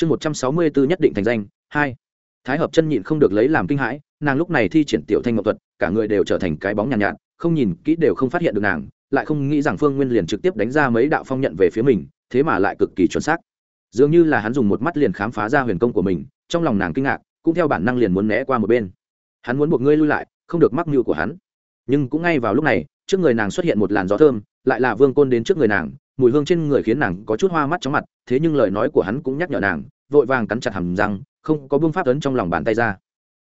chương một trăm sáu mươi bốn nhất định thành danh hai. Thái hợp chân nhịn không được lấy làm kinh hãi nàng lúc này thi triển tiểu thanh ngọc thuật cả người đều trở thành cái bóng nhàn nhạt, nhạt không nhìn kỹ đều không phát hiện được nàng lại không nghĩ rằng phương nguyên liền trực tiếp đánh ra mấy đạo phong nhận về phía mình thế mà lại cực kỳ chuẩn xác. Dường như là hắn dùng một mắt liền khám phá ra huyền công của mình trong lòng nàng kinh ngạc cũng theo bản năng liền muốn né qua một bên. Hắn muốn buộc ngươi lui lại không được mắc mưu của hắn. Nhưng cũng ngay vào lúc này trước người nàng xuất hiện một làn gió thơm lại là vương côn đến trước người nàng mùi hương trên người khiến nàng có chút hoa mắt chóng mặt, thế nhưng lời nói của hắn cũng nhắc nhở nàng, vội vàng cắn chặt hầm răng, không có bưng pháp ấn trong lòng bàn tay ra.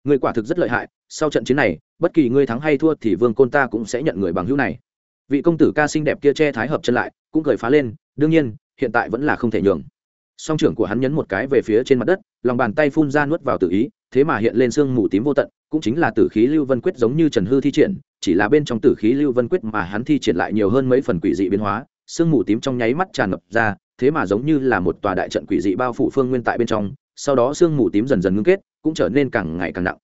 Người quả thực rất lợi hại, sau trận chiến này, bất kỳ ngươi thắng hay thua thì vương côn ta cũng sẽ nhận người bằng hữu này. Vị công tử ca xinh đẹp kia che thái hợp chân lại, cũng cười phá lên, đương nhiên, hiện tại vẫn là không thể nhường. Song trưởng của hắn nhấn một cái về phía trên mặt đất, lòng bàn tay phun ra nuốt vào tự ý, thế mà hiện lên sương mù tím vô tận, cũng chính là tử khí lưu vân quyết giống như trần hư thi triển, chỉ là bên trong tử khí lưu vân quyết mà hắn thi triển lại nhiều hơn mấy phần quỷ dị biến hóa sương mù tím trong nháy mắt tràn ngập ra, thế mà giống như là một tòa đại trận quỷ dị bao phủ phương nguyên tại bên trong, sau đó sương mù tím dần dần ngưng kết, cũng trở nên càng ngày càng nặng.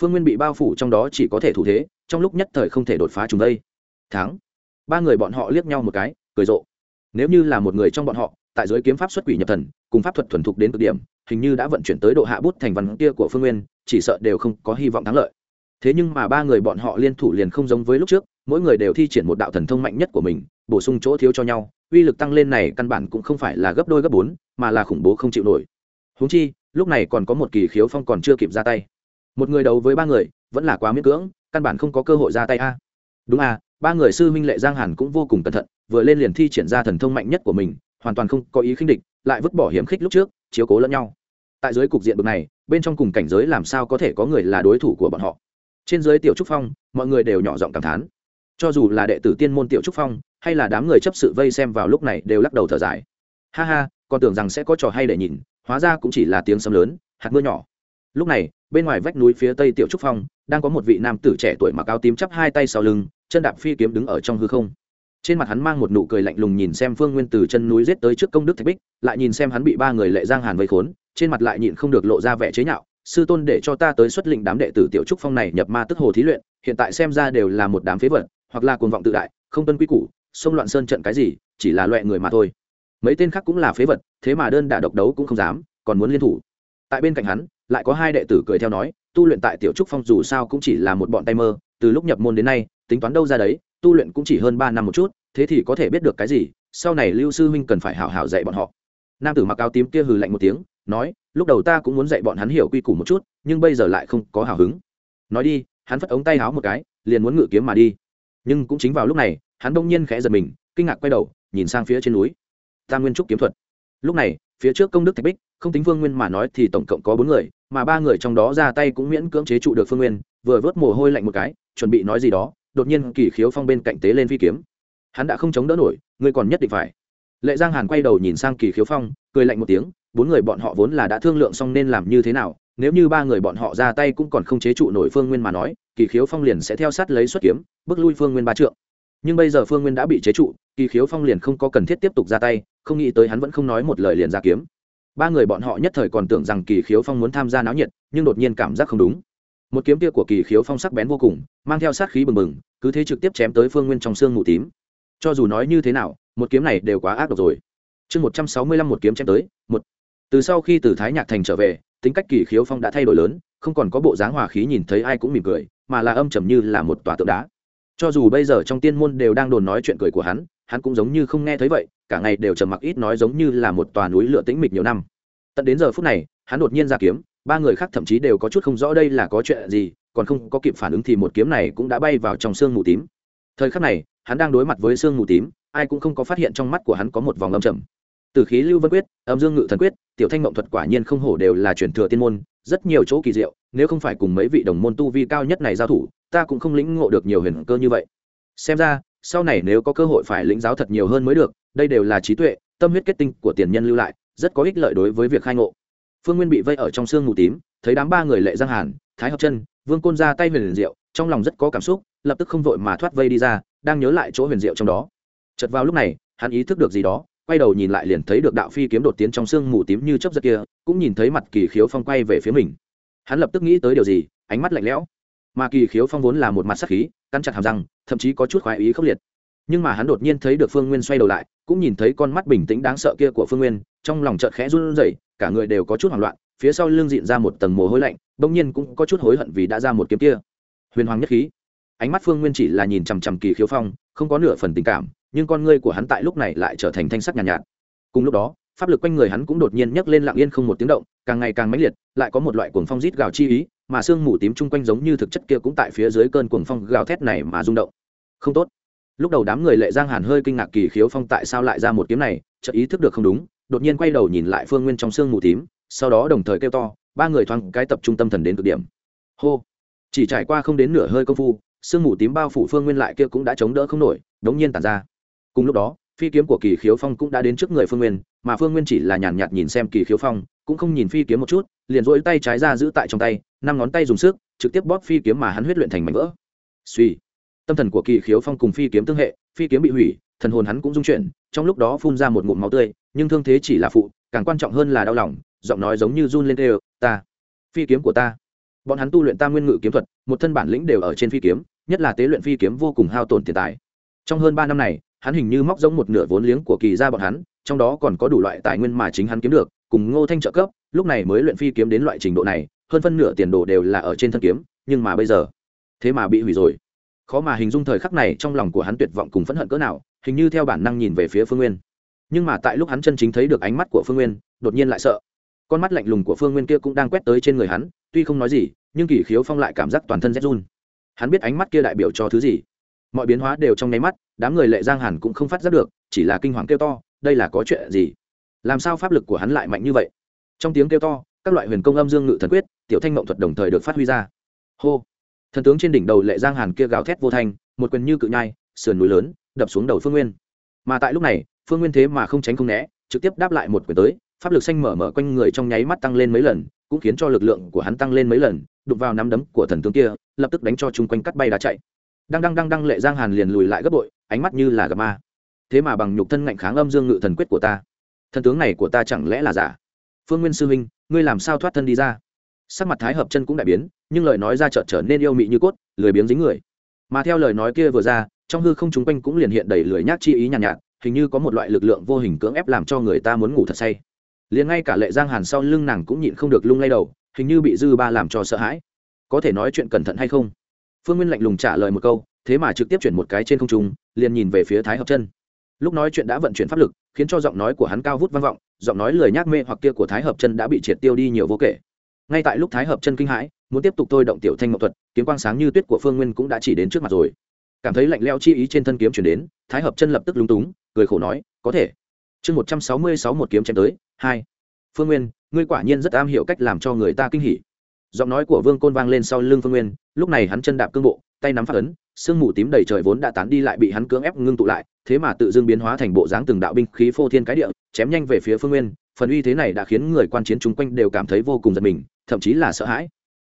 Phương nguyên bị bao phủ trong đó chỉ có thể thủ thế, trong lúc nhất thời không thể đột phá chúng đây. Thắng. Ba người bọn họ liếc nhau một cái, cười rộ. Nếu như là một người trong bọn họ, tại giới kiếm pháp xuất quỷ nhập thần, cùng pháp thuật thuần thục đến cực điểm, hình như đã vận chuyển tới độ hạ bút thành văn kia của phương nguyên, chỉ sợ đều không có hy vọng thắng lợi. Thế nhưng mà ba người bọn họ liên thủ liền không giống với lúc trước, mỗi người đều thi triển một đạo thần thông mạnh nhất của mình bổ sung chỗ thiếu cho nhau, uy lực tăng lên này căn bản cũng không phải là gấp đôi gấp bốn, mà là khủng bố không chịu nổi. Húng chi, lúc này còn có một kỳ khiếu phong còn chưa kịp ra tay. Một người đấu với ba người, vẫn là quá miễn cưỡng, căn bản không có cơ hội ra tay a. Đúng a, ba người sư minh lệ giang hàn cũng vô cùng cẩn thận, vừa lên liền thi triển ra thần thông mạnh nhất của mình, hoàn toàn không có ý khinh địch, lại vứt bỏ hiểm khích lúc trước, chiếu cố lẫn nhau. Tại dưới cục diện bực này, bên trong cùng cảnh giới làm sao có thể có người là đối thủ của bọn họ? Trên dưới tiểu trúc phong, mọi người đều nhỏ giọng cảm thán. Cho dù là đệ tử tiên môn tiểu trúc phong hay là đám người chấp sự vây xem vào lúc này đều lắc đầu thở dài. Ha ha, còn tưởng rằng sẽ có trò hay để nhìn, hóa ra cũng chỉ là tiếng sấm lớn, hạt mưa nhỏ. Lúc này, bên ngoài vách núi phía tây tiểu trúc phong, đang có một vị nam tử trẻ tuổi mặc áo tím chắp hai tay sau lưng, chân đạp phi kiếm đứng ở trong hư không. Trên mặt hắn mang một nụ cười lạnh lùng nhìn xem phương nguyên từ chân núi giết tới trước công đức thạch bích, lại nhìn xem hắn bị ba người lệ giang hàn vây khốn, trên mặt lại nhịn không được lộ ra vẻ chế nhạo. Sư tôn để cho ta tới xuất lĩnh đám đệ tử tiểu trúc phong này nhập ma tức hồ thí luyện, hiện tại xem ra đều là một đám phế vật, hoặc là cuồng vọng tự đại, không tuân quy củ xông loạn sơn trận cái gì, chỉ là loại người mà thôi. Mấy tên khác cũng là phế vật, thế mà đơn đả độc đấu cũng không dám, còn muốn liên thủ. Tại bên cạnh hắn, lại có hai đệ tử cười theo nói, tu luyện tại tiểu trúc phong dù sao cũng chỉ là một bọn tay mơ, từ lúc nhập môn đến nay, tính toán đâu ra đấy, tu luyện cũng chỉ hơn ba năm một chút, thế thì có thể biết được cái gì, sau này lưu sư huynh cần phải hảo hảo dạy bọn họ. Nam tử mặc áo tím kia hừ lạnh một tiếng, nói, lúc đầu ta cũng muốn dạy bọn hắn hiểu quy củ một chút, nhưng bây giờ lại không có hào hứng. Nói đi, hắn phất ống tay háo một cái, liền muốn ngự kiếm mà đi. Nhưng cũng chính vào lúc này hắn đông nhiên khẽ giật mình, kinh ngạc quay đầu, nhìn sang phía trên núi. Tam nguyên trúc kiếm thuật. Lúc này, phía trước công đức thạch bích, không tính vương nguyên mà nói thì tổng cộng có bốn người, mà ba người trong đó ra tay cũng miễn cưỡng chế trụ được phương nguyên, vừa vớt mồ hôi lạnh một cái, chuẩn bị nói gì đó, đột nhiên kỳ khiếu phong bên cạnh tế lên phi kiếm. Hắn đã không chống đỡ nổi, ngươi còn nhất định phải. Lệ giang hàn quay đầu nhìn sang kỳ khiếu phong, cười lạnh một tiếng, bốn người bọn họ vốn là đã thương lượng xong nên làm như thế nào, nếu như ba người bọn họ ra tay cũng còn không chế trụ nổi phương nguyên mà nói, kỳ khiếu phong liền sẽ theo sát lấy xuất kiếm, bước lui phương nguyên ba trượng nhưng bây giờ phương nguyên đã bị chế trụ, kỳ khiếu phong liền không có cần thiết tiếp tục ra tay, không nghĩ tới hắn vẫn không nói một lời liền ra kiếm. Ba người bọn họ nhất thời còn tưởng rằng kỳ khiếu phong muốn tham gia náo nhiệt, nhưng đột nhiên cảm giác không đúng. Một kiếm tia của kỳ khiếu phong sắc bén vô cùng, mang theo sát khí bừng bừng, cứ thế trực tiếp chém tới phương nguyên trong xương mù tím. Cho dù nói như thế nào, một kiếm này đều quá ác độc rồi. Chương một trăm sáu mươi lăm một kiếm chém tới, một. Từ sau khi từ thái nhạc thành trở về, tính cách kỳ khiếu phong đã thay đổi lớn, không còn có bộ dáng hòa khí nhìn thấy ai cũng mỉm cười, mà là âm trầm như là một tòa tượng đá cho dù bây giờ trong tiên môn đều đang đồn nói chuyện cười của hắn hắn cũng giống như không nghe thấy vậy, cả ngày đều trầm mặc ít nói giống như là một tòa núi lửa tĩnh mịch nhiều năm. Tận đến giờ phút này, hắn đột nhiên ra kiếm, ba người khác thậm chí đều có chút không rõ đây là có chuyện gì, còn không có kịp phản ứng thì một kiếm này cũng đã bay vào trong sương mù tím. Thời khắc này, hắn đang đối mặt với sương mù tím, ai cũng không có phát hiện trong mắt của hắn có một vòng âm trầm. Từ khí lưu vân quyết, âm dương ngự thần quyết, tiểu thanh mộng thuật quả nhiên không hổ đều là truyền thừa tiên môn, rất nhiều chỗ kỳ diệu, nếu không phải cùng mấy vị đồng môn tu vi cao nhất này giao thủ ta cũng không lĩnh ngộ được nhiều huyền cơ như vậy. Xem ra, sau này nếu có cơ hội phải lĩnh giáo thật nhiều hơn mới được, đây đều là trí tuệ, tâm huyết kết tinh của tiền nhân lưu lại, rất có ích lợi đối với việc khai ngộ. Phương nguyên bị vây ở trong sương mù tím, thấy đám ba người lệ giang hàn, thái hợp chân, vương côn ra tay huyền diệu, trong lòng rất có cảm xúc, lập tức không vội mà thoát vây đi ra, đang nhớ lại chỗ huyền diệu trong đó. Chợt vào lúc này, hắn ý thức được gì đó, quay đầu nhìn lại liền thấy được đạo phi kiếm đột tiến trong sương mù tím như chấp giật kia, cũng nhìn thấy mặt kỳ khiếu phong quay về phía mình. Hắn lập tức nghĩ tới điều gì, ánh mắt lạnh lẽo mà kỳ khiếu phong vốn là một mặt sắc khí cắn chặt hàm răng thậm chí có chút khoái ý khốc liệt. Nhưng mà hắn đột nhiên thấy được phương nguyên xoay đầu lại cũng nhìn thấy con mắt bình tĩnh đáng sợ kia của phương nguyên trong lòng chợt khẽ run rẩy cả người đều có chút hoảng loạn phía sau lưng dịn ra một tầng mồ hôi lạnh bỗng nhiên cũng có chút hối hận vì đã ra một kiếm kia. Huyền hoàng nhất khí. Ánh mắt phương nguyên chỉ là nhìn chằm chằm kỳ khiếu phong không có nửa phần tình cảm nhưng con ngươi của hắn tại lúc này lại trở thành thanh sắc nhàn nhạt, nhạt. Cùng lúc đó pháp lực quanh người hắn cũng đột nhiên nhấc lên lặng yên không một tiếng động càng ngày càng mãnh liệt lại có một loại cuồng phong rít gào chi ý mà sương mù tím chung quanh giống như thực chất kia cũng tại phía dưới cơn cuồng phong gào thét này mà rung động. Không tốt. Lúc đầu đám người lệ giang hàn hơi kinh ngạc kỳ khiếu phong tại sao lại ra một kiếm này, chợt ý thức được không đúng, đột nhiên quay đầu nhìn lại phương nguyên trong sương mù tím, sau đó đồng thời kêu to, ba người thoáng cái tập trung tâm thần đến cực điểm. Hô. Chỉ trải qua không đến nửa hơi công phu sương mù tím bao phủ phương nguyên lại kia cũng đã chống đỡ không nổi, đống nhiên tàn ra. Cùng lúc đó, phi kiếm của kỳ khiếu phong cũng đã đến trước người phương nguyên, mà phương nguyên chỉ là nhàn nhạt nhìn xem kỳ khiếu phong, cũng không nhìn phi kiếm một chút liền rỗi tay trái ra giữ tại trong tay, năm ngón tay dùng sức, trực tiếp bóp phi kiếm mà hắn huyết luyện thành mảnh vỡ. Suy tâm thần của kỳ khiếu phong cùng phi kiếm tương hệ, phi kiếm bị hủy, thần hồn hắn cũng dung chuyển, trong lúc đó phun ra một ngụm máu tươi, nhưng thương thế chỉ là phụ, càng quan trọng hơn là đau lòng, giọng nói giống như run lên kêu, ta, phi kiếm của ta. Bọn hắn tu luyện tam nguyên ngự kiếm thuật, một thân bản lĩnh đều ở trên phi kiếm, nhất là tế luyện phi kiếm vô cùng hao tổn tiền tài. Trong hơn ba năm này, hắn hình như móc giống một nửa vốn liếng của kỳ ra bọn hắn, trong đó còn có đủ loại tài nguyên mà chính hắn kiếm được cùng ngô thanh trợ cấp, lúc này mới luyện phi kiếm đến loại trình độ này, hơn phân nửa tiền đồ đều là ở trên thân kiếm, nhưng mà bây giờ, thế mà bị hủy rồi. Khó mà hình dung thời khắc này trong lòng của hắn tuyệt vọng cùng phẫn hận cỡ nào, hình như theo bản năng nhìn về phía phương nguyên. Nhưng mà tại lúc hắn chân chính thấy được ánh mắt của phương nguyên, đột nhiên lại sợ. Con mắt lạnh lùng của phương nguyên kia cũng đang quét tới trên người hắn, tuy không nói gì, nhưng kỳ khiếu phong lại cảm giác toàn thân rét run. Hắn biết ánh mắt kia đại biểu cho thứ gì. Mọi biến hóa đều trong nháy mắt, đám người lệ giang hàn cũng không phát giác được, chỉ là kinh hoàng kêu to, đây là có chuyện gì? Làm sao pháp lực của hắn lại mạnh như vậy? Trong tiếng kêu to, các loại huyền công âm dương ngự thần quyết, tiểu thanh mộng thuật đồng thời được phát huy ra. Hô! Thần tướng trên đỉnh đầu lệ giang hàn kia gào thét vô thanh, một quyền như cự nhai, sườn núi lớn, đập xuống đầu phương nguyên. Mà tại lúc này, phương nguyên thế mà không tránh không né, trực tiếp đáp lại một quyền tới, pháp lực xanh mở mở quanh người trong nháy mắt tăng lên mấy lần, cũng khiến cho lực lượng của hắn tăng lên mấy lần, đụng vào nắm đấm của thần tướng kia, lập tức đánh cho chung quanh cắt bay đá chạy. Đang đang đang đang lệ giang hàn liền lùi lại gấp bội, ánh mắt như là gặp ma. Thế mà bằng nhục thân ngạnh kháng âm dương ngự thần quyết của ta thần tướng này của ta chẳng lẽ là giả? Phương nguyên sư huynh ngươi làm sao thoát thân đi ra? Sắc mặt thái hợp chân cũng đại biến nhưng lời nói ra chợt trở nên yêu mị như cốt lười biếng dính người. Mà theo lời nói kia vừa ra trong hư không chúng quanh cũng liền hiện đầy lười nhác chi ý nhàn nhạt, nhạt hình như có một loại lực lượng vô hình cưỡng ép làm cho người ta muốn ngủ thật say. Liền ngay cả lệ giang hàn sau lưng nàng cũng nhịn không được lung lay đầu hình như bị dư ba làm cho sợ hãi. Có thể nói chuyện cẩn thận hay không? Phương nguyên lạnh lùng trả lời một câu thế mà trực tiếp chuyển một cái trên không trung liền nhìn về phía thái hợp chân. Lúc nói chuyện đã vận chuyển pháp lực khiến cho giọng nói của hắn cao vút vang vọng, giọng nói lời nhác mê hoặc kia của thái hợp chân đã bị triệt tiêu đi nhiều vô kể. Ngay tại lúc thái hợp chân kinh hãi, muốn tiếp tục thôi động tiểu thanh ngọc thuật, kiếm quang sáng như tuyết của phương nguyên cũng đã chỉ đến trước mặt rồi. Cảm thấy lạnh leo chi ý trên thân kiếm chuyển đến, thái hợp chân lập tức lúng túng, cười khổ nói, có thể. Chương một trăm sáu mươi sáu một kiếm chém tới, hai. Phương nguyên, ngươi quả nhiên rất am hiểu cách làm cho người ta kinh hỉ. Giọng nói của vương côn vang lên sau lưng phương nguyên, lúc này hắn chân đạp cương bộ, tay nắm phát ấn sương mù tím đầy trời vốn đã tán đi lại bị hắn cưỡng ép ngưng tụ lại, thế mà tự dưng biến hóa thành bộ dáng từng đạo binh khí phô thiên cái địa, chém nhanh về phía phương nguyên. Phần uy thế này đã khiến người quan chiến chung quanh đều cảm thấy vô cùng giật mình, thậm chí là sợ hãi.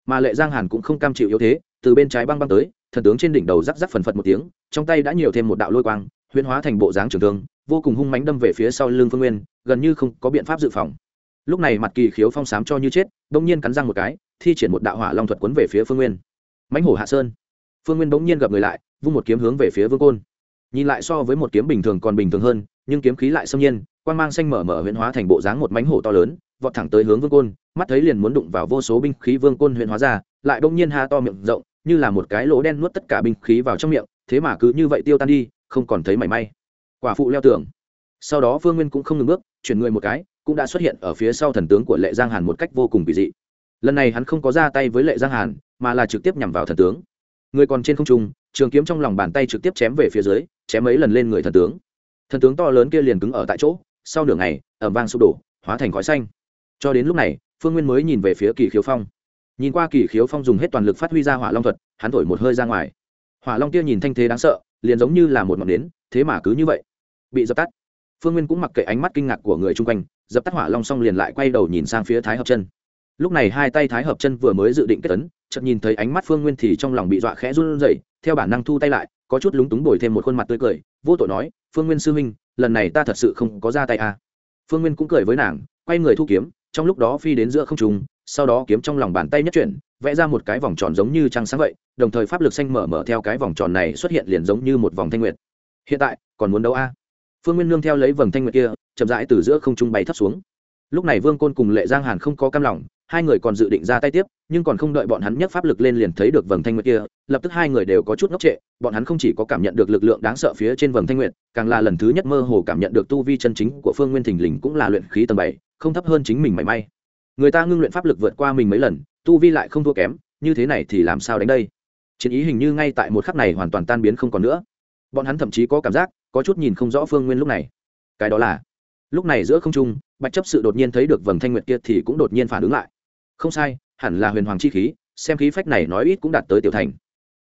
Mà lệ giang hàn cũng không cam chịu yếu thế, từ bên trái băng băng tới, thần tướng trên đỉnh đầu rắc rắc phần phật một tiếng, trong tay đã nhiều thêm một đạo lôi quang, huyễn hóa thành bộ dáng trường thương, vô cùng hung mãnh đâm về phía sau lưng phương nguyên, gần như không có biện pháp dự phòng. Lúc này mặt kỳ khiếu phong sám cho như chết bỗng nhiên cắn răng một cái, thi triển một đạo hỏa long thuật quấn về phía phương nguyên. Mãnh hổ hạ sơn phương nguyên bỗng nhiên gặp người lại, vung một kiếm hướng về phía vương côn. Nhìn lại so với một kiếm bình thường còn bình thường hơn, nhưng kiếm khí lại xâm nhiên quan g mang xanh mở mở huyễn hóa thành bộ dáng một mánh hổ to lớn, vọt thẳng tới hướng vương côn, mắt thấy liền muốn đụng vào vô số binh khí vương côn huyễn hóa ra, lại bỗng nhiên ha to miệng rộng, như là một cái lỗ đen nuốt tất cả binh khí vào trong miệng, thế mà cứ như vậy tiêu tan đi, không còn thấy mảy may. Quả phụ leo tường. Sau đó phương nguyên cũng không ngừng bước, chuyển người một cái, cũng đã xuất hiện ở phía sau thần tướng của lệ giang hàn một cách vô cùng kỳ dị. Lần này hắn không có ra tay với lệ giang hàn, mà là trực tiếp nhằm vào thần tướng người còn trên không trung, trường kiếm trong lòng bàn tay trực tiếp chém về phía dưới, chém mấy lần lên người thần tướng. Thần tướng to lớn kia liền cứng ở tại chỗ, sau nửa ngày ẩm vang sụp đổ, hóa thành khói xanh. Cho đến lúc này, phương nguyên mới nhìn về phía kỳ khiếu phong. Nhìn qua kỳ khiếu phong dùng hết toàn lực phát huy ra hỏa long thuật, hắn thổi một hơi ra ngoài. Hỏa long kia nhìn thanh thế đáng sợ, liền giống như là một ngọn nến, thế mà cứ như vậy, bị dập tắt. Phương nguyên cũng mặc kệ ánh mắt kinh ngạc của người chung quanh, dập tắt hỏa long xong liền lại quay đầu nhìn sang phía thái hợp chân. Lúc này hai tay thái hợp chân vừa mới dự định kết tấn chợt nhìn thấy ánh mắt phương nguyên thì trong lòng bị dọa khẽ run rẩy, theo bản năng thu tay lại, có chút lúng túng bồi thêm một khuôn mặt tươi cười, vô tội nói, phương nguyên sư huynh, lần này ta thật sự không có ra tay à. phương nguyên cũng cười với nàng, quay người thu kiếm, trong lúc đó phi đến giữa không trung, sau đó kiếm trong lòng bàn tay nhất chuyển, vẽ ra một cái vòng tròn giống như trăng sáng vậy, đồng thời pháp lực xanh mở mở theo cái vòng tròn này xuất hiện liền giống như một vòng thanh nguyệt. Hiện tại, còn muốn đấu a phương nguyên nương theo lấy vầng thanh nguyệt kia, chậm rãi từ giữa không trung bay thấp xuống. Lúc này vương côn cùng lệ giang hàn không có cam lòng hai người còn dự định ra tay tiếp, nhưng còn không đợi bọn hắn nhấc pháp lực lên liền thấy được vầng thanh nguyệt kia, lập tức hai người đều có chút ngốc trệ, bọn hắn không chỉ có cảm nhận được lực lượng đáng sợ phía trên vầng thanh nguyệt, càng là lần thứ nhất mơ hồ cảm nhận được tu vi chân chính của phương nguyên thình lình cũng là luyện khí tầng bảy, không thấp hơn chính mình mảy may. Người ta ngưng luyện pháp lực vượt qua mình mấy lần, tu vi lại không thua kém, như thế này thì làm sao đánh đây? Chiến ý hình như ngay tại một khắc này hoàn toàn tan biến không còn nữa. Bọn hắn thậm chí có cảm giác, có chút nhìn không rõ phương nguyên lúc này. Cái đó là, lúc này giữa không trung, bạch chấp sự đột nhiên thấy được vầng thanh nguyệt kia thì cũng đột nhiên phản ứng lại không sai, hẳn là huyền hoàng chi khí, xem khí phách này nói ít cũng đạt tới tiểu thành.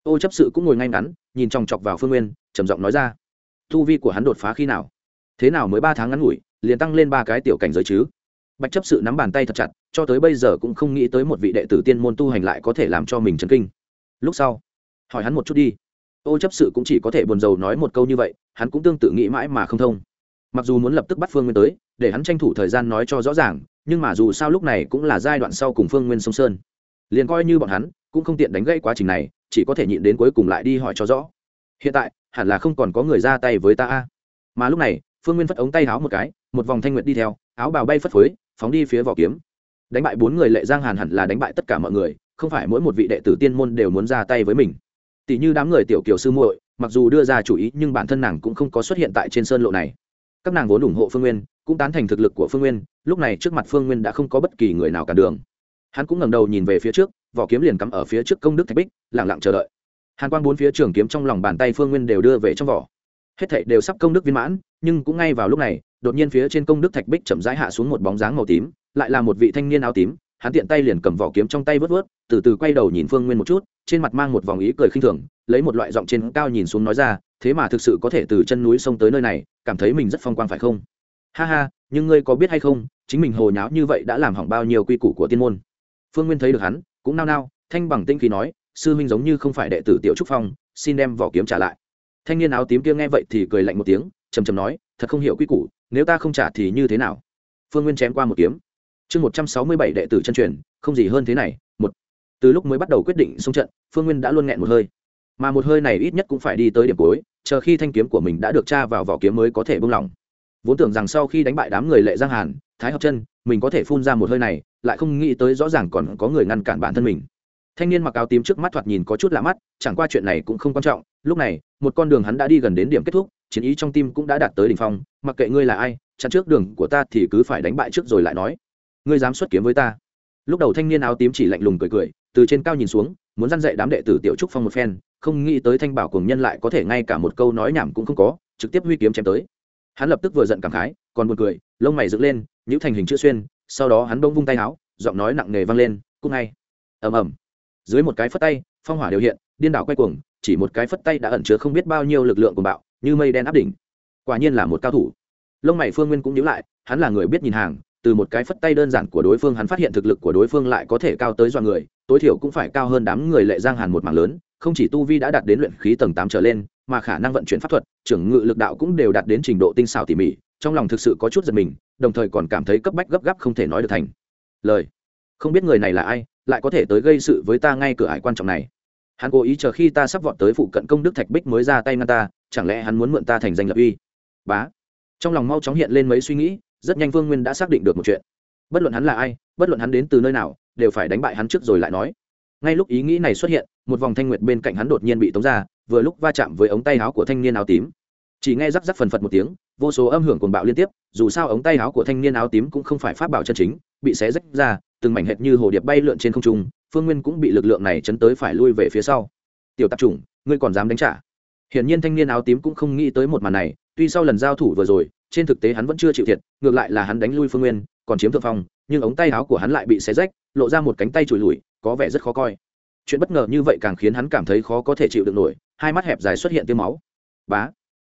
Ô chấp sự cũng ngồi ngay ngắn, nhìn chòng chọc vào phương nguyên, trầm giọng nói ra. Thu vi của hắn đột phá khi nào? Thế nào mới ba tháng ngắn ngủi, liền tăng lên ba cái tiểu cảnh giới chứ? Bạch chấp sự nắm bàn tay thật chặt, cho tới bây giờ cũng không nghĩ tới một vị đệ tử tiên môn tu hành lại có thể làm cho mình chấn kinh. Lúc sau, hỏi hắn một chút đi. Ô chấp sự cũng chỉ có thể buồn rầu nói một câu như vậy, hắn cũng tương tự nghĩ mãi mà không thông. Mặc dù muốn lập tức bắt phương nguyên tới, để hắn tranh thủ thời gian nói cho rõ ràng nhưng mà dù sao lúc này cũng là giai đoạn sau cùng phương nguyên sông sơn. Liền coi như bọn hắn cũng không tiện đánh gây quá trình này, chỉ có thể nhịn đến cuối cùng lại đi hỏi cho rõ. Hiện tại, hẳn là không còn có người ra tay với ta a. Mà lúc này, phương nguyên phất ống tay áo một cái, một vòng thanh nguyệt đi theo, áo bào bay phất phới, phóng đi phía vỏ kiếm. Đánh bại bốn người lệ giang hàn hẳn là đánh bại tất cả mọi người, không phải mỗi một vị đệ tử tiên môn đều muốn ra tay với mình. Tỷ như đám người tiểu kiều sư muội, mặc dù đưa ra chủ ý nhưng bản thân nàng cũng không có xuất hiện tại trên sơn lộ này. Các nàng vốn ủng hộ phương nguyên cũng tán thành thực lực của phương nguyên, lúc này trước mặt phương nguyên đã không có bất kỳ người nào cả đường. Hắn cũng ngẩng đầu nhìn về phía trước, vỏ kiếm liền cắm ở phía trước công đức thạch bích lẳng lặng chờ đợi. Hàn quang bốn phía trường kiếm trong lòng bàn tay phương nguyên đều đưa về trong vỏ. Hết thảy đều sắp công đức viên mãn, nhưng cũng ngay vào lúc này, đột nhiên phía trên công đức thạch bích chậm rãi hạ xuống một bóng dáng màu tím, lại là một vị thanh niên áo tím. Hắn tiện tay liền cầm vỏ kiếm trong tay vớt vớt, từ từ quay đầu nhìn phương nguyên một chút, trên mặt mang một vòng ý cười khinh thường, lấy một loại giọng trên cao nhìn xuống nói ra, thế mà thực sự có thể từ chân núi sông tới nơi này, cảm thấy mình rất phong quang phải không? Ha ha, nhưng ngươi có biết hay không, chính mình hồ nháo như vậy đã làm hỏng bao nhiêu quy củ của tiên môn. Phương nguyên thấy được hắn, cũng nao nao, thanh bằng tinh khí nói, sư huynh giống như không phải đệ tử tiểu trúc phong, xin đem vỏ kiếm trả lại. Thanh niên áo tím kia nghe vậy thì cười lạnh một tiếng, trầm trầm nói, thật không hiểu quy củ, nếu ta không trả thì như thế nào? Phương nguyên chém qua một kiếm. Chương một trăm sáu mươi bảy đệ tử chân truyền, không gì hơn thế này, một. Từ lúc mới bắt đầu quyết định xung trận, phương nguyên đã luôn nghẹn một hơi. Mà một hơi này ít nhất cũng phải đi tới điểm cuối, chờ khi thanh kiếm của mình đã được tra vào vỏ kiếm mới có thể buông lỏng vốn tưởng rằng sau khi đánh bại đám người lệ giang hàn, thái học chân, mình có thể phun ra một hơi này, lại không nghĩ tới rõ ràng còn có người ngăn cản bản thân mình. Thanh niên mặc áo tím trước mắt thoạt nhìn có chút lạ mắt, chẳng qua chuyện này cũng không quan trọng, lúc này, một con đường hắn đã đi gần đến điểm kết thúc, chiến ý trong tim cũng đã đạt tới đỉnh phong, mặc kệ ngươi là ai, chặn trước đường của ta thì cứ phải đánh bại trước rồi lại nói. Ngươi dám xuất kiếm với ta. Lúc đầu thanh niên áo tím chỉ lạnh lùng cười cười, từ trên cao nhìn xuống, muốn dăn dạy đám đệ tử tiểu trúc phong một phen, không nghĩ tới thanh bảo cùng nhân lại có thể ngay cả một câu nói nhảm cũng không có, trực tiếp huy kiếm chém tới hắn lập tức vừa giận cảm khái, còn buồn cười, lông mày dựng lên nhũ thành hình chữ xuyên, sau đó hắn bông vung tay áo giọng nói nặng nề vang lên cúc ngay. Ầm ầm. Dưới một cái phất tay, phong hỏa điều hiện, điên đảo quay cuồng, chỉ một cái phất tay đã ẩn chứa không biết bao nhiêu lực lượng của bạo, như mây đen áp đỉnh. Quả nhiên là một cao thủ. Lông mày phương nguyên cũng nhíu lại, hắn là người biết nhìn hàng từ một cái phất tay đơn giản của đối phương hắn phát hiện thực lực của đối phương lại có thể cao tới dọa người, tối thiểu cũng phải cao hơn đám người lệ giang hàn một mảng lớn, không chỉ tu vi đã đạt đến luyện khí tầng tám trở lên, mà khả năng vận chuyển pháp thuật, trưởng ngự lực đạo cũng đều đạt đến trình độ tinh xảo tỉ mỉ, trong lòng thực sự có chút giật mình, đồng thời còn cảm thấy cấp bách gấp gáp không thể nói được thành. Lời. Không biết người này là ai, lại có thể tới gây sự với ta ngay cửa ải quan trọng này. Hắn cố ý chờ khi ta sắp vọt tới phụ cận công đức thạch bích mới ra tay ngăn ta, chẳng lẽ hắn muốn mượn ta thành danh lập uy? Bá. Trong lòng mau chóng hiện lên mấy suy nghĩ rất nhanh vương nguyên đã xác định được một chuyện. Bất luận hắn là ai, bất luận hắn đến từ nơi nào, đều phải đánh bại hắn trước rồi lại nói. Ngay lúc ý nghĩ này xuất hiện, một vòng thanh nguyệt bên cạnh hắn đột nhiên bị tống ra, vừa lúc va chạm với ống tay áo của thanh niên áo tím. Chỉ nghe rắc rắc phần phật một tiếng, vô số âm hưởng cuồng bạo liên tiếp, dù sao ống tay áo của thanh niên áo tím cũng không phải pháp bảo chân chính, bị xé rách ra, từng mảnh hệt như hồ điệp bay lượn trên không trung, phương nguyên cũng bị lực lượng này chấn tới phải lui về phía sau. Tiểu tạp chủng, ngươi còn dám đánh trả? Hiển nhiên thanh niên áo tím cũng không nghĩ tới một màn này, tuy sau lần giao thủ vừa rồi trên thực tế hắn vẫn chưa chịu thiệt, ngược lại là hắn đánh lui phương nguyên, còn chiếm thượng phong, nhưng ống tay áo của hắn lại bị xé rách, lộ ra một cánh tay trùi lùi, có vẻ rất khó coi. Chuyện bất ngờ như vậy càng khiến hắn cảm thấy khó có thể chịu được nổi, hai mắt hẹp dài xuất hiện tiêu máu. Bá!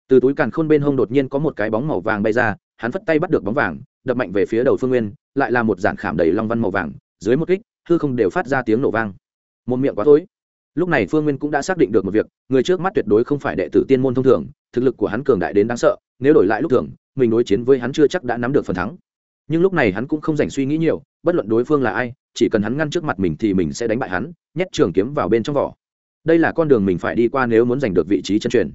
Từ túi càn khôn bên hông đột nhiên có một cái bóng màu vàng bay ra, hắn phất tay bắt được bóng vàng, đập mạnh về phía đầu phương nguyên, lại là một giản khảm đầy long văn màu vàng, dưới một kích, hư không đều phát ra tiếng nổ vang. Một miệng quá tối. Lúc này phương nguyên cũng đã xác định được một việc, người trước mắt tuyệt đối không phải đệ tử tiên môn thông thường, thực lực của hắn cường đại đến đáng sợ, nếu đổi lại lúc thường mình đối chiến với hắn chưa chắc đã nắm được phần thắng. Nhưng lúc này hắn cũng không dành suy nghĩ nhiều, bất luận đối phương là ai, chỉ cần hắn ngăn trước mặt mình thì mình sẽ đánh bại hắn, nhét trường kiếm vào bên trong vỏ. Đây là con đường mình phải đi qua nếu muốn giành được vị trí chân truyền.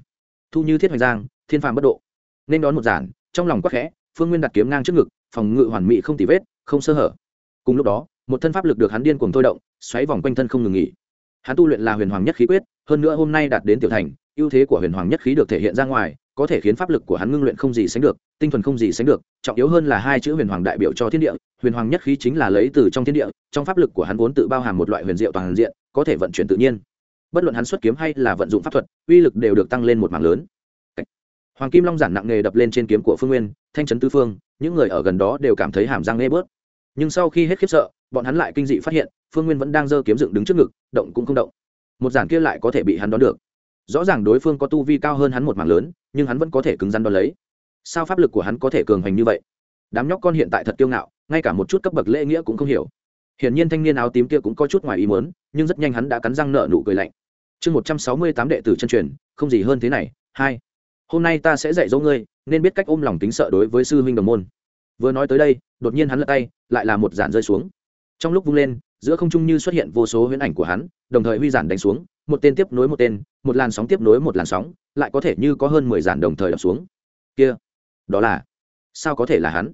Thu như thiết hoành giang, thiên phàm bất độ. Nên đón một giản, trong lòng quắc khẽ, phương nguyên đặt kiếm ngang trước ngực, phòng ngự hoàn mỹ không tì vết, không sơ hở. Cùng lúc đó, một thân pháp lực được hắn điên cuồng thôi động, xoáy vòng quanh thân không ngừng nghỉ. Hắn tu luyện là huyền hoàng nhất khí quyết, hơn nữa hôm nay đạt đến tiểu thành, ưu thế của huyền hoàng nhất khí được thể hiện ra ngoài có thể khiến pháp lực của hắn ngưng luyện không gì sánh được, tinh thuần không gì sánh được, trọng yếu hơn là hai chữ huyền hoàng đại biểu cho thiên địa, huyền hoàng nhất khí chính là lấy từ trong thiên địa, trong pháp lực của hắn vốn tự bao hàm một loại huyền diệu toàn diện, có thể vận chuyển tự nhiên. Bất luận hắn xuất kiếm hay là vận dụng pháp thuật, uy lực đều được tăng lên một mảng lớn. Hoàng kim long giản nặng nghề đập lên trên kiếm của phương nguyên, thanh trấn tư phương, những người ở gần đó đều cảm thấy hàm răng nghe bớt. Nhưng sau khi hết khiếp sợ, bọn hắn lại kinh dị phát hiện, phương nguyên vẫn đang giơ kiếm dựng đứng trước ngực, động cũng không động. Một giản kia lại có thể bị hắn đón được rõ ràng đối phương có tu vi cao hơn hắn một mảng lớn, nhưng hắn vẫn có thể cứng rắn đo lấy. Sao pháp lực của hắn có thể cường hành như vậy? Đám nhóc con hiện tại thật kiêu ngạo, ngay cả một chút cấp bậc lễ nghĩa cũng không hiểu. Hiển nhiên thanh niên áo tím kia cũng có chút ngoài ý muốn, nhưng rất nhanh hắn đã cắn răng nợ nụ cười lạnh. Chương một trăm sáu mươi tám đệ tử chân truyền, không gì hơn thế này, hai. Hôm nay ta sẽ dạy dỗ ngươi, nên biết cách ôm lòng tính sợ đối với sư huynh đồng môn. Vừa nói tới đây, đột nhiên hắn lật tay, lại là một giản rơi xuống. Trong lúc vung lên, giữa không trung như xuất hiện vô số huyễn ảnh của hắn, đồng thời huy giản đánh xuống một tên tiếp nối một tên, một làn sóng tiếp nối một làn sóng, lại có thể như có hơn mười giản đồng thời đập xuống. Kia, đó là, sao có thể là hắn?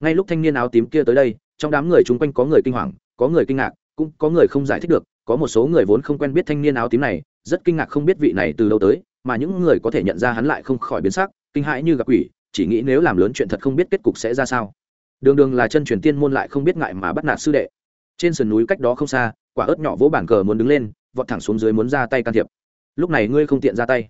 Ngay lúc thanh niên áo tím kia tới đây, trong đám người chung quanh có người kinh hoàng, có người kinh ngạc, cũng có người không giải thích được, có một số người vốn không quen biết thanh niên áo tím này, rất kinh ngạc không biết vị này từ đâu tới, mà những người có thể nhận ra hắn lại không khỏi biến sắc, kinh hãi như gặp quỷ, chỉ nghĩ nếu làm lớn chuyện thật không biết kết cục sẽ ra sao. Đường đường là chân truyền tiên môn lại không biết ngại mà bắt nạt sư đệ. Trên sườn núi cách đó không xa, quả ớt nhỏ vỗ bản cờ muốn đứng lên vọt thẳng xuống dưới muốn ra tay can thiệp. Lúc này ngươi không tiện ra tay.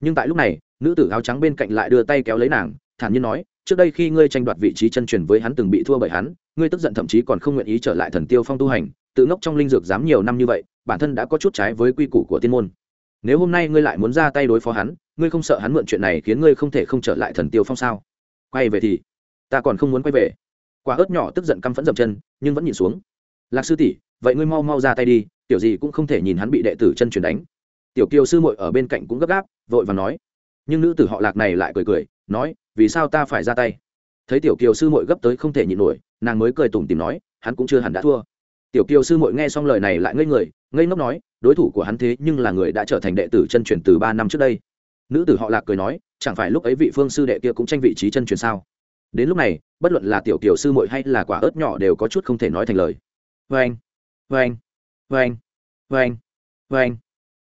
Nhưng tại lúc này, nữ tử áo trắng bên cạnh lại đưa tay kéo lấy nàng, thản nhiên nói, trước đây khi ngươi tranh đoạt vị trí chân truyền với hắn từng bị thua bởi hắn, ngươi tức giận thậm chí còn không nguyện ý trở lại thần tiêu phong tu hành, tự ngốc trong linh dược dám nhiều năm như vậy, bản thân đã có chút trái với quy củ của tiên môn. Nếu hôm nay ngươi lại muốn ra tay đối phó hắn, ngươi không sợ hắn mượn chuyện này khiến ngươi không thể không trở lại thần tiêu phong sao? Quay về thì, ta còn không muốn quay về. Quả ớt nhỏ tức giận căm phẫn dậm chân, nhưng vẫn nhìn xuống. Lạc sư tỷ, vậy ngươi mau mau ra tay đi tiểu gì cũng không thể nhìn hắn bị đệ tử chân truyền đánh. Tiểu kiều sư muội ở bên cạnh cũng gấp gáp, vội và nói. Nhưng nữ tử họ lạc này lại cười cười, nói, vì sao ta phải ra tay? Thấy tiểu kiều sư muội gấp tới không thể nhịn nổi, nàng mới cười tủm tìm nói, hắn cũng chưa hẳn đã thua. Tiểu kiều sư muội nghe xong lời này lại ngây người, ngây ngốc nói, đối thủ của hắn thế nhưng là người đã trở thành đệ tử chân truyền từ ba năm trước đây. Nữ tử họ lạc cười nói, chẳng phải lúc ấy vị phương sư đệ kia cũng tranh vị trí chân truyền sao? Đến lúc này, bất luận là tiểu kiều sư muội hay là quả ớt nhỏ đều có chút không thể nói thành lời. Vê anh vê anh vê anh vê anh vê anh.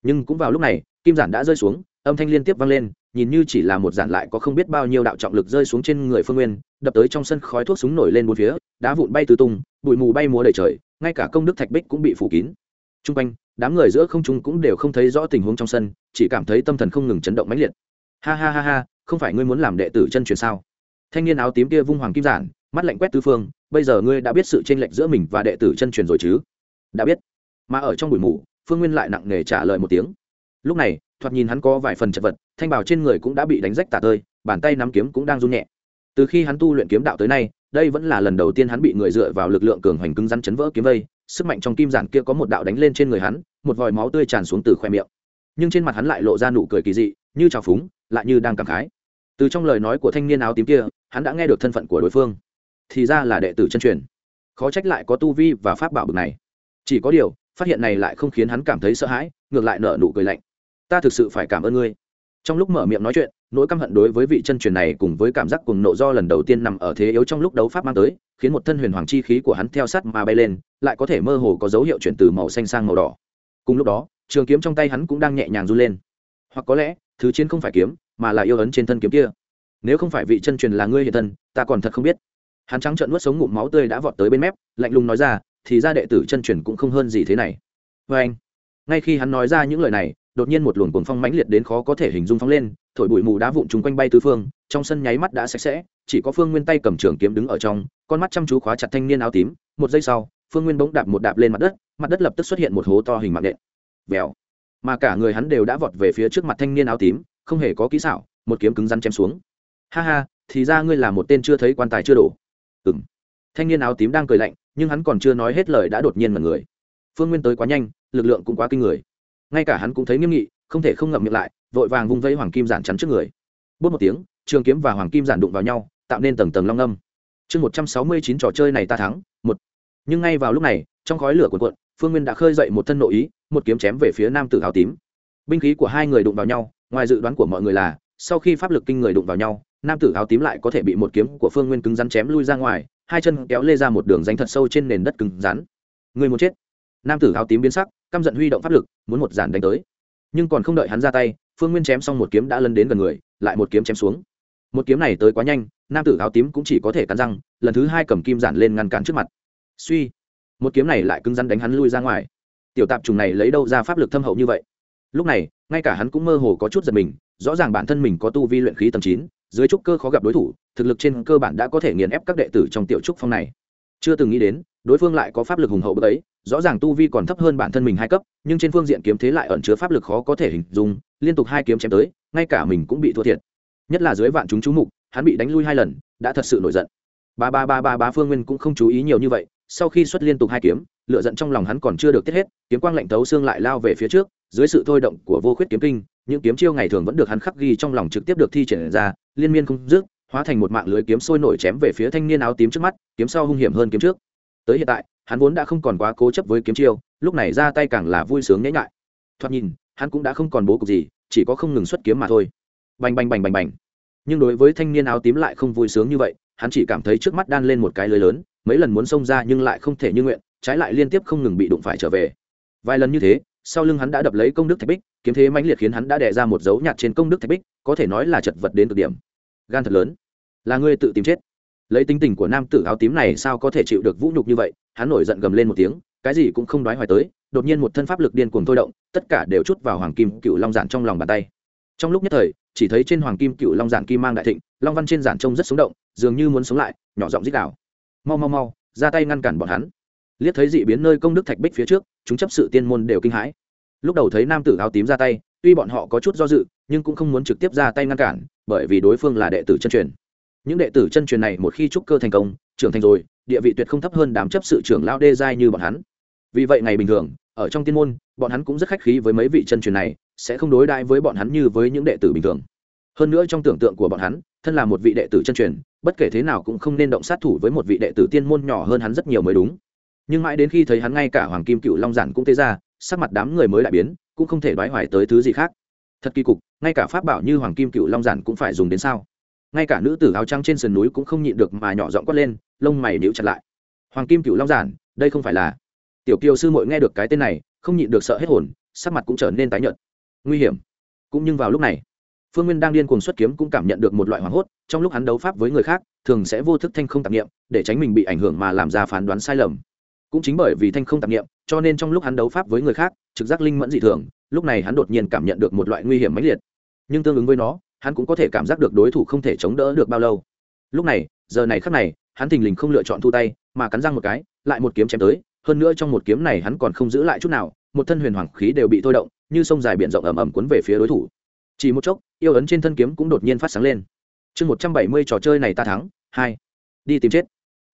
Nhưng cũng vào lúc này, kim giản đã rơi xuống, âm thanh liên tiếp vang lên, nhìn như chỉ là một giản lại có không biết bao nhiêu đạo trọng lực rơi xuống trên người phương nguyên, đập tới trong sân khói thuốc súng nổi lên bốn phía, đá vụn bay tứ tung, bụi mù bay múa đầy trời, ngay cả công đức thạch bích cũng bị phủ kín. T r u n g quanh, đám người giữa không trung cũng đều không thấy rõ tình huống trong sân, chỉ cảm thấy tâm thần không ngừng chấn động mãnh liệt. Ha ha ha ha, không phải ngươi muốn làm đệ tử chân truyền sao? Thanh niên áo tím kia vung hoàng kim giản, mắt lạnh quét tư phương, bây giờ ngươi đã biết sự chênh lệch giữa mình và đệ tử chân truyền rồi chứ? Đã biết mà ở trong buổi mù, phương nguyên lại nặng nề trả lời một tiếng. Lúc này, thoạt nhìn hắn có vài phần chật vật, thanh bảo trên người cũng đã bị đánh rách tả tơi, bàn tay nắm kiếm cũng đang run nhẹ. Từ khi hắn tu luyện kiếm đạo tới nay, đây vẫn là lần đầu tiên hắn bị người dựa vào lực lượng cường hoành cứng rắn chấn vỡ kiếm vây, sức mạnh trong kim giản kia có một đạo đánh lên trên người hắn, một vòi máu tươi tràn xuống từ khoe miệng. Nhưng trên mặt hắn lại lộ ra nụ cười kỳ dị, như trào phúng, lại như đang cảm khái. Từ trong lời nói của thanh niên áo tím kia, hắn đã nghe được thân phận của đối phương. Thì ra là đệ tử chân truyền. Khó trách lại có tu vi và pháp bảo bực này. Chỉ có điều phát hiện này lại không khiến hắn cảm thấy sợ hãi, ngược lại nở nụ cười lạnh. Ta thực sự phải cảm ơn ngươi. Trong lúc mở miệng nói chuyện, nỗi căm hận đối với vị chân truyền này cùng với cảm giác cùng nộ do lần đầu tiên nằm ở thế yếu trong lúc đấu pháp mang tới, khiến một thân huyền hoàng chi khí của hắn theo sắt mà bay lên, lại có thể mơ hồ có dấu hiệu chuyển từ màu xanh sang màu đỏ. Cùng lúc đó, trường kiếm trong tay hắn cũng đang nhẹ nhàng run lên. Hoặc có lẽ, thứ chiến không phải kiếm, mà là yêu ấn trên thân kiếm kia. Nếu không phải vị chân truyền là ngươi hiện thân, ta còn thật không biết. Hắn trắng trợn nuốt sống ngụm máu tươi đã vọt tới bên mép, lạnh lùng nói ra thì ra đệ tử chân truyền cũng không hơn gì thế này. Vê anh, ngay khi hắn nói ra những lời này, đột nhiên một luồng cuồng phong mãnh liệt đến khó có thể hình dung phóng lên, thổi bụi mù đá vụn chúng quanh bay tứ phương, trong sân nháy mắt đã sạch sẽ, chỉ có phương nguyên tay cầm trường kiếm đứng ở trong, con mắt chăm chú khóa chặt thanh niên áo tím. Một giây sau, phương nguyên bỗng đạp một đạp lên mặt đất mặt đất lập tức xuất hiện một hố to hình mạng nện. Vèo. Mà cả người hắn đều đã vọt về phía trước mặt thanh niên áo tím, không hề có kỹ xảo, một kiếm cứng rắn chém xuống. Ha ha, thì ra ngươi là một tên chưa thấy quan tài chưa đổ ừng thanh niên áo tím đang cười lạnh, nhưng hắn còn chưa nói hết lời đã đột nhiên mật người. Phương nguyên tới quá nhanh, lực lượng cũng quá kinh người. Ngay cả hắn cũng thấy nghiêm nghị, không thể không ngậm miệng lại, vội vàng vung vẫy hoàng kim giản chắn trước người. Bốt một tiếng, trường kiếm và hoàng kim giản đụng vào nhau, tạo nên tầng tầng long âm. Chương một trăm sáu mươi chín trò chơi này ta thắng, một. Nhưng ngay vào lúc này, trong khói lửa cuộn cuộn, phương nguyên đã khơi dậy một thân nội ý, một kiếm chém về phía nam tử áo tím. Binh khí của hai người đụng vào nhau, ngoài dự đoán của mọi người là, sau khi pháp lực kinh người đụng vào nhau, nam tử áo tím lại có thể bị một kiếm của phương nguyên cứng rắn chém lui ra ngoài hai chân kéo lê ra một đường danh thật sâu trên nền đất cứng rắn. Người muốn chết. Nam tử áo tím biến sắc, căm giận huy động pháp lực, muốn một giản đánh tới. Nhưng còn không đợi hắn ra tay, phương nguyên chém xong một kiếm đã lân đến gần người, lại một kiếm chém xuống. Một kiếm này tới quá nhanh, nam tử áo tím cũng chỉ có thể cắn răng, lần thứ hai cầm kim giản lên ngăn cản trước mặt. Suy. Một kiếm này lại cứng rắn đánh hắn lui ra ngoài. Tiểu tạp trùng này lấy đâu ra pháp lực thâm hậu như vậy? Lúc này, ngay cả hắn cũng mơ hồ có chút giật mình, rõ ràng bản thân mình có tu vi luyện khí tầm chín dưới trúc cơ khó gặp đối thủ, thực lực trên cơ bản đã có thể nghiền ép các đệ tử trong tiểu trúc phong này. Chưa từng nghĩ đến, đối phương lại có pháp lực hùng hậu bậc ấy, rõ ràng tu vi còn thấp hơn bản thân mình hai cấp, nhưng trên phương diện kiếm thế lại ẩn chứa pháp lực khó có thể hình dung, liên tục hai kiếm chém tới, ngay cả mình cũng bị thua thiệt. Nhất là dưới vạn chúng chú mục, hắn bị đánh lui hai lần, đã thật sự nổi giận. Ba ba ba ba ba phương nguyên cũng không chú ý nhiều như vậy, sau khi xuất liên tục hai kiếm lựa giận trong lòng hắn còn chưa được tiết hết, kiếm quang lạnh thấu xương lại lao về phía trước, dưới sự thôi động của vô khuyết kiếm kinh những kiếm chiêu ngày thường vẫn được hắn khắc ghi trong lòng trực tiếp được thi triển ra, liên miên không dứt, hóa thành một mạng lưới kiếm sôi nổi chém về phía thanh niên áo tím trước mắt, kiếm sau hung hiểm hơn kiếm trước. Tới hiện tại, hắn vốn đã không còn quá cố chấp với kiếm chiêu, lúc này ra tay càng là vui sướng nhễ nhại. Thoạt nhìn, hắn cũng đã không còn bố cục gì, chỉ có không ngừng xuất kiếm mà thôi. Bành bành bành bành bành. Nhưng đối với thanh niên áo tím lại không vui sướng như vậy, hắn chỉ cảm thấy trước mắt đan lên một cái lưới lớn, mấy lần muốn xông ra nhưng lại không thể như nguyện, trái lại liên tiếp không ngừng bị đụng phải trở về. Vài lần như thế sau lưng hắn đã đập lấy công đức thạch bích, kiếm thế mãnh liệt khiến hắn đã đẻ ra một dấu nhạt trên công đức thạch bích, có thể nói là chật vật đến cực điểm. Gan thật lớn. Là ngươi tự tìm chết. Lấy tính tình của nam tử áo tím này sao có thể chịu được vũ nhục như vậy? Hắn nổi giận gầm lên một tiếng, cái gì cũng không đoái hoài tới, đột nhiên một thân pháp lực điên cuồng thôi động, tất cả đều chút vào hoàng kim cựu long giản trong lòng bàn tay. Trong lúc nhất thời, chỉ thấy trên hoàng kim cựu long giản kim mang đại thịnh, long văn trên giản trông rất sống động, dường như muốn sống lại, nhỏ giọng dích đạo mau mau mau, ra tay ngăn cản bọn hắn. Liếc thấy dị biến nơi công đức thạch bích phía trước chúng chấp sự tiên môn đều kinh hãi. Lúc đầu thấy nam tử áo tím ra tay, tuy bọn họ có chút do dự, nhưng cũng không muốn trực tiếp ra tay ngăn cản, bởi vì đối phương là đệ tử chân truyền. Những đệ tử chân truyền này một khi trúc cơ thành công, trưởng thành rồi, địa vị tuyệt không thấp hơn đám chấp sự trưởng lao đê giai như bọn hắn. Vì vậy ngày bình thường, ở trong tiên môn, bọn hắn cũng rất khách khí với mấy vị chân truyền này, sẽ không đối đãi với bọn hắn như với những đệ tử bình thường. Hơn nữa trong tưởng tượng của bọn hắn, thân là một vị đệ tử chân truyền, bất kể thế nào cũng không nên động sát thủ với một vị đệ tử tiên môn nhỏ hơn hắn rất nhiều mới đúng nhưng mãi đến khi thấy hắn ngay cả hoàng kim cựu long giản cũng thế ra, sắc mặt đám người mới đại biến, cũng không thể đoái hoài tới thứ gì khác. Thật kỳ cục, ngay cả pháp bảo như hoàng kim cựu long giản cũng phải dùng đến sao? Ngay cả nữ tử áo trắng trên sườn núi cũng không nhịn được mà nhỏ giọng quát lên, lông mày níu chặt lại. Hoàng kim cựu long giản, đây không phải là tiểu kiều sư mội nghe được cái tên này, không nhịn được sợ hết hồn, sắc mặt cũng trở nên tái nhợt. Nguy hiểm. Cũng nhưng vào lúc này, phương nguyên đang điên cuồng xuất kiếm cũng cảm nhận được một loại hoảng hốt, trong lúc hắn đấu pháp với người khác, thường sẽ vô thức thanh không tạp nghiệm để tránh mình bị ảnh hưởng mà làm ra phán đoán sai lầm cũng chính bởi vì thanh không tạp nghiệm cho nên trong lúc hắn đấu pháp với người khác, trực giác linh mẫn dị thường, lúc này hắn đột nhiên cảm nhận được một loại nguy hiểm mãnh liệt. Nhưng tương ứng với nó, hắn cũng có thể cảm giác được đối thủ không thể chống đỡ được bao lâu. Lúc này, giờ này khắc này, hắn thình lình không lựa chọn thu tay, mà cắn răng một cái, lại một kiếm chém tới, hơn nữa trong một kiếm này hắn còn không giữ lại chút nào, một thân huyền hoàng khí đều bị thôi động, như sông dài biển rộng ẩm ẩm cuốn về phía đối thủ. Chỉ một chốc, yêu ấn trên thân kiếm cũng đột nhiên phát sáng lên. Chương một trăm bảy mươi trò chơi này ta thắng, hai, đi tìm chết.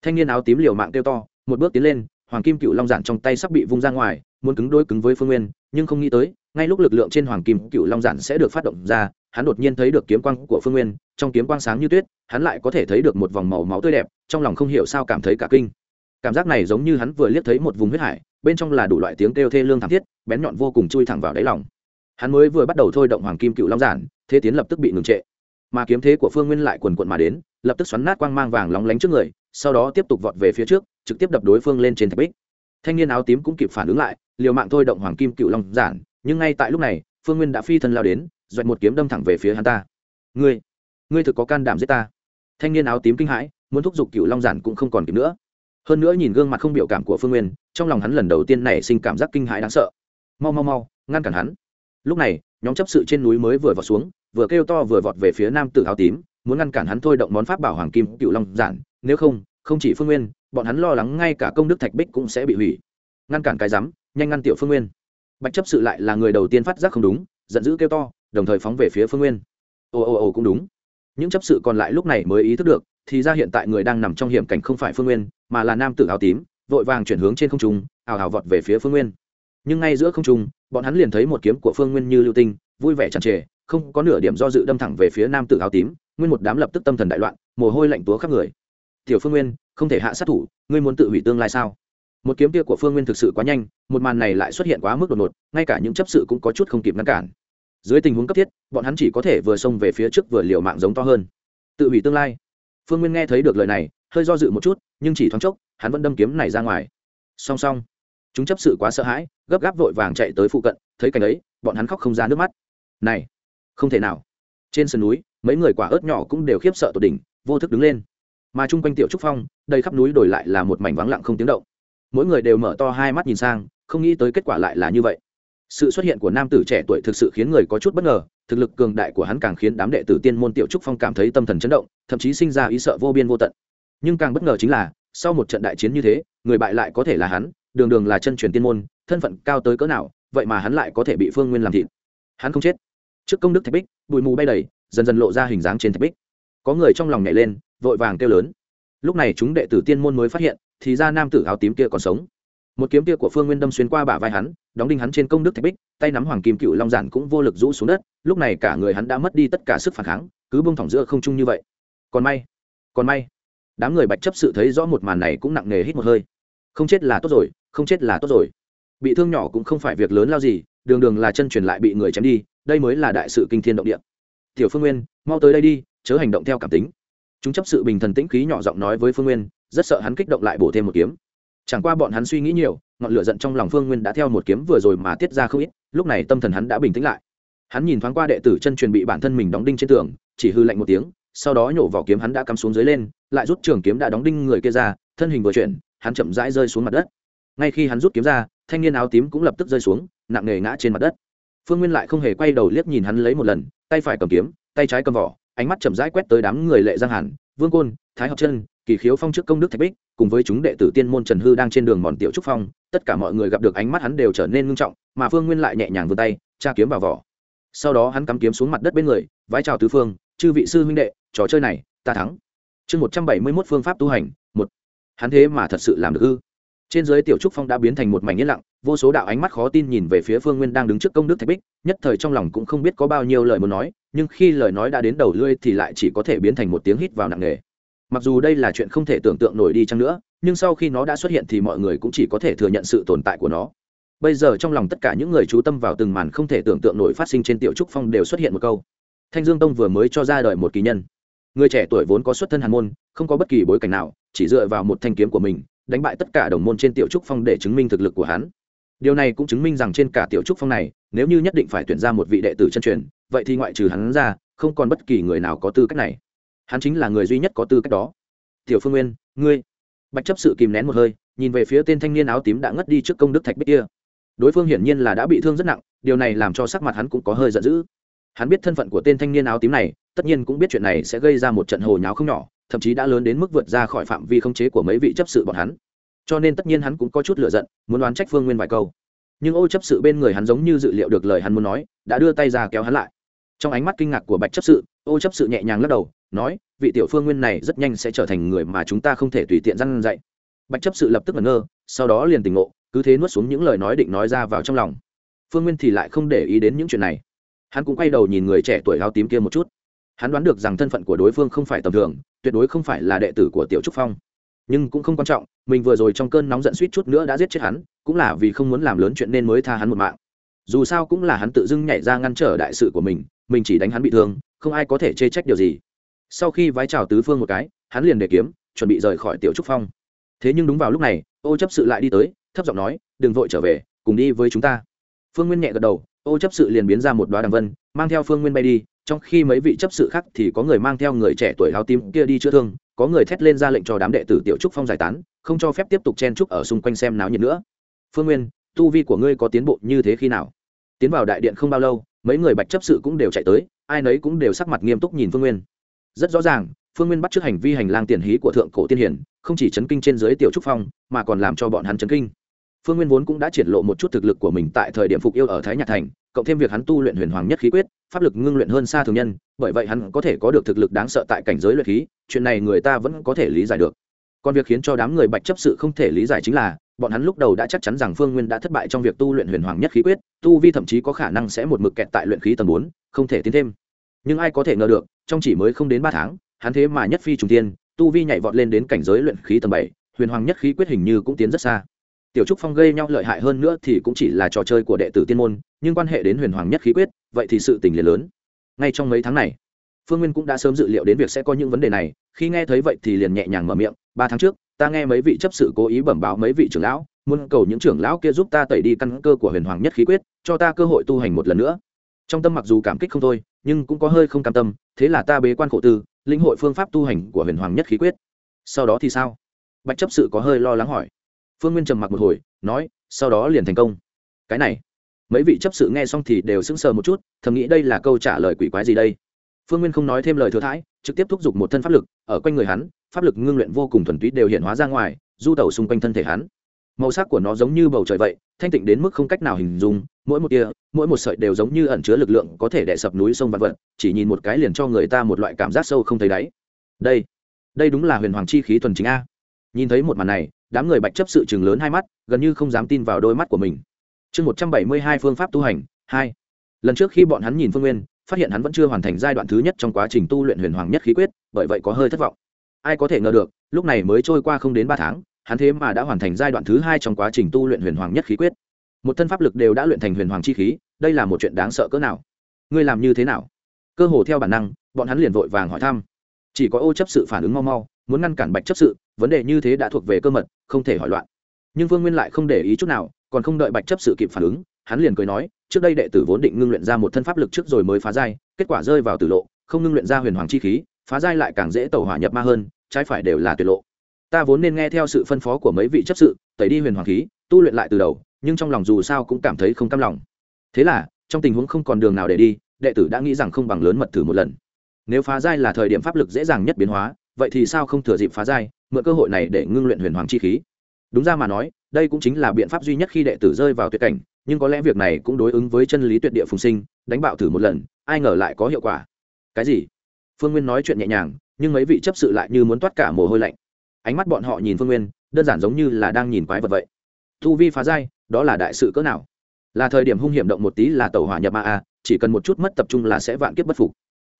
Thanh niên áo tím liều mạng kêu to, một bước tiến lên hoàng kim cựu long giản trong tay sắp bị vung ra ngoài, muốn cứng đôi cứng với phương nguyên, nhưng không nghĩ tới, ngay lúc lực lượng trên hoàng kim cựu long giản sẽ được phát động ra, hắn đột nhiên thấy được kiếm quang của phương nguyên, trong kiếm quang sáng như tuyết, hắn lại có thể thấy được một vòng màu máu tươi đẹp, trong lòng không hiểu sao cảm thấy cả kinh. Cảm giác này giống như hắn vừa liếc thấy một vùng huyết hải, bên trong là đủ loại tiếng kêu thê lương thảm thiết, bén nhọn vô cùng chui thẳng vào đáy lòng. Hắn mới vừa bắt đầu thôi động hoàng kim cựu long giản, thế tiến lập tức bị ngừng trệ. Mà kiếm thế của phương nguyên lại quần quận mà đến, lập tức xoắn nát quang mang vàng lóng lánh trước người sau đó tiếp tục vọt về phía trước, trực tiếp đập đối phương lên trên thạch bích. Thanh niên áo tím cũng kịp phản ứng lại, liều mạng thôi động hoàng kim cựu long giản, nhưng ngay tại lúc này, phương nguyên đã phi thân lao đến doạch một kiếm đâm thẳng về phía hắn ta. Ngươi ngươi thực có can đảm giết ta? Thanh niên áo tím kinh hãi, muốn thúc giục cựu long giản cũng không còn kịp nữa. Hơn nữa nhìn gương mặt không biểu cảm của phương nguyên, trong lòng hắn lần đầu tiên nảy sinh cảm giác kinh hãi đáng sợ. Mau mau mau, ngăn cản hắn. Lúc này, nhóm chấp sự trên núi mới vừa vọt xuống, vừa kêu to vừa vọt về phía nam tử áo tím, muốn ngăn cản hắn thôi động món pháp bảo hoàng kim cựu long giản nếu không không chỉ phương nguyên, bọn hắn lo lắng ngay cả công đức thạch bích cũng sẽ bị hủy. Ngăn cản cái rắm nhanh ngăn tiểu phương nguyên. Bạch chấp sự lại là người đầu tiên phát giác không đúng, giận dữ kêu to, đồng thời phóng về phía phương nguyên. Ồ ồ ồ, cũng đúng. Những chấp sự còn lại lúc này mới ý thức được, thì ra hiện tại người đang nằm trong hiểm cảnh không phải phương nguyên, mà là nam tử áo tím, vội vàng chuyển hướng trên không trung ào ào vọt về phía phương nguyên. Nhưng ngay giữa không trung, bọn hắn liền thấy một kiếm của phương nguyên như lưu tinh, vui vẻ tràn trề, không có nửa điểm do dự đâm thẳng về phía nam tử áo tím, nguyên một đám lập tức tâm thần đại loạn, mồ hôi lạnh túa khắp người tiểu phương nguyên, không thể hạ sát thủ, ngươi muốn tự hủy tương lai sao? Một kiếm kia của phương nguyên thực sự quá nhanh, một màn này lại xuất hiện quá mức đột ngột, ngay cả những chấp sự cũng có chút không kịp ngăn cản. Dưới tình huống cấp thiết, bọn hắn chỉ có thể vừa xông về phía trước vừa liều mạng giống to hơn. Tự hủy tương lai. Phương nguyên nghe thấy được lời này, hơi do dự một chút, nhưng chỉ thoáng chốc, hắn vẫn đâm kiếm này ra ngoài. Song song. Chúng chấp sự quá sợ hãi, gấp gáp vội vàng chạy tới phụ cận, thấy cảnh ấy, bọn hắn khóc không ra nước mắt. Này, không thể nào. Trên sườn núi, mấy người quả ớt nhỏ cũng đều khiếp sợ tột đỉnh, vô thức đứng lên mà chung quanh tiểu trúc phong, đầy khắp núi đổi lại là một mảnh vắng lặng không tiếng động. Mỗi người đều mở to hai mắt nhìn sang, không nghĩ tới kết quả lại là như vậy. Sự xuất hiện của nam tử trẻ tuổi thực sự khiến người có chút bất ngờ, thực lực cường đại của hắn càng khiến đám đệ tử tiên môn tiểu trúc phong cảm thấy tâm thần chấn động, thậm chí sinh ra ý sợ vô biên vô tận. Nhưng càng bất ngờ chính là, sau một trận đại chiến như thế, người bại lại có thể là hắn, đường đường là chân truyền tiên môn, thân phận cao tới cỡ nào, vậy mà hắn lại có thể bị phương nguyên làm thịt. Hắn không chết. Trước công đức thạch bích, bụi mù bay đầy, dần dần lộ ra hình dáng trên thạch bích. Có người trong lòng nhảy lên vội vàng kêu lớn. Lúc này chúng đệ tử tiên môn mới phát hiện, thì ra nam tử áo tím kia còn sống. Một kiếm kia của phương nguyên đâm xuyên qua bả vai hắn, đóng đinh hắn trên công đức thạch bích, tay nắm hoàng kim cựu long giản cũng vô lực rũ xuống đất, lúc này cả người hắn đã mất đi tất cả sức phản kháng, cứ bông thỏng giữa không trung như vậy. Còn may còn may, đám người bạch chấp sự thấy rõ một màn này cũng nặng nề hít một hơi. Không chết là tốt rồi, không chết là tốt rồi. Bị thương nhỏ cũng không phải việc lớn lao gì, đường đường là chân truyền lại bị người chém đi, đây mới là đại sự kinh thiên động địa. Tiểu phương nguyên, mau tới đây đi, chớ hành động theo cảm tính chúng chấp sự bình thần tĩnh khí nhỏ giọng nói với phương nguyên, rất sợ hắn kích động lại bổ thêm một kiếm. Chẳng qua bọn hắn suy nghĩ nhiều, ngọn lửa giận trong lòng phương nguyên đã theo một kiếm vừa rồi mà tiết ra không ít, lúc này tâm thần hắn đã bình tĩnh lại. Hắn nhìn thoáng qua đệ tử chân truyền bị bản thân mình đóng đinh trên tường, chỉ hư lạnh một tiếng, sau đó nhổ vỏ kiếm hắn đã cắm xuống dưới lên, lại rút trường kiếm đã đóng đinh người kia ra, thân hình vừa chuyển, hắn chậm rãi rơi xuống mặt đất. Ngay khi hắn rút kiếm ra, thanh niên áo tím cũng lập tức rơi xuống, nặng nề ngã trên mặt đất. Phương nguyên lại không hề quay đầu liếc nhìn hắn lấy một lần, tay phải cầm kiếm, tay trái cầm vỏ ánh mắt chậm rãi quét tới đám người lệ giang hàn, vương côn, thái học chân, kỳ khiếu phong trước công đức thạch bích, cùng với chúng đệ tử tiên môn trần hư đang trên đường mòn tiểu trúc phong, tất cả mọi người gặp được ánh mắt hắn đều trở nên ngưng trọng, mà phương nguyên lại nhẹ nhàng vươn tay tra kiếm vào vỏ. Sau đó hắn cắm kiếm xuống mặt đất bên người, vái chào tứ phương, chư vị sư huynh đệ, trò chơi này, ta thắng. Chương một trăm bảy mươi mốt phương pháp tu hành, một. Hắn thế mà thật sự làm được ư? Trên dưới tiểu trúc phong đã biến thành một mảnh yên lặng, vô số đạo ánh mắt khó tin nhìn về phía phương nguyên đang đứng trước công đức thạch bích, nhất thời trong lòng cũng không biết có bao nhiêu lời muốn nói, nhưng khi lời nói đã đến đầu lưỡi thì lại chỉ có thể biến thành một tiếng hít vào nặng nề. Mặc dù đây là chuyện không thể tưởng tượng nổi đi chăng nữa, nhưng sau khi nó đã xuất hiện thì mọi người cũng chỉ có thể thừa nhận sự tồn tại của nó. Bây giờ trong lòng tất cả những người chú tâm vào từng màn không thể tưởng tượng nổi phát sinh trên tiểu trúc phong đều xuất hiện một câu. Thanh dương tông vừa mới cho ra đời một kỳ nhân. Người trẻ tuổi vốn có xuất thân hàn môn, không có bất kỳ bối cảnh nào, chỉ dựa vào một thanh kiếm của mình đánh bại tất cả đồng môn trên tiểu trúc phong để chứng minh thực lực của hắn. Điều này cũng chứng minh rằng trên cả tiểu trúc phong này, nếu như nhất định phải tuyển ra một vị đệ tử chân truyền, vậy thì ngoại trừ hắn ra, không còn bất kỳ người nào có tư cách này. Hắn chính là người duy nhất có tư cách đó. Tiểu phương nguyên, ngươi. Bạch chấp sự kìm nén một hơi, nhìn về phía tên thanh niên áo tím đã ngất đi trước công đức thạch bích kia. Đối phương hiển nhiên là đã bị thương rất nặng, điều này làm cho sắc mặt hắn cũng có hơi giận dữ. Hắn biết thân phận của tên thanh niên áo tím này, tất nhiên cũng biết chuyện này sẽ gây ra một trận hồ nháo không nhỏ thậm chí đã lớn đến mức vượt ra khỏi phạm vi khống chế của mấy vị chấp sự bọn hắn. Cho nên tất nhiên hắn cũng có chút lựa giận, muốn đoán trách phương nguyên vài câu. Nhưng ô chấp sự bên người hắn giống như dự liệu được lời hắn muốn nói, đã đưa tay ra kéo hắn lại. Trong ánh mắt kinh ngạc của bạch chấp sự, ô chấp sự nhẹ nhàng lắc đầu, nói, vị tiểu phương nguyên này rất nhanh sẽ trở thành người mà chúng ta không thể tùy tiện răn dạy. Bạch chấp sự lập tức ngẩn ngơ, sau đó liền tỉnh ngộ, cứ thế nuốt xuống những lời nói định nói ra vào trong lòng. Phương nguyên thì lại không để ý đến những chuyện này. Hắn cũng quay đầu nhìn người trẻ tuổi áo tím kia một chút hắn đoán được rằng thân phận của đối phương không phải tầm thường, tuyệt đối không phải là đệ tử của tiểu trúc phong. Nhưng cũng không quan trọng, mình vừa rồi trong cơn nóng giận suýt chút nữa đã giết chết hắn, cũng là vì không muốn làm lớn chuyện nên mới tha hắn một mạng. Dù sao cũng là hắn tự dưng nhảy ra ngăn trở đại sự của mình mình chỉ đánh hắn bị thương, không ai có thể chê trách điều gì. Sau khi vái chào tứ phương một cái, hắn liền để kiếm, chuẩn bị rời khỏi tiểu trúc phong. Thế nhưng đúng vào lúc này, ô chấp sự lại đi tới, thấp giọng nói, đừng vội trở về, cùng đi với chúng ta. Phương nguyên nhẹ gật đầu, ô chấp sự liền biến ra một đoá đằng vân, mang theo phương nguyên bay đi trong khi mấy vị chấp sự khác thì có người mang theo người trẻ tuổi áo tím kia đi chữa thương, có người thét lên ra lệnh cho đám đệ tử tiểu trúc phong giải tán, không cho phép tiếp tục chen trúc ở xung quanh xem náo nhiệt nữa. Phương nguyên, tu vi của ngươi có tiến bộ như thế khi nào? Tiến vào đại điện không bao lâu, mấy người bạch chấp sự cũng đều chạy tới, ai nấy cũng đều sắc mặt nghiêm túc nhìn phương nguyên. Rất rõ ràng, phương nguyên bắt trước hành vi hành lang tiền hí của thượng cổ tiên hiển không chỉ chấn kinh trên dưới tiểu trúc phong, mà còn làm cho bọn hắn chấn kinh phương nguyên vốn cũng đã triển lộ một chút thực lực của mình tại thời điểm phục yêu ở thái nhạc thành, cộng thêm việc hắn tu luyện huyền hoàng nhất khí quyết, pháp lực ngưng luyện hơn xa thường nhân, bởi vậy hắn có thể có được thực lực đáng sợ tại cảnh giới luyện khí, chuyện này người ta vẫn có thể lý giải được. Còn việc khiến cho đám người bạch chấp sự không thể lý giải chính là, bọn hắn lúc đầu đã chắc chắn rằng phương nguyên đã thất bại trong việc tu luyện huyền hoàng nhất khí quyết, tu vi thậm chí có khả năng sẽ một mực kẹt tại luyện khí tầng bốn, không thể tiến thêm. Nhưng ai có thể ngờ được, trong chỉ mới không đến ba tháng, hắn thế mà nhất phi trùng tiên tu vi nhảy vọt lên đến cảnh giới luyện khí tầng bảy, huyền hoàng nhất khí quyết hình như cũng tiến rất xa tiểu trúc phong gây nhau lợi hại hơn nữa thì cũng chỉ là trò chơi của đệ tử tiên môn, nhưng quan hệ đến huyền hoàng nhất khí quyết, vậy thì sự tình liền lớn. Ngay trong mấy tháng này, phương nguyên cũng đã sớm dự liệu đến việc sẽ có những vấn đề này, khi nghe thấy vậy thì liền nhẹ nhàng mở miệng, ba tháng trước, ta nghe mấy vị chấp sự cố ý bẩm báo mấy vị trưởng lão, muốn cầu những trưởng lão kia giúp ta tẩy đi căn cơ của huyền hoàng nhất khí quyết, cho ta cơ hội tu hành một lần nữa. Trong tâm mặc dù cảm kích không thôi, nhưng cũng có hơi không cam tâm, thế là ta bế quan khổ tư, lĩnh hội phương pháp tu hành của huyền hoàng nhất khí quyết. Sau đó thì sao? Bạch chấp sự có hơi lo lắng hỏi phương nguyên trầm mặc một hồi, nói, sau đó liền thành công. Cái này? Mấy vị chấp sự nghe xong thì đều sững sờ một chút, thầm nghĩ đây là câu trả lời quỷ quái gì đây? Phương nguyên không nói thêm lời thừa thãi, trực tiếp thúc giục một thân pháp lực, ở quanh người hắn, pháp lực ngưng luyện vô cùng thuần túy đều hiện hóa ra ngoài, du tẩu xung quanh thân thể hắn. Màu sắc của nó giống như bầu trời vậy, thanh tịnh đến mức không cách nào hình dung, mỗi một tia, mỗi một sợi đều giống như ẩn chứa lực lượng có thể đè sập núi sông vạn vật, chỉ nhìn một cái liền cho người ta một loại cảm giác sâu không thấy đáy. Đây đây đúng là huyền hoàng chi khí thuần chính a. Nhìn thấy một màn này đám người bạch chấp sự chừng lớn hai mắt, gần như không dám tin vào đôi mắt của mình. Chương một trăm bảy mươi hai phương pháp tu hành, hai. Lần trước khi bọn hắn nhìn phương nguyên, phát hiện hắn vẫn chưa hoàn thành giai đoạn thứ nhất trong quá trình tu luyện huyền hoàng nhất khí quyết, bởi vậy có hơi thất vọng. Ai có thể ngờ được, lúc này mới trôi qua không đến ba tháng, hắn thế mà đã hoàn thành giai đoạn thứ hai trong quá trình tu luyện huyền hoàng nhất khí quyết. Một thân pháp lực đều đã luyện thành huyền hoàng chi khí, đây là một chuyện đáng sợ cỡ nào? Ngươi làm như thế nào? Cơ hồ theo bản năng, bọn hắn liền vội vàng hỏi thăm. Chỉ có ô chấp sự phản ứng mau mau muốn ngăn cản bạch chấp sự, vấn đề như thế đã thuộc về cơ mật, không thể hỏi loạn. Nhưng vương nguyên lại không để ý chút nào, còn không đợi bạch chấp sự kịp phản ứng, hắn liền cười nói, trước đây đệ tử vốn định ngưng luyện ra một thân pháp lực trước rồi mới phá giai, kết quả rơi vào tử lộ, không ngưng luyện ra huyền hoàng chi khí, phá giai lại càng dễ tẩu hỏa nhập ma hơn, trái phải đều là tuyệt lộ. Ta vốn nên nghe theo sự phân phó của mấy vị chấp sự, tẩy đi huyền hoàng khí, tu luyện lại từ đầu, nhưng trong lòng dù sao cũng cảm thấy không cam lòng. Thế là, trong tình huống không còn đường nào để đi, đệ tử đã nghĩ rằng không bằng lớn mật thử một lần. Nếu phá giai là thời điểm pháp lực dễ dàng nhất biến hóa vậy thì sao không thừa dịp phá giai, mượn cơ hội này để ngưng luyện huyền hoàng chi khí? Đúng ra mà nói, đây cũng chính là biện pháp duy nhất khi đệ tử rơi vào tuyệt cảnh, nhưng có lẽ việc này cũng đối ứng với chân lý tuyệt địa phùng sinh, đánh bạo thử một lần, ai ngờ lại có hiệu quả. Cái gì? Phương nguyên nói chuyện nhẹ nhàng, nhưng mấy vị chấp sự lại như muốn toát cả mồ hôi lạnh. Ánh mắt bọn họ nhìn phương nguyên, đơn giản giống như là đang nhìn quái vật vậy. Thu vi phá giai, đó là đại sự cỡ nào? Là thời điểm hung hiểm động một tí là tàu hỏa nhập ma a, chỉ cần một chút mất tập trung là sẽ vạn kiếp bất phục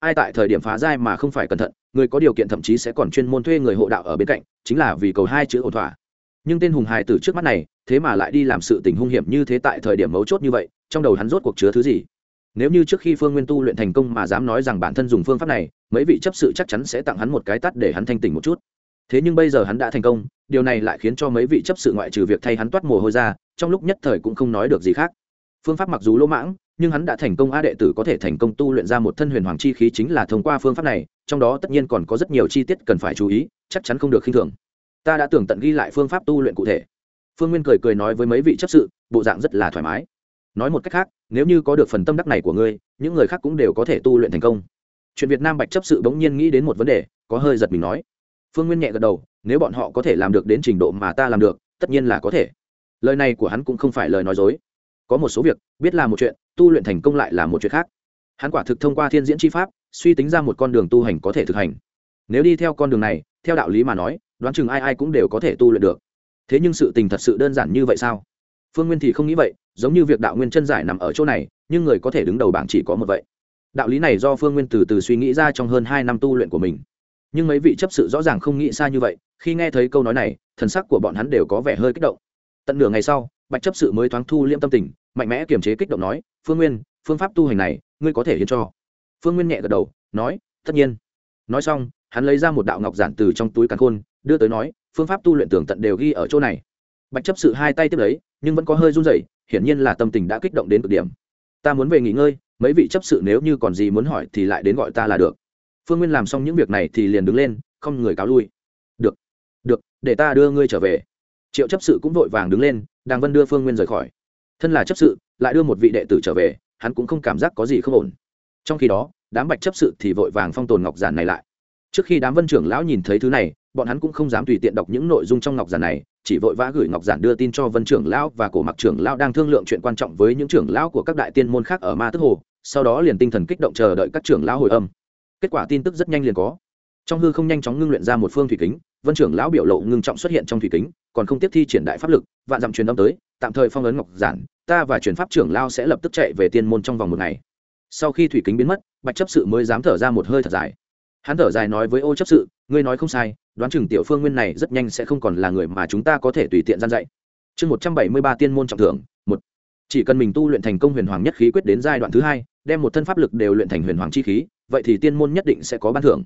ai tại thời điểm phá giai mà không phải cẩn thận, người có điều kiện thậm chí sẽ còn chuyên môn thuê người hộ đạo ở bên cạnh, chính là vì cầu hai chữ ổn thỏa. Nhưng tên hùng hài từ trước mắt này, thế mà lại đi làm sự tình hung hiểm như thế tại thời điểm mấu chốt như vậy, trong đầu hắn rốt cuộc chứa thứ gì? Nếu như trước khi phương nguyên tu luyện thành công mà dám nói rằng bản thân dùng phương pháp này, mấy vị chấp sự chắc chắn sẽ tặng hắn một cái tắt để hắn thanh tỉnh một chút. Thế nhưng bây giờ hắn đã thành công, điều này lại khiến cho mấy vị chấp sự ngoại trừ việc thay hắn toát mồ hôi ra, trong lúc nhất thời cũng không nói được gì khác. Phương pháp mặc dù lỗ mãng nhưng hắn đã thành công, a đệ tử có thể thành công tu luyện ra một thân huyền hoàng chi khí chính là thông qua phương pháp này, trong đó tất nhiên còn có rất nhiều chi tiết cần phải chú ý, chắc chắn không được khinh thường. Ta đã tưởng tận ghi lại phương pháp tu luyện cụ thể. Phương nguyên cười cười nói với mấy vị chấp sự, bộ dạng rất là thoải mái. Nói một cách khác, nếu như có được phần tâm đắc này của ngươi, những người khác cũng đều có thể tu luyện thành công. Chuyện việt nam bạch chấp sự bỗng nhiên nghĩ đến một vấn đề, có hơi giật mình nói. Phương nguyên nhẹ gật đầu, nếu bọn họ có thể làm được đến trình độ mà ta làm được, tất nhiên là có thể. Lời này của hắn cũng không phải lời nói dối có một số việc, biết là một chuyện, tu luyện thành công lại là một chuyện khác. Hắn quả thực thông qua thiên diễn tri pháp, suy tính ra một con đường tu hành có thể thực hành. Nếu đi theo con đường này, theo đạo lý mà nói, đoán chừng ai ai cũng đều có thể tu luyện được. Thế nhưng sự tình thật sự đơn giản như vậy sao? Phương nguyên thì không nghĩ vậy, giống như việc đạo nguyên chân giải nằm ở chỗ này, nhưng người có thể đứng đầu bảng chỉ có một vậy. Đạo lý này do phương nguyên từ từ suy nghĩ ra trong hơn hai năm tu luyện của mình. Nhưng mấy vị chấp sự rõ ràng không nghĩ xa như vậy, khi nghe thấy câu nói này, thần sắc của bọn hắn đều có vẻ hơi kích động. Tận nửa ngày sau bạch chấp sự mới thoáng thu liêm tâm tình, mạnh mẽ kiềm chế kích động nói, phương nguyên, phương pháp tu hành này, ngươi có thể hiến cho. Phương nguyên nhẹ gật đầu, nói, tất nhiên. Nói xong, hắn lấy ra một đạo ngọc giản từ trong túi càn khôn, đưa tới nói, phương pháp tu luyện tưởng tận đều ghi ở chỗ này. Bạch chấp sự hai tay tiếp lấy, nhưng vẫn có hơi run rẩy, hiển nhiên là tâm tình đã kích động đến cực điểm. Ta muốn về nghỉ ngơi, mấy vị chấp sự nếu như còn gì muốn hỏi thì lại đến gọi ta là được. Phương nguyên làm xong những việc này thì liền đứng lên, không người cáo lui. Được được, để ta đưa ngươi trở về. Triệu chấp sự cũng vội vàng đứng lên đàng vân đưa phương nguyên rời khỏi. Thân là chấp sự, lại đưa một vị đệ tử trở về, hắn cũng không cảm giác có gì không ổn. Trong khi đó, đám bạch chấp sự thì vội vàng phong tồn ngọc giản này lại. Trước khi đám vân trưởng lão nhìn thấy thứ này, bọn hắn cũng không dám tùy tiện đọc những nội dung trong ngọc giản này, chỉ vội vã gửi ngọc giản đưa tin cho vân trưởng lão và cổ mặc trưởng lão đang thương lượng chuyện quan trọng với những trưởng lão của các đại tiên môn khác ở ma tức hồ, sau đó liền tinh thần kích động chờ đợi các trưởng lão hồi âm. Kết quả tin tức rất nhanh liền có trong hư không nhanh chóng ngưng luyện ra một phương thủy kính, vân trưởng lão biểu lộ ngưng trọng xuất hiện trong thủy kính, còn không tiếp thi triển đại pháp lực, vạn dặm truyền âm tới, tạm thời phong ấn ngọc giản, ta và truyền pháp trưởng lao sẽ lập tức chạy về tiên môn trong vòng một ngày. Sau khi thủy kính biến mất, bạch chấp sự mới dám thở ra một hơi thật dài. Hắn thở dài nói với ô chấp sự, ngươi nói không sai, đoán chừng tiểu phương nguyên này rất nhanh sẽ không còn là người mà chúng ta có thể tùy tiện gian dạy. Chương một trăm bảy mươi ba tiên môn trọng thưởng, một. Chỉ cần mình tu luyện thành công huyền hoàng nhất khí quyết đến giai đoạn thứ hai, đem một thân pháp lực đều luyện thành huyền hoàng chi khí, vậy thì tiên môn nhất định sẽ có ban thưởng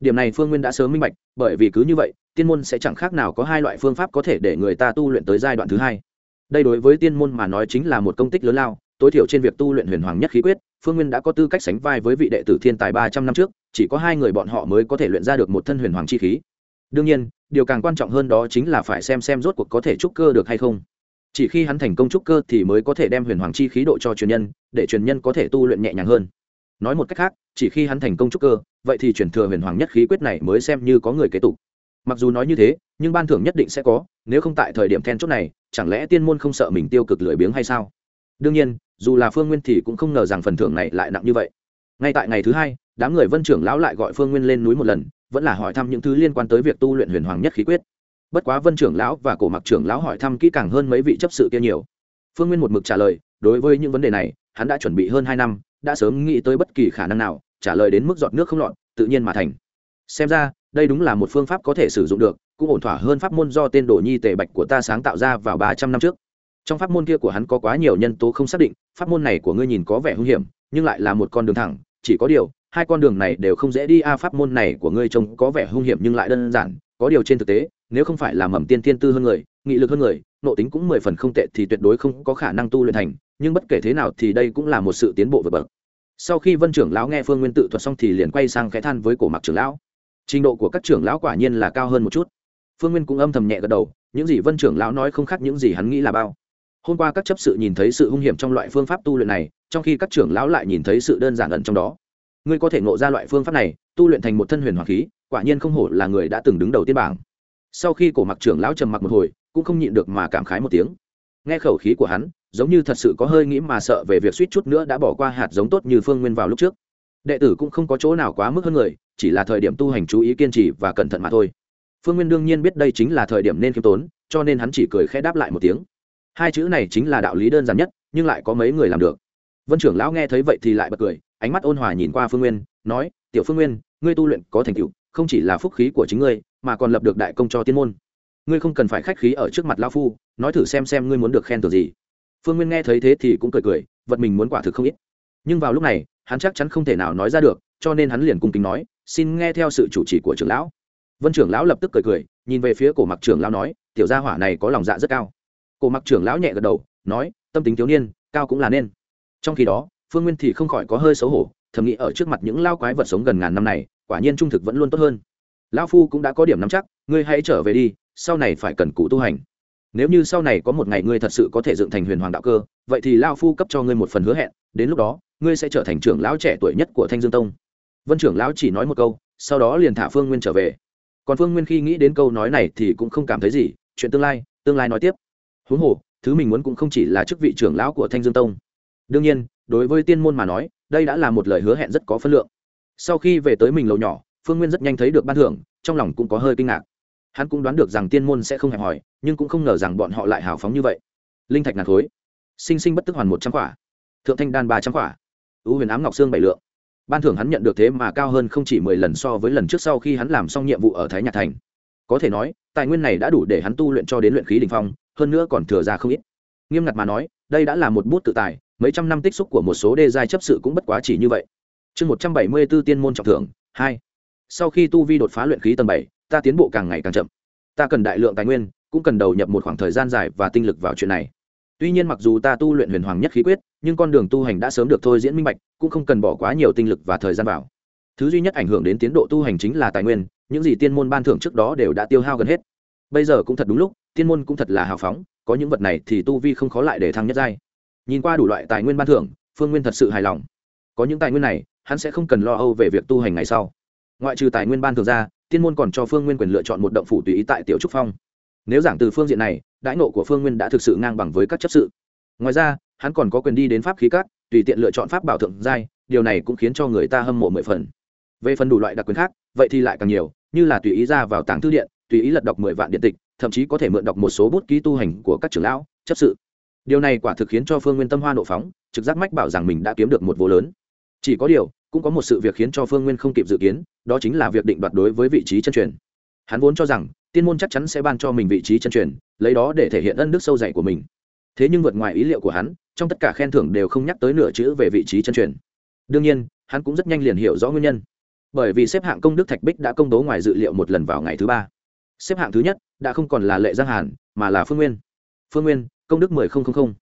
điểm này phương nguyên đã sớm minh bạch, bởi vì cứ như vậy, tiên môn sẽ chẳng khác nào có hai loại phương pháp có thể để người ta tu luyện tới giai đoạn thứ hai. Đây đối với tiên môn mà nói chính là một công tích lớn lao, tối thiểu trên việc tu luyện huyền hoàng nhất khí quyết, phương nguyên đã có tư cách sánh vai với vị đệ tử thiên tài ba trăm năm trước, chỉ có hai người bọn họ mới có thể luyện ra được một thân huyền hoàng chi khí. Đương nhiên, điều càng quan trọng hơn đó chính là phải xem xem rốt cuộc có thể trúc cơ được hay không. Chỉ khi hắn thành công trúc cơ thì mới có thể đem huyền hoàng chi khí độ cho truyền nhân, để truyền nhân có thể tu luyện nhẹ nhàng hơn nói một cách khác, chỉ khi hắn thành công trúc cơ, vậy thì chuyển thừa huyền hoàng nhất khí quyết này mới xem như có người kế tục. Mặc dù nói như thế, nhưng ban thưởng nhất định sẽ có, nếu không tại thời điểm then chốt này, chẳng lẽ tiên môn không sợ mình tiêu cực lười biếng hay sao? Đương nhiên, dù là phương nguyên thì cũng không ngờ rằng phần thưởng này lại nặng như vậy. Ngay tại ngày thứ hai, đám người vân trưởng lão lại gọi phương nguyên lên núi một lần, vẫn là hỏi thăm những thứ liên quan tới việc tu luyện huyền hoàng nhất khí quyết. Bất quá vân trưởng lão và cổ mặc trưởng lão hỏi thăm kỹ càng hơn mấy vị chấp sự kia nhiều. Phương nguyên một mực trả lời, đối với những vấn đề này, hắn đã chuẩn bị hơn hai năm đã sớm nghĩ tới bất kỳ khả năng nào, trả lời đến mức giọt nước không lọt, tự nhiên mà thành. Xem ra, đây đúng là một phương pháp có thể sử dụng được, cũng ổn thỏa hơn pháp môn do tên đồ nhi tề bạch của ta sáng tạo ra vào ba trăm năm trước. Trong pháp môn kia của hắn có quá nhiều nhân tố không xác định, pháp môn này của ngươi nhìn có vẻ hung hiểm, nhưng lại là một con đường thẳng, chỉ có điều, hai con đường này đều không dễ đi a, pháp môn này của ngươi trông có vẻ hung hiểm nhưng lại đơn giản, có điều trên thực tế, nếu không phải là mầm tiên tiên tư hơn người, nghị lực hơn người nộ tính cũng mười phần không tệ thì tuyệt đối không có khả năng tu luyện thành nhưng bất kể thế nào thì đây cũng là một sự tiến bộ vượt bậc. Sau khi vân trưởng lão nghe phương nguyên tự thuật xong thì liền quay sang khẽ than với cổ mặc trưởng lão. Trình độ của các trưởng lão quả nhiên là cao hơn một chút. Phương nguyên cũng âm thầm nhẹ gật đầu, những gì vân trưởng lão nói không khác những gì hắn nghĩ là bao. Hôm qua các chấp sự nhìn thấy sự hung hiểm trong loại phương pháp tu luyện này, trong khi các trưởng lão lại nhìn thấy sự đơn giản ẩn trong đó. Ngươi có thể ngộ ra loại phương pháp này, tu luyện thành một thân huyền hoàng khí, quả nhiên không hổ là người đã từng đứng đầu tiên bảng. Sau khi cổ mặc trưởng lão trầm mặc một hồi, cũng không nhịn được mà cảm khái một tiếng nghe khẩu khí của hắn, giống như thật sự có hơi nghĩ mà sợ về việc suýt chút nữa đã bỏ qua hạt giống tốt như phương nguyên vào lúc trước. Đệ tử cũng không có chỗ nào quá mức hơn người, chỉ là thời điểm tu hành chú ý kiên trì và cẩn thận mà thôi. Phương nguyên đương nhiên biết đây chính là thời điểm nên khiêm tốn, cho nên hắn chỉ cười khẽ đáp lại một tiếng. Hai chữ này chính là đạo lý đơn giản nhất, nhưng lại có mấy người làm được. Vân trưởng lão nghe thấy vậy thì lại bật cười, ánh mắt ôn hòa nhìn qua phương nguyên, nói, tiểu phương nguyên, ngươi tu luyện có thành tựu, không chỉ là phúc khí của chính ngươi, mà còn lập được đại công cho tiên môn ngươi không cần phải khách khí ở trước mặt lao phu, nói thử xem xem ngươi muốn được khen từ gì. Phương nguyên nghe thấy thế thì cũng cười cười, vật mình muốn quả thực không ít. Nhưng vào lúc này, hắn chắc chắn không thể nào nói ra được, cho nên hắn liền cung kính nói, xin nghe theo sự chủ trì của trưởng lão. Vân trưởng lão lập tức cười cười, nhìn về phía cổ mặc trưởng lão nói, tiểu gia hỏa này có lòng dạ rất cao. Cổ mặc trưởng lão nhẹ gật đầu, nói, tâm tính thiếu niên, cao cũng là nên. Trong khi đó, phương nguyên thì không khỏi có hơi xấu hổ, thầm nghĩ ở trước mặt những lao quái vật sống gần ngàn năm này, quả nhiên trung thực vẫn luôn tốt hơn. Lão phu cũng đã có điểm nắm chắc, ngươi hãy trở về đi sau này phải cần cụ tu hành. Nếu như sau này có một ngày ngươi thật sự có thể dựng thành huyền hoàng đạo cơ, vậy thì lao phu cấp cho ngươi một phần hứa hẹn, đến lúc đó, ngươi sẽ trở thành trưởng lão trẻ tuổi nhất của thanh dương tông. Vân trưởng lão chỉ nói một câu, sau đó liền thả phương nguyên trở về. Còn phương nguyên khi nghĩ đến câu nói này thì cũng không cảm thấy gì, chuyện tương lai tương lai nói tiếp. Huống hồ, thứ mình muốn cũng không chỉ là chức vị trưởng lão của thanh dương tông. Đương nhiên, đối với tiên môn mà nói, đây đã là một lời hứa hẹn rất có phân lượng. Sau khi về tới mình lầu nhỏ, phương nguyên rất nhanh thấy được ban thưởng, trong lòng cũng có hơi kinh ngạc hắn cũng đoán được rằng tiên môn sẽ không hẹp hòi, nhưng cũng không ngờ rằng bọn họ lại hào phóng như vậy. Linh thạch ngàn khối, sinh sinh bất tức hoàn một trăm quả, thượng thanh đan ba trăm quả U huyền ám ngọc sương bảy lượng. Ban thưởng hắn nhận được thế mà cao hơn không chỉ mười lần so với lần trước sau khi hắn làm xong nhiệm vụ ở thái nhạc thành. Có thể nói, tài nguyên này đã đủ để hắn tu luyện cho đến luyện khí đình phong, hơn nữa còn thừa ra không ít. Nghiêm ngặt mà nói, đây đã là một bút tự tài, mấy trăm năm tích xúc của một số đê giai chấp sự cũng bất quá chỉ như vậy. Chương một trăm bảy mươi b ố tiên môn trọng thưởng, hai. Sau khi tu vi đột phá luyện khí tầng bảy ta tiến bộ càng ngày càng chậm. Ta cần đại lượng tài nguyên, cũng cần đầu nhập một khoảng thời gian dài và tinh lực vào chuyện này. Tuy nhiên mặc dù ta tu luyện huyền hoàng nhất khí quyết, nhưng con đường tu hành đã sớm được thôi diễn minh bạch, cũng không cần bỏ quá nhiều tinh lực và thời gian vào. Thứ duy nhất ảnh hưởng đến tiến độ tu hành chính là tài nguyên, những gì tiên môn ban thưởng trước đó đều đã tiêu hao gần hết. Bây giờ cũng thật đúng lúc, tiên môn cũng thật là hào phóng, có những vật này thì tu vi không khó lại để thăng nhất giai. Nhìn qua đủ loại tài nguyên ban thưởng, phương nguyên thật sự hài lòng. Có những tài nguyên này, hắn sẽ không cần lo âu về việc tu hành ngày sau. Ngoại trừ tài nguyên ban thưởng ra tiên môn còn cho phương nguyên quyền lựa chọn một động phủ tùy ý tại tiểu trúc phong. Nếu giảng từ phương diện này, đãi nộ của phương nguyên đã thực sự ngang bằng với các chấp sự. Ngoài ra, hắn còn có quyền đi đến pháp khí cát tùy tiện lựa chọn pháp bảo thượng giai, điều này cũng khiến cho người ta hâm mộ mười phần. Về phần đủ loại đặc quyền khác, vậy thì lại càng nhiều, như là tùy ý ra vào tàng thư điện, tùy ý lật đọc mười vạn điện tịch, thậm chí có thể mượn đọc một số bút ký tu hành của các trưởng lão, chấp sự. Điều này quả thực khiến cho phương nguyên tâm hoa nộ phóng, trực giác mách bảo rằng mình đã kiếm được một vô lớn. Chỉ có điều cũng có một sự việc khiến cho phương nguyên không kịp dự kiến, đó chính là việc định đoạt đối với vị trí chân truyền. Hắn vốn cho rằng, tiên môn chắc chắn sẽ ban cho mình vị trí chân truyền, lấy đó để thể hiện ân đức sâu dày của mình. Thế nhưng vượt ngoài ý liệu của hắn, trong tất cả khen thưởng đều không nhắc tới nửa chữ về vị trí chân truyền. Đương nhiên, hắn cũng rất nhanh liền hiểu rõ nguyên nhân. Bởi vì xếp hạng công đức thạch bích đã công bố ngoài dự liệu một lần vào ngày thứ ba. Xếp hạng thứ nhất đã không còn là lệ giang hàn, mà là phương nguyên. Phương nguyên, công đức mười không không không.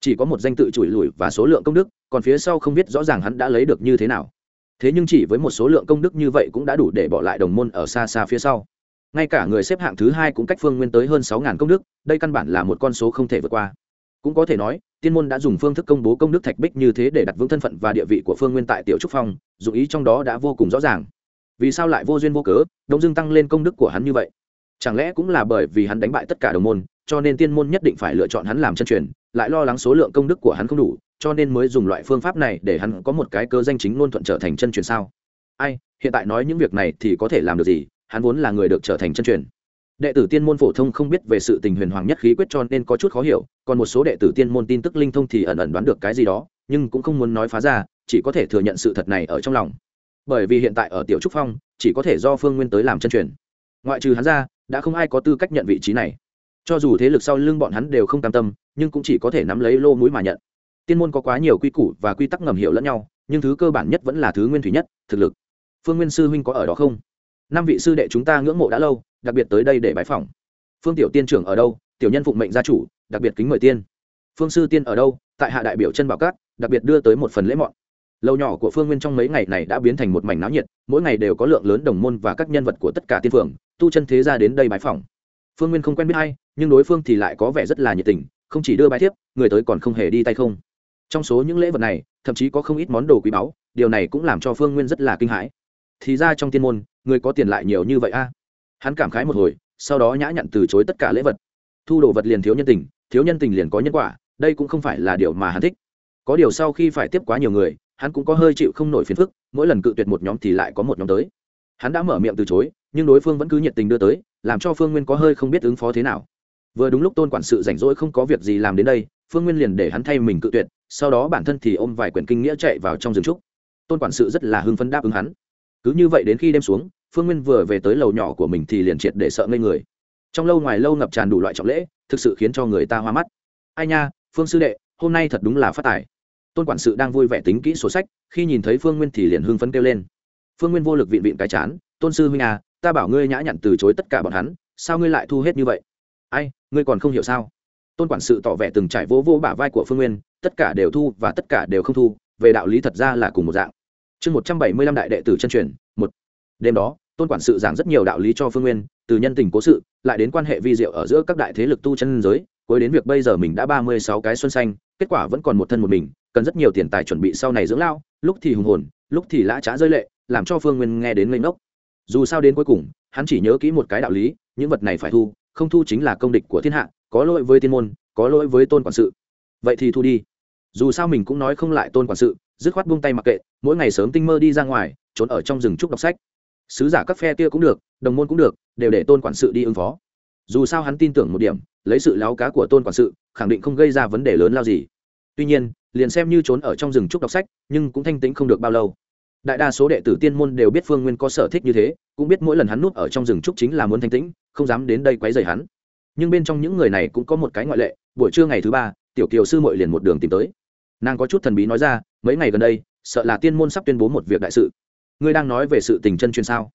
Chỉ có một danh tự chùi lùi và số lượng công đức, còn phía sau không biết rõ ràng hắn đã lấy được như thế nào thế nhưng chỉ với một số lượng công đức như vậy cũng đã đủ để bỏ lại đồng môn ở xa xa phía sau. Ngay cả người xếp hạng thứ hai cũng cách phương nguyên tới hơn sáu ngàn công đức, đây căn bản là một con số không thể vượt qua. Cũng có thể nói, tiên môn đã dùng phương thức công bố công đức thạch bích như thế để đặt vững thân phận và địa vị của phương nguyên tại tiểu trúc phong dù ý trong đó đã vô cùng rõ ràng. Vì sao lại vô duyên vô cớ, đông Dương tăng lên công đức của hắn như vậy? Chẳng lẽ cũng là bởi vì hắn đánh bại tất cả đồng môn, cho nên tiên môn nhất định phải lựa chọn hắn làm chân truyền, lại lo lắng số lượng công đức của hắn không đủ cho nên mới dùng loại phương pháp này để hắn có một cái cơ danh chính luôn thuận trở thành chân truyền sao? Ai, hiện tại nói những việc này thì có thể làm được gì? Hắn vốn là người được trở thành chân truyền. Đệ tử tiên môn phổ thông không biết về sự tình huyền hoàng nhất khí quyết cho nên có chút khó hiểu, còn một số đệ tử tiên môn tin tức linh thông thì ẩn ẩn đoán được cái gì đó, nhưng cũng không muốn nói phá ra, chỉ có thể thừa nhận sự thật này ở trong lòng. Bởi vì hiện tại ở tiểu trúc phong, chỉ có thể do phương nguyên tới làm chân truyền. Ngoại trừ hắn ra, đã không ai có tư cách nhận vị trí này. Cho dù thế lực sau lưng bọn hắn đều không cam tâm, nhưng cũng chỉ có thể nắm lấy lô mũi mà nhận tiên môn có quá nhiều quy củ và quy tắc ngầm hiểu lẫn nhau, nhưng thứ cơ bản nhất vẫn là thứ nguyên thủy nhất, thực lực. Phương nguyên sư huynh có ở đó không? Năm vị sư đệ chúng ta ngưỡng mộ đã lâu, đặc biệt tới đây để bái phỏng. Phương tiểu tiên trưởng ở đâu? Tiểu nhân phụng mệnh gia chủ, đặc biệt kính mời tiên. Phương sư tiên ở đâu? Tại hạ đại biểu chân bảo cát đặc biệt đưa tới một phần lễ mọn. Lâu nhỏ của phương nguyên trong mấy ngày này đã biến thành một mảnh náo nhiệt, mỗi ngày đều có lượng lớn đồng môn và các nhân vật của tất cả tiên phường, tu chân thế gia đến đây bái phỏng. Phương nguyên không quen biết hay nhưng đối phương thì lại có vẻ rất là nhiệt tình, không chỉ đưa bài thiếp, người tới còn không hề đi tay không trong số những lễ vật này, thậm chí có không ít món đồ quý báu, điều này cũng làm cho phương nguyên rất là kinh hãi. Thì ra trong tiên môn, người có tiền lại nhiều như vậy a? Hắn cảm khái một hồi, sau đó nhã nhặn từ chối tất cả lễ vật. Thu đồ vật liền thiếu nhân tình, thiếu nhân tình liền có nhân quả, đây cũng không phải là điều mà hắn thích. Có điều sau khi phải tiếp quá nhiều người, hắn cũng có hơi chịu không nổi phiền phức, mỗi lần cự tuyệt một nhóm thì lại có một nhóm tới. Hắn đã mở miệng từ chối, nhưng đối phương vẫn cứ nhiệt tình đưa tới, làm cho phương nguyên có hơi không biết ứng phó thế nào. Vừa đúng lúc tôn quản sự rảnh rỗi không có việc gì làm đến đây phương nguyên liền để hắn thay mình cự tuyệt, sau đó bản thân thì ôm vài quyển kinh nghĩa chạy vào trong rừng trúc. Tôn quản sự rất là hưng phấn đáp ứng hắn. Cứ như vậy đến khi đêm xuống, phương nguyên vừa về tới lầu nhỏ của mình thì liền triệt để sợ ngây người. Trong lâu ngoài lâu ngập tràn đủ loại trọng lễ, thực sự khiến cho người ta hoa mắt. Ai nha, phương sư đệ, hôm nay thật đúng là phát tài. Tôn quản sự đang vui vẻ tính kỹ sổ sách, khi nhìn thấy phương nguyên thì liền hưng phấn kêu lên. Phương nguyên vô lực vịn vịn cái chán, tôn sư huynh à ta bảo ngươi nhã nhặn từ chối tất cả bọn hắn, sao ngươi lại thu hết như vậy? Ai, ngươi còn không hiểu sao? Tôn quản sự tỏ vẻ từng trải vô vô bả vai của phương nguyên, tất cả đều thu và tất cả đều không thu, về đạo lý thật ra là cùng một dạng. Chương một trăm bảy mươi lăm đại đệ tử chân truyền, một. Đêm đó, tôn quản sự giảng rất nhiều đạo lý cho phương nguyên, từ nhân tình cố sự, lại đến quan hệ vi diệu ở giữa các đại thế lực tu chân giới, cuối đến việc bây giờ mình đã ba mươi sáu cái xuân xanh, kết quả vẫn còn một thân một mình, cần rất nhiều tiền tài chuẩn bị sau này dưỡng lao, lúc thì hùng hồn, lúc thì lã trá rơi lệ, làm cho phương nguyên nghe đến ngây ngốc. Dù sao đến cuối cùng, hắn chỉ nhớ kỹ một cái đạo lý, những vật này phải thu, không thu chính là công địch của thiên hạ có lỗi với tiên môn, có lỗi với tôn quản sự. Vậy thì thu đi. Dù sao mình cũng nói không lại tôn quản sự, dứt khoát buông tay mặc kệ, mỗi ngày sớm tinh mơ đi ra ngoài, trốn ở trong rừng trúc đọc sách. Sứ giả các phe kia cũng được, đồng môn cũng được, đều để tôn quản sự đi ứng phó. Dù sao hắn tin tưởng một điểm, lấy sự láo cá của tôn quản sự, khẳng định không gây ra vấn đề lớn lao gì. Tuy nhiên, liền xem như trốn ở trong rừng trúc đọc sách, nhưng cũng thanh tĩnh không được bao lâu. Đại đa số đệ tử tiên môn đều biết phương nguyên có sở thích như thế, cũng biết mỗi lần hắn núp ở trong rừng trúc chính là muốn thanh tĩnh, không dám đến đây quấy rầy hắn nhưng bên trong những người này cũng có một cái ngoại lệ, buổi trưa ngày thứ ba, tiểu kiều sư mội liền một đường tìm tới. Nàng có chút thần bí nói ra, mấy ngày gần đây, sợ là tiên môn sắp tuyên bố một việc đại sự. Ngươi đang nói về sự tình chân chuyên sao?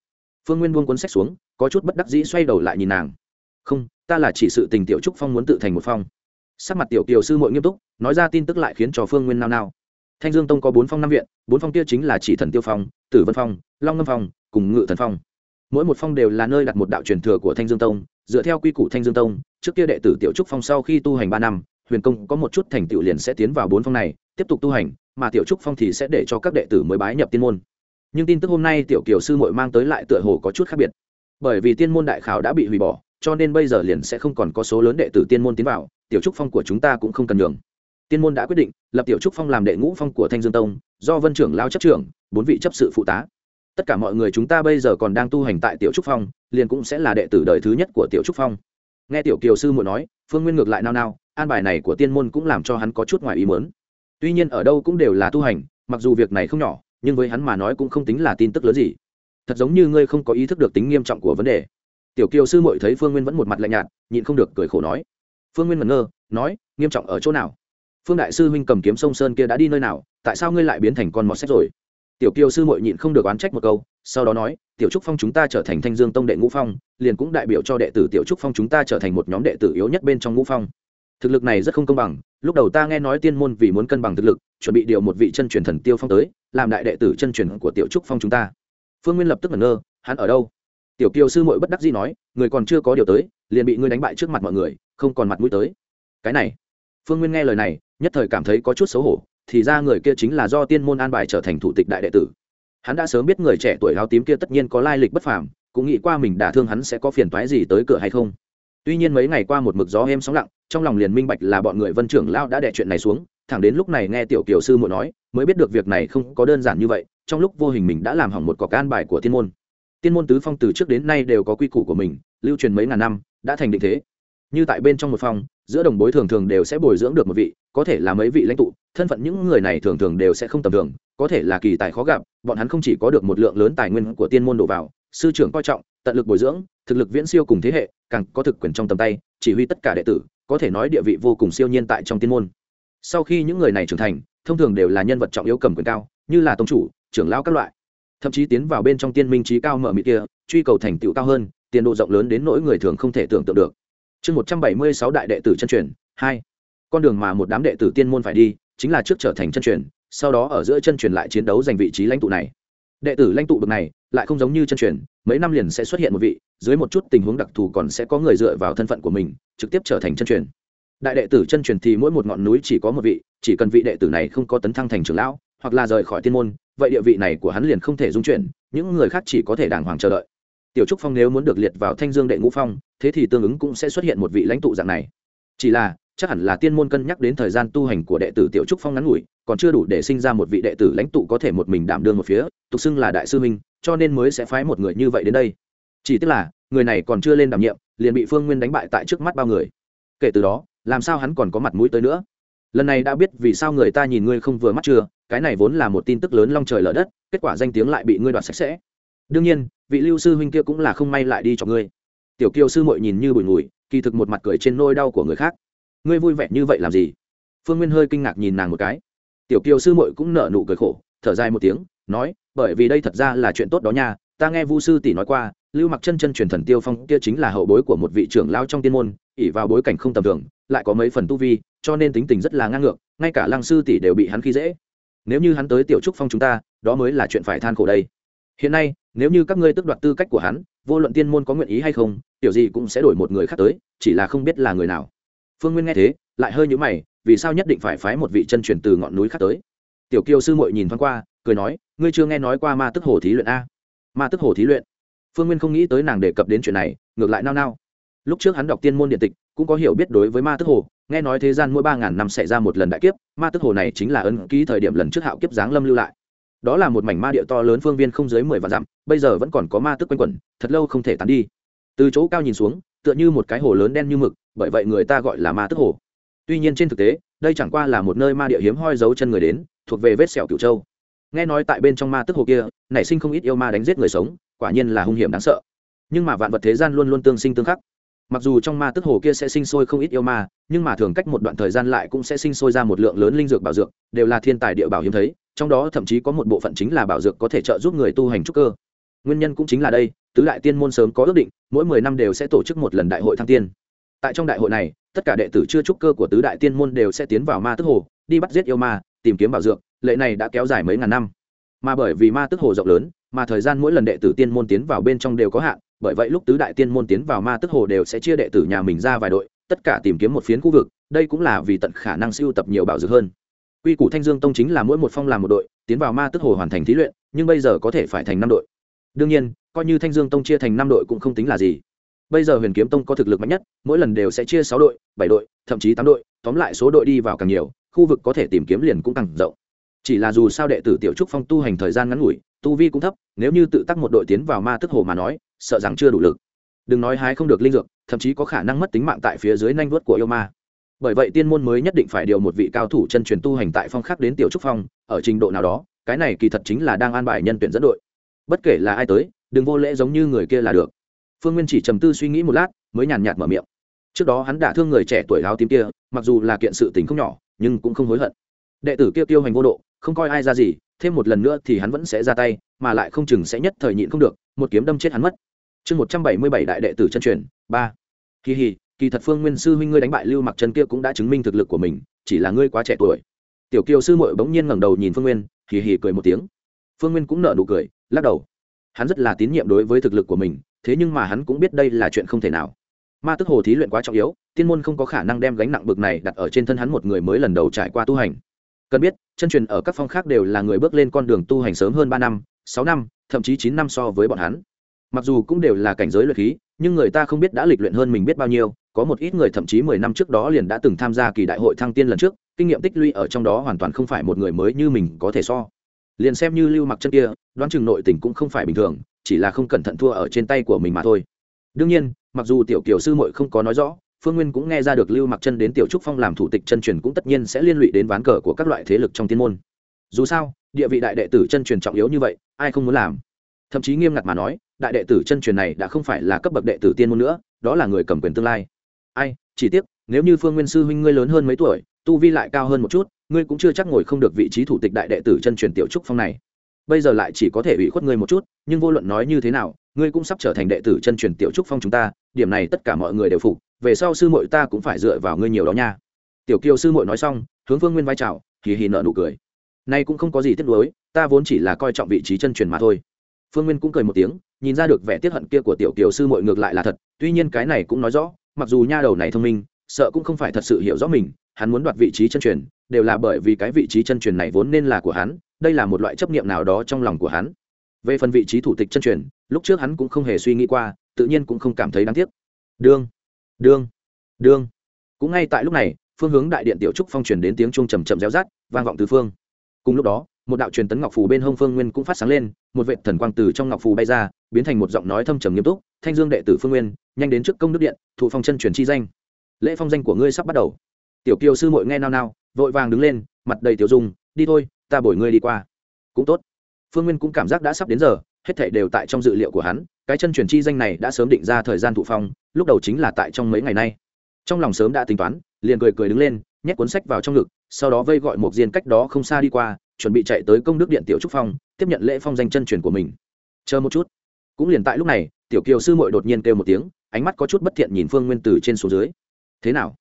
Phương nguyên buông cuốn sách xuống, có chút bất đắc dĩ xoay đầu lại nhìn nàng. Không, ta là chỉ sự tình tiểu trúc phong muốn tự thành một phong. Sắc mặt tiểu kiều sư mội nghiêm túc, nói ra tin tức lại khiến cho phương nguyên nao nao. Thanh dương tông có bốn phong năm viện, bốn phong kia chính là chỉ thần tiêu phong, tử vân phong, long ngâm phong, cùng ngự thần phong mỗi một phong đều là nơi đặt một đạo truyền thừa của thanh dương tông, dựa theo quy củ thanh dương tông, trước kia đệ tử tiểu trúc phong sau khi tu hành ba năm, huyền công có một chút thành tựu liền sẽ tiến vào bốn phong này, tiếp tục tu hành, mà tiểu trúc phong thì sẽ để cho các đệ tử mới bái nhập tiên môn. Nhưng tin tức hôm nay tiểu kiều sư muội mang tới lại tựa hồ có chút khác biệt. Bởi vì tiên môn đại khảo đã bị hủy bỏ, cho nên bây giờ liền sẽ không còn có số lớn đệ tử tiên môn tiến vào, tiểu trúc phong của chúng ta cũng không cần nhường. Tiên môn đã quyết định, lập tiểu trúc phong làm đệ ngũ phong của thanh dương tông, do vân trưởng lao chấp trưởng, bốn vị chấp sự phụ tá tất cả mọi người chúng ta bây giờ còn đang tu hành tại tiểu trúc phong, liền cũng sẽ là đệ tử đời thứ nhất của tiểu trúc phong. Nghe tiểu kiều sư muội nói, phương nguyên ngược lại nao nao, an bài này của tiên môn cũng làm cho hắn có chút ngoài ý mớn tuy nhiên ở đâu cũng đều là tu hành, mặc dù việc này không nhỏ, nhưng với hắn mà nói cũng không tính là tin tức lớn gì. Thật giống như ngươi không có ý thức được tính nghiêm trọng của vấn đề. Tiểu kiều sư muội thấy phương nguyên vẫn một mặt lạnh nhạt, nhịn không được cười khổ nói. Phương nguyên ngẩn ngơ, nói, nghiêm trọng ở chỗ nào? Phương đại sư huynh cầm kiếm sông sơn kia đã đi nơi nào, tại sao ngươi lại biến thành con mọt sách rồi? Tiểu kiều sư muội nhịn không được oán trách một câu, sau đó nói, tiểu trúc phong chúng ta trở thành thanh dương tông đệ ngũ phong, liền cũng đại biểu cho đệ tử tiểu trúc phong chúng ta trở thành một nhóm đệ tử yếu nhất bên trong ngũ phong. Thực lực này rất không công bằng, lúc đầu ta nghe nói tiên môn vì muốn cân bằng thực lực, chuẩn bị điều một vị chân truyền thần tiêu phong tới, làm đại đệ tử chân truyền của tiểu trúc phong chúng ta. Phương nguyên lập tức ngẩn ngơ, hắn ở đâu? Tiểu kiều sư muội bất đắc dĩ nói, người còn chưa có điều tới, liền bị ngươi đánh bại trước mặt mọi người, không còn mặt mũi tới. Cái này, phương nguyên nghe lời này, nhất thời cảm thấy có chút xấu hổ thì ra người kia chính là do tiên môn an bài trở thành thủ tịch đại đệ tử. Hắn đã sớm biết người trẻ tuổi áo tím kia tất nhiên có lai lịch bất phàm, cũng nghĩ qua mình đả thương hắn sẽ có phiền toái gì tới cửa hay không. Tuy nhiên mấy ngày qua một mực gió êm sóng lặng, trong lòng liền minh bạch là bọn người vân trưởng lao đã đẻ chuyện này xuống, thẳng đến lúc này nghe tiểu kiều sư muội nói, mới biết được việc này không có đơn giản như vậy, trong lúc vô hình mình đã làm hỏng một cọc an bài của Thiên môn. Tiên môn tứ phong từ trước đến nay đều có quy củ của mình, lưu truyền mấy ngàn năm, đã thành định thế. Như tại bên trong một phong, giữa đồng bối thường thường đều sẽ bồi dưỡng được một vị, có thể là mấy vị lãnh tụ thân phận những người này thường thường đều sẽ không tầm thường, có thể là kỳ tài khó gặp, bọn hắn không chỉ có được một lượng lớn tài nguyên của tiên môn đổ vào, sư trưởng coi trọng, tận lực bồi dưỡng, thực lực viễn siêu cùng thế hệ, càng có thực quyền trong tầm tay, chỉ huy tất cả đệ tử, có thể nói địa vị vô cùng siêu nhiên tại trong tiên môn. Sau khi những người này trưởng thành, thông thường đều là nhân vật trọng yếu cầm quyền cao, như là tông chủ, trưởng lão các loại. Thậm chí tiến vào bên trong tiên minh trí cao mở mịt kia, truy cầu thành tựu cao hơn, tiền độ rộng lớn đến nỗi người thường không thể tưởng tượng được. Chương một trăm bảy mươi sáu đại đệ tử chân truyền, hai. Con đường mà một đám đệ tử tiên môn phải đi chính là trước trở thành chân truyền, sau đó ở giữa chân truyền lại chiến đấu giành vị trí lãnh tụ này. Đệ tử lãnh tụ bậc này lại không giống như chân truyền, mấy năm liền sẽ xuất hiện một vị, dưới một chút tình huống đặc thù còn sẽ có người dựa vào thân phận của mình, trực tiếp trở thành chân truyền. Đại đệ tử chân truyền thì mỗi một ngọn núi chỉ có một vị, chỉ cần vị đệ tử này không có tấn thăng thành trưởng lão, hoặc là rời khỏi tiên môn, vậy địa vị này của hắn liền không thể dung chuyển, những người khác chỉ có thể đàng hoàng chờ đợi. Tiểu trúc phong nếu muốn được liệt vào thanh dương đệ ngũ phong, thế thì tương ứng cũng sẽ xuất hiện một vị lãnh tụ dạng này. Chỉ là chắc hẳn là tiên môn cân nhắc đến thời gian tu hành của đệ tử tiểu trúc phong ngắn ngủi, còn chưa đủ để sinh ra một vị đệ tử lãnh tụ có thể một mình đảm đương một phía, tục xưng là đại sư minh cho nên mới sẽ phái một người như vậy đến đây. Chỉ tức là, người này còn chưa lên đảm nhiệm, liền bị phương nguyên đánh bại tại trước mắt bao người. Kể từ đó, làm sao hắn còn có mặt mũi tới nữa? Lần này đã biết vì sao người ta nhìn ngươi không vừa mắt chưa, cái này vốn là một tin tức lớn long trời lở đất, kết quả danh tiếng lại bị ngươi đoạt sạch sẽ. Đương nhiên, vị lưu sư huynh kia cũng là không may lại đi cho ngươi. Tiểu kiều sư mội nhìn như bùi ngùi, kỳ thực một mặt cười trên nôi đau của người khác ngươi vui vẻ như vậy làm gì? Phương nguyên hơi kinh ngạc nhìn nàng một cái. Tiểu kiều sư mội cũng nở nụ cười khổ, thở dài một tiếng, nói, bởi vì đây thật ra là chuyện tốt đó nha, ta nghe vu sư tỷ nói qua, lưu mặc chân chân truyền thần tiêu phong kia chính là hậu bối của một vị trưởng lao trong tiên môn ỉ vào bối cảnh không tầm thường, lại có mấy phần tu vi, cho nên tính tình rất là ngang ngược, ngay cả lăng sư tỷ đều bị hắn khi dễ. Nếu như hắn tới tiểu trúc phong chúng ta, đó mới là chuyện phải than khổ đây. Hiện nay, nếu như các ngươi tước đoạt tư cách của hắn, vô luận tiên môn có nguyện ý hay không, tiểu gì cũng sẽ đổi một người khác tới, chỉ là không biết là người nào phương nguyên nghe thế, lại hơi nhũ mày, vì sao nhất định phải phái một vị chân truyền từ ngọn núi khác tới? Tiểu kiều sư muội nhìn thoáng qua, cười nói, ngươi chưa nghe nói qua ma tức hồ thí luyện a? Ma tức hồ thí luyện? Phương nguyên không nghĩ tới nàng đề cập đến chuyện này, ngược lại nao nao. Lúc trước hắn đọc tiên môn điện tịch, cũng có hiểu biết đối với ma tức hồ, nghe nói thế gian mỗi ba ngàn năm xảy ra một lần đại kiếp, ma tức hồ này chính là ân ký thời điểm lần trước hạo kiếp giáng lâm lưu lại. Đó là một mảnh ma địa to lớn phương viên không dưới mười vạn dặm, bây giờ vẫn còn có ma tức quanh quẩn, thật lâu không thể tán đi. Từ chỗ cao nhìn xuống, tựa như một cái hồ lớn đen như mực bởi vậy người ta gọi là ma tức hồ. Tuy nhiên trên thực tế, đây chẳng qua là một nơi ma địa hiếm hoi giấu chân người đến, thuộc về vết sẹo cựu châu. Nghe nói tại bên trong ma tức hồ kia, nảy sinh không ít yêu ma đánh giết người sống, quả nhiên là hung hiểm đáng sợ. Nhưng mà vạn vật thế gian luôn luôn tương sinh tương khắc. Mặc dù trong ma tức hồ kia sẽ sinh sôi không ít yêu ma, nhưng mà thường cách một đoạn thời gian lại cũng sẽ sinh sôi ra một lượng lớn linh dược bảo dược, đều là thiên tài địa bảo hiếm thấy, trong đó thậm chí có một bộ phận chính là bảo dược có thể trợ giúp người tu hành trúc cơ. Nguyên nhân cũng chính là đây, tứ đại tiên môn sớm có ước định, mỗi mười năm đều sẽ tổ chức một lần đại hội thăng tiên tại trong đại hội này, tất cả đệ tử chưa trúc cơ của tứ đại tiên môn đều sẽ tiến vào ma tức hồ, đi bắt giết yêu ma, tìm kiếm bảo dược, lệ này đã kéo dài mấy ngàn năm. Mà bởi vì ma tức hồ rộng lớn, mà thời gian mỗi lần đệ tử tiên môn tiến vào bên trong đều có hạn, bởi vậy lúc tứ đại tiên môn tiến vào ma tức hồ đều sẽ chia đệ tử nhà mình ra vài đội, tất cả tìm kiếm một phiến khu vực, đây cũng là vì tận khả năng siêu tập nhiều bảo dược hơn. Quy củ thanh dương tông chính là mỗi một phong làm một đội, tiến vào ma tức hồ hoàn thành thí luyện, nhưng bây giờ có thể phải thành năm đội. Đương nhiên, coi như thanh dương tông chia thành năm đội cũng không tính là gì bây giờ huyền kiếm tông có thực lực mạnh nhất, mỗi lần đều sẽ chia sáu đội, bảy đội, thậm chí tám đội, tóm lại số đội đi vào càng nhiều, khu vực có thể tìm kiếm liền cũng càng rộng. Chỉ là dù sao đệ tử tiểu trúc phong tu hành thời gian ngắn ngủi, tu vi cũng thấp, nếu như tự tắc một đội tiến vào ma tức hồ mà nói, sợ rằng chưa đủ lực. Đừng nói hái không được linh dược, thậm chí có khả năng mất tính mạng tại phía dưới nanh vuốt của yêu ma. Bởi vậy tiên môn mới nhất định phải điều một vị cao thủ chân truyền tu hành tại phong khác đến tiểu trúc phong, ở trình độ nào đó, cái này kỳ thật chính là đang an bài nhân tuyển dẫn đội. Bất kể là ai tới, đừng vô lễ giống như người kia là được phương nguyên chỉ trầm tư suy nghĩ một lát, mới nhàn nhạt mở miệng. Trước đó hắn đã thương người trẻ tuổi áo tím kia, mặc dù là kiện sự tình không nhỏ, nhưng cũng không hối hận. Đệ tử kia tiêu hành vô độ, không coi ai ra gì, thêm một lần nữa thì hắn vẫn sẽ ra tay, mà lại không chừng sẽ nhất thời nhịn không được, một kiếm đâm chết hắn mất. Chương một trăm bảy mươi bảy đại đệ tử chân truyền, ba. Kỳ hì kỳ thật phương nguyên sư huynh ngươi đánh bại lưu mặc chân kia cũng đã chứng minh thực lực của mình, chỉ là ngươi quá trẻ tuổi. Tiểu kiều sư mội bỗng nhiên ngẩng đầu nhìn phương nguyên, kỳ hì cười một tiếng. Phương nguyên cũng nở nụ cười, lắc đầu. Hắn rất là tín nhiệm đối với thực lực của mình thế nhưng mà hắn cũng biết đây là chuyện không thể nào. Ma tức hồ thí luyện quá trọng yếu, tiên môn không có khả năng đem gánh nặng bực này đặt ở trên thân hắn một người mới lần đầu trải qua tu hành. Cần biết, chân truyền ở các phong khác đều là người bước lên con đường tu hành sớm hơn ba năm, sáu năm, thậm chí chín năm so với bọn hắn. Mặc dù cũng đều là cảnh giới luyện khí, nhưng người ta không biết đã lịch luyện hơn mình biết bao nhiêu, có một ít người thậm chí mười năm trước đó liền đã từng tham gia kỳ đại hội thăng tiên lần trước, kinh nghiệm tích lũy ở trong đó hoàn toàn không phải một người mới như mình có thể so. Liền xem như lưu mặc chân kia, đoán chừng nội tình cũng không phải bình thường chỉ là không cẩn thận thua ở trên tay của mình mà thôi. Đương nhiên, mặc dù tiểu kiều sư muội không có nói rõ, phương nguyên cũng nghe ra được lưu mặc chân đến tiểu trúc phong làm thủ tịch chân truyền cũng tất nhiên sẽ liên lụy đến ván cờ của các loại thế lực trong tiên môn. Dù sao, địa vị đại đệ tử chân truyền trọng yếu như vậy, ai không muốn làm? Thậm chí nghiêm ngặt mà nói, đại đệ tử chân truyền này đã không phải là cấp bậc đệ tử tiên môn nữa, đó là người cầm quyền tương lai. Ai, chỉ tiếc, nếu như phương nguyên sư huynh ngươi lớn hơn mấy tuổi, tu vi lại cao hơn một chút, ngươi cũng chưa chắc ngồi không được vị trí thủ tịch đại đệ tử chân truyền tiểu trúc phong này bây giờ lại chỉ có thể ủy khuất ngươi một chút, nhưng vô luận nói như thế nào, ngươi cũng sắp trở thành đệ tử chân truyền tiểu trúc phong chúng ta, điểm này tất cả mọi người đều phục, về sau sư muội ta cũng phải dựa vào ngươi nhiều đó nha. Tiểu kiều sư muội nói xong, hướng phương nguyên vai trào hì hì nợ nụ cười. Nay cũng không có gì tiếc nuối, ta vốn chỉ là coi trọng vị trí chân truyền mà thôi. Phương nguyên cũng cười một tiếng, nhìn ra được vẻ tiết hận kia của tiểu kiều sư muội ngược lại là thật, tuy nhiên cái này cũng nói rõ, mặc dù nha đầu này thông minh, sợ cũng không phải thật sự hiểu rõ mình hắn muốn đoạt vị trí chân truyền, đều là bởi vì cái vị trí chân truyền này vốn nên là của hắn, đây là một loại chấp niệm nào đó trong lòng của hắn. Về phần vị trí thủ tịch chân truyền, lúc trước hắn cũng không hề suy nghĩ qua, tự nhiên cũng không cảm thấy đáng tiếc. Đương đương đương. Cũng ngay tại lúc này, phương hướng đại điện tiểu trúc phong truyền đến tiếng chuông trầm trầm réo rát, vang vọng từ phương. Cùng lúc đó, một đạo truyền tấn ngọc phù bên hông phương nguyên cũng phát sáng lên, một vệ thần quang từ trong ngọc phù bay ra, biến thành một giọng nói thâm trầm nghiêm túc, thanh dương đệ tử phương nguyên, nhanh đến trước công đức điện, thụ phong chân truyền chi danh. Lễ phong danh của ngươi sắp bắt đầu tiểu kiều sư mội nghe nao nao, vội vàng đứng lên, mặt đầy tiểu dung, đi thôi, ta bổi ngươi đi qua. Cũng tốt. Phương nguyên cũng cảm giác đã sắp đến giờ, hết thảy đều tại trong dự liệu của hắn, cái chân truyền chi danh này đã sớm định ra thời gian thụ phong, lúc đầu chính là tại trong mấy ngày nay. Trong lòng sớm đã tính toán, liền cười cười đứng lên, nhét cuốn sách vào trong ngực, sau đó vây gọi một diên cách đó không xa đi qua, chuẩn bị chạy tới công đức điện tiểu trúc phong, tiếp nhận lễ phong danh chân truyền của mình. Chờ một chút. Cũng liền tại lúc này, tiểu kiều sư mội đột nhiên kêu một tiếng, ánh mắt có chút bất thiện nhìn phương nguyên từ trên xuống dưới. Thế nào?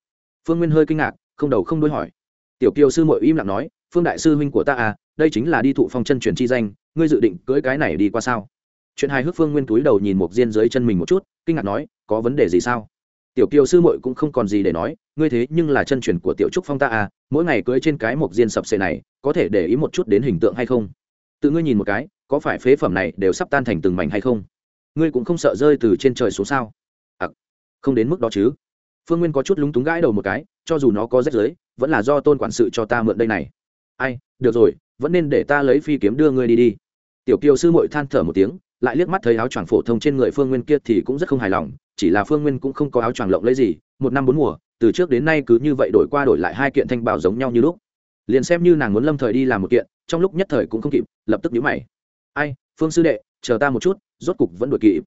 Phương nguyên hơi kinh ngạc không đầu không đuôi hỏi. Tiểu kiều sư mội im lặng nói phương đại sư huynh của ta à đây chính là đi thụ phong chân truyền chi danh ngươi dự định cưới cái này đi qua sao? Chuyện hai hước phương nguyên túi đầu nhìn một diên dưới chân mình một chút kinh ngạc nói có vấn đề gì sao? Tiểu kiều sư muội cũng không còn gì để nói ngươi thế nhưng là chân truyền của tiểu trúc phong ta à mỗi ngày cưới trên cái một diên sập xệ này có thể để ý một chút đến hình tượng hay không? Tự ngươi nhìn một cái có phải phế phẩm này đều sắp tan thành từng mảnh hay không? Ngươi cũng không sợ rơi từ trên trời xuống sao? À, không đến mức đó chứ phương nguyên có chút lúng túng gãi đầu một cái, cho dù nó có rách giới vẫn là do tôn quản sự cho ta mượn đây này. Ai, được rồi, vẫn nên để ta lấy phi kiếm đưa ngươi đi đi. Tiểu kiều sư mội than thở một tiếng, lại liếc mắt thấy áo choàng phổ thông trên người phương nguyên kia thì cũng rất không hài lòng, chỉ là phương nguyên cũng không có áo choàng lộng lấy gì, một năm bốn mùa, từ trước đến nay cứ như vậy đổi qua đổi lại hai kiện thanh bảo giống nhau như lúc. Liền xem như nàng muốn lâm thời đi làm một kiện, trong lúc nhất thời cũng không kịp, lập tức nhũ mày. Ai, phương sư đệ, chờ ta một chút, rốt cục vẫn đuổi kịp.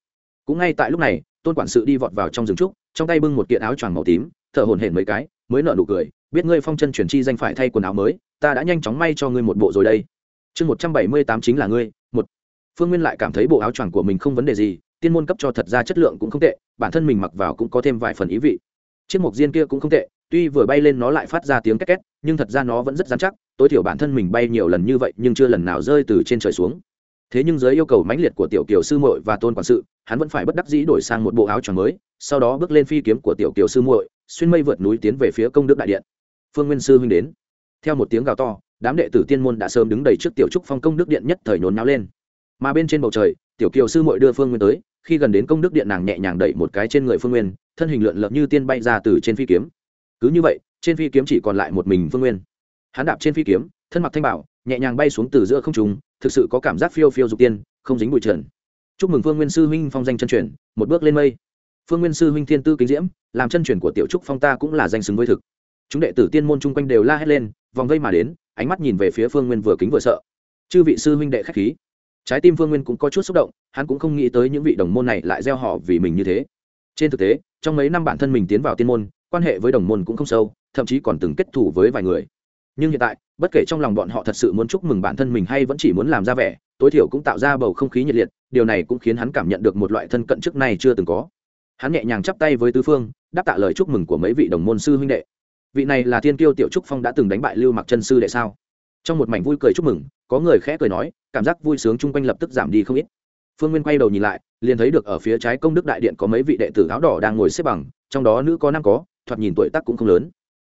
Cũng ngay tại lúc này, tôn quản sự đi vọt vào trong rừng trúc trong tay bưng một kiện áo choàng màu tím, thở hổn hển mấy cái, mới nở nụ cười, biết ngươi phong chân chuyển chi danh phải thay quần áo mới, ta đã nhanh chóng may cho ngươi một bộ rồi đây. Chương một trăm bảy mươi tám chính là ngươi, một. Phương nguyên lại cảm thấy bộ áo choàng của mình không vấn đề gì, tiên môn cấp cho thật ra chất lượng cũng không tệ, bản thân mình mặc vào cũng có thêm vài phần ý vị. Chiếc mộc diên kia cũng không tệ, tuy vừa bay lên nó lại phát ra tiếng két két, nhưng thật ra nó vẫn rất dán chắc, tối thiểu bản thân mình bay nhiều lần như vậy nhưng chưa lần nào rơi từ trên trời xuống thế nhưng dưới yêu cầu mãnh liệt của tiểu kiều sư muội và tôn quản sự, hắn vẫn phải bất đắc dĩ đổi sang một bộ áo choàng mới, sau đó bước lên phi kiếm của tiểu kiều sư muội, xuyên mây vượt núi tiến về phía công đức đại điện. Phương nguyên sư huynh đến. Theo một tiếng gào to, đám đệ tử tiên môn đã sớm đứng đầy trước tiểu trúc phong công đức điện nhất thời nhốn náo lên. Mà bên trên bầu trời, tiểu kiều sư muội đưa phương nguyên tới, khi gần đến công đức điện nàng nhẹ nhàng đẩy một cái trên người phương nguyên, thân hình lượn lợp như tiên bay ra từ trên phi kiếm. Cứ như vậy, trên phi kiếm chỉ còn lại một mình phương nguyên. Hắn đạp trên phi kiếm, thân mặc thanh bảo, nhẹ nhàng bay xuống từ giữa không trùng thực sự có cảm giác phiêu phiêu dục tiên, không dính bụi trần. Chúc mừng phương nguyên sư huynh phong danh chân truyền, một bước lên mây. Phương nguyên sư huynh thiên tư kính diễm, làm chân truyền của tiểu trúc phong ta cũng là danh xứng với thực. Chúng đệ tử tiên môn chung quanh đều la hét lên, vòng vây mà đến, ánh mắt nhìn về phía phương nguyên vừa kính vừa sợ. Chư vị sư huynh đệ khách khí. Trái tim phương nguyên cũng có chút xúc động, hắn cũng không nghĩ tới những vị đồng môn này lại gieo họ vì mình như thế. Trên thực tế, trong mấy năm bản thân mình tiến vào tiên môn, quan hệ với đồng môn cũng không sâu, thậm chí còn từng kết thủ với vài người. Nhưng hiện tại bất kể trong lòng bọn họ thật sự muốn chúc mừng bản thân mình hay vẫn chỉ muốn làm ra vẻ, tối thiểu cũng tạo ra bầu không khí nhiệt liệt, điều này cũng khiến hắn cảm nhận được một loại thân cận trước nay chưa từng có. Hắn nhẹ nhàng chắp tay với tứ phương, đáp tạ lời chúc mừng của mấy vị đồng môn sư huynh đệ. Vị này là thiên kiêu tiểu trúc phong đã từng đánh bại lưu mặc chân sư đệ sao? Trong một mảnh vui cười chúc mừng, có người khẽ cười nói, cảm giác vui sướng chung quanh lập tức giảm đi không ít. Phương nguyên quay đầu nhìn lại, liền thấy được ở phía trái công đức đại điện có mấy vị đệ tử áo đỏ đang ngồi xếp bằng, trong đó nữ có năm có, thoạt nhìn tuổi tác cũng không lớn.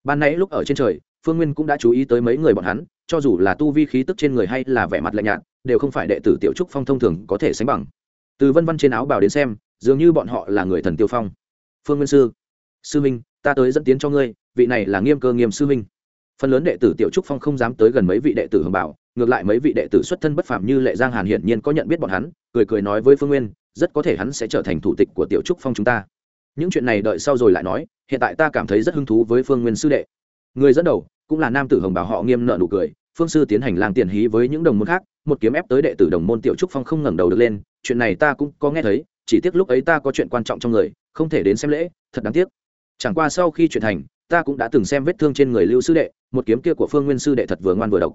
Ban nãy lúc ở trên trời phương nguyên cũng đã chú ý tới mấy người bọn hắn, cho dù là tu vi khí tức trên người hay là vẻ mặt lạnh nhạt, đều không phải đệ tử tiểu trúc phong thông thường có thể sánh bằng. Từ vân văn trên áo bào đến xem, dường như bọn họ là người thần tiêu phong. Phương nguyên sư sư minh ta tới dẫn tiến cho ngươi, vị này là nghiêm cơ nghiêm sư minh phần lớn đệ tử tiểu trúc phong không dám tới gần mấy vị đệ tử hồng bảo ngược lại mấy vị đệ tử xuất thân bất phạm như lệ giang hàn hiển nhiên có nhận biết bọn hắn, cười cười nói với phương nguyên, rất có thể hắn sẽ trở thành thủ tịch của tiểu trúc phong chúng ta. Những chuyện này đợi sau rồi lại nói, hiện tại ta cảm thấy rất hứng thú với phương nguyên sư đệ người dẫn đầu cũng là nam tử hồng bảo họ nghiêm nợ nụ cười, phương sư tiến hành lang tiền hí với những đồng môn khác, một kiếm ép tới đệ tử đồng môn tiểu trúc phong không ngẩng đầu được lên, chuyện này ta cũng có nghe thấy, chỉ tiếc lúc ấy ta có chuyện quan trọng trong người, không thể đến xem lễ, thật đáng tiếc. Chẳng qua sau khi chuyện thành, ta cũng đã từng xem vết thương trên người lưu sư đệ, một kiếm kia của phương nguyên sư đệ thật vừa ngoan vừa độc.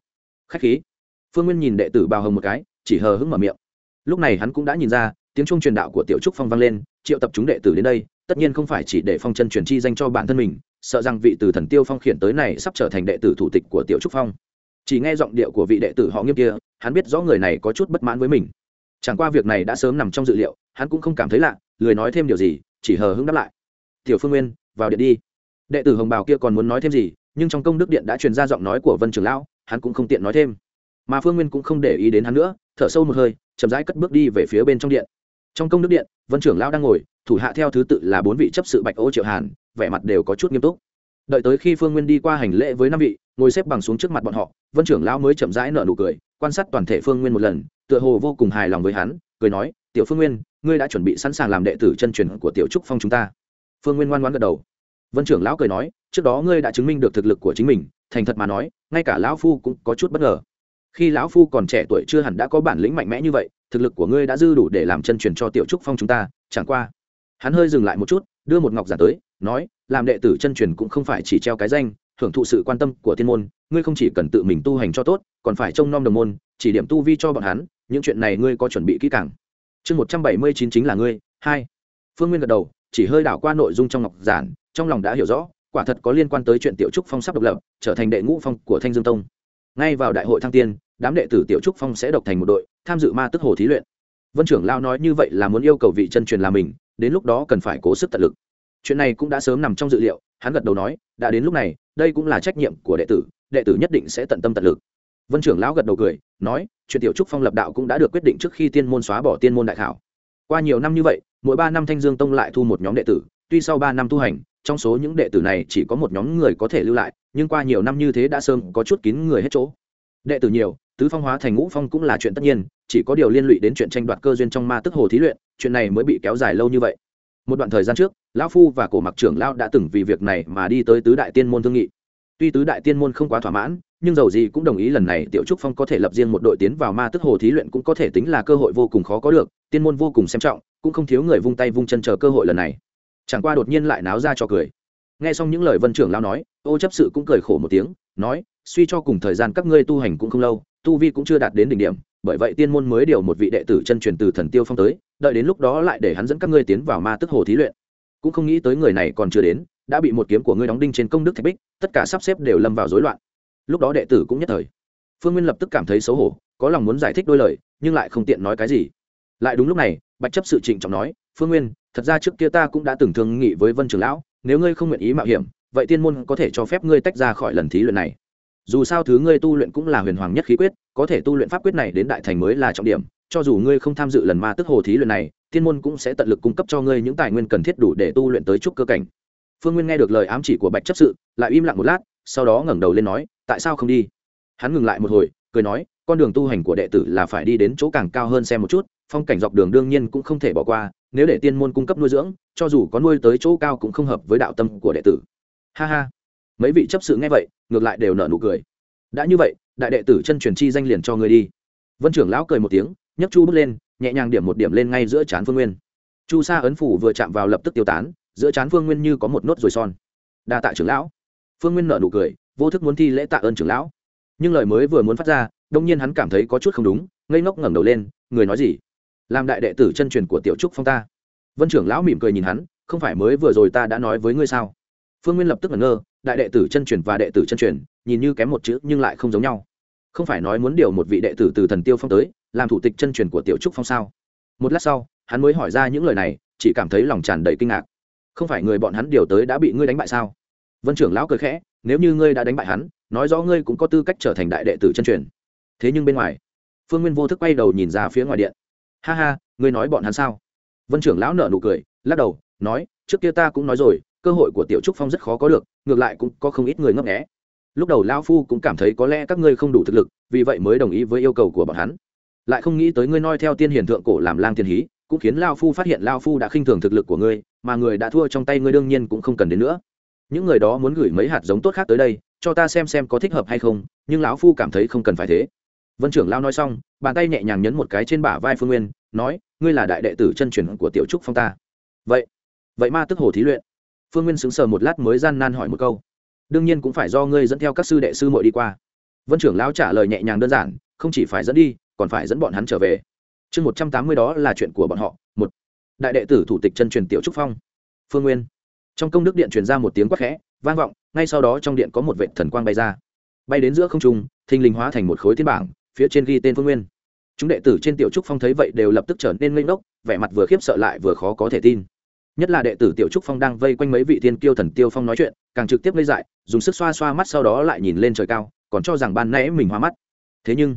Khách khí. Phương nguyên nhìn đệ tử bào hồng một cái, chỉ hờ hững mở miệng. Lúc này hắn cũng đã nhìn ra, tiếng trung truyền đạo của tiểu trúc phong vang lên, triệu tập chúng đệ tử đến đây, tất nhiên không phải chỉ để phong chân truyền chi danh cho bản thân mình sợ rằng vị từ thần tiêu phong khiển tới này sắp trở thành đệ tử thủ tịch của tiểu trúc phong. Chỉ nghe giọng điệu của vị đệ tử họ nghiêm kia, hắn biết rõ người này có chút bất mãn với mình. Chẳng qua việc này đã sớm nằm trong dự liệu, hắn cũng không cảm thấy lạ, lười nói thêm điều gì, chỉ hờ hững đáp lại. Tiểu phương nguyên, vào điện đi. Đệ tử hồng bào kia còn muốn nói thêm gì, nhưng trong công đức điện đã truyền ra giọng nói của vân trường lão, hắn cũng không tiện nói thêm. Mà phương nguyên cũng không để ý đến hắn nữa, thở sâu một hơi, chậm rãi cất bước đi về phía bên trong điện trong công đức điện, vân trưởng lão đang ngồi, thủ hạ theo thứ tự là bốn vị chấp sự bạch ô triệu hàn, vẻ mặt đều có chút nghiêm túc. Đợi tới khi phương nguyên đi qua hành lễ với năm vị, ngồi xếp bằng xuống trước mặt bọn họ, vân trưởng lão mới chậm rãi nở nụ cười, quan sát toàn thể phương nguyên một lần, tựa hồ vô cùng hài lòng với hắn, cười nói, tiểu phương nguyên, ngươi đã chuẩn bị sẵn sàng làm đệ tử chân truyền của tiểu trúc phong chúng ta. Phương nguyên ngoan ngoãn gật đầu. Vân trưởng lão cười nói, trước đó ngươi đã chứng minh được thực lực của chính mình, thành thật mà nói, ngay cả lão phu cũng có chút bất ngờ. Khi lão phu còn trẻ tuổi chưa hẳn đã có bản lĩnh mạnh mẽ như vậy thực lực của ngươi đã dư đủ để làm chân truyền cho tiểu trúc phong chúng ta, chẳng qua. Hắn hơi dừng lại một chút, đưa một ngọc giả tới, nói, làm đệ tử chân truyền cũng không phải chỉ treo cái danh hưởng thụ sự quan tâm của thiên môn, ngươi không chỉ cần tự mình tu hành cho tốt, còn phải trông nom đồng môn, chỉ điểm tu vi cho bọn hắn, những chuyện này ngươi có chuẩn bị kỹ càng. Chương một trăm bảy mươi chín chính là ngươi, hai. Phương nguyên gật đầu, chỉ hơi đảo qua nội dung trong ngọc giản, trong lòng đã hiểu rõ, quả thật có liên quan tới chuyện tiểu trúc phong sắp độc lập, trở thành đệ ngũ phong của thanh dương tông ngay vào đại hội thăng tiên, đám đệ tử tiểu trúc phong sẽ độc thành một đội, tham dự ma tức hồ thí luyện. Vân trưởng lao nói như vậy là muốn yêu cầu vị chân truyền là mình, đến lúc đó cần phải cố sức tận lực. Chuyện này cũng đã sớm nằm trong dự liệu, hắn gật đầu nói, đã đến lúc này, đây cũng là trách nhiệm của đệ tử đệ tử nhất định sẽ tận tâm tận lực. Vân trưởng lão gật đầu cười, nói, chuyện tiểu trúc phong lập đạo cũng đã được quyết định trước khi tiên môn xóa bỏ tiên môn đại khảo. Qua nhiều năm như vậy, mỗi ba năm thanh dương tông lại thu một nhóm đệ tử, tuy sau ba năm tu hành, trong số những đệ tử này chỉ có một nhóm người có thể lưu lại nhưng qua nhiều năm như thế đã sớm có chút kín người hết chỗ. Đệ tử nhiều, tứ phong hóa thành ngũ phong cũng là chuyện tất nhiên, chỉ có điều liên lụy đến chuyện tranh đoạt cơ duyên trong ma tức hồ thí luyện, chuyện này mới bị kéo dài lâu như vậy. Một đoạn thời gian trước, lão phu và cổ mặc trưởng lão đã từng vì việc này mà đi tới tứ đại tiên môn thương nghị. Tuy tứ đại tiên môn không quá thỏa mãn, nhưng dầu gì cũng đồng ý lần này tiểu trúc phong có thể lập riêng một đội tiến vào ma tức hồ thí luyện cũng có thể tính là cơ hội vô cùng khó có được, tiên môn vô cùng xem trọng, cũng không thiếu người vung tay vung chân chờ cơ hội lần này. Chẳng qua đột nhiên lại náo ra cho cười nghe xong những lời vân trưởng lao nói, ô chấp sự cũng cười khổ một tiếng, nói, suy cho cùng thời gian các ngươi tu hành cũng không lâu, tu vi cũng chưa đạt đến đỉnh điểm, bởi vậy tiên môn mới điều một vị đệ tử chân truyền từ thần tiêu phong tới, đợi đến lúc đó lại để hắn dẫn các ngươi tiến vào ma tức hồ thí luyện. Cũng không nghĩ tới người này còn chưa đến, đã bị một kiếm của ngươi đóng đinh trên công đức thạch bích, tất cả sắp xếp đều lâm vào rối loạn. Lúc đó đệ tử cũng nhất thời. Phương nguyên lập tức cảm thấy xấu hổ, có lòng muốn giải thích đôi lời, nhưng lại không tiện nói cái gì. Lại đúng lúc này, bạch chấp sự trịnh trọng nói, phương nguyên, thật ra trước kia ta cũng đã từng thương nghị với vân trường lão nếu ngươi không nguyện ý mạo hiểm, vậy tiên môn có thể cho phép ngươi tách ra khỏi lần thí luyện này. Dù sao thứ ngươi tu luyện cũng là huyền hoàng nhất khí quyết, có thể tu luyện pháp quyết này đến đại thành mới là trọng điểm. Cho dù ngươi không tham dự lần ma tức hồ thí luyện này, tiên môn cũng sẽ tận lực cung cấp cho ngươi những tài nguyên cần thiết đủ để tu luyện tới trúc cơ cảnh. Phương nguyên nghe được lời ám chỉ của bạch chấp sự, lại im lặng một lát, sau đó ngẩng đầu lên nói, tại sao không đi? Hắn ngừng lại một hồi, cười nói, con đường tu hành của đệ tử là phải đi đến chỗ càng cao hơn xem một chút phong cảnh dọc đường đương nhiên cũng không thể bỏ qua, nếu để tiên môn cung cấp nuôi dưỡng, cho dù có nuôi tới chỗ cao cũng không hợp với đạo tâm của đệ tử. Ha ha. Mấy vị chấp sự nghe vậy, ngược lại đều nở nụ cười. Đã như vậy, đại đệ tử chân truyền chi danh liền cho người đi. Vân trưởng lão cười một tiếng, nhấc chu bước lên, nhẹ nhàng điểm một điểm lên ngay giữa trán phương nguyên. Chu sa ấn phủ vừa chạm vào lập tức tiêu tán, giữa trán phương nguyên như có một nốt rồi son. Đa tạ trưởng lão. Phương nguyên nở nụ cười, vô thức muốn thi lễ tạ ơn trưởng lão. Nhưng lời mới vừa muốn phát ra, đông nhiên hắn cảm thấy có chút không đúng, ngây ngốc ngẩng đầu lên, người nói gì? Làm đại đệ tử chân truyền của tiểu trúc phong ta. Vân trưởng lão mỉm cười nhìn hắn, không phải mới vừa rồi ta đã nói với ngươi sao? Phương nguyên lập tức ngẩn ngơ, đại đệ tử chân truyền và đệ tử chân truyền, nhìn như kém một chữ nhưng lại không giống nhau. Không phải nói muốn điều một vị đệ tử từ thần tiêu phong tới, làm thủ tịch chân truyền của tiểu trúc phong sao? Một lát sau, hắn mới hỏi ra những lời này, chỉ cảm thấy lòng tràn đầy kinh ngạc. Không phải người bọn hắn điều tới đã bị ngươi đánh bại sao? Vân trưởng lão cười khẽ, nếu như ngươi đã đánh bại hắn, nói rõ ngươi cũng có tư cách trở thành đại đệ tử chân truyền. Thế nhưng bên ngoài, phương nguyên vô thức quay đầu nhìn ra phía ngoài điện ha ha, ngươi nói bọn hắn sao? Vân trưởng lão nở nụ cười, lắc đầu, nói, trước kia ta cũng nói rồi, cơ hội của tiểu trúc phong rất khó có được, ngược lại cũng có không ít người ngấp nghé. Lúc đầu lão phu cũng cảm thấy có lẽ các ngươi không đủ thực lực, vì vậy mới đồng ý với yêu cầu của bọn hắn. Lại không nghĩ tới ngươi noi theo tiên hiền thượng cổ làm lang tiên hí, cũng khiến lao phu phát hiện lao phu đã khinh thường thực lực của ngươi, mà người đã thua trong tay ngươi đương nhiên cũng không cần đến nữa. Những người đó muốn gửi mấy hạt giống tốt khác tới đây, cho ta xem xem có thích hợp hay không, nhưng lão phu cảm thấy không cần phải thế vân trưởng lao nói xong, bàn tay nhẹ nhàng nhấn một cái trên bả vai phương nguyên, nói, ngươi là đại đệ tử chân truyền của tiểu trúc phong ta. Vậy vậy ma tức hồ thí luyện. Phương nguyên sững sờ một lát mới gian nan hỏi một câu. Đương nhiên cũng phải do ngươi dẫn theo các sư đệ sư muội đi qua. Vân trưởng lão trả lời nhẹ nhàng đơn giản, không chỉ phải dẫn đi, còn phải dẫn bọn hắn trở về. Chương một trăm tám mươi đó là chuyện của bọn họ. Một, đại đệ tử thủ tịch chân truyền tiểu trúc phong. Phương nguyên. Trong công đức điện truyền ra một tiếng quát khẽ, vang vọng, ngay sau đó trong điện có một vệ thần quang bay ra. Bay đến giữa không trung, thình lình hóa thành một khối thiên bảng phía trên ghi tên phương nguyên. Chúng đệ tử trên tiểu trúc phong thấy vậy đều lập tức trở nên ngây ngốc, vẻ mặt vừa khiếp sợ lại vừa khó có thể tin. Nhất là đệ tử tiểu trúc phong đang vây quanh mấy vị tiên kiêu thần tiêu phong nói chuyện, càng trực tiếp ngây dại, dùng sức xoa xoa mắt sau đó lại nhìn lên trời cao, còn cho rằng ban nãy mình hoa mắt. Thế nhưng,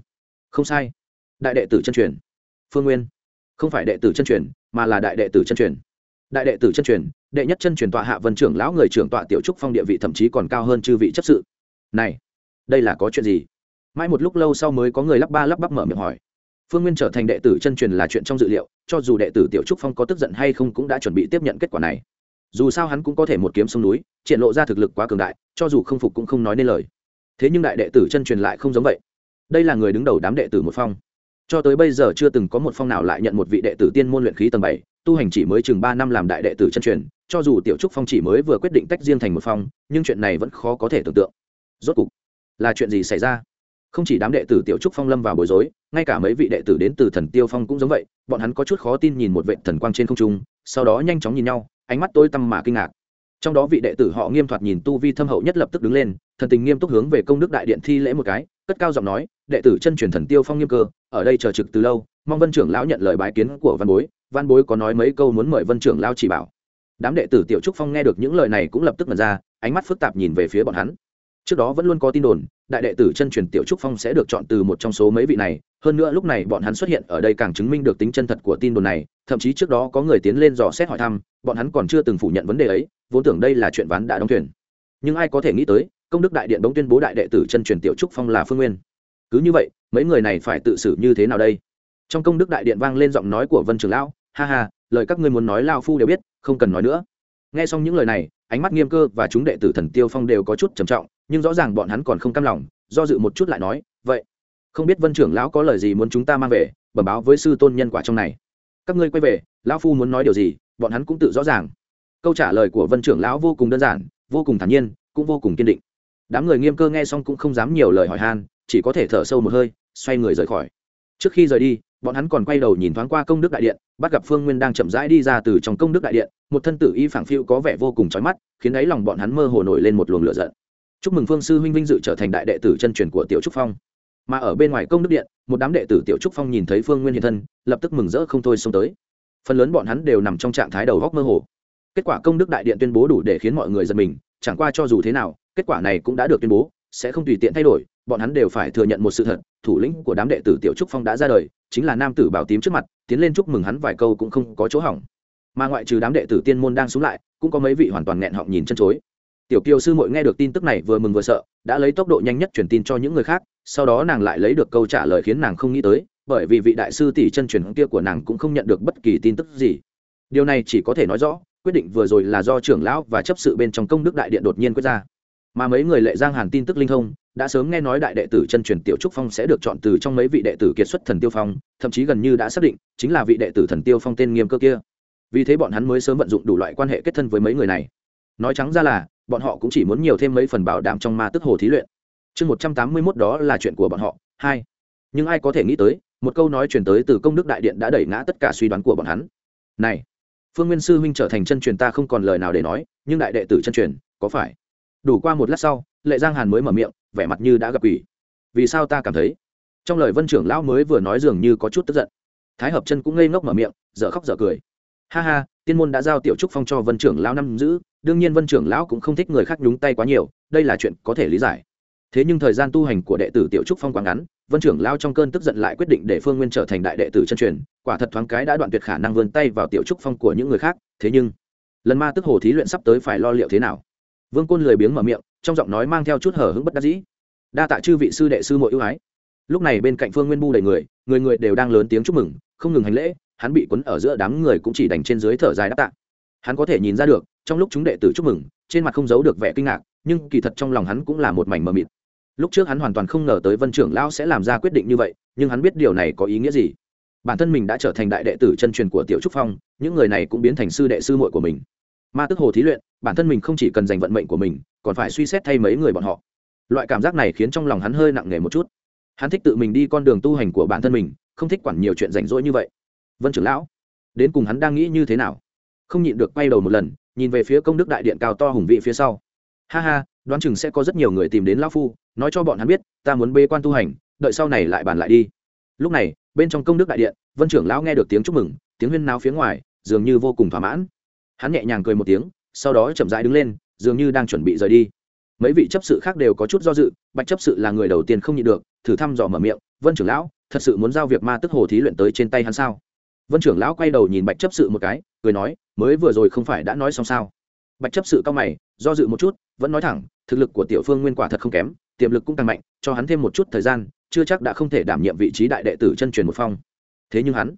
không sai. Đại đệ tử chân truyền. Phương nguyên. Không phải đệ tử chân truyền, mà là đại đệ tử chân truyền. Đại đệ tử chân truyền, đệ nhất chân truyền tọa hạ vân trưởng lão người trưởng tọa tiểu trúc phong địa vị thậm chí còn cao hơn chư vị chấp sự. Này, đây là có chuyện gì? Mãi một lúc lâu sau mới có người lắp ba lắp bắp mở miệng hỏi. Phương nguyên trở thành đệ tử chân truyền là chuyện trong dự liệu, cho dù đệ tử tiểu trúc phong có tức giận hay không cũng đã chuẩn bị tiếp nhận kết quả này. Dù sao hắn cũng có thể một kiếm sông núi, triển lộ ra thực lực quá cường đại, cho dù không phục cũng không nói nên lời. Thế nhưng đại đệ tử chân truyền lại không giống vậy. Đây là người đứng đầu đám đệ tử một phong. Cho tới bây giờ chưa từng có một phong nào lại nhận một vị đệ tử tiên môn luyện khí tầng bảy, tu hành chỉ mới chừng ba năm làm đại đệ tử chân truyền, cho dù tiểu trúc phong chỉ mới vừa quyết định tách riêng thành một phong, nhưng chuyện này vẫn khó có thể tưởng tượng. Rốt cục, là chuyện gì xảy ra? Không chỉ đám đệ tử tiểu trúc phong lâm vào bối rối, ngay cả mấy vị đệ tử đến từ thần tiêu phong cũng giống vậy, bọn hắn có chút khó tin nhìn một vệ thần quang trên không trung, sau đó nhanh chóng nhìn nhau, ánh mắt tôi tăm mà kinh ngạc. Trong đó vị đệ tử họ nghiêm thoạt nhìn tu vi thâm hậu nhất lập tức đứng lên, thần tình nghiêm túc hướng về công đức đại điện thi lễ một cái, cất cao giọng nói, đệ tử chân truyền thần tiêu phong nghiêm cơ, ở đây chờ trực từ lâu, mong vân trưởng lão nhận lời bái kiến của văn bối. Văn bối có nói mấy câu muốn mời vân trưởng lão chỉ bảo. Đám đệ tử tiểu trúc phong nghe được những lời này cũng lập tức mật ra, ánh mắt phức tạp nhìn về phía bọn hắn. Trước đó vẫn luôn có tin đồn đại đệ tử chân truyền tiểu trúc phong sẽ được chọn từ một trong số mấy vị này. Hơn nữa lúc này bọn hắn xuất hiện ở đây càng chứng minh được tính chân thật của tin đồn này. Thậm chí trước đó có người tiến lên dò xét hỏi thăm, bọn hắn còn chưa từng phủ nhận vấn đề ấy, vốn tưởng đây là chuyện ván đã đóng thuyền. Nhưng ai có thể nghĩ tới, công đức đại điện bỗng tuyên bố đại đệ tử chân truyền tiểu trúc phong là phương nguyên. Cứ như vậy, mấy người này phải tự xử như thế nào đây? Trong công đức đại điện vang lên giọng nói của vân trường lão, ha ha, lời các ngươi muốn nói lao phu đều biết, không cần nói nữa. Nghe xong những lời này, ánh mắt nghiêm cơ và chúng đệ tử thần tiêu phong đều có chút trầm trọng nhưng rõ ràng bọn hắn còn không cam lòng, do dự một chút lại nói, vậy, không biết vân trưởng lão có lời gì muốn chúng ta mang về, bẩm báo với sư tôn nhân quả trong này. Các ngươi quay về, lão phu muốn nói điều gì, bọn hắn cũng tự rõ ràng. Câu trả lời của vân trưởng lão vô cùng đơn giản, vô cùng thản nhiên, cũng vô cùng kiên định. Đám người nghiêm cơ nghe xong cũng không dám nhiều lời hỏi han, chỉ có thể thở sâu một hơi, xoay người rời khỏi. Trước khi rời đi, bọn hắn còn quay đầu nhìn thoáng qua công đức đại điện, bắt gặp phương nguyên đang chậm rãi đi ra từ trong công đức đại điện, một thân tử y phảng phiu có vẻ vô cùng trói mắt, khiến ấy lòng bọn hắn mơ hồ nổi lên một luồng lửa giận chúc mừng phương sư huynh vinh dự trở thành đại đệ tử chân truyền của tiểu trúc phong. Mà ở bên ngoài công đức điện, một đám đệ tử tiểu trúc phong nhìn thấy phương nguyên hiện thân, lập tức mừng rỡ không thôi xông tới. Phần lớn bọn hắn đều nằm trong trạng thái đầu góc mơ hồ. Kết quả công đức đại điện tuyên bố đủ để khiến mọi người giật mình, chẳng qua cho dù thế nào, kết quả này cũng đã được tuyên bố, sẽ không tùy tiện thay đổi, bọn hắn đều phải thừa nhận một sự thật, thủ lĩnh của đám đệ tử tiểu trúc phong đã ra đời, chính là nam tử bảo tím trước mặt, tiến lên chúc mừng hắn vài câu cũng không có chỗ hỏng. Mà ngoại trừ đám đệ tử tiên môn đang xuống lại, cũng có mấy vị hoàn toàn nghẹn họng nhìn chân chối tiểu kiều sư mội nghe được tin tức này vừa mừng vừa sợ, đã lấy tốc độ nhanh nhất truyền tin cho những người khác, sau đó nàng lại lấy được câu trả lời khiến nàng không nghĩ tới, bởi vì vị đại sư tỷ chân truyền kia của nàng cũng không nhận được bất kỳ tin tức gì. Điều này chỉ có thể nói rõ, quyết định vừa rồi là do trưởng lão và chấp sự bên trong công đức đại điện đột nhiên quyết ra. Mà mấy người lệ giang hàn tin tức linh thông, đã sớm nghe nói đại đệ tử chân truyền tiểu trúc phong sẽ được chọn từ trong mấy vị đệ tử kiệt xuất thần tiêu phong, thậm chí gần như đã xác định, chính là vị đệ tử thần tiêu phong tên nghiêm cơ kia. Vì thế bọn hắn mới sớm vận dụng đủ loại quan hệ kết thân với mấy người này. Nói trắng ra là bọn họ cũng chỉ muốn nhiều thêm mấy phần bảo đảm trong ma tức hồ thí luyện. Chương một trăm tám mươi mốt đó là chuyện của bọn họ, hai. Nhưng ai có thể nghĩ tới, một câu nói chuyển tới từ công đức đại điện đã đẩy ngã tất cả suy đoán của bọn hắn. Này, phương nguyên sư huynh trở thành chân truyền ta không còn lời nào để nói, nhưng đại đệ tử chân truyền, có phải? Đủ qua một lát sau, lệ giang hàn mới mở miệng, vẻ mặt như đã gặp quỷ. Vì sao ta cảm thấy? Trong lời vân trưởng lão mới vừa nói dường như có chút tức giận. Thái hợp chân cũng ngây ngốc mở miệng, dở khóc dở cười. Ha ha, tiên môn đã giao tiểu trúc phong cho vân trưởng lão năm giữ đương nhiên vân trưởng lão cũng không thích người khác nhúng tay quá nhiều, đây là chuyện có thể lý giải. Thế nhưng thời gian tu hành của đệ tử tiểu trúc phong quá ngắn, vân trưởng lao trong cơn tức giận lại quyết định để phương nguyên trở thành đại đệ tử chân truyền, quả thật thoáng cái đã đoạn tuyệt khả năng vươn tay vào tiểu trúc phong của những người khác, thế nhưng, lần ma tức hồ thí luyện sắp tới phải lo liệu thế nào? Vương côn lười biếng mở miệng, trong giọng nói mang theo chút hở hững bất đắc dĩ. Đa tạ chư vị sư đệ sư mội ưu ái. Lúc này bên cạnh phương nguyên bu đầy người người người đều đang lớn tiếng chúc mừng, không ngừng hành lễ, hắn bị quấn ở giữa đám người cũng chỉ đành trên dưới thở dài đáp tạ. Hắn có thể nhìn ra được trong lúc chúng đệ tử chúc mừng, trên mặt không giấu được vẻ kinh ngạc, nhưng kỳ thật trong lòng hắn cũng là một mảnh mờ mịt. Lúc trước hắn hoàn toàn không ngờ tới vân trưởng lão sẽ làm ra quyết định như vậy, nhưng hắn biết điều này có ý nghĩa gì. Bản thân mình đã trở thành đại đệ tử chân truyền của tiểu trúc phong, những người này cũng biến thành sư đệ sư muội của mình. Ma tức hồ thí luyện, bản thân mình không chỉ cần giành vận mệnh của mình, còn phải suy xét thay mấy người bọn họ. Loại cảm giác này khiến trong lòng hắn hơi nặng nề một chút. Hắn thích tự mình đi con đường tu hành của bản thân mình, không thích quản nhiều chuyện rảnh rỗi như vậy. Vân trưởng lão, đến cùng hắn đang nghĩ như thế nào? Không nhịn được quay đầu một lần nhìn về phía công đức đại điện cao to hùng vị phía sau. Ha ha, đoán chừng sẽ có rất nhiều người tìm đến lão phu, nói cho bọn hắn biết, ta muốn bê quan tu hành, đợi sau này lại bàn lại đi. Lúc này, bên trong công đức đại điện, vân trưởng lão nghe được tiếng chúc mừng, tiếng huyên náo phía ngoài, dường như vô cùng thỏa mãn. Hắn nhẹ nhàng cười một tiếng, sau đó chậm rãi đứng lên, dường như đang chuẩn bị rời đi. Mấy vị chấp sự khác đều có chút do dự, bạch chấp sự là người đầu tiên không nhịn được, thử thăm dò mở miệng, vân trưởng lão, thật sự muốn giao việc ma tức hồ thí luyện tới trên tay hắn sao? Vân trưởng lão quay đầu nhìn bạch chấp sự một cái, cười nói, mới vừa rồi không phải đã nói xong sao? Bạch chấp sự cao mày, do dự một chút, vẫn nói thẳng, thực lực của tiểu phương nguyên quả thật không kém, tiềm lực cũng tăng mạnh, cho hắn thêm một chút thời gian, chưa chắc đã không thể đảm nhiệm vị trí đại đệ tử chân truyền một phong. Thế nhưng hắn,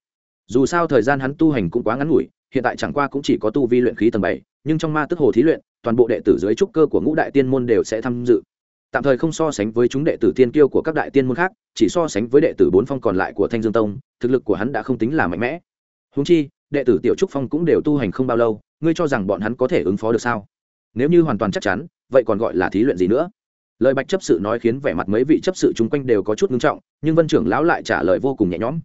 dù sao thời gian hắn tu hành cũng quá ngắn ngủi, hiện tại chẳng qua cũng chỉ có tu vi luyện khí tầng bảy, nhưng trong ma tức hồ thí luyện, toàn bộ đệ tử dưới trúc cơ của ngũ đại tiên môn đều sẽ tham dự tạm thời không so sánh với chúng đệ tử tiên kiêu của các đại tiên môn khác, chỉ so sánh với đệ tử bốn phong còn lại của thanh dương tông, thực lực của hắn đã không tính là mạnh mẽ. Húng chi, đệ tử tiểu trúc phong cũng đều tu hành không bao lâu, ngươi cho rằng bọn hắn có thể ứng phó được sao? Nếu như hoàn toàn chắc chắn, vậy còn gọi là thí luyện gì nữa? Lời bạch chấp sự nói khiến vẻ mặt mấy vị chấp sự chung quanh đều có chút ngưng trọng, nhưng vân trưởng lão lại trả lời vô cùng nhẹ nhõm.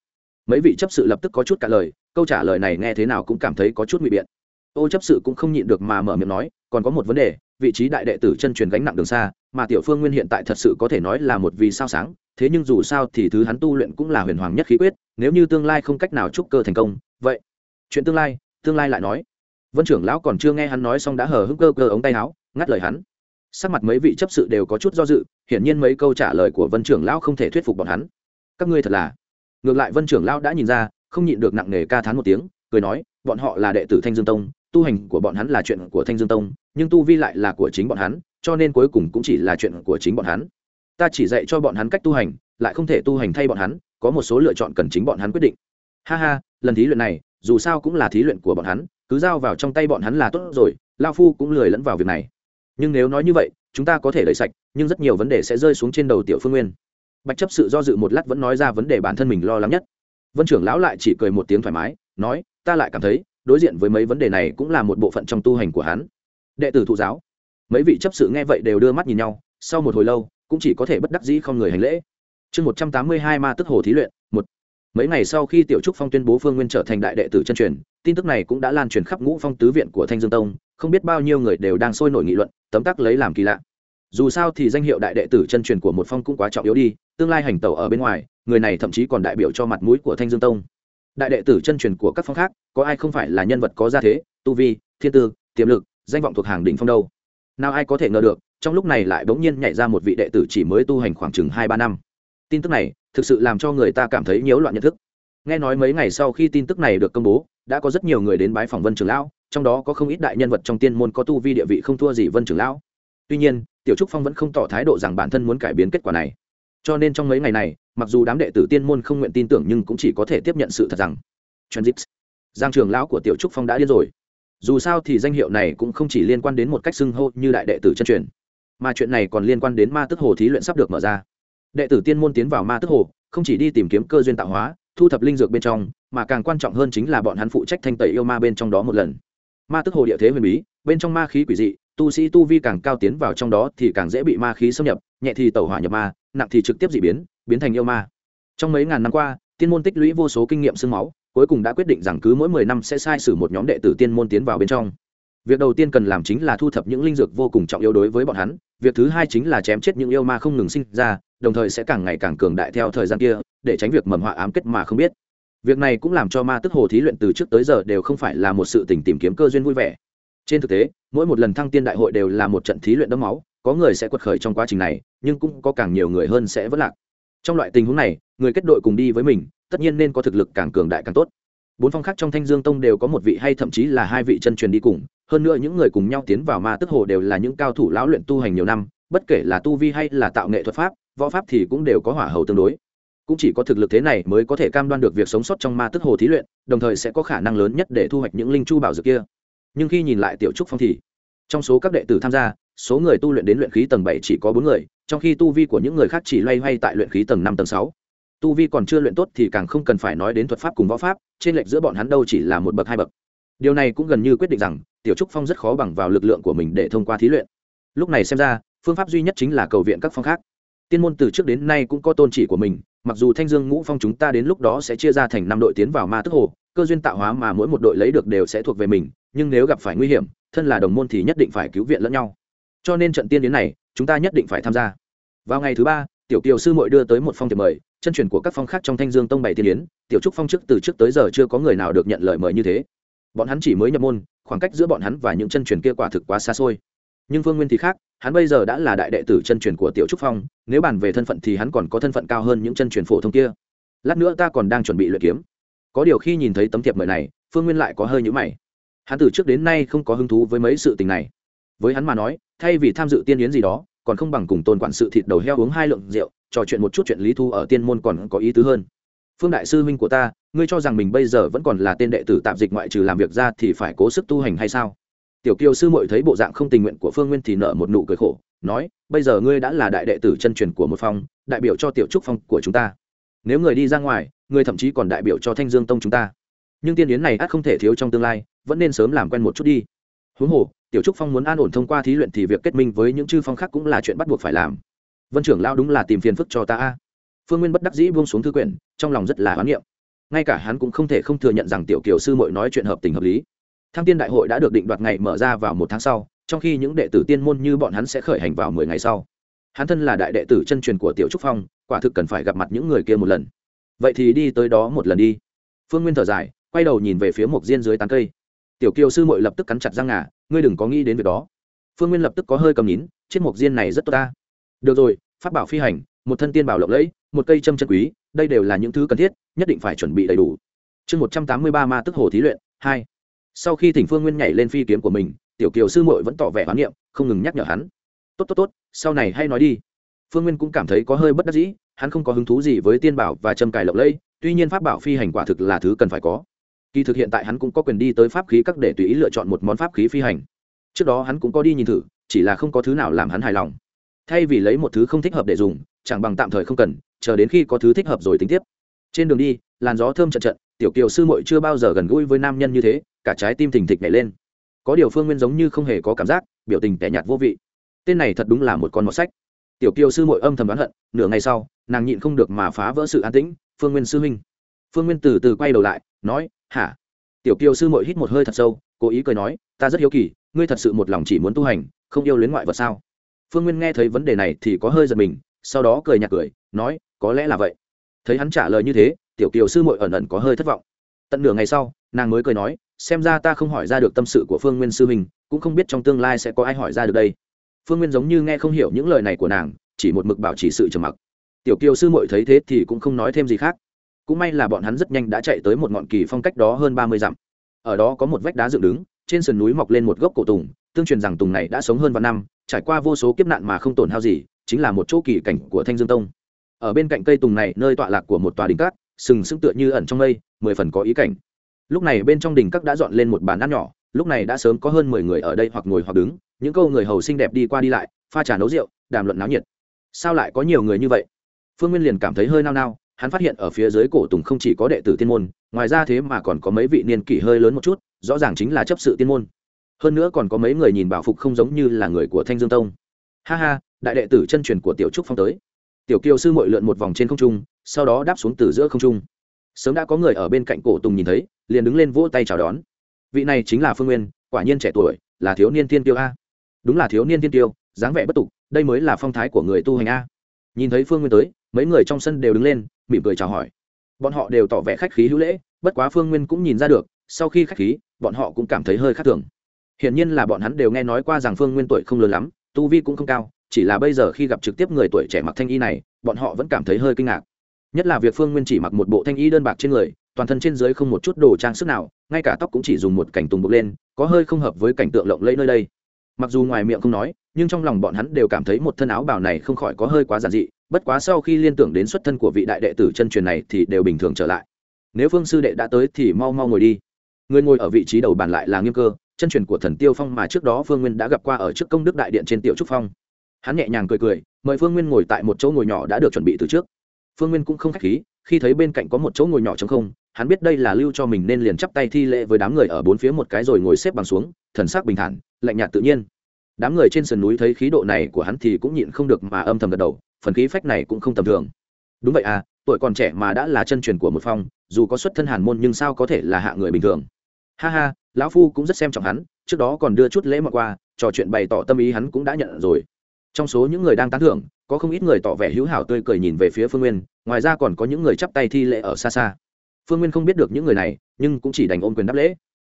Mấy vị chấp sự lập tức có chút cả lời, câu trả lời này nghe thế nào cũng cảm thấy có chút ngụy biện. Ô chấp sự cũng không nhịn được mà mở miệng nói, còn có một vấn đề vị trí đại đệ tử chân truyền gánh nặng đường xa, mà tiểu phương nguyên hiện tại thật sự có thể nói là một vì sao sáng, thế nhưng dù sao thì thứ hắn tu luyện cũng là huyền hoàng nhất khí quyết, nếu như tương lai không cách nào trúc cơ thành công, vậy, chuyện tương lai tương lai lại nói. Vân trưởng lão còn chưa nghe hắn nói xong đã hờ hững cơ cơ ống tay áo, ngắt lời hắn. Sắc mặt mấy vị chấp sự đều có chút do dự, hiển nhiên mấy câu trả lời của vân trưởng lão không thể thuyết phục bọn hắn. Các ngươi thật là. Ngược lại vân trưởng lão đã nhìn ra, không nhịn được nặng nề ca thán một tiếng, cười nói, bọn họ là đệ tử thanh dương tông tu hành của bọn hắn là chuyện của thanh dương tông, nhưng tu vi lại là của chính bọn hắn, cho nên cuối cùng cũng chỉ là chuyện của chính bọn hắn. Ta chỉ dạy cho bọn hắn cách tu hành, lại không thể tu hành thay bọn hắn, có một số lựa chọn cần chính bọn hắn quyết định. Ha ha, lần thí luyện này, dù sao cũng là thí luyện của bọn hắn, cứ giao vào trong tay bọn hắn là tốt rồi, lao phu cũng lười lẫn vào việc này. Nhưng nếu nói như vậy, chúng ta có thể lấy sạch, nhưng rất nhiều vấn đề sẽ rơi xuống trên đầu tiểu phương nguyên. Bạch chấp sự do dự một lát vẫn nói ra vấn đề bản thân mình lo lắng nhất. Vân trưởng lão lại chỉ cười một tiếng thoải mái, nói, ta lại cảm thấy đối diện với mấy vấn đề này cũng là một bộ phận trong tu hành của hắn. Đệ tử thụ giáo. Mấy vị chấp sự nghe vậy đều đưa mắt nhìn nhau, sau một hồi lâu, cũng chỉ có thể bất đắc dĩ không người hành lễ. Chương một trăm tám mươi hai ma tức hồ thí luyện, một. Mấy ngày sau khi tiểu trúc phong tuyên bố phương nguyên trở thành đại đệ tử chân truyền, tin tức này cũng đã lan truyền khắp ngũ phong tứ viện của thanh dương tông, không biết bao nhiêu người đều đang sôi nổi nghị luận, tấm tắc lấy làm kỳ lạ. Dù sao thì danh hiệu đại đệ tử chân truyền của một phong cũng quá trọng yếu đi, tương lai hành tẩu ở bên ngoài, người này thậm chí còn đại biểu cho mặt mũi của thanh dương tông đại đệ tử chân truyền của các phong khác, có ai không phải là nhân vật có gia thế, tu vi, thiên tư, tiềm lực, danh vọng thuộc hàng đỉnh phong đâu? Nào ai có thể ngờ được, trong lúc này lại bỗng nhiên nhảy ra một vị đệ tử chỉ mới tu hành khoảng chừng hai ba năm. Tin tức này, thực sự làm cho người ta cảm thấy nhiễu loạn nhận thức. Nghe nói mấy ngày sau khi tin tức này được công bố, đã có rất nhiều người đến bái phỏng vân trường lão, trong đó có không ít đại nhân vật trong tiên môn có tu vi địa vị không thua gì vân trường lão. Tuy nhiên, tiểu trúc phong vẫn không tỏ thái độ rằng bản thân muốn cải biến kết quả này. Cho nên trong mấy ngày này mặc dù đám đệ tử tiên môn không nguyện tin tưởng nhưng cũng chỉ có thể tiếp nhận sự thật rằng Transit. giang trường lão của tiểu trúc phong đã điên rồi dù sao thì danh hiệu này cũng không chỉ liên quan đến một cách xưng hô như đại đệ tử chân truyền, mà chuyện này còn liên quan đến ma tức hồ thí luyện sắp được mở ra đệ tử tiên môn tiến vào ma tức hồ, không chỉ đi tìm kiếm cơ duyên tạo hóa, thu thập linh dược bên trong, mà càng quan trọng hơn chính là bọn hắn phụ trách thanh tẩy yêu ma bên trong đó một lần ma tức hồ địa thế huyền bí, bên trong ma khí quỷ dị, tu sĩ tu vi càng cao tiến vào trong đó thì càng dễ bị ma khí xâm nhập, nhẹ thì tẩu hỏa nhập ma, nặng thì trực tiếp dị biến biến thành yêu ma. Trong mấy ngàn năm qua, tiên môn tích lũy vô số kinh nghiệm sương máu, cuối cùng đã quyết định rằng cứ mỗi mười năm sẽ sai sử một nhóm đệ tử tiên môn tiến vào bên trong. Việc đầu tiên cần làm chính là thu thập những linh dược vô cùng trọng yếu đối với bọn hắn, việc thứ hai chính là chém chết những yêu ma không ngừng sinh ra, đồng thời sẽ càng ngày càng cường đại theo thời gian kia, để tránh việc mầm họa ám kết mà không biết. Việc này cũng làm cho ma tức hồ thí luyện từ trước tới giờ đều không phải là một sự tình tìm kiếm cơ duyên vui vẻ. Trên thực tế, mỗi một lần thăng tiên đại hội đều là một trận thí luyện đẫm máu, có người sẽ quật khởi trong quá trình này, nhưng cũng có càng nhiều người hơn sẽ vất lạc trong loại tình huống này, người kết đội cùng đi với mình, tất nhiên nên có thực lực càng cường đại càng tốt. Bốn phong khác trong thanh dương tông đều có một vị hay thậm chí là hai vị chân truyền đi cùng, hơn nữa những người cùng nhau tiến vào ma tức hồ đều là những cao thủ lão luyện tu hành nhiều năm, bất kể là tu vi hay là tạo nghệ thuật pháp, võ pháp thì cũng đều có hỏa hầu tương đối. Cũng chỉ có thực lực thế này mới có thể cam đoan được việc sống sót trong ma tức hồ thí luyện, đồng thời sẽ có khả năng lớn nhất để thu hoạch những linh chu bảo dược kia. Nhưng khi nhìn lại tiểu trúc phong thì, trong số các đệ tử tham gia số người tu luyện đến luyện khí tầng bảy chỉ có bốn người, trong khi tu vi của những người khác chỉ loay hoay tại luyện khí tầng năm, tầng sáu. Tu vi còn chưa luyện tốt thì càng không cần phải nói đến thuật pháp cùng võ pháp, trên lệch giữa bọn hắn đâu chỉ là một bậc hai bậc. Điều này cũng gần như quyết định rằng, tiểu trúc phong rất khó bằng vào lực lượng của mình để thông qua thí luyện. Lúc này xem ra, phương pháp duy nhất chính là cầu viện các phong khác. Tiên môn từ trước đến nay cũng có tôn chỉ của mình, mặc dù thanh dương ngũ phong chúng ta đến lúc đó sẽ chia ra thành năm đội tiến vào ma tức hồ, cơ duyên tạo hóa mà mỗi một đội lấy được đều sẽ thuộc về mình, nhưng nếu gặp phải nguy hiểm, thân là đồng môn thì nhất định phải cứu viện lẫn nhau cho nên trận tiên đến này, chúng ta nhất định phải tham gia. Vào ngày thứ ba, tiểu kiều sư mội đưa tới một phong thiệp mời, chân truyền của các phong khác trong thanh dương tông bày tiên yến, tiểu trúc phong trước từ trước tới giờ chưa có người nào được nhận lời mời như thế. Bọn hắn chỉ mới nhập môn, khoảng cách giữa bọn hắn và những chân truyền kia quả thực quá xa xôi. Nhưng vương nguyên thì khác, hắn bây giờ đã là đại đệ tử chân truyền của tiểu trúc phong, nếu bàn về thân phận thì hắn còn có thân phận cao hơn những chân truyền phổ thông kia. Lát nữa ta còn đang chuẩn bị luyện kiếm. Có điều khi nhìn thấy tấm thiệp mời này, phương nguyên lại có hơi nhữ mày. Hắn từ trước đến nay không có hứng thú với mấy sự tình này với hắn mà nói, thay vì tham dự tiên yến gì đó, còn không bằng cùng tôn quản sự thịt đầu heo uống hai lượng rượu, trò chuyện một chút chuyện lý thu ở tiên môn còn có ý tứ hơn. Phương đại sư huynh của ta, ngươi cho rằng mình bây giờ vẫn còn là tên đệ tử tạm dịch ngoại trừ làm việc ra thì phải cố sức tu hành hay sao? Tiểu kiều sư muội thấy bộ dạng không tình nguyện của phương nguyên thì nợ một nụ cười khổ, nói, bây giờ ngươi đã là đại đệ tử chân truyền của một phong, đại biểu cho tiểu trúc phong của chúng ta. Nếu người đi ra ngoài ngươi thậm chí còn đại biểu cho thanh dương tông chúng ta. Nhưng tiên yến này ắt không thể thiếu trong tương lai, vẫn nên sớm làm quen một chút đi. Huống hồ tiểu trúc phong muốn an ổn thông qua thí luyện thì việc kết minh với những chư phong khác cũng là chuyện bắt buộc phải làm. Vân trưởng lao đúng là tìm phiền phức cho ta phương nguyên bất đắc dĩ buông xuống thư quyển, trong lòng rất là hoán niệm. Ngay cả hắn cũng không thể không thừa nhận rằng tiểu kiều sư mội nói chuyện hợp tình hợp lý. Thăng tiên đại hội đã được định đoạt ngày mở ra vào một tháng sau, trong khi những đệ tử tiên môn như bọn hắn sẽ khởi hành vào mười ngày sau. Hắn thân là đại đệ tử chân truyền của tiểu trúc phong, quả thực cần phải gặp mặt những người kia một lần. Vậy thì đi tới đó một lần đi. Phương nguyên thở dài, quay đầu nhìn về phía một diên dưới tán cây. Tiểu kiều sư mội lập tức cắn chặt răng ngà ngươi đừng có nghĩ đến việc đó. Phương nguyên lập tức có hơi cầm nín, chiếc mộc diên này rất tốt ta. Được rồi phát bảo phi hành, một thân tiên bảo lộng lẫy, một cây châm chân quý, đây đều là những thứ cần thiết, nhất định phải chuẩn bị đầy đủ. Chương một trăm tám mươi ba ma tức hồ thí luyện, hai. Sau khi thỉnh phương nguyên nhảy lên phi kiếm của mình, tiểu kiều sư mội vẫn tỏ vẻ hoán niệm, không ngừng nhắc nhở hắn. Tốt tốt tốt, sau này hay nói đi. Phương nguyên cũng cảm thấy có hơi bất đắc dĩ, hắn không có hứng thú gì với tiên bảo và châm cài lộng lẫy, tuy nhiên pháp bảo phi hành quả thực là thứ cần phải có kỳ thực hiện tại hắn cũng có quyền đi tới pháp khí các để tùy ý lựa chọn một món pháp khí phi hành. Trước đó hắn cũng có đi nhìn thử, chỉ là không có thứ nào làm hắn hài lòng. Thay vì lấy một thứ không thích hợp để dùng, chẳng bằng tạm thời không cần, chờ đến khi có thứ thích hợp rồi tính tiếp. Trên đường đi, làn gió thơm trận trận, tiểu kiều sư muội chưa bao giờ gần gũi với nam nhân như thế, cả trái tim thình thịch nhảy lên. Có điều phương nguyên giống như không hề có cảm giác, biểu tình tẻ nhạt vô vị. Tên này thật đúng là một con mọt sách. Tiểu kiều sư muội âm thầm đoán hận, nửa ngày sau, nàng nhịn không được mà phá vỡ sự an tĩnh, phương nguyên sư huynh. Phương nguyên từ từ quay đầu lại, nói hả? Tiểu kiều sư muội hít một hơi thật sâu, cố ý cười nói, ta rất hiếu kỳ, ngươi thật sự một lòng chỉ muốn tu hành, không yêu luyến ngoại vật sao? Phương nguyên nghe thấy vấn đề này thì có hơi giật mình, sau đó cười nhạt cười, nói, có lẽ là vậy. Thấy hắn trả lời như thế, tiểu kiều sư muội ẩn ẩn có hơi thất vọng. Tận nửa ngày sau, nàng mới cười nói, xem ra ta không hỏi ra được tâm sự của phương nguyên sư huynh, cũng không biết trong tương lai sẽ có ai hỏi ra được đây. Phương nguyên giống như nghe không hiểu những lời này của nàng, chỉ một mực bảo chỉ sự trầm mặc. Tiểu kiều sư muội thấy thế thì cũng không nói thêm gì khác cũng may là bọn hắn rất nhanh đã chạy tới một ngọn kỳ phong cách đó hơn ba mươi dặm. Ở đó có một vách đá dựng đứng, trên sườn núi mọc lên một gốc cổ tùng, tương truyền rằng tùng này đã sống hơn vạn năm, trải qua vô số kiếp nạn mà không tổn hao gì, chính là một chỗ kỳ cảnh của thanh dương tông. Ở bên cạnh cây tùng này, nơi tọa lạc của một tòa đình cát, sừng sững tựa như ẩn trong mây, mười phần có ý cảnh. Lúc này bên trong đình các đã dọn lên một bàn ăn nhỏ, lúc này đã sớm có hơn mười người ở đây hoặc ngồi hoặc đứng, những câu người hầu xinh đẹp đi qua đi lại, pha trà nấu rượu, đàm luận náo nhiệt. Sao lại có nhiều người như vậy? Phương nguyên liền cảm thấy hơi nao nao hắn phát hiện ở phía dưới cổ tùng không chỉ có đệ tử tiên môn, ngoài ra thế mà còn có mấy vị niên kỷ hơi lớn một chút, rõ ràng chính là chấp sự tiên môn. Hơn nữa còn có mấy người nhìn bảo phục không giống như là người của thanh dương tông. Ha ha, đại đệ tử chân truyền của tiểu trúc phong tới. Tiểu kiều sư mội lượn một vòng trên không trung, sau đó đáp xuống từ giữa không trung. Sớm đã có người ở bên cạnh cổ tùng nhìn thấy, liền đứng lên vỗ tay chào đón. Vị này chính là phương nguyên, quả nhiên trẻ tuổi, là thiếu niên tiên tiêu a. Đúng là thiếu niên tiên tiêu, dáng vẻ bất tục, đây mới là phong thái của người tu hành a. Nhìn thấy phương nguyên tới, mấy người trong sân đều đứng lên mỉm cười chào hỏi. Bọn họ đều tỏ vẻ khách khí hữu lễ, bất quá phương nguyên cũng nhìn ra được, sau khi khách khí, bọn họ cũng cảm thấy hơi khác thường. Hiển nhiên là bọn hắn đều nghe nói qua rằng phương nguyên tuổi không lớn lắm, tu vi cũng không cao, chỉ là bây giờ khi gặp trực tiếp người tuổi trẻ mặc thanh y này, bọn họ vẫn cảm thấy hơi kinh ngạc. Nhất là việc phương nguyên chỉ mặc một bộ thanh y đơn bạc trên người, toàn thân trên dưới không một chút đồ trang sức nào, ngay cả tóc cũng chỉ dùng một cảnh tùng buộc lên, có hơi không hợp với cảnh tượng lộng lẫy nơi đây. Mặc dù ngoài miệng không nói, nhưng trong lòng bọn hắn đều cảm thấy một thân áo bào này không khỏi có hơi quá giản dị bất quá sau khi liên tưởng đến xuất thân của vị đại đệ tử chân truyền này thì đều bình thường trở lại. Nếu phương sư đệ đã tới thì mau mau ngồi đi. Người ngồi ở vị trí đầu bàn lại là nghiêm cơ, chân truyền của thần tiêu phong mà trước đó phương nguyên đã gặp qua ở trước công đức đại điện trên tiểu trúc phong. Hắn nhẹ nhàng cười cười, mời phương nguyên ngồi tại một chỗ ngồi nhỏ đã được chuẩn bị từ trước. Phương nguyên cũng không k h á c h khí, khi thấy bên cạnh có một chỗ ngồi nhỏ t không, hắn biết đây là lưu cho mình nên liền chắp tay thi lễ với đám người ở bốn phía một cái rồi ngồi xếp bằng xuống, thần sắc bình thản, lạnh nhạt tự nhiên. Đám người trên sườn núi thấy khí độ này của hắn thì cũng nhịn không được mà âm thầm gật đầu phần khí phách này cũng không tầm thường. Đúng vậy à tuổi còn trẻ mà đã là chân truyền của một phong, dù có xuất thân hàn môn nhưng sao có thể là hạ người bình thường. Ha ha, lão phu cũng rất xem trọng hắn, trước đó còn đưa chút lễ mà qua, trò chuyện bày tỏ tâm ý hắn cũng đã nhận rồi. Trong số những người đang tán thưởng, có không ít người tỏ vẻ hữu hảo tươi cười nhìn về phía phương nguyên, ngoài ra còn có những người chắp tay thi lễ ở xa xa. Phương nguyên không biết được những người này, nhưng cũng chỉ đành ôm quyền đáp lễ.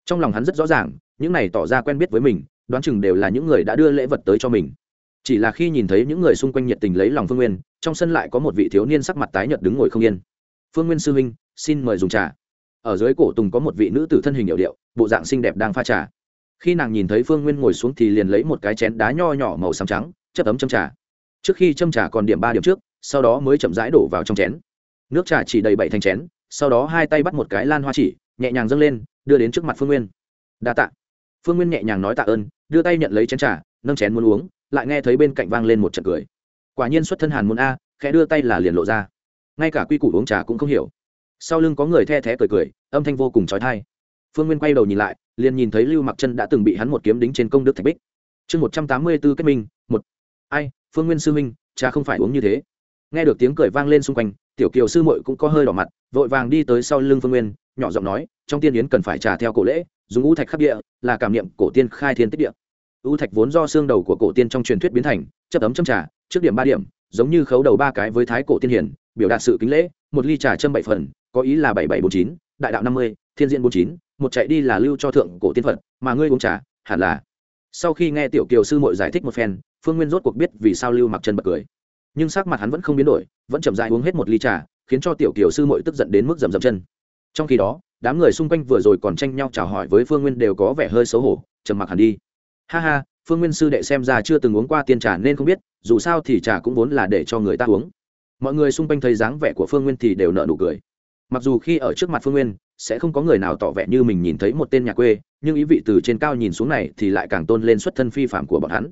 Trong lòng hắn rất rõ ràng, những này tỏ ra quen biết với mình, đoán chừng đều là những người đã đưa lễ vật tới cho mình chỉ là khi nhìn thấy những người xung quanh nhiệt tình lấy lòng phương nguyên, trong sân lại có một vị thiếu niên sắc mặt tái nhợt đứng ngồi không yên. Phương nguyên sư huynh, xin mời dùng trà. Ở dưới cổ tùng có một vị nữ tử thân hình hiệu điệu, bộ dạng xinh đẹp đang pha trà. Khi nàng nhìn thấy phương nguyên ngồi xuống thì liền lấy một cái chén đá nho nhỏ màu xám trắng, chất ấm châm trà. Trước khi châm trà còn điểm ba điểm trước, sau đó mới chậm rãi đổ vào trong chén. Nước trà chỉ đầy bảy thành chén, sau đó hai tay bắt một cái lan hoa chỉ, nhẹ nhàng dâng lên, đưa đến trước mặt phương nguyên. Đa tạ. Phương nguyên nhẹ nhàng nói tạ ơn, đưa tay nhận lấy chén trà, nâng chén muốn uống lại nghe thấy bên cạnh vang lên một trận cười. Quả nhiên xuất thân hàn môn a, khẽ đưa tay là liền lộ ra. Ngay cả quy củ uống trà cũng không hiểu. Sau lưng có người the thé cười cười, âm thanh vô cùng trói thai phương nguyên quay đầu nhìn lại, liền nhìn thấy lưu mặc chân đã từng bị hắn một kiếm đính trên công đức thạch bích. Chương một trăm tám mươi b ố kết minh, một. Ai, phương nguyên sư minh cha không phải uống như thế. Nghe được tiếng cười vang lên xung quanh, tiểu kiều sư mội cũng có hơi đỏ mặt, vội vàng đi tới sau lưng phương nguyên, nhỏ giọng nói, trong tiên yến cần phải trà theo cổ lễ, dùng u thạch khắc địa, là cảm niệm cổ tiên khai thiên tích địa u thạch vốn do xương đầu của cổ tiên trong truyền thuyết biến thành chấp ấm châm trà, trước điểm ba điểm, giống như khấu đầu ba cái với thái cổ tiên hiển, biểu đạt sự kính lễ, một ly trà châm bảy phần, có ý là bảy bảy bốn chín, đại đạo năm mươi, thiên diện bốn chín, một chạy đi là lưu cho thượng cổ tiên phật, mà ngươi uống trà, hẳn là. Sau khi nghe tiểu kiều sư mội giải thích một phen, phương nguyên rốt cuộc biết vì sao lưu mặc chân bật cười. Nhưng sắc mặt hắn vẫn không biến đổi, vẫn chậm dại uống hết một ly trà, khiến cho tiểu kiều sư mội tức giận đến mức rầm rầm chân. Trong khi đó, đám người xung quanh vừa rồi còn tranh nhau chào hỏi với phương nguyên đều có vẻ hơi xấu hổ, trầm mặc hẳn đi ha ha, phương nguyên sư đệ xem ra chưa từng uống qua tiên trà nên không biết, dù sao thì trà cũng vốn là để cho người ta uống. Mọi người xung quanh thấy dáng vẻ của phương nguyên thì đều nợ nụ cười. Mặc dù khi ở trước mặt phương nguyên, sẽ không có người nào tỏ vẻ như mình nhìn thấy một tên nhà quê, nhưng ý vị từ trên cao nhìn xuống này thì lại càng tôn lên xuất thân phi phạm của bọn hắn.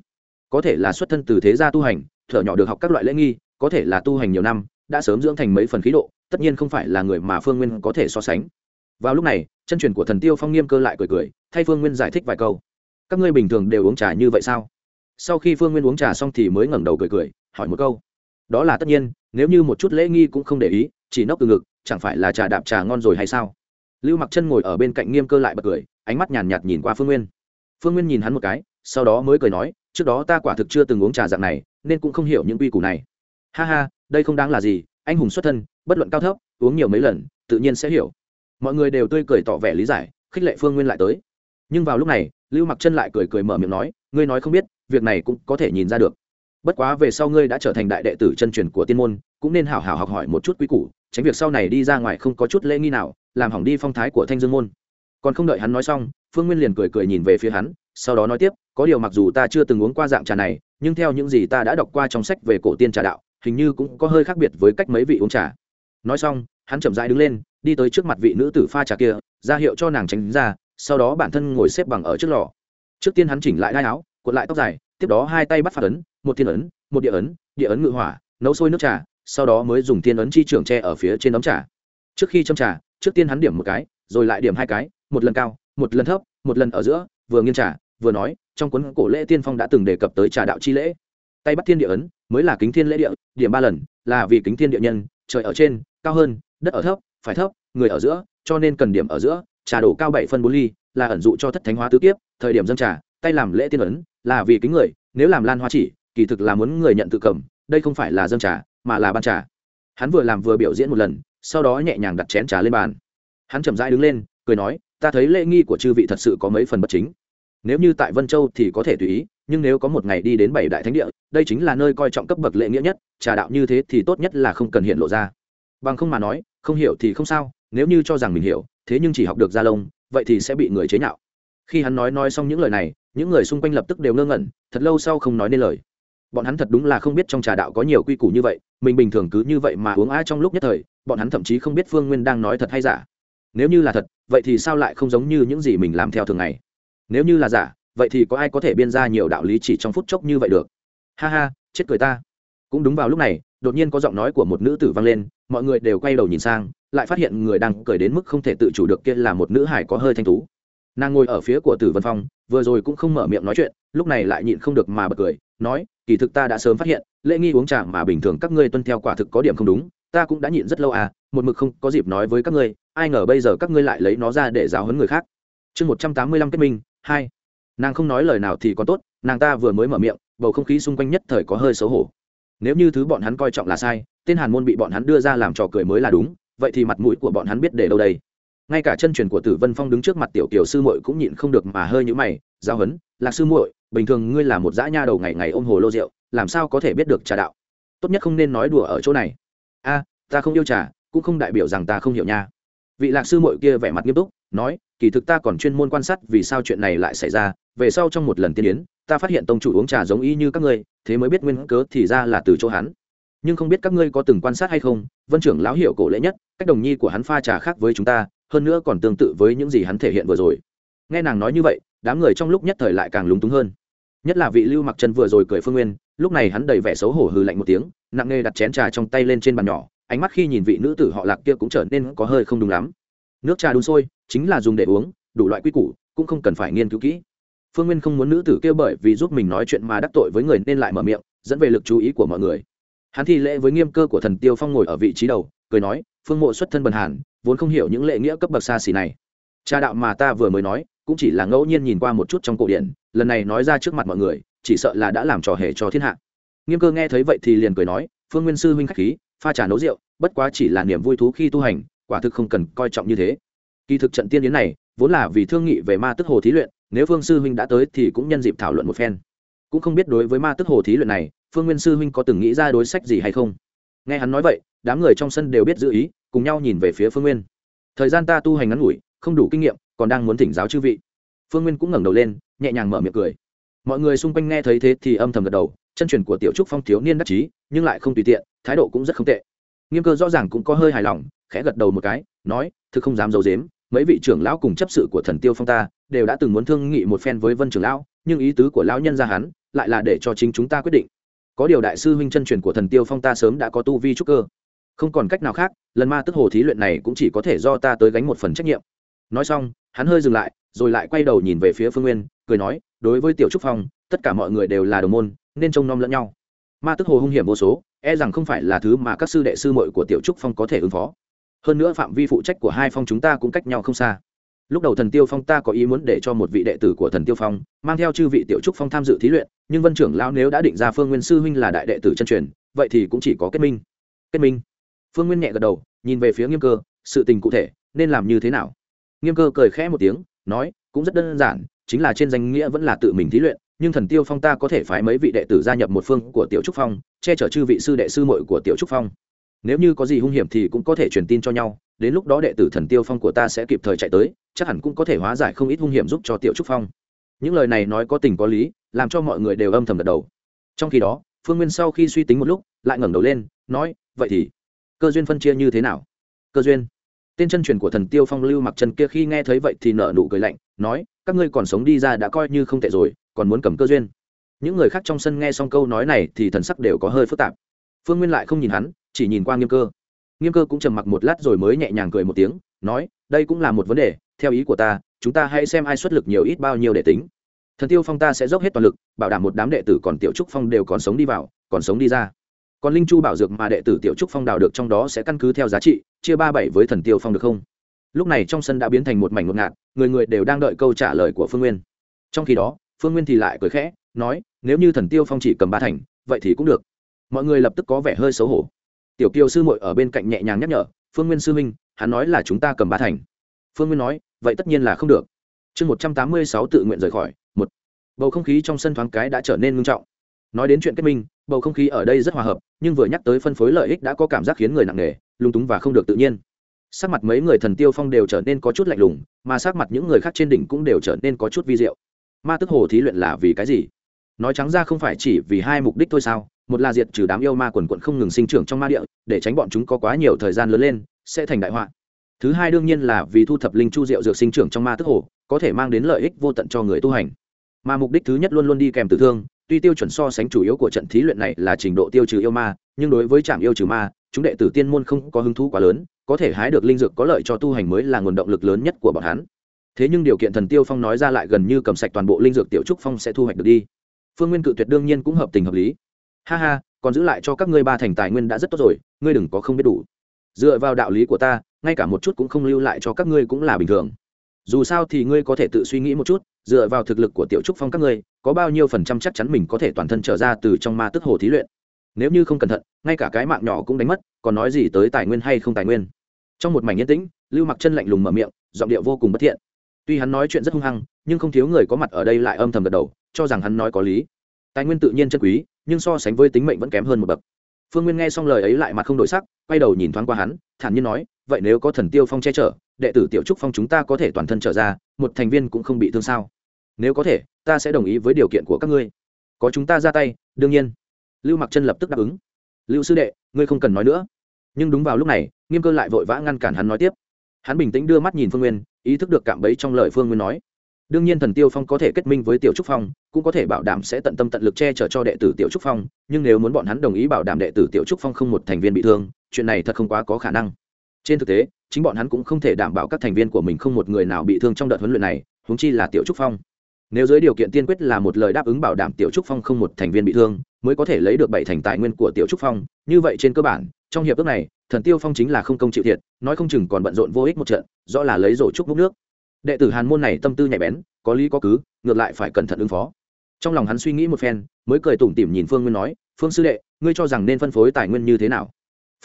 Có thể là xuất thân từ thế gia tu hành, thở nhỏ được học các loại lễ nghi, có thể là tu hành nhiều năm, đã sớm dưỡng thành mấy phần khí độ, tất nhiên không phải là người mà phương nguyên có thể so sánh. Vào lúc này, chân truyền của thần tiêu phong nghiêm cơ lại cười cười, thay phương nguyên giải thích vài câu các ngươi bình thường đều uống trà như vậy sao? Sau khi phương nguyên uống trà xong thì mới ngẩng đầu cười cười, hỏi một câu. Đó là tất nhiên, nếu như một chút lễ nghi cũng không để ý, chỉ nốc từ ngực, chẳng phải là trà đạp trà ngon rồi hay sao? Lưu mặc chân ngồi ở bên cạnh nghiêm cơ lại bật cười, ánh mắt nhàn nhạt nhìn qua phương nguyên. Phương nguyên nhìn hắn một cái, sau đó mới cười nói, trước đó ta quả thực chưa từng uống trà dạng này, nên cũng không hiểu những quy củ này. Ha ha, đây không đáng là gì, anh hùng xuất thân, bất luận cao thấp, uống nhiều mấy lần, tự nhiên sẽ hiểu. Mọi người đều tươi cười tỏ vẻ lý giải, khích lệ phương nguyên lại tới nhưng vào lúc này, lưu mặc chân lại cười cười mở miệng nói, ngươi nói không biết, việc này cũng có thể nhìn ra được. Bất quá về sau ngươi đã trở thành đại đệ tử chân truyền của tiên môn, cũng nên hảo hảo học hỏi một chút quy củ, tránh việc sau này đi ra ngoài không có chút lễ nghi nào, làm hỏng đi phong thái của thanh dương môn. Còn không đợi hắn nói xong, phương nguyên liền cười cười nhìn về phía hắn, sau đó nói tiếp, có điều mặc dù ta chưa từng uống qua dạng trà này, nhưng theo những gì ta đã đọc qua trong sách về cổ tiên trà đạo, hình như cũng có hơi khác biệt với cách mấy vị uống trà. Nói xong, hắn chậm rãi đứng lên, đi tới trước mặt vị nữ tử pha trà kia, ra hiệu cho nàng tránh ra sau đó bản thân ngồi xếp bằng ở trước lò. Trước tiên hắn chỉnh lại đai áo, cuộn lại tóc dài, tiếp đó hai tay bắt phạt ấn, một thiên ấn, một địa ấn địa ấn ngự hỏa, nấu sôi nước trà, sau đó mới dùng thiên ấn chi trưởng tre ở phía trên ấm trà. Trước khi châm trà, trước tiên hắn điểm một cái, rồi lại điểm hai cái, một lần cao, một lần thấp, một lần ở giữa, vừa nghiêng trà, vừa nói, trong cuốn cổ lễ tiên phong đã từng đề cập tới trà đạo chi lễ. Tay bắt thiên địa ấn, mới là kính thiên lễ địa, điểm ba lần, là vì kính thiên địa nhân, trời ở trên, cao hơn, đất ở thấp, phải thấp, người ở giữa, cho nên cần điểm ở giữa trà đổ cao bảy phân bốn ly, là ẩn dụ cho thất thánh hóa tứ kiếp, thời điểm dân trà, tay làm lễ tiên ấn, là vì kính người, nếu làm lan hoa chỉ, kỳ thực là muốn người nhận tự cầm, đây không phải là dân trà, mà là ban trà. Hắn vừa làm vừa biểu diễn một lần, sau đó nhẹ nhàng đặt chén trà lên bàn. Hắn chậm rãi đứng lên, cười nói, ta thấy lễ nghi của chư vị thật sự có mấy phần bất chính. Nếu như tại vân châu thì có thể tùy ý, nhưng nếu có một ngày đi đến bảy đại thánh địa, đây chính là nơi coi trọng cấp bậc lễ nghĩa nhất, trà đạo như thế thì tốt nhất là không cần hiện lộ ra. Bằng không mà nói, không hiểu thì không sao, nếu như cho rằng mình hiểu thế nhưng chỉ học được gia lông, vậy thì sẽ bị người chế nhạo. Khi hắn nói nói xong những lời này, những người xung quanh lập tức đều ngơ ngẩn, thật lâu sau không nói nên lời. Bọn hắn thật đúng là không biết trong trà đạo có nhiều quy củ như vậy, mình bình thường cứ như vậy mà uống ai trong lúc nhất thời, bọn hắn thậm chí không biết phương nguyên đang nói thật hay giả. Nếu như là thật, vậy thì sao lại không giống như những gì mình làm theo thường ngày? Nếu như là giả, vậy thì có ai có thể biên ra nhiều đạo lý chỉ trong phút chốc như vậy được? Ha ha, chết cười ta. Cũng đúng vào lúc này, đột nhiên có giọng nói của một nữ tử vang lên mọi người đều quay đầu nhìn sang, lại phát hiện người đang cười đến mức không thể tự chủ được kia là một nữ hải có hơi thanh tú. Nàng ngồi ở phía của tử vân phong, vừa rồi cũng không mở miệng nói chuyện, lúc này lại nhịn không được mà bật cười, nói, kỳ thực ta đã sớm phát hiện, lễ nghi uống trà mà bình thường các ngươi tuân theo quả thực có điểm không đúng, ta cũng đã nhịn rất lâu à một mực không có dịp nói với các ngươi, ai ngờ bây giờ các ngươi lại lấy nó ra để giáo huấn người khác. Chương một trăm tám mươi lăm kết minh, hai. Nàng không nói lời nào thì còn tốt, nàng ta vừa mới mở miệng, bầu không khí xung quanh nhất thời có hơi xấu hổ. Nếu như thứ bọn hắn coi trọng là sai tên hàn môn bị bọn hắn đưa ra làm trò cười mới là đúng, vậy thì mặt mũi của bọn hắn biết để đâu đây? Ngay cả chân truyền của tử vân phong đứng trước mặt tiểu kiều sư muội cũng nhịn không được mà hơi nhữ mày, giao hấn, lạc sư muội, bình thường ngươi là một dã nha đầu ngày ngày ôm hồ lô rượu, làm sao có thể biết được trà đạo? Tốt nhất không nên nói đùa ở chỗ này. A, ta không yêu trà, cũng không đại biểu rằng ta không hiểu nha. Vị lạc sư muội kia vẻ mặt nghiêm túc, nói, kỳ thực ta còn chuyên môn quan sát vì sao chuyện này lại xảy ra, về sau trong một lần tiên yến, ta phát hiện tông chủ uống trà giống y như các ngươi, thế mới biết nguyên cớ thì ra là từ chỗ hắn nhưng không biết các ngươi có từng quan sát hay không, vân trưởng lão hiệu cổ lễ nhất, cách đồng nhi của hắn pha trà khác với chúng ta, hơn nữa còn tương tự với những gì hắn thể hiện vừa rồi. Nghe nàng nói như vậy, đám người trong lúc nhất thời lại càng lúng túng hơn. Nhất là vị lưu mặc chân vừa rồi cười phương nguyên, lúc này hắn đầy vẻ xấu hổ hừ lạnh một tiếng, nặng nề đặt chén trà trong tay lên trên bàn nhỏ, ánh mắt khi nhìn vị nữ tử họ lạc kia cũng trở nên có hơi không đúng lắm. Nước trà đun sôi, chính là dùng để uống, đủ loại quy củ, cũng không cần phải nghiên cứu kỹ. Phương nguyên không muốn nữ tử kia bởi vì giúp mình nói chuyện mà đắc tội với người nên lại mở miệng, dẫn về lực chú ý của mọi người hắn thi lễ với nghiêm cơ của thần tiêu phong ngồi ở vị trí đầu, cười nói, phương mộ xuất thân bần hàn, vốn không hiểu những lệ nghĩa cấp bậc xa xỉ này. Cha đạo mà ta vừa mới nói, cũng chỉ là ngẫu nhiên nhìn qua một chút trong cổ điển, lần này nói ra trước mặt mọi người, chỉ sợ là đã làm trò hề cho thiên hạ. Nghiêm cơ nghe thấy vậy thì liền cười nói, phương nguyên sư huynh khách khí, pha trà nấu rượu, bất quá chỉ là niềm vui thú khi tu hành, quả thực không cần coi trọng như thế. Kỳ thực trận tiên yến này, vốn là vì thương nghị về ma tức hồ thí luyện, nếu phương sư huynh đã tới thì cũng nhân dịp thảo luận một phen. Cũng không biết đối với ma tức hồ thí luyện này phương nguyên sư huynh có từng nghĩ ra đối sách gì hay không? Nghe hắn nói vậy, đám người trong sân đều biết giữ ý, cùng nhau nhìn về phía phương nguyên. Thời gian ta tu hành ngắn ngủi, không đủ kinh nghiệm, còn đang muốn thỉnh giáo chư vị. Phương nguyên cũng ngẩng đầu lên, nhẹ nhàng mở miệng cười. Mọi người xung quanh nghe thấy thế thì âm thầm gật đầu, chân truyền của tiểu trúc phong thiếu niên đắc chí, nhưng lại không tùy tiện, thái độ cũng rất không tệ. Nghiêm cơ rõ ràng cũng có hơi hài lòng, khẽ gật đầu một cái, nói, thực không dám d i ấ u dếm mấy vị trưởng lão cùng chấp sự của thần tiêu phong ta, đều đã từng muốn thương nghị một phen với vân trưởng lão, nhưng ý tứ của lão nhân ra hắn, lại là để cho chính chúng ta quyết định có điều đại sư huynh chân truyền của thần tiêu phong ta sớm đã có tu vi trúc cơ. Không còn cách nào khác, lần ma tức hồ thí luyện này cũng chỉ có thể do ta tới gánh một phần trách nhiệm. Nói xong, hắn hơi dừng lại, rồi lại quay đầu nhìn về phía phương nguyên, cười nói, đối với tiểu trúc phong, tất cả mọi người đều là đồng môn, nên trông nom lẫn nhau. Ma tức hồ hung hiểm vô số e rằng không phải là thứ mà các sư đệ sư mội của tiểu trúc phong có thể ứng phó. Hơn nữa phạm vi phụ trách của hai phong chúng ta cũng cách nhau không xa lúc đầu thần tiêu phong ta có ý muốn để cho một vị đệ tử của thần tiêu phong, mang theo chư vị tiểu trúc phong tham dự thí luyện, nhưng vân trưởng lão nếu đã định ra phương nguyên sư huynh là đại đệ tử chân truyền, vậy thì cũng chỉ có kết minh. Kết minh. Phương nguyên nhẹ gật đầu, nhìn về phía nghiêm cơ, sự tình cụ thể, nên làm như thế nào? Nghiêm cơ cười khẽ một tiếng, nói, cũng rất đơn giản, chính là trên danh nghĩa vẫn là tự mình thí luyện, nhưng thần tiêu phong ta có thể phái mấy vị đệ tử gia nhập một phương của tiểu trúc phong, che chở chư vị sư đệ sư mội của tiểu trúc phong nếu như có gì hung hiểm thì cũng có thể truyền tin cho nhau, đến lúc đó đệ tử thần tiêu phong của ta sẽ kịp thời chạy tới, chắc hẳn cũng có thể hóa giải không ít hung hiểm giúp cho tiểu trúc phong. Những lời này nói có tình có lý, làm cho mọi người đều âm thầm gật đầu. Trong khi đó, phương nguyên sau khi suy tính một lúc, lại ngẩng đầu lên, nói, vậy thì, cơ duyên phân chia như thế nào? Cơ duyên? Tên chân truyền của thần tiêu phong lưu mặc trần kia khi nghe thấy vậy thì nở nụ cười lạnh, nói, các ngươi còn sống đi ra đã coi như không tệ rồi, còn muốn cầm cơ duyên? Những người khác trong sân nghe xong câu nói này thì thần sắc đều có hơi phức tạp. Phương nguyên lại không nhìn hắn chỉ nhìn qua nghiêm cơ. Nghiêm cơ cũng trầm mặc một lát rồi mới nhẹ nhàng cười một tiếng, nói, đây cũng là một vấn đề, theo ý của ta, chúng ta hãy xem ai xuất lực nhiều ít bao nhiêu để tính. Thần tiêu phong ta sẽ dốc hết toàn lực, bảo đảm một đám đệ tử còn tiểu trúc phong đều còn sống đi vào, còn sống đi ra. Còn linh chu bảo dược mà đệ tử tiểu trúc phong đào được trong đó sẽ căn cứ theo giá trị, chia ba bảy với thần tiêu phong được không? Lúc này trong sân đã biến thành một mảnh ngột ngạt, người người đều đang đợi câu trả lời của phương nguyên. Trong khi đó, phương nguyên thì lại cười khẽ, nói, nếu như thần tiêu phong chỉ cầm ba thành, vậy thì cũng được. Mọi người lập tức có vẻ hơi xấu hổ tiểu kiều sư muội ở bên cạnh nhẹ nhàng nhắc nhở, phương nguyên sư minh hắn nói là chúng ta cầm ba thành. Phương nguyên nói, vậy tất nhiên là không được. Chương một trăm tám mươi sáu tự nguyện rời khỏi, một. Bầu không khí trong sân thoáng cái đã trở nên ngưng trọng. Nói đến chuyện kết minh, bầu không khí ở đây rất hòa hợp, nhưng vừa nhắc tới phân phối lợi ích đã có cảm giác khiến người nặng nề, lung túng và không được tự nhiên. Sắc mặt mấy người thần tiêu phong đều trở nên có chút lạnh lùng, mà sắc mặt những người khác trên đỉnh cũng đều trở nên có chút vi diệu. Ma tức hồ thí luyện là vì cái gì? Nói trắng ra không phải chỉ vì hai mục đích thôi sao? Một là diệt trừ đám yêu ma quần quận không ngừng sinh trưởng trong ma địa, để tránh bọn chúng có quá nhiều thời gian lớn lên, sẽ thành đại họa. Thứ hai đương nhiên là vì thu thập linh chu diệu dược sinh trưởng trong ma tức hồ, có thể mang đến lợi ích vô tận cho người tu hành. Mà mục đích thứ nhất luôn luôn đi kèm tử thương, tuy tiêu chuẩn so sánh chủ yếu của trận thí luyện này là trình độ tiêu trừ yêu ma, nhưng đối với trạm yêu trừ ma, chúng đệ tử tiên môn không có hứng thú quá lớn, có thể hái được linh dược có lợi cho tu hành mới là nguồn động lực lớn nhất của bọn hắn. Thế nhưng điều kiện thần tiêu phong nói ra lại gần như cầm sạch toàn bộ linh dược tiểu trúc phong sẽ thu hoạch được đi. Phương nguyên cự tuyệt đương nhiên cũng hợp tình hợp lý ha ha, còn giữ lại cho các ngươi ba thành tài nguyên đã rất tốt rồi, ngươi đừng có không biết đủ. Dựa vào đạo lý của ta, ngay cả một chút cũng không lưu lại cho các ngươi cũng là bình thường. Dù sao thì ngươi có thể tự suy nghĩ một chút, dựa vào thực lực của tiểu trúc phong các ngươi, có bao nhiêu phần trăm chắc chắn mình có thể toàn thân trở ra từ trong ma tức hồ thí luyện. Nếu như không cẩn thận, ngay cả cái mạng nhỏ cũng đánh mất, còn nói gì tới tài nguyên hay không tài nguyên. Trong một mảnh yên tĩnh, lưu mặc chân lạnh lùng mở miệng, giọng điệu vô cùng bất thiện. Tuy hắn nói chuyện rất hung hăng, nhưng không thiếu người có mặt ở đây lại âm thầm gật đầu, cho rằng hắn nói có lý tài nguyên tự nhiên chân quý, nhưng so sánh với tính mệnh vẫn kém hơn một bậc. Phương nguyên nghe xong lời ấy lại mặt không đổi sắc, quay đầu nhìn thoáng qua hắn, thản nhiên nói, vậy nếu có thần tiêu phong che chở, đệ tử tiểu trúc phong chúng ta có thể toàn thân trở ra, một thành viên cũng không bị thương sao? Nếu có thể, ta sẽ đồng ý với điều kiện của các ngươi. Có chúng ta ra tay, đương nhiên. Lưu mặc chân lập tức đáp ứng. Lưu sư đệ, ngươi không cần nói nữa. Nhưng đúng vào lúc này, nghiêm cơ lại vội vã ngăn cản hắn nói tiếp. Hắn bình tĩnh đưa mắt nhìn phương nguyên, ý thức được cạm bẫy trong lời phương nguyên nói đương nhiên thần tiêu phong có thể kết minh với tiểu trúc phong, cũng có thể bảo đảm sẽ tận tâm tận lực che chở cho đệ tử tiểu trúc phong, nhưng nếu muốn bọn hắn đồng ý bảo đảm đệ tử tiểu trúc phong không một thành viên bị thương, chuyện này thật không quá có khả năng. Trên thực tế, chính bọn hắn cũng không thể đảm bảo các thành viên của mình không một người nào bị thương trong đợt huấn luyện này, huống chi là tiểu trúc phong. Nếu dưới điều kiện tiên quyết là một lời đáp ứng bảo đảm tiểu trúc phong không một thành viên bị thương, mới có thể lấy được bảy thành tài nguyên của tiểu trúc phong, như vậy trên cơ bản, trong hiệp ước này, thần tiêu phong chính là không công chịu thiệt, nói không chừng còn bận rộn vô ích một trận, rõ là lấy rổ trúc múc nước đệ tử hàn môn này tâm tư nhạy bén, có lý có cứ, ngược lại phải cẩn thận ứng phó. Trong lòng hắn suy nghĩ một phen, mới cười tủm tỉm nhìn phương nguyên nói, phương sư đệ, ngươi cho rằng nên phân phối tài nguyên như thế nào?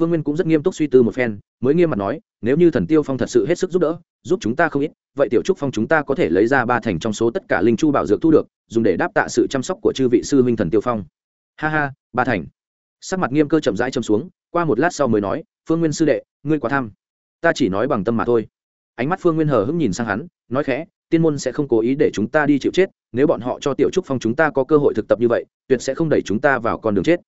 Phương nguyên cũng rất nghiêm túc suy tư một phen, mới nghiêm mặt nói, nếu như thần tiêu phong thật sự hết sức giúp đỡ, giúp chúng ta không ít, vậy tiểu trúc phong chúng ta có thể lấy ra ba thành trong số tất cả linh chu bảo dược thu được, dùng để đáp tạ sự chăm sóc của chư vị sư huynh thần tiêu phong. Ha ha, ba thành. Sắc mặt nghiêm cơ chậm rãi châm xuống, qua một lát sau mới nói, phương nguyên sư đệ, ngươi quá tham. Ta chỉ nói bằng tâm mà thôi ánh mắt phương nguyên hờ hững nhìn sang hắn, nói khẽ, tiên môn sẽ không cố ý để chúng ta đi chịu chết, nếu bọn họ cho tiểu trúc phong chúng ta có cơ hội thực tập như vậy, tuyệt sẽ không đẩy chúng ta vào con đường chết.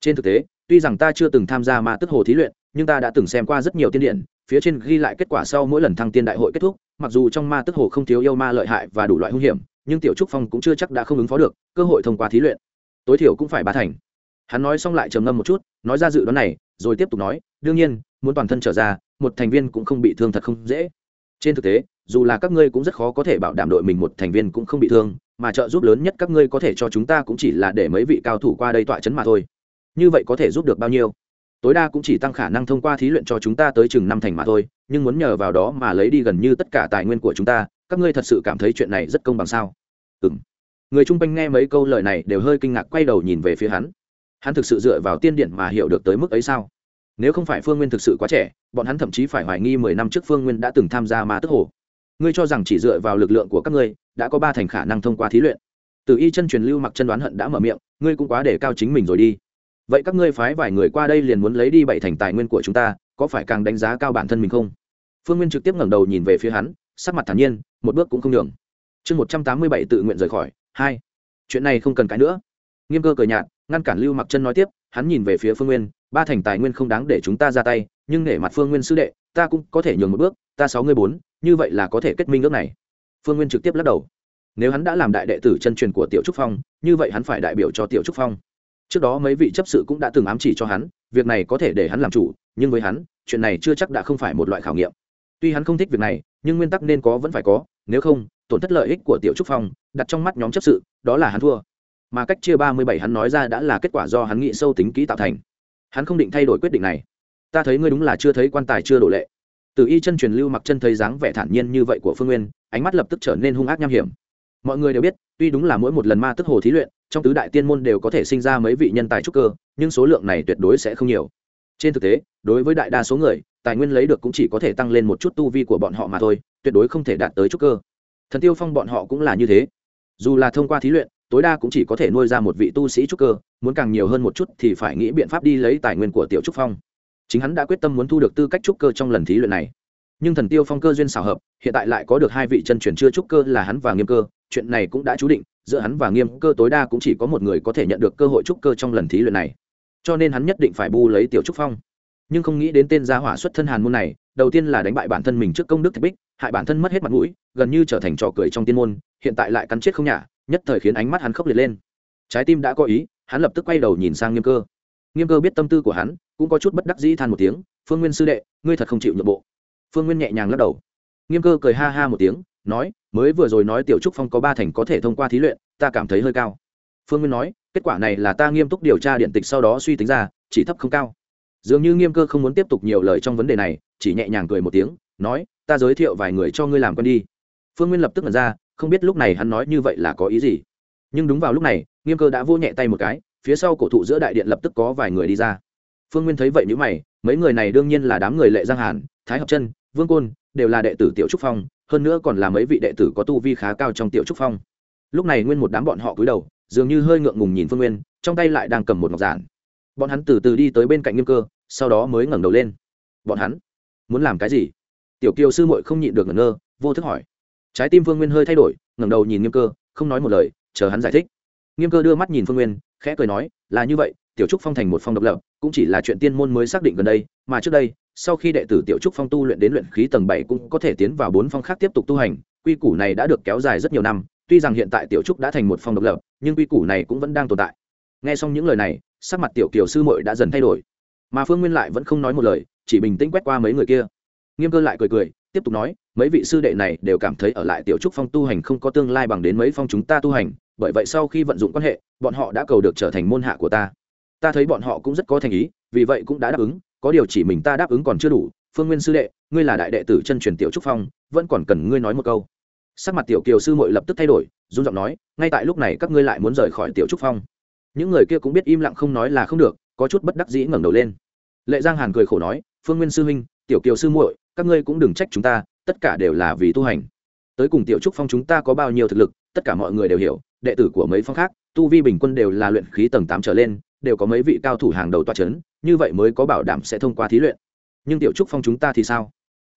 Trên thực tế, tuy rằng ta chưa từng tham gia ma tức hồ thí luyện, nhưng ta đã từng xem qua rất nhiều tiên điện phía trên ghi lại kết quả sau mỗi lần thăng tiên đại hội kết thúc, mặc dù trong ma tức hồ không thiếu yêu ma lợi hại và đủ loại hung hiểm, nhưng tiểu trúc phong cũng chưa chắc đã không ứng phó được, cơ hội thông qua thí luyện. Tối thiểu cũng phải ba thành. Hắn nói xong lại trầm ngâm một chút, nói ra dự đoán này, rồi tiếp tục nói, đương nhiên, muốn toàn thân trở ra, một thành viên cũng không bị thương thật không dễ trên thực tế, dù là các ngươi cũng rất khó có thể bảo đảm đội mình một thành viên cũng không bị thương, mà trợ giúp lớn nhất các ngươi có thể cho chúng ta cũng chỉ là để mấy vị cao thủ qua đây tọa chấn mà thôi. Như vậy có thể giúp được bao nhiêu? Tối đa cũng chỉ tăng khả năng thông qua thí luyện cho chúng ta tới chừng năm thành mà thôi, nhưng muốn nhờ vào đó mà lấy đi gần như tất cả tài nguyên của chúng ta, các ngươi thật sự cảm thấy chuyện này rất công bằng sao? Ừ m người chung quanh nghe mấy câu lời này đều hơi kinh ngạc quay đầu nhìn về phía hắn. Hắn thực sự dựa vào tiên điện mà hiểu được tới mức ấy sao? Nếu không phải phương nguyên thực sự quá trẻ, bọn hắn thậm chí phải hoài nghi mười năm trước phương nguyên đã từng tham gia ma tức hồ. Ngươi cho rằng chỉ dựa vào lực lượng của các ngươi, đã có ba thành khả năng thông qua thí luyện. Từ y chân truyền lưu mặc chân đoán hận đã mở miệng, ngươi cũng quá để cao chính mình rồi đi. Vậy các ngươi phái vài người qua đây liền muốn lấy đi bảy thành tài nguyên của chúng ta, có phải càng đánh giá cao bản thân mình không? Phương nguyên trực tiếp ngẩng đầu nhìn về phía hắn, sắc mặt thản nhiên, một bước cũng không nhường. Chương một trăm tám mươi bảy tự nguyện rời khỏi, hai. Chuyện này không cần cái nữa. Nghiêm cơ cười nhạt, ngăn cản lưu mặc chân nói tiếp, hắn nhìn về phía phương nguyên ba thành tài nguyên không đáng để chúng ta ra tay, nhưng để mặt phương nguyên sư đệ, ta cũng có thể nhường một bước, ta sáu mươi bốn, như vậy là có thể kết minh ước này. Phương nguyên trực tiếp lắc đầu. Nếu hắn đã làm đại đệ tử chân truyền của tiểu trúc phong, như vậy hắn phải đại biểu cho tiểu trúc phong. Trước đó mấy vị chấp sự cũng đã từng ám chỉ cho hắn, việc này có thể để hắn làm chủ, nhưng với hắn, chuyện này chưa chắc đã không phải một loại khảo nghiệm. Tuy hắn không thích việc này, nhưng nguyên tắc nên có vẫn phải có, nếu không, tổn thất lợi ích của tiểu trúc phong, đặt trong mắt nhóm chấp sự, đó là hắn thua. Mà cách chia ba mươi bảy hắn nói ra đã là kết quả do hắn nghĩ sâu tính kỹ tạo thành hắn không định thay đổi quyết định này. Ta thấy ngươi đúng là chưa thấy quan tài chưa đổ lệ. Từ y chân truyền lưu mặc chân thấy dáng vẻ thản nhiên như vậy của phương nguyên, ánh mắt lập tức trở nên hung ác nham hiểm. Mọi người đều biết, tuy đúng là mỗi một lần ma tức hồ thí luyện, trong tứ đại tiên môn đều có thể sinh ra mấy vị nhân tài trúc cơ, nhưng số lượng này tuyệt đối sẽ không nhiều. Trên thực tế, đối với đại đa số người, tài nguyên lấy được cũng chỉ có thể tăng lên một chút tu vi của bọn họ mà thôi, tuyệt đối không thể đạt tới trúc cơ. Thần tiêu phong bọn họ cũng là như thế. Dù là thông qua thí luyện tối đa cũng chỉ có thể nuôi ra một vị tu sĩ trúc cơ, muốn càng nhiều hơn một chút thì phải nghĩ biện pháp đi lấy tài nguyên của tiểu trúc phong. Chính hắn đã quyết tâm muốn thu được tư cách trúc cơ trong lần thí luyện này. Nhưng thần tiêu phong cơ duyên xảo hợp, hiện tại lại có được hai vị chân truyền chưa trúc cơ là hắn và nghiêm cơ, chuyện này cũng đã chú định, giữa hắn và nghiêm cơ tối đa cũng chỉ có một người có thể nhận được cơ hội trúc cơ trong lần thí luyện này. Cho nên hắn nhất định phải bu lấy tiểu trúc phong. Nhưng không nghĩ đến tên gia hỏa xuất thân hàn môn này, đầu tiên là đánh bại bản thân mình trước công đức thạch bích, hại bản thân mất hết mặt mũi, gần như trở thành trò cười trong tiên môn, hiện tại lại cắn chết không nhả nhất thời khiến ánh mắt hắn khốc liệt lên. Trái tim đã có ý, hắn lập tức quay đầu nhìn sang nghiêm cơ. Nghiêm cơ biết tâm tư của hắn, cũng có chút bất đắc dĩ than một tiếng, phương nguyên sư đệ, ngươi thật không chịu nhượng bộ. Phương nguyên nhẹ nhàng lắc đầu. Nghiêm cơ cười ha ha một tiếng, nói, mới vừa rồi nói tiểu trúc phong có ba thành có thể thông qua thí luyện, ta cảm thấy hơi cao. Phương nguyên nói, kết quả này là ta nghiêm túc điều tra điện tịch sau đó suy tính ra, chỉ thấp không cao. Dường như nghiêm cơ không muốn tiếp tục nhiều lời trong vấn đề này, chỉ nhẹ nhàng cười một tiếng, nói, ta giới thiệu vài người cho ngươi làm quen đi. Phương nguyên lập tức nhận ra không biết lúc này hắn nói như vậy là có ý gì. Nhưng đúng vào lúc này, nghiêm cơ đã vô nhẹ tay một cái, phía sau cổ thụ giữa đại điện lập tức có vài người đi ra. Phương nguyên thấy vậy n mày, mấy người này đương nhiên là đám người lệ giang hàn, thái hợp chân, vương côn, đều là đệ tử tiểu trúc phong, hơn nữa còn là mấy vị đệ tử có tu vi khá cao trong tiểu trúc phong. Lúc này nguyên một đám bọn họ cúi đầu, dường như hơi ngượng ngùng nhìn phương nguyên, trong tay lại đang cầm một ngọc giản. Bọn hắn từ từ đi tới bên cạnh nghiêm cơ, sau đó mới ngẩng đầu lên. Bọn hắn muốn làm cái gì? Tiểu kiều sư muội không nhịn được ngẩn ngơ, vô thức hỏi trái tim phương nguyên hơi thay đổi, ngẩng đầu nhìn nghiêm cơ, không nói một lời, chờ hắn giải thích. Nghiêm cơ đưa mắt nhìn phương nguyên, khẽ cười nói, là như vậy, tiểu trúc phong thành một phong độc lập, cũng chỉ là chuyện tiên môn mới xác định gần đây, mà trước đây, sau khi đệ tử tiểu trúc phong tu luyện đến luyện khí tầng bảy cũng có thể tiến vào bốn phong khác tiếp tục tu hành, quy củ này đã được kéo dài rất nhiều năm, tuy rằng hiện tại tiểu trúc đã thành một phong độc lập, nhưng quy củ này cũng vẫn đang tồn tại. Nghe xong những lời này, sắc mặt tiểu kiều sư muội đã dần thay đổi. Mà phương nguyên lại vẫn không nói một lời, chỉ bình tĩnh quét qua mấy người kia. Nghiêm cơ lại cười cười tiếp tục nói, mấy vị sư đệ này đều cảm thấy ở lại tiểu trúc phong tu hành không có tương lai bằng đến mấy phong chúng ta tu hành, bởi vậy sau khi vận dụng quan hệ, bọn họ đã cầu được trở thành môn hạ của ta. Ta thấy bọn họ cũng rất có thành ý, vì vậy cũng đã đáp ứng, có điều chỉ mình ta đáp ứng còn chưa đủ. Phương nguyên sư đệ, ngươi là đại đệ tử chân truyền tiểu trúc phong, vẫn còn cần ngươi nói một câu. Sắc mặt tiểu kiều sư muội lập tức thay đổi, run giọng nói, ngay tại lúc này các ngươi lại muốn rời khỏi tiểu trúc phong. Những người kia cũng biết im lặng không nói là không được, có chút bất đắc dĩ ngẩng đầu lên. Lệ giang hàn cười khổ nói, phương nguyên sư huynh, tiểu kiều sư muội các ngươi cũng đừng trách chúng ta, tất cả đều là vì tu hành. Tới cùng tiểu trúc phong chúng ta có bao nhiêu thực lực, tất cả mọi người đều hiểu, đệ tử của mấy phong khác, tu vi bình quân đều là luyện khí tầng tám trở lên, đều có mấy vị cao thủ hàng đầu toa c h ấ n như vậy mới có bảo đảm sẽ thông qua thí luyện. Nhưng tiểu trúc phong chúng ta thì sao?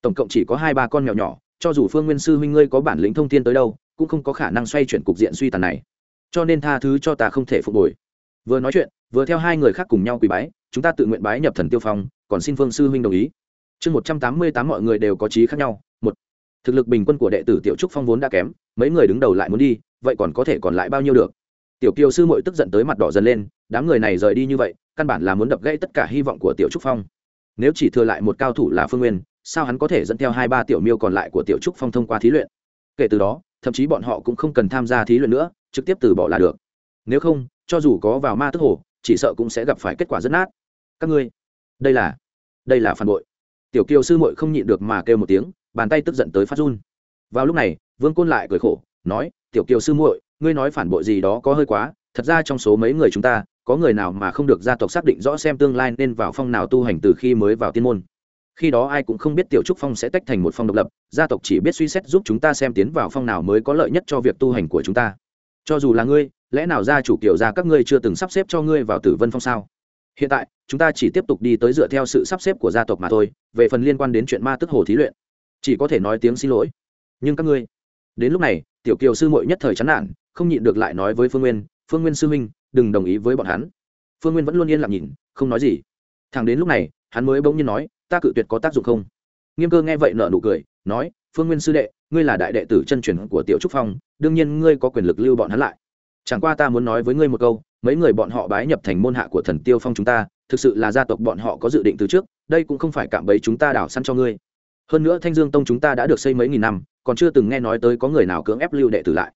Tổng cộng chỉ có hai ba con mèo nhỏ, cho dù phương nguyên sư huynh ngươi có bản lĩnh thông tin tới đâu, cũng không có khả năng xoay chuyển cục diện suy tàn này. Cho nên tha thứ cho ta không thể phục hồi. Vừa nói chuyện, vừa theo hai người khác cùng nhau quỳ bái, chúng ta tự nguyện bái nhập thần tiêu phong, còn xin phương sư huynh đồng ý chương một trăm tám mươi tám mọi người đều có trí khác nhau. Một, thực lực bình quân của đệ tử tiểu trúc phong vốn đã kém, mấy người đứng đầu lại muốn đi, vậy còn có thể còn lại bao nhiêu được? Tiểu kiều sư mội tức giận tới mặt đỏ dần lên, đám người này rời đi như vậy, căn bản là muốn đập gãy tất cả hy vọng của tiểu trúc phong. Nếu chỉ thừa lại một cao thủ là phương nguyên, sao hắn có thể dẫn theo hai ba tiểu miêu còn lại của tiểu trúc phong thông qua thí luyện? Kể từ đó, thậm chí bọn họ cũng không cần tham gia thí luyện nữa, trực tiếp từ bỏ là được. Nếu không, cho dù có vào ma tức hồ, chỉ sợ cũng sẽ gặp phải kết quả rất nát. Các ngươi, đây là đây là phản bội tiểu kiều sư muội không nhịn được mà kêu một tiếng, bàn tay tức giận tới phát run. Vào lúc này, vương côn lại cười khổ, nói, tiểu kiều sư muội, ngươi nói phản bội gì đó có hơi quá, thật ra trong số mấy người chúng ta, có người nào mà không được gia tộc xác định rõ xem tương lai nên vào phong nào tu hành từ khi mới vào tiên môn. Khi đó ai cũng không biết tiểu trúc phong sẽ tách thành một phong độc lập, gia tộc chỉ biết suy xét giúp chúng ta xem tiến vào phong nào mới có lợi nhất cho việc tu hành của chúng ta. Cho dù là ngươi, lẽ nào gia chủ kiểu ra các ngươi chưa từng sắp xếp cho ngươi vào tử vân phong sao? Hiện tại, chúng ta chỉ tiếp tục đi tới dựa theo sự sắp xếp của gia tộc mà thôi, về phần liên quan đến chuyện ma tức hồ thí luyện. Chỉ có thể nói tiếng xin lỗi. Nhưng các ngươi, đến lúc này, tiểu kiều sư muội nhất thời chán nản, không nhịn được lại nói với phương nguyên phương nguyên sư huynh, đừng đồng ý với bọn hắn. Phương nguyên vẫn luôn yên lặng nhìn, không nói gì. Thằng đến lúc này, hắn mới bỗng nhiên nói, ta cự tuyệt có tác dụng không? Nghiêm cơ nghe vậy nở nụ cười, nói, phương nguyên sư đệ, ngươi là đại đệ tử chân truyền của tiểu trúc phong, đương nhiên ngươi có quyền lực lưu bọn hắn lại. Chẳng qua ta muốn nói với ngươi một câu mấy người bọn họ bái nhập thành môn hạ của thần tiêu phong chúng ta, thực sự là gia tộc bọn họ có dự định từ trước, đây cũng không phải cạm bấy chúng ta đảo săn cho ngươi. Hơn nữa thanh dương tông chúng ta đã được xây mấy nghìn năm, còn chưa từng nghe nói tới có người nào cưỡng ép lưu đệ tử lại.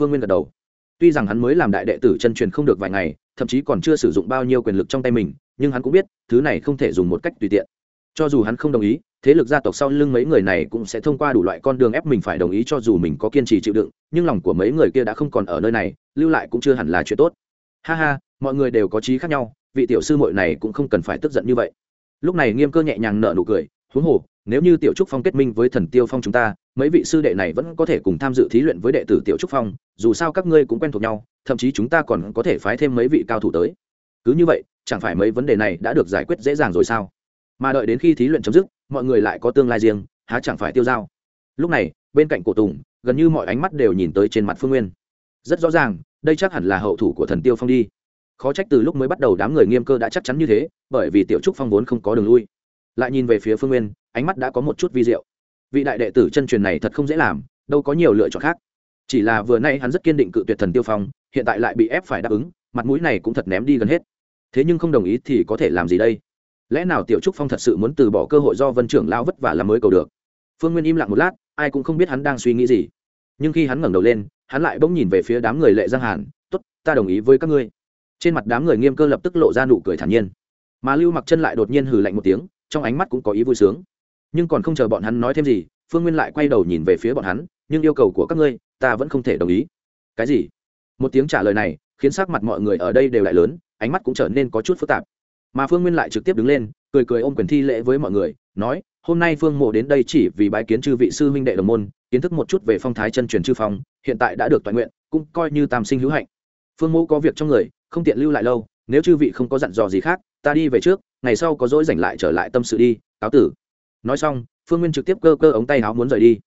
Phương nguyên gật đầu. Tuy rằng hắn mới làm đại đệ tử chân truyền không được vài ngày, thậm chí còn chưa sử dụng bao nhiêu quyền lực trong tay mình, nhưng hắn cũng biết, thứ này không thể dùng một cách tùy tiện. Cho dù hắn không đồng ý, thế lực gia tộc sau lưng mấy người này cũng sẽ thông qua đủ loại con đường ép mình phải đồng ý cho dù mình có kiên trì chịu đựng, nhưng lòng của mấy người kia đã không còn ở nơi này, lưu lại cũng chưa hẳn là chuyện tốt ha ha, mọi người đều có trí khác nhau, vị tiểu sư muội này cũng không cần phải tức giận như vậy. Lúc này nghiêm cơ nhẹ nhàng nở nụ cười, huống hồ, nếu như tiểu trúc phong kết minh với thần tiêu phong chúng ta, mấy vị sư đệ này vẫn có thể cùng tham dự thí luyện với đệ tử tiểu trúc phong, dù sao các ngươi cũng quen thuộc nhau, thậm chí chúng ta còn có thể phái thêm mấy vị cao thủ tới. Cứ như vậy, chẳng phải mấy vấn đề này đã được giải quyết dễ dàng rồi sao? Mà đợi đến khi thí luyện chấm dứt, mọi người lại có tương lai riêng, há chẳng phải tiêu dao? Lúc này, bên cạnh cổ tùng, gần như mọi ánh mắt đều nhìn tới trên mặt phương nguyên. Rất rõ ràng đây chắc hẳn là hậu thủ của thần tiêu phong đi. Khó trách từ lúc mới bắt đầu đám người nghiêm cơ đã chắc chắn như thế, bởi vì tiểu trúc phong vốn không có đường lui. Lại nhìn về phía phương nguyên, ánh mắt đã có một chút vi diệu. Vị đại đệ tử chân truyền này thật không dễ làm, đâu có nhiều lựa chọn khác. Chỉ là vừa nay hắn rất kiên định cự tuyệt thần tiêu phong, hiện tại lại bị ép phải đáp ứng, mặt mũi này cũng thật ném đi gần hết. Thế nhưng không đồng ý thì có thể làm gì đây? Lẽ nào tiểu trúc phong thật sự muốn từ bỏ cơ hội do vân trưởng lao vất vả làm mới cầu được? Phương nguyên im lặng một lát, ai cũng không biết hắn đang suy nghĩ gì. Nhưng khi hắn ngẩng đầu lên hắn lại bỗng nhìn về phía đám người lệ giang hàn tốt, ta đồng ý với các ngươi. Trên mặt đám người nghiêm cơ lập tức lộ ra nụ cười thản nhiên. Mà lưu mặc chân lại đột nhiên hừ lạnh một tiếng trong ánh mắt cũng có ý vui sướng. Nhưng còn không chờ bọn hắn nói thêm gì phương nguyên lại quay đầu nhìn về phía bọn hắn nhưng yêu cầu của các ngươi ta vẫn không thể đồng ý. Cái gì? Một tiếng trả lời này khiến sắc mặt mọi người ở đây đều lại lớn ánh mắt cũng trở nên có chút phức tạp. Mà phương nguyên lại trực tiếp đứng lên cười cười ôm quyền thi lễ với mọi người nói hôm nay phương mộ đến đây chỉ vì bái kiến chư vị sư huynh đệ đồng môn, kiến thức một chút về phong thái chân truyền chư phong, hiện tại đã được toàn nguyện, cũng coi như tam sinh hữu hạnh. Phương mộ có việc trong người, không tiện lưu lại lâu, nếu chư vị không có dặn dò gì khác, ta đi về trước, ngày sau có dỗi dành lại trở lại tâm sự đi, cáo tử. Nói xong, phương nguyên trực tiếp cơ cơ ống tay áo muốn rời đi.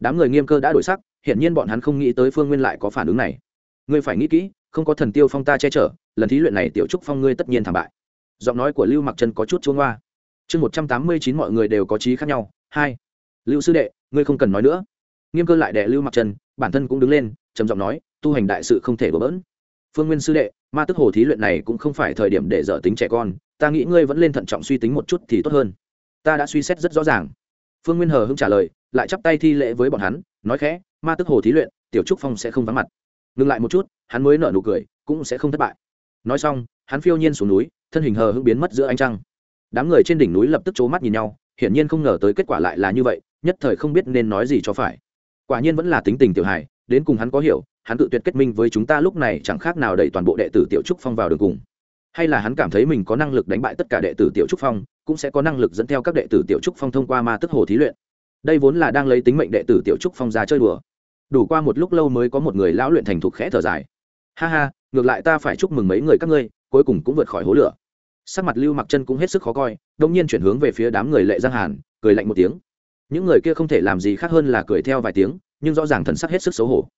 Đám người nghiêm cơ đã đổi sắc, hiển nhiên bọn hắn không nghĩ tới phương nguyên lại có phản ứng này. Ngươi phải nghĩ kỹ, không có thần tiêu phong ta che chở, lần thí luyện này tiểu trúc phong ngươi tất nhiên thảm bại. Giọng nói của lưu mặc chân có chút chuông hoa chương một trăm tám mươi chín mọi người đều có trí khác nhau. Hai. Lưu sư đệ ngươi không cần nói nữa. Nghiêm cơ lại đẻ lưu mặc Trần, bản thân cũng đứng lên trầm giọng nói tu hành đại sự không thể bỡ bỡn. Phương nguyên sư đệ ma tức hồ thí luyện này cũng không phải thời điểm để dở tính trẻ con ta nghĩ ngươi vẫn lên thận trọng suy tính một chút thì tốt hơn. Ta đã suy xét rất rõ ràng. Phương nguyên hờ hưng trả lời lại chắp tay thi lễ với bọn hắn nói khẽ ma tức hồ thí luyện tiểu trúc phong sẽ không vắng mặt. Ngừng lại một chút hắn mới nở nụ cười cũng sẽ không thất bại. Nói xong hắn phiêu nhiên xuống núi thân hình hờ hưng biến mất giữa ánh trăng đám người trên đỉnh núi lập tức c mắt nhìn nhau, hiển nhiên không ngờ tới kết quả lại là như vậy, nhất thời không biết nên nói gì cho phải. Quả nhiên vẫn là tính tình tiểu hài, đến cùng hắn có hiểu, hắn tự tuyệt kết minh với chúng ta lúc này chẳng khác nào đẩy toàn bộ đệ tử tiểu trúc phong vào đường cùng. Hay là hắn cảm thấy mình có năng lực đánh bại tất cả đệ tử tiểu trúc phong, cũng sẽ có năng lực dẫn theo các đệ tử tiểu trúc phong thông qua ma tức hồ thí luyện. Đây vốn là đang lấy tính mệnh đệ tử tiểu trúc phong ra chơi đùa. Đủ qua một lúc lâu mới có một người lão luyện thành thục khẽ thở dài. Ha ha, ngược lại ta phải chúc mừng mấy người các ngươi, cuối cùng cũng vượt khỏi hố lửa sắc mặt lưu mặc chân cũng hết sức khó coi đông nhiên chuyển hướng về phía đám người lệ giang hàn, cười lạnh một tiếng. Những người kia không thể làm gì khác hơn là cười theo vài tiếng, nhưng rõ ràng thần sắc hết sức xấu hổ.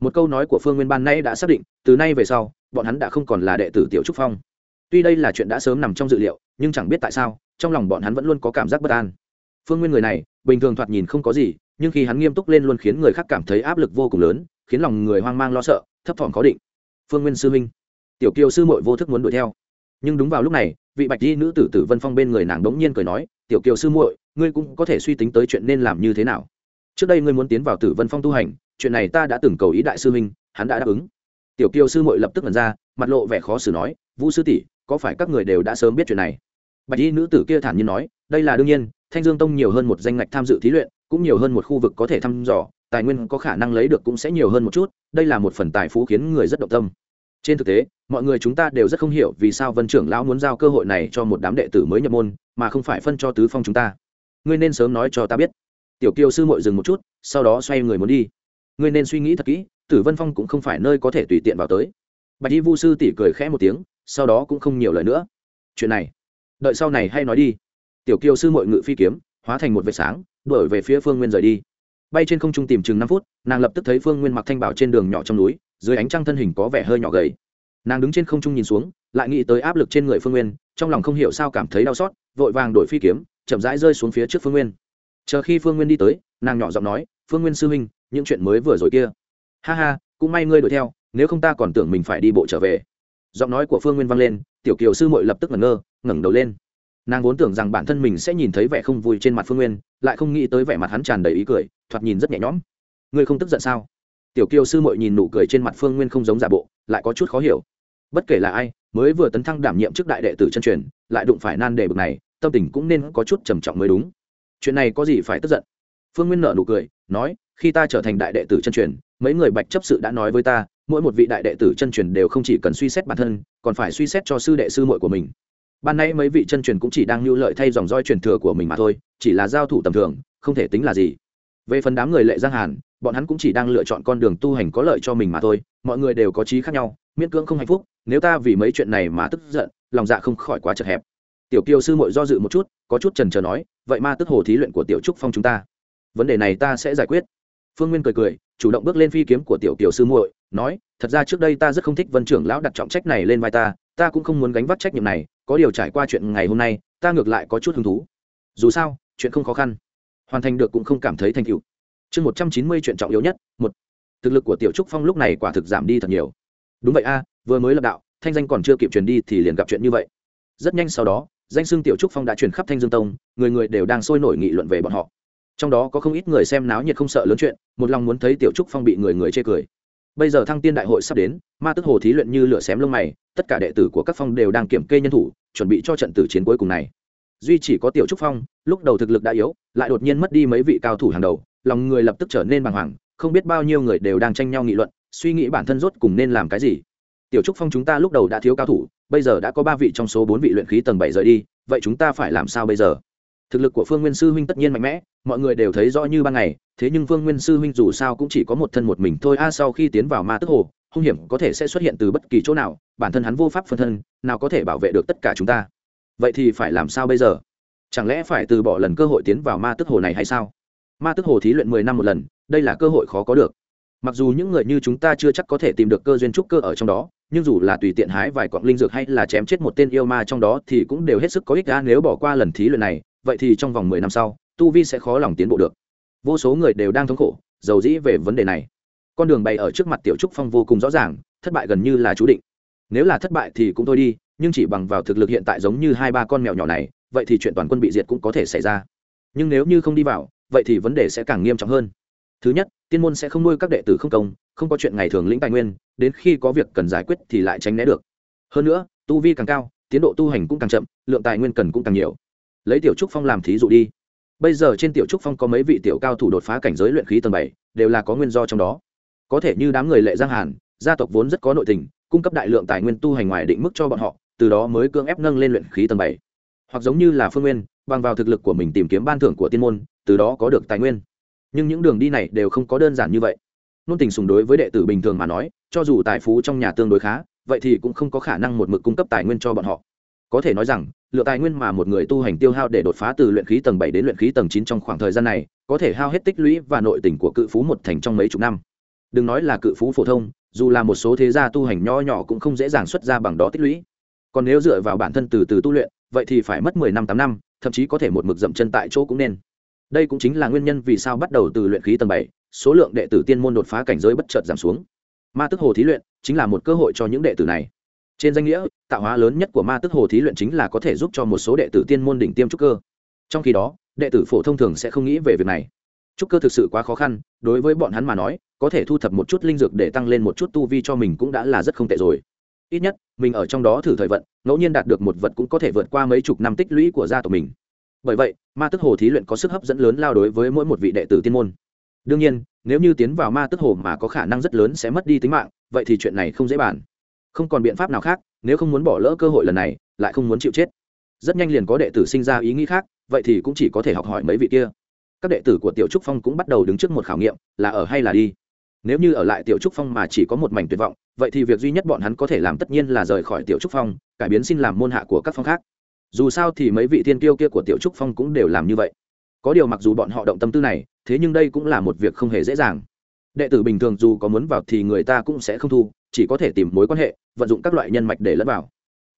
Một câu nói của phương nguyên ban nay đã xác định, từ nay về sau, bọn hắn đã không còn là đệ tử tiểu trúc phong. Tuy đây là chuyện đã sớm nằm trong dự liệu, nhưng chẳng biết tại sao, trong lòng bọn hắn vẫn luôn có cảm giác bất an. Phương nguyên người này, bình thường thoạt nhìn không có gì, nhưng khi hắn nghiêm túc lên luôn khiến người khác cảm thấy áp lực vô cùng lớn, khiến lòng người hoang mang lo sợ, thấp thỏm khó định. Phương nguyên sư minh tiểu kiều sư mội vô thức muốn đuổi theo nhưng đúng vào lúc này, vị bạch di nữ tử tử vân phong bên người nàng đống nhiên cười nói, tiểu kiều sư muội, ngươi cũng có thể suy tính tới chuyện nên làm như thế nào. Trước đây ngươi muốn tiến vào tử vân phong tu hành, chuyện này ta đã từng cầu ý đại sư minh hắn đã đáp ứng. Tiểu kiều sư muội lập tức lần ra, mặt lộ vẻ khó xử nói, vũ sư tỷ, có phải các người đều đã sớm biết chuyện này? Bạch y nữ tử kia thản nhiên nói, đây là đương nhiên, thanh dương tông nhiều hơn một danh ngạch tham dự thí luyện, cũng nhiều hơn một khu vực có thể thăm dò, tài nguyên có khả năng lấy được cũng sẽ nhiều hơn một chút, đây là một phần tài phú khiến người rất động tâm trên thực tế, mọi người chúng ta đều rất không hiểu vì sao vân trưởng lão muốn giao cơ hội này cho một đám đệ tử mới nhập môn, mà không phải phân cho tứ phong chúng ta. Ngươi nên sớm nói cho ta biết. Tiểu kiều sư mội dừng một chút, sau đó xoay người muốn đi. Ngươi nên suy nghĩ thật kỹ, tử vân phong cũng không phải nơi có thể tùy tiện vào tới. Bạch y vu sư tỷ cười khẽ một tiếng, sau đó cũng không nhiều lời nữa. Chuyện này, đợi sau này hay nói đi. Tiểu kiều sư mội ngự phi kiếm, hóa thành một vệt sáng, đuổi về phía phương nguyên rời đi. Bay trên không trung tìm chừng năm phút, nàng lập tức thấy phương nguyên mặc thanh bảo trên đường nhỏ trong núi dưới ánh trăng thân hình có vẻ hơi nhỏ gầy. Nàng đứng trên không trung nhìn xuống, lại nghĩ tới áp lực trên người phương nguyên, trong lòng không hiểu sao cảm thấy đau xót, vội vàng đổi phi kiếm, chậm rãi rơi xuống phía trước phương nguyên. Chờ khi phương nguyên đi tới, nàng nhỏ giọng nói, phương nguyên sư huynh, những chuyện mới vừa rồi kia. Ha ha, cũng may ngươi đuổi theo, nếu không ta còn tưởng mình phải đi bộ trở về. Giọng nói của phương nguyên vang lên, tiểu kiều sư mội lập tức ngẩn ngơ, ngẩng đầu lên. Nàng vốn tưởng rằng bản thân mình sẽ nhìn thấy vẻ không vui trên mặt phương nguyên, lại không nghĩ tới vẻ mặt hắn tràn đầy ý cười, thoạt nhìn rất nhẹ nhõm. Ngươi không tức giận sao? Tiểu kiều sư mội nhìn nụ cười trên mặt phương nguyên không giống giả bộ, lại có chút khó hiểu. Bất kể là ai, mới vừa tấn thăng đảm nhiệm trước đại đệ tử chân truyền, lại đụng phải nan đề bực này, tâm tình cũng nên có chút trầm trọng mới đúng. Chuyện này có gì phải tức giận? Phương nguyên nợ nụ cười, nói, khi ta trở thành đại đệ tử chân truyền, mấy người bạch chấp sự đã nói với ta, mỗi một vị đại đệ tử chân truyền đều không chỉ cần suy xét bản thân, còn phải suy xét cho sư đệ sư muội của mình. Ban nay mấy vị chân truyền cũng chỉ đang lưu lợi thay dòng roi truyền thừa của mình mà thôi, chỉ là giao thủ tầm thường, không thể tính là gì. Về phần đám người lệ giang hàn bọn hắn cũng chỉ đang lựa chọn con đường tu hành có lợi cho mình mà thôi, mọi người đều có trí khác nhau, miễn cưỡng không hạnh phúc, nếu ta vì mấy chuyện này mà tức giận, lòng dạ không khỏi quá chật hẹp. Tiểu kiều sư mội do dự một chút, có chút trần trờ nói, vậy ma tức hồ thí luyện của tiểu trúc phong chúng ta. Vấn đề này ta sẽ giải quyết. Phương nguyên cười cười, chủ động bước lên phi kiếm của tiểu kiều sư muội, nói, thật ra trước đây ta rất không thích vân trưởng lão đặt trọng trách này lên vai ta ta cũng không muốn gánh vác trách nhiệm này, có điều trải qua chuyện ngày hôm nay, ta ngược lại có chút hứng thú. Dù sao, chuyện không khó khăn. Hoàn thành được cũng không cảm thấy thành tựu chương một trăm chín mươi chuyện trọng yếu nhất, một. Thực lực của tiểu trúc phong lúc này quả thực giảm đi thật nhiều. Đúng vậy a, vừa mới lập đạo, thanh danh còn chưa kịp truyền đi thì liền gặp chuyện như vậy. Rất nhanh sau đó, danh xưng tiểu trúc phong đã truyền khắp thanh dương tông, người người đều đang sôi nổi nghị luận về bọn họ. Trong đó có không ít người xem náo nhiệt không sợ lớn chuyện, một lòng muốn thấy tiểu trúc phong bị người người chê cười. Bây giờ thăng tiên đại hội sắp đến, ma tức hồ thí luyện như lửa xém lông mày, tất cả đệ tử của các phong đều đang kiểm kê nhân thủ, chuẩn bị cho trận tử chiến cuối cùng này. Duy chỉ có tiểu trúc phong, lúc đầu thực lực đã yếu, lại đột nhiên mất đi mấy vị cao thủ hàng đầu lòng người lập tức trở nên bàng hoàng, không biết bao nhiêu người đều đang tranh nhau nghị luận, suy nghĩ bản thân rốt cùng nên làm cái gì. Tiểu trúc phong chúng ta lúc đầu đã thiếu cao thủ, bây giờ đã có ba vị trong số bốn vị luyện khí tầng bảy rời đi, vậy chúng ta phải làm sao bây giờ? Thực lực của phương nguyên sư huynh tất nhiên mạnh mẽ, mọi người đều thấy rõ như ban ngày, thế nhưng phương nguyên sư huynh dù sao cũng chỉ có một thân một mình thôi. A, sau khi tiến vào ma tức hồ, hung hiểm có thể sẽ xuất hiện từ bất kỳ chỗ nào, bản thân hắn vô pháp phân thân, nào có thể bảo vệ được tất cả chúng ta. Vậy thì phải làm sao bây giờ? Chẳng lẽ phải từ bỏ lần cơ hội tiến vào ma tức hồ này hay sao? Ma tức hồ thí luyện mười năm một lần, đây là cơ hội khó có được. Mặc dù những người như chúng ta chưa chắc có thể tìm được cơ duyên trúc cơ ở trong đó, nhưng dù là tùy tiện hái vài quặng linh dược hay là chém chết một tên yêu ma trong đó thì cũng đều hết sức có ích ra nếu bỏ qua lần thí luyện này, vậy thì trong vòng mười năm sau, tu vi sẽ khó lòng tiến bộ được. Vô số người đều đang thống khổ giàu dĩ về vấn đề này. Con đường bày ở trước mặt tiểu trúc phong vô cùng rõ ràng, thất bại gần như là chú định. Nếu là thất bại thì cũng thôi đi, nhưng chỉ bằng vào thực lực hiện tại giống như hai ba con mèo nhỏ này, vậy thì chuyện toàn quân bị diệt cũng có thể xảy ra. Nhưng nếu như không đi vào vậy thì vấn đề sẽ càng nghiêm trọng hơn. Thứ nhất, tiên môn sẽ không nuôi các đệ tử không công, không có chuyện ngày thường lĩnh tài nguyên, đến khi có việc cần giải quyết thì lại tránh né được. Hơn nữa, tu vi càng cao, tiến độ tu hành cũng càng chậm, lượng tài nguyên cần cũng càng nhiều. Lấy tiểu trúc phong làm thí dụ đi. Bây giờ trên tiểu trúc phong có mấy vị tiểu cao thủ đột phá cảnh giới luyện khí tầng bảy, đều là có nguyên do trong đó. Có thể như đám người lệ giang hàn, gia tộc vốn rất có nội tình, cung cấp đại lượng tài nguyên tu hành ngoài định mức cho bọn họ, từ đó mới cưỡng ép nâng lên luyện khí tầng bảy. Hoặc giống như là phương nguyên bằng vào thực lực của mình tìm kiếm ban thưởng của tiên môn, từ đó có được tài nguyên. Nhưng những đường đi này đều không có đơn giản như vậy. Nôn tình sùng đối với đệ tử bình thường mà nói, cho dù tài phú trong nhà tương đối khá, vậy thì cũng không có khả năng một mực cung cấp tài nguyên cho bọn họ. Có thể nói rằng, lượng tài nguyên mà một người tu hành tiêu hao để đột phá từ luyện khí tầng bảy đến luyện khí tầng chín trong khoảng thời gian này, có thể hao hết tích lũy và nội tình của cự phú một thành trong mấy chục năm. Đừng nói là cự phú phổ thông, dù là một số thế gia tu hành nho nhỏ cũng không dễ dàng xuất ra bằng đó tích lũy. Còn nếu dựa vào bản thân từ từ tu luyện, vậy thì phải mất mười năm, tám năm thậm chí có thể một mực dậm chân tại chỗ cũng nên. Đây cũng chính là nguyên nhân vì sao bắt đầu từ luyện khí tầng bảy, số lượng đệ tử tiên môn đột phá cảnh giới bất chợt giảm xuống. Ma tức hồ thí luyện chính là một cơ hội cho những đệ tử này. Trên danh nghĩa, tạo hóa lớn nhất của ma tức hồ thí luyện chính là có thể giúp cho một số đệ tử tiên môn đỉnh tiêm trúc cơ. Trong khi đó, đệ tử phổ thông thường sẽ không nghĩ về việc này. Trúc cơ thực sự quá khó khăn, đối với bọn hắn mà nói, có thể thu thập một chút linh dược để tăng lên một chút tu vi cho mình cũng đã là rất không tệ rồi. Ít nhất, mình ở trong đó thử thời vận ngẫu nhiên đạt được một vật cũng có thể vượt qua mấy chục năm tích lũy của gia tộc mình. Bởi vậy, ma tức hồ thí luyện có sức hấp dẫn lớn lao đối với mỗi một vị đệ tử tiên môn. Đương nhiên, nếu như tiến vào ma tức hồ mà có khả năng rất lớn sẽ mất đi tính mạng, vậy thì chuyện này không dễ bàn. Không còn biện pháp nào khác, nếu không muốn bỏ lỡ cơ hội lần này, lại không muốn chịu chết. Rất nhanh liền có đệ tử sinh ra ý nghĩ khác, vậy thì cũng chỉ có thể học hỏi mấy vị kia. Các đệ tử của tiểu trúc phong cũng bắt đầu đứng trước một khảo nghiệm, là ở hay là đi. Nếu như ở lại tiểu trúc phong mà chỉ có một mảnh tuyệt vọng vậy thì việc duy nhất bọn hắn có thể làm tất nhiên là rời khỏi tiểu trúc phong, cải biến xin làm môn hạ của các phong khác. Dù sao thì mấy vị thiên kiêu kia của tiểu trúc phong cũng đều làm như vậy. Có điều mặc dù bọn họ động tâm tư này, thế nhưng đây cũng là một việc không hề dễ dàng. Đệ tử bình thường dù có muốn vào thì người ta cũng sẽ không thu, chỉ có thể tìm mối quan hệ, vận dụng các loại nhân mạch để lẫn vào.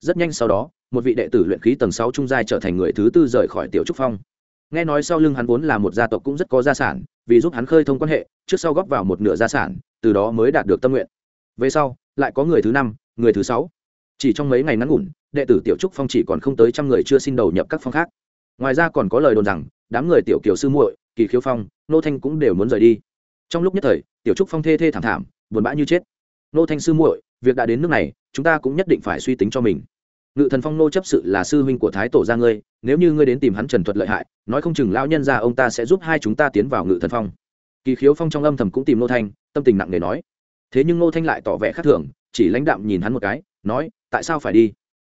Rất nhanh sau đó, một vị đệ tử luyện khí tầng sáu trung giai trở thành người thứ tư rời khỏi tiểu trúc phong. Nghe nói sau lưng hắn vốn là một gia tộc cũng rất có gia sản, vì giúp hắn khơi thông quan hệ, trước sau góp vào một nửa gia sản, từ đó mới đạt được tâm nguyện về sau, lại có người thứ năm, người thứ sáu. Chỉ trong mấy ngày ngắn ngủn, đệ tử tiểu trúc phong chỉ còn không tới trăm người chưa xin đầu nhập các phong khác. Ngoài ra còn có lời đồn rằng, đám người tiểu kiều sư muội, kỳ khiếu phong, nô thanh cũng đều muốn rời đi. Trong lúc nhất thời, tiểu trúc phong thê thê thảm thảm, buồn bã như chết. Nô thanh sư muội, việc đã đến nước này, chúng ta cũng nhất định phải suy tính cho mình. Ngự thần phong nô chấp sự là sư huynh của thái tổ gia ngươi, nếu như ngươi đến tìm hắn trần thuật lợi hại, nói không chừng lão nhân ra ông ta sẽ giúp hai chúng ta tiến vào ngự thần phong. Kỳ khiếu phong trong âm thầm cũng tìm nô thanh, tâm tình nặng nề nói thế nhưng Ngô thanh lại tỏ vẻ khác thường, chỉ lãnh đạm nhìn hắn một cái, nói, tại sao phải đi?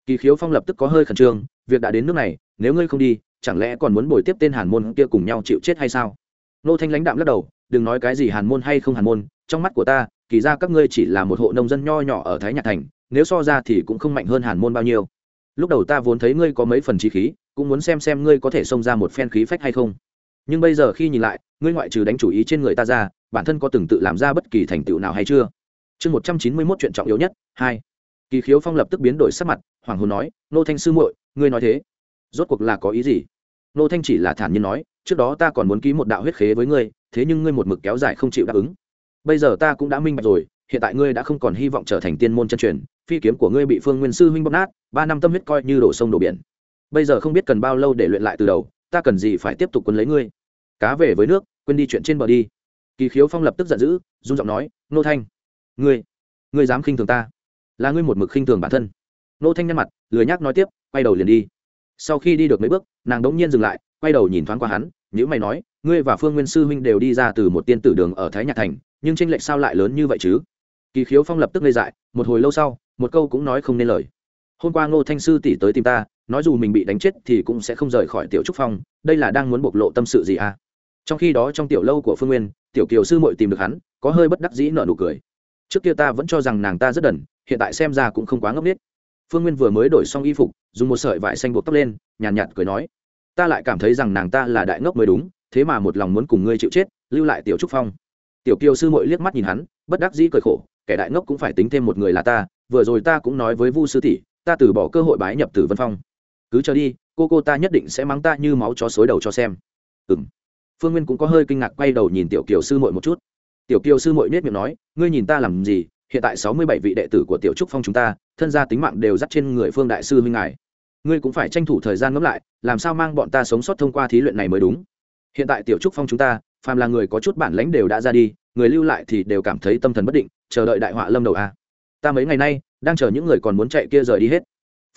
Kỳ khiếu phong lập tức có hơi khẩn trương, việc đã đến nước này, nếu ngươi không đi, chẳng lẽ còn muốn bồi tiếp tên hàn môn kia cùng nhau chịu chết hay sao? Ngô thanh lãnh đạm lắc đầu, đừng nói cái gì hàn môn hay không hàn môn, trong mắt của ta, kỳ ra các ngươi chỉ là một hộ nông dân nho nhỏ ở thái nhạc thành, nếu so ra thì cũng không mạnh hơn hàn môn bao nhiêu. Lúc đầu ta vốn thấy ngươi có mấy phần trí khí, cũng muốn xem xem ngươi có thể xông ra một phen khí phách hay không. Nhưng bây giờ khi nhìn lại, ngươi ngoại trừ đánh chủ ý trên người ta ra bản thân có từng tự làm ra bất kỳ thành tựu nào hay chưa? Chương một trăm chín mươi mốt chuyện trọng yếu nhất, hai. Kỳ khiếu phong lập tức biến đổi sắc mặt hoàng hồn nói, nô thanh sư muội, ngươi nói thế. Rốt cuộc là có ý gì? Nô thanh chỉ là thản nhiên nói, trước đó ta còn muốn ký một đạo huyết khế với ngươi, thế nhưng ngươi một mực kéo dài không chịu đáp ứng. Bây giờ ta cũng đã minh bạch rồi, hiện tại ngươi đã không còn hy vọng trở thành tiên môn chân truyền, phi kiếm của ngươi bị phương nguyên sư huynh bóp nát, ba năm tâm huyết coi như đổ sông đổ biển. Bây giờ không biết cần bao lâu để luyện lại từ đầu, ta cần gì phải tiếp tục quân lấy ngươi. Cá về với nước, quên đi chuyện trên bờ đi kỳ khiếu phong lập tức giận dữ, run giọng nói, nô thanh, ngươi ngươi dám khinh thường ta? Là ngươi một mực khinh thường bản thân? Nô thanh nhăn mặt, lười nhác nói tiếp, quay đầu liền đi. Sau khi đi được mấy bước, nàng đống nhiên dừng lại, quay đầu nhìn thoáng qua hắn nhữ mày nói, ngươi và phương nguyên sư huynh đều đi ra từ một tiên tử đường ở thái nhạc thành, nhưng tranh lệch sao lại lớn như vậy chứ? Kỳ khiếu phong lập tức ngây dại, một hồi lâu sau, một câu cũng nói không nên lời. Hôm qua ngô thanh sư tỷ tới tìm ta, nói dù mình bị đánh chết thì cũng sẽ không rời khỏi tiểu trúc phong, đây là đang muốn bộc lộ tâm sự gì à? Trong khi đó trong tiểu lâu của phương nguyên tiểu kiều sư mội tìm được hắn có hơi bất đắc dĩ nở nụ cười. Trước kia ta vẫn cho rằng nàng ta rất đần hiện tại xem ra cũng không quá ngốc nghếch. Phương nguyên vừa mới đổi xong y phục dùng một sợi vải xanh buộc tóc lên nhàn nhạt, nhạt cười nói ta lại cảm thấy rằng nàng ta là đại ngốc mới đúng thế mà một lòng muốn cùng ngươi chịu chết lưu lại tiểu trúc phong. Tiểu kiều sư mội liếc mắt nhìn hắn bất đắc dĩ cười khổ kẻ đại ngốc cũng phải tính thêm một người là ta vừa rồi ta cũng nói với vu sư tỷ ta từ bỏ cơ hội bái nhập tử vân phong. Cứ cho đi cô cô ta nhất định sẽ mắng ta như máu chó xối đầu cho xem. Ừ m phương nguyên cũng có hơi kinh ngạc quay đầu nhìn tiểu kiều sư mội một chút. Tiểu kiều sư mội nết miệng nói, ngươi nhìn ta làm gì? Hiện tại sáu mươi bảy vị đệ tử của tiểu trúc phong chúng ta, thân gia tính mạng đều dắt trên người phương đại sư huynh ngài. Ngươi cũng phải tranh thủ thời gian ngẫm lại, làm sao mang bọn ta sống sót thông qua thí luyện này mới đúng. Hiện tại tiểu trúc phong chúng ta, phàm là người có chút bản lãnh đều đã ra đi, người lưu lại thì đều cảm thấy tâm thần bất định, chờ đợi đại họa lâm đầu a. Ta mấy ngày nay, đang chờ những người còn muốn chạy kia rời đi hết.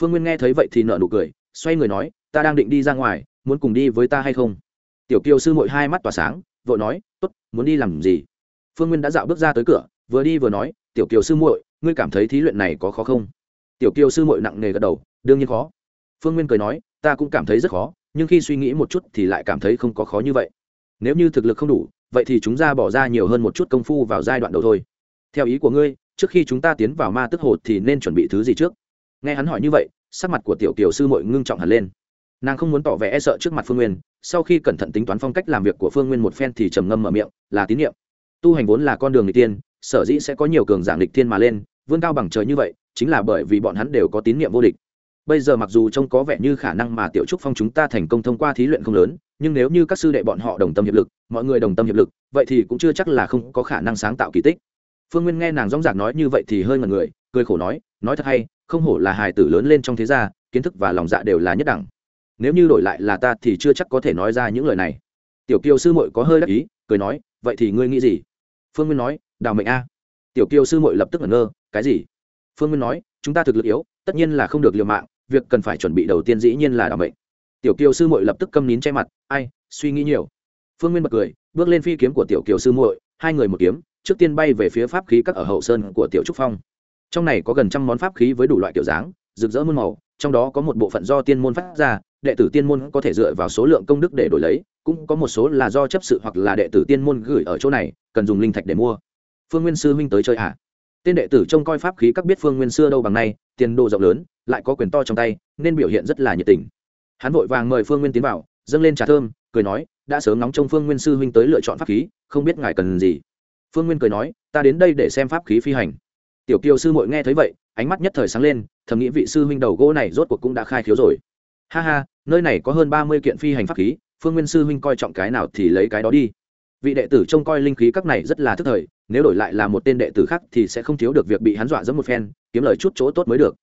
Phương nguyên nghe thấy vậy thì nợ nụ cười, xoay người nói, ta đang định đi ra ngoài, muốn cùng đi với ta hay không? Tiểu kiều sư mội hai mắt tỏa sáng, vội nói, tốt, muốn đi làm gì? Phương nguyên đã dạo bước ra tới cửa, vừa đi vừa nói, tiểu kiều sư muội, ngươi cảm thấy thí luyện này có khó không? Tiểu kiều sư muội nặng nề gật đầu, đương nhiên khó. Phương nguyên cười nói, ta cũng cảm thấy rất khó, nhưng khi suy nghĩ một chút thì lại cảm thấy không có khó như vậy. Nếu như thực lực không đủ, vậy thì chúng ta bỏ ra nhiều hơn một chút công phu vào giai đoạn đầu thôi. Theo ý của ngươi, trước khi chúng ta tiến vào ma tức hột thì nên chuẩn bị thứ gì trước? Nghe hắn hỏi như vậy, sắc mặt của tiểu kiều sư mội ngưng trọng hẳn lên nàng không muốn tỏ vẻ e sợ trước mặt phương nguyên, sau khi cẩn thận tính toán phong cách làm việc của phương nguyên một phen thì trầm ngâm mở miệng, là tín nhiệm. Tu hành vốn là con đường lịch tiên, sở dĩ sẽ có nhiều cường giảng lịch tiên mà lên, vươn cao bằng trời như vậy, chính là bởi vì bọn hắn đều có tín nhiệm vô địch. Bây giờ mặc dù trông có vẻ như khả năng mà tiểu trúc phong chúng ta thành công thông qua thí luyện không lớn, nhưng nếu như các sư đệ bọn họ đồng tâm hiệp lực, mọi người đồng tâm hiệp lực, vậy thì cũng chưa chắc là không có khả năng sáng tạo kỳ tích. Phương nguyên nghe nàng dóng dạc nói như vậy thì hơi ngần người, cười khổ nói nói thật hay, không hổ là hài tử lớn lên trong thế gia, kiến thức và lòng dạ đều là nhất đẳng nếu như đổi lại là ta thì chưa chắc có thể nói ra những lời này. Tiểu kiều sư muội có hơi đắc ý, cười nói, vậy thì ngươi nghĩ gì? Phương nguyên nói, đào mệnh a. Tiểu kiều sư muội lập tức ngẩn ngơ, cái gì? Phương nguyên nói, chúng ta thực lực yếu, tất nhiên là không được liều mạng, việc cần phải chuẩn bị đầu tiên dĩ nhiên là đào mệnh. Tiểu kiều sư muội lập tức câm nín che mặt, ai, suy nghĩ nhiều. Phương nguyên bật cười, bước lên phi kiếm của tiểu kiều sư muội, hai người một kiếm, trước tiên bay về phía pháp khí các ở hậu sơn của tiểu trúc phong. Trong này có gần trăm món pháp khí với đủ loại kiểu dáng, rực rỡ muôn màu, trong đó có một bộ phận do tiên môn phát ra đệ tử tiên môn có thể dựa vào số lượng công đức để đổi lấy, cũng có một số là do chấp sự hoặc là đệ tử tiên môn gửi ở chỗ này, cần dùng linh thạch để mua. Phương nguyên sư huynh tới chơi ạ à? tên đệ tử trông coi pháp khí các biết phương nguyên xưa đâu bằng nay, tiền đồ rộng lớn, lại có quyền to trong tay, nên biểu hiện rất là nhiệt tình. Hắn vội vàng mời phương nguyên tiến vào, dâng lên trà thơm, cười nói, đã sớm nóng trông phương nguyên sư huynh tới lựa chọn pháp khí, không biết ngài cần gì. Phương nguyên cười nói, ta đến đây để xem pháp khí phi hành. Tiểu kiều sư mội nghe thấy vậy, ánh mắt nhất thời sáng lên, thầm nghĩ vị sư huynh đầu gỗ này rốt cuộc cũng đã khai khiếu rồi ha ha, nơi này có hơn ba mươi kiện phi hành pháp khí, phương nguyên sư huynh coi trọng cái nào thì lấy cái đó đi. Vị đệ tử trông coi linh khí các này rất là thức thời, nếu đổi lại là một tên đệ tử khác thì sẽ không thiếu được việc bị hắn dọa dẫm một phen, kiếm lời chút chỗ tốt mới được.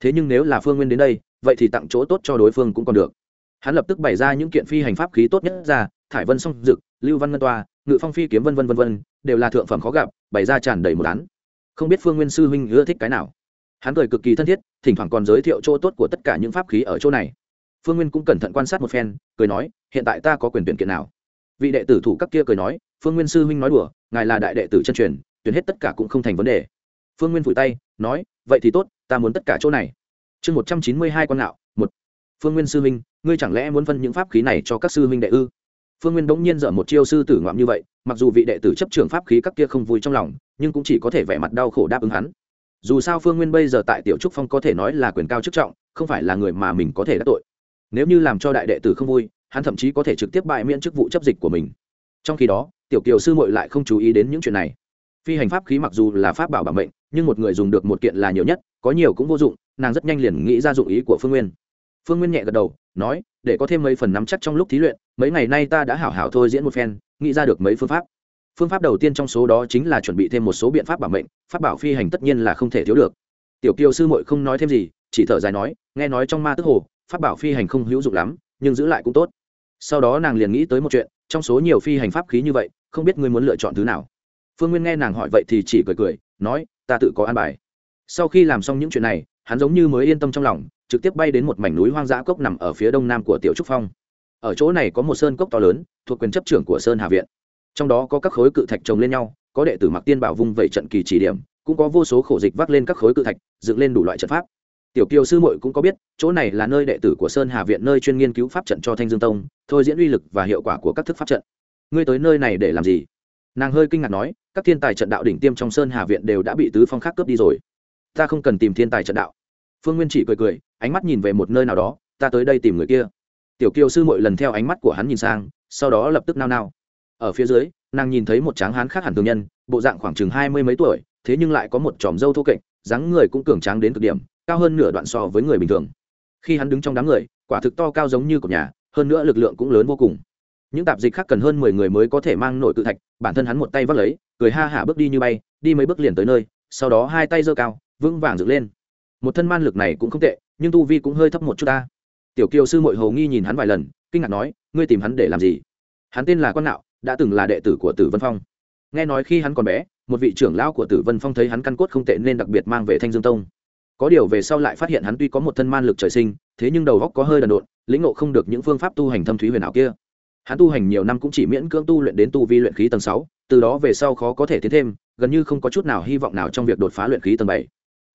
Thế nhưng nếu là phương nguyên đến đây, vậy thì tặng chỗ tốt cho đối phương cũng còn được. Hắn lập tức bày ra những kiện phi hành pháp khí tốt nhất ra, thải vân song dực, lưu văn ngân toa, ngự phong phi kiếm vân vân vân vân, đều là thượng phẩm khó gặp, bày ra tràn đầy một án. Không biết phương nguyên sư huynh ưa thích cái nào. Hắn cười cực kỳ thân thiết, thỉnh thoảng còn giới thiệu chỗ tốt của tất cả những pháp khí ở chỗ này phương nguyên cũng cẩn thận quan sát một phen, cười nói, hiện tại ta có quyền tuyển kiện nào? Vị đệ tử thủ các kia cười nói, phương nguyên sư huynh nói đùa, ngài là đại đệ tử chân truyền, tuyển hết tất cả cũng không thành vấn đề. Phương nguyên vùi tay, nói, vậy thì tốt, ta muốn tất cả chỗ này. Chương một trăm chín mươi hai con nạo một. Phương nguyên sư huynh, ngươi chẳng lẽ muốn phân những pháp khí này cho các sư huynh đệ ư? Phương nguyên bỗng nhiên dở một chiêu sư tử ngoạm như vậy, mặc dù vị đệ tử chấp trường pháp khí các kia không vui trong lòng, nhưng cũng chỉ có thể vẻ mặt đau khổ đáp ứng hắn. Dù sao phương nguyên bây giờ tại tiểu trúc phong có thể nói là quyền cao chức trọng, không phải là người mà mình có thể đắc tội nếu như làm cho đại đệ tử không vui, hắn thậm chí có thể trực tiếp bại miễn chức vụ chấp dịch của mình. Trong khi đó, tiểu kiều sư mội lại không chú ý đến những chuyện này. Phi hành pháp khí mặc dù là pháp bảo bảo mệnh, nhưng một người dùng được một kiện là nhiều nhất, có nhiều cũng vô dụng, nàng rất nhanh liền nghĩ ra dụng ý của phương nguyên. Phương nguyên nhẹ gật đầu, nói, để có thêm mấy phần nắm chắc trong lúc thí luyện, mấy ngày nay ta đã hảo hảo thôi diễn một phen, nghĩ ra được mấy phương pháp. Phương pháp đầu tiên trong số đó chính là chuẩn bị thêm một số biện pháp bảo mệnh, pháp bảo phi hành tất nhiên là không thể thiếu được. Tiểu kiều sư muội không nói thêm gì, chỉ thở dài nói, nghe nói trong ma tức hồ pháp bảo phi hành không hữu dụng lắm, nhưng giữ lại cũng tốt. Sau đó nàng liền nghĩ tới một chuyện, trong số nhiều phi hành pháp khí như vậy, không biết ngươi muốn lựa chọn thứ nào. Phương nguyên nghe nàng hỏi vậy thì chỉ cười cười, nói, ta tự có an bài. Sau khi làm xong những chuyện này, hắn giống như mới yên tâm trong lòng, trực tiếp bay đến một mảnh núi hoang dã cốc nằm ở phía đông nam của tiểu trúc phong. Ở chỗ này có một sơn cốc to lớn, thuộc quyền chấp trưởng của sơn hà viện. Trong đó có các khối cự thạch trồng lên nhau, có đệ tử mặc tiên bảo vung vẩy trận kỳ chỉ điểm, cũng có vô số khổ dịch vác lên các khối cự thạch, dựng lên đủ loại trận pháp tiểu kiều sư muội cũng có biết, chỗ này là nơi đệ tử của sơn hà viện nơi chuyên nghiên cứu pháp trận cho thanh dương tông, thôi diễn uy lực và hiệu quả của các thức pháp trận. Ngươi tới nơi này để làm gì? Nàng hơi kinh ngạc nói, các thiên tài trận đạo đỉnh tiêm trong sơn hà viện đều đã bị tứ phong khác cướp đi rồi. Ta không cần tìm thiên tài trận đạo. Phương nguyên chỉ cười cười, ánh mắt nhìn về một nơi nào đó, ta tới đây tìm người kia. Tiểu kiều sư muội lần theo ánh mắt của hắn nhìn sang, sau đó lập tức nao nao. Ở phía dưới, nàng nhìn thấy một tráng hán khác hẳn thường nhân, bộ dạng khoảng chừng hai mươi mấy tuổi, thế nhưng lại có một tròm dâu thô kệch, dáng người cũng cường tráng đến cực điểm cao hơn nửa đoạn so với người bình thường. Khi hắn đứng trong đám người, quả thực to cao giống như cột nhà, hơn nữa lực lượng cũng lớn vô cùng. Những tạp dịch khác cần hơn mười người mới có thể mang nổi cự thạch, bản thân hắn một tay vác lấy, cười ha hả bước đi như bay, đi mấy bước liền tới nơi, sau đó hai tay giơ cao, vững vàng dựng lên. Một thân man lực này cũng không tệ, nhưng tu vi cũng hơi thấp một chút ta. Tiểu kiều sư mội hầu nghi nhìn hắn vài lần, kinh ngạc nói, ngươi tìm hắn để làm gì? Hắn tên là quan nạo, đã từng là đệ tử của tử vân phong. Nghe nói khi hắn còn bé, một vị trưởng lão của tử vân phong thấy hắn căn cốt không tệ nên đặc biệt mang về thanh dương tông có điều về sau lại phát hiện hắn tuy có một thân man lực trời sinh thế nhưng đầu góc có hơi đần độn lĩnh ngộ không được những phương pháp tu hành thâm thúy huyền ảo kia. Hắn tu hành nhiều năm cũng chỉ miễn cưỡng tu luyện đến tu vi luyện khí tầng sáu từ đó về sau khó có thể tiến thêm gần như không có chút nào hy vọng nào trong việc đột phá luyện khí tầng bảy.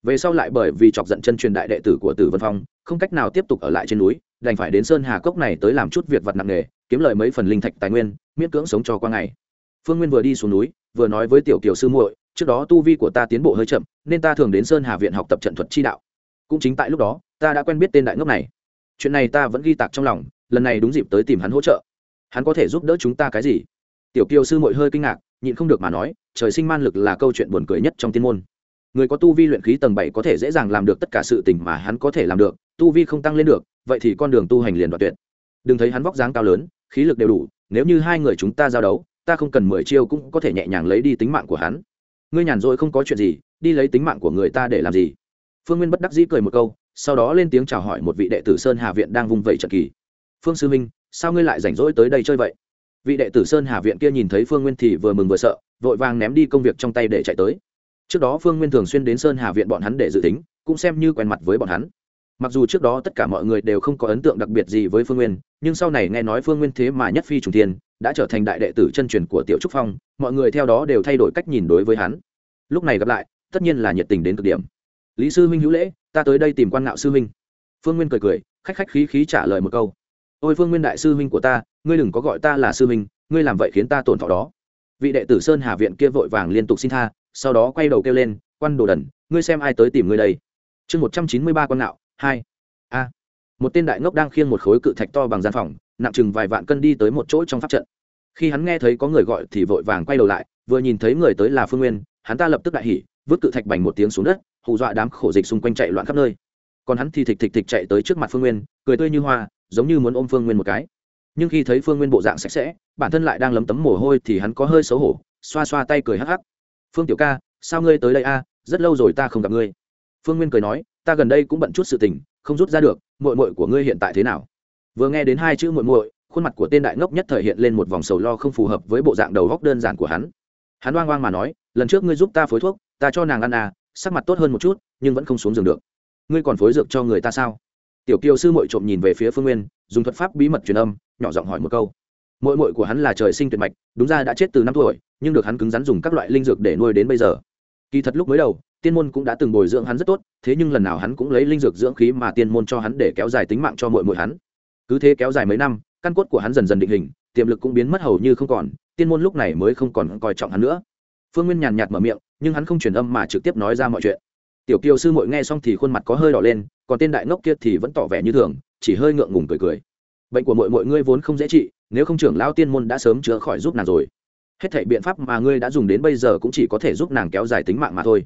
Về sau lại bởi vì chọc giận chân truyền đại đệ tử của tử vân phong không cách nào tiếp tục ở lại trên núi đành phải đến sơn hà cốc này tới làm chút việc vặt nặng nghề, kiếm lời mấy phần linh thạch tài nguyên miễn cưỡng sống cho qua ngày. Phương nguyên vừa đi xuống núi vừa nói với tiểu kiều sư muội trước đó tu vi của ta tiến bộ hơi chậm, nên ta thường đến sơn hà viện học tập trận thuật chi đạo. Cũng chính tại lúc đó, ta đã quen biết tên đại ngốc này. Chuyện này ta vẫn ghi tạc trong lòng, lần này đúng dịp tới tìm hắn hỗ trợ. Hắn có thể giúp đỡ chúng ta cái gì? Tiểu kiều sư muội hơi kinh ngạc, nhịn không được mà nói, trời sinh man lực là câu chuyện buồn cười nhất trong tiên môn. Người có tu vi luyện khí tầng bảy có thể dễ dàng làm được tất cả sự tình mà hắn có thể làm được, tu vi không tăng lên được, vậy thì con đường tu hành liền đoạn tuyệt. Đừng thấy hắn vóc dáng cao lớn, khí lực đều đủ, nếu như hai người chúng ta giao đấu, ta không cần mười chiêu cũng có thể nhẹ nhàng lấy đi tính mạng của hắn ngươi nhàn rỗi không có chuyện gì, đi lấy tính mạng của người ta để làm gì? Phương nguyên bất đắc dĩ cười một câu, sau đó lên tiếng chào hỏi một vị đệ tử sơn hà viện đang vung vẩy trận kỳ. Phương sư minh, sao ngươi lại rảnh rỗi tới đây chơi vậy? Vị đệ tử sơn hà viện kia nhìn thấy phương nguyên thì vừa mừng vừa sợ, vội vàng ném đi công việc trong tay để chạy tới. Trước đó phương nguyên thường xuyên đến sơn hà viện bọn hắn để dự tính, cũng xem như quen mặt với bọn hắn. Mặc dù trước đó tất cả mọi người đều không có ấn tượng đặc biệt gì với phương nguyên, nhưng sau này nghe nói phương nguyên thế mà nhất phi trùng thiên đã trở thành đại đệ tử chân truyền của tiểu trúc phong, mọi người theo đó đều thay đổi cách nhìn đối với hắn. Lúc này gặp lại, tất nhiên là nhiệt tình đến cực điểm. Lý sư minh hữu lễ, ta tới đây tìm quan ngạo sư minh phương nguyên cười cười, khách khách khí khí trả lời một câu. Ôi phương nguyên đại sư minh của ta, ngươi đừng có gọi ta là sư minh ngươi làm vậy khiến ta tổn thọ đó. Vị đệ tử sơn hà viện kia vội vàng liên tục xin tha, sau đó quay đầu kêu lên, quan đồ đần, ngươi xem ai tới tìm ngươi đây? Chương một trăm chín mươi ba quan ngạo, hai. A. Một tên đại ngốc đang khiêng một khối cự thạch to bằng gian phòng nặng chừng vài vạn cân đi tới một chỗ trong pháp trận. Khi hắn nghe thấy có người gọi thì vội vàng quay đầu lại, vừa nhìn thấy người tới là phương nguyên, hắn ta lập tức đại hỉ, vứt cự thạch bành một tiếng xuống đất, hù dọa đám khổ dịch xung quanh chạy loạn khắp nơi. Còn hắn thì thịch thịch thịch chạy tới trước mặt phương nguyên, cười tươi như hoa, giống như muốn ôm phương nguyên một cái. Nhưng khi thấy phương nguyên bộ dạng sạch sẽ, bản thân lại đang lấm tấm mồ hôi thì hắn có hơi xấu hổ, xoa xoa tay cười hắc hắc. Phương tiểu ca, sao ngươi tới đây a? Rất lâu rồi ta không gặp ngươi. Phương nguyên cười nói, ta gần đây cũng bận chút sự tình, không rút ra được mội mội của ngươi hiện tại thế nào? Vừa nghe đến hai chữ muội muội, khuôn mặt của tên đại ngốc nhất thời hiện lên một vòng sầu lo không phù hợp với bộ dạng đầu góc đơn giản của hắn. Hắn oang oang mà nói lần trước ngươi giúp ta phối thuốc ta cho nàng ăn à sắc mặt tốt hơn một chút nhưng vẫn không xuống giường được. Ngươi còn phối dược cho người ta sao? Tiểu kiều sư mội trộm nhìn về phía phương nguyên dùng thuật pháp bí mật truyền âm nhỏ giọng hỏi một câu. Mội mội của hắn là trời sinh tuyệt mạch đúng ra đã chết từ năm tuổi nhưng được hắn cứng rắn dùng các loại linh dược để nuôi đến bây giờ. Kỳ thật lúc mới đầu tiên môn cũng đã từng bồi dưỡng hắn rất tốt thế nhưng lần nào hắn cũng lấy linh dược dưỡng khí mà tiên môn cho hắn để kéo dài tính mạng cho mội mội hắn cứ thế kéo dài mấy năm, căn cốt của hắn dần dần định hình, tiềm lực cũng biến mất hầu như không còn, tiên môn lúc này mới không còn coi trọng hắn nữa. Phương nguyên nhàn nhạt mở miệng, nhưng hắn không truyền âm mà trực tiếp nói ra mọi chuyện. Tiểu kiều sư mội nghe xong thì khuôn mặt có hơi đỏ lên, còn tên đại ngốc kia thì vẫn tỏ vẻ như thường, chỉ hơi ngượng ngùng cười cười. Bệnh của mội mội ngươi vốn không dễ trị, nếu không trưởng lao tiên môn đã sớm chữa khỏi giúp nàng rồi. Hết thảy biện pháp mà ngươi đã dùng đến bây giờ cũng chỉ có thể giúp nàng kéo dài tính mạng mà thôi.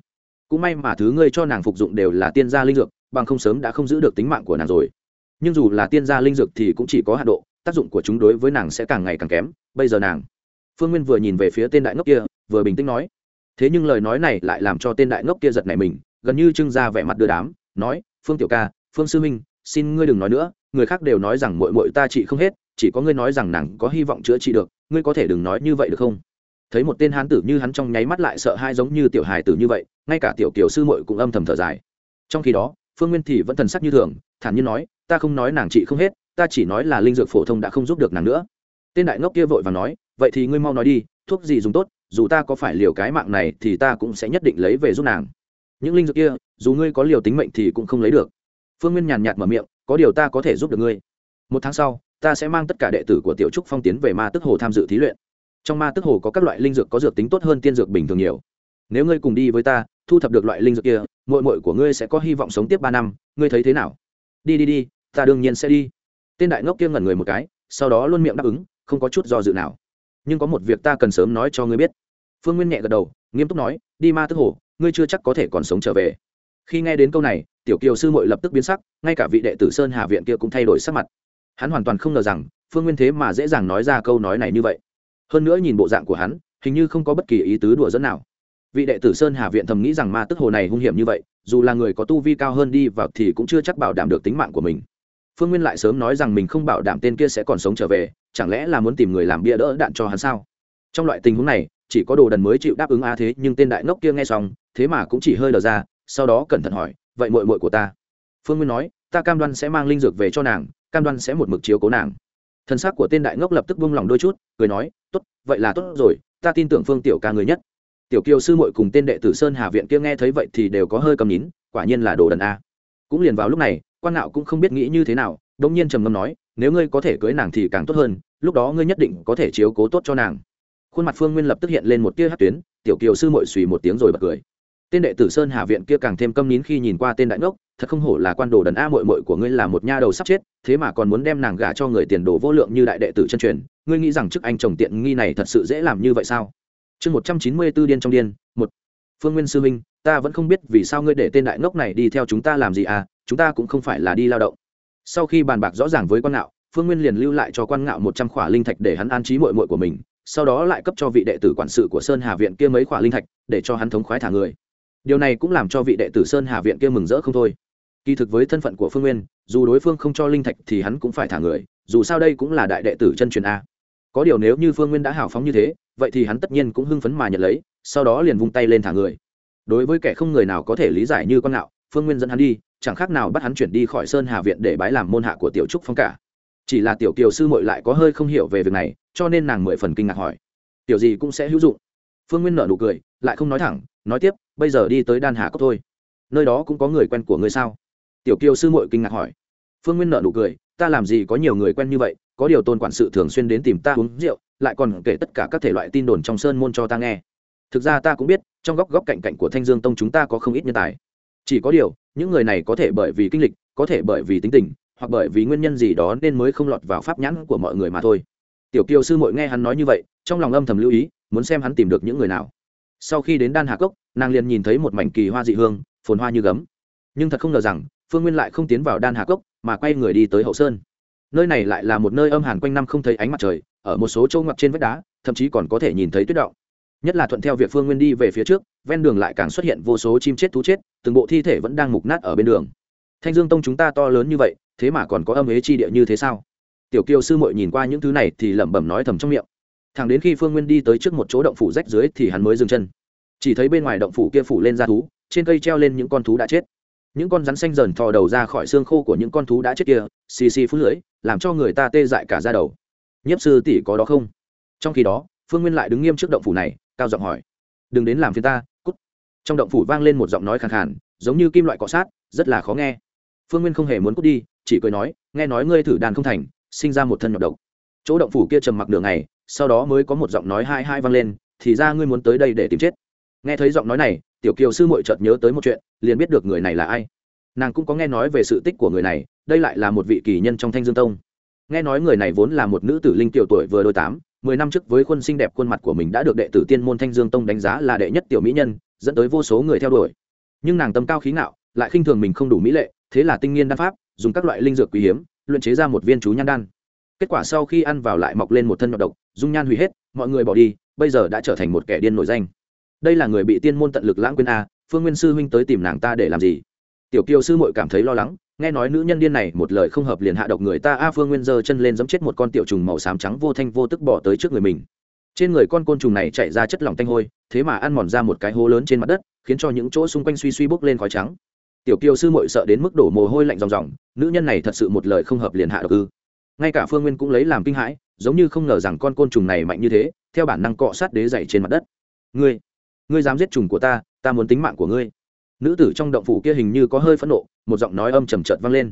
Cũng may mà thứ ngươi cho nàng phục dụng đều là tiên gia linh dược, bằng không sớm đã không giữ được tính mạng của nàng rồi nhưng dù là tiên gia linh dược thì cũng chỉ có hạ độ, tác dụng của chúng đối với nàng sẽ càng ngày càng kém. Bây giờ nàng, phương nguyên vừa nhìn về phía tên đại ngốc kia, vừa bình tĩnh nói, thế nhưng lời nói này lại làm cho tên đại ngốc kia giật nảy mình, gần như trưng ra vẻ mặt đưa đám, nói, phương tiểu ca, phương sư minh xin ngươi đừng nói nữa, người khác đều nói rằng mội mội ta trị không hết, chỉ có ngươi nói rằng nàng có hy vọng chữa trị được, ngươi có thể đừng nói như vậy được không? Thấy một tên hán tử như hắn trong nháy mắt lại sợ hai giống như tiểu hài tử như vậy, ngay cả tiểu kiều sư mội cũng âm thầm thở dài. Trong khi đó, phương nguyên thì vẫn thần sắc như thường, thản nhiên nói ta không nói nàng trị không hết, ta chỉ nói là linh dược phổ thông đã không giúp được nàng nữa. Tên đại ngốc kia vội và nói, vậy thì ngươi mau nói đi, thuốc gì dùng tốt, dù ta có phải liều cái mạng này thì ta cũng sẽ nhất định lấy về giúp nàng. Những linh dược kia, dù ngươi có liều tính mệnh thì cũng không lấy được. Phương nguyên nhàn nhạt mở miệng, có điều ta có thể giúp được ngươi. Một tháng sau, ta sẽ mang tất cả đệ tử của tiểu trúc phong tiến về ma tức hồ tham dự thí luyện. Trong ma tức hồ có các loại linh dược có dược tính tốt hơn tiên dược bình thường nhiều. Nếu ngươi cùng đi với ta, thu thập được loại linh dược kia mội mội của ngươi sẽ có hy vọng sống tiếp ba năm, ngươi thấy thế nào? Đi đi đi ta đương nhiên sẽ đi. Tên đại ngốc kia ngẩn người một cái, sau đó luôn miệng đáp ứng, không có chút do dự nào. Nhưng có một việc ta cần sớm nói cho ngươi biết. Phương nguyên nhẹ gật đầu, nghiêm túc nói, đi ma tức hồ, ngươi chưa chắc có thể còn sống trở về. Khi nghe đến câu này, tiểu kiều sư mội lập tức biến sắc, ngay cả vị đệ tử sơn hà viện kia cũng thay đổi sắc mặt. Hắn hoàn toàn không ngờ rằng, phương nguyên thế mà dễ dàng nói ra câu nói này như vậy. Hơn nữa nhìn bộ dạng của hắn, hình như không có bất kỳ ý tứ đùa dẫn nào. Vị đệ tử sơn hà viện thầm nghĩ rằng ma tức hồ này hung hiểm như vậy, dù là người có tu vi cao hơn đi vào thì cũng chưa chắc bảo đảm được tính mạng của mình phương nguyên lại sớm nói rằng mình không bảo đảm tên kia sẽ còn sống trở về, chẳng lẽ là muốn tìm người làm bia đỡ đạn cho hắn sao? Trong loại tình huống này, chỉ có đồ đần mới chịu đáp ứng a thế, nhưng tên đại ngốc kia nghe xong, thế mà cũng chỉ hơi lờ ra, sau đó cẩn thận hỏi, vậy mội mội của ta? Phương nguyên nói, ta cam đoan sẽ mang linh dược về cho nàng, cam đoan sẽ một mực chiếu cố nàng. Thân xác của tên đại ngốc lập tức buông lòng đôi chút, cười nói, tốt, vậy là tốt rồi, ta tin tưởng phương tiểu ca người nhất. Tiểu kiều sư mội cùng tên đệ tử sơn hà viện kia nghe thấy vậy thì đều có hơi cầm nín, quả nhiên là đồ đần a cũng liền vào lúc này, quan nạo cũng không biết nghĩ như thế nào đông nhiên trầm ngâm nói, nếu ngươi có thể cưới nàng thì càng tốt hơn, lúc đó ngươi nhất định có thể chiếu cố tốt cho nàng. Khuôn mặt phương nguyên lập tức hiện lên một tia hát tuyến, tiểu kiều sư mội suy một tiếng rồi bật cười. Tên đệ tử sơn hà viện kia càng thêm câm nín khi nhìn qua tên đại ngốc, thật không hổ là quan đồ đần a mội mội của ngươi là một nha đầu sắp chết, thế mà còn muốn đem nàng gả cho người tiền đồ vô lượng như đại đệ tử chân truyền, ngươi nghĩ rằng chức anh chồng tiện nghi này thật sự dễ làm như vậy sao? Chương một trăm chín mươi b ố điên trong điên, một phương nguyên sư minh, ta vẫn không biết vì sao ngươi để tên đại ngốc này đi theo chúng ta làm gì à chúng ta cũng không phải là đi lao động. Sau khi bàn bạc rõ ràng với quan ngạo, phương nguyên liền lưu lại cho quan ngạo một trăm khỏa linh thạch để hắn an trí mội mội của mình, sau đó lại cấp cho vị đệ tử quản sự của sơn hà viện kia mấy khỏa linh thạch, để cho hắn thống khoái thả người. Điều này cũng làm cho vị đệ tử sơn hà viện kia mừng rỡ không thôi. Kỳ thực với thân phận của phương nguyên, dù đối phương không cho linh thạch thì hắn cũng phải thả người, dù sao đây cũng là đại đệ tử chân truyền a. Có điều nếu như phương nguyên đã hào phóng như thế, vậy thì hắn tất nhiên cũng hưng phấn mà nhận lấy sau đó liền vung tay lên thả người. Đối với kẻ không người nào có thể lý giải như con ngạo, phương nguyên dẫn hắn đi, chẳng khác nào bắt hắn chuyển đi khỏi sơn hà viện để bái làm môn hạ của tiểu trúc phong cả. Chỉ là tiểu kiều sư mội lại có hơi không hiểu về việc này, cho nên nàng mười phần kinh ngạc hỏi, tiểu gì cũng sẽ hữu dụng? Phương nguyên nở nụ cười, lại không nói thẳng, nói tiếp, bây giờ đi tới đan hà cốc thôi. Nơi đó cũng có người quen của ngươi sao? Tiểu kiều sư mội kinh ngạc hỏi. Phương nguyên nở nụ cười, ta làm gì có nhiều người quen như vậy, có điều tôn quản sự thường xuyên đến tìm ta uống rượu, lại còn kể tất cả các thể loại tin đồn trong sơn môn cho ta nghe thực ra ta cũng biết, trong góc góc cạnh cạnh của thanh dương tông chúng ta có không ít nhân tài. Chỉ có điều, những người này có thể bởi vì kinh lịch, có thể bởi vì tính tình, hoặc bởi vì nguyên nhân gì đó nên mới không lọt vào pháp nhãn của mọi người mà thôi. Tiểu kiều sư mội nghe hắn nói như vậy, trong lòng âm thầm lưu ý, muốn xem hắn tìm được những người nào. Sau khi đến đan hà cốc, nàng liền nhìn thấy một mảnh kỳ hoa dị hương, phồn hoa như gấm. Nhưng thật không ngờ rằng, phương nguyên lại không tiến vào đan hà cốc, mà quay người đi tới hậu sơn. Nơi này lại là một nơi âm hàn quanh năm không thấy ánh mặt trời, ở một số châu ngoặt trên vách đá, thậm chí còn có thể nhìn thấy tuyết động nhất là thuận theo việc phương nguyên đi về phía trước, ven đường lại càng xuất hiện vô số chim chết thú chết, từng bộ thi thể vẫn đang mục nát ở bên đường. Thanh dương tông chúng ta to lớn như vậy, thế mà còn có âm ế chi địa như thế sao? Tiểu kiều sư mội nhìn qua những thứ này thì lẩm bẩm nói thầm trong miệng. Thẳng đến khi phương nguyên đi tới trước một chỗ động phủ rách dưới thì hắn mới dừng chân. Chỉ thấy bên ngoài động phủ kia phủ lên ra thú, trên cây treo lên những con thú đã chết. Những con rắn xanh dần thò đầu ra khỏi xương khô của những con thú đã chết kia, xì xì phút lưỡi, làm cho người ta tê dại cả ra đầu. Nhiếp sư tỷ có đó không? Trong khi đó, phương nguyên lại đứng nghiêm trước động phủ này cao giọng hỏi. Đừng đến làm phiền ta, cút. Trong động phủ vang lên một giọng nói khàn khàn, giống như kim loại cọ sát, rất là khó nghe. Phương nguyên không hề muốn cút đi, chỉ cười nói, nghe nói ngươi thử đàn không thành, sinh ra một thân nhọc độc. Chỗ động phủ kia trầm mặc đường này sau đó mới có một giọng nói hai hai vang lên, thì ra ngươi muốn tới đây để tìm chết. Nghe thấy giọng nói này, tiểu kiều sư Muội chợt nhớ tới một chuyện, liền biết được người này là ai. Nàng cũng có nghe nói về sự tích của người này, đây lại là một vị kỳ nhân trong thanh dương tông. Nghe nói người này vốn là một nữ tử linh tiểu tuổi vừa đôi tám mười năm trước với khuôn xinh đẹp khuôn mặt của mình đã được đệ tử tiên môn thanh dương tông đánh giá là đệ nhất tiểu mỹ nhân, dẫn tới vô số người theo đuổi. Nhưng nàng tâm cao khí ngạo, lại khinh thường mình không đủ mỹ lệ, thế là tinh nghiên đan pháp, dùng các loại linh dược quý hiếm, luyện chế ra một viên chú nhan đan. Kết quả sau khi ăn vào lại mọc lên một thân nhọt độc, dung nhan hủy hết, mọi người bỏ đi, bây giờ đã trở thành một kẻ điên nổi danh. Đây là người bị tiên môn tận lực lãng quên a, phương nguyên sư huynh tới tìm nàng ta để làm gì? Tiểu kiều sư muội cảm thấy lo lắng, nghe nói nữ nhân điên này một lời không hợp liền hạ độc người ta, a phương nguyên giơ chân lên giẫm chết một con tiểu trùng màu xám trắng vô thanh vô tức bỏ tới trước người mình. Trên người con côn trùng này chạy ra chất lỏng tanh hôi, thế mà ăn mòn ra một cái hố lớn trên mặt đất, khiến cho những chỗ xung quanh suy suy bốc lên khói trắng. Tiểu kiều sư muội sợ đến mức đổ mồ hôi lạnh ròng ròng, nữ nhân này thật sự một lời không hợp liền hạ độc ư. Ngay cả phương nguyên cũng lấy làm kinh hãi, giống như không ngờ rằng con côn trùng này mạnh như thế, theo bản năng cọ sát đế dày trên mặt đất. Ngươi ngươi dám giết trùng của ta ta muốn tính mạng của ngươi nữ tử trong động phủ kia hình như có hơi phẫn nộ, một giọng nói âm trầm trợt vang lên.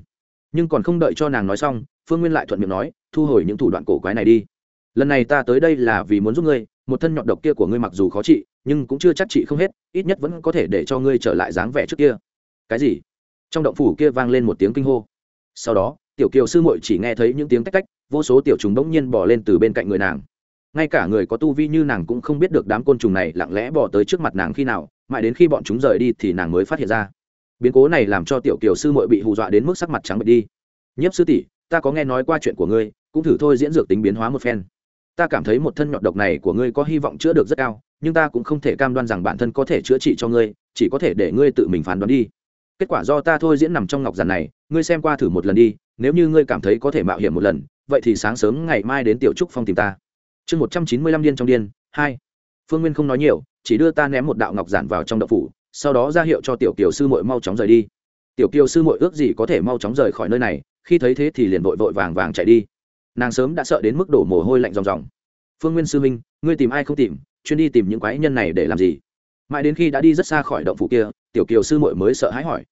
Nhưng còn không đợi cho nàng nói xong, phương nguyên lại thuận miệng nói, thu hồi những thủ đoạn cổ quái này đi. Lần này ta tới đây là vì muốn giúp ngươi, một thân nhọn độc kia của ngươi mặc dù khó trị, nhưng cũng chưa chắc trị không hết, ít nhất vẫn có thể để cho ngươi trở lại dáng vẻ trước kia. Cái gì? Trong động phủ kia vang lên một tiếng kinh hô. Sau đó, tiểu kiều sư muội chỉ nghe thấy những tiếng tách tách, vô số tiểu trùng bỗng nhiên bỏ lên từ bên cạnh người nàng ngay cả người có tu vi như nàng cũng không biết được đám côn trùng này lặng lẽ bỏ tới trước mặt nàng khi nào, mãi đến khi bọn chúng rời đi thì nàng mới phát hiện ra. Biến cố này làm cho tiểu kiều sư muội bị hù dọa đến mức sắc mặt trắng bệch đi. Nhiếp sư tỷ, ta có nghe nói qua chuyện của ngươi, cũng thử thôi diễn dược tính biến hóa một phen. Ta cảm thấy một thân nhọt độc này của ngươi có hy vọng chữa được rất cao, nhưng ta cũng không thể cam đoan rằng bản thân có thể chữa trị cho ngươi, chỉ có thể để ngươi tự mình phán đoán đi. Kết quả do ta thôi diễn nằm trong ngọc giản này, ngươi xem qua thử một lần đi, nếu như ngươi cảm thấy có thể mạo hiểm một lần, vậy thì sáng sớm ngày mai đến tiểu trúc phong tìm ta chương một trăm chín mươi lăm điên trong điên, hai. Phương nguyên không nói nhiều, chỉ đưa ta ném một đạo ngọc giản vào trong đậu phủ, sau đó ra hiệu cho tiểu kiều sư mội mau chóng rời đi. Tiểu kiều sư mội ước gì có thể mau chóng rời khỏi nơi này, khi thấy thế thì liền vội vội vàng vàng chạy đi. Nàng sớm đã sợ đến mức đổ mồ hôi lạnh ròng ròng. Phương nguyên sư minh ngươi tìm ai không tìm, chuyên đi tìm những quái nhân này để làm gì? Mãi đến khi đã đi rất xa khỏi động phủ kia, tiểu kiều sư mội mới sợ hãi hỏi.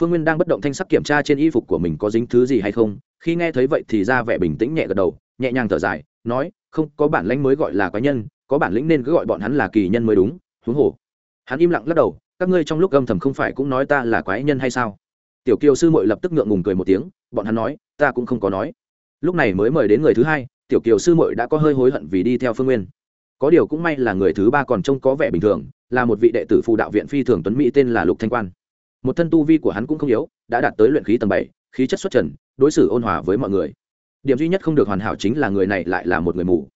Phương nguyên đang bất động thanh sắc kiểm tra trên y phục của mình có dính thứ gì hay không, khi nghe thấy vậy thì ra vẻ bình tĩnh nhẹ gật đầu, nhẹ nhàng thở dài, nói không, có bản lãnh mới gọi là quái nhân, có bản lĩnh nên cứ gọi bọn hắn là kỳ nhân mới đúng, huống hồ. Hắn im lặng lắc đầu, các ngươi trong lúc âm thầm không phải cũng nói ta là quái nhân hay sao? Tiểu kiều sư mội lập tức ngượng ngùng cười một tiếng, bọn hắn nói, ta cũng không có nói. Lúc này mới mời đến người thứ hai, tiểu kiều sư mội đã có hơi hối hận vì đi theo phương nguyên. Có điều cũng may là người thứ ba còn trông có vẻ bình thường, là một vị đệ tử phụ đạo viện phi thường tuấn mỹ tên là lục thanh quan. Một thân tu vi của hắn cũng không yếu, đã đạt tới luyện khí tầng bảy, khí chất xuất trần, đối xử ôn hòa với mọi người điểm duy nhất không được hoàn hảo chính là người này lại là một người mù.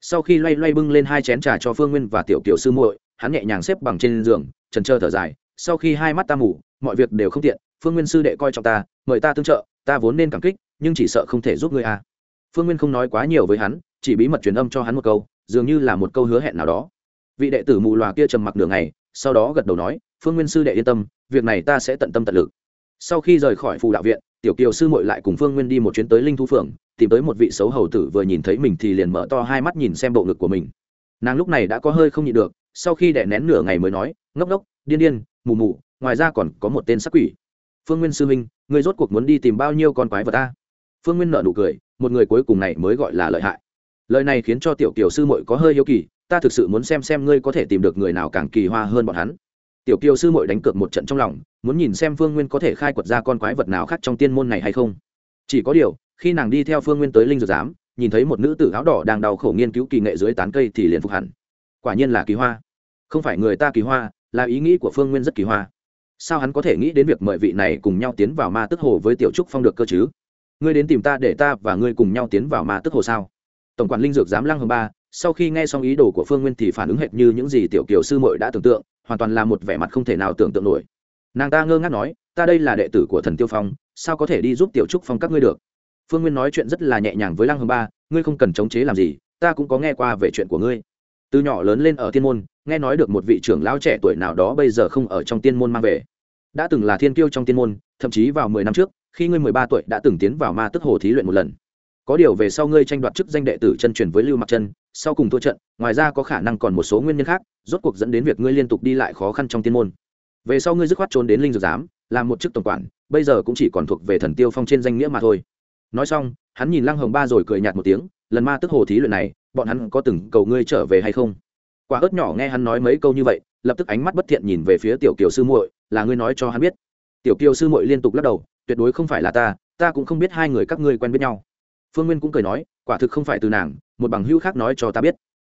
Sau khi loay loay bưng lên hai chén trà cho phương nguyên và tiểu kiểu sư muội, hắn nhẹ nhàng xếp bằng trên giường, trần trơ thở dài. Sau khi hai mắt ta mù, mọi việc đều không tiện. Phương nguyên sư đệ coi trọng ta, mời ta tương trợ, ta vốn nên cảm kích, nhưng chỉ sợ không thể giúp ngươi à. phương nguyên không nói quá nhiều với hắn, chỉ bí mật truyền âm cho hắn một câu, dường như là một câu hứa hẹn nào đó. Vị đệ tử mù loà kia trầm mặc đường này sau đó gật đầu nói, phương nguyên sư đệ yên tâm, việc này ta sẽ tận tâm tận lực. Sau khi rời khỏi phù đạo viện tiểu kiều sư muội lại cùng phương nguyên đi một chuyến tới linh thú phượng tìm tới một vị xấu hầu tử vừa nhìn thấy mình thì liền mở to hai mắt nhìn xem bộ ngực của mình. Nàng lúc này đã có hơi không nhịn được sau khi đẻ nén nửa ngày mới nói ngốc ngốc điên điên mù mù ngoài ra còn có một tên sắc quỷ. Phương nguyên sư huynh, người rốt cuộc muốn đi tìm bao nhiêu con quái vật ta? Phương nguyên nợ nụ cười một người cuối cùng này mới gọi là lợi hại. Lời này khiến cho tiểu kiều sư muội có hơi yêu kỳ ta thực sự muốn xem xem ngươi có thể tìm được người nào càng kỳ hoa hơn bọn hắn tiểu kiều sư muội đánh cược một trận trong lòng, muốn nhìn xem phương nguyên có thể khai quật ra con quái vật nào khác trong tiên môn này hay không. Chỉ có điều, khi nàng đi theo phương nguyên tới linh dược giám, nhìn thấy một nữ tử áo đỏ đang đau khổ nghiên cứu kỳ nghệ dưới tán cây thì liền phục hẳn. Quả nhiên là kỳ hoa. Không phải người ta kỳ hoa, là ý nghĩ của phương nguyên rất kỳ hoa. Sao hắn có thể nghĩ đến việc mời vị này cùng nhau tiến vào ma tức hồ với tiểu trúc phong được cơ chứ? Ngươi đến tìm ta để ta và ngươi cùng nhau tiến vào ma tức hồ sao? Tổng quản linh dược giám lăng hồng ba, sau khi nghe xong ý đồ của phương nguyên thì phản ứng hệt như những gì tiểu kiều sư muội đã tưởng tượng hoàn toàn là một vẻ mặt không thể nào tưởng tượng nổi. Nàng ta ngơ ngác nói, ta đây là đệ tử của thần tiêu phong, sao có thể đi giúp tiểu trúc phong các ngươi được? Phương nguyên nói chuyện rất là nhẹ nhàng với lăng hồng ba, ngươi không cần chống chế làm gì, ta cũng có nghe qua về chuyện của ngươi. Từ nhỏ lớn lên ở tiên môn, nghe nói được một vị trưởng lão trẻ tuổi nào đó bây giờ không ở trong tiên môn mang về. Đã từng là thiên kiêu trong tiên môn, thậm chí vào mười năm trước, khi ngươi mười ba tuổi đã từng tiến vào ma tức hồ thí luyện một lần. Có điều về sau ngươi tranh đoạt chức danh đệ tử chân truyền với lưu mặc chân sau cùng thua trận, ngoài ra có khả năng còn một số nguyên nhân khác, rốt cuộc dẫn đến việc ngươi liên tục đi lại khó khăn trong tiên môn. Về sau ngươi dứt khoát trốn đến linh dược giám, làm một chức tổng quản, bây giờ cũng chỉ còn thuộc về thần tiêu phong trên danh nghĩa mà thôi. Nói xong, hắn nhìn lăng hồng ba rồi cười nhạt một tiếng, lần ma tức hồ thí luyện này, bọn hắn có từng cầu ngươi trở về hay không? Quả ớt nhỏ nghe hắn nói mấy câu như vậy, lập tức ánh mắt bất thiện nhìn về phía tiểu kiều sư muội, là ngươi nói cho hắn biết. Tiểu kiều sư muội liên tục lắc đầu, tuyệt đối không phải là ta ta cũng không biết hai người các ngươi quen biết nhau. Phương nguyên cũng cười nói quả thực không phải từ nàng, một bằng hữu khác nói cho ta biết.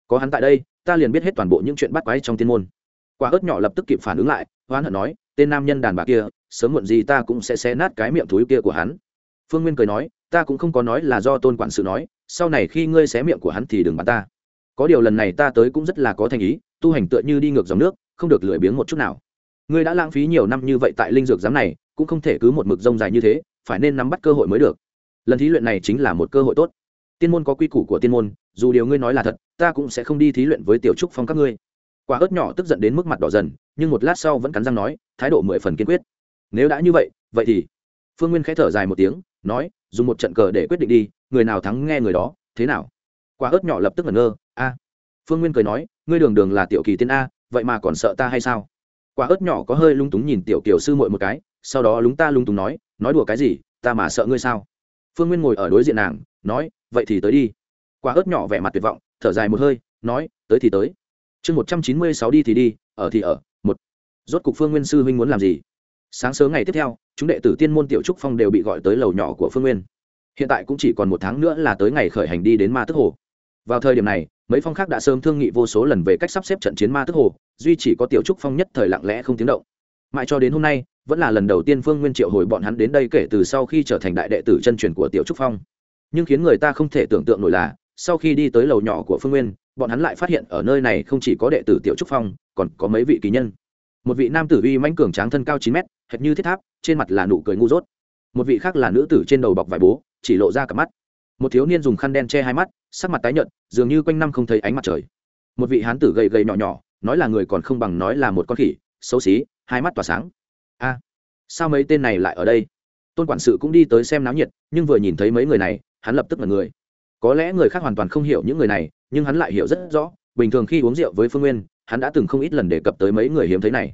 Có hắn tại đây, ta liền biết hết toàn bộ những chuyện bắt quái trong tiên môn. Quả ớt nhỏ lập tức kịp phản ứng lại hoán hận nói, tên nam nhân đàn bà kia, sớm muộn gì ta cũng sẽ xé nát cái miệng thúi kia của hắn. Phương nguyên cười nói, ta cũng không có nói là do tôn quản sự nói, sau này khi ngươi xé miệng của hắn thì đừng bắn ta. Có điều lần này ta tới cũng rất là có thành ý, tu hành tựa như đi ngược dòng nước, không được lười biếng một chút nào. Ngươi đã lãng phí nhiều năm như vậy tại linh dược giám này, cũng không thể cứ một mực rông dài như thế, phải nên nắm bắt cơ hội mới được. Lần thí luyện này chính là một cơ hội tốt tiên môn có quy củ của tiên môn, dù điều ngươi nói là thật, ta cũng sẽ không đi thí luyện với tiểu trúc phong các ngươi. Quả ớt nhỏ tức giận đến mức mặt đỏ dần, nhưng một lát sau vẫn cắn răng nói, thái độ mười phần kiên quyết. Nếu đã như vậy vậy thì? Phương nguyên khẽ thở dài một tiếng, nói, dùng một trận cờ để quyết định đi, người nào thắng nghe người đó, thế nào? Quả ớt nhỏ lập tức ngẩn ngơ, a. Phương nguyên cười nói, ngươi đường đường là tiểu kỳ tiên a, vậy mà còn sợ ta hay sao? Quả ớt nhỏ có hơi lung túng nhìn tiểu kiều sư muội một cái, sau đó lúng ta lung túng nói nói đùa cái gì, ta mà sợ ngươi sao? Phương nguyên ngồi ở đối diện nàng, nói vậy thì tới đi. Quả ớt nhỏ vẻ mặt tuyệt vọng, thở dài một hơi, nói, tới thì tới. Chương một trăm chín mươi sáu đi thì đi, ở thì ở, một. Rốt cục phương nguyên sư huynh muốn làm gì? Sáng sớm ngày tiếp theo, chúng đệ tử tiên môn tiểu trúc phong đều bị gọi tới lầu nhỏ của phương nguyên. Hiện tại cũng chỉ còn một tháng nữa là tới ngày khởi hành đi đến ma tức hồ. Vào thời điểm này, mấy phong khác đã sớm thương nghị vô số lần về cách sắp xếp trận chiến ma tức hồ, duy chỉ có tiểu trúc phong nhất thời lặng lẽ không tiếng động. Mãi cho đến hôm nay, vẫn là lần đầu tiên phương nguyên triệu hồi bọn hắn đến đây kể từ sau khi trở thành đại đệ tử chân truyền của tiểu trúc phong nhưng khiến người ta không thể tưởng tượng nổi là, sau khi đi tới lầu nhỏ của phương nguyên, bọn hắn lại phát hiện ở nơi này không chỉ có đệ tử tiểu trúc phong, còn có mấy vị kỳ nhân. Một vị nam tử uy mãnh cường tráng thân cao chín mét, hệt như thiết tháp, trên mặt là nụ cười ngu dốt. Một vị khác là nữ tử trên đầu bọc vải bố, chỉ lộ ra cả mắt. Một thiếu niên dùng khăn đen che hai mắt, sắc mặt tái nhợt, dường như quanh năm không thấy ánh mặt trời. Một vị hán tử gầy gầy nhỏ nhỏ, nói là người còn không bằng nói là một con khỉ, xấu xí, hai mắt tỏa sáng. A, sao mấy tên này lại ở đây? Tôn quản sự cũng đi tới xem náo nhiệt, nhưng vừa nhìn thấy mấy người này hắn lập tức là người. Có lẽ người khác hoàn toàn không hiểu những người này, nhưng hắn lại hiểu rất rõ, bình thường khi uống rượu với phương nguyên, hắn đã từng không ít lần đề cập tới mấy người hiếm thấy này.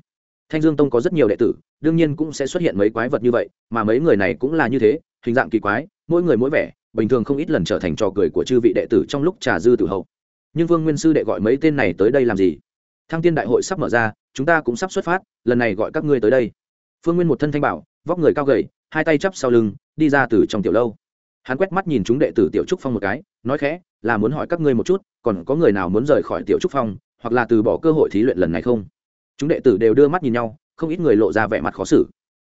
Thanh dương tông có rất nhiều đệ tử, đương nhiên cũng sẽ xuất hiện mấy quái vật như vậy, mà mấy người này cũng là như thế, hình dạng kỳ quái, mỗi người mỗi vẻ, bình thường không ít lần trở thành trò cười của chư vị đệ tử trong lúc trà dư tử hậu. Nhưng vương nguyên sư đệ gọi mấy tên này tới đây làm gì? Thăng tiên đại hội sắp mở ra, chúng ta cũng sắp xuất phát, lần này gọi các ngươi tới đây. Phương nguyên một thân thanh bảo, vóc người cao gầy, hai tay chắp sau lưng, đi ra từ trong tiểu lâu hắn quét mắt nhìn chúng đệ tử tiểu trúc phong một cái, nói khẽ, là muốn hỏi các ngươi một chút, còn có người nào muốn rời khỏi tiểu trúc phong, hoặc là từ bỏ cơ hội thí luyện lần này không? Chúng đệ tử đều đưa mắt nhìn nhau, không ít người lộ ra vẻ mặt khó xử.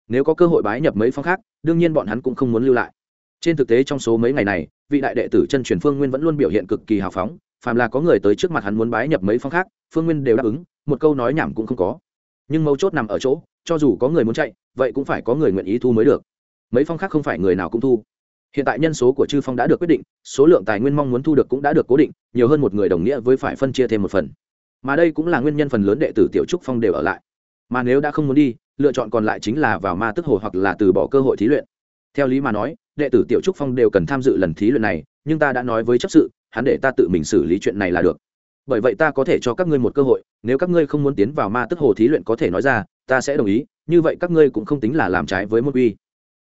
Nếu có cơ hội bái nhập mấy phong khác, đương nhiên bọn hắn cũng không muốn lưu lại. Trên thực tế trong số mấy ngày này, vị đại đệ tử chân truyền phương nguyên vẫn luôn biểu hiện cực kỳ hào phóng, phàm là có người tới trước mặt hắn muốn bái nhập mấy phong khác, phương nguyên đều đáp ứng, một câu nói nhảm cũng không có. Nhưng mấu chốt nằm ở chỗ, cho dù có người muốn chạy, vậy cũng phải có người nguyện ý thu mới được. Mấy phong khác không phải người nào cũng thu hiện tại nhân số của chư phong đã được quyết định, số lượng tài nguyên mong muốn thu được cũng đã được cố định, nhiều hơn một người đồng nghĩa với phải phân chia thêm một phần. Mà đây cũng là nguyên nhân phần lớn đệ tử tiểu trúc phong đều ở lại. Mà nếu đã không muốn đi, lựa chọn còn lại chính là vào ma tức hồ hoặc là từ bỏ cơ hội thí luyện. Theo lý mà nói, đệ tử tiểu trúc phong đều cần tham dự lần thí luyện này, nhưng ta đã nói với chấp sự, hắn để ta tự mình xử lý chuyện này là được. Bởi vậy ta có thể cho các ngươi một cơ hội, nếu các ngươi không muốn tiến vào ma tức hồ thí luyện có thể nói ra, ta sẽ đồng ý, như vậy các ngươi cũng không tính là làm trái với môn uy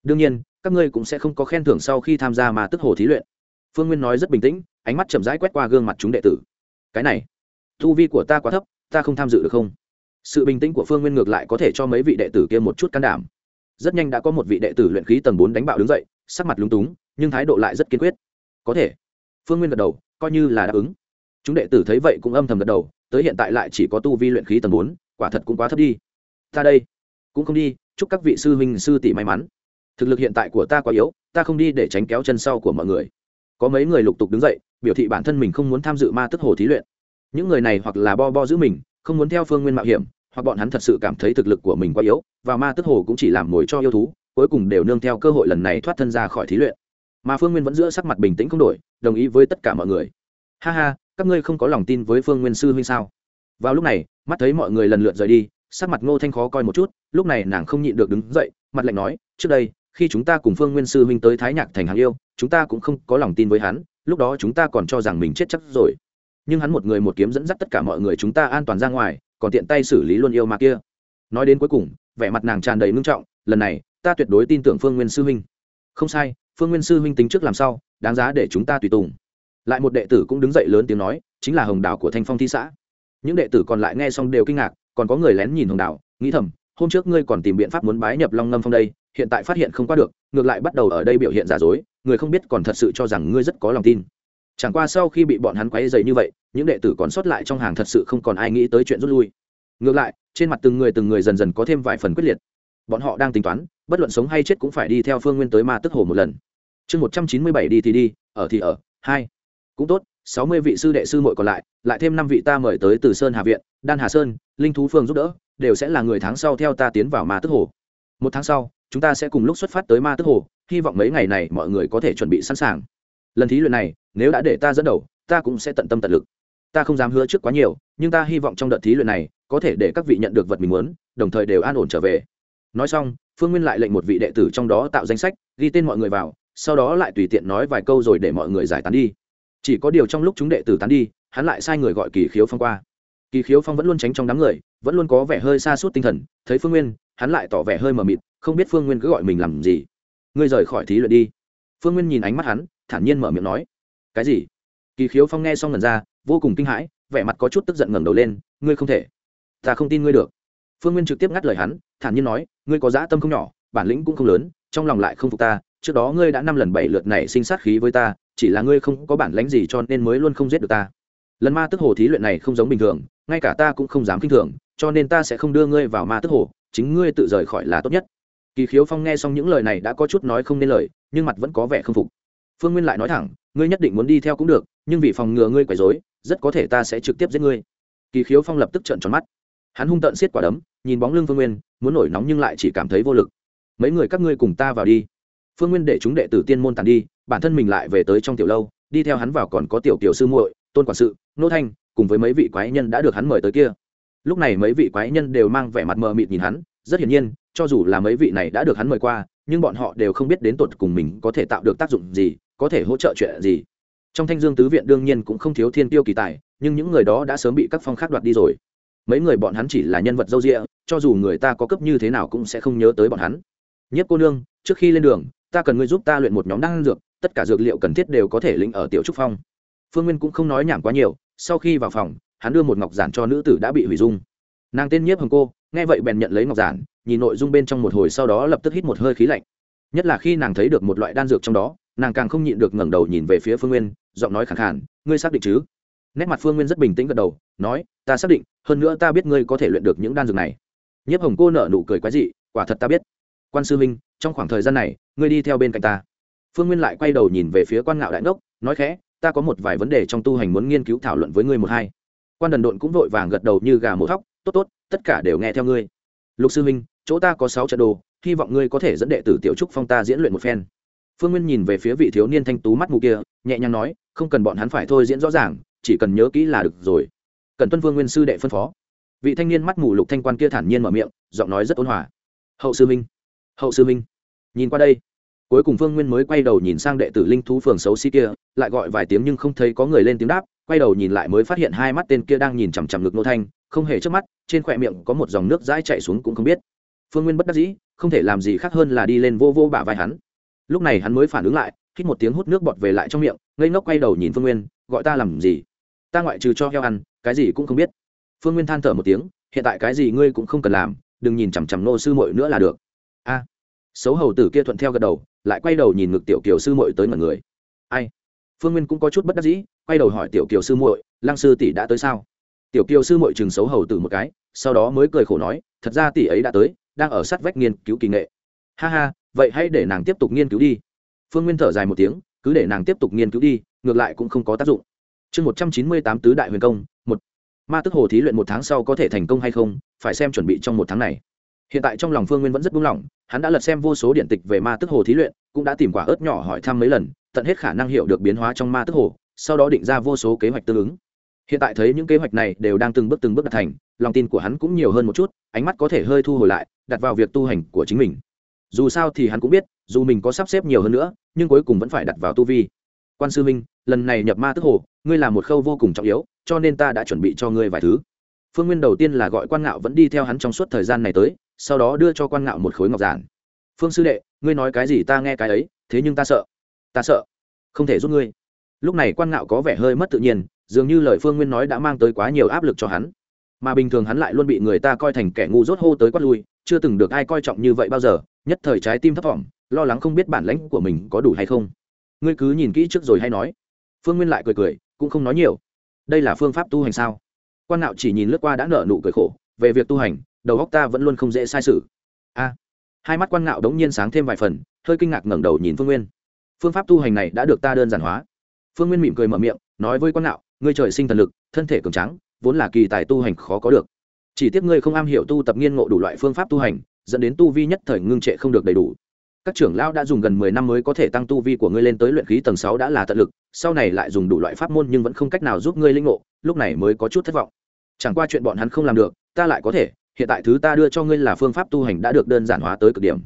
đương nhiên các ngươi cũng sẽ không có khen thưởng sau khi tham gia mà tức hồ thí luyện. Phương nguyên nói rất bình tĩnh, ánh mắt chậm rãi quét qua gương mặt chúng đệ tử. Cái này thu vi của ta quá thấp, ta không tham dự được không? Sự bình tĩnh của phương nguyên ngược lại có thể cho mấy vị đệ tử kia một chút can đảm. Rất nhanh đã có một vị đệ tử luyện khí tầng bốn đánh bạo đứng dậy, sắc mặt lúng túng, nhưng thái độ lại rất kiên quyết. Có thể. Phương nguyên gật đầu, coi như là đáp ứng. Chúng đệ tử thấy vậy cũng âm thầm gật đầu, tới hiện tại lại chỉ có tu vi luyện khí tầng bốn, quả thật cũng quá thấp đi. Ta đây, cũng không đi, chúc các vị sư huynh sư tỷ may mắn thực lực hiện tại của ta quá yếu, ta không đi để tránh kéo chân sau của mọi người. Có mấy người lục tục đứng dậy, biểu thị bản thân mình không muốn tham dự ma tức hồ thí luyện. Những người này hoặc là bo bo giữ mình, không muốn theo phương nguyên mạo hiểm, hoặc bọn hắn thật sự cảm thấy thực lực của mình quá yếu, và ma tức hồ cũng chỉ làm mồi cho yêu thú, cuối cùng đều nương theo cơ hội lần này thoát thân ra khỏi thí luyện. Mà phương nguyên vẫn giữ sắc mặt bình tĩnh không đổi, đồng ý với tất cả mọi người. Ha ha, các ngươi không có lòng tin với phương nguyên sư huynh sao? Vào lúc này, mắt thấy mọi người lần lượt rời đi, sắc mặt ngô thanh khó coi một chút, lúc này nàng không nhịn được đứng dậy, mặt lạnh nói, trước đây khi chúng ta cùng phương nguyên sư huynh tới thái nhạc thành hàng yêu, chúng ta cũng không có lòng tin với hắn, lúc đó chúng ta còn cho rằng mình chết chắc rồi. Nhưng hắn một người một kiếm dẫn dắt tất cả mọi người chúng ta an toàn ra ngoài, còn tiện tay xử lý luôn yêu ma kia. Nói đến cuối cùng, vẻ mặt nàng tràn đầy ngưng trọng, lần này, ta tuyệt đối tin tưởng phương nguyên sư huynh. Không sai, phương nguyên sư huynh tính trước làm sao, đáng giá để chúng ta tùy tùng. Lại một đệ tử cũng đứng dậy lớn tiếng nói, chính là hồng đảo của thanh phong thi xã. Những đệ tử còn lại nghe xong đều kinh ngạc, còn có người lén nhìn hồng đảo, nghĩ thầm, hôm trước ngươi còn tìm biện pháp muốn bái nhập long ngâm phong đây hiện tại phát hiện không qua được, ngược lại bắt đầu ở đây biểu hiện giả dối, người không biết còn thật sự cho rằng ngươi rất có lòng tin. Chẳng qua sau khi bị bọn hắn quấy dày như vậy, những đệ tử còn sót lại trong hàng thật sự không còn ai nghĩ tới chuyện rút lui. Ngược lại, trên mặt từng người từng người dần dần có thêm vài phần quyết liệt. Bọn họ đang tính toán, bất luận sống hay chết cũng phải đi theo phương nguyên tới ma tức hồ một lần. Chương một trăm chín mươi bảy đi thì đi, ở thì ở, hai. Cũng tốt, sáu mươi vị sư đệ sư muội còn lại lại thêm năm vị ta mời tới từ sơn hà viện, đan hà sơn, linh thú phương giúp đỡ, đều sẽ là người tháng sau theo ta tiến vào ma tức hồ. Một tháng sau chúng ta sẽ cùng lúc xuất phát tới ma tức hồ, hy vọng mấy ngày này mọi người có thể chuẩn bị sẵn sàng. Lần thí luyện này, nếu đã để ta dẫn đầu, ta cũng sẽ tận tâm tận lực. Ta không dám hứa trước quá nhiều, nhưng ta hy vọng trong đợt thí luyện này, có thể để các vị nhận được vật mình muốn, đồng thời đều an ổn trở về. Nói xong, phương nguyên lại lệnh một vị đệ tử trong đó tạo danh sách, ghi tên mọi người vào, sau đó lại tùy tiện nói vài câu rồi để mọi người giải tán đi. Chỉ có điều trong lúc chúng đệ tử tán đi, hắn lại sai người gọi kỳ khiếu phong qua. Kỳ khiếu phong vẫn luôn tránh trong đám người, vẫn luôn có vẻ hơi xa suốt tinh thần, thấy phương nguyên hắn lại tỏ vẻ hơi mờ mịt, không biết phương nguyên cứ gọi mình làm gì. Ngươi rời khỏi thí luyện đi. Phương nguyên nhìn ánh mắt hắn, thản nhiên mở miệng nói. Cái gì? Kỳ khiếu phong nghe xong lần ra, vô cùng kinh hãi, vẻ mặt có chút tức giận ngẩng đầu lên, ngươi không thể. Ta không tin ngươi được. Phương nguyên trực tiếp ngắt lời hắn, thản nhiên nói, ngươi có dã tâm không nhỏ, bản lĩnh cũng không lớn, trong lòng lại không phục ta, trước đó ngươi đã năm lần bảy lượt này sinh sát khí với ta, chỉ là ngươi không có bản lãnh gì cho nên mới luôn không giết được ta. Lần ma tức hồ thí luyện này không giống bình thường, ngay cả ta cũng không dám kinh thường, cho nên ta sẽ không đưa ngươi vào ma tức hồ chính ngươi tự rời khỏi là tốt nhất. Kỳ khiếu phong nghe xong những lời này đã có chút nói không nên lời, nhưng mặt vẫn có vẻ không phục. Phương nguyên lại nói thẳng, ngươi nhất định muốn đi theo cũng được, nhưng vì phòng ngừa ngươi quấy dối rất có thể ta sẽ trực tiếp giết ngươi. Kỳ khiếu phong lập tức trợn tròn mắt. Hắn hung tợn xiết quả đấm, nhìn bóng lưng phương nguyên, muốn nổi nóng nhưng lại chỉ cảm thấy vô lực. Mấy người các ngươi cùng ta vào đi. Phương nguyên để chúng đệ tử tiên môn tàn đi, bản thân mình lại về tới trong tiểu lâu, đi theo hắn vào còn có tiểu tiểu sư muội, tôn quản sự, nô thanh, cùng với mấy vị quái nhân đã được hắn mời tới kia lúc này mấy vị quái nhân đều mang vẻ mặt mờ mịt nhìn hắn, rất hiển nhiên, cho dù là mấy vị này đã được hắn mời qua, nhưng bọn họ đều không biết đến tột cùng mình có thể tạo được tác dụng gì, có thể hỗ trợ chuyện gì. Trong thanh dương tứ viện đương nhiên cũng không thiếu thiên tiêu kỳ tài, nhưng những người đó đã sớm bị các phong khác đoạt đi rồi. Mấy người bọn hắn chỉ là nhân vật dâu rịa cho dù người ta có cấp như thế nào cũng sẽ không nhớ tới bọn hắn. Nhất cô nương, trước khi lên đường, ta cần ngươi giúp ta luyện một nhóm đan dược, tất cả dược liệu cần thiết đều có thể lĩnh ở tiểu trúc phong. Phương nguyên cũng không nói nhảm quá nhiều, sau khi vào phòng hắn đưa một ngọc giản cho nữ tử đã bị hủy dung. Nàng tên nhiếp hồng cô, nghe vậy bèn nhận lấy ngọc giản, nhìn nội dung bên trong một hồi sau đó lập tức hít một hơi khí lạnh. Nhất là khi nàng thấy được một loại đan dược trong đó, nàng càng không nhịn được ngẩng đầu nhìn về phía phương nguyên, giọng nói khẳng khản ngươi xác định chứ? Nét mặt phương nguyên rất bình tĩnh gật đầu, nói, ta xác định, hơn nữa ta biết ngươi có thể luyện được những đan dược này. Nhiếp hồng cô nở nụ cười quái dị, quả thật ta biết. Quan sư minh trong khoảng thời gian này, ngươi đi theo bên cạnh ta. Phương nguyên lại quay đầu nhìn về phía quan ngạo đại ngốc nói khẽ, ta có một vài vấn đề trong tu hành muốn nghiên cứu thảo luận với ngươi một hai quan đần độn cũng vội vàng gật đầu như gà mổ thóc, tốt tốt, tất cả đều nghe theo ngươi. Lục sư minh chỗ ta có sáu trận đồ, hy vọng ngươi có thể dẫn đệ tử tiểu trúc phong ta diễn luyện một phen. Phương nguyên nhìn về phía vị thiếu niên thanh tú mắt mù kia, nhẹ nhàng nói, không cần bọn hắn phải thôi diễn rõ ràng, chỉ cần nhớ kỹ là được rồi. Cần tuân vương nguyên sư đệ phân phó. Vị thanh niên mắt mù lục thanh quan kia thản nhiên mở miệng, giọng nói rất ôn hòa. Hậu sư minh hậu sư minh nhìn qua đây, cuối cùng phương nguyên mới quay đầu nhìn sang đệ tử linh thú phường xấu xí kia, lại gọi vài tiếng nhưng không thấy có người lên tiếng đáp quay đầu nhìn lại mới phát hiện hai mắt tên kia đang nhìn chằm chằm ngực nô thanh, không hề trước mắt, trên khỏe miệng có một dòng nước dãi chạy xuống cũng không biết. Phương nguyên bất đắc dĩ, không thể làm gì khác hơn là đi lên vô vô bả vai hắn. Lúc này hắn mới phản ứng lại, hít một tiếng hút nước bọt về lại trong miệng, ngây ngốc quay đầu nhìn phương nguyên, gọi ta làm gì? Ta ngoại trừ cho heo ăn, cái gì cũng không biết. Phương nguyên than thở một tiếng, hiện tại cái gì ngươi cũng không cần làm, đừng nhìn chằm chằm nô sư muội nữa là được. A. Xấu hầu tử kia thuận theo gật đầu, lại quay đầu nhìn ngực tiểu kiều sư muội tới mọi người. Ai? Phương nguyên cũng có chút bất đắc dĩ quay đầu hỏi tiểu kiều sư muội, lăng sư tỷ đã tới sao? Tiểu kiều sư muội chừng xấu hầu từ một cái, sau đó mới cười khổ nói, thật ra tỷ ấy đã tới, đang ở sát vách nghiên cứu kỳ nghệ. Ha ha, vậy hãy để nàng tiếp tục nghiên cứu đi. Phương nguyên thở dài một tiếng, cứ để nàng tiếp tục nghiên cứu đi, ngược lại cũng không có tác dụng. Chương một trăm chín mươi tám tứ đại huyền công, một. Ma tức hồ thí luyện một tháng sau có thể thành công hay không, phải xem chuẩn bị trong một tháng này. Hiện tại trong lòng phương nguyên vẫn rất buông lỏng, hắn đã lật xem vô số điện tịch về ma tức hồ thí luyện, cũng đã tìm quả ớt nhỏ hỏi thăm mấy lần, tận hết khả năng hiểu được biến hóa trong ma tức hồ sau đó định ra vô số kế hoạch tương ứng. Hiện tại thấy những kế hoạch này đều đang từng bước từng bước đạt thành, lòng tin của hắn cũng nhiều hơn một chút, ánh mắt có thể hơi thu hồi lại, đặt vào việc tu hành của chính mình. Dù sao thì hắn cũng biết, dù mình có sắp xếp nhiều hơn nữa, nhưng cuối cùng vẫn phải đặt vào tu vi. Quan sư minh lần này nhập ma tức hồ, ngươi là một khâu vô cùng trọng yếu, cho nên ta đã chuẩn bị cho ngươi vài thứ. Phương nguyên đầu tiên là gọi quan ngạo vẫn đi theo hắn trong suốt thời gian này tới, sau đó đưa cho quan ngạo một khối ngọc giản. Phương sư đệ, ngươi nói cái gì ta nghe cái ấy, thế nhưng ta sợ. Ta sợ. Không thể giúp ngươi lúc này quan ngạo có vẻ hơi mất tự nhiên, dường như lời phương nguyên nói đã mang tới quá nhiều áp lực cho hắn. Mà bình thường hắn lại luôn bị người ta coi thành kẻ ngu dốt hô tới quát lui, chưa từng được ai coi trọng như vậy bao giờ, nhất thời trái tim thấp thỏm, lo lắng không biết bản lãnh của mình có đủ hay không. Ngươi cứ nhìn kỹ trước rồi hay nói. Phương nguyên lại cười cười, cũng không nói nhiều. Đây là phương pháp tu hành sao? Quan nạo chỉ nhìn lướt qua đã nở nụ cười khổ, về việc tu hành, đầu óc ta vẫn luôn không dễ sai sự. A. Hai mắt quan ngạo đống nhiên sáng thêm vài phần, hơi kinh ngạc ngẩng đầu nhìn phương nguyên. Phương pháp tu hành này đã được ta đơn giản hóa phương nguyên mỉm cười mở miệng, nói với quan nạo, ngươi trời sinh thần lực, thân thể cường trắng vốn là kỳ tài tu hành khó có được. Chỉ tiếc ngươi không am hiểu tu tập nghiên ngộ đủ loại phương pháp tu hành, dẫn đến tu vi nhất thời ngưng trệ không được đầy đủ. Các trưởng lão đã dùng gần mười năm mới có thể tăng tu vi của ngươi lên tới luyện khí tầng sáu đã là tận lực, sau này lại dùng đủ loại pháp môn nhưng vẫn không cách nào giúp ngươi linh ngộ, lúc này mới có chút thất vọng. Chẳng qua chuyện bọn hắn không làm được, ta lại có thể, hiện tại thứ ta đưa cho ngươi là phương pháp tu hành đã được đơn giản hóa tới cực điểm.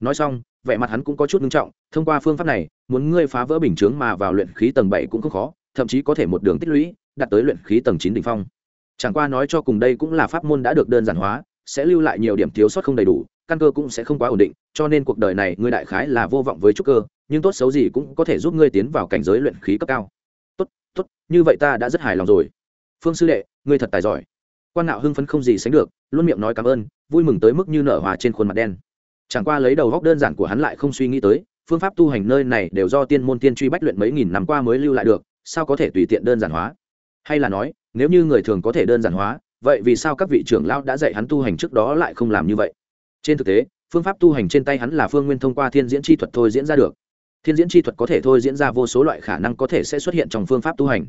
Nói xong, vẻ mặt hắn cũng có chút nghiêm trọng thông qua phương pháp này, muốn ngươi phá vỡ bình chướng mà vào luyện khí tầng bảy cũng không khó, thậm chí có thể một đường tích lũy, đạt tới luyện khí tầng chín đỉnh phong. Chẳng qua nói cho cùng đây cũng là pháp môn đã được đơn giản hóa, sẽ lưu lại nhiều điểm thiếu sót không đầy đủ, căn cơ cũng sẽ không quá ổn định, cho nên cuộc đời này ngươi đại khái là vô vọng với trúc cơ, nhưng tốt xấu gì cũng có thể giúp ngươi tiến vào cảnh giới luyện khí cấp cao. Tốt tốt, như vậy ta đã rất hài lòng rồi. Phương sư đệ, ngươi thật tài giỏi. Quan nạo hưng phấn không gì sánh được, luôn miệng nói cảm ơn, vui mừng tới mức như nở hòa trên khuôn mặt đen. Chẳng qua lấy đầu góc đơn giản của hắn lại không suy nghĩ tới phương pháp tu hành nơi này đều do tiên môn tiên truy bách luyện mấy nghìn năm qua mới lưu lại được, sao có thể tùy tiện đơn giản hóa? Hay là nói, nếu như người thường có thể đơn giản hóa, vậy vì sao các vị trưởng lão đã dạy hắn tu hành trước đó lại không làm như vậy? Trên thực tế, phương pháp tu hành trên tay hắn là phương nguyên thông qua thiên diễn chi thuật thôi diễn ra được. Thiên diễn chi thuật có thể thôi diễn ra vô số loại khả năng có thể sẽ xuất hiện trong phương pháp tu hành.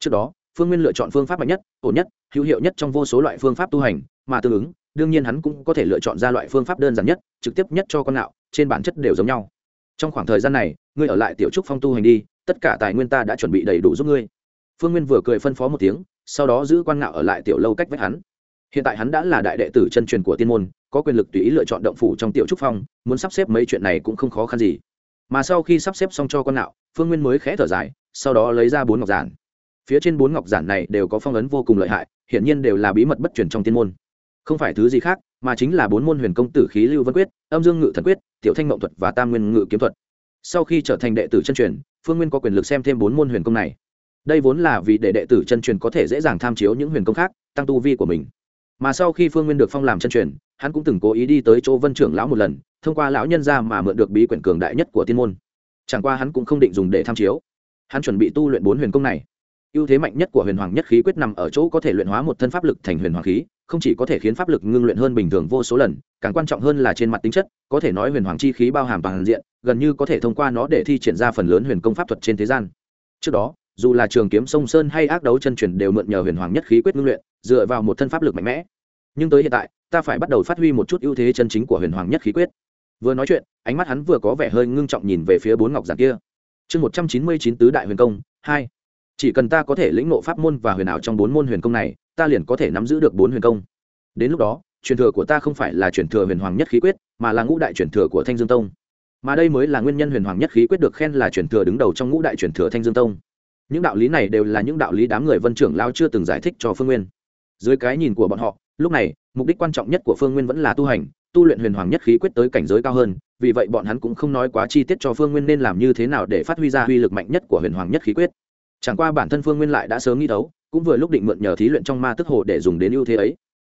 Trước đó, phương nguyên lựa chọn phương pháp mạnh nhất ổn nhất, hữu hiệu nhất trong vô số loại phương pháp tu hành, mà tương ứng, đương nhiên hắn cũng có thể lựa chọn ra loại phương pháp đơn giản nhất, trực tiếp nhất cho con nạo trên bản chất đều giống nhau trong khoảng thời gian này ngươi ở lại tiểu trúc phong tu hành đi tất cả tài nguyên ta đã chuẩn bị đầy đủ giúp ngươi. Phương nguyên vừa cười phân phó một tiếng sau đó giữ quan ngạo ở lại tiểu lâu cách vách hắn. Hiện tại hắn đã là đại đệ tử chân truyền của tiên môn có quyền lực tùy ý lựa chọn động phủ trong tiểu trúc phong muốn sắp xếp mấy chuyện này cũng không khó khăn gì. Mà sau khi sắp xếp xong cho quan ngạo, phương nguyên mới khẽ thở dài sau đó lấy ra bốn ngọc giản. Phía trên bốn ngọc giản này đều có phong ấn vô cùng lợi hại hiển nhiên đều là bí mật bất truyền trong tiên môn. Không phải thứ gì khác mà chính là bốn môn huyền công tử khí lưu vân quyết âm dương ngự thần quyết tiểu thanh Mộng thuật và tam nguyên ngự kiếm thuật. Sau khi trở thành đệ tử chân truyền, phương nguyên có quyền lực xem thêm bốn môn huyền công này. Đây vốn là vì để đệ tử chân truyền có thể dễ dàng tham chiếu những huyền công khác, tăng tu vi của mình. Mà sau khi phương nguyên được phong làm chân truyền, hắn cũng từng cố ý đi tới chỗ vân trưởng lão một lần, thông qua lão nhân ra mà mượn được bí quyển cường đại nhất của tiên môn. Chẳng qua hắn cũng không định dùng để tham chiếu. Hắn chuẩn bị tu luyện bốn huyền công này. Ưu thế mạnh nhất của huyền hoàng nhất khí quyết nằm ở chỗ có thể luyện hóa một thân pháp lực thành huyền hoàng khí không chỉ có thể khiến pháp lực ngưng luyện hơn bình thường vô số lần, càng quan trọng hơn là trên mặt tính chất, có thể nói huyền hoàng chi khí bao hàm toàn diện, gần như có thể thông qua nó để thi triển ra phần lớn huyền công pháp thuật trên thế gian. Trước đó, dù là trường kiếm sông sơn hay ác đấu chân truyền đều mượn nhờ huyền hoàng nhất khí quyết ngưng luyện, dựa vào một thân pháp lực mạnh mẽ. Nhưng tới hiện tại, ta phải bắt đầu phát huy một chút ưu thế chân chính của huyền hoàng nhất khí quyết. Vừa nói chuyện, ánh mắt hắn vừa có vẻ hơi ngưng trọng nhìn về phía bốn ngọc giản kia. Chương một trăm chín mươi chín tứ đại huyền công, hai chỉ cần ta có thể lĩnh ngộ pháp môn và huyền ảo trong bốn môn huyền công này, ta liền có thể nắm giữ được bốn huyền công. Đến lúc đó, truyền thừa của ta không phải là truyền thừa huyền hoàng nhất khí quyết, mà là ngũ đại truyền thừa của thanh dương tông. Mà đây mới là nguyên nhân huyền hoàng nhất khí quyết được khen là truyền thừa đứng đầu trong ngũ đại truyền thừa thanh dương tông. Những đạo lý này đều là những đạo lý đám người vân trưởng lao chưa từng giải thích cho phương nguyên. Dưới cái nhìn của bọn họ, lúc này, mục đích quan trọng nhất của phương nguyên vẫn là tu hành, tu luyện huyền hoàng nhất khí quyết tới cảnh giới cao hơn, vì vậy bọn hắn cũng không nói quá chi tiết cho phương nguyên nên làm như thế nào để phát huy ra uy lực mạnh nhất của huyền hoàng nhất khí quyết chẳng qua bản thân phương nguyên lại đã sớm nghĩ đấu cũng vừa lúc định mượn nhờ thí luyện trong ma tức hồ để dùng đến ưu thế ấy.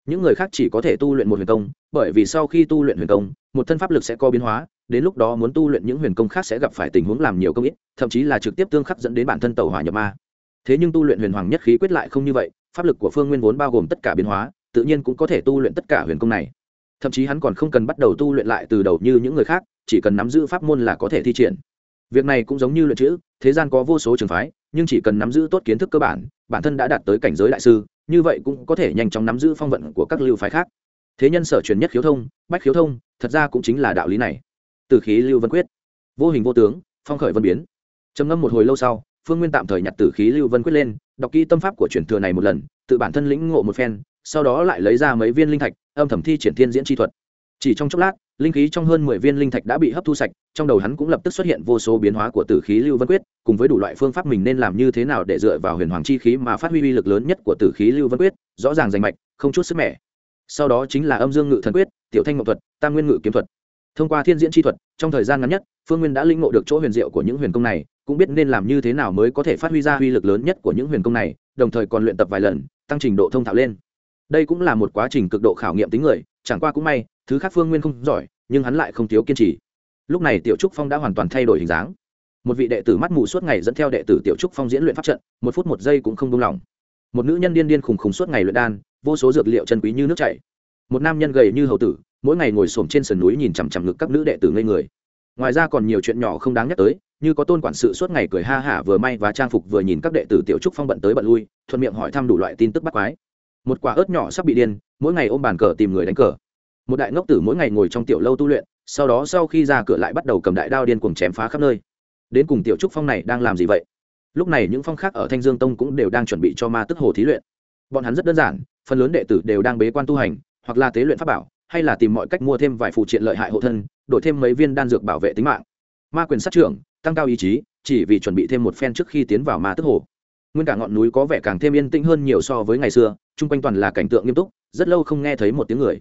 Những người khác chỉ có thể tu luyện một huyền công, bởi vì sau khi tu luyện huyền công, một thân pháp lực sẽ có biến hóa, đến lúc đó muốn tu luyện những huyền công khác sẽ gặp phải tình huống làm nhiều công ít, thậm chí là trực tiếp tương khắc dẫn đến bản thân tàu hỏa nhập ma. Thế nhưng tu luyện huyền hoàng nhất khí quyết lại không như vậy, pháp lực của phương nguyên vốn bao gồm tất cả biến hóa, tự nhiên cũng có thể tu luyện tất cả huyền công này. Thậm chí hắn còn không cần bắt đầu tu luyện lại từ đầu như những người khác, chỉ cần nắm giữ pháp môn là có thể thi triển. Việc này cũng giống như luyện chữ, thế gian có vô số trường phái nhưng chỉ cần nắm giữ tốt kiến thức cơ bản bản thân đã đạt tới cảnh giới đại sư, như vậy cũng có thể nhanh chóng nắm giữ phong vận của các lưu phái khác. Thế nhân sở truyền nhất khiếu thông, bách khiếu thông, thật ra cũng chính là đạo lý này. Từ khí lưu vân quyết, vô hình vô tướng, phong khởi vân biến. Trầm ngâm một hồi lâu sau, phương nguyên tạm thời nhặt tử khí lưu vân quyết lên, đọc kỹ tâm pháp của truyền thừa này một lần, tự bản thân lĩnh ngộ một phen, sau đó lại lấy ra mấy viên linh thạch, âm thầm thi triển thiên diễn chi thuật chỉ trong chốc lát, linh khí trong hơn mười viên linh thạch đã bị hấp thu sạch, trong đầu hắn cũng lập tức xuất hiện vô số biến hóa của tử khí lưu vân quyết, cùng với đủ loại phương pháp mình nên làm như thế nào để dựa vào huyền hoàng chi khí mà phát huy uy lực lớn nhất của tử khí lưu vân quyết, rõ ràng rành mạch, không chút sức mẻ. Sau đó chính là âm dương ngự thần quyết, tiểu thanh ngọc thuật, tam nguyên ngự kiếm thuật. Thông qua thiên diễn chi thuật, trong thời gian ngắn nhất, phương nguyên đã linh ngộ được chỗ huyền diệu của những huyền công này, cũng biết nên làm như thế nào mới có thể phát huy ra uy lực lớn nhất của những huyền công này, đồng thời còn luyện tập vài lần, tăng trình độ thông thạo lên. Đây cũng là một quá trình cực độ khảo nghiệm tính người chẳng qua cũng may, thứ khác phương nguyên không giỏi, nhưng hắn lại không thiếu kiên trì. Lúc này tiểu trúc phong đã hoàn toàn thay đổi hình dáng. Một vị đệ tử mắt mù suốt ngày dẫn theo đệ tử tiểu trúc phong diễn luyện pháp trận, một phút một giây cũng không đông lòng một nữ nhân điên điên khùng khùng suốt ngày luyện đan, vô số dược liệu chân quý như nước chảy. Một nam nhân gầy như hầu tử, mỗi ngày ngồi xổm trên sườn núi nhìn chằm chằm ngực các nữ đệ tử ngây người. Ngoài ra còn nhiều chuyện nhỏ không đáng nhắc tới, như có tôn quản sự suốt ngày cười ha hả vừa may và trang phục vừa nhìn các đệ tử tiểu trúc phong bận tới bận lui, thuận miệng hỏi thăm đủ loại tin tức bắt quái một quả ớt nhỏ sắp bị điên, mỗi ngày ôm bàn cờ tìm người đánh cờ. Một đại ngốc tử mỗi ngày ngồi trong tiểu lâu tu luyện, sau đó sau khi ra cửa lại bắt đầu cầm đại đao điên cuồng chém phá khắp nơi. Đến cùng tiểu trúc phong này đang làm gì vậy? Lúc này những phong khác ở thanh dương tông cũng đều đang chuẩn bị cho ma tức hồ thí luyện. Bọn hắn rất đơn giản, phần lớn đệ tử đều đang bế quan tu hành, hoặc là tế luyện pháp bảo, hay là tìm mọi cách mua thêm vài phụ triện lợi hại hộ thân, đổi thêm mấy viên đan dược bảo vệ tính mạng. Ma quyền sát trưởng, tăng cao ý chí, chỉ vì chuẩn bị thêm một phen trước khi tiến vào ma tức hồ nguyên cả ngọn núi có vẻ càng thêm yên tĩnh hơn nhiều so với ngày xưa, chung quanh toàn là cảnh tượng nghiêm túc, rất lâu không nghe thấy một tiếng người.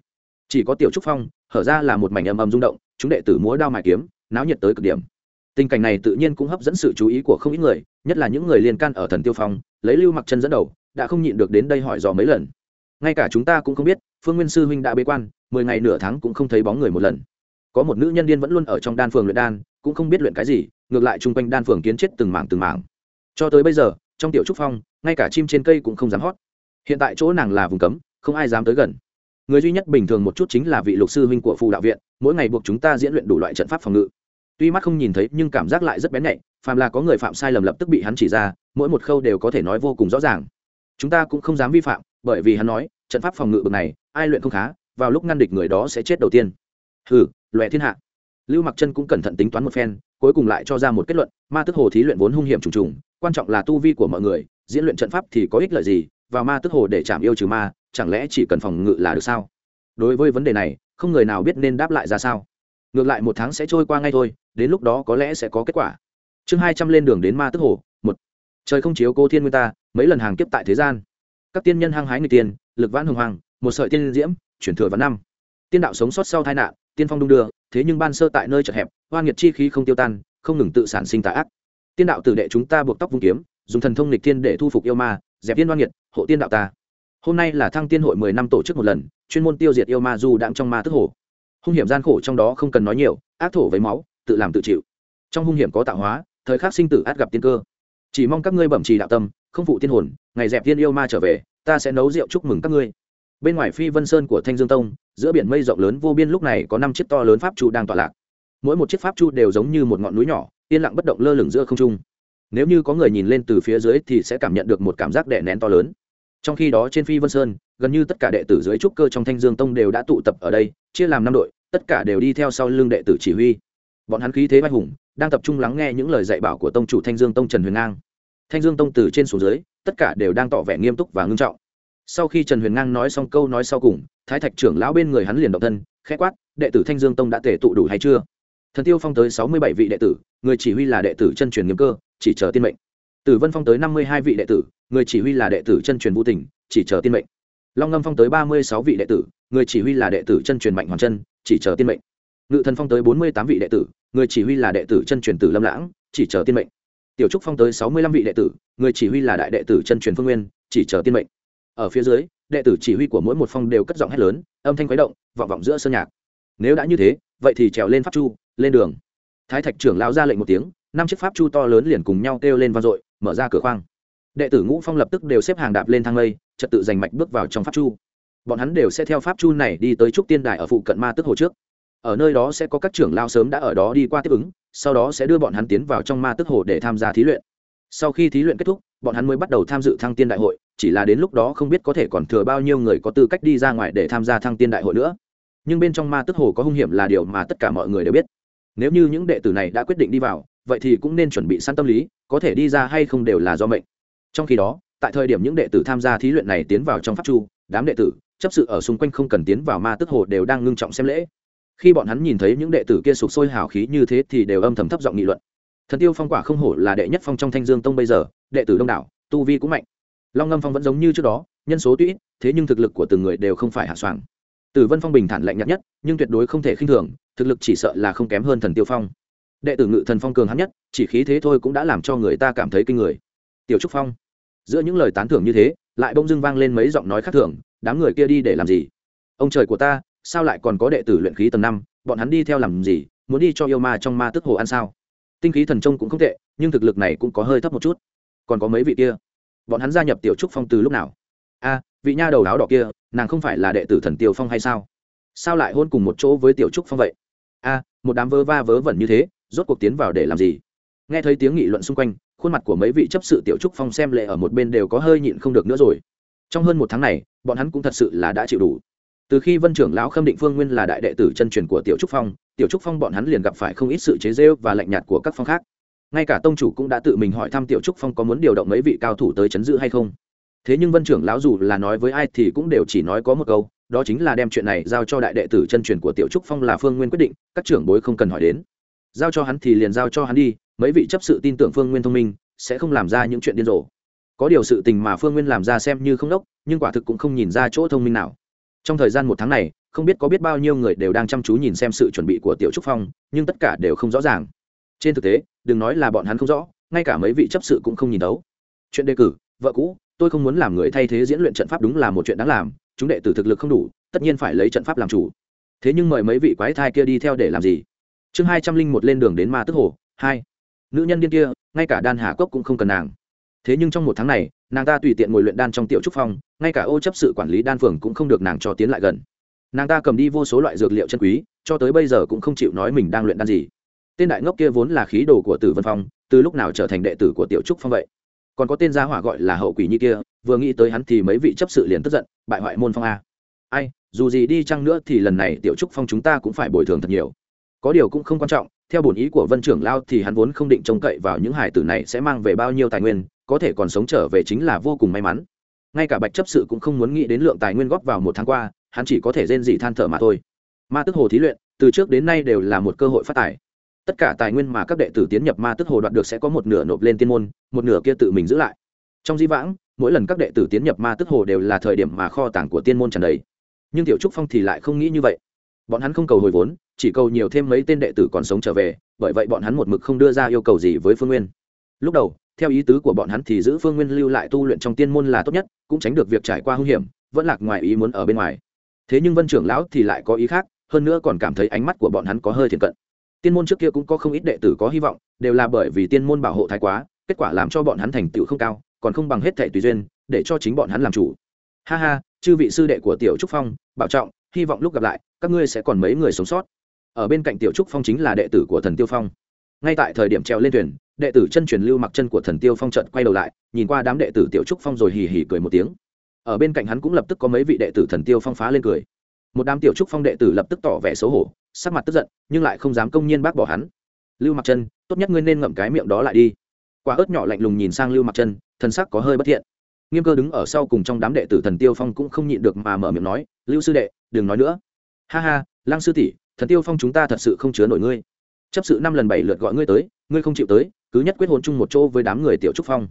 Chỉ có tiểu trúc phong, hở ra là một mảnh ầm ầm rung động, chúng đệ tử múa đao mài kiếm, náo nhiệt tới cực điểm. Tình cảnh này tự nhiên cũng hấp dẫn sự chú ý của không ít người, nhất là những người liên can ở thần tiêu phong, lấy lưu mặc chân dẫn đầu, đã không nhịn được đến đây hỏi dò mấy lần. Ngay cả chúng ta cũng không biết, phương nguyên sư huynh đã bế quan, mười ngày nửa tháng cũng không thấy bóng người một lần. Có một nữ nhân điên vẫn luôn ở trong đan phường luyện đan, cũng không biết luyện cái gì, ngược lại chung quanh đan phường kiến chết từng mảng từng mảng. Cho tới bây giờ trong tiểu trúc phong, ngay cả chim trên cây cũng không dám hót. Hiện tại chỗ nàng là vùng cấm, không ai dám tới gần. Người duy nhất bình thường một chút chính là vị lục sư huynh của phù đạo viện, mỗi ngày buộc chúng ta diễn luyện đủ loại trận pháp phòng ngự. Tuy mắt không nhìn thấy nhưng cảm giác lại rất bén nhạy, phàm là có người phạm sai lầm lập tức bị hắn chỉ ra, mỗi một khâu đều có thể nói vô cùng rõ ràng. Chúng ta cũng không dám vi phạm, bởi vì hắn nói, trận pháp phòng ngự bậc này, ai luyện không khá, vào lúc ngăn địch người đó sẽ chết đầu tiên. Hừ loẹ thiên hạ. Lưu mặc chân cũng cẩn thận tính toán một phen, cuối cùng lại cho ra một kết luận, ma tức hồ thí luyện vốn hung hiểm trùng trùng quan trọng là tu vi của mọi người, diễn luyện trận pháp thì có ích lợi gì vào ma tức hồ để chạm yêu trừ ma, chẳng lẽ chỉ cần phòng ngự là được sao? Đối với vấn đề này, không người nào biết nên đáp lại ra sao. Ngược lại một tháng sẽ trôi qua ngay thôi, đến lúc đó có lẽ sẽ có kết quả. Chương hai trăm lên đường đến ma tức hồ, một. Trời không chiếu cô thiên nguyên ta, mấy lần hàng kiếp tại thế gian. Các tiên nhân hăng hái người tiên, lực vãn hồng hoàng, một sợi tiên diễm, chuyển thừa vào năm. Tiên đạo sống sót sau tai nạn, tiên phong đung đưa, thế nhưng ban sơ tại nơi chật hẹp, hoa nghiệt chi khí không tiêu tan, không ngừng tự sản sinh tà ác tiên đạo tử đệ chúng ta buộc tóc vung kiếm, dùng thần thông lịch tiên để thu phục yêu ma, dẹp tiên đoan nghiệt, hộ tiên đạo ta. Hôm nay là thăng tiên hội mười năm tổ chức một lần, chuyên môn tiêu diệt yêu ma du đạm trong ma tức hồ hung hiểm gian khổ trong đó không cần nói nhiều, ác thổ với máu, tự làm tự chịu. Trong hung hiểm có tạo hóa, thời khắc sinh tử át gặp tiên cơ. Chỉ mong các ngươi bẩm trì đạo tâm, không phụ tiên hồn, ngày dẹp tiên yêu ma trở về, ta sẽ nấu rượu chúc mừng các ngươi. Bên ngoài phi vân sơn của thanh dương tông, giữa biển mây rộng lớn vô biên lúc này có năm chiếc to lớn pháp chu đang tọa lạc. Mỗi một chiếc pháp chu đều giống như một ngọn núi nhỏ yên lặng bất động lơ lửng giữa không trung. Nếu như có người nhìn lên từ phía dưới thì sẽ cảm nhận được một cảm giác đè nén to lớn. Trong khi đó trên phi vân sơn, gần như tất cả đệ tử dưới trúc cơ trong thanh dương tông đều đã tụ tập ở đây, chia làm năm đội, tất cả đều đi theo sau lưng đệ tử chỉ huy. Bọn hắn khí thế vai hùng, đang tập trung lắng nghe những lời dạy bảo của tông chủ thanh dương tông trần huyền ngang. Thanh dương tông từ trên xuống dưới, tất cả đều đang tỏ vẻ nghiêm túc và ngưng trọng. Sau khi trần huyền ngang nói xong câu nói sau cùng, thái thạch trưởng lão bên người hắn liền động thân, khẽ quát, đệ tử thanh dương tông đã tể tụ đủ hay chưa? Thần tiêu phong tới sáu mươi bảy vị đệ tử, người chỉ huy là đệ tử chân truyền nghiêm cơ, chỉ chờ tiên mệnh. Tử vân phong tới năm mươi hai vị đệ tử, người chỉ huy là đệ tử chân truyền vũ tỉnh, chỉ chờ tiên mệnh. Long ngâm phong tới ba mươi sáu vị đệ tử, người chỉ huy là đệ tử chân truyền mạnh hoàn chân, chỉ chờ tiên mệnh. Ngự thần phong tới bốn mươi tám vị đệ tử, người chỉ huy là đệ tử chân truyền tử lâm lãng, chỉ chờ tiên mệnh. Tiểu trúc phong tới sáu mươi lăm vị đệ tử, người chỉ huy là đại đệ tử chân truyền phương nguyên, chỉ chờ tiên mệnh. Ở phía dưới, đệ tử chỉ huy của mỗi một phong đều cất giọng hét lớn, âm thanh khuấy động, vọng vọng giữa sơn nhạc. Nếu đã như thế, vậy thì trèo lên pháp chu lên đường. Thái thạch trưởng lão ra lệnh một tiếng, năm chiếc pháp chu to lớn liền cùng nhau kêu lên vang dội, mở ra cửa khoang. Đệ tử ngũ phong lập tức đều xếp hàng đạp lên thang lây, trật tự giành mạch bước vào trong pháp chu. Bọn hắn đều sẽ theo pháp chu này đi tới trúc tiên đài ở phụ cận ma tức hồ trước. Ở nơi đó sẽ có các trưởng lao sớm đã ở đó đi qua tiếp ứng, sau đó sẽ đưa bọn hắn tiến vào trong ma tức hồ để tham gia thí luyện. Sau khi thí luyện kết thúc, bọn hắn mới bắt đầu tham dự thăng tiên đại hội, chỉ là đến lúc đó không biết có thể còn thừa bao nhiêu người có tư cách đi ra ngoài để tham gia thăng tiên đại hội nữa. Nhưng bên trong ma tức hồ có hung hiểm là điều mà tất cả mọi người đều biết nếu như những đệ tử này đã quyết định đi vào, vậy thì cũng nên chuẩn bị sẵn tâm lý, có thể đi ra hay không đều là do mệnh. Trong khi đó, tại thời điểm những đệ tử tham gia thí luyện này tiến vào trong pháp chu, đám đệ tử, chấp sự ở xung quanh không cần tiến vào ma tức hồ đều đang ngưng trọng xem lễ. Khi bọn hắn nhìn thấy những đệ tử kia sụp sôi hào khí như thế thì đều âm thầm thấp giọng nghị luận. Thần tiêu phong quả không hổ là đệ nhất phong trong thanh dương tông bây giờ, đệ tử đông đảo, tu vi cũng mạnh. Long ngâm phong vẫn giống như trước đó, nhân số tuy ít, thế nhưng thực lực của từng người đều không phải hạ soàng tử vân phong bình thản lạnh nhạt nhất, nhưng tuyệt đối không thể khinh thường, thực lực chỉ sợ là không kém hơn thần tiêu phong. Đệ tử ngự thần phong cường hắn nhất, chỉ khí thế thôi cũng đã làm cho người ta cảm thấy kinh người. Tiểu trúc phong, giữa những lời tán thưởng như thế, lại bỗng dưng vang lên mấy giọng nói khác thường, đám người kia đi để làm gì? Ông trời của ta, sao lại còn có đệ tử luyện khí tầng năm, bọn hắn đi theo làm gì, muốn đi cho yêu ma trong ma tức hồ ăn sao? Tinh khí thần trông cũng không tệ, nhưng thực lực này cũng có hơi thấp một chút. Còn có mấy vị kia, bọn hắn gia nhập tiểu trúc phong từ lúc nào? A vị nha đầu áo đỏ kia, nàng không phải là đệ tử thần tiêu phong hay sao? Sao lại hôn cùng một chỗ với tiểu trúc phong vậy? A, một đám vớ va vớ vẩn như thế, rốt cuộc tiến vào để làm gì? Nghe thấy tiếng nghị luận xung quanh, khuôn mặt của mấy vị chấp sự tiểu trúc phong xem lệ ở một bên đều có hơi nhịn không được nữa rồi. Trong hơn một tháng này, bọn hắn cũng thật sự là đã chịu đủ. Từ khi vân trưởng lão khâm định phương nguyên là đại đệ tử chân truyền của tiểu trúc phong, tiểu trúc phong bọn hắn liền gặp phải không ít sự chế rêu và lạnh nhạt của các phong khác. Ngay cả tông chủ cũng đã tự mình hỏi thăm tiểu trúc phong có muốn điều động mấy vị cao thủ tới chấn giữ hay không thế nhưng vân trưởng lão dù là nói với ai thì cũng đều chỉ nói có một câu, đó chính là đem chuyện này giao cho đại đệ tử chân truyền của tiểu trúc phong là phương nguyên quyết định, các trưởng bối không cần hỏi đến. Giao cho hắn thì liền giao cho hắn đi, mấy vị chấp sự tin tưởng phương nguyên thông minh, sẽ không làm ra những chuyện điên rồ. Có điều sự tình mà phương nguyên làm ra xem như không đốc, nhưng quả thực cũng không nhìn ra chỗ thông minh nào. Trong thời gian một tháng này, không biết có biết bao nhiêu người đều đang chăm chú nhìn xem sự chuẩn bị của tiểu trúc phong, nhưng tất cả đều không rõ ràng. Trên thực tế, đừng nói là bọn hắn không rõ, ngay cả mấy vị chấp sự cũng không nhìn đấu chuyện đề cử, vợ cũ tôi không muốn làm người thay thế diễn luyện trận pháp đúng là một chuyện đáng làm, chúng đệ tử thực lực không đủ, tất nhiên phải lấy trận pháp làm chủ. Thế nhưng mời mấy vị quái thai kia đi theo để làm gì? Chương hai trăm linh một lên đường đến ma tức hồ, hai. Nữ nhân điên kia, ngay cả đan hà cốc cũng không cần nàng. Thế nhưng trong một tháng này, nàng ta tùy tiện ngồi luyện đan trong tiểu trúc phong, ngay cả ô chấp sự quản lý đan phường cũng không được nàng cho tiến lại gần. Nàng ta cầm đi vô số loại dược liệu chân quý, cho tới bây giờ cũng không chịu nói mình đang luyện đan gì. Tên đại ngốc kia vốn là khí đồ của tử vân phong, từ lúc nào trở thành đệ tử của tiểu trúc phong vậy? Còn có tên gia hỏa gọi là hậu quỷ nhi kia, vừa nghĩ tới hắn thì mấy vị chấp sự liền tức giận, bại hoại môn phong a. Ai, dù gì đi chăng nữa thì lần này tiểu trúc phong chúng ta cũng phải bồi thường thật nhiều. Có điều cũng không quan trọng, theo bổn ý của vân trưởng lao thì hắn vốn không định trông cậy vào những hải tử này sẽ mang về bao nhiêu tài nguyên, có thể còn sống trở về chính là vô cùng may mắn. Ngay cả bạch chấp sự cũng không muốn nghĩ đến lượng tài nguyên góp vào một tháng qua, hắn chỉ có thể rên gì than thở mà thôi. Ma tức hồ thí luyện, từ trước đến nay đều là một cơ hội phát tài tất cả tài nguyên mà các đệ tử tiến nhập ma tức hồ đoạt được sẽ có một nửa nộp lên tiên môn, một nửa kia tự mình giữ lại. Trong di vãng, mỗi lần các đệ tử tiến nhập ma tức hồ đều là thời điểm mà kho tàng của tiên môn tràn đầy. Nhưng tiểu trúc phong thì lại không nghĩ như vậy. Bọn hắn không cầu hồi vốn, chỉ cầu nhiều thêm mấy tên đệ tử còn sống trở về, bởi vậy bọn hắn một mực không đưa ra yêu cầu gì với phương nguyên. Lúc đầu, theo ý tứ của bọn hắn thì giữ phương nguyên lưu lại tu luyện trong tiên môn là tốt nhất, cũng tránh được việc trải qua hung hiểm, vẫn lạc ngoài ý muốn ở bên ngoài. Thế nhưng vân trưởng lão thì lại có ý khác, hơn nữa còn cảm thấy ánh mắt của bọn hắn có hơi thiện cận tiên môn trước kia cũng có không ít đệ tử có hy vọng, đều là bởi vì tiên môn bảo hộ thái quá, kết quả làm cho bọn hắn thành tựu không cao, còn không bằng hết thẻ tùy duyên, để cho chính bọn hắn làm chủ. Ha ha, chư vị sư đệ của tiểu trúc phong, bảo trọng, hy vọng lúc gặp lại, các ngươi sẽ còn mấy người sống sót. Ở bên cạnh tiểu trúc phong chính là đệ tử của thần tiêu phong. Ngay tại thời điểm treo lên thuyền, đệ tử chân truyền lưu mặc chân của thần tiêu phong trận quay đầu lại, nhìn qua đám đệ tử tiểu trúc phong rồi hì hì cười một tiếng. Ở bên cạnh hắn cũng lập tức có mấy vị đệ tử thần tiêu phong phá lên cười một đám tiểu trúc phong đệ tử lập tức tỏ vẻ xấu hổ, sắc mặt tức giận, nhưng lại không dám công nhiên bác bỏ hắn. Lưu mặc chân, tốt nhất ngươi nên ngậm cái miệng đó lại đi. Quả ớt nhỏ lạnh lùng nhìn sang lưu mặc chân thân sắc có hơi bất thiện. Nghiêm cơ đứng ở sau cùng trong đám đệ tử thần tiêu phong cũng không nhịn được mà mở miệng nói, lưu sư đệ, đừng nói nữa. Ha ha, lăng sư tỷ, thần tiêu phong chúng ta thật sự không chứa nổi ngươi. Chấp sự năm lần bảy lượt gọi ngươi tới, ngươi không chịu tới, cứ nhất quyết hôn chung một chỗ với đám người tiểu trúc phong.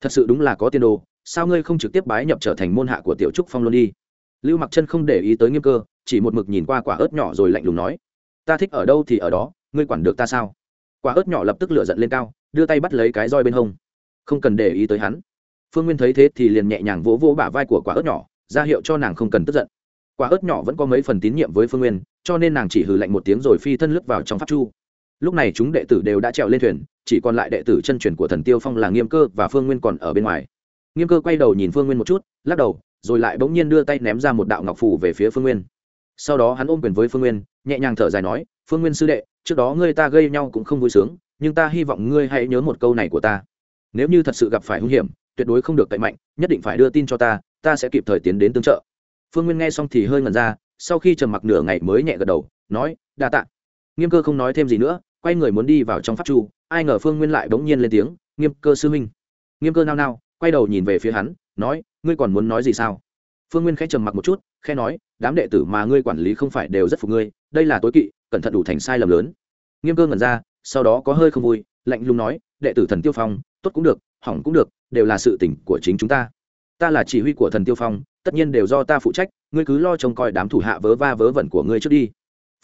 Thật sự đúng là có tiền đồ, sao ngươi không trực tiếp bái nhập trở thành môn hạ của tiểu trúc phong luôn đi? Lưu mặc chân không để ý tới nghiêm cơ, chỉ một mực nhìn qua quả ớt nhỏ rồi lạnh lùng nói, ta thích ở đâu thì ở đó, ngươi quản được ta sao? Quả ớt nhỏ lập tức lửa giận lên cao, đưa tay bắt lấy cái roi bên hông. Không cần để ý tới hắn. Phương nguyên thấy thế thì liền nhẹ nhàng vỗ vỗ bả vai của quả ớt nhỏ, ra hiệu cho nàng không cần tức giận. Quả ớt nhỏ vẫn có mấy phần tín nhiệm với phương nguyên, cho nên nàng chỉ hừ lạnh một tiếng rồi phi thân lướt vào trong pháp chu. Lúc này chúng đệ tử đều đã trèo lên thuyền, chỉ còn lại đệ tử chân truyền của thần tiêu phong là nghiêm cơ và phương nguyên còn ở bên ngoài. Nghiêm cơ quay đầu nhìn phương nguyên một chút, lắc đầu rồi lại bỗng nhiên đưa tay ném ra một đạo ngọc phù về phía phương nguyên. Sau đó hắn ôm quyền với phương nguyên, nhẹ nhàng thở dài nói, phương nguyên sư đệ, trước đó ngươi ta gây nhau cũng không vui sướng, nhưng ta hy vọng ngươi hãy nhớ một câu này của ta. Nếu như thật sự gặp phải hung hiểm, tuyệt đối không được cậy mạnh, nhất định phải đưa tin cho ta ta sẽ kịp thời tiến đến tương trợ. Phương nguyên nghe xong thì hơi ngần ra, sau khi trầm mặc nửa ngày mới nhẹ gật đầu, nói, đa tạ. Nghiêm cơ không nói thêm gì nữa, quay người muốn đi vào trong pháp chu, ai ngờ phương nguyên lại bỗng nhiên lên tiếng, nghiêm cơ sư huynh. Nghiêm cơ nao nao, quay đầu nhìn về phía hắn, nói ngươi còn muốn nói gì sao? Phương nguyên khẽ trầm mặc một chút, khẽ nói, đám đệ tử mà ngươi quản lý không phải đều rất phục ngươi, đây là tối kỵ, cẩn thận đủ thành sai lầm lớn. Nghiêm cơ ngẩn ra, sau đó có hơi không vui, lạnh lùng nói, đệ tử thần tiêu phong, tốt cũng được, hỏng cũng được, đều là sự tỉnh của chính chúng ta. Ta là chỉ huy của thần tiêu phong, tất nhiên đều do ta phụ trách, ngươi cứ lo trông coi đám thủ hạ vớ va vớ vẩn của ngươi trước đi.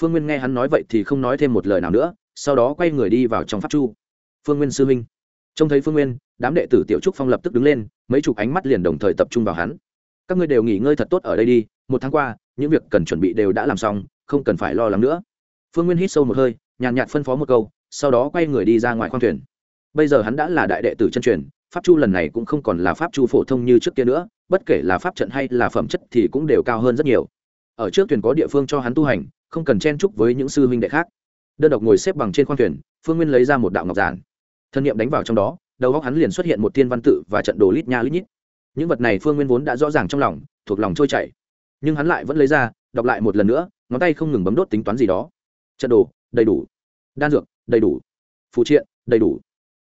Phương nguyên nghe hắn nói vậy thì không nói thêm một lời nào nữa, sau đó quay người đi vào trong pháp chu. Phương nguyên sư minh trông thấy phương nguyên, đám đệ tử tiểu trúc phong lập tức đứng lên, mấy chục ánh mắt liền đồng thời tập trung vào hắn. Các ngươi đều nghỉ ngơi thật tốt ở đây đi, một tháng qua, những việc cần chuẩn bị đều đã làm xong, không cần phải lo lắng nữa. Phương nguyên hít sâu một hơi, nhàn nhạt phân phó một câu, sau đó quay người đi ra ngoài khoang thuyền. Bây giờ hắn đã là đại đệ tử chân truyền, pháp chu lần này cũng không còn là pháp chu phổ thông như trước kia nữa, bất kể là pháp trận hay là phẩm chất thì cũng đều cao hơn rất nhiều. Ở trước thuyền có địa phương cho hắn tu hành, không cần chen chúc với những sư huynh đệ khác. Đơn độc ngồi xếp bằng trên khoang thuyền, phương nguyên lấy ra một đạo ngọc giản thân nhiệm đánh vào trong đó, đầu góc hắn liền xuất hiện một thiên văn tự và trận đồ lít nha lít nhít. Những vật này phương nguyên vốn đã rõ ràng trong lòng, thuộc lòng trôi chảy. Nhưng hắn lại vẫn lấy ra, đọc lại một lần nữa, ngón tay không ngừng bấm đốt tính toán gì đó. Trận đồ, đầy đủ. Đan dược, đầy đủ. Phụ triện, đầy đủ.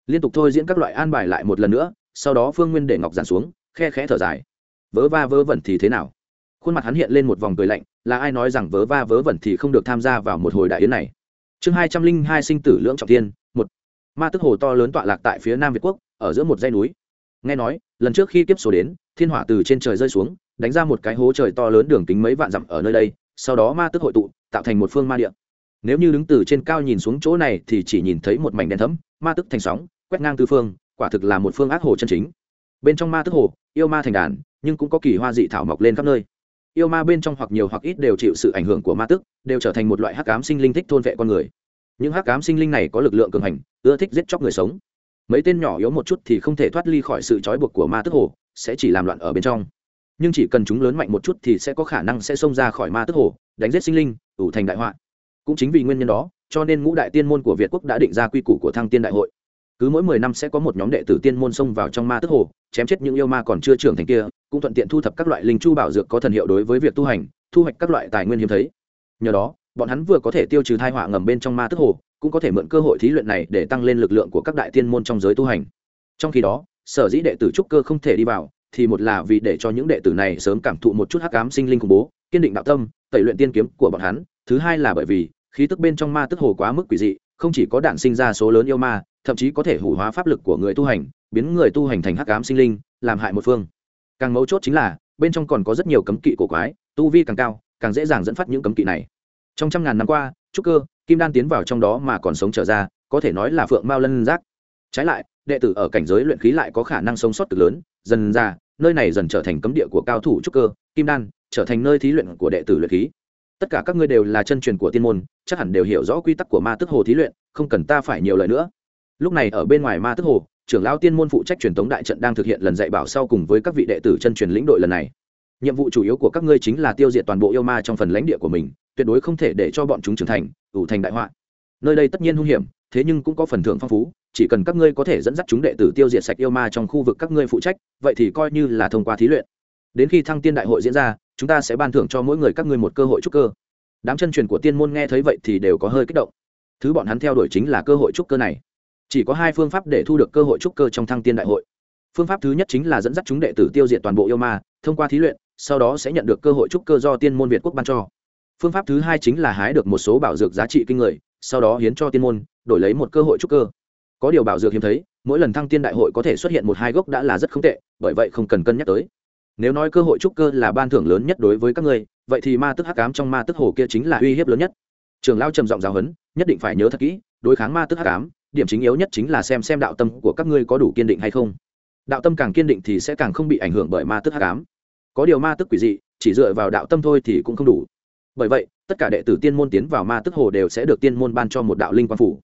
Liên tục thôi diễn các loại an bài lại một lần nữa, sau đó phương nguyên để ngọc giản xuống, khe khẽ thở dài. Vớ va vớ vẩn thì thế nào? Khuôn mặt hắn hiện lên một vòng cười lạnh, là ai nói rằng vớ va vớ vẩn thì không được tham gia vào một hồi đại yến này? Chương hai trăm linh hai sinh tử lưỡng trọng tiên, một ma tức hồ to lớn tọa lạc tại phía nam việt quốc, ở giữa một dãy núi. Nghe nói, lần trước khi kiếp số đến, thiên hỏa từ trên trời rơi xuống, đánh ra một cái hố trời to lớn đường kính mấy vạn dặm ở nơi đây, sau đó ma tức hội tụ, tạo thành một phương ma địa. Nếu như đứng từ trên cao nhìn xuống chỗ này thì chỉ nhìn thấy một mảnh đen thấm ma tức thành sóng, quét ngang tư phương, quả thực là một phương ác hồ chân chính. Bên trong ma tức hồ, yêu ma thành đàn, nhưng cũng có kỳ hoa dị thảo mọc lên khắp nơi. Yêu ma bên trong hoặc nhiều hoặc ít đều chịu sự ảnh hưởng của ma tức, đều trở thành một loại hắc ám sinh linh thích thôn vệ con người những hắc ám sinh linh này có lực lượng cường hành, ưa thích giết chóc người sống. Mấy tên nhỏ yếu một chút thì không thể thoát ly khỏi sự trói buộc của ma tức hồ, sẽ chỉ làm loạn ở bên trong. Nhưng chỉ cần chúng lớn mạnh một chút thì sẽ có khả năng sẽ xông ra khỏi ma tức hồ, đánh giết sinh linh, ủ thành đại họa. Cũng chính vì nguyên nhân đó, cho nên ngũ đại tiên môn của việt quốc đã định ra quy củ của thăng tiên đại hội. Cứ mỗi mười năm sẽ có một nhóm đệ tử tiên môn xông vào trong ma tức hồ, chém chết những yêu ma còn chưa trưởng thành kia, cũng thuận tiện thu thập các loại linh chu bảo dược có thần hiệu đối với việc tu hành, thu hoạch các loại tài nguyên hiếm thấy. Nhờ đó bọn hắn vừa có thể tiêu trừ thai họa ngầm bên trong ma tức hồ, cũng có thể mượn cơ hội thí luyện này để tăng lên lực lượng của các đại tiên môn trong giới tu hành. Trong khi đó, sở dĩ đệ tử trúc cơ không thể đi vào, thì một là vì để cho những đệ tử này sớm cảm thụ một chút hắc ám sinh linh khủng bố, kiên định đạo tâm, tẩy luyện tiên kiếm của bọn hắn. Thứ hai là bởi vì, khí tức bên trong ma tức hồ quá mức quỷ dị, không chỉ có đạn sinh ra số lớn yêu ma, thậm chí có thể hủ hóa pháp lực của người tu hành, biến người tu hành thành hắc ám sinh linh, làm hại một phương. Càng mấu chốt chính là, bên trong còn có rất nhiều cấm kỵ cổ quái, tu vi càng cao, càng dễ dàng dẫn phát những cấm kỵ này trong trăm ngàn năm qua, trúc cơ, kim đan tiến vào trong đó mà còn sống trở ra, có thể nói là phượng mao lân giác. Trái lại, đệ tử ở cảnh giới luyện khí lại có khả năng sống sót cực lớn, dần ra, nơi này dần trở thành cấm địa của cao thủ trúc cơ, kim đan, trở thành nơi thí luyện của đệ tử luyện khí. Tất cả các ngươi đều là chân truyền của tiên môn, chắc hẳn đều hiểu rõ quy tắc của ma tức hồ thí luyện, không cần ta phải nhiều lời nữa. Lúc này ở bên ngoài ma tức hồ, trưởng lão tiên môn phụ trách truyền thống đại trận đang thực hiện lần dạy bảo sau cùng với các vị đệ tử chân truyền lĩnh đội lần này nhiệm vụ chủ yếu của các ngươi chính là tiêu diệt toàn bộ yêu ma trong phần lãnh địa của mình, tuyệt đối không thể để cho bọn chúng trưởng thành, ủ thành đại họa. Nơi đây tất nhiên hung hiểm, thế nhưng cũng có phần thưởng phong phú, chỉ cần các ngươi có thể dẫn dắt chúng đệ tử tiêu diệt sạch yêu ma trong khu vực các ngươi phụ trách, vậy thì coi như là thông qua thí luyện. Đến khi thăng tiên đại hội diễn ra, chúng ta sẽ ban thưởng cho mỗi người các ngươi một cơ hội trúc cơ. Đám chân truyền của tiên môn nghe thấy vậy thì đều có hơi kích động. Thứ bọn hắn theo đuổi chính là cơ hội trúc cơ này. Chỉ có hai phương pháp để thu được cơ hội trúc cơ trong thăng tiên đại hội. Phương pháp thứ nhất chính là dẫn dắt chúng đệ tử tiêu diệt toàn bộ yêu ma, thông qua thí luyện sau đó sẽ nhận được cơ hội trúc cơ do tiên môn việt quốc ban cho. Phương pháp thứ hai chính là hái được một số bảo dược giá trị kinh người, sau đó hiến cho tiên môn, đổi lấy một cơ hội trúc cơ. Có điều bảo dược hiếm thấy, mỗi lần thăng tiên đại hội có thể xuất hiện một hai gốc đã là rất không tệ, bởi vậy không cần cân nhắc tới. Nếu nói cơ hội trúc cơ là ban thưởng lớn nhất đối với các ngươi vậy thì ma tức hắc cám trong ma tức hồ kia chính là uy hiếp lớn nhất. Trường lao trầm giọng giáo huấn, nhất định phải nhớ thật kỹ, đối kháng ma tức hắc cám điểm chính yếu nhất chính là xem xem đạo tâm của các ngươi có đủ kiên định hay không. Đạo tâm càng kiên định thì sẽ càng không bị ảnh hưởng bởi ma tức hắc ám có điều ma tức quỷ dị chỉ dựa vào đạo tâm thôi thì cũng không đủ. Bởi vậy tất cả đệ tử tiên môn tiến vào ma tức hồ đều sẽ được tiên môn ban cho một đạo linh quang phủ.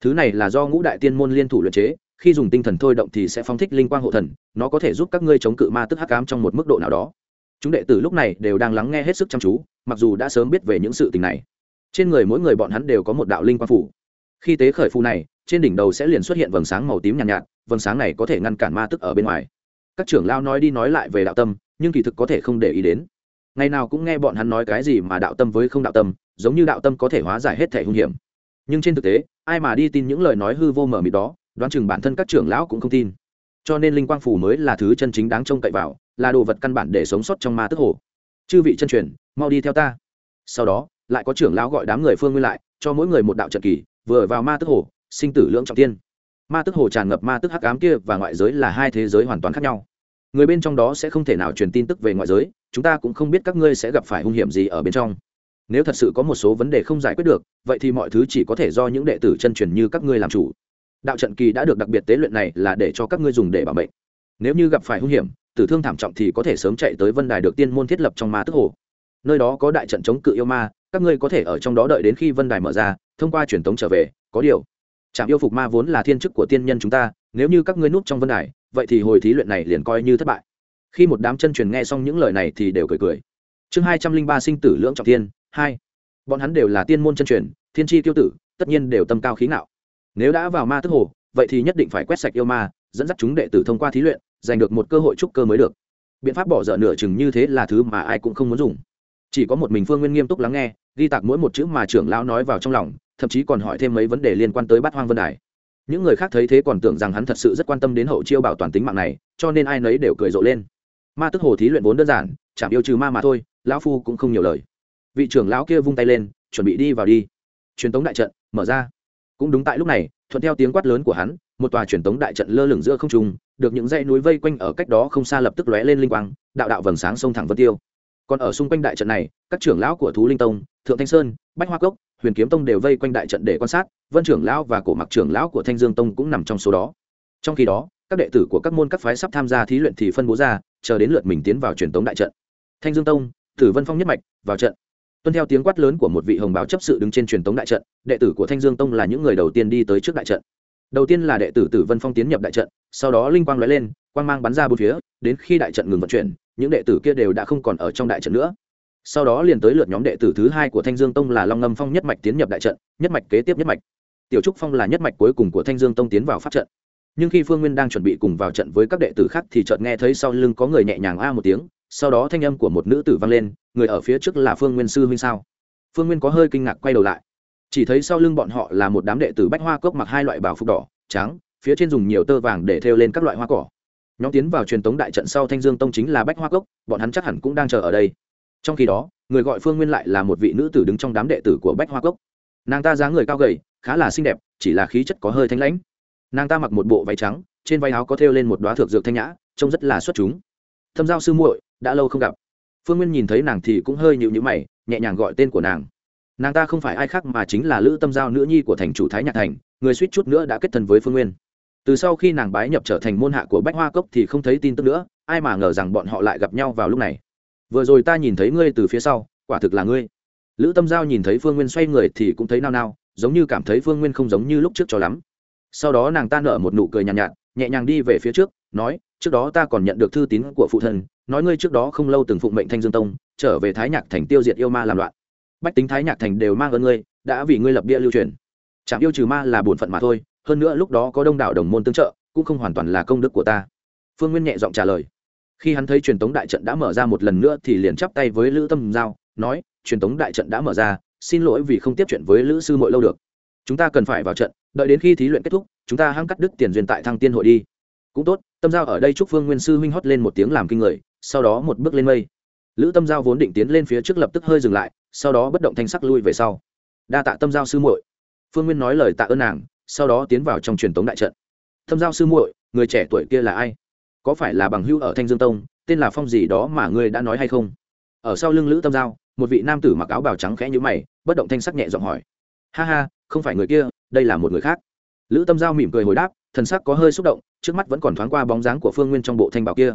Thứ này là do ngũ đại tiên môn liên thủ luyện chế khi dùng tinh thần thôi động thì sẽ phóng thích linh quang hộ thần nó có thể giúp các ngươi chống cự ma tức hắc ám trong một mức độ nào đó. Chúng đệ tử lúc này đều đang lắng nghe hết sức chăm chú mặc dù đã sớm biết về những sự tình này. Trên người mỗi người bọn hắn đều có một đạo linh quang phủ. Khi tế khởi phù này trên đỉnh đầu sẽ liền xuất hiện vầng sáng màu tím nhàn nhạt, nhạt vầng sáng này có thể ngăn cản ma tức ở bên ngoài. Các trưởng lao nói đi nói lại về đạo tâm nhưng kỳ thực có thể không để ý đến. Ngày nào cũng nghe bọn hắn nói cái gì mà đạo tâm với không đạo tâm, giống như đạo tâm có thể hóa giải hết thể hung hiểm. Nhưng trên thực tế, ai mà đi tin những lời nói hư vô mở mịt đó, đoán chừng bản thân các trưởng lão cũng không tin. Cho nên linh quang phủ mới là thứ chân chính đáng trông cậy vào, là đồ vật căn bản để sống sót trong ma tức hồ. Chư vị chân truyền, mau đi theo ta. Sau đó, lại có trưởng lão gọi đám người phương nguyên lại, cho mỗi người một đạo trận kỳ, vừa vào ma tức hồ, sinh tử lưỡng trọng tiên. Ma tức hồ tràn ngập ma tức hắc ám kia và ngoại giới là hai thế giới hoàn toàn khác nhau người bên trong đó sẽ không thể nào truyền tin tức về ngoại giới, chúng ta cũng không biết các ngươi sẽ gặp phải hung hiểm gì ở bên trong. Nếu thật sự có một số vấn đề không giải quyết được, vậy thì mọi thứ chỉ có thể do những đệ tử chân truyền như các ngươi làm chủ. Đạo trận kỳ đã được đặc biệt tế luyện này là để cho các ngươi dùng để bảo mệnh. Nếu như gặp phải hung hiểm, tử thương thảm trọng thì có thể sớm chạy tới vân đài được tiên môn thiết lập trong ma tức hồ. Nơi đó có đại trận chống cự yêu ma, các ngươi có thể ở trong đó đợi đến khi vân đài mở ra, thông qua truyền tống trở về, có điều. Trạm yêu phục ma vốn là thiên chức của tiên nhân chúng ta, nếu như các ngươi núp trong vân đài vậy thì hồi thí luyện này liền coi như thất bại. Khi một đám chân truyền nghe xong những lời này thì đều cười cười. Chương hai trăm linh ba sinh tử lưỡng trọng tiên hai. Bọn hắn đều là tiên môn chân truyền, thiên tri tiêu tử, tất nhiên đều tâm cao khí ngạo. Nếu đã vào ma tức hồ, vậy thì nhất định phải quét sạch yêu ma, dẫn dắt chúng đệ tử thông qua thí luyện, giành được một cơ hội trúc cơ mới được. Biện pháp bỏ dở nửa chừng như thế là thứ mà ai cũng không muốn dùng. Chỉ có một mình phương nguyên nghiêm túc lắng nghe, ghi tạc mỗi một chữ mà trưởng lão nói vào trong lòng, thậm chí còn hỏi thêm mấy vấn đề liên quan tới bát hoang vân đài những người khác thấy thế còn tưởng rằng hắn thật sự rất quan tâm đến hậu chiêu bảo toàn tính mạng này, cho nên ai nấy đều cười rộ lên. Ma tức hồ thí luyện vốn đơn giản chẳng yêu trừ ma mà thôi, lão phu cũng không nhiều lời. Vị trưởng lão kia vung tay lên, chuẩn bị đi vào đi. Truyền tống đại trận, mở ra. Cũng đúng tại lúc này, thuận theo tiếng quát lớn của hắn, một tòa truyền tống đại trận lơ lửng giữa không trung, được những dãy núi vây quanh ở cách đó không xa lập tức lóe lên linh quang, đạo đạo vầng sáng sông thẳng vân tiêu còn ở xung quanh đại trận này, các trưởng lão của thú linh tông, thượng thanh sơn, bách hoa cốc, huyền kiếm tông đều vây quanh đại trận để quan sát, vân trưởng lão và cổ mặc trưởng lão của thanh dương tông cũng nằm trong số đó. Trong khi đó, các đệ tử của các môn các phái sắp tham gia thí luyện thì phân bố ra, chờ đến lượt mình tiến vào truyền tống đại trận. Thanh dương tông, tử vân phong nhất mạch, vào trận. Tuân theo tiếng quát lớn của một vị hồng báo chấp sự đứng trên truyền tống đại trận, đệ tử của thanh dương tông là những người đầu tiên đi tới trước đại trận. Đầu tiên là đệ tử tử vân phong tiến nhập đại trận, sau đó linh quang lóe lên, quang mang bắn ra bốn phía, đến khi đại trận ngừng vận chuyển những đệ tử kia đều đã không còn ở trong đại trận nữa. Sau đó liền tới lượt nhóm đệ tử thứ hai của thanh dương tông là long ngâm phong nhất mạch tiến nhập đại trận, nhất mạch kế tiếp nhất mạch. Tiểu trúc phong là nhất mạch cuối cùng của thanh dương tông tiến vào pháp trận. Nhưng khi phương nguyên đang chuẩn bị cùng vào trận với các đệ tử khác thì chợt nghe thấy sau lưng có người nhẹ nhàng a một tiếng, sau đó thanh âm của một nữ tử vang lên, người ở phía trước là phương nguyên sư huynh sao? Phương nguyên có hơi kinh ngạc quay đầu lại. Chỉ thấy sau lưng bọn họ là một đám đệ tử bách hoa cốc mặc hai loại bảo phục đỏ, trắng, phía trên dùng nhiều tơ vàng để thêu lên các loại hoa cỏ nhóm tiến vào truyền tống đại trận sau thanh dương tông chính là bách hoa cốc, bọn hắn chắc hẳn cũng đang chờ ở đây. Trong khi đó, người gọi phương nguyên lại là một vị nữ tử đứng trong đám đệ tử của bách hoa cốc. Nàng ta dáng người cao gầy, khá là xinh đẹp, chỉ là khí chất có hơi thanh lãnh. Nàng ta mặc một bộ váy trắng, trên váy áo có thêu lên một đoá thược dược thanh nhã, trông rất là xuất chúng. Thâm giao sư muội, đã lâu không gặp. Phương nguyên nhìn thấy nàng thì cũng hơi nhịu nhữ mày, nhẹ nhàng gọi tên của nàng. Nàng ta không phải ai khác mà chính là lữ tâm giao nữ nhi của thành chủ thái nhạc thành, người suýt chút nữa đã kết thân với phương nguyên từ sau khi nàng bái nhập trở thành môn hạ của bách hoa cốc thì không thấy tin tức nữa ai mà ngờ rằng bọn họ lại gặp nhau vào lúc này. Vừa rồi ta nhìn thấy ngươi từ phía sau quả thực là ngươi. Lữ tâm giao nhìn thấy phương nguyên xoay người thì cũng thấy nao nao giống như cảm thấy phương nguyên không giống như lúc trước cho lắm. Sau đó nàng ta nở một nụ cười nhàn nhạt, nhạt nhẹ nhàng đi về phía trước nói trước đó ta còn nhận được thư tín của phụ thân nói ngươi trước đó không lâu từng phụng mệnh thanh dương tông trở về thái nhạc thành tiêu diệt yêu ma làm loạn. Bách tính thái nhạc thành đều mang ơn ngươi đã vì ngươi lập bia lưu truyền. Trạm yêu trừ ma là bổn phận mà thôi hơn nữa lúc đó có đông đảo đồng môn tương trợ, cũng không hoàn toàn là công đức của ta. Phương nguyên nhẹ giọng trả lời. Khi hắn thấy truyền tống đại trận đã mở ra một lần nữa thì liền chắp tay với lữ tâm giao, nói, truyền tống đại trận đã mở ra, xin lỗi vì không tiếp chuyện với lữ sư mội lâu được. Chúng ta cần phải vào trận, đợi đến khi thí luyện kết thúc, chúng ta hăng cắt đứt tiền duyên tại thăng tiên hội đi. Cũng tốt. Tâm giao ở đây chúc phương nguyên sư huynh hót lên một tiếng làm kinh người, sau đó một bước lên mây. Lữ tâm giao vốn định tiến lên phía trước lập tức hơi dừng lại, sau đó bất động thanh sắc lui về sau. Đa tạ tâm giao sư muội. Phương nguyên nói lời tạ ơn nàng sau đó tiến vào trong truyền tống đại trận. Thâm giao sư muội, người trẻ tuổi kia là ai? Có phải là bằng hữu ở thanh dương tông, tên là phong gì đó mà ngươi đã nói hay không? Ở sau lưng lữ tâm giao, một vị nam tử mặc áo bào trắng khẽ như mày, bất động thanh sắc nhẹ giọng hỏi. Ha ha, không phải người kia, đây là một người khác. Lữ tâm giao mỉm cười hồi đáp, thần sắc có hơi xúc động, trước mắt vẫn còn thoáng qua bóng dáng của phương nguyên trong bộ thanh bảo kia.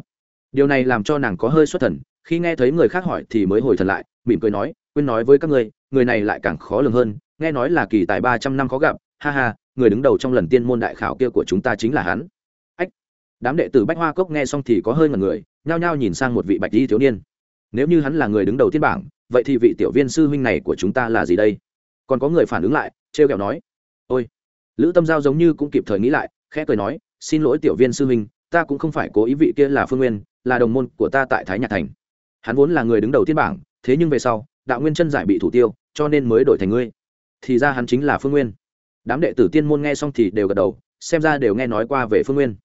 Điều này làm cho nàng có hơi xuất thần, khi nghe thấy người khác hỏi thì mới hồi thần lại, mỉm cười nói, quên nói với các ngươi, người này lại càng khó lường hơn, nghe nói là kỳ tài ba trăm năm khó gặp, ha ha người đứng đầu trong lần tiên môn đại khảo kia của chúng ta chính là hắn. Ách, đám đệ tử bách hoa cốc nghe xong thì có hơi ngần người, nhao nhao nhìn sang một vị bạch di thiếu niên. Nếu như hắn là người đứng đầu tiên bảng, vậy thì vị tiểu viên sư huynh này của chúng ta là gì đây? Còn có người phản ứng lại, trêu kẹo nói. Ôi, lữ tâm giao giống như cũng kịp thời nghĩ lại, khẽ cười nói, xin lỗi tiểu viên sư huynh, ta cũng không phải cố ý vị kia là phương nguyên, là đồng môn của ta tại thái nhạc thành. Hắn vốn là người đứng đầu tiên bảng, thế nhưng về sau, đạo nguyên chân giải bị thủ tiêu, cho nên mới đổi thành ngươi. Thì ra hắn chính là phương nguyên đám đệ tử tiên môn nghe xong thì đều gật đầu xem ra đều nghe nói qua về phương nguyên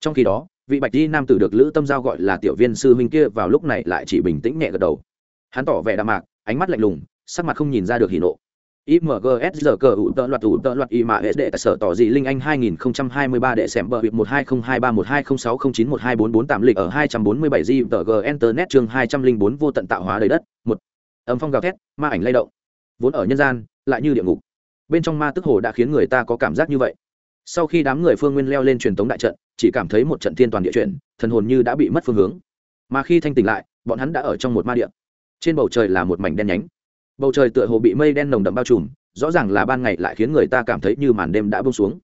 trong khi đó vị bạch di nam tử được lữ tâm giao gọi là tiểu viên sư huynh kia vào lúc này lại chỉ bình tĩnh nhẹ gật đầu hắn tỏ vẻ đạm mạc ánh mắt lạnh lùng sắc mặt không nhìn ra được hỉ nộ IMGS giờ cờ ủ tợ loạt ủ tợ loạt y mà hệ đệ sở tỏ dị linh anh 2023 đệ sẻm bờ việc 120231206091244 tạm lịch ở 247 di tờ G Internet chương 204 vô tận tạo hóa đầy đất. một Âm phong gào thét, ma ảnh lay động. Vốn ở nhân gian, lại như địa ngục. Bên trong ma tức hồ đã khiến người ta có cảm giác như vậy. Sau khi đám người Phương Nguyên leo lên truyền tống đại trận, chỉ cảm thấy một trận thiên toàn địa chuyển, thần hồn như đã bị mất phương hướng. Mà khi thanh tỉnh lại, bọn hắn đã ở trong một ma địa. Trên bầu trời là một mảnh đen nhánh bầu trời tựa hồ bị mây đen nồng đậm bao trùm rõ ràng là ban ngày lại khiến người ta cảm thấy như màn đêm đã bông xuống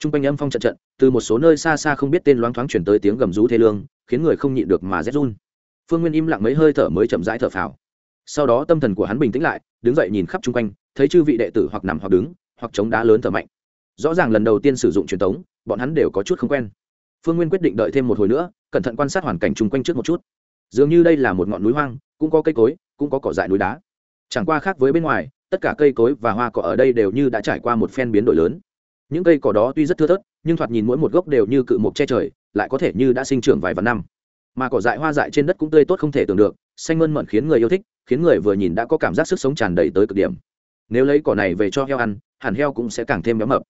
t r u n g quanh âm phong trận trận từ một số nơi xa xa không biết tên loáng thoáng chuyển tới tiếng gầm rú thê lương khiến người không nhịn được mà rét run phương nguyên im lặng mấy hơi thở mới chậm rãi thở phào sau đó tâm thần của hắn bình tĩnh lại, đứng dậy nhìn khắp chung quanh, thấy chư vị đệ tử hoặc nằm hoặc đứng, hoặc chống đá lớn thở mạnh. Rõ ràng lần đầu tiên sử dụng truyền thống bọn hắn đều có chút không quen. Phương nguyên quyết định đợi thêm một hồi nữa, cẩn thận quan sát hoàn cảnh chung quanh trước một chút. Dường như đây là một ngọn núi hoang, cũng có cây cối, cũng có cỏ dại núi đá. Chẳng qua khác với bên ngoài, tất cả cây cối và hoa cỏ ở đây đều như đã trải qua một phen biến đổi lớn. Những cây cỏ đó tuy rất thưa thớt, nhưng thoạt nhìn mỗi một gốc đều như cự mộc che trời, lại có thể như đã sinh trưởng vài vạn năm mà cỏ dại hoa dại trên đất cũng tươi tốt không thể tưởng được, xanh mơn mận khiến người yêu thích, khiến người vừa nhìn đã có cảm giác sức sống tràn đầy tới cực điểm. Nếu lấy cỏ này về cho heo ăn, hẳn heo cũng sẽ càng thêm béo mập.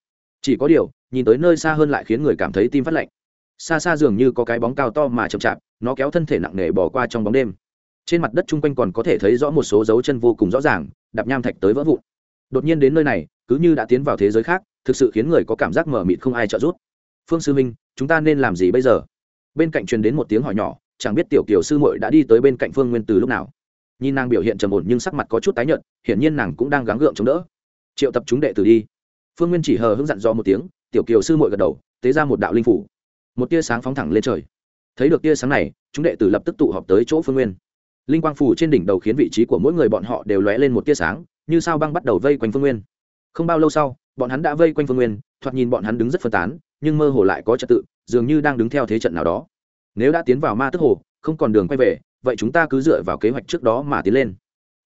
Chỉ có điều, nhìn tới nơi xa hơn lại khiến người cảm thấy tim phát lạnh. Xa xa dường như có cái bóng cao to mà chậm chạp, nó kéo thân thể nặng nề bỏ qua trong bóng đêm. Trên mặt đất chung quanh còn có thể thấy rõ một số dấu chân vô cùng rõ ràng, đạp nham thạch tới vỡ vụn. Đột nhiên đến nơi này, cứ như đã tiến vào thế giới khác, thực sự khiến người có cảm giác mờ mịt không ai trợ giúp. Phương sư minh, chúng ta nên làm gì bây giờ? Bên cạnh truyền đến một tiếng hỏi nhỏ, chẳng biết tiểu kiều sư muội đã đi tới bên cạnh phương nguyên từ lúc nào. Nhìn nàng biểu hiện trầm ổn nhưng sắc mặt có chút tái nhợt, hiển nhiên nàng cũng đang gắng gượng chống đỡ. Triệu tập chúng đệ tử đi. Phương nguyên chỉ hờ hướng dặn do một tiếng, tiểu kiều sư muội gật đầu, tế ra một đạo linh phủ. Một tia sáng phóng thẳng lên trời. Thấy được tia sáng này, chúng đệ tử lập tức tụ họp tới chỗ phương nguyên. Linh quang phủ trên đỉnh đầu khiến vị trí của mỗi người bọn họ đều lóe lên một tia sáng, như sao băng bắt đầu vây quanh phương nguyên. Không bao lâu sau, bọn hắn đã vây quanh phương nguyên, thoạt nhìn bọn hắn đứng rất phân tán, nhưng mơ hồ lại có trật tự dường như đang đứng theo thế trận nào đó. Nếu đã tiến vào ma tức hồ, không còn đường quay về, vậy chúng ta cứ dựa vào kế hoạch trước đó mà tiến lên.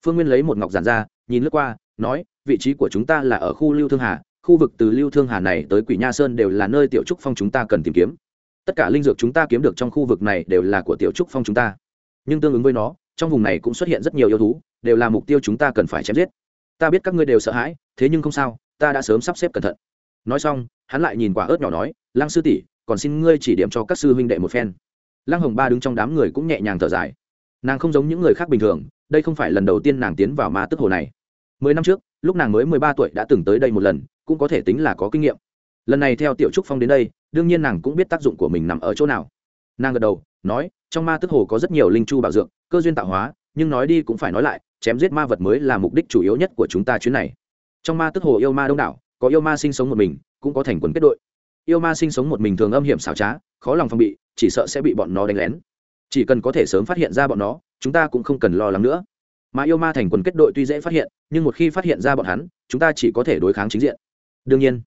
Phương nguyên lấy một ngọc giản ra, nhìn lướt qua, nói, vị trí của chúng ta là ở khu lưu thương hà, khu vực từ lưu thương hà này tới quỷ nha sơn đều là nơi tiểu trúc phong chúng ta cần tìm kiếm. Tất cả linh dược chúng ta kiếm được trong khu vực này đều là của tiểu trúc phong chúng ta. Nhưng tương ứng với nó, trong vùng này cũng xuất hiện rất nhiều yêu thú, đều là mục tiêu chúng ta cần phải chém giết. Ta biết các ngươi đều sợ hãi, thế nhưng không sao, ta đã sớm sắp xếp cẩn thận. Nói xong, hắn lại nhìn quả ớt nhỏ nói, lăng sư tỷ còn xin ngươi chỉ điểm cho các sư huynh đệ một phen. Lăng hồng ba đứng trong đám người cũng nhẹ nhàng thở dài. Nàng không giống những người khác bình thường, đây không phải lần đầu tiên nàng tiến vào ma tức hồ này. Mười năm trước, lúc nàng mới mười ba tuổi đã từng tới đây một lần, cũng có thể tính là có kinh nghiệm. Lần này theo tiểu trúc phong đến đây, đương nhiên nàng cũng biết tác dụng của mình nằm ở chỗ nào. Nàng gật đầu, nói, trong ma tức hồ có rất nhiều linh chu bảo dưỡng cơ duyên tạo hóa, nhưng nói đi cũng phải nói lại, chém giết ma vật mới là mục đích chủ yếu nhất của chúng ta chuyến này. Trong ma tức hồ yêu ma đông đảo, có yêu ma sinh sống một mình, cũng có thành quần kết đội yêu ma sinh sống một mình thường âm hiểm xảo trá, khó lòng phòng bị, chỉ sợ sẽ bị bọn nó đánh lén. Chỉ cần có thể sớm phát hiện ra bọn nó, chúng ta cũng không cần lo lắng nữa. Mà yêu ma thành quần kết đội tuy dễ phát hiện, nhưng một khi phát hiện ra bọn hắn, chúng ta chỉ có thể đối kháng chính diện. Đương nhiên,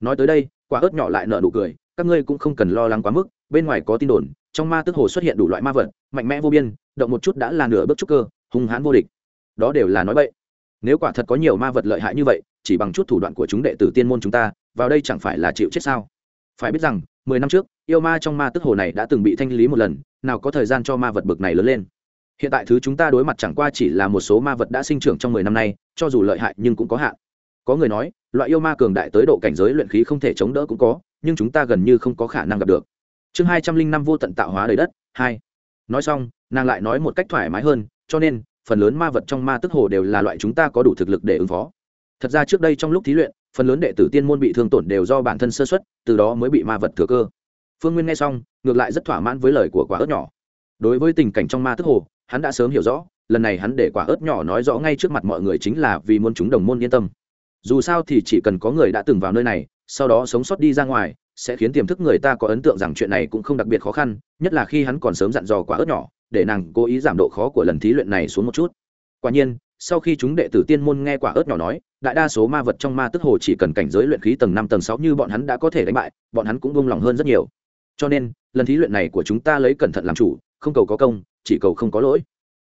nói tới đây, quả ớt nhỏ lại nở nụ cười, các ngươi cũng không cần lo lắng quá mức, bên ngoài có tin đồn, trong ma tức hồ xuất hiện đủ loại ma vật, mạnh mẽ vô biên, động một chút đã là nửa bước trúc cơ, hung hãn vô địch. Đó đều là nói vậy nếu quả thật có nhiều ma vật lợi hại như vậy, chỉ bằng chút thủ đoạn của chúng đệ tử tiên môn chúng ta, vào đây chẳng phải là chịu chết sao? Phải biết rằng, mười năm trước, yêu ma trong ma tức hồ này đã từng bị thanh lý một lần, nào có thời gian cho ma vật bực này lớn lên. Hiện tại thứ chúng ta đối mặt chẳng qua chỉ là một số ma vật đã sinh trưởng trong mười năm nay, cho dù lợi hại nhưng cũng có hạn. Có người nói, loại yêu ma cường đại tới độ cảnh giới luyện khí không thể chống đỡ cũng có, nhưng chúng ta gần như không có khả năng gặp được. Chương hai trăm linh năm vô tận tạo hóa đầy đất, hai. Nói xong, nàng lại nói một cách thoải mái hơn, cho nên, phần lớn ma vật trong ma tức hồ đều là loại chúng ta có đủ thực lực để ứng phó. Thật ra trước đây trong lúc thí luyện phần lớn đệ tử tiên môn bị thương tổn đều do bản thân sơ xuất, từ đó mới bị ma vật thừa cơ. Phương nguyên nghe xong, ngược lại rất thỏa mãn với lời của quả ớt nhỏ. Đối với tình cảnh trong ma tức hồ, hắn đã sớm hiểu rõ, lần này hắn để quả ớt nhỏ nói rõ ngay trước mặt mọi người chính là vì muốn chúng đồng môn yên tâm. Dù sao thì chỉ cần có người đã từng vào nơi này, sau đó sống sót đi ra ngoài, sẽ khiến tiềm thức người ta có ấn tượng rằng chuyện này cũng không đặc biệt khó khăn, nhất là khi hắn còn sớm dặn dò quả ớt nhỏ, để nàng cố ý giảm độ khó của lần thí luyện này xuống một chút. Quả nhiên, sau khi chúng đệ tử tiên môn nghe quả ớt nhỏ nói đại đa số ma vật trong ma tức hồ chỉ cần cảnh giới luyện khí tầng năm tầng sáu như bọn hắn đã có thể đánh bại, bọn hắn cũng buông lòng hơn rất nhiều. Cho nên, lần thí luyện này của chúng ta lấy cẩn thận làm chủ, không cầu có công, chỉ cầu không có lỗi.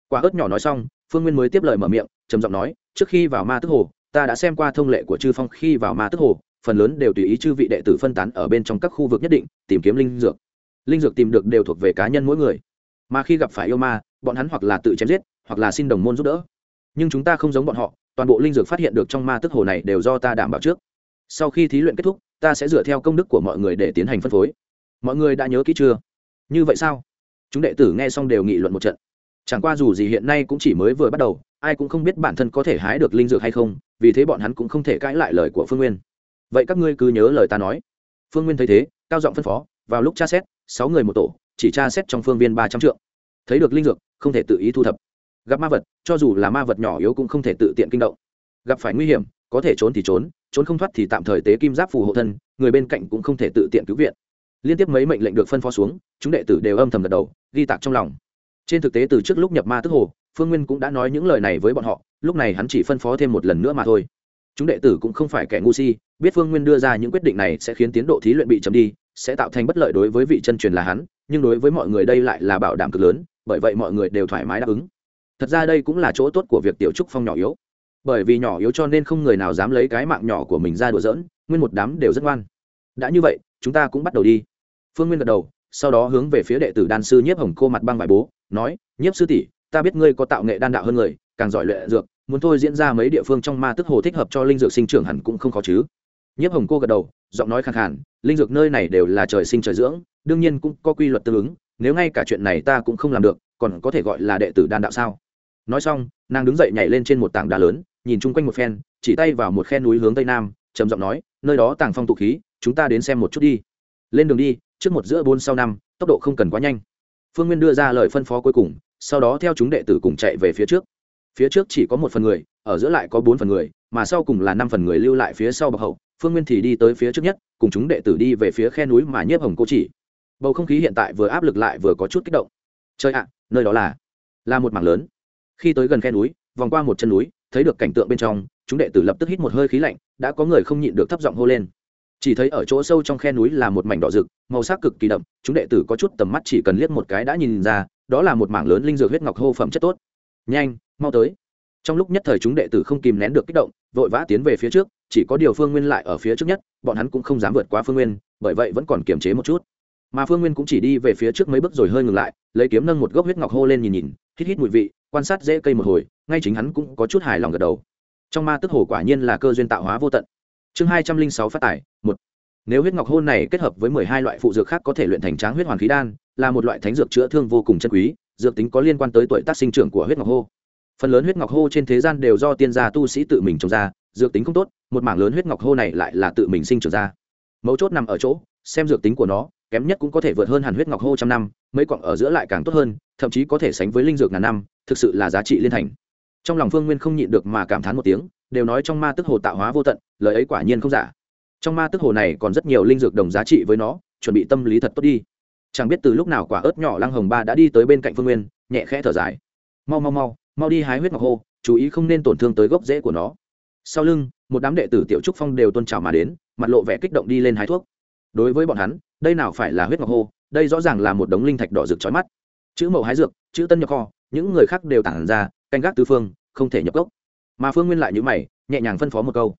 Quả ớt nhỏ nói xong, phương nguyên mới tiếp lời mở miệng, trầm giọng nói, trước khi vào ma tức hồ, ta đã xem qua thông lệ của chư phong khi vào ma tức hồ, phần lớn đều tùy ý chư vị đệ tử phân tán ở bên trong các khu vực nhất định, tìm kiếm linh dược. Linh dược tìm được đều thuộc về cá nhân mỗi người. Mà khi gặp phải yêu ma, bọn hắn hoặc là tự chém giết, hoặc là xin đồng môn giúp đỡ. Nhưng chúng ta không giống bọn họ toàn bộ linh dược phát hiện được trong ma tức hồ này đều do ta đảm bảo trước. Sau khi thí luyện kết thúc, ta sẽ dựa theo công đức của mọi người để tiến hành phân phối. Mọi người đã nhớ kỹ chưa? Như vậy sao? Chúng đệ tử nghe xong đều nghị luận một trận. Chẳng qua dù gì hiện nay cũng chỉ mới vừa bắt đầu, ai cũng không biết bản thân có thể hái được linh dược hay không, vì thế bọn hắn cũng không thể cãi lại lời của phương nguyên. Vậy các ngươi cứ nhớ lời ta nói. Phương nguyên thấy thế, cao giọng phân phó, vào lúc tra xét, sáu người một tổ, chỉ tra xét trong phương viên ba trăm trượng. thấy được linh dược, không thể tự ý thu thập gặp ma vật, cho dù là ma vật nhỏ yếu cũng không thể tự tiện kinh động. Gặp phải nguy hiểm, có thể trốn thì trốn trốn không thoát thì tạm thời tế kim giáp phù hộ thân, người bên cạnh cũng không thể tự tiện cứu viện. Liên tiếp mấy mệnh lệnh được phân phó xuống, chúng đệ tử đều âm thầm gật đầu, ghi tạc trong lòng. Trên thực tế từ trước lúc nhập ma tức hồ, phương nguyên cũng đã nói những lời này với bọn họ, lúc này hắn chỉ phân phó thêm một lần nữa mà thôi. Chúng đệ tử cũng không phải kẻ ngu si, biết phương nguyên đưa ra những quyết định này sẽ khiến tiến độ thí luyện bị chấm đi, sẽ tạo thành bất lợi đối với vị chân truyền là hắn, nhưng đối với mọi người đây lại là bảo đảm cực lớn, bởi vậy mọi người đều thoải mái đáp ứng thật ra đây cũng là chỗ tốt của việc tiểu trúc phong nhỏ yếu. Bởi vì nhỏ yếu cho nên không người nào dám lấy cái mạng nhỏ của mình ra đùa giỡn, nguyên một đám đều rất ngoan. Đã như vậy, chúng ta cũng bắt đầu đi. Phương nguyên gật đầu, sau đó hướng về phía đệ tử đan sư nhiếp hồng cô mặt băng vải bố, nói, nhiếp sư tỷ, ta biết ngươi có tạo nghệ đan đạo hơn người, càng giỏi luyện dược, muốn thôi diễn ra mấy địa phương trong ma tức hồ thích hợp cho linh dược sinh trưởng hẳn cũng không khó chứ. Nhiếp hồng cô gật đầu, giọng nói khẳng khản linh dược nơi này đều là trời sinh trời dưỡng, đương nhiên cũng có quy luật tương ứng, nếu ngay cả chuyện này ta cũng không làm được, còn có thể gọi là đệ tử đan đạo sao? Nói xong, nàng đứng dậy nhảy lên trên một tảng đá lớn, nhìn chung quanh một phen, chỉ tay vào một khe núi hướng tây nam, trầm giọng nói, nơi đó tàng phong tụ khí, chúng ta đến xem một chút đi. Lên đường đi, trước một giữa bốn sau năm, tốc độ không cần quá nhanh. Phương nguyên đưa ra lời phân phó cuối cùng, sau đó theo chúng đệ tử cùng chạy về phía trước. Phía trước chỉ có một phần người, ở giữa lại có bốn phần người, mà sau cùng là năm phần người lưu lại phía sau bậc hậu. Phương nguyên thì đi tới phía trước nhất, cùng chúng đệ tử đi về phía khe núi mà nhiếp hồng cô chỉ. Bầu không khí hiện tại vừa áp lực lại vừa có chút kích động. Chơi ạ, nơi đó là là một mảng lớn khi tới gần khe núi, vòng qua một chân núi, thấy được cảnh tượng bên trong, chúng đệ tử lập tức hít một hơi khí lạnh, đã có người không nhịn được thấp giọng hô lên. Chỉ thấy ở chỗ sâu trong khe núi là một mảnh đỏ rực, màu sắc cực kỳ đậm, chúng đệ tử có chút tầm mắt chỉ cần liếc một cái đã nhìn ra, đó là một mảng lớn linh dược huyết ngọc hô phẩm chất tốt. Nhanh, mau tới. Trong lúc nhất thời chúng đệ tử không kìm nén được kích động, vội vã tiến về phía trước, chỉ có điều phương nguyên lại ở phía trước nhất, bọn hắn cũng không dám vượt qua phương nguyên, bởi vậy vẫn còn kiềm chế một chút. Mà phương nguyên cũng chỉ đi về phía trước mấy bước rồi hơi ngừng lại, lấy kiếm nâng một gốc huyết ngọc hô lên nhìn nhìn, hít hít mùi vị quan sát dễ cây một hồi, ngay chính hắn cũng có chút hài lòng gật đầu. Trong ma tức hồ quả nhiên là cơ duyên tạo hóa vô tận. Chương hai trăm linh sáu phát tải một. Nếu huyết ngọc hôn này kết hợp với mười hai loại phụ dược khác có thể luyện thành tráng huyết hoàn khí đan, là một loại thánh dược chữa thương vô cùng chân quý, dược tính có liên quan tới tuổi tác sinh trưởng của huyết ngọc hô. Phần lớn huyết ngọc hô trên thế gian đều do tiên gia tu sĩ tự mình trồng ra, dược tính không tốt, một mảng lớn huyết ngọc hô này lại là tự mình sinh trưởng ra. Mấu chốt nằm ở chỗ, xem dược tính của nó, kém nhất cũng có thể vượt hơn hẳn huyết ngọc hô trăm năm mấy quặng ở giữa lại càng tốt hơn, thậm chí có thể sánh với linh dược ngàn năm, thực sự là giá trị liên thành. Trong lòng phương nguyên không nhịn được mà cảm thán một tiếng, đều nói trong ma tức hồ tạo hóa vô tận, lời ấy quả nhiên không giả. Trong ma tức hồ này còn rất nhiều linh dược đồng giá trị với nó, chuẩn bị tâm lý thật tốt đi. Chẳng biết từ lúc nào quả ớt nhỏ lăng hồng ba đã đi tới bên cạnh phương nguyên, nhẹ khẽ thở dài. Mau mau mau mau đi hái huyết ngọc hô, chú ý không nên tổn thương tới gốc rễ của nó. Sau lưng, một đám đệ tử tiểu trúc phong đều tôn trào mà đến, mặt lộ vẻ kích động đi lên hái thuốc. Đối với bọn hắn, đây nào phải là huyết ngọc hô đây rõ ràng là một đống linh thạch đỏ rực chói mắt. Chữ mẫu hái dược, chữ tân nhập kho, những người khác đều tản ra, canh gác tứ phương, không thể nhập gốc. Mà phương nguyên lại nhữ mày, nhẹ nhàng phân phó một câu.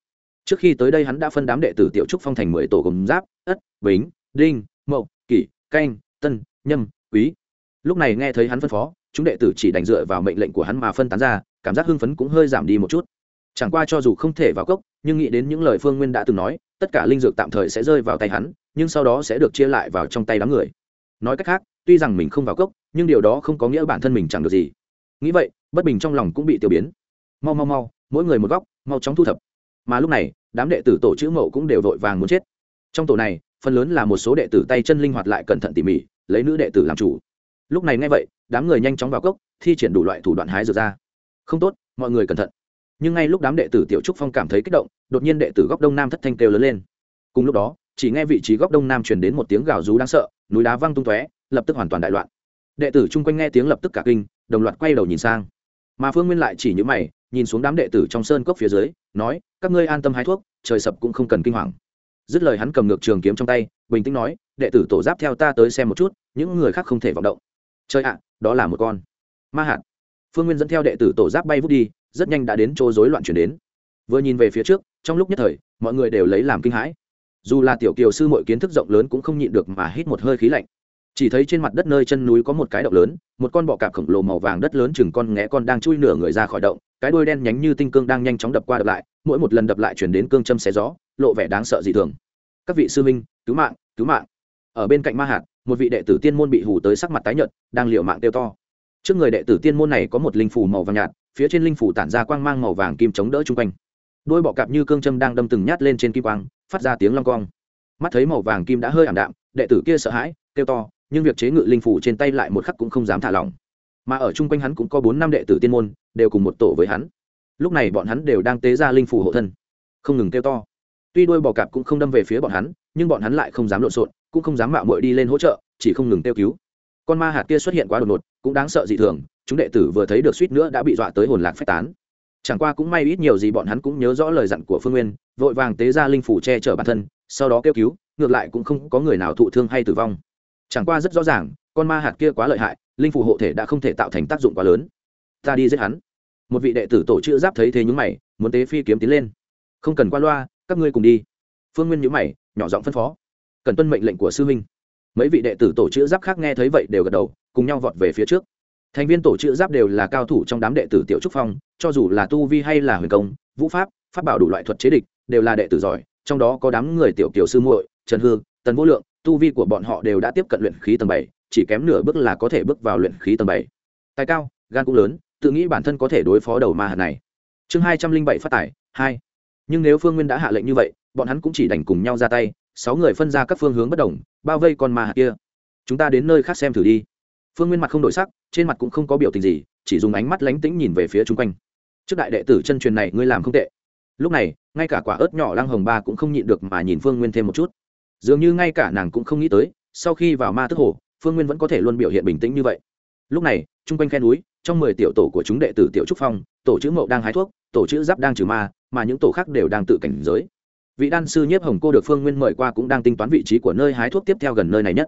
Trước khi tới đây hắn đã phân đám đệ tử tiểu trúc phong thành mười tổ gồm giáp, ất, bính, đinh, mậu, kỷ, canh, tân, nhâm, quý. Lúc này nghe thấy hắn phân phó, chúng đệ tử chỉ đành dựa vào mệnh lệnh của hắn mà phân tán ra, cảm giác hưng phấn cũng hơi giảm đi một chút. Chẳng qua cho dù không thể vào cốc, nhưng nghĩ đến những lời phương nguyên đã từng nói, tất cả linh dược tạm thời sẽ rơi vào tay hắn, nhưng sau đó sẽ được chia lại vào trong tay đám người nói cách khác, tuy rằng mình không vào cốc, nhưng điều đó không có nghĩa bản thân mình chẳng được gì. Nghĩ vậy, bất bình trong lòng cũng bị tiêu biến. Mau mau mau, mỗi người một góc, mau chóng thu thập. Mà lúc này, đám đệ tử tổ chữ mậu cũng đều vội vàng muốn chết. Trong tổ này, phần lớn là một số đệ tử tay chân linh hoạt lại cẩn thận tỉ mỉ, lấy nữ đệ tử làm chủ. Lúc này nghe vậy, đám người nhanh chóng vào cốc, thi triển đủ loại thủ đoạn hái dược ra. Không tốt, mọi người cẩn thận. Nhưng ngay lúc đám đệ tử tiểu trúc phong cảm thấy kích động, đột nhiên đệ tử góc đông nam thất thanh kêu lớn lên. Cùng lúc đó chỉ nghe vị trí góc đông nam truyền đến một tiếng gào rú đáng sợ, núi đá văng tung tóe, lập tức hoàn toàn đại loạn. Đệ tử chung quanh nghe tiếng lập tức cả kinh, đồng loạt quay đầu nhìn sang. Mà phương nguyên lại chỉ những mày, nhìn xuống đám đệ tử trong sơn cốc phía dưới, nói, các ngươi an tâm hái thuốc, trời sập cũng không cần kinh hoàng. Dứt lời hắn cầm ngược trường kiếm trong tay, bình tĩnh nói, đệ tử tổ giáp theo ta tới xem một chút, những người khác không thể vọng động. Chơi ạ, đó là một con. Ma hạt. Phương nguyên dẫn theo đệ tử tổ giáp bay vút đi, rất nhanh đã đến chỗ rối loạn chuyển đến. Vừa nhìn về phía trước, trong lúc nhất thời, mọi người đều lấy làm kinh hãi dù là tiểu kiều sư mọi kiến thức rộng lớn cũng không nhịn được mà hít một hơi khí lạnh. Chỉ thấy trên mặt đất nơi chân núi có một cái động lớn, một con bọ cạp khổng lồ màu vàng đất lớn chừng con nghé con đang chui nửa người ra khỏi động, cái đuôi đen nhánh như tinh cương đang nhanh chóng đập qua đập lại, mỗi một lần đập lại chuyển đến cương châm xé gió, lộ vẻ đáng sợ dị thường. Các vị sư minh cứu mạng cứu mạng. Ở bên cạnh ma hạt, một vị đệ tử tiên môn bị hủ tới sắc mặt tái nhợt, đang liệu mạng tiêu to. Trước người đệ tử tiên môn này có một linh phủ màu vàng nhạt, phía trên linh phủ tản ra quang mang màu vàng kim chống đỡ chung quanh. Đôi bọ cạp như cương châm đang đâm từng nhát lên trên kim quang phát ra tiếng long cong. Mắt thấy màu vàng kim đã hơi ảm đạm, đệ tử kia sợ hãi, kêu to, nhưng việc chế ngự linh phủ trên tay lại một khắc cũng không dám thả lỏng. Mà ở chung quanh hắn cũng có bốn năm đệ tử tiên môn, đều cùng một tổ với hắn. Lúc này bọn hắn đều đang tế ra linh phủ hộ thân. Không ngừng kêu to. Tuy đôi bò cạp cũng không đâm về phía bọn hắn, nhưng bọn hắn lại không dám lộn xộn, cũng không dám mạo muội đi lên hỗ trợ, chỉ không ngừng kêu cứu. Con ma hạt kia xuất hiện quá đột ngột, cũng đáng sợ dị thường, chúng đệ tử vừa thấy được suýt nữa đã bị dọa tới hồn lạc phách tán chẳng qua cũng may ít nhiều gì bọn hắn cũng nhớ rõ lời dặn của phương nguyên, vội vàng tế ra linh phủ che chở bản thân, sau đó kêu cứu, ngược lại cũng không có người nào thụ thương hay tử vong. Chẳng qua rất rõ ràng, con ma hạt kia quá lợi hại, linh phủ hộ thể đã không thể tạo thành tác dụng quá lớn. Ta đi giết hắn. Một vị đệ tử tổ chữ giáp thấy thế nhúng mày, muốn tế phi kiếm tiến lên. Không cần qua loa, các ngươi cùng đi. Phương nguyên nhữ mày, nhỏ giọng phân phó. Cần tuân mệnh lệnh của sư huynh. Mấy vị đệ tử tổ chữ giáp khác nghe thấy vậy đều gật đầu, cùng nhau vọt về phía trước thành viên tổ chữ giáp đều là cao thủ trong đám đệ tử tiểu trúc phong, cho dù là tu vi hay là huyền công, vũ pháp pháp bảo đủ loại thuật chế địch, đều là đệ tử giỏi. Trong đó có đám người tiểu kiều sư muội, trần hương tần vô lượng, tu vi của bọn họ đều đã tiếp cận luyện khí tầng bảy, chỉ kém nửa bước là có thể bước vào luyện khí tầng bảy. Tài cao, gan cũng lớn, tự nghĩ bản thân có thể đối phó đầu ma hạt này. Chương hai trăm linh bảy phát tải hai. Nhưng nếu phương nguyên đã hạ lệnh như vậy, bọn hắn cũng chỉ đành cùng nhau ra tay, sáu người phân ra các phương hướng bất đồng, bao vây con ma hạt kia. Chúng ta đến nơi khác xem thử đi phương nguyên mặt không đổi sắc, trên mặt cũng không có biểu tình gì, chỉ dùng ánh mắt lánh tĩnh nhìn về phía chung quanh. Trước đại đệ tử chân truyền này, ngươi làm không tệ. Lúc này, ngay cả quả ớt nhỏ lăng hồng ba cũng không nhịn được mà nhìn phương nguyên thêm một chút. Dường như ngay cả nàng cũng không nghĩ tới, sau khi vào ma thức hồ, phương nguyên vẫn có thể luôn biểu hiện bình tĩnh như vậy. Lúc này, chung quanh khe núi, trong mười tiểu tổ của chúng đệ tử tiểu trúc phong, tổ chữ mậu đang hái thuốc, tổ chữ giáp đang trừ ma, mà những tổ khác đều đang tự cảnh giới. Vị đan sư nhiếp hồng cô được phương nguyên mời qua cũng đang tính toán vị trí của nơi hái thuốc tiếp theo gần nơi này nhất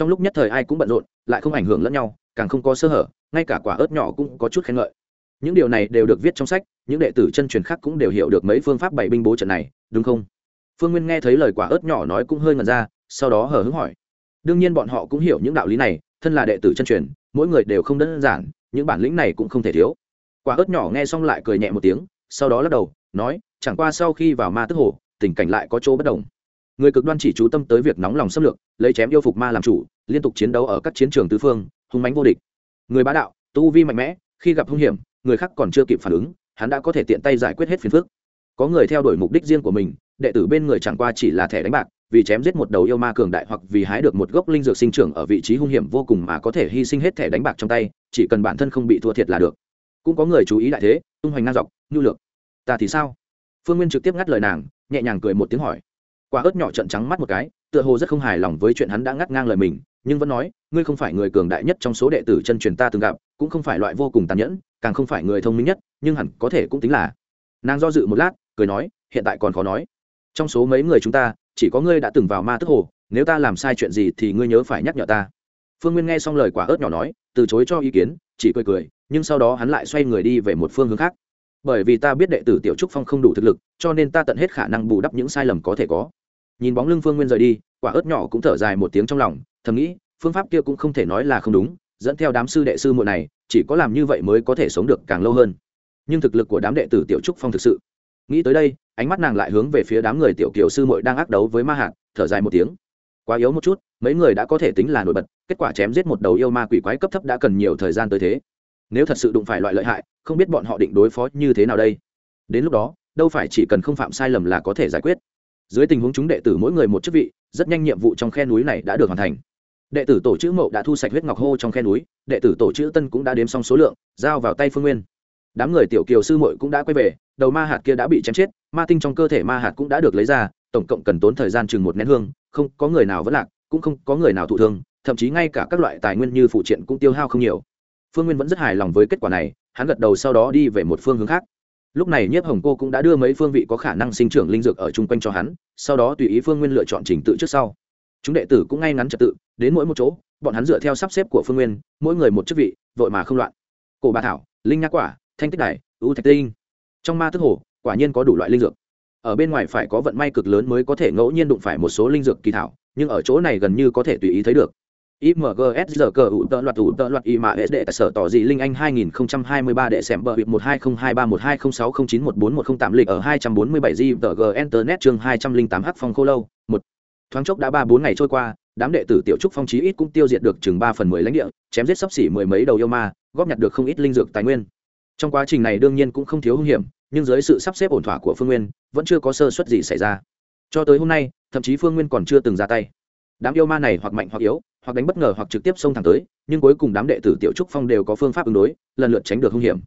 trong lúc nhất thời ai cũng bận rộn, lại không ảnh hưởng lẫn nhau, càng không có sơ hở, ngay cả quả ớt nhỏ cũng có chút khen ngợi. Những điều này đều được viết trong sách, những đệ tử chân truyền khác cũng đều hiểu được mấy phương pháp bày binh bố trận này, đúng không? Phương nguyên nghe thấy lời quả ớt nhỏ nói cũng hơi ngần ra, sau đó hờ hứng hỏi. Đương nhiên bọn họ cũng hiểu những đạo lý này, thân là đệ tử chân truyền, mỗi người đều không đơn giản, những bản lĩnh này cũng không thể thiếu. Quả ớt nhỏ nghe xong lại cười nhẹ một tiếng, sau đó lắc đầu, nói, chẳng qua sau khi vào ma tức hồ, tình cảnh lại có chỗ bất đồng người cực đoan chỉ chú tâm tới việc nóng lòng xâm lược, lấy chém yêu phục ma làm chủ, liên tục chiến đấu ở các chiến trường tứ phương, hung mánh vô địch. Người bá đạo, tu vi mạnh mẽ, khi gặp hung hiểm, người khác còn chưa kịp phản ứng, hắn đã có thể tiện tay giải quyết hết phiền phức. Có người theo đuổi mục đích riêng của mình, đệ tử bên người chẳng qua chỉ là thẻ đánh bạc, vì chém giết một đầu yêu ma cường đại hoặc vì hái được một gốc linh dược sinh trưởng ở vị trí hung hiểm vô cùng mà có thể hy sinh hết thẻ đánh bạc trong tay, chỉ cần bản thân không bị thua thiệt là được. Cũng có người chú ý đại thế, tung hoành ngang dọc, nhu lược. Ta thì sao? Phương nguyên trực tiếp ngắt lời nàng, nhẹ nhàng cười một tiếng hỏi quả ớt nhỏ trận trắng mắt một cái, tựa hồ rất không hài lòng với chuyện hắn đã ngắt ngang lời mình, nhưng vẫn nói, ngươi không phải người cường đại nhất trong số đệ tử chân truyền ta từng gặp, cũng không phải loại vô cùng tàn nhẫn, càng không phải người thông minh nhất, nhưng hẳn có thể cũng tính là. Nàng do dự một lát, cười nói, hiện tại còn khó nói. Trong số mấy người chúng ta, chỉ có ngươi đã từng vào ma tức hồ, nếu ta làm sai chuyện gì thì ngươi nhớ phải nhắc nhở ta. Phương nguyên nghe xong lời quả ớt nhỏ nói, từ chối cho ý kiến, chỉ cười cười, nhưng sau đó hắn lại xoay người đi về một phương hướng khác. Bởi vì ta biết đệ tử tiểu trúc phong không đủ thực lực, cho nên ta tận hết khả năng bù đắp những sai lầm có thể có nhìn bóng lưng phương nguyên rời đi, quả ớt nhỏ cũng thở dài một tiếng trong lòng, thầm nghĩ, phương pháp kia cũng không thể nói là không đúng, dẫn theo đám sư đệ sư muội này, chỉ có làm như vậy mới có thể sống được càng lâu hơn. Nhưng thực lực của đám đệ tử tiểu trúc phong thực sự. Nghĩ tới đây, ánh mắt nàng lại hướng về phía đám người tiểu kiều sư muội đang ác đấu với ma hạt, thở dài một tiếng. Quá yếu một chút, mấy người đã có thể tính là nổi bật, kết quả chém giết một đầu yêu ma quỷ quái cấp thấp đã cần nhiều thời gian tới thế. Nếu thật sự đụng phải loại lợi hại, không biết bọn họ định đối phó như thế nào đây. Đến lúc đó, đâu phải chỉ cần không phạm sai lầm là có thể giải quyết dưới tình huống chúng đệ tử mỗi người một chức vị, rất nhanh nhiệm vụ trong khe núi này đã được hoàn thành. Đệ tử tổ chữ mậu đã thu sạch huyết ngọc hô trong khe núi, đệ tử tổ chữ tân cũng đã đếm xong số lượng, giao vào tay phương nguyên. Đám người tiểu kiều sư mội cũng đã quay về, đầu ma hạt kia đã bị chém chết, ma tinh trong cơ thể ma hạt cũng đã được lấy ra, tổng cộng cần tốn thời gian chừng một nén hương, không có người nào vẫn lạc, cũng không có người nào thụ thương, thậm chí ngay cả các loại tài nguyên như phụ triện cũng tiêu hao không nhiều. Phương nguyên vẫn rất hài lòng với kết quả này, hắn gật đầu sau đó đi về một phương hướng khác lúc này nhiếp hồng cô cũng đã đưa mấy phương vị có khả năng sinh trưởng linh dược ở chung quanh cho hắn, sau đó tùy ý phương nguyên lựa chọn trình tự trước sau. Chúng đệ tử cũng ngay ngắn trật tự, đến mỗi một chỗ, bọn hắn dựa theo sắp xếp của phương nguyên, mỗi người một chức vị, vội mà không loạn. Cổ bà thảo, linh nhã quả, thanh tích đài ưu thạch tinh. Trong ma tức hồ, quả nhiên có đủ loại linh dược. Ở bên ngoài phải có vận may cực lớn mới có thể ngẫu nhiên đụng phải một số linh dược kỳ thảo, nhưng ở chỗ này gần như có thể tùy ý thấy được. IMGS cờ ủ tợ loạt ủ tợ loạt y mà đệ sở tỏ gì linh anh 2023 đệ xem bờ 1202312060914110 lịch ở 247 G tờ G Internet chương 208 Hắc Phong Khô Lâu, một Thoáng chốc đã 3 4 ngày trôi qua, đám đệ tử tiểu trúc phong chí ít cũng tiêu diệt được chừng 3 phần 10 lãnh địa, chém giết sắp xỉ mười mấy đầu yêu ma, góp nhặt được không ít linh dược tài nguyên. Trong quá trình này đương nhiên cũng không thiếu hung hiểm, nhưng dưới sự sắp xếp ổn thỏa của Phương Nguyên, vẫn chưa có sơ suất gì xảy ra. Cho tới hôm nay, thậm chí Phương Nguyên còn chưa từng ra tay. Đám yêu ma này hoặc mạnh hoặc yếu, hoặc đánh bất ngờ hoặc trực tiếp xông thẳng tới nhưng cuối cùng đám đệ tử tiểu trúc phong đều có phương pháp ứng đối lần lượt tránh được hung hiểm.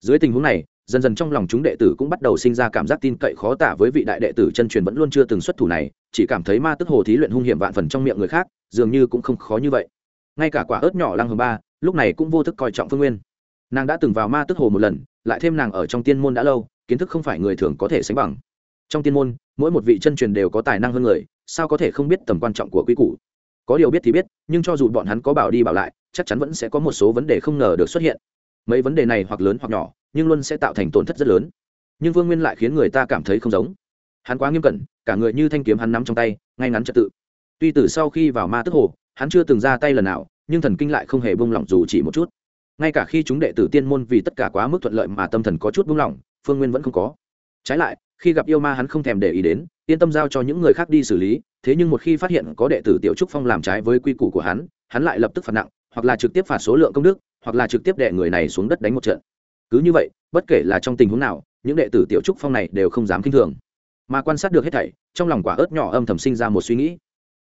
Dưới tình huống này dần dần trong lòng chúng đệ tử cũng bắt đầu sinh ra cảm giác tin cậy khó tả với vị đại đệ tử chân truyền vẫn luôn chưa từng xuất thủ này chỉ cảm thấy ma tức hồ thí luyện hung hiểm vạn phần trong miệng người khác dường như cũng không khó như vậy. Ngay cả quả ớt nhỏ lăng hồng ba lúc này cũng vô thức coi trọng phương nguyên. Nàng đã từng vào ma tức hồ một lần lại thêm nàng ở trong tiên môn đã lâu kiến thức không phải người thường có thể sánh bằng trong tiên môn, mỗi một vị chân truyền đều có tài năng hơn người, sao có thể không biết tầm quan trọng của quy củ? Có điều biết thì biết, nhưng cho dù bọn hắn có bảo đi bảo lại, chắc chắn vẫn sẽ có một số vấn đề không ngờ được xuất hiện. Mấy vấn đề này hoặc lớn hoặc nhỏ, nhưng luôn sẽ tạo thành tổn thất rất lớn. Nhưng vương nguyên lại khiến người ta cảm thấy không giống. Hắn quá nghiêm cẩn, cả người như thanh kiếm hắn nắm trong tay, ngay ngắn trật tự. Tuy từ sau khi vào ma tức hồ, hắn chưa từng ra tay lần nào, nhưng thần kinh lại không hề bông lỏng dù chỉ một chút. Ngay cả khi chúng đệ tử tiên môn vì tất cả quá mức thuận lợi mà tâm thần có chút bông lỏng, phương nguyên vẫn không có trái lại, khi gặp yêu ma hắn không thèm để ý đến, yên tâm giao cho những người khác đi xử lý, thế nhưng một khi phát hiện có đệ tử tiểu trúc phong làm trái với quy củ của hắn hắn lại lập tức phạt nặng, hoặc là trực tiếp phạt số lượng công đức, hoặc là trực tiếp đệ người này xuống đất đánh một trận. Cứ như vậy, bất kể là trong tình huống nào, những đệ tử tiểu trúc phong này đều không dám k i n h thường. Mà quan sát được hết thảy, trong lòng quả ớt nhỏ âm thầm sinh ra một suy nghĩ.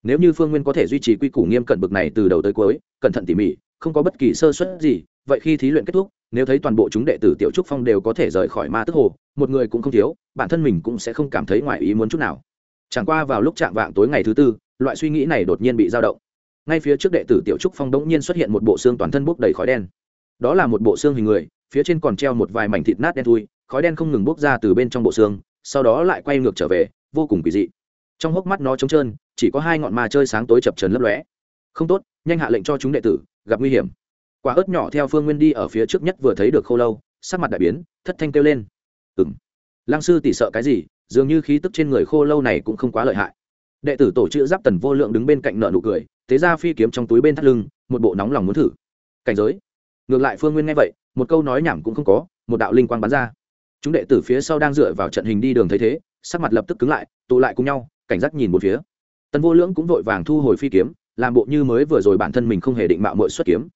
Nếu như phương nguyên có thể duy trì quy củ nghiêm cẩn bực này từ đầu tới cuối, cẩn thận tỉ mỉ, không có bất kỳ sơ suất gì, vậy khi thí luyện kết thúc, nếu thấy toàn bộ chúng đệ tử tiểu trúc phong đều có thể rời khỏi ma tức hồ một người cũng không thiếu, bản thân mình cũng sẽ không cảm thấy ngoài ý muốn chút nào. Chẳng qua vào lúc chạm vạng tối ngày thứ tư, loại suy nghĩ này đột nhiên bị dao động. Ngay phía trước đệ tử tiểu trúc phong đống nhiên xuất hiện một bộ xương toàn thân bốc đầy khói đen. Đó là một bộ xương hình người, phía trên còn treo một vài mảnh thịt nát đen thui, khói đen không ngừng bốc ra từ bên trong bộ xương, sau đó lại quay ngược trở về, vô cùng kỳ dị. Trong hốc mắt nó trống trơn, chỉ có hai ngọn ma chơi sáng tối chập trần lấp lóe. Không tốt, nhanh hạ lệnh cho chúng đệ tử, gặp nguy hiểm. Quả ớt nhỏ theo phương nguyên đi ở phía trước nhất vừa thấy được khô lâu, sắc mặt đại biến, thất thanh kêu lên ừ m lăng sư tỉ sợ cái gì, dường như khí tức trên người khô lâu này cũng không quá lợi hại. Đệ tử tổ chữ giáp tần vô lượng đứng bên cạnh nợ nụ cười, thế ra phi kiếm trong túi bên thắt lưng, một bộ nóng lòng muốn thử. Cảnh giới. Ngược lại phương nguyên nghe vậy, một câu nói nhảm cũng không có, một đạo linh quang bắn ra. Chúng đệ tử phía sau đang dựa vào trận hình đi đường thấy thế, sắc mặt lập tức cứng lại, tụ lại cùng nhau, cảnh giác nhìn một phía. Tần vô lượng cũng vội vàng thu hồi phi kiếm, làm bộ như mới vừa rồi bản thân mình không hề định mạo mội xuất kiếm.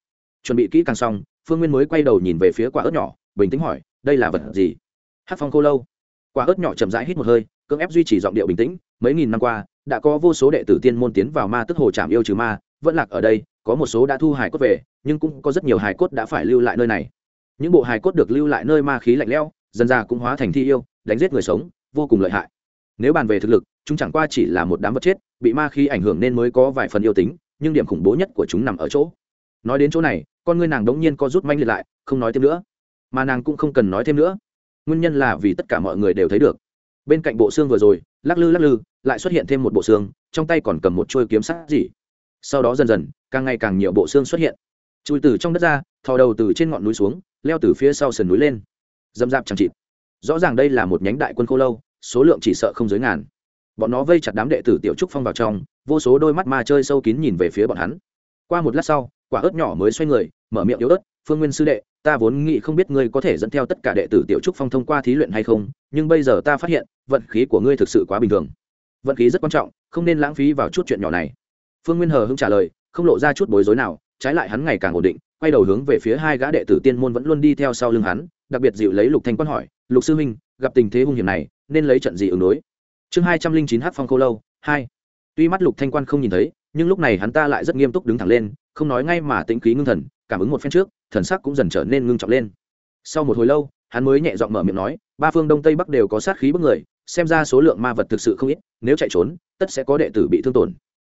Chuẩn bị kỹ càng xong, phương nguyên mới quay đầu nhìn về phía quả ớt nhỏ, bình tĩnh hỏi, đây là vật gì? Hát phong khô lâu quả ớt nhỏ chậm rãi hít một hơi cưỡng ép duy trì giọng điệu bình tĩnh mấy nghìn năm qua đã có vô số đệ tử tiên môn tiến vào ma tức hồ trạm yêu trừ ma vẫn lạc ở đây có một số đã thu hài cốt về nhưng cũng có rất nhiều hài cốt đã phải lưu lại nơi này những bộ hài cốt được lưu lại nơi ma khí lạnh lẽo dần ra cũng hóa thành thi yêu đánh giết người sống vô cùng lợi hại nếu bàn về thực lực chúng chẳng qua chỉ là một đám vật chết bị ma khí ảnh hưởng nên mới có vài phần yêu tính nhưng điểm khủng bố nhất của chúng nằm ở chỗ nói đến chỗ này con ngươi nàng đống nhiên co rút manh liệt lại không nói thêm nữa mà nàng cũng không cần nói thêm nữa nguyên nhân là vì tất cả mọi người đều thấy được. Bên cạnh bộ xương vừa rồi, lắc lư lắc lư, lại xuất hiện thêm một bộ xương, trong tay còn cầm một chuôi kiếm sắt gì. Sau đó dần dần, càng ngày càng nhiều bộ xương xuất hiện. Chui từ trong đất ra, thò đầu từ trên ngọn núi xuống, leo từ phía sau sườn núi lên. Dâm dạp chẳng chịt. Rõ ràng đây là một nhánh đại quân khô lâu, số lượng chỉ sợ không dưới ngàn. Bọn nó vây chặt đám đệ tử tiểu trúc phong vào trong, vô số đôi mắt ma chơi sâu kín nhìn về phía bọn hắn. Qua một lát sau, quả ớt nhỏ mới xoay người, mở miệng yếu ớt phương nguyên sư đệ, ta vốn nghĩ không biết ngươi có thể dẫn theo tất cả đệ tử tiểu trúc phong thông qua thí luyện hay không, nhưng bây giờ ta phát hiện, vận khí của ngươi thực sự quá bình thường. Vận khí rất quan trọng, không nên lãng phí vào chút chuyện nhỏ này. Phương nguyên hờ hưng trả lời, không lộ ra chút bối rối nào, trái lại hắn ngày càng ổn định, quay đầu hướng về phía hai gã đệ tử tiên môn vẫn luôn đi theo sau lưng hắn, đặc biệt dịu lấy lục thanh quan hỏi, lục sư huynh, gặp tình thế hung hiểm này, nên lấy trận gì ứng đối? Chương hai trăm linh chín h phong khô lâu, hai. Tuy mắt lục thanh quan không nhìn thấy, nhưng lúc này hắn ta lại rất nghiêm túc đứng thẳng lên, không nói ngay mà tĩnh khí ngưng thần, cảm ứng một phen trước thần sắc cũng dần trở nên ngưng trọng lên. Sau một hồi lâu, hắn mới nhẹ giọng mở miệng nói, ba phương đông tây bắc đều có sát khí bức người, xem ra số lượng ma vật thực sự không ít, nếu chạy trốn, tất sẽ có đệ tử bị thương tổn.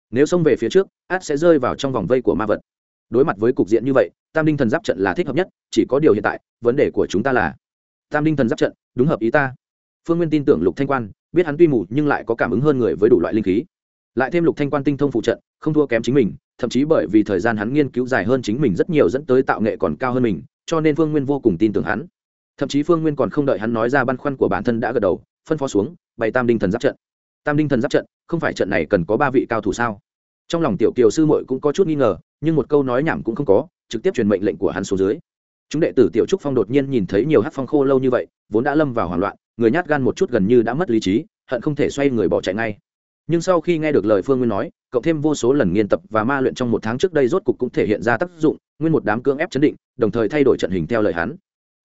Nếu xông về phía trước, át sẽ rơi vào trong vòng vây của ma vật. Đối mặt với cục diện như vậy, tam đinh thần giáp trận là thích hợp nhất, chỉ có điều hiện tại, vấn đề của chúng ta là, tam đinh thần giáp trận, đúng hợp ý ta. Phương nguyên tin tưởng lục thanh quan, biết hắn tuy mù nhưng lại có cảm ứng hơn người với đủ loại linh khí. Lại thêm lục thanh quan tinh thông phụ trận không thua kém chính mình, thậm chí bởi vì thời gian hắn nghiên cứu dài hơn chính mình rất nhiều dẫn tới tạo nghệ còn cao hơn mình, cho nên phương nguyên vô cùng tin tưởng hắn. Thậm chí phương nguyên còn không đợi hắn nói ra băn khoăn của bản thân đã gật đầu, phân phó xuống, bày tam đinh thần giáp trận. Tam đinh thần giáp trận, không phải trận này cần có ba vị cao thủ sao? Trong lòng tiểu kiều sư muội cũng có chút nghi ngờ, nhưng một câu nói nhảm cũng không có, trực tiếp truyền mệnh lệnh của hắn xuống dưới. Chúng đệ tử tiểu trúc phong đột nhiên nhìn thấy nhiều hát phong khô lâu như vậy, vốn đã lâm vào hoảng loạn, người nhát gan một chút gần như đã mất lý trí, hận không thể xoay người bỏ chạy ngay nhưng sau khi nghe được lời phương nguyên nói, cộng thêm vô số lần nghiên tập và ma luyện trong một tháng trước đây rốt cục cũng thể hiện ra tác dụng, nguyên một đám cưỡng ép chấn định, đồng thời thay đổi trận hình theo lời hắn.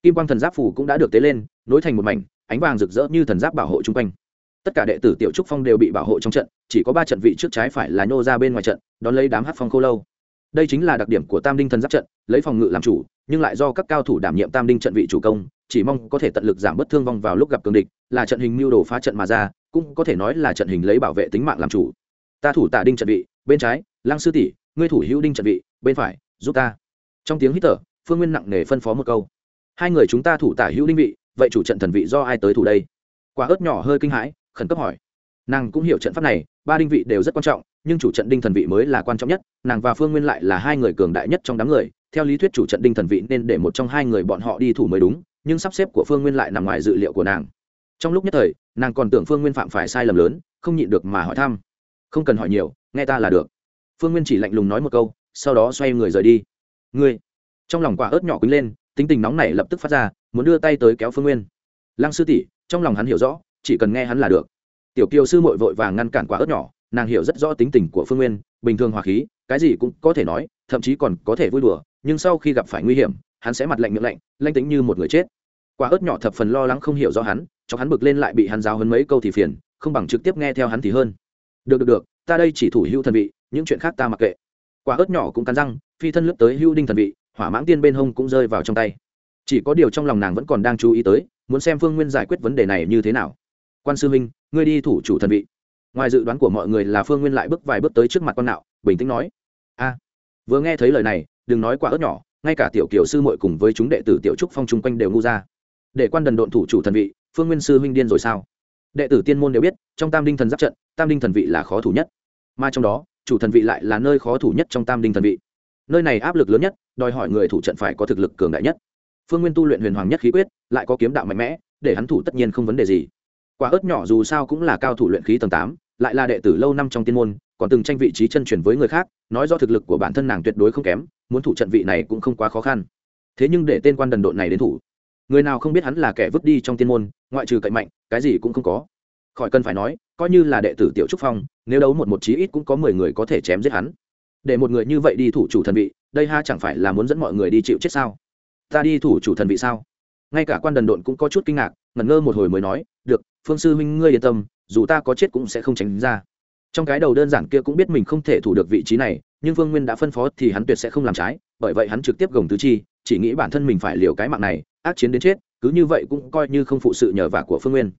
Kim quang thần giáp phủ cũng đã được tế lên, nối thành một mảnh, ánh vàng rực rỡ như thần giáp bảo hộ chung quanh. Tất cả đệ tử tiểu trúc phong đều bị bảo hộ trong trận, chỉ có ba trận vị trước trái phải là nhô ra bên ngoài trận, đón lấy đám hát phong khô lâu. Đây chính là đặc điểm của tam đinh thần giáp trận, lấy phòng ngự làm chủ, nhưng lại do các cao thủ đảm nhiệm tam đinh trận vị chủ công, chỉ mong có thể tận lực giảm bớt thương vong vào lúc gặp cường địch, là trận hình mưu đồ phá trận mà ra cũng có thể nói là trận hình lấy bảo vệ tính mạng làm chủ. Ta thủ tả đinh trận vị, bên trái, lăng sư tỷ, ngươi thủ hữu đinh trận vị, bên phải, giúp ta. Trong tiếng hít thở, phương nguyên nặng nề phân phó một câu. Hai người chúng ta thủ tả hữu đinh vị, vậy chủ trận thần vị do ai tới thủ đây? Quả ớt nhỏ hơi kinh hãi, khẩn cấp hỏi. Nàng cũng hiểu trận pháp này, ba đinh vị đều rất quan trọng, nhưng chủ trận đinh thần vị mới là quan trọng nhất, nàng và phương nguyên lại là hai người cường đại nhất trong đám người, theo lý thuyết chủ trận đinh thần vị nên để một trong hai người bọn họ đi thủ mới đúng, nhưng sắp xếp của phương nguyên lại nằm ngoài dự liệu của nàng trong lúc nhất thời, nàng còn tưởng phương nguyên phạm phải sai lầm lớn, không nhịn được mà hỏi thăm. Không cần hỏi nhiều, nghe ta là được. Phương nguyên chỉ lạnh lùng nói một câu, sau đó xoay người rời đi. Ngươi. Trong lòng quả ớt nhỏ quýnh lên, tính tình nóng này lập tức phát ra, muốn đưa tay tới kéo phương nguyên. Lăng sư tỷ, trong lòng hắn hiểu rõ, chỉ cần nghe hắn là được. Tiểu kiều sư mội vội vàng ngăn cản quả ớt nhỏ, nàng hiểu rất rõ tính tình của phương nguyên, bình thường hòa khí, cái gì cũng có thể nói, thậm chí còn có thể vui đùa, nhưng sau khi gặp phải nguy hiểm, hắn sẽ mặt lạnh miệng lạnh, lanh tính như một người chết. Quả ớt nhỏ thập phần lo lắng không hiểu rõ hắn cho hắn bực lên lại bị hắn giáo hấn mấy câu thì phiền không bằng trực tiếp nghe theo hắn thì hơn. Được được được ta đây chỉ thủ hữu thần vị những chuyện khác ta mặc kệ. Quả ớt nhỏ cũng cắn răng phi thân lướt tới hữu đinh thần vị hỏa mãng tiên bên hông cũng rơi vào trong tay. Chỉ có điều trong lòng nàng vẫn còn đang chú ý tới muốn xem phương nguyên giải quyết vấn đề này như thế nào. Quan sư huynh, ngươi đi thủ chủ thần vị. Ngoài dự đoán của mọi người là phương nguyên lại bước vài bước tới trước mặt con nạo bình tĩnh nói. A vừa nghe thấy lời này đừng nói quả ớt nhỏ ngay cả tiểu kiều sư muội cùng với chúng đệ tử tiểu trúc phong chung quanh đều ngu ra. Để quan đần độn thủ chủ thần vị phương nguyên sư huynh điên rồi sao? Đệ tử tiên môn đều biết, trong tam đinh thần giáp trận, tam đinh thần vị là khó thủ nhất. Mà trong đó, chủ thần vị lại là nơi khó thủ nhất trong tam đinh thần vị. Nơi này áp lực lớn nhất, đòi hỏi người thủ trận phải có thực lực cường đại nhất. Phương nguyên tu luyện huyền hoàng nhất khí quyết, lại có kiếm đạo mạnh mẽ, để hắn thủ tất nhiên không vấn đề gì. Quả ớt nhỏ dù sao cũng là cao thủ luyện khí tầng tám, lại là đệ tử lâu năm trong tiên môn, còn từng tranh vị trí chân truyền với người khác, nói do thực lực của bản thân nàng tuyệt đối không kém, muốn thủ trận vị này cũng không quá khó khăn. Thế nhưng để tên quan đần độn này đến thủ người nào không biết hắn là kẻ vứt đi trong tiên môn, ngoại trừ cậy mạnh, cái gì cũng không có. Khỏi cần phải nói, coi như là đệ tử tiểu trúc phong, nếu đấu một một chí ít cũng có mười người có thể chém giết hắn. Để một người như vậy đi thủ chủ thần vị, đây ha chẳng phải là muốn dẫn mọi người đi chịu chết sao? Ta đi thủ chủ thần vị sao? Ngay cả quan đần độn cũng có chút kinh ngạc, ngẩn ngơ một hồi mới nói, được, phương sư huynh ngươi yên tâm, dù ta có chết cũng sẽ không tránh ra. Trong cái đầu đơn giản kia cũng biết mình không thể thủ được vị trí này, nhưng vương nguyên đã phân phó thì hắn tuyệt sẽ không làm trái, bởi vậy hắn trực tiếp gồng tứ chi, chỉ nghĩ bản thân mình phải liều cái mạng này ác chiến đến chết, cứ như vậy cũng coi như không phụ sự nhờ vả của phương nguyên.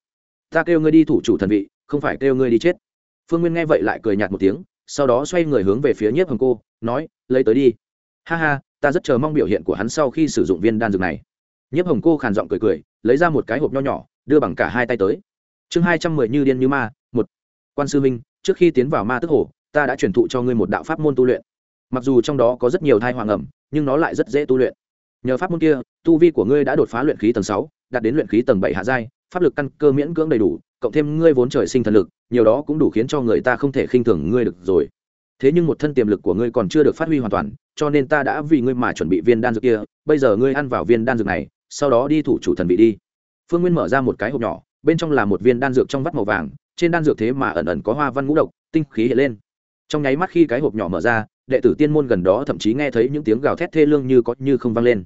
Ta kêu ngươi đi thủ chủ thần vị, không phải kêu ngươi đi chết. Phương nguyên nghe vậy lại cười nhạt một tiếng, sau đó xoay người hướng về phía nhiếp hồng cô, nói, lấy tới đi. Ha ha, ta rất chờ mong biểu hiện của hắn sau khi sử dụng viên đan dược này. Nhiếp hồng cô khàn giọng cười cười, lấy ra một cái hộp nho nhỏ, đưa bằng cả hai tay tới. Chương hai trăm mười như điên như ma, một. Quan sư minh trước khi tiến vào ma tức hồ, ta đã truyền thụ cho ngươi một đạo pháp môn tu luyện. Mặc dù trong đó có rất nhiều thai hoàng ẩm nhưng nó lại rất dễ tu luyện. Nhờ pháp môn kia tu vi của ngươi đã đột phá luyện khí tầng sáu, đạt đến luyện khí tầng bảy hạ giai, pháp lực căn cơ miễn cưỡng đầy đủ, cộng thêm ngươi vốn trời sinh thần lực, nhiều đó cũng đủ khiến cho người ta không thể khinh thường ngươi được rồi. Thế nhưng một thân tiềm lực của ngươi còn chưa được phát huy hoàn toàn, cho nên ta đã vì ngươi mà chuẩn bị viên đan dược kia, bây giờ ngươi ăn vào viên đan dược này, sau đó đi thủ chủ thần vị đi. Phương nguyên mở ra một cái hộp nhỏ, bên trong là một viên đan dược trong vắt màu vàng, trên đan dược thế mà ẩn ẩn có hoa văn ngũ độc, tinh khí hiện lên. Trong nháy mắt khi cái hộp nhỏ mở ra, đệ tử tiên môn gần đó thậm chí nghe thấy những tiếng gào thét thê lương như có như không vang lên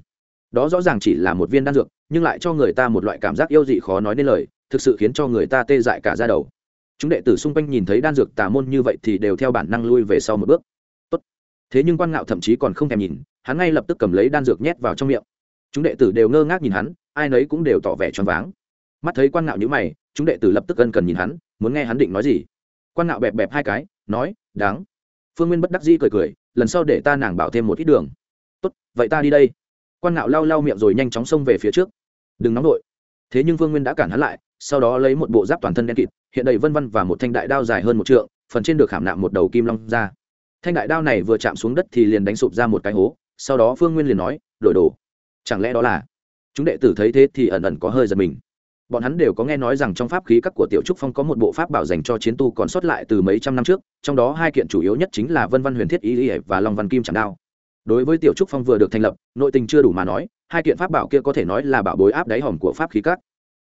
đó rõ ràng chỉ là một viên đan dược, nhưng lại cho người ta một loại cảm giác yêu dị khó nói nên lời, thực sự khiến cho người ta tê dại cả ra đầu. Chúng đệ tử xung quanh nhìn thấy đan dược tà môn như vậy thì đều theo bản năng lui về sau một bước. Tốt. thế nhưng quan ngạo thậm chí còn không thèm nhìn, hắn ngay lập tức cầm lấy đan dược nhét vào trong miệng. Chúng đệ tử đều ngơ ngác nhìn hắn, ai nấy cũng đều tỏ vẻ choáng váng. Mắt thấy quan ngạo nhữ mày, chúng đệ tử lập tức ân cần nhìn hắn, muốn nghe hắn định nói gì. Quan ngạo bẹp bẹp hai cái, nói, đáng. Phương nguyên bất đắc dĩ cười cười, lần sau để ta nàng bảo thêm một ít đường. Tốt, vậy ta đi đây quan ngạo lau lau miệng rồi nhanh chóng xông về phía trước. Đừng nóng đội thế nhưng vương nguyên đã cản hắn lại, sau đó lấy một bộ giáp toàn thân đen kịt, hiện đầy vân Văn và một thanh đại đao dài hơn một trượng, phần trên được khảm nạm một đầu kim long ra. Thanh đại đao này vừa chạm xuống đất thì liền đánh sụp ra một cái hố, sau đó phương nguyên liền nói, đổi đồ. Chẳng lẽ đó là chúng đệ tử thấy thế thì ẩn ẩn có hơi giật mình. Bọn hắn đều có nghe nói rằng trong pháp khí các của tiểu trúc phong có một bộ pháp bảo dành cho chiến tu còn sót lại từ mấy trăm năm trước, trong đó hai kiện chủ yếu nhất chính là vân văn huyền thiết ý ỉa và long văn kim chẳng đao đối với tiểu trúc phong vừa được thành lập, nội tình chưa đủ mà nói, hai kiện pháp bảo kia có thể nói là bảo bối áp đáy hòm của pháp khí các.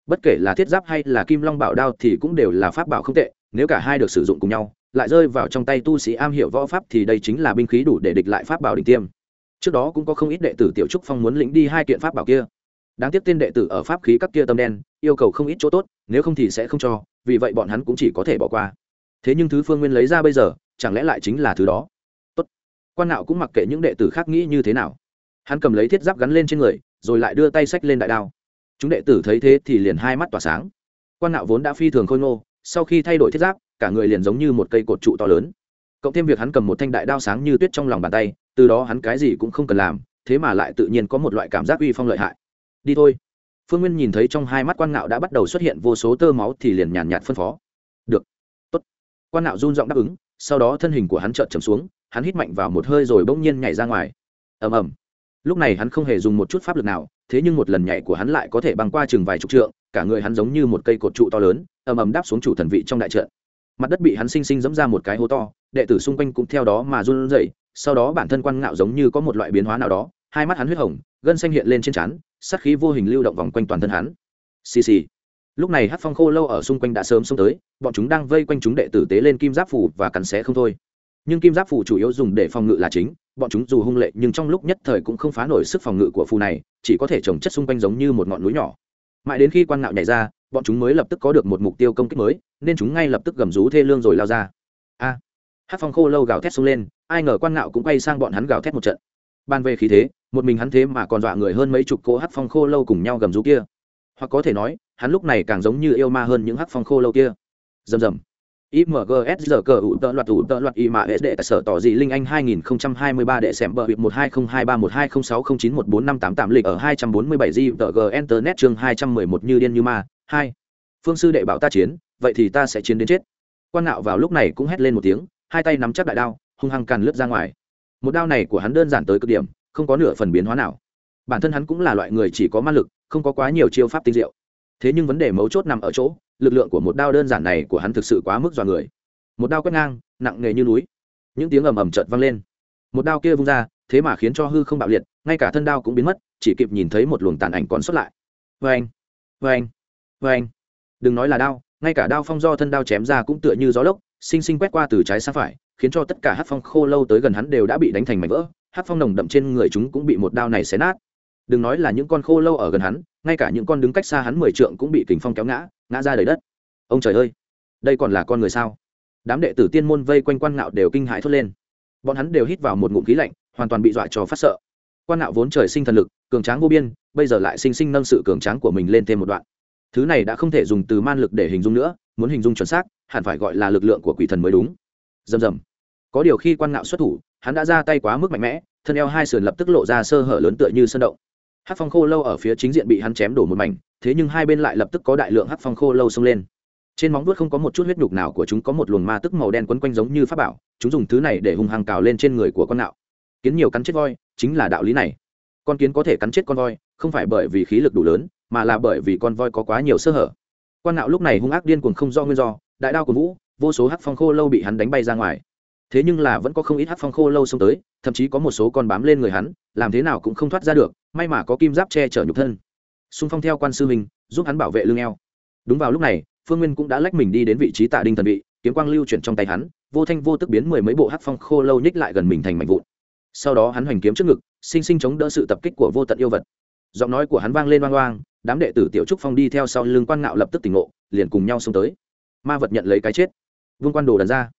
Bất kể là thiết giáp hay là kim long bảo đao thì cũng đều là pháp bảo không tệ, nếu cả hai được sử dụng cùng nhau, lại rơi vào trong tay tu sĩ am hiểu võ pháp thì đây chính là binh khí đủ để địch lại pháp bảo đỉnh tiêm. Trước đó cũng có không ít đệ tử tiểu trúc phong muốn lĩnh đi hai kiện pháp bảo kia. Đáng tiếc tên đệ tử ở pháp khí các kia tâm đen, yêu cầu không ít chỗ tốt, nếu không thì sẽ không cho, vì vậy bọn hắn cũng chỉ có thể bỏ qua. Thế nhưng thứ phương nguyên lấy ra bây giờ, chẳng lẽ lại chính là thứ đó? Quan nạo cũng mặc kệ những đệ tử khác nghĩ như thế nào. Hắn cầm lấy thiết giáp gắn lên trên người, rồi lại đưa tay sách lên đại đao. Chúng đệ tử thấy thế thì liền hai mắt tỏa sáng. Quan nạo vốn đã phi thường khôi ngô, sau khi thay đổi thiết giáp, cả người liền giống như một cây cột trụ to lớn. Cộng thêm việc hắn cầm một thanh đại đao sáng như tuyết trong lòng bàn tay, từ đó hắn cái gì cũng không cần làm, thế mà lại tự nhiên có một loại cảm giác uy phong lợi hại. Đi thôi. Phương nguyên nhìn thấy trong hai mắt quan ngạo đã bắt đầu xuất hiện vô số tơ máu thì liền nhàn nhạt phân phó. Được. Tốt. Quan ngạo run giọng đáp ứng, sau đó thân hình của hắn chợt trầm xuống hắn hít mạnh vào một hơi rồi bỗng nhiên nhảy ra ngoài. Ầm ầm. Lúc này hắn không hề dùng một chút pháp lực nào, thế nhưng một lần nhảy của hắn lại có thể băng qua chừng vài chục trượng, cả người hắn giống như một cây cột trụ to lớn, ầm ầm đáp xuống chủ thần vị trong đại trận. Mặt đất bị hắn sinh sinh dẫm ra một cái hố to, đệ tử xung quanh cũng theo đó mà run rẩy, sau đó bản thân quan ngạo giống như có một loại biến hóa nào đó, hai mắt hắn huyết hồng, gân xanh hiện lên trên trán, sát khí vô hình lưu động vòng quanh toàn thân hắn. Xì xì. Lúc này hát phong khô lâu ở xung quanh đã sớm xông tới, bọn chúng đang vây quanh chúng đệ tử tế lên kim giáp phủ và cắn xé không thôi nhưng kim giáp phù chủ yếu dùng để phòng ngự là chính bọn chúng dù hung lệ nhưng trong lúc nhất thời cũng không phá nổi sức phòng ngự của phù này chỉ có thể trồng chất xung quanh giống như một ngọn núi nhỏ. Mãi đến khi quan ngạo nhảy ra bọn chúng mới lập tức có được một mục tiêu công kích mới nên chúng ngay lập tức gầm rú thê lương rồi lao ra. A! À, hát phong khô lâu gào thét xông lên ai ngờ quan ngạo cũng quay sang bọn hắn gào thét một trận. Ban về khí thế một mình hắn thế mà còn dọa người hơn mấy chục cỗ hát phong khô lâu cùng nhau gầm rú kia. Hoặc có thể nói hắn lúc này càng giống như yêu ma hơn những hát phong khô lâu kia. Rầm rầm. IMGS giờ cờ ủ tợ loạt ủ tợ loạt y mạ đệ sở tỏ dị linh anh 2023 đệ xem bờ việc 1202312060914588 lịch ở 247 G tờ G Internet chương 211 như điên như ma, 2. Phương sư đệ bảo ta chiến, vậy thì ta sẽ chiến đến chết. Quan ngạo vào lúc này cũng hét lên một tiếng, hai tay nắm chắc đại đao, hung hăng càn lướt ra ngoài. Một đao này của hắn đơn giản tới cực điểm, không có nửa phần biến hóa nào. Bản thân hắn cũng là loại người chỉ có ma lực, không có quá nhiều chiêu pháp tinh diệu. Thế nhưng vấn đề mấu chốt nằm ở chỗ, lực lượng của một đao đơn giản này của hắn thực sự quá mức dọa người. Một đao quét ngang, nặng nề như núi. Những tiếng ầm ầm chợt vang lên. Một đao kia vung ra, thế mà khiến cho hư không bạo liệt, ngay cả thân đao cũng biến mất, chỉ kịp nhìn thấy một luồng tàn ảnh còn sót lại. Vê anh vê anh vê anh đừng nói là đao, ngay cả đao phong do thân đao chém ra cũng tựa như gió lốc sinh sinh quét qua từ trái sang phải, khiến cho tất cả hát phong khô lâu tới gần hắn đều đã bị đánh thành mảnh vỡ. Hát phong nồng đậm trên người chúng cũng bị một đao này xé nát đừng nói là những con khô lâu ở gần hắn, ngay cả những con đứng cách xa hắn mười trượng cũng bị kình phong kéo ngã ngã ra đầy đất. Ông trời ơi, đây còn là con người sao? Đám đệ tử tiên môn vây quanh quan ngạo đều kinh hãi thốt lên. Bọn hắn đều hít vào một ngụm khí lạnh, hoàn toàn bị dọa cho phát sợ. Quan ngạo vốn trời sinh thần lực, cường tráng vô biên, bây giờ lại sinh sinh nâng sự cường tráng của mình lên thêm một đoạn. Thứ này đã không thể dùng từ man lực để hình dung nữa, muốn hình dung chuẩn xác, hẳn phải gọi là lực lượng của quỷ thần mới đúng. Dầm dầm có điều khi quan ngạo xuất thủ, hắn đã ra tay quá mức mạnh mẽ, thân eo hai sườn lập tức lộ ra sơ hở lớn tựa như sân động hát phong khô lâu ở phía chính diện bị hắn chém đổ một mảnh, thế nhưng hai bên lại lập tức có đại lượng hát phong khô lâu xông lên. Trên móng vuốt không có một chút huyết nhục nào của chúng có một luồng ma tức màu đen quấn quanh giống như pháp bảo, chúng dùng thứ này để hung hăng cào lên trên người của con nạo. Kiến nhiều cắn chết voi, chính là đạo lý này. Con kiến có thể cắn chết con voi, không phải bởi vì khí lực đủ lớn, mà là bởi vì con voi có quá nhiều sơ hở. Con nạo lúc này hung ác điên cuồng không do nguyên do, đại đao của vũ, vô số hắc phong khô lâu bị hắn đánh bay ra ngoài thế nhưng là vẫn có không ít hắc phong khô lâu xông tới, thậm chí có một số con bám lên người hắn, làm thế nào cũng không thoát ra được, may mà có kim giáp che chở nhục thân. Xung phong theo quan sư mình giúp hắn bảo vệ lưng eo. Đúng vào lúc này, phương nguyên cũng đã lách mình đi đến vị trí tạ đinh thần vị, kiếm quang lưu chuyển trong tay hắn, vô thanh vô tức biến mười mấy bộ hát phong khô lâu nhích lại gần mình thành mảnh vụn. Sau đó hắn hoành kiếm trước ngực, sinh sinh chống đỡ sự tập kích của vô tận yêu vật. Giọng nói của hắn vang lên oang oang, đám đệ tử tiểu trúc phong đi theo sau lưng quan ngạo lập tức tỉnh ngộ, liền cùng nhau xông tới. Ma vật nhận lấy cái chết. Vương quan đồ đần ra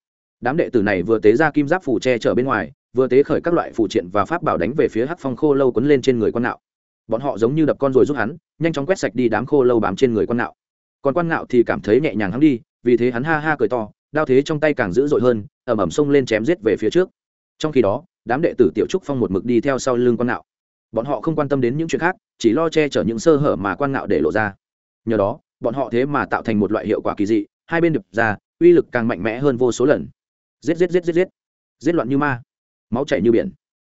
đám đệ tử này vừa tế ra kim giáp phủ che chở bên ngoài, vừa tế khởi các loại phụ triện và pháp bảo đánh về phía hắc phong khô lâu quấn lên trên người quan nạo. bọn họ giống như đập con rồi giúp hắn, nhanh chóng quét sạch đi đám khô lâu bám trên người quan nạo. còn quan nạo thì cảm thấy nhẹ nhàng hắn đi, vì thế hắn ha ha cười to, đao thế trong tay càng dữ dội hơn ẩm ẩm xông lên chém giết về phía trước trong khi đó, đám đệ tử tiểu trúc phong một mực đi theo sau lưng quan nạo. bọn họ không quan tâm đến những chuyện khác, chỉ lo che chở những sơ hở mà quan nạo để lộ ra nhờ đó, bọn họ thế mà tạo thành một loại hiệu quả kỳ dị, hai bên đập ra, uy lực càng mạnh mẽ hơn vô số lần giết giết giết giết giết. Giết loạn như ma. Máu chảy như biển.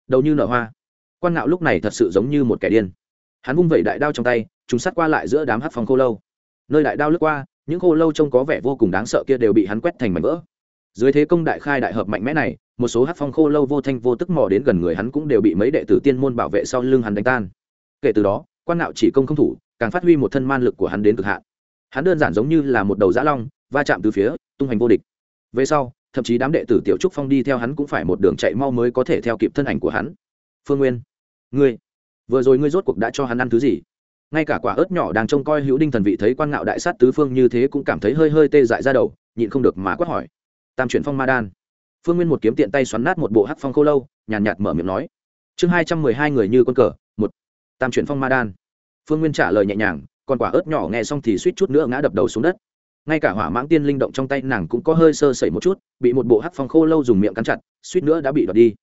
Đầu như nở hoa. Quan ngạo lúc này thật sự giống như một kẻ điên. Hắn vung vẩy đại đao trong tay chúng sát qua lại giữa đám hát phong khô lâu. Nơi đại đao lướt qua, những khô lâu trông có vẻ vô cùng đáng sợ kia đều bị hắn quét thành mảnh vỡ. Dưới thế công đại khai đại hợp mạnh mẽ này, một số hát phong khô lâu vô thanh vô tức mò đến gần người hắn cũng đều bị mấy đệ tử tiên môn bảo vệ sau lưng hắn đánh tan. Kể từ đó, quan ngạo chỉ công không thủ, càng phát huy một thân man lực của hắn đến cực hạn. Hắn đơn giản giống như là một đầu dã long, va chạm từ phía, tung hành vô địch. Về sau thậm chí đám đệ tử tiểu trúc phong đi theo hắn cũng phải một đường chạy mau mới có thể theo kịp thân ảnh của hắn. Phương nguyên ngươi vừa rồi ngươi rốt cuộc đã cho hắn ăn thứ gì? Ngay cả quả ớt nhỏ đang trông coi hữu đinh thần vị thấy quan ngạo đại sát tứ phương như thế cũng cảm thấy hơi hơi tê dại ra đầu nhịn không được mà quát hỏi. Tam chuyển phong ma đan. Phương nguyên một kiếm tiện tay xoắn nát một bộ hắc phong khô lâu nhàn nhạt, nhạt mở miệng nói. Chương hai trăm mười hai người như con cờ một. Tam chuyển phong ma đan. Phương nguyên trả lời nhẹ nhàng còn quả ớt nhỏ nghe xong thì suýt chút nữa ngã đập đầu xuống đất ngay cả hỏa mãng tiên linh động trong tay nàng cũng có hơi sơ sẩy một chút, bị một bộ hắc phong khô lâu dùng miệng cắn chặt, suýt nữa đã bị đoạt đi.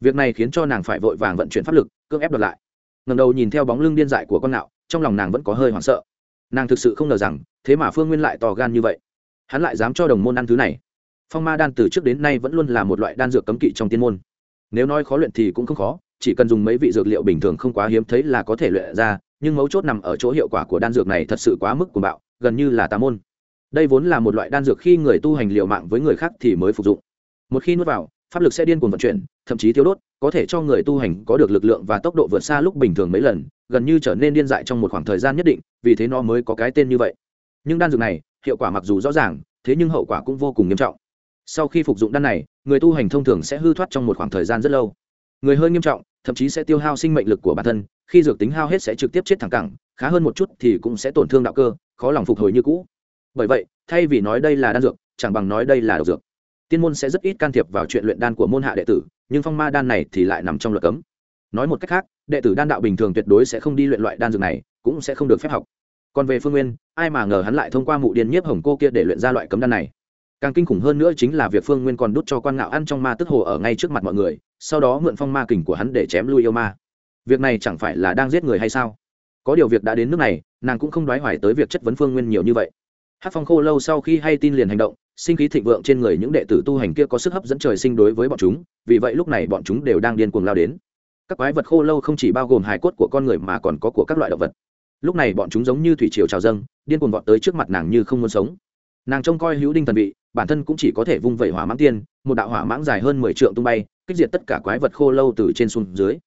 Việc này khiến cho nàng phải vội vàng vận chuyển pháp lực, cưỡng ép đoạt lại. Ngầm đầu nhìn theo bóng lưng điên dại của con nạo, trong lòng nàng vẫn có hơi hoảng sợ. Nàng thực sự không ngờ rằng, thế mà phương nguyên lại to gan như vậy. Hắn lại dám cho đồng môn ăn thứ này. Phong ma đan từ trước đến nay vẫn luôn là một loại đan dược cấm kỵ trong tiên môn. Nếu nói khó luyện thì cũng không khó, chỉ cần dùng mấy vị dược liệu bình thường không quá hiếm thấy là có thể luyện ra, nhưng mấu chốt nằm ở chỗ hiệu quả của đan dược này thật sự quá mức của bạo, gần như là tà môn đây vốn là một loại đan dược khi người tu hành liều mạng với người khác thì mới phục dụng. Một khi nuốt vào, pháp lực sẽ điên cuồng vận chuyển, thậm chí thiếu đốt, có thể cho người tu hành có được lực lượng và tốc độ vượt xa lúc bình thường mấy lần, gần như trở nên điên dại trong một khoảng thời gian nhất định, vì thế nó mới có cái tên như vậy. Nhưng đan dược này, hiệu quả mặc dù rõ ràng, thế nhưng hậu quả cũng vô cùng nghiêm trọng. Sau khi phục dụng đan này, người tu hành thông thường sẽ hư thoát trong một khoảng thời gian rất lâu. Người hơi nghiêm trọng, thậm chí sẽ tiêu hao sinh mệnh lực của bản thân, khi dược tính hao hết sẽ trực tiếp chết thẳng cẳng, khá hơn một chút thì cũng sẽ tổn thương đạo cơ, khó lòng phục hồi như cũ bởi vậy, thay vì nói đây là đan dược, chẳng bằng nói đây là độc dược. Tiên môn sẽ rất ít can thiệp vào chuyện luyện đan của môn hạ đệ tử, nhưng phong ma đan này thì lại nằm trong luật cấm. Nói một cách khác, đệ tử đan đạo bình thường tuyệt đối sẽ không đi luyện loại đan dược này, cũng sẽ không được phép học. Còn về phương nguyên, ai mà ngờ hắn lại thông qua mụ điên nhiếp hồng cô kia để luyện ra loại cấm đan này. Càng kinh khủng hơn nữa chính là việc phương nguyên còn đút cho quan ngạo ăn trong ma tức hồ ở ngay trước mặt mọi người, sau đó mượn phong ma kình của hắn để chém lui yêu ma. Việc này chẳng phải là đang giết người hay sao? Có điều việc đã đến nước này, nàng cũng không đoái hoài tới việc chất vấn phương nguyên nhiều như vậy hát phong khô lâu sau khi hay tin liền hành động, sinh khí thịnh vượng trên người những đệ tử tu hành kia có sức hấp dẫn trời sinh đối với bọn chúng, vì vậy lúc này bọn chúng đều đang điên cuồng lao đến. Các quái vật khô lâu không chỉ bao gồm hài cốt của con người mà còn có của các loại động vật. Lúc này bọn chúng giống như thủy triều trào dâng, điên cuồng vọt tới trước mặt nàng như không muốn sống. Nàng trông coi hữu đinh thần vị, bản thân cũng chỉ có thể vung vẩy hỏa mãng tiên, một đạo hỏa mãng dài hơn mười trượng tung bay, kích diệt tất cả quái vật khô lâu từ trên xuống dưới.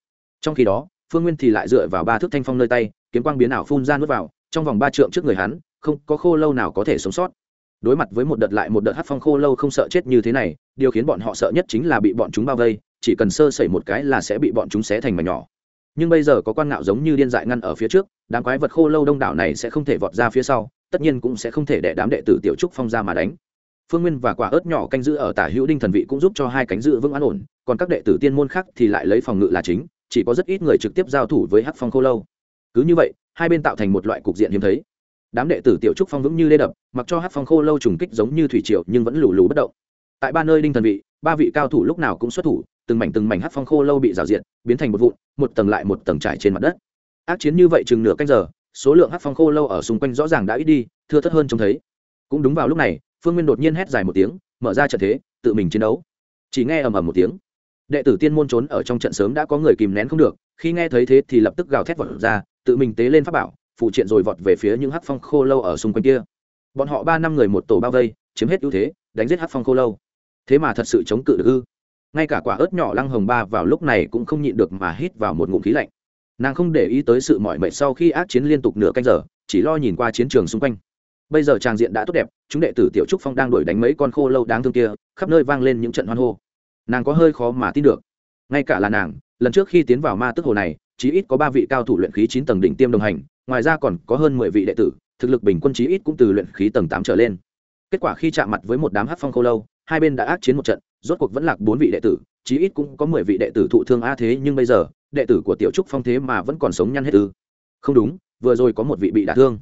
Trong khi đó, phương nguyên thì lại dựa vào ba thước thanh phong nơi tay, kiếm quang biến ảo phun ra nước vào, trong vòng ba trượng trước người hắn không có khô lâu nào có thể sống sót. Đối mặt với một đợt lại một đợt hát phong khô lâu không sợ chết như thế này, điều khiến bọn họ sợ nhất chính là bị bọn chúng bao vây, chỉ cần sơ sẩy một cái là sẽ bị bọn chúng xé thành mảnh nhỏ. Nhưng bây giờ có quan ngạo giống như điên dại ngăn ở phía trước, đám quái vật khô lâu đông đảo này sẽ không thể vọt ra phía sau, tất nhiên cũng sẽ không thể để đám đệ tử tiểu trúc phong ra mà đánh. Phương nguyên và quả ớt nhỏ canh giữ ở tả hữu đinh thần vị cũng giúp cho hai cánh giữ vững an ổn, còn các đệ tử tiên môn khác thì lại lấy phòng ngự là chính, chỉ có rất ít người trực tiếp giao thủ với hắc phong khô lâu. Cứ như vậy, hai bên tạo thành một loại cục diện hiếm thấy đám đệ tử tiểu trúc phong vững như lê đập, mặc cho hát phong khô lâu trùng kích giống như thủy triều nhưng vẫn lù lù bất động. Tại ba nơi đinh thần vị, ba vị cao thủ lúc nào cũng xuất thủ, từng mảnh từng mảnh hát phong khô lâu bị rào diện biến thành một vụn, một tầng lại một tầng trải trên mặt đất. Ác chiến như vậy chừng nửa canh giờ, số lượng hát phong khô lâu ở xung quanh rõ ràng đã ít đi, thưa thất hơn trông thấy. Cũng đúng vào lúc này, phương nguyên đột nhiên hét dài một tiếng, mở ra trận thế, tự mình chiến đấu. Chỉ nghe ầm ầm một tiếng, đệ tử tiên môn trốn ở trong trận sớm đã có người kìm nén không được, khi nghe thấy thế thì lập tức gào thét vọt ra, tự mình tế lên pháp bảo phụ triện rồi vọt về phía những hắc phong khô lâu ở xung quanh kia. Bọn họ ba năm người một tổ bao vây, chiếm hết ưu thế, đánh giết hắc phong khô lâu. Thế mà thật sự chống cự được ư? Ngay cả quả ớt nhỏ lăng hồng ba vào lúc này cũng không nhịn được mà hít vào một ngụm khí lạnh. Nàng không để ý tới sự mỏi mệt sau khi ác chiến liên tục nửa canh giờ, chỉ lo nhìn qua chiến trường xung quanh. Bây giờ tràng diện đã tốt đẹp, chúng đệ tử tiểu trúc phong đang đuổi đánh mấy con khô lâu đáng thương kia, khắp nơi vang lên những trận hoan hô. Nàng có hơi khó mà tin được. Ngay cả là nàng, lần trước khi tiến vào ma tức hồ này, chí ít có ba vị cao thủ luyện khí chín tầng đỉnh tiêm đồng hành ngoài ra còn có hơn mười vị đệ tử, thực lực bình quân chí ít cũng từ luyện khí tầng tám trở lên. Kết quả khi chạm mặt với một đám hát phong khô lâu, hai bên đã ác chiến một trận, rốt cuộc vẫn lạc bốn vị đệ tử, chí ít cũng có mười vị đệ tử thụ thương a thế, nhưng bây giờ, đệ tử của tiểu trúc phong thế mà vẫn còn sống nhăn hết ư. Không đúng, vừa rồi có một vị bị đả thương.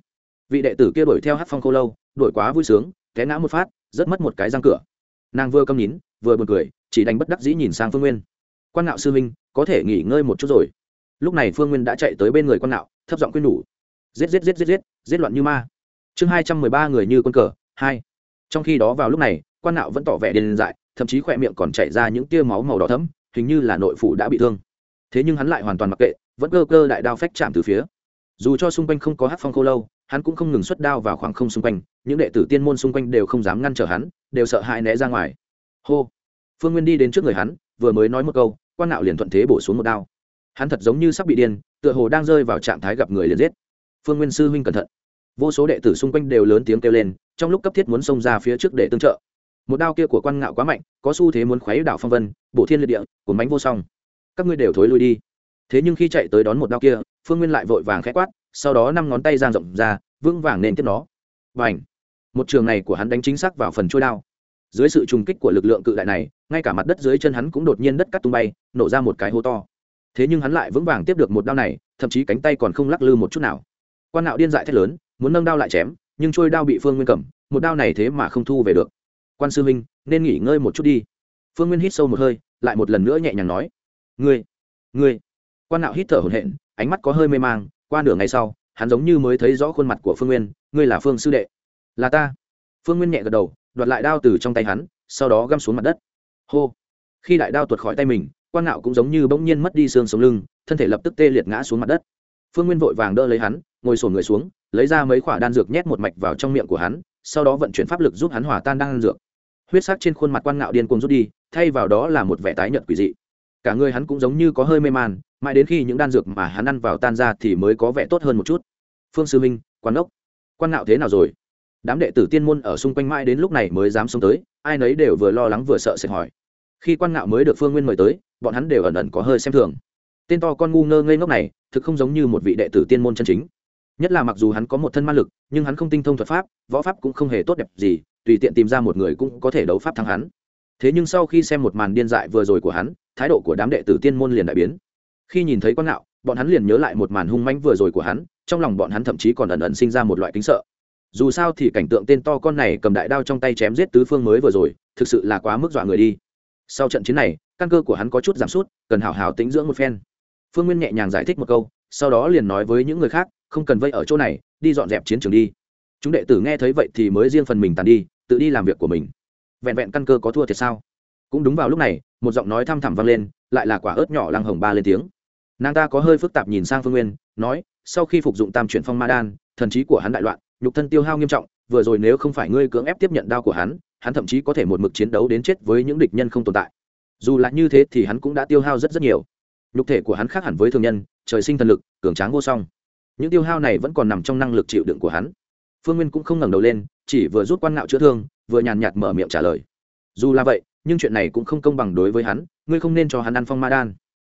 Vị đệ tử kia đuổi theo hát phong khô lâu, đuổi quá vui sướng, té ngã một phát rất mất một cái răng cửa. Nàng vừa câm nín, vừa buồn cười, chỉ đành bất đắc dĩ nhìn sang phương nguyên. Quan ngạo sư minh có thể nghỉ ngơi một chút rồi. Lúc này phương nguyên đã chạy tới bên người quan ngạo thấp giọng quyên nhủ giết giết giết giết giết giết loạn như ma. Chương hai trăm mười ba người như quân cờ, hai. Trong khi đó vào lúc này, quan nạo vẫn tỏ vẻ điên dại, thậm chí khỏe miệng còn chảy ra những tia máu màu đỏ thấm hình như là nội phủ đã bị thương. Thế nhưng hắn lại hoàn toàn mặc kệ, vẫn cơ cơ đại đao phách chạm từ phía. Dù cho xung quanh không có hát phong khô lâu, hắn cũng không ngừng xuất đao vào khoảng không xung quanh, những đệ tử tiên môn xung quanh đều không dám ngăn trở hắn, đều sợ hãi né ra ngoài. Hô. Phương nguyên đi đến trước người hắn, vừa mới nói một câu, quan nạo liền thuận thế bổ xuống một đao. Hắn thật giống như sắp bị điên, tựa hồ đang rơi vào trạng thái gặp người liền giết phương nguyên sư huynh cẩn thận. Vô số đệ tử xung quanh đều lớn tiếng kêu lên, trong lúc cấp thiết muốn xông ra phía trước để tương trợ. Một đao kia của quan ngạo quá mạnh, có xu thế muốn khuấy đảo phong vân, bổ thiên liệt địa, của mánh vô song. Các ngươi đều thối lui đi. Thế nhưng khi chạy tới đón một đao kia, phương nguyên lại vội vàng khẽ quát, sau đó năm ngón tay giang rộng ra, vững vàng nền tiếp nó. Và ảnh một trường này của hắn đánh chính xác vào phần trôi đao. Dưới sự trùng kích của lực lượng cự đại này, ngay cả mặt đất dưới chân hắn cũng đột nhiên đất cắt tung bay, nổ ra một cái hố to. Thế nhưng hắn lại vững vàng tiếp được một đao này, thậm chí cánh tay còn không lắc lư một chút nào quan nạo điên dại thét lớn, muốn nâng đao lại chém, nhưng trôi đao bị phương nguyên cầm, một đao này thế mà không thu về được. Quan sư huynh, nên nghỉ ngơi một chút đi. Phương nguyên hít sâu một hơi, lại một lần nữa nhẹ nhàng nói. Ngươi ngươi. Quan nạo hít thở hổn hển, ánh mắt có hơi mê mang, qua nửa ngày sau, hắn giống như mới thấy rõ khuôn mặt của phương nguyên, ngươi là phương sư đệ. Là ta. Phương nguyên nhẹ gật đầu, đoạt lại đao từ trong tay hắn, sau đó găm xuống mặt đất. Hô. Khi đại đao tuột khỏi tay mình, quan nạo cũng giống như bỗng nhiên mất đi xương sống lưng, thân thể lập tức tê liệt ngã xuống mặt đất phương nguyên vội vàng đỡ lấy hắn, ngồi sổn người xuống, lấy ra mấy khoả đan dược nhét một mạch vào trong miệng của hắn, sau đó vận chuyển pháp lực giúp hắn hòa tan đan dược. Huyết sắc trên khuôn mặt quan ngạo điên cuồng rút đi, thay vào đó là một vẻ tái nhợt quỷ dị. Cả người hắn cũng giống như có hơi mê man, mãi đến khi những đan dược mà hắn ăn vào tan ra thì mới có vẻ tốt hơn một chút. Phương sư minh, quan ốc quan ngạo thế nào rồi? Đám đệ tử tiên môn ở xung quanh mãi đến lúc này mới dám xông tới, ai nấy đều vừa lo lắng vừa sợ sệt hỏi. Khi quan ngạo mới được phương nguyên mời tới, bọn hắn đều ẩn ẩn có hơi xem thường tên to con ngu ngơ ngây ngốc này, thực không giống như một vị đệ tử tiên môn chân chính. Nhất là mặc dù hắn có một thân ma lực, nhưng hắn không tinh thông thuật pháp, võ pháp cũng không hề tốt đẹp gì, tùy tiện tìm ra một người cũng có thể đấu pháp thắng hắn. Thế nhưng sau khi xem một màn điên dại vừa rồi của hắn, thái độ của đám đệ tử tiên môn liền đại biến. Khi nhìn thấy quan ngạo, bọn hắn liền nhớ lại một màn hung manh vừa rồi của hắn, trong lòng bọn hắn thậm chí còn ẩn ẩn sinh ra một loại kính sợ. Dù sao thì cảnh tượng tên to con này cầm đại đao trong tay chém giết tứ phương mới vừa rồi, thực sự là quá mức dọa người đi. Sau trận chiến này, căn cơ của hắn có chút giảm sút, cần hào hào tính dưỡng một phen phương nguyên nhẹ nhàng giải thích một câu, sau đó liền nói với những người khác, không cần vây ở chỗ này, đi dọn dẹp chiến trường đi. Chúng đệ tử nghe thấy vậy thì mới riêng phần mình tàn đi, tự đi làm việc của mình. Vẹn vẹn căn cơ có thua thiệt sao? Cũng đúng vào lúc này, một giọng nói thăm thẳm vang lên, lại là quả ớt nhỏ lăng hồng ba lên tiếng. Nàng ta có hơi phức tạp nhìn sang phương nguyên, nói, sau khi phục dụng tam chuyển phong ma đan, thần trí của hắn đại loạn, nhục thân tiêu hao nghiêm trọng, vừa rồi nếu không phải ngươi cưỡng ép tiếp nhận đao của hắn hắn thậm chí có thể một mực chiến đấu đến chết với những địch nhân không tồn tại. Dù là như thế thì hắn cũng đã tiêu hao rất rất nhiều nhục thể của hắn khác hẳn với thường nhân, trời sinh thần lực, cường tráng vô song. Những tiêu hao này vẫn còn nằm trong năng lực chịu đựng của hắn. Phương nguyên cũng không ngẩng đầu lên, chỉ vừa rút quan ngạo chữa thương, vừa nhàn nhạt mở miệng trả lời. Dù là vậy, nhưng chuyện này cũng không công bằng đối với hắn, ngươi không nên cho hắn ăn phong ma đan.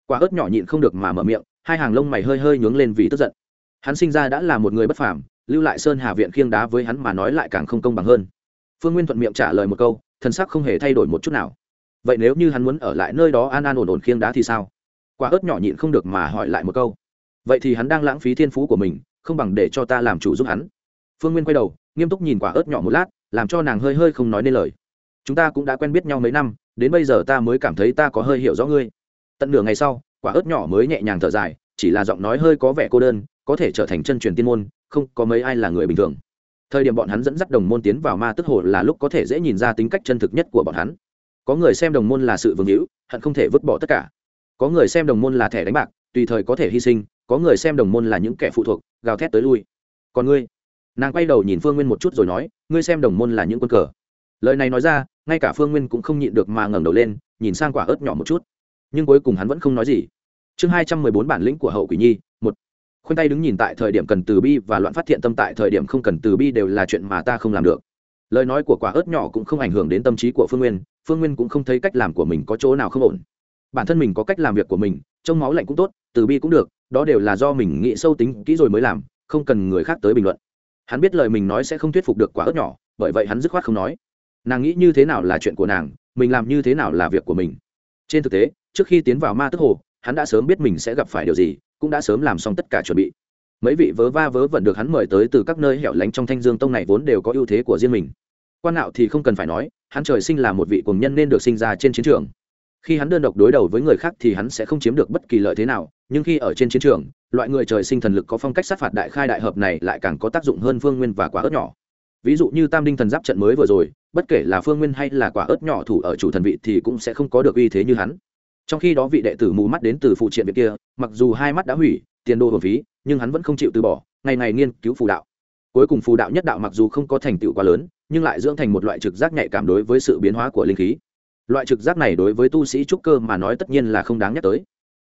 Quả ớt nhỏ nhịn không được mà mở miệng, hai hàng lông mày hơi hơi nhướng lên vì tức giận. Hắn sinh ra đã là một người bất phàm, lưu lại sơn hà viện khiêng đá với hắn mà nói lại càng không công bằng hơn. Phương nguyên thuận miệng trả lời một câu thân sắc không hề thay đổi một chút nào. Vậy nếu như hắn muốn ở lại nơi đó an an ổn ổn khiêng đá thì sao? Quả ớt nhỏ nhịn không được mà hỏi lại một câu. Vậy thì hắn đang lãng phí thiên phú của mình, không bằng để cho ta làm chủ giúp hắn. Phương nguyên quay đầu, nghiêm túc nhìn quả ớt nhỏ một lát, làm cho nàng hơi hơi không nói nên lời. Chúng ta cũng đã quen biết nhau mấy năm, đến bây giờ ta mới cảm thấy ta có hơi hiểu rõ ngươi. Tận nửa ngày sau, quả ớt nhỏ mới nhẹ nhàng thở dài, chỉ là giọng nói hơi có vẻ cô đơn, có thể trở thành chân truyền tiên môn, không có mấy ai là người bình thường. Thời điểm bọn hắn dẫn dắt đồng môn tiến vào ma tức hồ là lúc có thể dễ nhìn ra tính cách chân thực nhất của bọn hắn. Có người xem đồng môn là sự vương hữu, hận không thể vứt bỏ tất cả có người xem đồng môn là thẻ đánh bạc, tùy thời có thể hy sinh, có người xem đồng môn là những kẻ phụ thuộc, gào thét tới lui. Còn ngươi? Nàng quay đầu nhìn phương nguyên một chút rồi nói, ngươi xem đồng môn là những quân cờ. Lời này nói ra, ngay cả phương nguyên cũng không nhịn được mà ngẩng đầu lên, nhìn sang quả ớt nhỏ một chút. Nhưng cuối cùng hắn vẫn không nói gì. Chương hai trăm mười bốn bản lĩnh của hậu quỷ nhi, một. Khoanh tay đứng nhìn tại thời điểm cần từ bi và loạn phát thiện tâm tại thời điểm không cần từ bi đều là chuyện mà ta không làm được. Lời nói của quả ớt nhỏ cũng không ảnh hưởng đến tâm trí của phương nguyên phương nguyên cũng không thấy cách làm của mình có chỗ nào không ổn bản thân mình có cách làm việc của mình, trông máu lạnh cũng tốt, từ bi cũng được, đó đều là do mình nghĩ sâu tính kỹ rồi mới làm, không cần người khác tới bình luận. Hắn biết lời mình nói sẽ không thuyết phục được quả ớt nhỏ, bởi vậy hắn dứt khoát không nói. Nàng nghĩ như thế nào là chuyện của nàng, mình làm như thế nào là việc của mình. Trên thực tế, trước khi tiến vào ma tức hồ, hắn đã sớm biết mình sẽ gặp phải điều gì, cũng đã sớm làm xong tất cả chuẩn bị. Mấy vị vớ va vớ vẩn được hắn mời tới từ các nơi hẻo lánh trong thanh dương tông này vốn đều có ưu thế của riêng mình. Quan nạo thì không cần phải nói, hắn trời sinh là một vị cùng nhân nên được sinh ra trên chiến trường khi hắn đơn độc đối đầu với người khác thì hắn sẽ không chiếm được bất kỳ lợi thế nào, nhưng khi ở trên chiến trường, loại người trời sinh thần lực có phong cách sát phạt đại khai đại hợp này lại càng có tác dụng hơn phương nguyên và quả ớt nhỏ. Ví dụ như tam đinh thần giáp trận mới vừa rồi, bất kể là phương nguyên hay là quả ớt nhỏ thủ ở chủ thần vị thì cũng sẽ không có được uy thế như hắn. Trong khi đó vị đệ tử mù mắt đến từ phụ triện viện kia, mặc dù hai mắt đã hủy, tiền đô hồn phí, nhưng hắn vẫn không chịu từ bỏ, ngày ngày nghiên cứu phù đạo. Cuối cùng phù đạo nhất đạo mặc dù không có thành tựu quá lớn, nhưng lại dưỡng thành một loại trực giác nhạy cảm đối với sự biến hóa của linh khí loại trực giác này đối với tu sĩ trúc cơ mà nói tất nhiên là không đáng nhắc tới.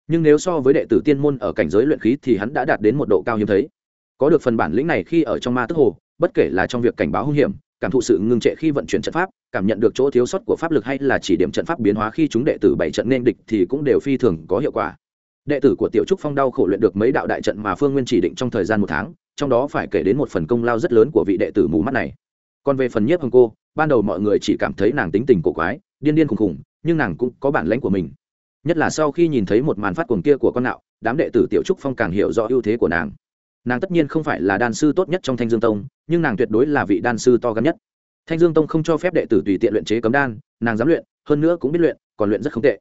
Nhưng nếu so với đệ tử tiên môn ở cảnh giới luyện khí thì hắn đã đạt đến một độ cao hiếm thấy. Có được phần bản lĩnh này khi ở trong ma tức hồ, bất kể là trong việc cảnh báo hung hiểm, cảm thụ sự ngưng trệ khi vận chuyển trận pháp, cảm nhận được chỗ thiếu sót của pháp lực hay là chỉ điểm trận pháp biến hóa khi chúng đệ tử bảy trận nên địch thì cũng đều phi thường có hiệu quả. Đệ tử của tiểu trúc phong đau khổ luyện được mấy đạo đại trận mà phương nguyên chỉ định trong thời gian một tháng, trong đó phải kể đến một phần công lao rất lớn của vị đệ tử mù mắt này. Còn về phần nhiếp hồng cô, ban đầu mọi người chỉ cảm thấy nàng tính tình cổ quái điên điên khùng khùng, nhưng nàng cũng có bản lãnh của mình. Nhất là sau khi nhìn thấy một màn phát cuồng kia của con nạo, đám đệ tử tiểu trúc phong càng hiểu rõ ưu thế của nàng. Nàng tất nhiên không phải là đan sư tốt nhất trong thanh dương tông, nhưng nàng tuyệt đối là vị đan sư to gắn nhất. Thanh dương tông không cho phép đệ tử tùy tiện luyện chế cấm đan, nàng dám luyện, hơn nữa cũng biết luyện, còn luyện rất không tệ.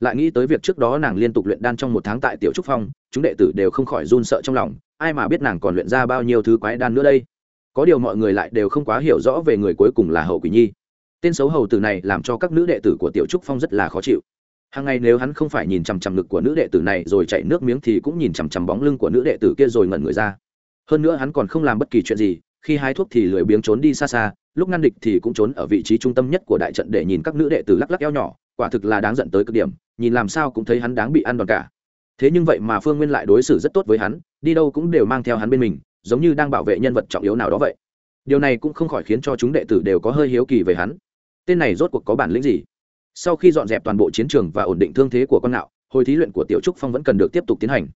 Lại nghĩ tới việc trước đó nàng liên tục luyện đan trong một tháng tại tiểu trúc phong, chúng đệ tử đều không khỏi run sợ trong lòng, ai mà biết nàng còn luyện ra bao nhiêu thứ quái đan nữa đây. Có điều mọi người lại đều không quá hiểu rõ về người cuối cùng là hậu quỷ nhi tên xấu hầu tử này làm cho các nữ đệ tử của tiểu trúc phong rất là khó chịu. Hàng ngày nếu hắn không phải nhìn chằm chằm ngực của nữ đệ tử này rồi chạy nước miếng thì cũng nhìn chằm chằm bóng lưng của nữ đệ tử kia rồi ngẩn người ra. Hơn nữa hắn còn không làm bất kỳ chuyện gì, khi hái thuốc thì lười biếng trốn đi xa xa, lúc ngăn địch thì cũng trốn ở vị trí trung tâm nhất của đại trận để nhìn các nữ đệ tử lắc lắc eo nhỏ, quả thực là đáng giận tới cực điểm, nhìn làm sao cũng thấy hắn đáng bị ăn đòn cả. Thế nhưng vậy mà phương nguyên lại đối xử rất tốt với hắn, đi đâu cũng đều mang theo hắn bên mình, giống như đang bảo vệ nhân vật trọng yếu nào đó vậy. Điều này cũng không khỏi khiến cho chúng đệ tử đều có hơi hiếu kỳ về hắn tên này rốt cuộc có bản lĩnh gì? Sau khi dọn dẹp toàn bộ chiến trường và ổn định thương thế của con nạo hồi thí luyện của tiểu trúc phong vẫn cần được tiếp tục tiến hành.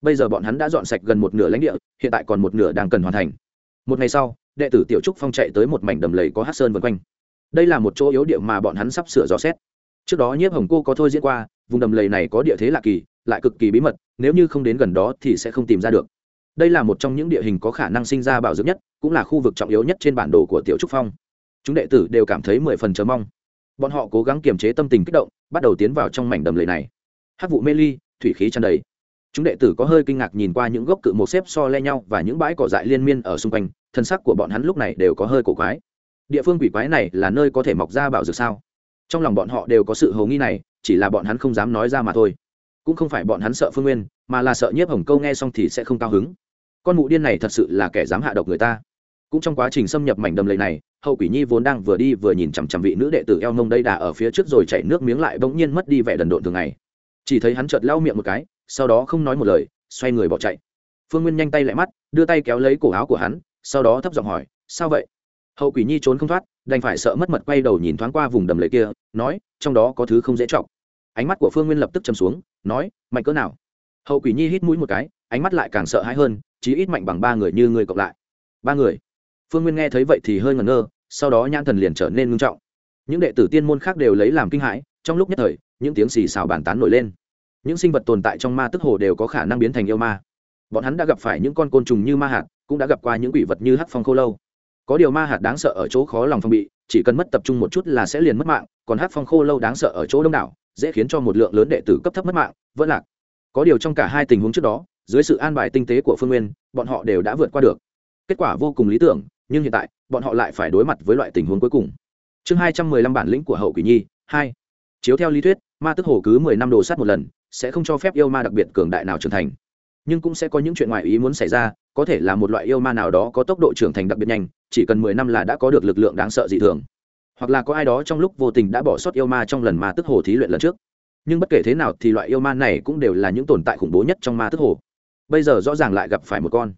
Bây giờ bọn hắn đã dọn sạch gần một nửa lãnh địa, hiện tại còn một nửa đang cần hoàn thành. Một ngày sau, đệ tử tiểu trúc phong chạy tới một mảnh đầm lầy có hát sơn vân quanh. Đây là một chỗ yếu địa mà bọn hắn sắp sửa dò xét. Trước đó nhiếp hồng cô có thôi diễn qua, vùng đầm lầy này có địa thế lạ kỳ, lại cực kỳ bí mật, nếu như không đến gần đó thì sẽ không tìm ra được. Đây là một trong những địa hình có khả năng sinh ra bảo dưỡng nhất, cũng là khu vực trọng yếu nhất trên bản đồ của tiểu trúc phong chúng đệ tử đều cảm thấy mười phần chờ mong. Bọn họ cố gắng kiềm chế tâm tình kích động, bắt đầu tiến vào trong mảnh đầm lầy này. Hát vụ mê ly, thủy khí tràn đầy. Chúng đệ tử có hơi kinh ngạc nhìn qua những gốc cự một xếp so le nhau và những bãi cỏ dại liên miên ở xung quanh, thân sắc của bọn hắn lúc này đều có hơi cổ quái. Địa phương quỷ quái này là nơi có thể mọc ra bảo dược sao? Trong lòng bọn họ đều có sự hầu nghi này, chỉ là bọn hắn không dám nói ra mà thôi. Cũng không phải bọn hắn sợ phương nguyên, mà là sợ nhiếp hồng câu nghe xong thì sẽ không cao hứng. Con mụ điên này thật sự là kẻ dám hạ độc người ta cũng trong quá trình xâm nhập mảnh đầm lầy này, hậu quỷ nhi vốn đang vừa đi vừa nhìn chằm chằm vị nữ đệ tử eo mông đây đà ở phía trước rồi chảy nước miếng lại bỗng nhiên mất đi vẻ đần độn thường ngày. Chỉ thấy hắn chợt lau miệng một cái, sau đó không nói một lời, xoay người bỏ chạy. Phương nguyên nhanh tay lại mắt, đưa tay kéo lấy cổ áo của hắn, sau đó thấp giọng hỏi, sao vậy? Hậu quỷ nhi trốn không thoát, đành phải sợ mất mật quay đầu nhìn thoáng qua vùng đầm lầy kia, nói, trong đó có thứ không dễ chọc. Ánh mắt của phương nguyên lập tức châm xuống, nói, mạnh cỡ nào? Hậu quỷ nhi hít mũi một cái, ánh mắt lại càng sợ hãi hơn, chí ít mạnh bằng ba người như người cộng lại. Ba người phương nguyên nghe thấy vậy thì hơi ngẩn ngơ, sau đó nhãn thần liền trở nên ngưng trọng. Những đệ tử tiên môn khác đều lấy làm kinh hãi, trong lúc nhất thời, những tiếng xì xào bàn tán nổi lên. Những sinh vật tồn tại trong ma tức hồ đều có khả năng biến thành yêu ma. Bọn hắn đã gặp phải những con côn trùng như ma hạt, cũng đã gặp qua những quỷ vật như hắc phong khô lâu. Có điều ma hạt đáng sợ ở chỗ khó lòng phong bị, chỉ cần mất tập trung một chút là sẽ liền mất mạng, còn hắc phong khô lâu đáng sợ ở chỗ đông đảo, dễ khiến cho một lượng lớn đệ tử cấp thấp mất mạng, vẫn lạc. Có điều trong cả hai tình huống trước đó, dưới sự an bài tinh tế của phương nguyên, bọn họ đều đã vượt qua được. Kết quả vô cùng lý tưởng nhưng hiện tại, bọn họ lại phải đối mặt với loại tình huống cuối cùng. Chương hai trăm mười lăm bản lĩnh của hậu quỷ nhi, hai. Chiếu theo lý thuyết, ma tức hồ cứ mười năm đồ sát một lần, sẽ không cho phép yêu ma đặc biệt cường đại nào trưởng thành. Nhưng cũng sẽ có những chuyện ngoài ý muốn xảy ra, có thể là một loại yêu ma nào đó có tốc độ trưởng thành đặc biệt nhanh, chỉ cần mười năm là đã có được lực lượng đáng sợ dị thường. Hoặc là có ai đó trong lúc vô tình đã bỏ sót yêu ma trong lần ma tức hồ thí luyện lần trước. Nhưng bất kể thế nào thì loại yêu ma này cũng đều là những tồn tại khủng bố nhất trong ma tức hồ. Bây giờ rõ ràng lại gặp phải một con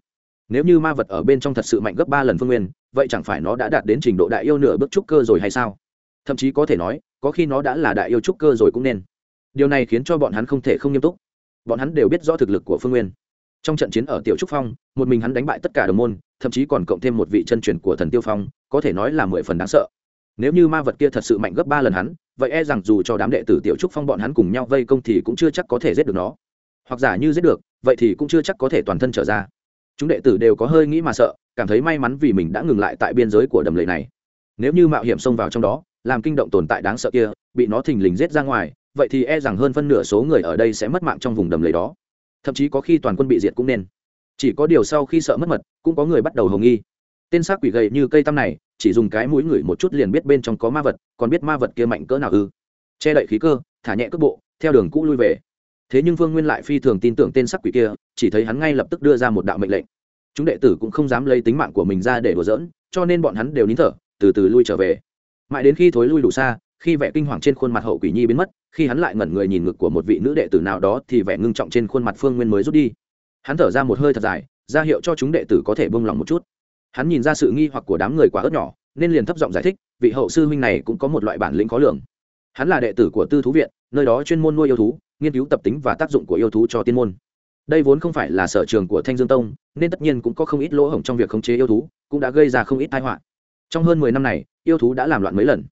nếu như ma vật ở bên trong thật sự mạnh gấp ba lần phương nguyên, vậy chẳng phải nó đã đạt đến trình độ đại yêu nửa bước trúc cơ rồi hay sao? Thậm chí có thể nói, có khi nó đã là đại yêu trúc cơ rồi cũng nên. Điều này khiến cho bọn hắn không thể không nghiêm túc. Bọn hắn đều biết rõ thực lực của phương nguyên. Trong trận chiến ở tiểu trúc phong, một mình hắn đánh bại tất cả đồng môn, thậm chí còn cộng thêm một vị chân truyền của thần tiêu phong, có thể nói là mười phần đáng sợ. Nếu như ma vật kia thật sự mạnh gấp ba lần hắn, vậy e rằng dù cho đám đệ tử tiểu trúc phong bọn hắn cùng nhau vây công thì cũng chưa chắc có thể giết được nó. Hoặc giả như giết được, vậy thì cũng chưa chắc có thể toàn thân trở ra chúng đệ tử đều có hơi nghĩ mà sợ, cảm thấy may mắn vì mình đã ngừng lại tại biên giới của đầm lầy này. Nếu như mạo hiểm xông vào trong đó, làm kinh động tồn tại đáng sợ kia, bị nó thình lình rết ra ngoài, vậy thì e rằng hơn phân nửa số người ở đây sẽ mất mạng trong vùng đầm lầy đó. Thậm chí có khi toàn quân bị diệt cũng nên. Chỉ có điều sau khi sợ mất mật, cũng có người bắt đầu hồng nghi. Tên xác quỷ gầy như cây tăm này, chỉ dùng cái mũi ngửi một chút liền biết bên trong có ma vật, còn biết ma vật kia mạnh cỡ nào ư. Che đậy khí cơ, thả nhẹ cước bộ, theo đường cũ lui về thế nhưng vương nguyên lại phi thường tin tưởng tên sắc quỷ kia, chỉ thấy hắn ngay lập tức đưa ra một đạo mệnh lệnh. Chúng đệ tử cũng không dám lấy tính mạng của mình ra để đùa giỡn, cho nên bọn hắn đều nín thở, từ từ lui trở về. Mãi đến khi thối lui đủ xa, khi vẻ kinh hoàng trên khuôn mặt hậu quỷ nhi biến mất, khi hắn lại ngẩn người nhìn ngực của một vị nữ đệ tử nào đó thì vẻ ngưng trọng trên khuôn mặt phương nguyên mới rút đi. Hắn thở ra một hơi thật dài, ra hiệu cho chúng đệ tử có thể bông lòng một chút. Hắn nhìn ra sự nghi hoặc của đám người quá ớt nhỏ, nên liền thấp giọng giải thích, vị hậu sư huynh này cũng có một loại bản lĩnh khó lường. Hắn là đệ tử của tư thú viện, nơi đó chuyên môn nuôi yêu thú nghiên cứu tập tính và tác dụng của yêu thú cho tiên môn. Đây vốn không phải là sở trường của thanh dương tông, nên tất nhiên cũng có không ít lỗ hổng trong việc khống chế yêu thú, cũng đã gây ra không ít tai họa. Trong hơn mười năm này, yêu thú đã làm loạn mấy lần.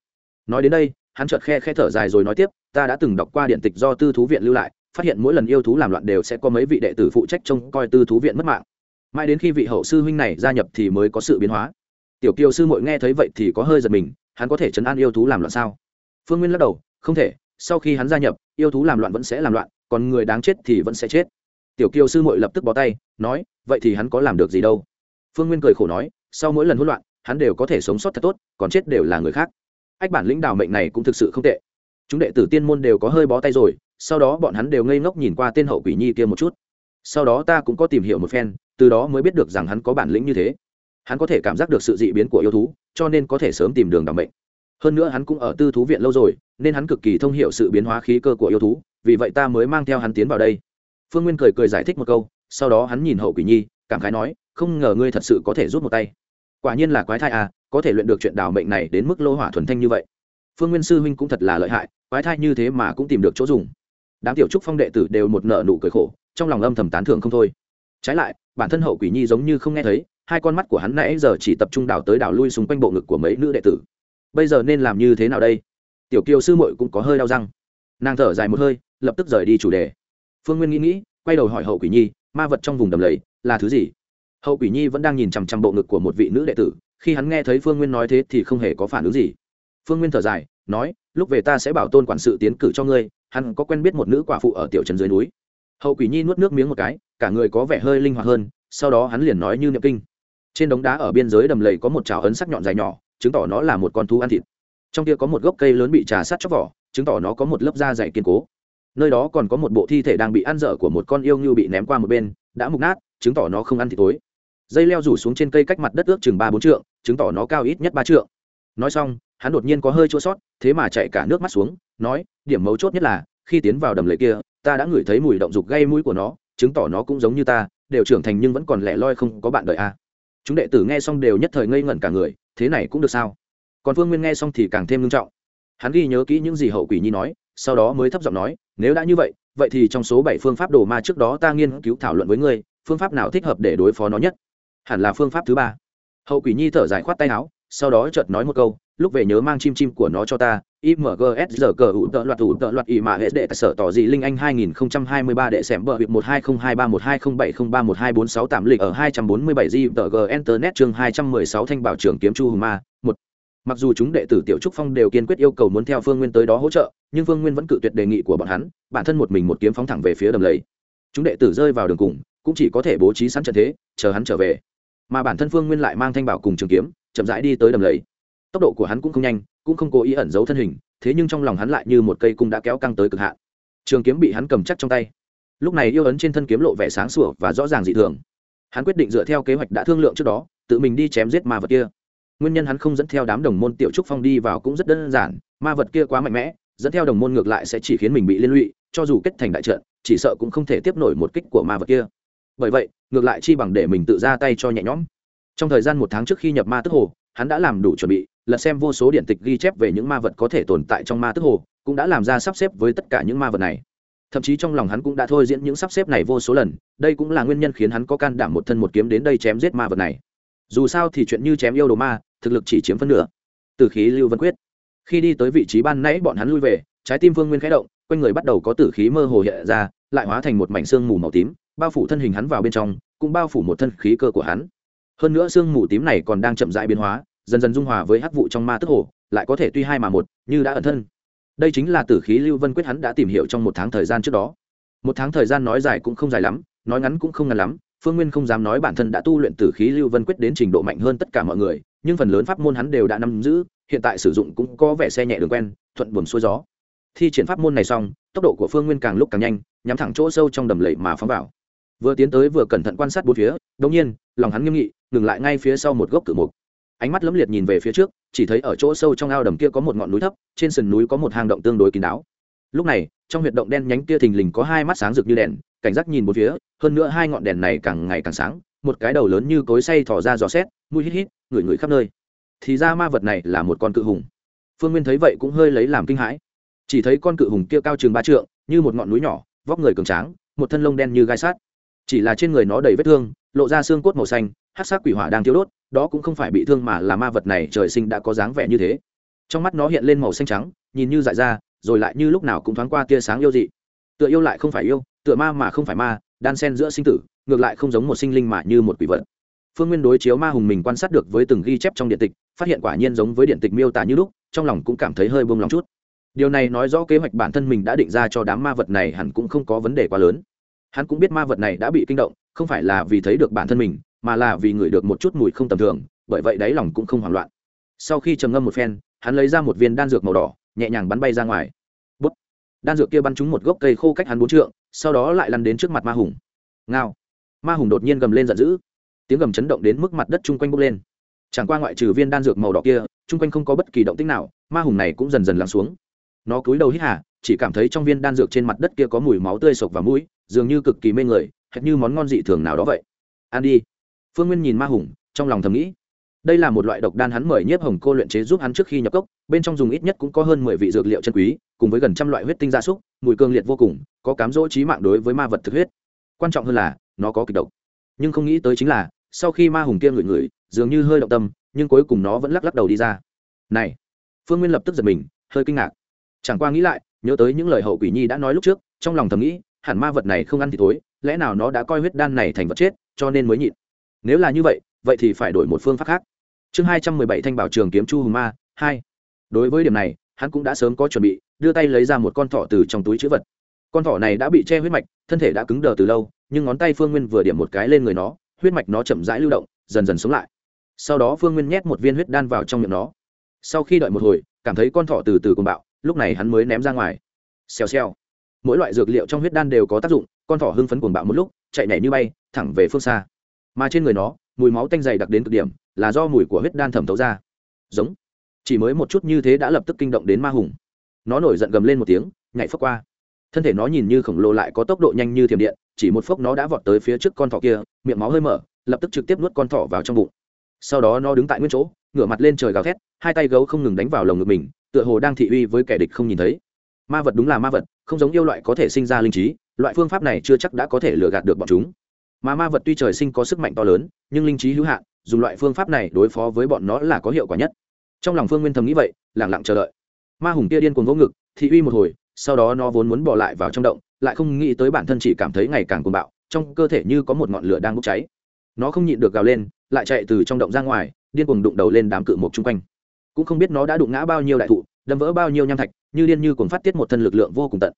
Nói đến đây, hắn chợt khe khe thở dài rồi nói tiếp, ta đã từng đọc qua điện tịch do tư thú viện lưu lại, phát hiện mỗi lần yêu thú làm loạn đều sẽ có mấy vị đệ tử phụ trách trông coi tư thú viện mất mạng. Mãi đến khi vị hậu sư huynh này gia nhập thì mới có sự biến hóa. Tiểu kiều sư mội nghe thấy vậy thì có hơi giật mình, hắn có thể chấn an yêu thú làm loạn sao? Phương nguyên lắc đầu, không thể, sau khi hắn gia nhập yêu thú làm loạn vẫn sẽ làm loạn, còn người đáng chết thì vẫn sẽ chết. Tiểu kiều sư muội lập tức bó tay, nói, vậy thì hắn có làm được gì đâu? Phương nguyên cười khổ nói, sau mỗi lần hỗn loạn, hắn đều có thể sống sót thật tốt, còn chết đều là người khác. Ách bản lĩnh đào mệnh này cũng thực sự không tệ. Chúng đệ tử tiên môn đều có hơi bó tay rồi, sau đó bọn hắn đều ngây ngốc nhìn qua tên hậu quỷ nhi kia một chút. Sau đó ta cũng có tìm hiểu một phen, từ đó mới biết được rằng hắn có bản lĩnh như thế. Hắn có thể cảm giác được sự dị biến của yêu thú, cho nên có thể sớm tìm đường đ ả mệnh hơn nữa hắn cũng ở tư thú viện lâu rồi, nên hắn cực kỳ thông h i ể u sự biến hóa khí cơ của yêu thú, vì vậy ta mới mang theo hắn tiến vào đây. Phương nguyên cười cười giải thích một câu, sau đó hắn nhìn hậu quỷ nhi, cảm khái nói, không ngờ ngươi thật sự có thể rút một tay. Quả nhiên là quái thai à có thể luyện được chuyện đào mệnh này đến mức lô hỏa thuần thanh như vậy. Phương nguyên sư huynh cũng thật là lợi hại, quái thai như thế mà cũng tìm được chỗ dùng. Đám tiểu trúc phong đệ tử đều một nợ nụ cười khổ, trong lòng âm thầm tán thưởng không thôi. Trái lại, bản thân hậu quỷ nhi giống như không nghe thấy, hai con mắt của hắn nãy giờ chỉ tập trung đảo tới đảo lui xung quanh bộ ngực của mấy nữ đệ tử bây giờ nên làm như thế nào đây? Tiểu kiều sư muội cũng có hơi đau răng. Nàng thở dài một hơi, lập tức rời đi chủ đề. Phương nguyên nghĩ nghĩ, quay đầu hỏi hậu quỷ nhi, ma vật trong vùng đầm lầy, là thứ gì? Hậu quỷ nhi vẫn đang nhìn chằm chằm bộ ngực của một vị nữ đệ tử, khi hắn nghe thấy phương nguyên nói thế thì không hề có phản ứng gì. Phương nguyên thở dài, nói, lúc về ta sẽ bảo tôn quản sự tiến cử cho ngươi, hắn có quen biết một nữ quả phụ ở tiểu trấn dưới núi. Hậu quỷ nhi nuốt nước miếng một cái, cả người có vẻ hơi linh hoạt hơn, sau đó hắn liền nói như niệm kinh. Trên đống đá ở biên giới đầm lầy có một trào ấn sắc nhọn dài nhỏ chứng tỏ nó là một con thú ăn thịt. Trong kia có một gốc cây lớn bị trà sát chóc vỏ, chứng tỏ nó có một lớp da dày kiên cố. Nơi đó còn có một bộ thi thể đang bị ăn dở của một con yêu như bị ném qua một bên, đã mục nát, chứng tỏ nó không ăn thịt tối. Dây leo rủ xuống trên cây cách mặt đất ước chừng ba bốn trượng, chứng tỏ nó cao ít nhất ba trượng. Nói xong, hắn đột nhiên có hơi chua sót, thế mà chạy cả nước mắt xuống, nói, điểm mấu chốt nhất là, khi tiến vào đầm lầy kia, ta đã ngửi thấy mùi động dục gây mũi của nó, chứng tỏ nó cũng giống như ta, đều trưởng thành nhưng vẫn còn lẻ loi không có bạn đời a. À. chúng đệ tử nghe xong đều nhất thời ngây ngẩn cả người thế này cũng được sao? Còn phương nguyên nghe xong thì càng thêm nghiêm trọng. Hắn ghi nhớ kỹ những gì hậu quỷ nhi nói, sau đó mới thấp giọng nói, nếu đã như vậy vậy thì trong số bảy phương pháp đồ ma trước đó ta nghiên cứu thảo luận với ngươi, phương pháp nào thích hợp để đối phó nó nhất? Hẳn là phương pháp thứ ba. Hậu quỷ nhi thở dài khoát tay áo, sau đó chợt nói một câu, lúc về nhớ mang chim chim của nó cho ta imgs giờ cờ ủ tợ loạt thủ tợ loạt ỉ mà hệ đệ sở tỏ gì linh anh 2023 đệ xẻm bờ việc 120231207031246 tạm lịch ở 247 di tờ g internet chương 216 thanh bảo trưởng kiếm chu hùng ma, một. Mặc dù chúng đệ tử tiểu trúc phong đều kiên quyết yêu cầu muốn theo phương nguyên tới đó hỗ trợ, nhưng phương nguyên vẫn cự tuyệt đề nghị của bọn hắn, bản thân một mình một kiếm phóng thẳng về phía đầm lầy. Chúng đệ tử rơi vào đường cùng, cũng chỉ có thể bố trí sẵn trận thế, chờ hắn trở về. Mà bản thân phương nguyên lại mang thanh bảo cùng trường kiếm, chậm rãi đi tới đầm lầy. Tốc độ của hắn cũng không nhanh cũng không cố ý ẩn giấu thân hình, thế nhưng trong lòng hắn lại như một cây cung đã kéo căng tới cực hạn. Trường kiếm bị hắn cầm chắc trong tay. Lúc này yêu ấn trên thân kiếm lộ vẻ sáng sủa và rõ ràng dị thường. Hắn quyết định dựa theo kế hoạch đã thương lượng trước đó, tự mình đi chém giết ma vật kia. Nguyên nhân hắn không dẫn theo đám đồng môn tiểu trúc phong đi vào cũng rất đơn giản, ma vật kia quá mạnh mẽ, dẫn theo đồng môn ngược lại sẽ chỉ khiến mình bị liên lụy, cho dù kết thành đại trận, chỉ sợ cũng không thể tiếp nổi một kích của ma vật kia. Bởi vậy, ngược lại chi bằng để mình tự ra tay cho nhẹ nhõm. Trong thời gian một tháng trước khi nhập ma tức hồ, hắn đã làm đủ chuẩn bị lật xem vô số điện tịch ghi chép về những ma vật có thể tồn tại trong ma tức hồ, cũng đã làm ra sắp xếp với tất cả những ma vật này. Thậm chí trong lòng hắn cũng đã thôi diễn những sắp xếp này vô số lần, đây cũng là nguyên nhân khiến hắn có can đảm một thân một kiếm đến đây chém giết ma vật này. Dù sao thì chuyện như chém yêu đồ ma, thực lực chỉ chiếm phân nửa. Từ khí lưu vân quyết. Khi đi tới vị trí ban nãy bọn hắn lui về, trái tim vương nguyên khẽ động, quanh người bắt đầu có tử khí mơ hồ hiện ra, lại hóa thành một mảnh xương mù màu tím, bao phủ thân hình hắn vào bên trong, cũng bao phủ một thân khí cơ của hắn. Hơn nữa xương mù tím này còn đang chậm rãi biến hóa dần dần dung hòa với hắc vụ trong ma tức hồ, lại có thể tuy hai mà một, như đã ẩn thân. Đây chính là tử khí lưu vân quyết hắn đã tìm hiểu trong một tháng thời gian trước đó. Một tháng thời gian nói dài cũng không dài lắm, nói ngắn cũng không ngắn lắm, phương nguyên không dám nói bản thân đã tu luyện tử khí lưu vân quyết đến trình độ mạnh hơn tất cả mọi người, nhưng phần lớn pháp môn hắn đều đã nắm giữ, hiện tại sử dụng cũng có vẻ xe nhẹ đường quen, thuận buồm xuôi gió. Thi triển pháp môn này xong, tốc độ của phương nguyên càng lúc càng nhanh, nhắm thẳng chỗ sâu trong đầm lầy mà phóng vào. Vừa tiến tới vừa cẩn thận quan sát bốn phía, đột nhiên, lòng hắn nghiêm nghị, ngừng lại ngay phía sau một gốc cự mục ánh mắt lấm liệt nhìn về phía trước, chỉ thấy ở chỗ sâu trong ao đầm kia có một ngọn núi thấp, trên sườn núi có một hang động tương đối kín đáo. Lúc này, trong huyệt động đen nhánh kia thình lình có hai mắt sáng rực như đèn, cảnh giác nhìn một phía, hơn nữa hai ngọn đèn này càng ngày càng sáng, một cái đầu lớn như cối say thỏ ra dò xét mũi hít hít, ngửi ngửi khắp nơi. Thì ra ma vật này là một con cự hùng. Phương nguyên thấy vậy cũng hơi lấy làm kinh hãi. Chỉ thấy con cự hùng kia cao chừng ba trượng, như một ngọn núi nhỏ, vóc người cường tráng, một thân lông đen như gai sát chỉ là trên người nó đầy vết thương, lộ ra xương cốt màu xanh hát sắc quỷ hỏa đang thiếu đốt đó cũng không phải bị thương mà là ma vật này trời sinh đã có dáng vẻ như thế. Trong mắt nó hiện lên màu xanh trắng, nhìn như dại ra, rồi lại như lúc nào cũng thoáng qua tia sáng yêu dị. Tựa yêu lại không phải yêu, tựa ma mà không phải ma, đan sen giữa sinh tử, ngược lại không giống một sinh linh mà như một quỷ vật. Phương nguyên đối chiếu ma hùng mình quan sát được với từng ghi chép trong điện tịch, phát hiện quả nhiên giống với điện tịch miêu tả như lúc, trong lòng cũng cảm thấy hơi bông lòng chút. Điều này nói rõ kế hoạch bản thân mình đã định ra cho đám ma vật này hẳn cũng không có vấn đề quá lớn. Hắn cũng biết ma vật này đã bị kinh động, không phải là vì thấy được bản thân mình mà là vì ngửi được một chút mùi không tầm thường, bởi vậy đáy lòng cũng không hoảng loạn. Sau khi trầm ngâm một phen, hắn lấy ra một viên đan dược màu đỏ, nhẹ nhàng bắn bay ra ngoài. Bút. Đan dược kia bắn trúng một gốc cây khô cách hắn bốn trượng, sau đó lại lăn đến trước mặt ma hùng. Ngao. Ma hùng đột nhiên gầm lên giận dữ. Tiếng gầm chấn động đến mức mặt đất chung quanh bốc lên. Chẳng qua ngoại trừ viên đan dược màu đỏ kia, chung quanh không có bất kỳ động tích nào, ma hùng này cũng dần dần lắng xuống. Nó cúi đầu hít hà, chỉ cảm thấy trong viên đan dược trên mặt đất kia có mùi máu tươi sộc vào mũi, dường như cực kỳ mê người, hệt như món ngon dị thường nào đó vậy. Ăn đi phương nguyên nhìn ma hùng trong lòng thầm nghĩ. Đây là một loại độc đan hắn mời nhiếp hồng cô luyện chế giúp hắn trước khi nhập cốc bên trong dùng ít nhất cũng có hơn mười vị dược liệu chân quý cùng với gần trăm loại huyết tinh gia súc mùi cương liệt vô cùng có cám dỗ trí mạng đối với ma vật thực huyết. Quan trọng hơn là nó có kịch độc. Nhưng không nghĩ tới chính là sau khi ma hùng kia ngửi ngửi dường như hơi động tâm nhưng cuối cùng nó vẫn lắc lắc đầu đi ra. Này! Phương nguyên lập tức giật mình hơi kinh ngạc. Chẳng qua nghĩ lại nhớ tới những lời hậu quỷ nhi đã nói lúc trước trong lòng thầm nghĩ hẳn ma vật này không ăn thì thối, lẽ nào nó đã coi huyết đan này thành vật chết cho nên mới nhịn nếu là như vậy vậy thì phải đổi một phương pháp khác. Chương hai trăm mười bảy thanh bảo trường kiếm chu hùng ma, hai. Đối với điểm này, hắn cũng đã sớm có chuẩn bị, đưa tay lấy ra một con thỏ từ trong túi chữ vật. Con thỏ này đã bị che huyết mạch, thân thể đã cứng đờ từ lâu, nhưng ngón tay phương nguyên vừa điểm một cái lên người nó, huyết mạch nó chậm rãi lưu động, dần dần sống lại. Sau đó phương nguyên nhét một viên huyết đan vào trong miệng nó. Sau khi đợi một hồi, cảm thấy con thỏ từ từ cùng bạo, lúc này hắn mới ném ra ngoài. Xèo xèo. Mỗi loại dược liệu trong huyết đan đều có tác dụng, con thỏ hưng phấn cuồng bạo một lúc, chạy nhảy như bay, thẳng về phương xa mà trên người nó, mùi máu tanh dày đặc đến cực điểm, là do mùi của huyết đan thẩm thấu ra. Giống. Chỉ mới một chút như thế đã lập tức kinh động đến ma hùng. Nó nổi giận gầm lên một tiếng, nhảy phất qua. Thân thể nó nhìn như khổng lồ lại có tốc độ nhanh như thiểm điện, chỉ một phốc nó đã vọt tới phía trước con thỏ kia, miệng máu hơi mở, lập tức trực tiếp nuốt con thỏ vào trong bụng. Sau đó nó đứng tại nguyên chỗ, ngửa mặt lên trời gào thét, hai tay gấu không ngừng đánh vào lồng ngực mình, tựa hồ đang thị uy với kẻ địch không nhìn thấy. Ma vật đúng là ma vật, không giống yêu loại có thể sinh ra linh trí, loại phương pháp này chưa chắc đã có thể lừa gạt được bọn chúng mà ma vật tuy trời sinh có sức mạnh to lớn, nhưng linh trí hữu hạn, dùng loại phương pháp này đối phó với bọn nó là có hiệu quả nhất. Trong lòng phương nguyên thầm nghĩ vậy lẳng lặng chờ đợi. Ma hùng kia điên cuồng vỗ ngực, thị uy một hồi, sau đó nó vốn muốn bỏ lại vào trong động, lại không nghĩ tới bản thân chỉ cảm thấy ngày càng cuồng bạo, trong cơ thể như có một ngọn lửa đang bốc cháy. Nó không nhịn được gào lên, lại chạy từ trong động ra ngoài, điên cuồng đụng đầu lên đám cự mộc chung quanh. Cũng không biết nó đã đụng ngã bao nhiêu đại thụ, đâm vỡ bao nhiêu nham thạch, như điên như cuồng phát tiết một thân lực lượng vô cùng tận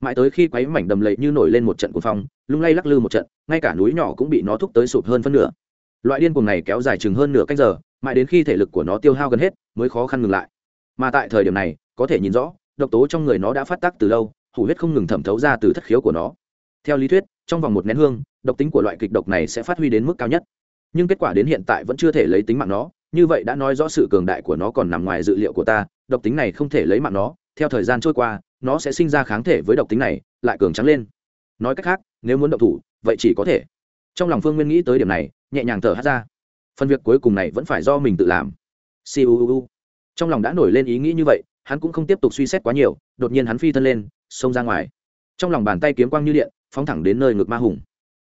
mãi tới khi quấy mảnh đầm lầy như nổi lên một trận cuồng phong, lung lay lắc lư một trận, ngay cả núi nhỏ cũng bị nó thúc tới sụp hơn phân nửa. Loại điên cuồng này kéo dài chừng hơn nửa canh giờ, mãi đến khi thể lực của nó tiêu hao gần hết, mới khó khăn ngừng lại. Mà tại thời điểm này, có thể nhìn rõ, độc tố trong người nó đã phát tác từ lâu, hủ huyết không ngừng thẩm thấu ra từ thất khiếu của nó. Theo lý thuyết, trong vòng một nén hương, độc tính của loại kịch độc này sẽ phát huy đến mức cao nhất. Nhưng kết quả đến hiện tại vẫn chưa thể lấy tính mạng nó, như vậy đã nói rõ sự cường đại của nó còn nằm ngoài dự liệu của ta, độc tính này không thể lấy mạng nó, theo thời gian trôi qua nó sẽ sinh ra kháng thể với độc tính này, lại cường trắng lên. Nói cách khác, nếu muốn động thủ, vậy chỉ có thể. Trong lòng phương nguyên nghĩ tới điểm này, nhẹ nhàng thở hát ra. Phần việc cuối cùng này vẫn phải do mình tự làm. Siêu trong lòng đã nổi lên ý nghĩ như vậy, hắn cũng không tiếp tục suy xét quá nhiều, đột nhiên hắn phi thân lên, xông ra ngoài. Trong lòng bàn tay kiếm quang như điện, phóng thẳng đến nơi ngực ma hùng.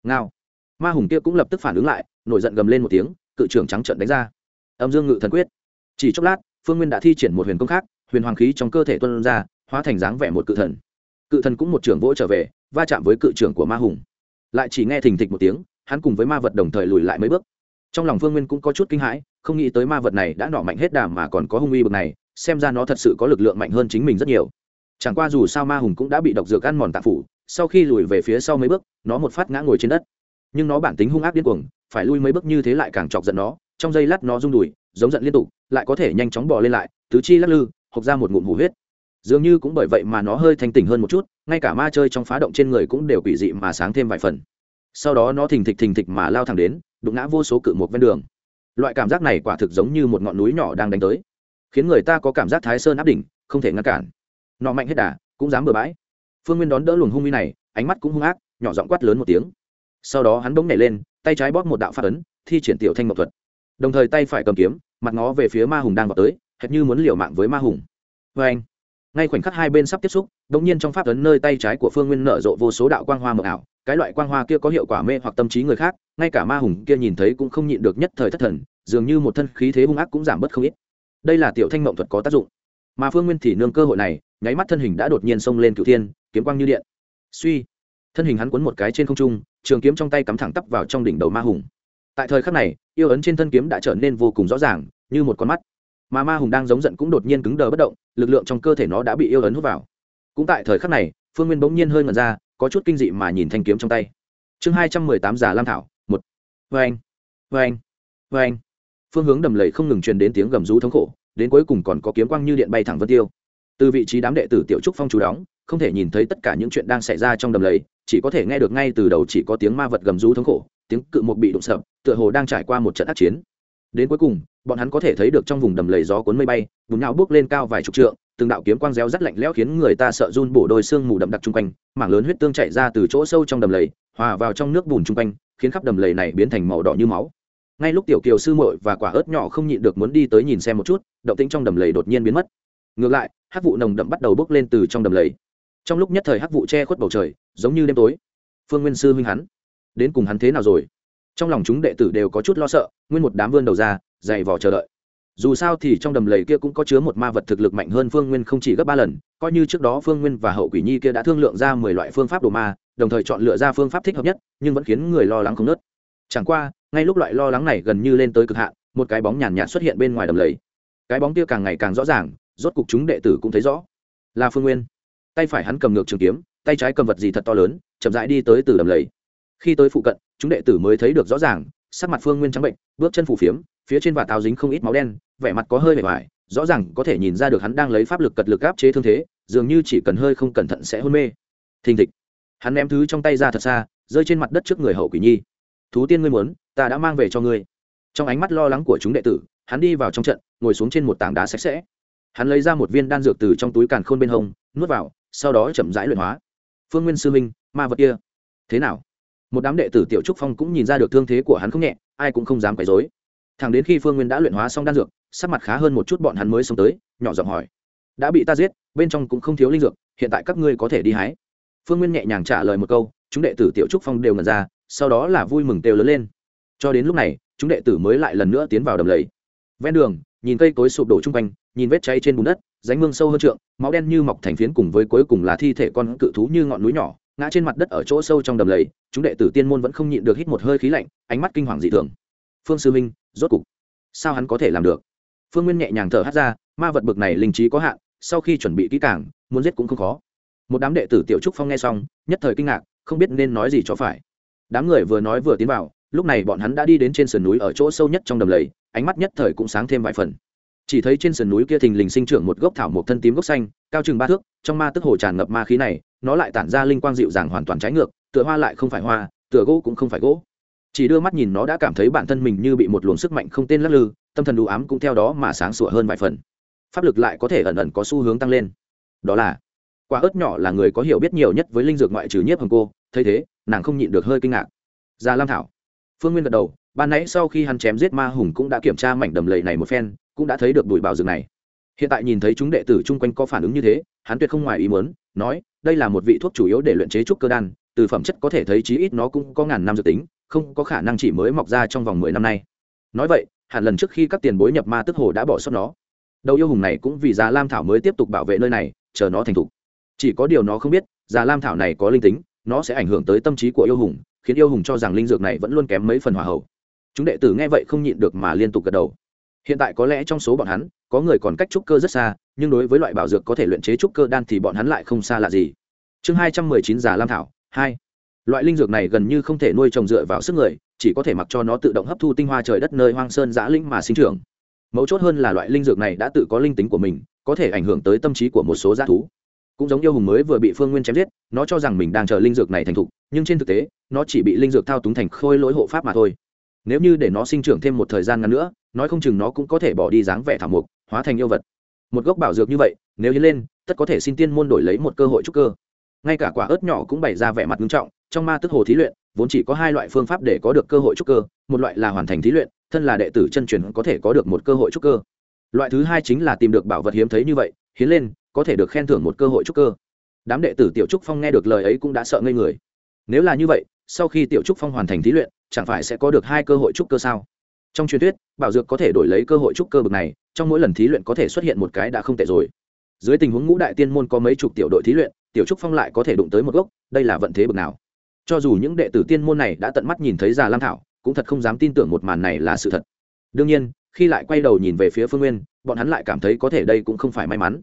Ngao. Ma hùng kia cũng lập tức phản ứng lại, nổi giận gầm lên một tiếng, cự trưởng trắng trận đánh ra. Âm dương ngự thần quyết. Chỉ chốc lát, phương nguyên đã thi triển một huyền công khác, huyền hoàng khí trong cơ thể tuân ra hóa thành dáng vẻ một cự thần. Cự thần cũng một trưởng vỗ trở về, va chạm với cự trưởng của ma hùng. Lại chỉ nghe thình thịch một tiếng, hắn cùng với ma vật đồng thời lùi lại mấy bước. Trong lòng phương nguyên cũng có chút kinh hãi, không nghĩ tới ma vật này đã nọ mạnh hết đàm mà còn có hung uy bực này, xem ra nó thật sự có lực lượng mạnh hơn chính mình rất nhiều. Chẳng qua dù sao ma hùng cũng đã bị độc dược ăn mòn tạp phủ, sau khi lùi về phía sau mấy bước, nó một phát ngã ngồi trên đất. Nhưng nó bản tính hung ác điên cuồng, phải lui mấy bước như thế lại càng chọc giận nó, trong giây lát nó rung đùi, giống giận liên tục, lại có thể nhanh chóng bò lên lại, tứ chi lắc lư, hộc ra một ngụm hủ huyết dường như cũng bởi vậy mà nó hơi thanh tỉnh hơn một chút, ngay cả ma chơi trong phá động trên người cũng đều quỷ dị mà sáng thêm vài phần. Sau đó nó thình thịch thình thịch mà lao thẳng đến, đụng ngã vô số cự một ven đường. Loại cảm giác này quả thực giống như một ngọn núi nhỏ đang đánh tới, khiến người ta có cảm giác thái sơn áp đỉnh, không thể ngăn cản. Nọ mạnh hết đà, cũng dám bừa bãi. Phương nguyên đón đỡ luồng hung uy này, ánh mắt cũng hung ác, nhỏ giọng quát lớn một tiếng. Sau đó hắn bỗng nhảy lên, tay trái bóp một đạo phát ấn, thi triển tiểu thanh mộc thuật. Đồng thời tay phải cầm kiếm, mặt ngó về phía ma hùng đang vào tới, hệt như muốn liều mạng với ma hùng. Vê anh ngay khoảnh khắc hai bên sắp tiếp xúc đ ỗ n g nhiên trong pháp ấn nơi tay trái của phương nguyên nở rộ vô số đạo quang hoa mờ ảo, cái loại quang hoa kia có hiệu quả mê hoặc tâm trí người khác, ngay cả ma hùng kia nhìn thấy cũng không nhịn được nhất thời thất thần, dường như một thân khí thế hung ác cũng giảm bớt không ít. Đây là tiểu thanh mộng thuật có tác dụng. Mà phương nguyên thì nương cơ hội này, nháy mắt thân hình đã đột nhiên xông lên cựu thiên, kiếm quang như điện. Suy, thân hình hắn cuốn một cái trên không trung, trường kiếm trong tay cắm thẳng tắp vào trong đỉnh đầu ma hùng. Tại thời khắc này, yêu ấn trên thân kiếm đã trở nên vô cùng rõ ràng, như một con mắt mà ma hùng đang giống giận cũng đột nhiên cứng đờ bất động, lực lượng trong cơ thể nó đã bị yêu ấn hút vào. Cũng tại thời khắc này, phương nguyên bỗng nhiên hơi ngẩn ra, có chút kinh dị mà nhìn thanh kiếm trong tay. Chương hai trăm mười tám giả lam thảo, một. Vê anh vê anh vê anh. Phương hướng đầm lầy không ngừng truyền đến tiếng gầm rú thống khổ, đến cuối cùng còn có kiếm quang như điện bay thẳng vân tiêu. Từ vị trí đám đệ tử tiểu trúc phong chú đóng, không thể nhìn thấy tất cả những chuyện đang xảy ra trong đầm lầy, chỉ có thể nghe được ngay từ đầu chỉ có tiếng ma vật gầm rú thống khổ, tiếng cự một bị đụng sập, tựa hồ đang trải qua một trận ác chiến đến cuối cùng, bọn hắn có thể thấy được trong vùng đầm lầy gió cuốn mây bay, bùn nhão bước lên cao vài chục trượng, từng đạo kiếm quang réo rắt lạnh lẽo khiến người ta sợ run bổ đôi xương mù đậm đặc chung quanh, mảng lớn huyết tương chạy ra từ chỗ sâu trong đầm lầy, hòa vào trong nước bùn chung quanh, khiến khắp đầm lầy này biến thành màu đỏ như máu. Ngay lúc tiểu kiều sư muội và quả ớt nhỏ không nhịn được muốn đi tới nhìn xem một chút, động tĩnh trong đầm lầy đột nhiên biến mất. Ngược lại, hắc vụ nồng đậm bắt đầu bốc lên từ trong đầm lầy. Trong lúc nhất thời hắc vụ che khuất bầu trời, giống như đêm tối. Phương nguyên sư huynh hắn, đến cùng hắn thế nào rồi? Trong lòng chúng đệ tử đều có chút lo sợ, nguyên một đám vươn đầu ra, dày vò chờ đợi. Dù sao thì trong đầm lầy kia cũng có chứa một ma vật thực lực mạnh hơn phương nguyên không chỉ gấp ba lần, coi như trước đó phương nguyên và hậu quỷ nhi kia đã thương lượng ra mười loại phương pháp đồ ma, đồng thời chọn lựa ra phương pháp thích hợp nhất, nhưng vẫn khiến người lo lắng không nớt. Chẳng qua, ngay lúc loại lo lắng này gần như lên tới cực hạn, một cái bóng nhàn nhạt xuất hiện bên ngoài đầm lầy. Cái bóng kia càng ngày càng rõ ràng, rốt cục chúng đệ tử cũng thấy rõ. Là phương nguyên. Tay phải hắn cầm ngược trường kiếm, tay trái cầm vật gì thật to lớn, chậm rãi đi tới từ đầm lầy. Khi tới phụ cận chúng đệ tử mới thấy được rõ ràng, sắc mặt phương nguyên trắng bệnh, bước chân phủ phiếm, phía trên và táo dính không ít máu đen, vẻ mặt có hơi vẻ vải rõ ràng có thể nhìn ra được hắn đang lấy pháp lực cật lực áp chế thương thế, dường như chỉ cần hơi không cẩn thận sẽ hôn mê. Thình thịch. Hắn ném thứ trong tay ra thật xa, rơi trên mặt đất trước người hậu quỷ nhi. Thú tiên ngươi muốn, ta đã mang về cho ngươi. Trong ánh mắt lo lắng của chúng đệ tử, hắn đi vào trong trận, ngồi xuống trên một tảng đá sạch sẽ. Hắn lấy ra một viên đan dược từ trong túi càn khôn bên hông, nuốt vào, sau đó chậm rãi luyện hóa. Phương nguyên sư minh ma vật kia, thế nào? Một đám đệ tử tiểu trúc phong cũng nhìn ra được thương thế của hắn không nhẹ, ai cũng không dám quấy dối thẳng đến khi phương nguyên đã luyện hóa xong đan dược, sắc mặt khá hơn một chút bọn hắn mới sống tới, nhỏ giọng hỏi, đã bị ta giết, bên trong cũng không thiếu linh dược, hiện tại các ngươi có thể đi hái. Phương nguyên nhẹ nhàng trả lời một câu, chúng đệ tử tiểu trúc phong đều ngần ra, sau đó là vui mừng têu lớn lên. Cho đến lúc này, chúng đệ tử mới lại lần nữa tiến vào đầm lầy. Ven đường, nhìn cây cối sụp đổ chung quanh, nhìn vết cháy trên bùn đất ránh mương sâu hơn trượng, máu đen như mọc thành phiến cùng với cuối cùng là thi thể con cự thú như ngọn núi nhỏ ngã trên mặt đất ở chỗ sâu trong đầm lầy, chúng đệ tử tiên môn vẫn không nhịn được hít một hơi khí lạnh, ánh mắt kinh hoàng dị thường. Phương sư minh rốt cục, sao hắn có thể làm được? Phương nguyên nhẹ nhàng thở hát ra, ma vật bực này linh trí có hạn, sau khi chuẩn bị kỹ càng, muốn giết cũng không khó. Một đám đệ tử tiểu trúc phong nghe xong, nhất thời kinh ngạc, không biết nên nói gì cho phải. Đám người vừa nói vừa tiến vào, lúc này bọn hắn đã đi đến trên sườn núi ở chỗ sâu nhất trong đầm lầy, ánh mắt nhất thời cũng sáng thêm vài phần. Chỉ thấy trên sườn núi kia thình lình sinh trưởng một gốc thảo một thân tím gốc xanh, cao chừng ba thước, trong ma tức hồ tràn ngập ma khí này nó lại tản ra linh quang dịu dàng hoàn toàn trái ngược, tựa hoa lại không phải hoa, tựa gỗ cũng không phải gỗ. Chỉ đưa mắt nhìn nó đã cảm thấy bản thân mình như bị một luồng sức mạnh không tên lắc lư, tâm thần đủ ám cũng theo đó mà sáng sủa hơn vài phần. Pháp lực lại có thể ẩn ẩn có xu hướng tăng lên. Đó là, quả ớt nhỏ là người có hiểu biết nhiều nhất với linh dược ngoại trừ nhiếp hồng cô, thấy thế, nàng không nhịn được hơi kinh ngạc. Ra lam thảo, phương nguyên gật đầu, ban nãy sau khi hắn chém giết ma hùng cũng đã kiểm tra mảnh đầm lầy này một phen, cũng đã thấy được bụi bảo dược này. Hiện tại nhìn thấy chúng đệ tử chung quanh có phản ứng như thế, hắn tuyệt không ngoài ý muốn, nói đây là một vị thuốc chủ yếu để luyện chế trúc cơ đan, từ phẩm chất có thể thấy chí ít nó cũng có ngàn năm dự tính, không có khả năng chỉ mới mọc ra trong vòng mười năm nay. Nói vậy, hẳn lần trước khi các tiền bối nhập ma tức hồ đã bỏ sót nó. Đầu yêu hùng này cũng vì già lam thảo mới tiếp tục bảo vệ nơi này, chờ nó thành thục. Chỉ có điều nó không biết, già lam thảo này có linh tính, nó sẽ ảnh hưởng tới tâm trí của yêu hùng, khiến yêu hùng cho rằng linh dược này vẫn luôn kém mấy phần hòa hậu. Chúng đệ tử nghe vậy không nhịn được mà liên tục gật đầu hiện tại có lẽ trong số bọn hắn, có người còn cách trúc cơ rất xa, nhưng đối với loại bảo dược có thể luyện chế trúc cơ đan thì bọn hắn lại không xa lạ gì. Chương hai trăm mười chín già lam thảo, hai. Loại linh dược này gần như không thể nuôi trồng dựa vào sức người, chỉ có thể mặc cho nó tự động hấp thu tinh hoa trời đất nơi hoang sơn giã linh mà sinh trưởng. Mấu chốt hơn là loại linh dược này đã tự có linh tính của mình, có thể ảnh hưởng tới tâm trí của một số g thú. Cũng giống yêu hùng mới vừa bị phương nguyên chém giết, nó cho rằng mình đang chờ linh dược này thành thục, nhưng trên thực tế, nó chỉ bị linh dược thao túng thành khôi lỗi hộ pháp mà thôi nếu như để nó sinh trưởng thêm một thời gian ngắn nữa, nói không chừng nó cũng có thể bỏ đi dáng vẻ thảo mục hóa thành yêu vật. Một gốc bảo dược như vậy, nếu hiến lên, tất có thể xin tiên môn đổi lấy một cơ hội trúc cơ. Ngay cả quả ớt nhỏ cũng bày ra vẻ mặt nghiêm trọng, trong ma tức hồ thí luyện, vốn chỉ có hai loại phương pháp để có được cơ hội trúc cơ, một loại là hoàn thành thí luyện, thân là đệ tử chân truyền có thể có được một cơ hội trúc cơ. Loại thứ hai chính là tìm được bảo vật hiếm thấy như vậy, hiến lên, có thể được khen thưởng một cơ hội trúc cơ. Đám đệ tử tiểu trúc phong nghe được lời ấy cũng đã sợ ngây người. Nếu là như vậy, sau khi tiểu trúc phong hoàn thành thí luyện chẳng phải sẽ có được hai cơ hội trúc cơ sao? Trong truyền thuyết, bảo dược có thể đổi lấy cơ hội trúc cơ bực này, trong mỗi lần thí luyện có thể xuất hiện một cái đã không tệ rồi. Dưới tình huống ngũ đại tiên môn có mấy chục tiểu đội thí luyện, tiểu trúc phong lại có thể đụng tới một gốc, đây là vận thế bực nào? Cho dù những đệ tử tiên môn này đã tận mắt nhìn thấy già lam thảo, cũng thật không dám tin tưởng một màn này là sự thật. Đương nhiên, khi lại quay đầu nhìn về phía phương nguyên, bọn hắn lại cảm thấy có thể đây cũng không phải may mắn.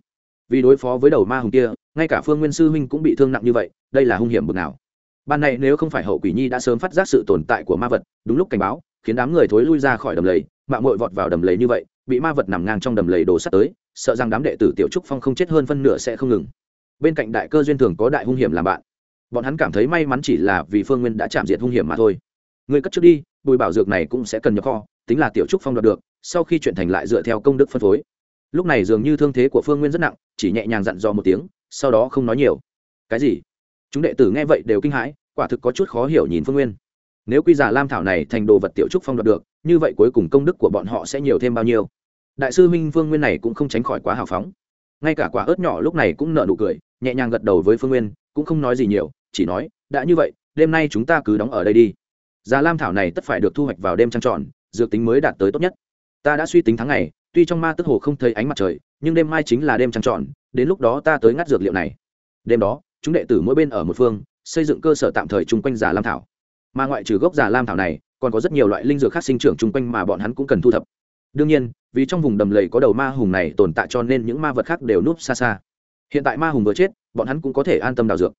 Vì đối phó với đầu ma hùng kia, ngay cả phương nguyên sư huynh cũng bị thương nặng như vậy, đây là hung hiểm bực nào? Ban này nếu không phải hậu quỷ nhi đã sớm phát giác sự tồn tại của ma vật, đúng lúc cảnh báo, khiến đám người thối lui ra khỏi đầm lầy mạng mội vọt vào đầm lầy như vậy, bị ma vật nằm ngang trong đầm lầy đổ sắt tới, sợ rằng đám đệ tử tiểu trúc phong không chết hơn phân nửa sẽ không ngừng. Bên cạnh đại cơ duyên thường có đại hung hiểm làm bạn. Bọn hắn cảm thấy may mắn chỉ là vì phương nguyên đã chạm diệt hung hiểm mà thôi. Người cất trước đi, bùi bảo dược này cũng sẽ cần nhập kho, tính là tiểu trúc phong đoạt được, sau khi chuyển thành lại dựa theo công đức phân phối. Lúc này dường như thương thế của phương nguyên rất nặng, chỉ nhẹ nhàng dặn dò một tiếng, sau đó không nói nhiều. Cái gì? Chúng đệ tử nghe vậy đều kinh hãi, quả thực có chút khó hiểu nhìn phương nguyên. Nếu quy giả lam thảo này thành đồ vật tiểu trúc phong đoạt được, như vậy cuối cùng công đức của bọn họ sẽ nhiều thêm bao nhiêu? Đại sư minh phương nguyên này cũng không tránh khỏi quá hào phóng. Ngay cả quả ớt nhỏ lúc này cũng nợ nụ cười, nhẹ nhàng gật đầu với phương nguyên, cũng không nói gì nhiều, chỉ nói, đã như vậy, đêm nay chúng ta cứ đóng ở đây đi. Giá lam thảo này tất phải được thu hoạch vào đêm trăng tròn, dược tính mới đạt tới tốt nhất. Ta đã suy tính tháng ngày, tuy trong ma tức hồ không thấy ánh mặt trời, nhưng đêm mai chính là đêm trăng tròn, đến lúc đó ta tới ngắt dược liệu này. Đêm đó chúng đệ tử mỗi bên ở một phương, xây dựng cơ sở tạm thời chung quanh giả lam thảo. Mà ngoại trừ gốc giả lam thảo này, còn có rất nhiều loại linh dược khác sinh trưởng chung quanh mà bọn hắn cũng cần thu thập. Đương nhiên, vì trong vùng đầm lầy có đầu ma hùng này tồn tại cho nên những ma vật khác đều núp xa xa. Hiện tại ma hùng vừa chết, bọn hắn cũng có thể an tâm đào dược.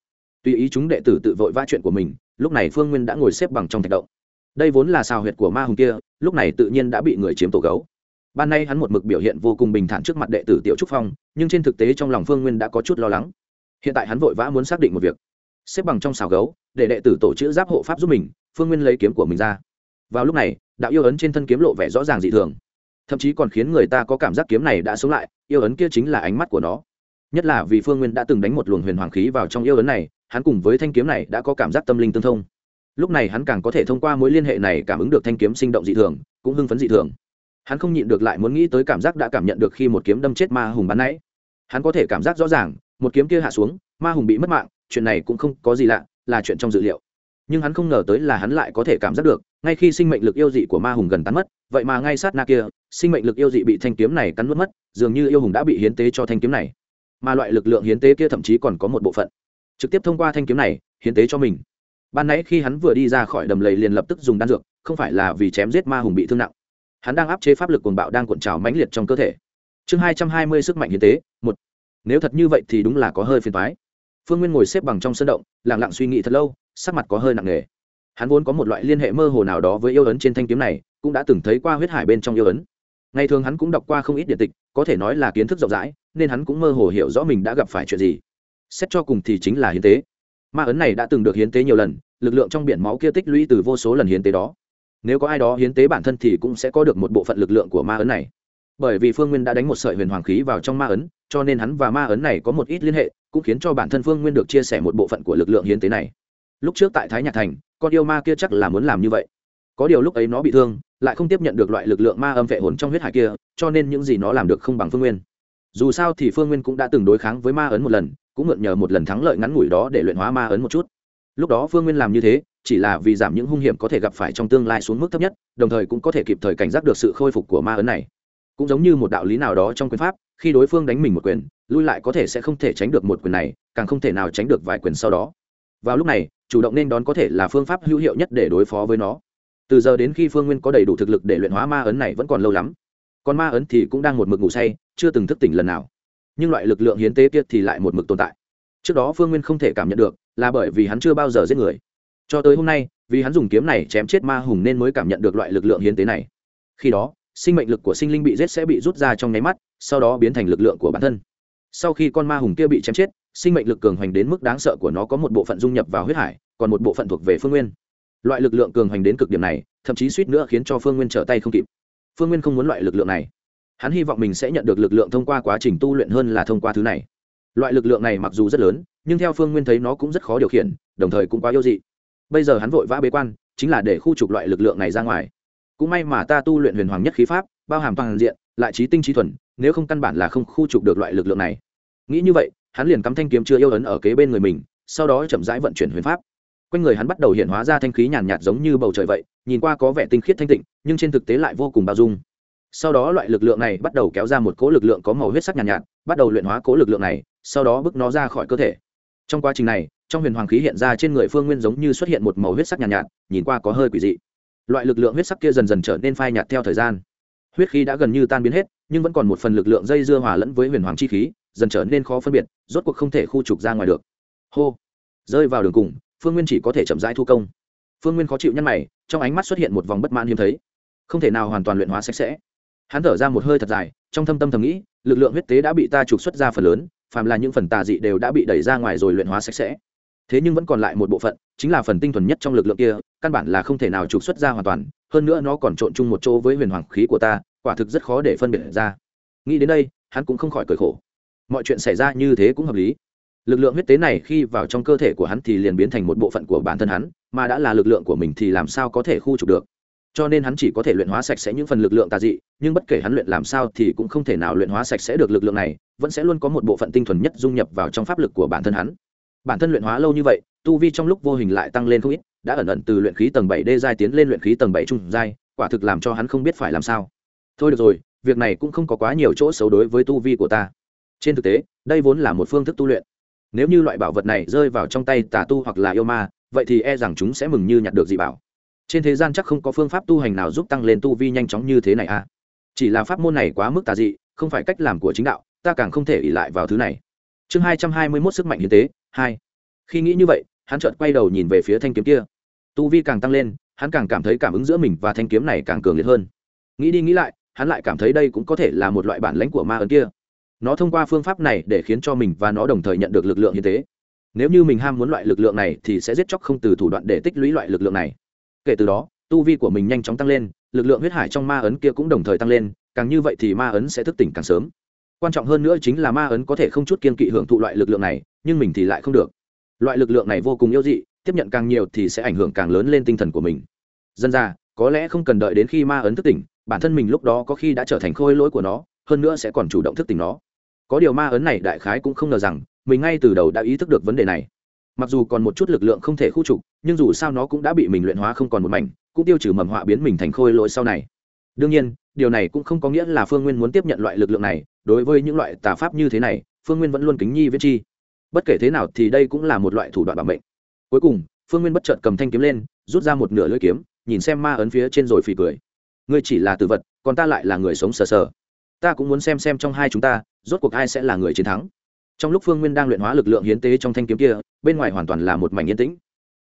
Tùy ý chúng đệ tử tự vội vã chuyện của mình, lúc này phương nguyên đã ngồi xếp bằng trong thạch động. Đây vốn là xào huyệt của ma hùng kia, lúc này tự nhiên đã bị người chiếm tổ gấu. Ban nay hắn một mực biểu hiện vô cùng bình thản trước mặt đệ tử tiểu trúc phong, nhưng trên thực tế trong lòng phương nguyên đã có chút lo lắng hiện tại hắn vội vã muốn xác định một việc. Xếp bằng trong xào gấu, để đệ tử tổ chữ giáp hộ pháp giúp mình, phương nguyên lấy kiếm của mình ra. Vào lúc này, đạo yêu ấn trên thân kiếm lộ vẻ rõ ràng dị thường. Thậm chí còn khiến người ta có cảm giác kiếm này đã sống lại, yêu ấn kia chính là ánh mắt của nó. Nhất là vì phương nguyên đã từng đánh một luồng huyền hoàng khí vào trong yêu ấn này, hắn cùng với thanh kiếm này đã có cảm giác tâm linh tương thông. Lúc này hắn càng có thể thông qua mối liên hệ này cảm ứng được thanh kiếm sinh động dị thường, cũng hưng phấn dị thường. Hắn không nhịn được lại muốn nghĩ tới cảm giác đã cảm nhận được khi một kiếm đâm chết ma hùng bắn nãy. Hắn có thể cảm giác rõ ràng một kiếm kia hạ xuống, ma hùng bị mất mạng, chuyện này cũng không có gì lạ, là chuyện trong dự liệu. Nhưng hắn không ngờ tới là hắn lại có thể cảm giác được, ngay khi sinh mệnh lực yêu dị của ma hùng gần tán mất, vậy mà ngay sát na kia, sinh mệnh lực yêu dị bị thanh kiếm này cắn nuốt mất, dường như yêu hùng đã bị hiến tế cho thanh kiếm này. Mà loại lực lượng hiến tế kia thậm chí còn có một bộ phận. Trực tiếp thông qua thanh kiếm này, hiến tế cho mình. Ban nãy khi hắn vừa đi ra khỏi đầm lầy liền lập tức dùng đan dược, không phải là vì chém giết ma hùng bị thương nặng. Hắn đang áp chế pháp lực cuồng bạo đang cuộn trào mãnh liệt trong cơ thể. Chương hai trăm hai mươi sức mạnh hiến tế nếu thật như vậy thì đúng là có hơi phiền thoái phương nguyên ngồi xếp bằng trong sân động lẳng lặng suy nghĩ thật lâu, sắc mặt có hơi nặng nề. Hắn vốn có một loại liên hệ mơ hồ nào đó với yêu ấn trên thanh kiếm này, cũng đã từng thấy qua huyết hải bên trong yêu ấn. Ngày thường hắn cũng đọc qua không ít điện tịch, có thể nói là kiến thức rộng rãi, nên hắn cũng mơ hồ hiểu rõ mình đã gặp phải chuyện gì. Xét cho cùng thì chính là hiến tế. Ma ấn này đã từng được hiến tế nhiều lần, lực lượng trong biển máu kia tích lũy từ vô số lần hiến tế đó. Nếu có ai đó hiến tế bản thân thì cũng sẽ có được một bộ phận lực lượng của ma ấn này bởi vì phương nguyên đã đánh một sợi huyền hoàng khí vào trong ma ấn, cho nên hắn và ma ấn này có một ít liên hệ, cũng khiến cho bản thân phương nguyên được chia sẻ một bộ phận của lực lượng hiến tế này. Lúc trước tại thái nhạc thành, con yêu ma kia chắc là muốn làm như vậy. Có điều lúc ấy nó bị thương, lại không tiếp nhận được loại lực lượng ma âm vệ hồn trong huyết hải kia, cho nên những gì nó làm được không bằng phương nguyên. Dù sao thì phương nguyên cũng đã từng đối kháng với ma ấn một lần, cũng mượn nhờ một lần thắng lợi ngắn ngủi đó để luyện hóa ma ấn một chút. Lúc đó phương nguyên làm như thế, chỉ là vì giảm những hung hiểm có thể gặp phải trong tương lai xuống mức thấp nhất, đồng thời cũng có thể kịp thời cảnh giác được sự khôi phục của ma ấn này cũng giống như một đạo lý nào đó trong quyền pháp, khi đối phương đánh mình một quyền, lui lại có thể sẽ không thể tránh được một quyền này, càng không thể nào tránh được vài quyền sau đó. Vào lúc này, chủ động nên đón có thể là phương pháp hữu hiệu nhất để đối phó với nó. Từ giờ đến khi phương nguyên có đầy đủ thực lực để luyện hóa ma ấn này vẫn còn lâu lắm. Còn ma ấn thì cũng đang một mực ngủ say, chưa từng thức tỉnh lần nào. Nhưng loại lực lượng hiến tế kia thì lại một mực tồn tại. Trước đó phương nguyên không thể cảm nhận được, là bởi vì hắn chưa bao giờ giết người. Cho tới hôm nay, vì hắn dùng kiếm này chém chết ma hùng nên mới cảm nhận được loại lực lượng hiến tế này. Khi đó sinh mệnh lực của sinh linh bị giết sẽ bị rút ra trong nháy mắt, sau đó biến thành lực lượng của bản thân. Sau khi con ma hùng kia bị chém chết, sinh mệnh lực cường hoành đến mức đáng sợ của nó có một bộ phận dung nhập vào huyết hải, còn một bộ phận thuộc về phương nguyên. Loại lực lượng cường hoành đến cực điểm này, thậm chí suýt nữa khiến cho phương nguyên trở tay không kịp. Phương nguyên không muốn loại lực lượng này. Hắn hy vọng mình sẽ nhận được lực lượng thông qua quá trình tu luyện hơn là thông qua thứ này. Loại lực lượng này mặc dù rất lớn, nhưng theo phương nguyên thấy nó cũng rất khó điều khiển, đồng thời cũng quá yêu dị. Bây giờ hắn vội vã bế quan, chính là để khu trục loại lực lượng này ra ngoài cũng may mà ta tu luyện huyền hoàng nhất khí pháp bao hàm toàn diện lại trí tinh trí thuần nếu không căn bản là không khu trục được loại lực lượng này. Nghĩ như vậy hắn liền cắm thanh kiếm chưa yêu ấn ở kế bên người mình sau đó chậm rãi vận chuyển huyền pháp. Quanh người hắn bắt đầu hiện hóa ra thanh khí nhàn nhạt giống như bầu trời vậy nhìn qua có vẻ tinh khiết thanh tịnh nhưng trên thực tế lại vô cùng bao dung. Sau đó loại lực lượng này bắt đầu kéo ra một cỗ lực lượng có màu huyết sắc nhàn nhạt, nhạt bắt đầu luyện hóa cỗ lực lượng này sau đó bước nó ra khỏi cơ thể. Trong quá trình này trong huyền hoàng khí hiện ra trên người phương nguyên giống như xuất hiện một màu huyết sắc nhàn nhạt, nhạt nhìn qua có hơi quỷ dị loại lực lượng huyết sắc kia dần dần trở nên phai nhạt theo thời gian. Huyết khí đã gần như tan biến hết, nhưng vẫn còn một phần lực lượng dây dưa hòa lẫn với huyền hoàng chi khí, dần trở nên khó phân biệt, rốt cuộc không thể khu trục ra ngoài được. Hô! Rơi vào đường cùng, phương nguyên chỉ có thể chậm rãi thu công. Phương nguyên khó chịu nhăn mày, trong ánh mắt xuất hiện một vòng bất mãn hiếm thấy. Không thể nào hoàn toàn luyện hóa sạch sẽ. Hắn thở ra một hơi thật dài, trong thâm tâm thầm nghĩ, lực lượng huyết tế đã bị ta trục xuất ra phần lớn, phàm là những phần tà dị đều đã bị đẩy ra ngoài rồi luyện hóa sạch sẽ thế nhưng vẫn còn lại một bộ phận, chính là phần tinh thuần nhất trong lực lượng kia, căn bản là không thể nào trục xuất ra hoàn toàn, hơn nữa nó còn trộn chung một chỗ với huyền hoàng khí của ta, quả thực rất khó để phân biệt ra. Nghĩ đến đây, hắn cũng không khỏi cởi khổ. Mọi chuyện xảy ra như thế cũng hợp lý. Lực lượng huyết tế này khi vào trong cơ thể của hắn thì liền biến thành một bộ phận của bản thân hắn, mà đã là lực lượng của mình thì làm sao có thể khu trục được? Cho nên hắn chỉ có thể luyện hóa sạch sẽ những phần lực lượng tà dị, nhưng bất kể hắn luyện làm sao thì cũng không thể nào luyện hóa sạch sẽ được lực lượng này, vẫn sẽ luôn có một bộ phận tinh thuần nhất dung nhập vào trong pháp lực của bản thân hắn bản thân luyện hóa lâu như vậy, tu vi trong lúc vô hình lại tăng lên không ít, đã ẩn ẩn từ luyện khí tầng bảy đê giai tiến lên luyện khí tầng bảy trung giai, quả thực làm cho hắn không biết phải làm sao. Thôi được rồi, việc này cũng không có quá nhiều chỗ xấu đối với tu vi của ta. Trên thực tế, đây vốn là một phương thức tu luyện. Nếu như loại bảo vật này rơi vào trong tay tà tu hoặc là yêu ma, vậy thì e rằng chúng sẽ mừng như nhặt được dị bảo. Trên thế gian chắc không có phương pháp tu hành nào giúp tăng lên tu vi nhanh chóng như thế này à? Chỉ là pháp môn này quá mức tà dị, không phải cách làm của chính đạo, ta càng không thể ỉ lại vào thứ này. Chương hai trăm hai mươi mốt sức mạnh hiến tế hai. Khi nghĩ như vậy, hắn chợt quay đầu nhìn về phía thanh kiếm kia. Tu vi càng tăng lên, hắn càng cảm thấy cảm ứng giữa mình và thanh kiếm này càng cường liệt hơn. Nghĩ đi nghĩ lại, hắn lại cảm thấy đây cũng có thể là một loại bản lãnh của ma ấn kia. Nó thông qua phương pháp này để khiến cho mình và nó đồng thời nhận được lực lượng như thế. Nếu như mình ham muốn loại lực lượng này thì sẽ giết chóc không từ thủ đoạn để tích lũy loại lực lượng này. Kể từ đó, tu vi của mình nhanh chóng tăng lên, lực lượng huyết hải trong ma ấn kia cũng đồng thời tăng lên, càng như vậy thì ma ấn sẽ thức tỉnh càng sớm quan trọng hơn nữa chính là ma ấn có thể không chút kiên kỵ hưởng thụ loại lực lượng này, nhưng mình thì lại không được. Loại lực lượng này vô cùng yêu dị, tiếp nhận càng nhiều thì sẽ ảnh hưởng càng lớn lên tinh thần của mình. Dân ra có lẽ không cần đợi đến khi ma ấn thức tỉnh, bản thân mình lúc đó có khi đã trở thành khôi lỗi của nó, hơn nữa sẽ còn chủ động thức tỉnh nó. Có điều ma ấn này đại khái cũng không ngờ rằng, mình ngay từ đầu đã ý thức được vấn đề này. Mặc dù còn một chút lực lượng không thể khu trục, nhưng dù sao nó cũng đã bị mình luyện hóa không còn một mảnh, cũng tiêu trừ mầm họa biến mình thành khôi lỗi sau này. Đương nhiên, điều này cũng không có nghĩa là phương nguyên muốn tiếp nhận loại lực lượng này đối với những loại tà pháp như thế này, phương nguyên vẫn luôn kính nhi viết chi. Bất kể thế nào thì đây cũng là một loại thủ đoạn bảo mệnh. Cuối cùng, phương nguyên bất chợt cầm thanh kiếm lên, rút ra một nửa lưỡi kiếm, nhìn xem ma ấn phía trên rồi phì cười. Ngươi chỉ là tử vật, còn ta lại là người sống sờ sờ. Ta cũng muốn xem xem trong hai chúng ta, rốt cuộc ai sẽ là người chiến thắng. Trong lúc phương nguyên đang luyện hóa lực lượng hiến tế trong thanh kiếm kia, bên ngoài hoàn toàn là một mảnh yên tĩnh.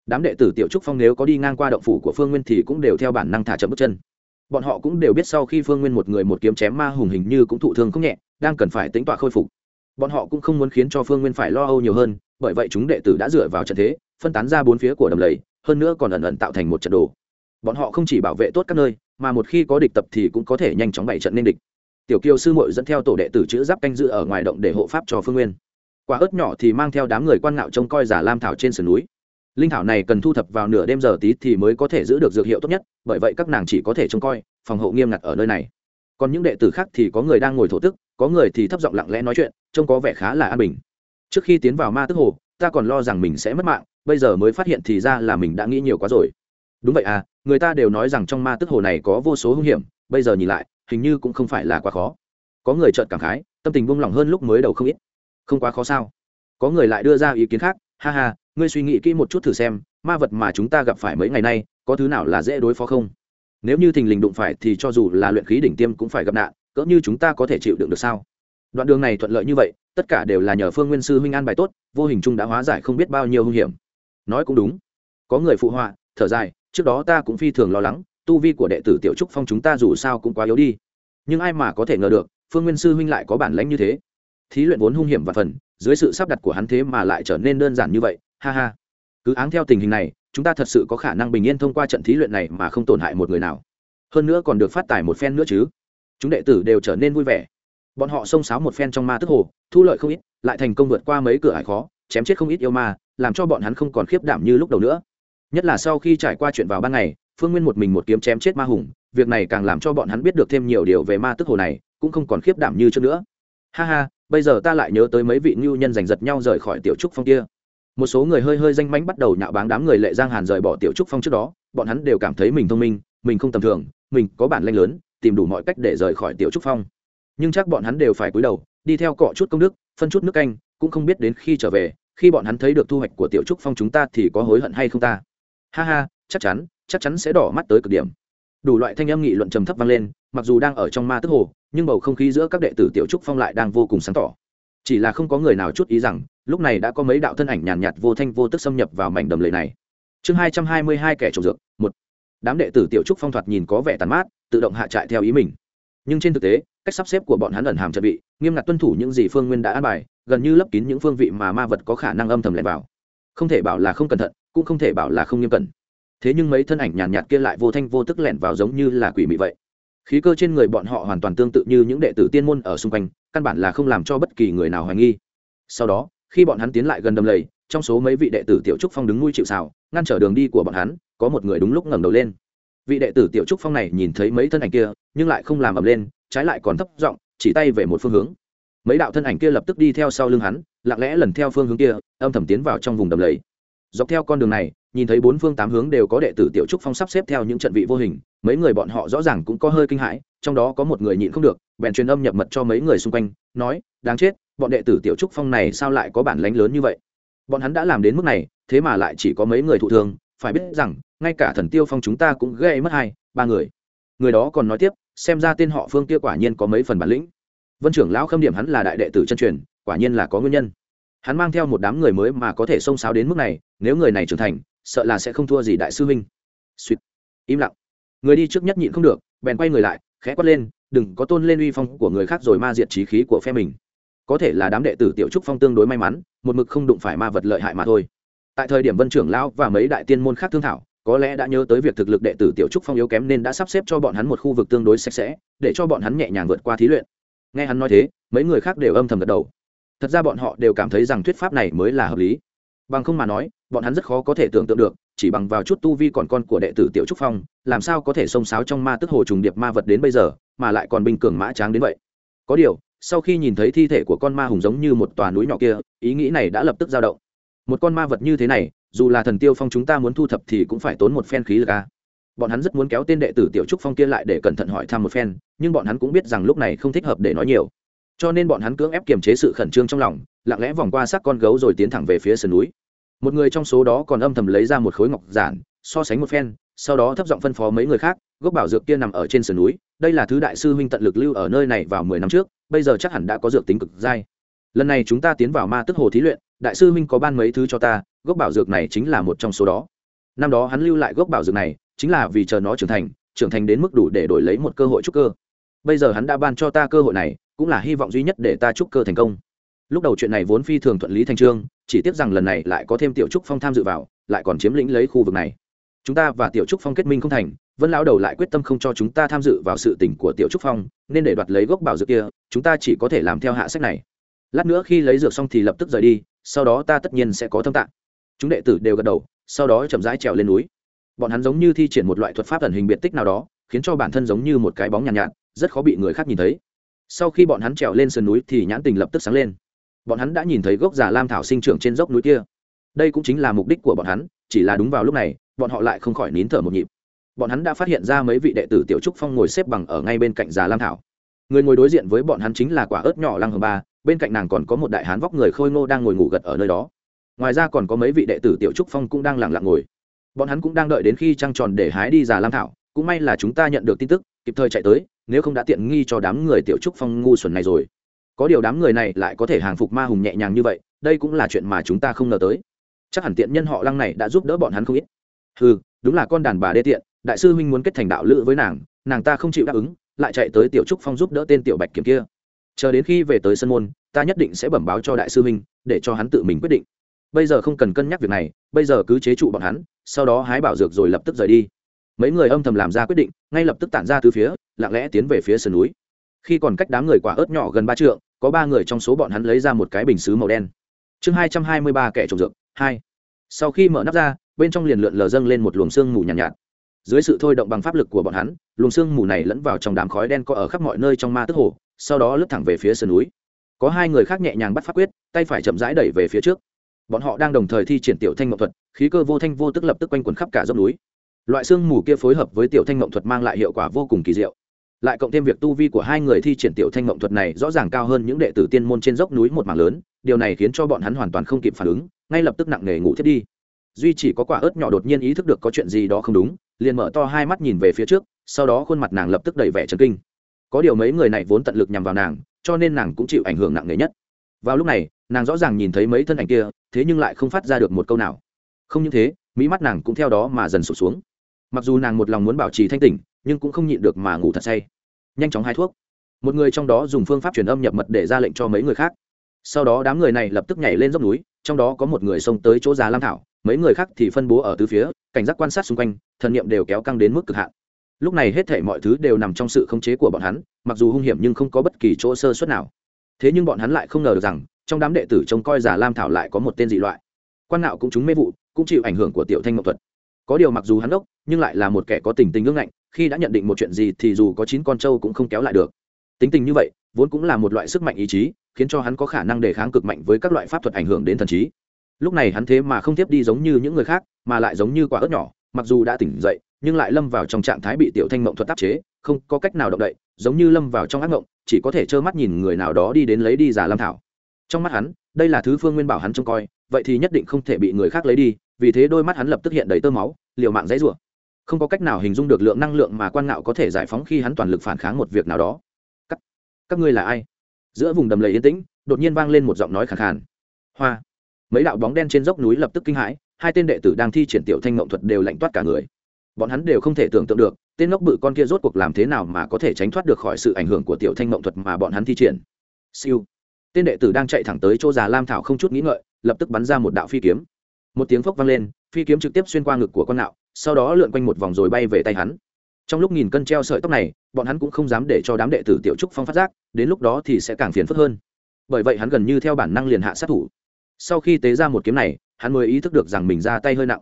Đám đệ tử tiểu trúc phong nếu có đi ngang qua động phủ của phương nguyên thì cũng đều theo bản năng thả chậm bước chân bọn họ cũng đều biết sau khi phương nguyên một người một kiếm chém ma hùng hình như cũng thụ thương không nhẹ, đang cần phải tính tọa khôi phục. Bọn họ cũng không muốn khiến cho phương nguyên phải lo âu nhiều hơn, bởi vậy chúng đệ tử đã dựa vào trận thế, phân tán ra bốn phía của đầm lầy, hơn nữa còn ẩn ẩn tạo thành một trận đồ. Bọn họ không chỉ bảo vệ tốt các nơi, mà một khi có địch tập thì cũng có thể nhanh chóng bày trận nên địch. Tiểu kiều sư mội dẫn theo tổ đệ tử chữ giáp canh giữ ở ngoài động để hộ pháp cho phương nguyên. Quả ớt nhỏ thì mang theo đám người quan ngạo trông coi giả lam thảo trên sườn núi linh thảo này cần thu thập vào nửa đêm giờ tí thì mới có thể giữ được dược hiệu tốt nhất, bởi vậy các nàng chỉ có thể trông coi, phòng hộ nghiêm ngặt ở nơi này. Còn những đệ tử khác thì có người đang ngồi thổ tức, có người thì thấp giọng lặng lẽ nói chuyện, trông có vẻ khá là an bình. Trước khi tiến vào ma tức hồ, ta còn lo rằng mình sẽ mất mạng, bây giờ mới phát hiện thì ra là mình đã nghĩ nhiều quá rồi. Đúng vậy à người ta đều nói rằng trong ma tức hồ này có vô số hung hiểm, bây giờ nhìn lại, hình như cũng không phải là quá khó. Có người trợn cảm khái, tâm tình buông lỏng hơn lúc mới đầu không ít. Không quá khó sao. Có người lại đưa ra ý kiến khác, ha ha ngươi suy nghĩ kỹ một chút thử xem, ma vật mà chúng ta gặp phải mấy ngày nay, có thứ nào là dễ đối phó không? Nếu như thình lình đụng phải thì cho dù là luyện khí đỉnh tiêm cũng phải gặp nạn, cỡ như chúng ta có thể chịu đựng được sao? Đoạn đường này thuận lợi như vậy, tất cả đều là nhờ phương nguyên sư huynh an bài tốt, vô hình chung đã hóa giải không biết bao nhiêu hung hiểm. Nói cũng đúng. Có người phụ họa, thở dài, trước đó ta cũng phi thường lo lắng, tu vi của đệ tử tiểu trúc phong chúng ta dù sao cũng quá yếu đi. Nhưng ai mà có thể ngờ được, phương nguyên sư huynh lại có bản lãnh như thế. Thí luyện vốn hung hiểm và phần, dưới sự sắp đặt của hắn thế mà lại trở nên đơn giản như vậy ha ha. Cứ áng theo tình hình này, chúng ta thật sự có khả năng bình yên thông qua trận thí luyện này mà không tổn hại một người nào. Hơn nữa còn được phát tài một phen nữa chứ. Chúng đệ tử đều trở nên vui vẻ. Bọn họ xông xáo một phen trong ma tức hồ, thu lợi không ít, lại thành công vượt qua mấy cửa hải khó, chém chết không ít yêu ma, làm cho bọn hắn không còn khiếp đảm như lúc đầu nữa. Nhất là sau khi trải qua chuyện vào ban ngày, phương nguyên một mình một kiếm chém chết ma hùng, việc này càng làm cho bọn hắn biết được thêm nhiều điều về ma tức hồ này, cũng không còn khiếp đảm như trước nữa. Ha ha, bây giờ ta lại nhớ tới mấy vị ngưu nhân giành giật nhau rời khỏi tiểu trúc phong kia một số người hơi hơi danh mánh bắt đầu nhạo báng đám người lệ giang hàn rời bỏ tiểu trúc phong trước đó, bọn hắn đều cảm thấy mình thông minh, mình không tầm thường, mình có bản lanh lớn, tìm đủ mọi cách để rời khỏi tiểu trúc phong. Nhưng chắc bọn hắn đều phải cúi đầu, đi theo cọ chút công đức, phân chút nước canh, cũng không biết đến khi trở về, khi bọn hắn thấy được thu hoạch của tiểu trúc phong chúng ta thì có hối hận hay không ta? Ha ha, chắc chắn chắc chắn sẽ đỏ mắt tới cực điểm. Đủ loại thanh âm nghị luận trầm thấp vang lên, mặc dù đang ở trong ma tức hồ, nhưng bầu không khí giữa các đệ tử tiểu trúc phong lại đang vô cùng sáng tỏ. Chỉ là không có người nào chút ý rằng lúc này đã có mấy đạo thân ảnh nhàn nhạt, nhạt vô thanh vô tức xâm nhập vào mảnh đầm lầy này. Chương hai trăm hai mươi hai kẻ trồng dược một. Đám đệ tử tiểu trúc phong thoạt nhìn có vẻ tàn mát tự động hạ trại theo ý mình. Nhưng trên thực tế cách sắp xếp của bọn hắn ẩn hàm chuẩn bị nghiêm ngặt tuân thủ những gì phương nguyên đã an bài gần như lấp kín những phương vị mà ma vật có khả năng âm thầm lẻn vào. Không thể bảo là không cẩn thận cũng không thể bảo là không nghiêm cẩn. Thế nhưng mấy thân ảnh nhàn nhạt, nhạt kia lại vô thanh vô tức lẻn vào giống như là quỷ mị vậy. Khí cơ trên người bọn họ hoàn toàn tương tự như những đệ tử tiên môn ở xung quanh căn bản là không làm cho bất kỳ người nào hoài nghi. Sau đó khi bọn hắn tiến lại gần đầm lầy, trong số mấy vị đệ tử tiểu trúc phong đứng nuôi chịu xào ngăn trở đường đi của bọn hắn, có một người đúng lúc ngẩng đầu lên. Vị đệ tử tiểu trúc phong này nhìn thấy mấy thân ảnh kia, nhưng lại không làm ầm lên, trái lại còn thấp giọng, chỉ tay về một phương hướng. Mấy đạo thân ảnh kia lập tức đi theo sau lưng hắn, lặng lẽ lần theo phương hướng kia, âm thầm tiến vào trong vùng đầm lầy. Dọc theo con đường này, nhìn thấy bốn phương tám hướng đều có đệ tử tiểu trúc phong sắp xếp theo những trận vị vô hình, mấy người bọn họ rõ ràng cũng có hơi kinh hãi, trong đó có một người nhịn không được, bèn truyền âm nhập mật cho mấy người xung quanh, nói, đáng chết bọn đệ tử tiểu trúc phong này sao lại có bản lánh lớn như vậy? Bọn hắn đã làm đến mức này, thế mà lại chỉ có mấy người thụ thương, phải biết rằng, ngay cả thần tiêu phong chúng ta cũng gây mất hai, ba người. Người đó còn nói tiếp, xem ra tên họ phương kia quả nhiên có mấy phần bản lĩnh. Vân trưởng lão khâm điểm hắn là đại đệ tử chân truyền, quả nhiên là có nguyên nhân. Hắn mang theo một đám người mới mà có thể xông xáo đến mức này, nếu người này trưởng thành, sợ là sẽ không thua gì đại sư huynh. Suýt. Im lặng. Người đi trước nhất nhịn không được, bèn quay người lại, khẽ quát lên, đừng có tôn lên uy phong của người khác rồi ma diệt trí khí của phe mình có thể là đám đệ tử tiểu trúc phong tương đối may mắn, một mực không đụng phải ma vật lợi hại mà thôi. Tại thời điểm vân trưởng lão và mấy đại tiên môn khác thương thảo, có lẽ đã nhớ tới việc thực lực đệ tử tiểu trúc phong yếu kém nên đã sắp xếp cho bọn hắn một khu vực tương đối sạch sẽ, để cho bọn hắn nhẹ nhàng vượt qua thí luyện. Nghe hắn nói thế, mấy người khác đều âm thầm gật đầu. Thật ra bọn họ đều cảm thấy rằng thuyết pháp này mới là hợp lý. Bằng không mà nói, bọn hắn rất khó có thể tưởng tượng được, chỉ bằng vào chút tu vi còn con của đệ tử tiểu trúc phong, làm sao có thể xông xáo trong ma tức hồ trùng điệp ma vật đến bây giờ, mà lại còn binh cường mã tráng đến vậy. Có điều sau khi nhìn thấy thi thể của con ma hùng giống như một tòa núi nhỏ kia, ý nghĩ này đã lập tức dao động. Một con ma vật như thế này, dù là thần tiêu phong chúng ta muốn thu thập thì cũng phải tốn một phen khí lực a bọn hắn rất muốn kéo tên đệ tử tiểu trúc phong kia lại để cẩn thận hỏi thăm một phen, nhưng bọn hắn cũng biết rằng lúc này không thích hợp để nói nhiều. Cho nên bọn hắn cưỡng ép kiềm chế sự khẩn trương trong lòng, lặng lẽ vòng qua xác con gấu rồi tiến thẳng về phía sườn núi. Một người trong số đó còn âm thầm lấy ra một khối ngọc giản, so sánh một phen, sau đó thấp giọng phân phó mấy người khác, gốc bảo dược kia nằm ở trên sườn núi, đây là thứ đại sư huynh tận lực lưu ở nơi này vào mười năm trước bây giờ chắc hẳn đã có dược tính cực dai. Lần này chúng ta tiến vào ma tức hồ thí luyện, đại sư minh có ban mấy thứ cho ta, gốc bảo dược này chính là một trong số đó. Năm đó hắn lưu lại gốc bảo dược này, chính là vì chờ nó trưởng thành trưởng thành đến mức đủ để đổi lấy một cơ hội trúc cơ. Bây giờ hắn đã ban cho ta cơ hội này, cũng là hy vọng duy nhất để ta trúc cơ thành công. Lúc đầu chuyện này vốn phi thường thuận lý thành trương, chỉ tiếc rằng lần này lại có thêm tiểu trúc phong tham dự vào, lại còn chiếm lĩnh lấy khu vực này. Chúng ta và tiểu trúc phong kết minh không thành vân lão đầu lại quyết tâm không cho chúng ta tham dự vào sự tình của tiểu trúc phong nên để đoạt lấy gốc bảo dược kia chúng ta chỉ có thể làm theo hạ sách này. Lát nữa khi lấy dược xong thì lập tức rời đi sau đó ta tất nhiên sẽ có thâm tạng. Chúng đệ tử đều gật đầu sau đó chậm rãi trèo lên núi. Bọn hắn giống như thi triển một loại thuật pháp ẩn hình biệt tích nào đó khiến cho bản thân giống như một cái bóng nhàn nhạt, nhạt rất khó bị người khác nhìn thấy. Sau khi bọn hắn trèo lên sườn núi thì nhãn tình lập tức sáng lên. Bọn hắn đã nhìn thấy gốc già lam thảo sinh trưởng trên dốc núi kia. Đây cũng chính là mục đích của bọn hắn chỉ là đúng vào lúc này bọn họ lại không khỏi nín thở một nhịp bọn hắn đã phát hiện ra mấy vị đệ tử tiểu trúc phong ngồi xếp bằng ở ngay bên cạnh già lam thảo. Người ngồi đối diện với bọn hắn chính là quả ớt nhỏ lăng hồng ba, bên cạnh nàng còn có một đại hán vóc người khôi ngô đang ngồi ngủ gật ở nơi đó. Ngoài ra còn có mấy vị đệ tử tiểu trúc phong cũng đang lặng lặng ngồi. Bọn hắn cũng đang đợi đến khi trăng tròn để hái đi già lam thảo, cũng may là chúng ta nhận được tin tức, kịp thời chạy tới, nếu không đã tiện nghi cho đám người tiểu trúc phong ngu xuẩn này rồi. Có điều đám người này lại có thể hàng phục ma hùng nhẹ nhàng như vậy, đây cũng là chuyện mà chúng ta không ngờ tới. Chắc hẳn tiện nhân họ lăng này đã giúp đỡ bọn hắn không ít. Ừ đúng là con đàn bà đê tiện đại sư huynh muốn kết thành đạo lữ với nàng nàng ta không chịu đáp ứng lại chạy tới tiểu trúc phong giúp đỡ tên tiểu bạch kiểm kia. Chờ đến khi về tới sân môn ta nhất định sẽ bẩm báo cho đại sư huynh để cho hắn tự mình quyết định. Bây giờ không cần cân nhắc việc này bây giờ cứ chế trụ bọn hắn sau đó hái bảo dược rồi lập tức rời đi. Mấy người âm thầm làm ra quyết định ngay lập tức tản ra từ phía lặng lẽ tiến về phía sườn núi. Khi còn cách đám người quả ớt nhỏ gần ba trượng có ba người trong số bọn hắn lấy ra một cái bình xứ màu đen. Chương hai trăm hai mươi ba kẻ trồng dược hai. Sau khi mở nắp ra bên trong liền lượn lờ dâng lên một luồng sương mù nhàn nhạt, nhạt dưới sự thôi động bằng pháp lực của bọn hắn, luồng sương mù này lẫn vào trong đám khói đen có ở khắp mọi nơi trong ma tức hồ, sau đó lướt thẳng về phía sườn núi. Có hai người khác nhẹ nhàng bắt pháp quyết, tay phải chậm rãi đẩy về phía trước. Bọn họ đang đồng thời thi triển tiểu thanh ngọc thuật, khí cơ vô thanh vô tức lập tức quanh quẩn khắp cả dốc núi. Loại sương mù kia phối hợp với tiểu thanh ngọc thuật mang lại hiệu quả vô cùng kỳ diệu. Lại cộng thêm việc tu vi của hai người thi triển tiểu thanh ngộng thuật này rõ ràng cao hơn những đệ tử tiên môn trên dốc núi một mảng lớn, điều này khiến cho bọn hắn hoàn toàn không kịp phản ứng, ngay lập tức nặng nề ngủ thiết đi. Duy chỉ có quả ớt nhỏ đột nhiên ý thức được có chuyện gì đó không đúng liền mở to hai mắt nhìn về phía trước, sau đó khuôn mặt nàng lập tức đầy vẻ trấn kinh. Có điều mấy người này vốn tận lực nhằm vào nàng, cho nên nàng cũng chịu ảnh hưởng nặng nề nhất. Vào lúc này, nàng rõ ràng nhìn thấy mấy thân ảnh kia, thế nhưng lại không phát ra được một câu nào. Không những thế, mỹ mắt nàng cũng theo đó mà dần sụt xuống. Mặc dù nàng một lòng muốn bảo trì thanh tỉnh, nhưng cũng không nhịn được mà ngủ thật say. Nhanh chóng hai thuốc. Một người trong đó dùng phương pháp truyền âm nhập mật để ra lệnh cho mấy người khác. Sau đó đám người này lập tức nhảy lên dốc núi trong đó có một người xông tới chỗ già lam thảo, mấy người khác thì phân bố ở tứ phía, cảnh giác quan sát xung quanh, thần niệm đều kéo căng đến mức cực hạn. Lúc này hết thể mọi thứ đều nằm trong sự khống chế của bọn hắn, mặc dù hung hiểm nhưng không có bất kỳ chỗ sơ suất nào. Thế nhưng bọn hắn lại không ngờ được rằng, trong đám đệ tử trông coi giả lam thảo lại có một tên dị loại. Quan nạo cũng chúng mê vụ, cũng chịu ảnh hưởng của tiểu thanh ngọc thuật. Có điều mặc dù hắn đốc, nhưng lại là một kẻ có tình tình ngưỡng ngạnh, khi đã nhận định một chuyện gì thì dù có chín con trâu cũng không kéo lại được. Tính tình như vậy vốn cũng là một loại sức mạnh ý chí, khiến cho hắn có khả năng đề kháng cực mạnh với các loại pháp thuật ảnh hưởng đến thần trí. Lúc này hắn thế mà không tiếp đi giống như những người khác, mà lại giống như quả ớt nhỏ, mặc dù đã tỉnh dậy, nhưng lại lâm vào trong trạng thái bị tiểu thanh mộng thuật áp chế, không có cách nào động đậy, giống như lâm vào trong ác mộng, chỉ có thể trơ mắt nhìn người nào đó đi đến lấy đi giả lâm thảo. Trong mắt hắn, đây là thứ phương nguyên bảo hắn trông coi, vậy thì nhất định không thể bị người khác lấy đi, vì thế đôi mắt hắn lập tức hiện đầy tơ máu, liều mạng dãy rủa. Không có cách nào hình dung được lượng năng lượng mà quan ngạo có thể giải phóng khi hắn toàn lực phản kháng một việc nào đó các, ngươi là ai? Giữa vùng đầm lầy yên tĩnh đột nhiên vang lên một giọng nói khẳng khàn. Hoa. Mấy đạo bóng đen trên dốc núi lập tức kinh hãi hai tên đệ tử đang thi triển tiểu thanh mộng thuật đều lạnh toát cả người. Bọn hắn đều không thể tưởng tượng được tên ngốc bự con kia rốt cuộc làm thế nào mà có thể tránh thoát được khỏi sự ảnh hưởng của tiểu thanh mộng thuật mà bọn hắn thi triển. Siêu. Tên đệ tử đang chạy thẳng tới chỗ già lam thảo không chút nghĩ ngợi lập tức bắn ra một đạo phi kiếm. Một tiếng phốc vang lên phi kiếm trực tiếp xuyên qua ngực của con nạo sau đó lượn quanh một vòng rồi bay về tay hắn trong lúc nghìn cân treo sợi tóc này bọn hắn cũng không dám để cho đám đệ tử tiểu trúc phong phát giác đến lúc đó thì sẽ càng phiền phức hơn. Bởi vậy hắn gần như theo bản năng liền hạ sát thủ. Sau khi tế ra một kiếm này hắn mới ý thức được rằng mình ra tay hơi nặng.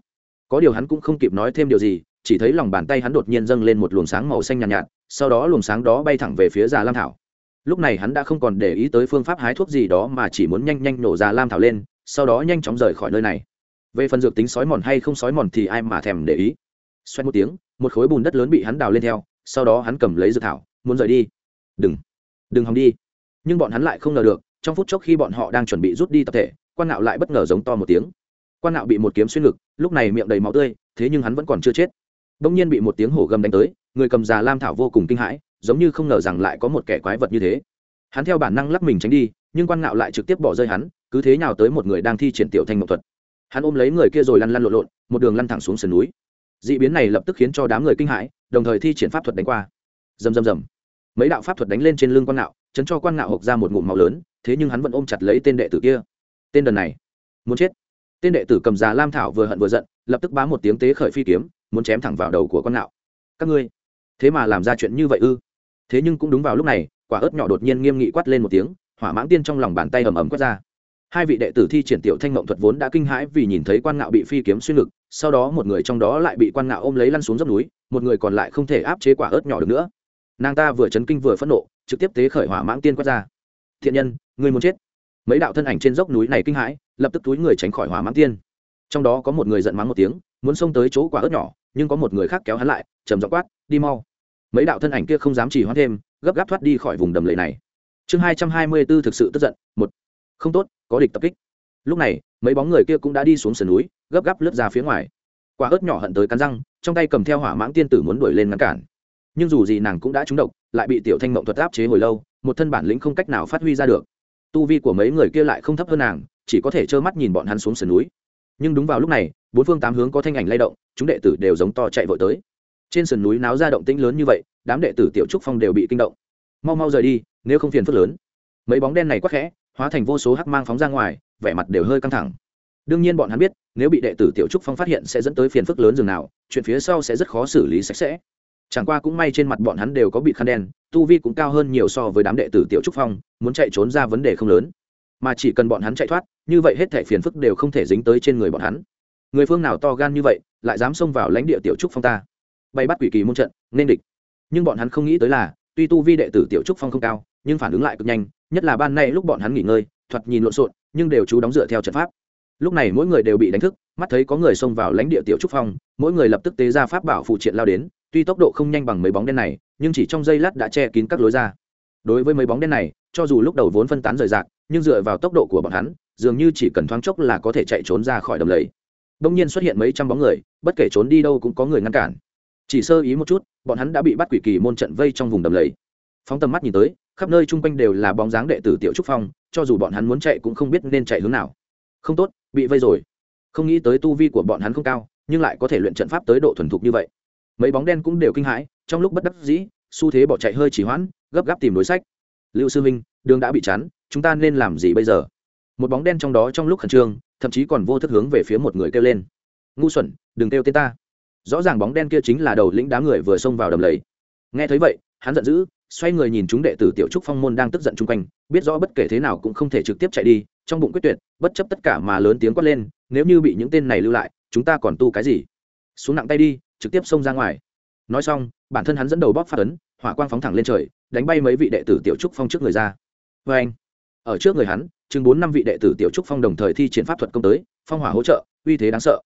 Có điều hắn cũng không kịp nói thêm điều gì chỉ thấy lòng bàn tay hắn đột nhiên dâng lên một luồng sáng màu xanh nhàn nhạt, nhạt sau đó luồng sáng đó bay thẳng về phía già lam thảo. Lúc này hắn đã không còn để ý tới phương pháp hái thuốc gì đó mà chỉ muốn nhanh nhanh nổ già lam thảo lên sau đó nhanh chóng rời khỏi nơi này. Về phần dược tính sói mòn hay không sói mòn thì ai mà thèm để ý. Xoay một tiếng một khối bùn đất lớn bị hắn đào lên theo, sau đó hắn cầm lấy dược thảo, muốn rời đi. Đừng đừng hòng đi. Nhưng bọn hắn lại không ngờ được, trong phút chốc khi bọn họ đang chuẩn bị rút đi tập thể, quan ngạo lại bất ngờ giống to một tiếng. Quan ngạo bị một kiếm xuyên ngực, lúc này miệng đầy máu tươi, thế nhưng hắn vẫn còn chưa chết. Đông nhiên bị một tiếng hổ gầm đánh tới, người cầm già lam thảo vô cùng kinh hãi, giống như không ngờ rằng lại có một kẻ quái vật như thế. Hắn theo bản năng lắc mình tránh đi, nhưng quan ngạo lại trực tiếp bỏ rơi hắn, cứ thế nào tới một người đang thi triển tiểu thanh ngọc thuật. Hắn ôm lấy người kia rồi lăn lăn lộn lộn, một đường lăn thẳng xuống sườn núi d ị biến này lập tức khiến cho đám người kinh hãi, đồng thời thi triển pháp thuật đánh qua. Rầm rầm rầm. Mấy đạo pháp thuật đánh lên trên lưng quan ngạo, chấn cho quan ngạo hộc ra một ngụm màu lớn, thế nhưng hắn vẫn ôm chặt lấy tên đệ tử kia. Tên đần này, muốn chết. Tên đệ tử cầm già lam thảo vừa hận vừa giận, lập tức bá một tiếng tế khởi phi kiếm, muốn chém thẳng vào đầu của quan ngạo. Các ngươi, thế mà làm ra chuyện như vậy ư? Thế nhưng cũng đúng vào lúc này, quả ớt nhỏ đột nhiên nghiêm nghị quát lên một tiếng, hỏa mãng tiên trong lòng bàn tay ầm ầm quát ra. Hai vị đệ tử thi triển tiểu thanh mộng thuật vốn đã kinh hãi vì nhìn thấy quan ngạo bị phi kiếm xuyên ngực sau đó một người trong đó lại bị quan ngạo ôm lấy lăn xuống dốc núi, một người còn lại không thể áp chế quả ớt nhỏ được nữa. Nàng ta vừa chấn kinh vừa phẫn nộ, trực tiếp tế khởi hỏa mãng tiên quát ra. Thiện nhân người muốn chết. Mấy đạo thân ảnh trên dốc núi này kinh hãi, lập tức túi người tránh khỏi hỏa mãng tiên. Trong đó có một người giận mắng một tiếng, muốn xông tới chỗ quả ớt nhỏ, nhưng có một người khác kéo hắn lại, trầm giọng quát, đi mau. Mấy đạo thân ảnh kia không dám chỉ hoãn thêm, gấp gáp thoát đi khỏi vùng đầm lầy này. Chương hai trăm hai mươi b ố thực sự tức giận, một. Không tốt, có địch tập kích. Lúc này mấy bóng người kia cũng đã đi xuống sườn núi, gấp gáp lướt ra phía ngoài. Quả ớt nhỏ hận tới cắn răng, trong tay cầm theo hỏa mãng tiên tử muốn đuổi lên ngăn cản. Nhưng dù gì nàng cũng đã trúng độc, lại bị tiểu thanh mộng thuật áp chế hồi lâu, một thân bản lĩnh không cách nào phát huy ra được. Tu vi của mấy người kia lại không thấp hơn nàng, chỉ có thể trơ mắt nhìn bọn hắn xuống sườn núi. Nhưng đúng vào lúc này, bốn phương tám hướng có thanh ảnh lay động, chúng đệ tử đều giống to chạy vội tới. Trên sườn núi náo ra động tĩnh lớn như vậy, đám đệ tử tiểu trúc phong đều bị kinh động. Mau mau rời đi, nếu không phiền phức lớn. Mấy bóng đen này quắc khẽ, hóa thành vô số hắc mang phóng ra ngoài vẻ mặt đều hơi căng thẳng. Đương nhiên bọn hắn biết, nếu bị đệ tử tiểu trúc phong phát hiện sẽ dẫn tới phiền phức lớn dường nào, chuyện phía sau sẽ rất khó xử lý sạch sẽ. Chẳng qua cũng may trên mặt bọn hắn đều có bị khăn đen, tu vi cũng cao hơn nhiều so với đám đệ tử tiểu trúc phong, muốn chạy trốn ra vấn đề không lớn. Mà chỉ cần bọn hắn chạy thoát, như vậy hết thẻ phiền phức đều không thể dính tới trên người bọn hắn. Người phương nào to gan như vậy, lại dám xông vào lãnh địa tiểu trúc phong ta? Bay bắt quỷ kỳ môn trận, nên địch. Nhưng bọn hắn không nghĩ tới là, tuy tu vi đệ tử tiểu trúc phong không cao, nhưng phản ứng lại cực nhanh, nhất là ban nay lúc bọn hắn nghỉ ngơi thoạt nhìn lộn xộn, nhưng đều chú đóng dựa theo trận pháp. Lúc này mỗi người đều bị đánh thức, mắt thấy có người xông vào lãnh địa tiểu trúc phong, mỗi người lập tức tế ra pháp bảo phụ triện lao đến, tuy tốc độ không nhanh bằng mấy bóng đen này, nhưng chỉ trong giây lát đã che kín các lối ra. Đối với mấy bóng đen này, cho dù lúc đầu vốn phân tán rời rạc, nhưng dựa vào tốc độ của bọn hắn, dường như chỉ cần thoáng chốc là có thể chạy trốn ra khỏi đầm lầy. Đông nhiên xuất hiện mấy trăm bóng người, bất kể trốn đi đâu cũng có người ngăn cản. Chỉ sơ ý một chút, bọn hắn đã bị bắt quỷ kỳ môn trận vây trong vùng đầm lầy. Phóng tầm mắt nhìn tới, khắp nơi chung quanh đều là bóng dáng đệ tử tiểu trúc phong cho dù bọn hắn muốn chạy cũng không biết nên chạy hướng nào. Không tốt, bị vây rồi. Không nghĩ tới tu vi của bọn hắn không cao, nhưng lại có thể luyện trận pháp tới độ thuần thục như vậy. Mấy bóng đen cũng đều kinh hãi, trong lúc bất đắc dĩ, xu thế bỏ chạy hơi chỉ hoãn, gấp gáp tìm đối sách. Lưu sư minh, đường đã bị chắn, chúng ta nên làm gì bây giờ? Một bóng đen trong đó trong lúc khẩn trương, thậm chí còn vô thức hướng về phía một người kêu lên. Ngu xuẩn, đừng kêu tên ta. Rõ ràng bóng đen kia chính là đầu lĩnh đám người vừa xông vào đầm lầy. Nghe thấy vậy, hắn giận dữ xoay người nhìn chúng đệ tử tiểu trúc phong môn đang tức giận chung quanh, biết rõ bất kể thế nào cũng không thể trực tiếp chạy đi, trong bụng quyết tuyệt, bất chấp tất cả mà lớn tiếng quát lên, nếu như bị những tên này lưu lại, chúng ta còn tu cái gì? Xuống nặng tay đi, trực tiếp xông ra ngoài. Nói xong, bản thân hắn dẫn đầu bóp phát ấn, hỏa quang phóng thẳng lên trời, đánh bay mấy vị đệ tử tiểu trúc phong trước người ra. Vê anh, ở trước người hắn, chừng bốn năm vị đệ tử tiểu trúc phong đồng thời thi triển pháp thuật công tới, phong hỏa hỗ trợ, uy thế đáng sợ.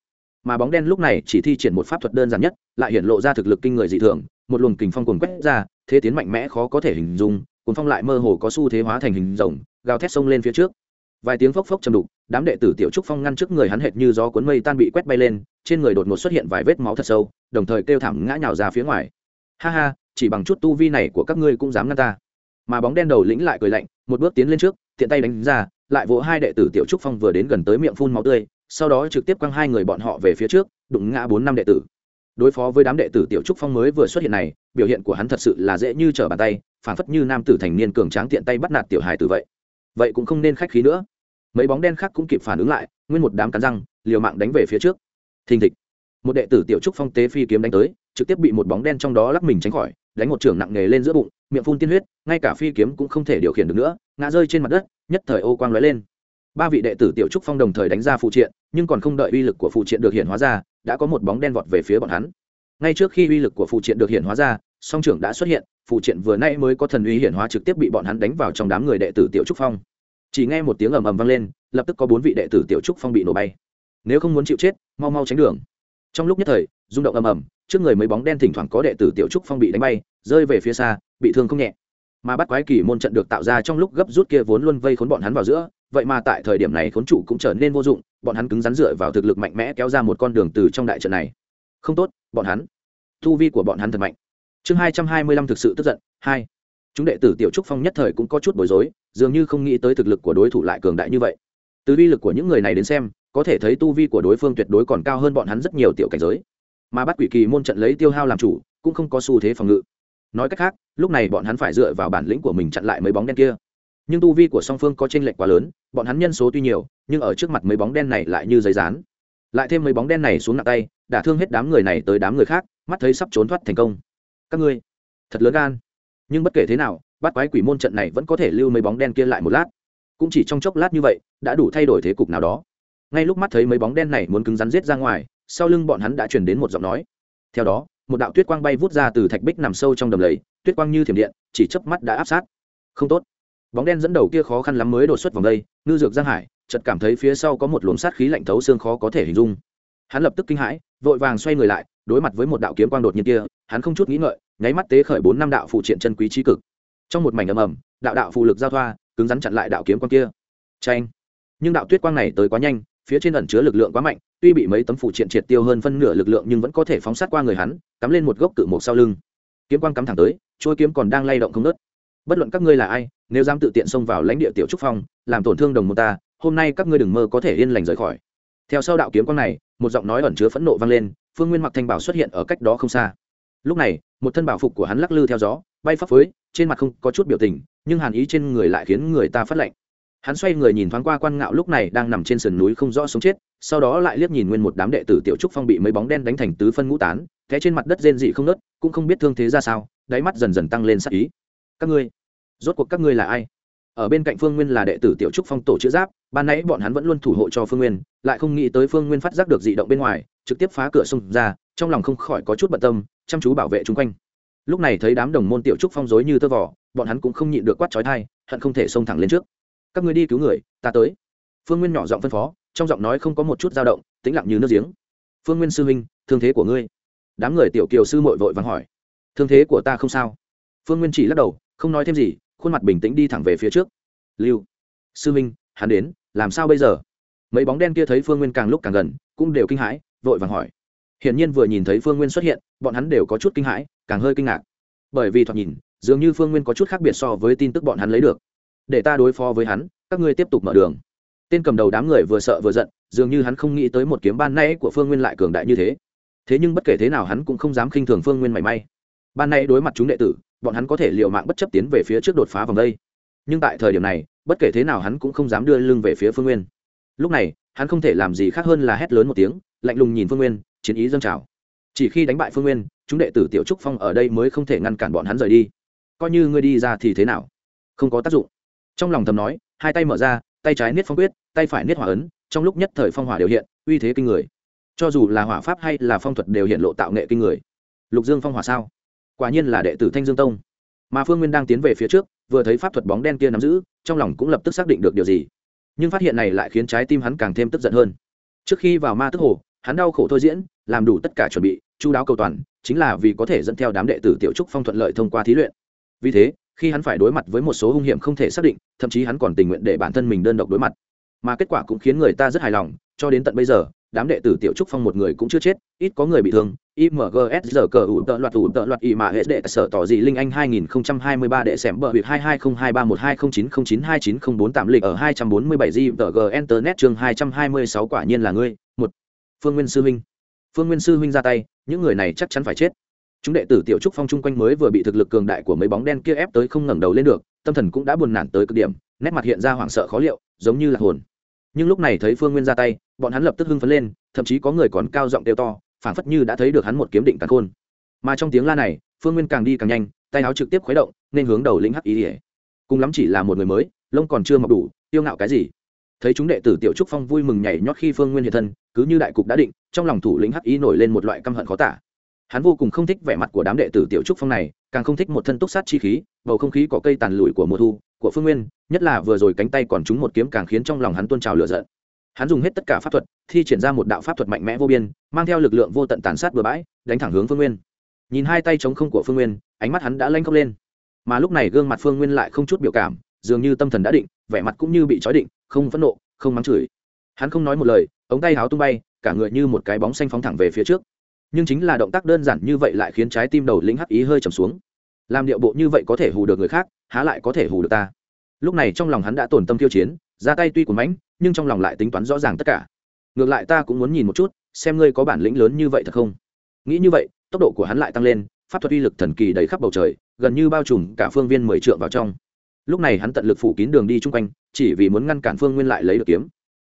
Mà bóng đen lúc này chỉ thi triển một pháp thuật đơn giản nhất, lại hiện lộ ra thực lực kinh người dị thường, một luồng kình phong cuồng quét ra thế tiến mạnh mẽ khó có thể hình dung cuốn phong lại mơ hồ có xu thế hóa thành hình rồng, gào thét sông lên phía trước. Vài tiếng phốc phốc chầm đục, đám đệ tử tiểu trúc phong ngăn trước người hắn hệt như gió cuốn mây tan bị quét bay lên, trên người đột ngột xuất hiện vài vết máu thật sâu, đồng thời kêu thảm ngã nhào ra phía ngoài. Ha ha, chỉ bằng chút tu vi này của các ngươi cũng dám ngăn ta. Mà bóng đen đầu lĩnh lại cười lạnh, một bước tiến lên trước, tiện tay đánh ra, lại vỗ hai đệ tử tiểu trúc phong vừa đến gần tới miệng phun máu tươi, sau đó trực tiếp quăng hai người bọn họ về phía trước, đụng ngã bốn năm đệ tử đối phó với đám đệ tử tiểu trúc phong mới vừa xuất hiện này, biểu hiện của hắn thật sự là dễ như trở bàn tay, phản phất như nam tử thành niên cường tráng tiện tay bắt nạt tiểu hài tử vậy. Vậy cũng không nên khách khí nữa. Mấy bóng đen khác cũng kịp phản ứng lại, nguyên một đám cắn răng, liều mạng đánh về phía trước. Thình thịch. Một đệ tử tiểu trúc phong tế phi kiếm đánh tới, trực tiếp bị một bóng đen trong đó lắc mình tránh khỏi, đánh một trường nặng nề lên giữa bụng, miệng phun tiên huyết, ngay cả phi kiếm cũng không thể điều khiển được nữa, ngã rơi trên mặt đất, nhất thời ô quang lóe lên ba vị đệ tử tiểu trúc phong đồng thời đánh ra phụ triện, nhưng còn không đợi uy lực của phụ triện được hiện hóa ra, đã có một bóng đen vọt về phía bọn hắn. Ngay trước khi uy lực của phụ triện được hiện hóa ra, song trưởng đã xuất hiện, phụ triện vừa nay mới có thần uy hiện hóa trực tiếp bị bọn hắn đánh vào trong đám người đệ tử tiểu trúc phong. Chỉ nghe một tiếng ầm ầm vang lên, lập tức có bốn vị đệ tử tiểu trúc phong bị nổ bay. Nếu không muốn chịu chết, mau mau tránh đường. Trong lúc nhất thời, rung động ầm ầm, trước người mấy bóng đen thỉnh thoảng có đệ tử tiểu trúc phong bị đánh bay, rơi về phía xa, bị thương không nhẹ. Mà bắt quái kỳ môn trận được tạo ra trong lúc gấp rút kia vốn luôn vây khốn bọn hắn vào giữa vậy mà tại thời điểm này khốn chủ cũng trở nên vô dụng, bọn hắn cứng rắn dựa vào thực lực mạnh mẽ kéo ra một con đường từ trong đại trận này. Không tốt, bọn hắn. Thu vi của bọn hắn thật mạnh. Chương hai trăm hai mươi lăm thực sự tức giận, hai. Chúng đệ tử tiểu trúc phong nhất thời cũng có chút bối rối, dường như không nghĩ tới thực lực của đối thủ lại cường đại như vậy. Từ vi lực của những người này đến xem, có thể thấy tu vi của đối phương tuyệt đối còn cao hơn bọn hắn rất nhiều tiểu cảnh giới. Mà bắt quỷ kỳ môn trận lấy tiêu hao làm chủ, cũng không có xu thế phòng ngự. Nói cách khác, lúc này bọn hắn phải dựa vào bản lĩnh của mình chặn lại mấy bóng đen kia nhưng tu vi của song phương có tranh lệch quá lớn, bọn hắn nhân số tuy nhiều, nhưng ở trước mặt mấy bóng đen này lại như giấy rán lại thêm mấy bóng đen này xuống nặng tay, đả thương hết đám người này tới đám người khác, mắt thấy sắp trốn thoát thành công. Các ngươi, thật lớn gan. Nhưng bất kể thế nào, bắt quái quỷ môn trận này vẫn có thể lưu mấy bóng đen kia lại một lát. Cũng chỉ trong chốc lát như vậy, đã đủ thay đổi thế cục nào đó. Ngay lúc mắt thấy mấy bóng đen này muốn cứng rắn giết ra ngoài, sau lưng bọn hắn đã truyền đến một giọng nói. Theo đó, một đạo tuyết quang bay vút ra từ thạch bích nằm sâu trong đầm lầy, tuyết quang như thiểm điện, chỉ chớp mắt đã áp sát. Không tốt bóng đen dẫn đầu kia khó khăn lắm mới đột xuất vòng đây, ngư dược giang hải, chợt cảm thấy phía sau có một luồng sát khí lạnh thấu xương khó có thể hình dung. Hắn lập tức kinh hãi, vội vàng xoay người lại, đối mặt với một đạo kiếm quang đột nhiên kia, hắn không chút nghĩ ngợi, nháy mắt tế khởi bốn năm đạo phụ triện chân quý trí cực. Trong một mảnh ầm ầm, đạo đạo phụ lực giao thoa, cứng rắn chặn lại đạo kiếm quang kia. Tranh nhưng đạo tuyết quang này tới quá nhanh, phía trên ẩn chứa lực lượng quá mạnh, tuy bị mấy tấm phụ triện triệt tiêu hơn phân nửa lực lượng nhưng vẫn có thể phóng sát qua người hắn, cắm lên một gốc cự một sau lưng. Kiếm quang cắm thẳng tới trôi kiếm còn đang lay động không nớt bất luận các ngươi là ai, nếu dám tự tiện xông vào lãnh địa tiểu trúc phong, làm tổn thương đồng môn ta, hôm nay các ngươi đừng mơ có thể yên lành rời khỏi. Theo sau đạo kiếm quang này, một giọng nói ẩn chứa phẫn nộ vang lên, phương nguyên mặc thanh bảo xuất hiện ở cách đó không xa. Lúc này, một thân bảo phục của hắn lắc lư theo gió, bay phấp phới, trên mặt không có chút biểu tình, nhưng hàn ý trên người lại khiến người ta phát lạnh. Hắn xoay người nhìn thoáng qua quan ngạo lúc này đang nằm trên sườn núi không rõ sống chết, sau đó lại liếc nhìn nguyên một đám đệ tử tiểu trúc phong bị mấy bóng đen đánh thành tứ phân ngũ tán, té trên mặt đất rên dị không nớt cũng không biết thương thế ra sao, đáy mắt dần dần tăng lên sắc ý các ngươi? Rốt cuộc các ngươi là ai? Ở bên cạnh phương nguyên là đệ tử tiểu trúc phong tổ chữ giáp, ban nãy bọn hắn vẫn luôn thủ hộ cho phương nguyên, lại không nghĩ tới phương nguyên phát giác được dị động bên ngoài, trực tiếp phá cửa xông ra, trong lòng không khỏi có chút bận tâm, chăm chú bảo vệ chung quanh. Lúc này thấy đám đồng môn tiểu trúc phong dối như tơ vỏ bọn hắn cũng không nhịn được quát trói thai hận không thể xông thẳng lên trước. Các ngươi đi cứu người, ta tới. Phương nguyên nhỏ giọng phân phó, trong giọng nói không có một chút dao động, tĩnh lặng như nước giếng. Phương nguyên sư huynh, thương thế của ngươi. Đám người tiểu kiều sư mội vội vắng hỏi. Thương thế của ta không sao. Phương nguyên chỉ lắc đầu không nói thêm gì khuôn mặt bình tĩnh đi thẳng về phía trước. Lưu sư minh, hắn đến làm sao bây giờ? Mấy bóng đen kia thấy phương nguyên càng lúc càng gần cũng đều kinh hãi vội vàng hỏi. Hiển nhiên vừa nhìn thấy phương nguyên xuất hiện bọn hắn đều có chút kinh hãi càng hơi kinh ngạc. Bởi vì thoạt nhìn dường như phương nguyên có chút khác biệt so với tin tức bọn hắn lấy được. Để ta đối phó với hắn các ngươi tiếp tục mở đường. Tên cầm đầu đám người vừa sợ vừa giận dường như hắn không nghĩ tới một kiếm ban nay của phương nguyên lại cường đại như thế. Thế nhưng bất kể thế nào hắn cũng không dám khinh thường phương nguyên mảy may ban nay đối mặt chúng đệ tử, bọn hắn có thể l i ề u mạng bất chấp tiến về phía trước đột phá vòng đây. Nhưng tại thời điểm này, bất kể thế nào hắn cũng không dám đưa lưng về phía phương nguyên. Lúc này, hắn không thể làm gì khác hơn là hét lớn một tiếng, lạnh lùng nhìn phương nguyên, chiến ý dâng trào. Chỉ khi đánh bại phương nguyên, chúng đệ tử tiểu trúc phong ở đây mới không thể ngăn cản bọn hắn rời đi. Coi như ngươi đi ra thì thế nào? Không có tác dụng. Trong lòng thầm nói, hai tay mở ra, tay trái niết phong quyết, tay phải niết hỏa ấn, trong lúc nhất thời phong hỏa đều hiện, uy thế kinh người. Cho dù là hỏa pháp hay là phong thuật đều hiện lộ tạo nghệ kinh người. Lục dương phong hỏa sao? Quả nhiên là đệ tử thanh dương tông. Mà phương nguyên đang tiến về phía trước, vừa thấy pháp thuật bóng đen kia nắm giữ, trong lòng cũng lập tức xác định được điều gì. Nhưng phát hiện này lại khiến trái tim hắn càng thêm tức giận hơn. Trước khi vào ma tức hồ, hắn đau khổ thôi diễn, làm đủ tất cả chuẩn bị, chú đáo cầu toàn, chính là vì có thể dẫn theo đám đệ tử tiểu trúc phong thuận lợi thông qua thí luyện. Vì thế, khi hắn phải đối mặt với một số hung hiểm không thể xác định, thậm chí hắn còn tình nguyện để bản thân mình đơn độc đối mặt. Mà kết quả cũng khiến người ta rất hài lòng, cho đến tận bây giờ đám đệ tử tiểu trúc phong một người cũng chưa chết, ít có người bị thương. Imgs giờ cờ ủ tợ loạt ủ tợ loạt y mà hết đệ sở tỏ dị linh anh 2023 đệ xẻm bờ việc 22023120909290 tạm lịch ở 247 g, tờ g internet chương 226 quả nhiên là ngươi. Một, phương nguyên sư huynh. Phương nguyên sư huynh ra tay, những người này chắc chắn phải chết. Chúng đệ tử tiểu trúc phong chung quanh mới vừa bị thực lực cường đại của mấy bóng đen kia ép tới không ngẩng đầu lên được, tâm thần cũng đã buồn nản tới cực điểm, nét mặt hiện ra hoảng sợ khó liệu, giống như là hồn nhưng lúc này thấy phương nguyên ra tay, bọn hắn lập tức hưng phấn lên, thậm chí có người còn cao giọng kêu to, phảng phất như đã thấy được hắn một kiếm định càng khôn. Mà trong tiếng la này, phương nguyên càng đi càng nhanh, tay áo trực tiếp khuấy động, nên hướng đầu lĩnh hắc ý ỉa cùng lắm chỉ là một người mới, lông còn chưa mọc đủ, tiêu ngạo cái gì? Thấy chúng đệ tử tiểu trúc phong vui mừng nhảy nhót khi phương nguyên hiện thân, cứ như đại cục đã định, trong lòng thủ lĩnh hắc ý nổi lên một loại căm hận khó tả. Hắn vô cùng không thích vẻ mặt của đám đệ tử tiểu trúc phong này, càng không thích một thân túc sát chi khí, bầu không khí có cây tàn lùi của mùa thu của phương nguyên, nhất là vừa rồi cánh tay còn trúng một kiếm càng khiến trong lòng hắn tuôn trào lửa giận. Hắn dùng hết tất cả pháp thuật, thi triển ra một đạo pháp thuật mạnh mẽ vô biên, mang theo lực lượng vô tận tàn sát bừa bãi, đánh thẳng hướng phương nguyên. Nhìn hai tay chống không của phương nguyên, ánh mắt hắn đã lanh khóc lên. Mà lúc này gương mặt phương nguyên lại không chút biểu cảm, dường như tâm thần đã định, vẻ mặt cũng như bị trói định, không phẫn nộ, không mắng chửi. Hắn không nói một lời, ống tay háo tung bay, cả người như một cái bóng xanh phóng thẳng về phía trước. Nhưng chính là động tác đơn giản như vậy lại khiến trái tim đầu lĩnh hắc ý hơi trầm xuống làm điệu bộ như vậy có thể hù được người khác, há lại có thể hù được ta. Lúc này trong lòng hắn đã tổn tâm tiêu chiến, ra tay tuy của mãnh, nhưng trong lòng lại tính toán rõ ràng tất cả. Ngược lại ta cũng muốn nhìn một chút, xem ngươi có bản lĩnh lớn như vậy thật không? Nghĩ như vậy, tốc độ của hắn lại tăng lên, pháp thuật uy lực thần kỳ đầy khắp bầu trời, gần như bao trùm cả phương viên mười trượng vào trong. Lúc này hắn tận lực phủ kín đường đi chung quanh, chỉ vì muốn ngăn cản phương nguyên lại lấy được kiếm.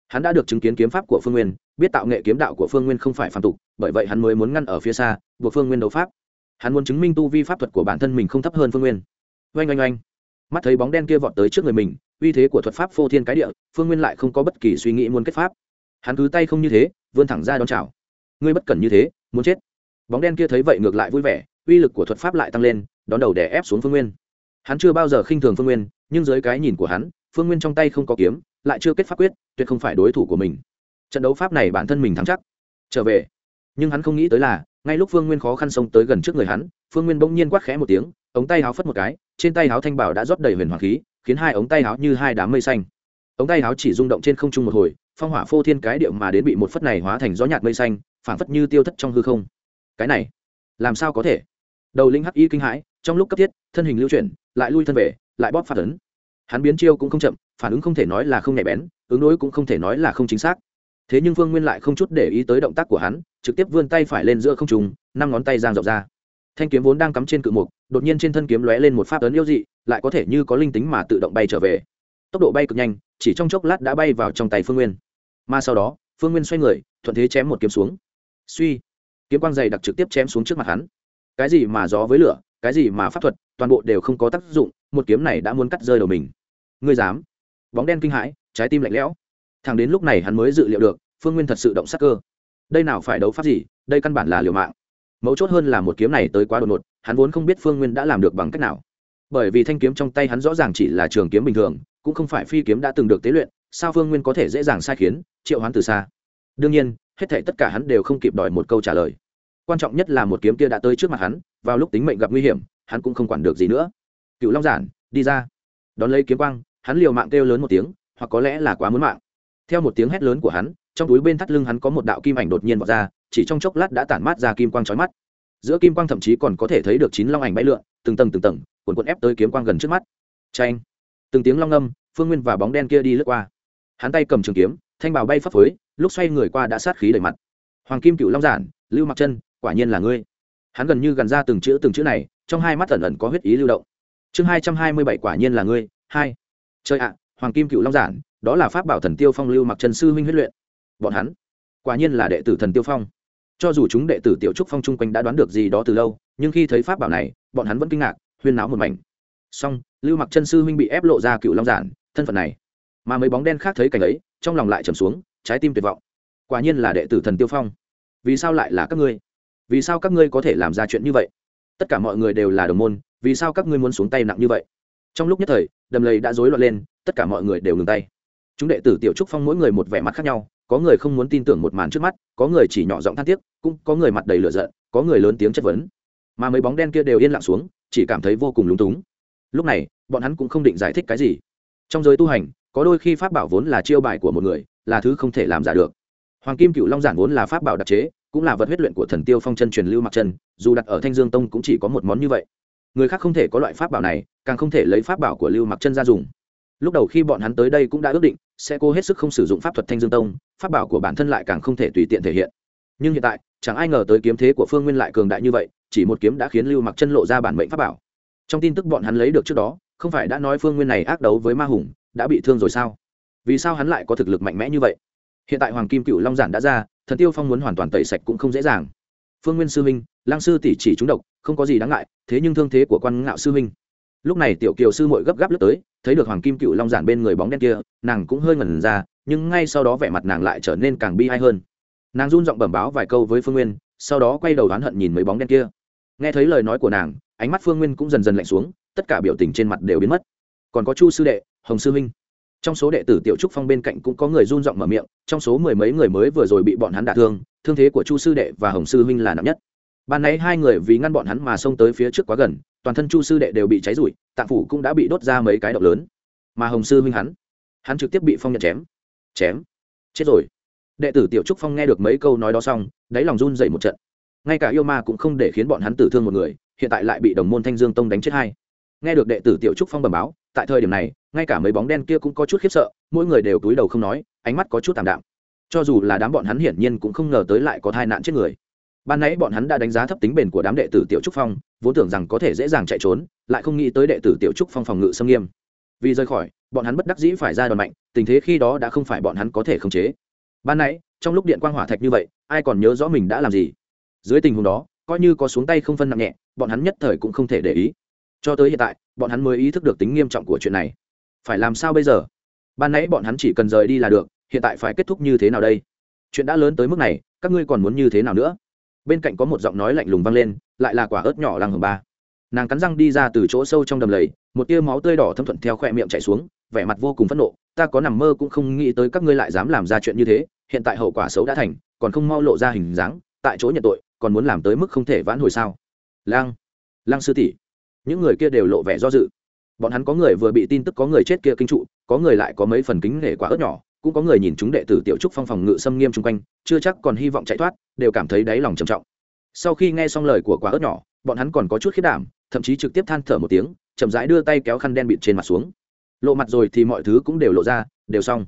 Hắn đã được chứng kiến kiếm pháp của phương nguyên, biết tạo nghệ kiếm đạo của phương nguyên không phải phản tục, bởi vậy hắn mới muốn ngăn ở phía xa, buộc phương nguyên đấu pháp hắn muốn chứng minh tu vi pháp thuật của bản thân mình không thấp hơn phương nguyên. Oanh oanh oanh. Mắt thấy bóng đen kia vọt tới trước người mình, uy thế của thuật pháp phô thiên cái địa, phương nguyên lại không có bất kỳ suy nghĩ muốn kết pháp. Hắn cứ tay không như thế, vươn thẳng ra đón chào. Ngươi bất cẩn như thế, muốn chết. Bóng đen kia thấy vậy ngược lại vui vẻ, uy lực của thuật pháp lại tăng lên, đón đầu đè ép xuống phương nguyên. Hắn chưa bao giờ khinh thường phương nguyên, nhưng dưới cái nhìn của hắn, phương nguyên trong tay không có kiếm, lại chưa kết pháp quyết, tuyệt không phải đối thủ của mình. Trận đấu pháp này bản thân mình thắng chắc. Trở về. Nhưng hắn không nghĩ tới là ngay lúc phương nguyên khó khăn xông tới gần trước người hắn, phương nguyên bỗng nhiên quát khẽ một tiếng, ống tay háo phất một cái, trên tay háo thanh bảo đã rót đầy huyền hoàng khí, khiến hai ống tay háo như hai đám mây xanh. Ống tay háo chỉ rung động trên không trung một hồi, phong hỏa phô thiên cái điệu mà đến bị một phất này hóa thành gió nhạt mây xanh, phảng phất như tiêu thất trong hư không. Cái này, làm sao có thể? Đầu linh hắc y kinh hãi, trong lúc cấp thiết, thân hình lưu chuyển, lại lui thân về, lại bóp phạt ấn. Hắn biến chiêu cũng không chậm, phản ứng không thể nói là không nhạy bén, ứng đối cũng không thể nói là không chính xác. Thế nhưng phương nguyên lại không chút để ý tới động tác của hắn trực tiếp vươn tay phải lên giữa không trùng năm ngón tay giang rộng ra. Thanh kiếm vốn đang cắm trên cự mục, đột nhiên trên thân kiếm lóe lên một pháp ấn yêu dị, lại có thể như có linh tính mà tự động bay trở về. Tốc độ bay cực nhanh, chỉ trong chốc lát đã bay vào trong tay phương nguyên. Mà sau đó, phương nguyên xoay người, thuận thế chém một kiếm xuống. Suy, kiếm quang dày đặc trực tiếp chém xuống trước mặt hắn. Cái gì mà gió với lửa, cái gì mà pháp thuật, toàn bộ đều không có tác dụng, một kiếm này đã muốn cắt rơi đầu mình. Ngươi dám? Bóng đen kinh hãi, trái tim lạnh lẽo. Thằng đến lúc này hắn mới dự liệu được, phương nguyên thật sự động sắc cơ đây nào phải đấu pháp gì, đây căn bản là liều mạng. Mấu chốt hơn là một kiếm này tới quá đột ngột, hắn vốn không biết phương nguyên đã làm được bằng cách nào. Bởi vì thanh kiếm trong tay hắn rõ ràng chỉ là trường kiếm bình thường, cũng không phải phi kiếm đã từng được tế luyện, sao phương nguyên có thể dễ dàng sai khiến, triệu hoán từ xa? Đương nhiên, hết thể tất cả hắn đều không kịp đòi một câu trả lời. Quan trọng nhất là một kiếm kia đã tới trước mặt hắn, vào lúc tính mệnh gặp nguy hiểm, hắn cũng không quản được gì nữa. Cựu long giản, đi ra. Đón lấy kiếm quang, hắn liều mạng kêu lớn một tiếng, hoặc có lẽ là quá muốn mạng. Theo một tiếng hét lớn của hắn trong túi bên thắt lưng hắn có một đạo kim ảnh đột nhiên vọt ra, chỉ trong chốc lát đã tản mát ra kim quang trói mắt. Giữa kim quang thậm chí còn có thể thấy được chín long ảnh bay lượn, từng tầng từng tầng, cuộn cuộn ép tới kiếm quang gần trước mắt. Tranh từng tiếng long âm, phương nguyên và bóng đen kia đi lướt qua. Hắn tay cầm trường kiếm, thanh bào bay phấp phới, lúc xoay người qua đã sát khí đầy mặt. Hoàng kim cựu long giản, lưu mặc chân, quả nhiên là ngươi. Hắn gần như gần ra từng chữ từng chữ này, trong hai mắt ẩn ẩn có huyết ý lưu động. Chương hai trăm hai mươi bảy quả nhiên là ngươi, hai. Chơi ạ, hoàng kim cựu long giản, đó là pháp bảo thần tiêu phong lưu mặc chân sư huynh huyết luyện bọn hắn. Quả nhiên là đệ tử thần tiêu phong. Cho dù chúng đệ tử tiểu trúc phong chung quanh đã đoán được gì đó từ lâu, nhưng khi thấy pháp bảo này, bọn hắn vẫn kinh ngạc, huyên náo một mảnh. Song lưu mặc chân sư huynh bị ép lộ ra cựu long giản, thân phận này. Mà mấy bóng đen khác thấy cảnh ấy, trong lòng lại trầm xuống, trái tim tuyệt vọng. Quả nhiên là đệ tử thần tiêu phong. Vì sao lại là các ngươi? Vì sao các ngươi có thể làm ra chuyện như vậy? Tất cả mọi người đều là đồng môn, vì sao các ngươi muốn xuống tay nặng như vậy? Trong lúc nhất thời, đầm lầy đã rối loạn lên, tất cả mọi người đều ngừng tay. Chúng đệ tử tiểu trúc phong mỗi người một vẻ mặt khác nhau có người không muốn tin tưởng một màn trước mắt, có người chỉ nhỏ giọng than tiếc, cũng có người mặt đầy lửa giận, có người lớn tiếng chất vấn. Mà mấy bóng đen kia đều yên lặng xuống, chỉ cảm thấy vô cùng lúng túng. Lúc này, bọn hắn cũng không định giải thích cái gì. Trong giới tu hành, có đôi khi pháp bảo vốn là chiêu bài của một người, là thứ không thể làm giả được. Hoàng kim cựu long giản vốn là pháp bảo đặc chế, cũng là vật huyết luyện của thần tiêu phong chân truyền lưu mặc chân, dù đặt ở thanh dương tông cũng chỉ có một món như vậy. Người khác không thể có loại pháp bảo này, càng không thể lấy pháp bảo của lưu mặc chân ra dùng lúc đầu khi bọn hắn tới đây cũng đã ước định, sẽ cố hết sức không sử dụng pháp thuật thanh dương tông, pháp bảo của bản thân lại càng không thể tùy tiện thể hiện. Nhưng hiện tại, chẳng ai ngờ tới kiếm thế của phương nguyên lại cường đại như vậy, chỉ một kiếm đã khiến lưu mặc chân lộ ra bản mệnh pháp bảo. Trong tin tức bọn hắn lấy được trước đó, không phải đã nói phương nguyên này ác đấu với ma hùng, đã bị thương rồi sao? Vì sao hắn lại có thực lực mạnh mẽ như vậy? Hiện tại hoàng kim cựu long giản đã ra, thần tiêu phong muốn hoàn toàn tẩy sạch cũng không dễ dàng. Phương nguyên sư minh lang sư tỷ chỉ trúng độc, không có gì đáng ngại, thế nhưng thương thế của quan ngạo sư minh. Lúc này tiểu kiều sư mội gấp gáp lướt tới thấy được hoàng kim cựu long giản bên người bóng đen kia, nàng cũng hơi ngẩn ra, nhưng ngay sau đó vẻ mặt nàng lại trở nên càng bi hay hơn. Nàng run giọng bẩm báo vài câu với phương nguyên, sau đó quay đầu oán hận nhìn mấy bóng đen kia. Nghe thấy lời nói của nàng, ánh mắt phương nguyên cũng dần dần lạnh xuống, tất cả biểu tình trên mặt đều biến mất. Còn có chu sư đệ, hồng sư minh trong số đệ tử tiểu trúc phong bên cạnh cũng có người run giọng mở miệng, trong số mười mấy người mới vừa rồi bị bọn hắn đả thương thương thế của chu sư đệ và hồng sư huynh là nặng nhất. Ban nãy hai người vì ngăn bọn hắn mà xông tới phía trước quá gần toàn thân chu sư đệ đều bị cháy rụi, tạng phủ cũng đã bị đốt ra mấy cái động lớn. Mà hồng sư huynh hắn hắn trực tiếp bị phong nhận chém. Chém? Chết rồi. Đệ tử tiểu trúc phong nghe được mấy câu nói đó xong, đáy lòng run dậy một trận. Ngay cả yêu ma cũng không để khiến bọn hắn tử thương một người, hiện tại lại bị đồng môn thanh dương tông đánh chết hai. Nghe được đệ tử tiểu trúc phong bẩm báo, tại thời điểm này, ngay cả mấy bóng đen kia cũng có chút khiếp sợ, mỗi người đều túi đầu không nói, ánh mắt có chút tạm đạm. Cho dù là đám bọn hắn hiển nhiên cũng không ngờ tới lại có tai nạn chết người ban nãy bọn hắn đã đánh giá thấp tính bền của đám đệ tử tiểu trúc phong, vốn tưởng rằng có thể dễ dàng chạy trốn, lại không nghĩ tới đệ tử tiểu trúc phong phòng ngự xâm nghiêm. Vì rời khỏi, bọn hắn bất đắc dĩ phải ra đòn mạnh, tình thế khi đó đã không phải bọn hắn có thể khống chế. Ban nãy, trong lúc điện quang hỏa thạch như vậy, ai còn nhớ rõ mình đã làm gì? Dưới tình huống đó, coi như có xuống tay không phân nặng nhẹ, bọn hắn nhất thời cũng không thể để ý. Cho tới hiện tại, bọn hắn mới ý thức được tính nghiêm trọng của chuyện này. Phải làm sao bây giờ? Ban nãy bọn hắn chỉ cần rời đi là được, hiện tại phải kết thúc như thế nào đây? Chuyện đã lớn tới mức này, các ngươi còn muốn như thế nào nữa? Bên cạnh có một giọng nói lạnh lùng vang lên, lại là quả ớt nhỏ lăng hồng ba. Nàng cắn răng đi ra từ chỗ sâu trong đầm lầy, một tia máu tươi đỏ thâm thuận theo khoe miệng chảy xuống, vẻ mặt vô cùng phẫn nộ, ta có nằm mơ cũng không nghĩ tới các ngươi lại dám làm ra chuyện như thế, hiện tại hậu quả xấu đã thành, còn không mau lộ ra hình dáng, tại chỗ nhận tội, còn muốn làm tới mức không thể vãn hồi sao? Lang lang sư tỷ. Những người kia đều lộ vẻ do dự. Bọn hắn có người vừa bị tin tức có người chết kia kinh trụ, có người lại có mấy phần kính nể quá ớt nhỏ cũng có người nhìn chúng đệ tử tiểu trúc phong phòng ngự xâm nghiêm chung quanh, chưa chắc còn hy vọng chạy thoát, đều cảm thấy đáy lòng trầm trọng. Sau khi nghe xong lời của quả ớt nhỏ, bọn hắn còn có chút khiết đảm, thậm chí trực tiếp than thở một tiếng, chậm rãi đưa tay kéo khăn đen bịt trên mặt xuống. Lộ mặt rồi thì mọi thứ cũng đều lộ ra, đều xong.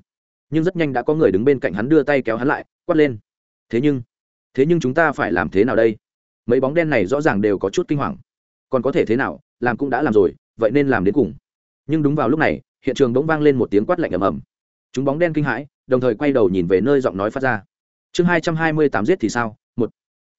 Nhưng rất nhanh đã có người đứng bên cạnh hắn đưa tay kéo hắn lại, quát lên. Thế nhưng thế nhưng chúng ta phải làm thế nào đây? Mấy bóng đen này rõ ràng đều có chút kinh hoàng. Còn có thể thế nào, làm cũng đã làm rồi, vậy nên làm đến cùng. Nhưng đúng vào lúc này, hiện trường bỗng vang lên một tiếng quát lạnh ầm ầm chúng bóng đen kinh hãi, đồng thời quay đầu nhìn về nơi giọng nói phát ra. Chương hai trăm hai mươi tám giết thì sao? Một.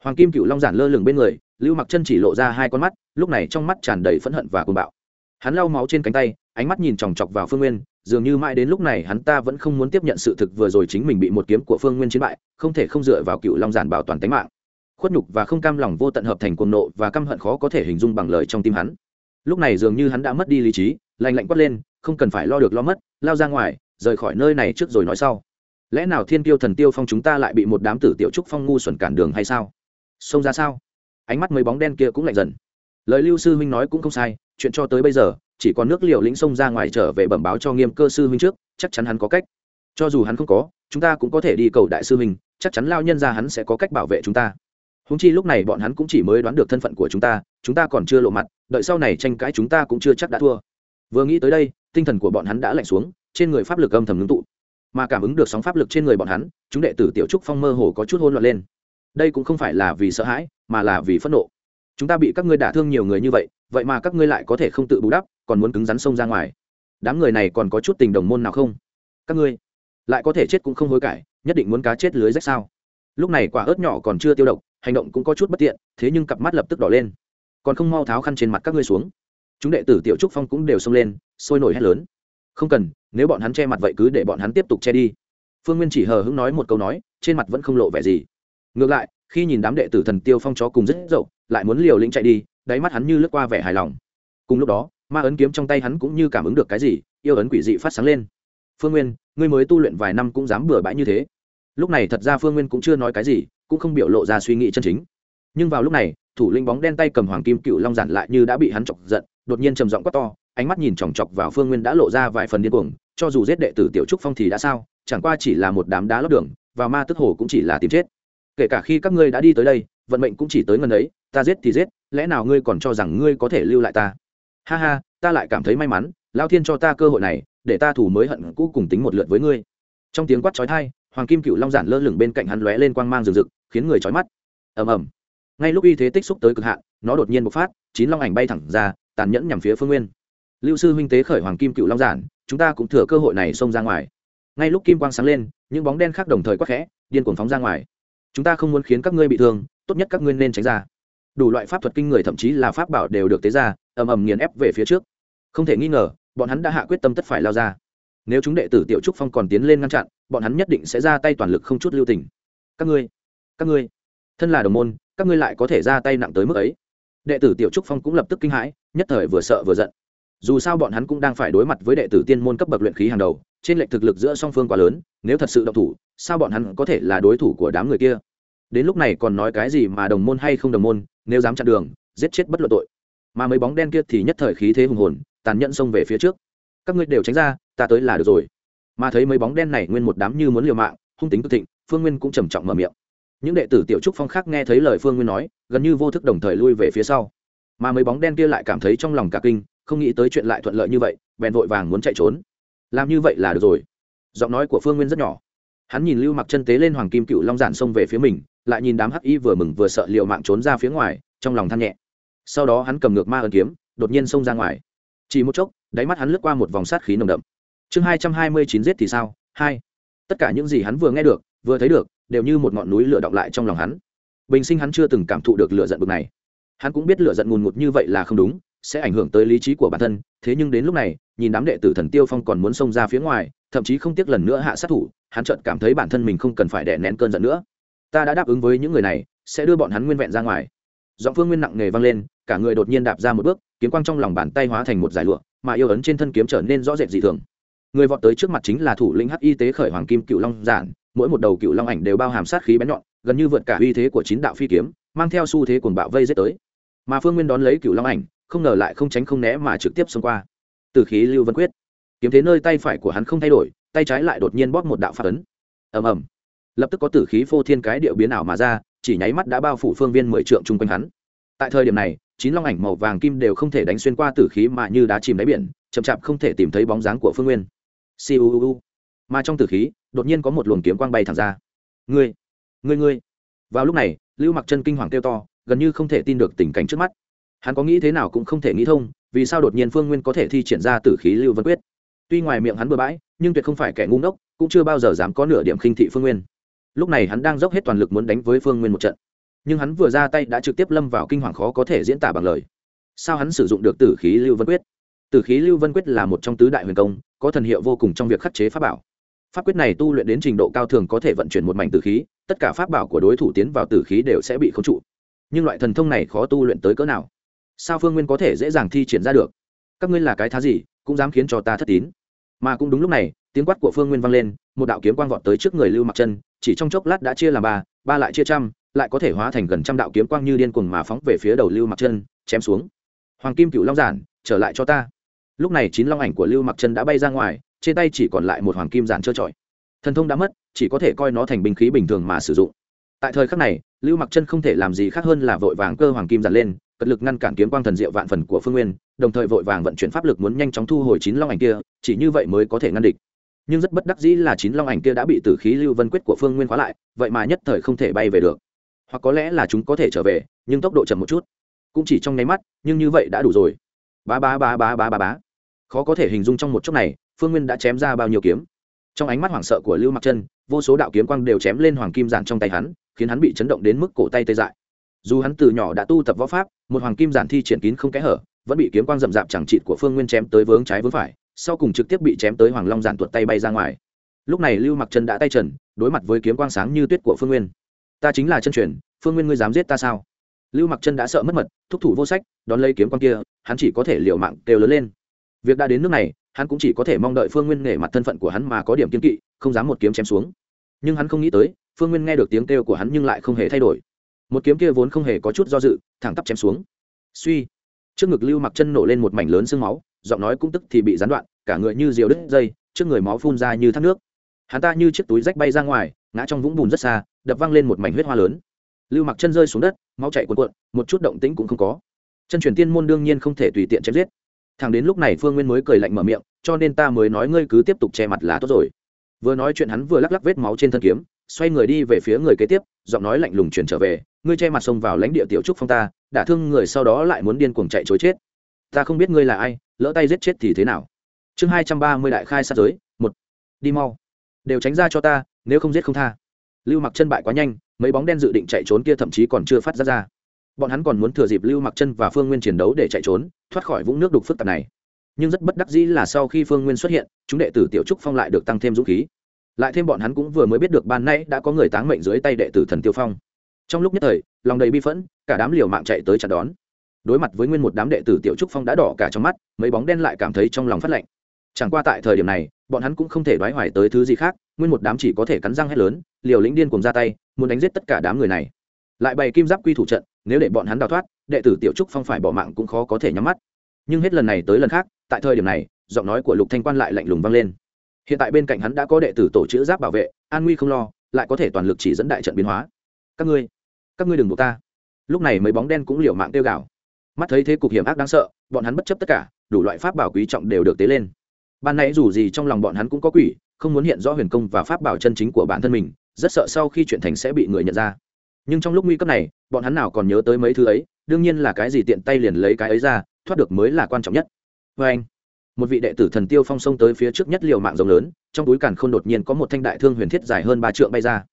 Hoàng kim cựu long giản lơ lửng bên người, lưu mặc chân chỉ lộ ra hai con mắt, lúc này trong mắt tràn đầy phẫn hận và cuồng bạo. Hắn lau máu trên cánh tay, ánh mắt nhìn chòng chọc vào phương nguyên, dường như mãi đến lúc này hắn ta vẫn không muốn tiếp nhận sự thực vừa rồi chính mình bị một kiếm của phương nguyên chiến bại, không thể không dựa vào cựu long giản bảo toàn tính mạng. Khuất nhục và không cam lòng vô tận hợp thành cuồng nộ và căm hận khó có thể hình dung bằng lời trong tim hắn. Lúc này dường như hắn đã mất đi lý trí lành lạnh quát lên, không cần phải lo được lo mất, lao ra ngoài rời khỏi nơi này trước rồi nói sau. Lẽ nào thiên tiêu thần tiêu phong chúng ta lại bị một đám tử tiểu trúc phong ngu xuẩn cản đường hay sao? Xông ra sao? Ánh mắt mấy bóng đen kia cũng lạnh dần. Lời lưu sư huynh nói cũng không sai, chuyện cho tới bây giờ, chỉ còn nước liều lĩnh xông ra ngoài trở về bẩm báo cho nghiêm cơ sư huynh trước, chắc chắn hắn có cách. Cho dù hắn không có, chúng ta cũng có thể đi cầu đại sư huynh, chắc chắn lao nhân ra hắn sẽ có cách bảo vệ chúng ta. Húng chi lúc này bọn hắn cũng chỉ mới đoán được thân phận của chúng ta chúng ta còn chưa lộ mặt, đợi sau này tranh cãi chúng ta cũng chưa chắc đã thua. Vừa nghĩ tới đây, tinh thần của bọn hắn đã lạnh xuống trên người pháp lực âm thầm ngưng tụ. Mà cảm ứng được sóng pháp lực trên người bọn hắn, chúng đệ tử tiểu trúc phong mơ hồ có chút hôn loạn lên. Đây cũng không phải là vì sợ hãi, mà là vì phẫn nộ. Chúng ta bị các ngươi đả thương nhiều người như vậy vậy mà các ngươi lại có thể không tự bù đắp, còn muốn cứng rắn xông ra ngoài. Đám người này còn có chút tình đồng môn nào không? Các ngươi lại có thể chết cũng không hối cải, nhất định muốn cá chết lưới rách sao? Lúc này quả ớt nhỏ còn chưa tiêu độc, hành động cũng có chút bất tiện, thế nhưng cặp mắt lập tức đỏ lên. Còn không mau tháo khăn trên mặt các ngươi xuống. Chúng đệ tử tiểu trúc phong cũng đều xông lên, sôi nổi hét lớn. Không cần nếu bọn hắn che mặt vậy cứ để bọn hắn tiếp tục che đi. Phương nguyên chỉ hờ hững nói một câu nói, trên mặt vẫn không lộ vẻ gì. Ngược lại, khi nhìn đám đệ tử thần tiêu phong chó cùng rất dậu, lại muốn liều lĩnh chạy đi, đáy mắt hắn như lướt qua vẻ hài lòng. Cùng lúc đó, ma ấn kiếm trong tay hắn cũng như cảm ứng được cái gì, yêu ấn quỷ dị phát sáng lên. Phương nguyên, ngươi mới tu luyện vài năm cũng dám bừa bãi như thế. Lúc này thật ra phương nguyên cũng chưa nói cái gì, cũng không biểu lộ ra suy nghĩ chân chính. Nhưng vào lúc này, thủ linh bóng đen tay cầm hoàng kim cựu long giản lại như đã bị hắn chọc giận, đột nhiên trầm giọng quát to ánh mắt nhìn chòng chọc vào phương nguyên đã lộ ra vài phần điên cuồng, cho dù giết đệ tử tiểu trúc phong thì đã sao, chẳng qua chỉ là một đám đá lót đường, và ma tức hồ cũng chỉ là tìm chết. Kể cả khi các ngươi đã đi tới đây, vận mệnh cũng chỉ tới ngần ấy, ta giết thì giết, lẽ nào ngươi còn cho rằng ngươi có thể lưu lại ta? Ha ha, ta lại cảm thấy may mắn, lao thiên cho ta cơ hội này, để ta thủ mới hận cũ cùng tính một lượt với ngươi. Trong tiếng quát trói thai hoàng kim cựu long giản lơ lửng bên cạnh hắn lóe lên quang mang rừng rực khiến người trói mắt. Ầm ầm. Ngay lúc uy thế tích xúc tới cực hạn, nó đột nhiên bộc phát, chín long ảnh bay thẳng ra, tàn nhẫn nhằm phía phương nguyên lưu sư huynh tế khởi hoàng kim cựu long giản, chúng ta cũng thừa cơ hội này xông ra ngoài. Ngay lúc kim quang sáng lên, những bóng đen khác đồng thời quắc khẽ, điên cuồng phóng ra ngoài. Chúng ta không muốn khiến các ngươi bị thương, tốt nhất các ngươi nên tránh ra. Đủ loại pháp thuật kinh người thậm chí là pháp bảo đều được tế ra, ầm ầm nghiền ép về phía trước. Không thể nghi ngờ, bọn hắn đã hạ quyết tâm tất phải lao ra. Nếu chúng đệ tử tiểu trúc phong còn tiến lên ngăn chặn, bọn hắn nhất định sẽ ra tay toàn lực không chút lưu tình. Các ngươi các ngươi, thân là đồng môn, các ngươi lại có thể ra tay nặng tới mức ấy. Đệ tử tiểu trúc phong cũng lập tức kinh hãi, nhất thời vừa sợ vừa giận dù sao bọn hắn cũng đang phải đối mặt với đệ tử tiên môn cấp bậc luyện khí hàng đầu, trên lệnh thực lực giữa song phương quá lớn, nếu thật sự động thủ, sao bọn hắn có thể là đối thủ của đám người kia? Đến lúc này còn nói cái gì mà đồng môn hay không đồng môn, nếu dám chặn đường, giết chết bất luận tội. Mà mấy bóng đen kia thì nhất thời khí thế hùng hồn, tàn nhẫn xông về phía trước. Các ngươi đều tránh ra, ta tới là được rồi. Mà thấy mấy bóng đen này nguyên một đám như muốn liều mạng, hung tính cực thịnh, phương nguyên cũng trầm trọng mở miệng. Những đệ tử tiểu trúc phong khác nghe thấy lời phương nguyên nói, gần như vô thức đồng thời lui về phía sau. Mà mấy bóng đen kia lại cảm thấy trong lòng cả kinh không nghĩ tới chuyện lại thuận lợi như vậy, bèn vội vàng muốn chạy trốn. Làm như vậy là được rồi. Giọng nói của phương nguyên rất nhỏ. Hắn nhìn lưu mặc chân tế lên hoàng kim cựu long giản xông về phía mình, lại nhìn đám hắc y vừa mừng vừa sợ liệu mạng trốn ra phía ngoài, trong lòng than nhẹ. Sau đó hắn cầm ngược ma ẩn kiếm, đột nhiên xông ra ngoài. Chỉ một chốc, đáy mắt hắn lướt qua một vòng sát khí nồng đậm. Chương hai trăm hai mươi chín giết thì sao? Hai. Tất cả những gì hắn vừa nghe được, vừa thấy được, đều như một ngọn núi lửa động lại trong lòng hắn. Bình sinh hắn chưa từng cảm thụ được lửa giận bực này. Hắn cũng biết lửa giận ngùn ngụt như vậy là không đúng sẽ ảnh hưởng tới lý trí của bản thân. Thế nhưng đến lúc này, nhìn đám đệ tử thần tiêu phong còn muốn xông ra phía ngoài, thậm chí không tiếc lần nữa hạ sát thủ, hắn chợt cảm thấy bản thân mình không cần phải đè nén cơn giận nữa. Ta đã đáp ứng với những người này, sẽ đưa bọn hắn nguyên vẹn ra ngoài. Giọng phương nguyên nặng nề vang lên, cả người đột nhiên đạp ra một bước, kiếm quang trong lòng bàn tay hóa thành một giải lụa, mà yêu ấn trên thân kiếm trở nên rõ rệt dị thường. Người vọt tới trước mặt chính là thủ lĩnh hắc y tế khởi hoàng kim cựu long giản, mỗi một đầu cựu long ảnh đều bao hàm sát khí bén nhọn, gần như vượt cả uy thế của chín đạo phi kiếm, mang theo xu thế cuồng bạo vây giết tới. Mà phương nguyên đón lấy cựu long ảnh không ngờ lại không tránh không né mà trực tiếp xông qua. Từ khí lưu vân quyết, kiếm thế nơi tay phải của hắn không thay đổi, tay trái lại đột nhiên bóp một đạo phát ấn. Ầm ầm. Lập tức có tử khí phô thiên cái điệu biến ảo mà ra, chỉ nháy mắt đã bao phủ phương viên mười trượng chung quanh hắn. Tại thời điểm này, chín long ảnh màu vàng kim đều không thể đánh xuyên qua tử khí mà như đá chìm đáy biển, chậm chạp không thể tìm thấy bóng dáng của phương nguyên. Siêu. Mà trong tử khí, đột nhiên có một luồng kiếm quang bay thẳng ra. Ngươi ngươi ngươi. Vào lúc này, lưu mặc chân kinh hoàng kêu to, gần như không thể tin được tình cảnh trước mắt hắn có nghĩ thế nào cũng không thể nghĩ thông, vì sao đột nhiên phương nguyên có thể thi triển ra tử khí lưu vân quyết? Tuy ngoài miệng hắn bừa bãi, nhưng tuyệt không phải kẻ ngu ngốc, cũng chưa bao giờ dám có nửa điểm khinh thị phương nguyên. Lúc này hắn đang dốc hết toàn lực muốn đánh với phương nguyên một trận. Nhưng hắn vừa ra tay đã trực tiếp lâm vào kinh hoàng khó có thể diễn tả bằng lời. Sao hắn sử dụng được tử khí lưu vân quyết? Tử khí lưu vân quyết là một trong tứ đại huyền công, có thần hiệu vô cùng trong việc khắc chế pháp bảo. Pháp quyết này tu luyện đến trình độ cao thường có thể vận chuyển một mảnh tử khí, tất cả pháp bảo của đối thủ tiến vào tử khí đều sẽ bị khống trụ. Nhưng loại thần thông này khó tu luyện tới cỡ nào? Sao phương nguyên có thể dễ dàng thi triển ra được? Các ngươi là cái thá gì, cũng dám khiến cho ta thất tín. Mà cũng đúng lúc này, tiếng quát của phương nguyên vang lên, một đạo kiếm quang vọt tới trước người lưu mặc chân, chỉ trong chốc lát đã chia làm ba ba lại chia trăm, lại có thể hóa thành gần trăm đạo kiếm quang như điên cuồng mà phóng về phía đầu lưu mặc chân, chém xuống. Hoàng kim cựu long giản, trở lại cho ta. Lúc này chín long ảnh của lưu mặc chân đã bay ra ngoài, trên tay chỉ còn lại một hoàng kim giản trơ trọi. Thần thông đã mất, chỉ có thể coi nó thành binh khí bình thường mà sử dụng tại thời khắc này, lưu mặc chân không thể làm gì khác hơn là vội vàng cơ hoàng kim giặt lên, cật lực ngăn cản kiếm quang thần diệu vạn phần của phương nguyên, đồng thời vội vàng vận chuyển pháp lực muốn nhanh chóng thu hồi chín long ảnh kia, chỉ như vậy mới có thể ngăn địch. Nhưng rất bất đắc dĩ là chín long ảnh kia đã bị tử khí lưu vân quyết của phương nguyên khóa lại, vậy mà nhất thời không thể bay về được. Hoặc có lẽ là chúng có thể trở về, nhưng tốc độ chậm một chút. Cũng chỉ trong nháy mắt, nhưng như vậy đã đủ rồi. Ba ba ba ba ba ba ba khó có thể hình dung trong một chốc này, phương nguyên đã chém ra bao nhiêu kiếm. Trong ánh mắt hoảng sợ của lưu mặc chân, vô số đạo kiếm quang đều chém lên hoàng kim giản trong tay hắn khiến hắn bị chấn động đến mức cổ tay tê dại. Dù hắn từ nhỏ đã tu tập võ pháp, một hoàng kim giản thi triển kín không kẽ hở, vẫn bị kiếm quang rậm rạp chẳng trịt của phương nguyên chém tới vướng trái vướng phải, sau cùng trực tiếp bị chém tới hoàng long giản tuột tay bay ra ngoài. Lúc này lưu mặc chân đã tay trần, đối mặt với kiếm quang sáng như tuyết của phương nguyên. Ta chính là chân truyền, phương nguyên ngươi dám giết ta sao? Lưu mặc chân đã sợ mất mật, thúc thủ vô sách, đón lấy kiếm quang kia, hắn chỉ có thể liều mạng kêu lớn lên. Việc đã đến nước này, hắn cũng chỉ có thể mong đợi phương nguyên nể mặt thân phận của hắn mà có điểm kiên kỵ, không dám một kiếm chém xuống. Nhưng hắn không nghĩ tới phương nguyên nghe được tiếng kêu của hắn nhưng lại không hề thay đổi. Một kiếm kia vốn không hề có chút do dự, thẳng tắp chém xuống. Suy. Trước ngực lưu mặc chân nổ lên một mảnh lớn sương máu, giọng nói cũng tức thì bị gián đoạn, cả người như diều đứt dây, trước người máu phun ra như thác nước. Hắn ta như chiếc túi rách bay ra ngoài, ngã trong vũng bùn rất xa, đập văng lên một mảnh huyết hoa lớn. Lưu mặc chân rơi xuống đất, máu chạy cuộn cuộn, một chút động tĩnh cũng không có. Chân truyền tiên môn đương nhiên không thể tùy tiện chém giết. Thằng đến lúc này phương nguyên mới cười lạnh mở miệng, cho nên ta mới nói ngươi cứ tiếp tục che mặt là tốt rồi. Vừa nói chuyện hắn vừa lắc lắc vết máu trên thân kiếm xoay người đi về phía người kế tiếp, giọng nói lạnh lùng chuyển trở về, ngươi che mặt xông vào lãnh địa tiểu trúc phong ta đả thương người sau đó lại muốn điên cuồng chạy chối chết. Ta không biết ngươi là ai, lỡ tay giết chết thì thế nào? Chương hai trăm ba mươi đại khai sát giới, một, đi mau. Đều tránh ra cho ta, nếu không giết không tha. Lưu mặc chân bại quá nhanh, mấy bóng đen dự định chạy trốn kia thậm chí còn chưa phát ra ra. Bọn hắn còn muốn thừa dịp lưu mặc chân và phương nguyên chiến đấu để chạy trốn, thoát khỏi vũng nước đục phức tạp này. Nhưng rất bất đắc dĩ là sau khi phương nguyên xuất hiện, chúng đệ tử tiểu trúc phong lại được tăng thêm dũng khí lại thêm bọn hắn cũng vừa mới biết được ban nay đã có người táng mệnh dưới tay đệ tử thần tiêu phong. Trong lúc nhất thời, lòng đầy bi phẫn, cả đám liều mạng chạy tới chặn đón. Đối mặt với nguyên một đám đệ tử tiểu trúc phong đã đỏ cả trong mắt, mấy bóng đen lại cảm thấy trong lòng phát lạnh. Chẳng qua tại thời điểm này, bọn hắn cũng không thể đoái hoài tới thứ gì khác, nguyên một đám chỉ có thể cắn răng hét lớn, liều lĩnh điên cùng ra tay, muốn đánh giết tất cả đám người này. Lại bày kim giáp quy thủ trận, nếu để bọn hắn đào thoát, đệ tử tiểu trúc phong phải bỏ mạng cũng khó có thể nhắm mắt. Nhưng hết lần này tới lần khác, tại thời điểm này, giọng nói của lục thanh quan lại lạnh lùng vang lên hiện tại bên cạnh hắn đã có đệ tử tổ chữ giáp bảo vệ, an nguy không lo, lại có thể toàn lực chỉ dẫn đại trận biến hóa. Các ngươi các ngươi đừng buộc ta. Lúc này mấy bóng đen cũng liều mạng tiêu gạo mắt thấy thế cục hiểm ác đáng sợ, bọn hắn bất chấp tất cả, đủ loại pháp bảo quý trọng đều được tế lên. Ban nãy dù gì trong lòng bọn hắn cũng có quỷ, không muốn hiện rõ huyền công và pháp bảo chân chính của bản thân mình, rất sợ sau khi chuyện thành sẽ bị người nhận ra. Nhưng trong lúc nguy cấp này, bọn hắn nào còn nhớ tới mấy thứ ấy, đương nhiên là cái gì tiện tay liền lấy cái ấy ra, thoát được mới là quan trọng nhất. Vê anh một vị đệ tử thần tiêu phong sông tới phía trước nhất liều mạng rồng lớn, trong túi càn k h ô n đột nhiên có một thanh đại thương huyền thiết dài hơn ba trượng bay ra.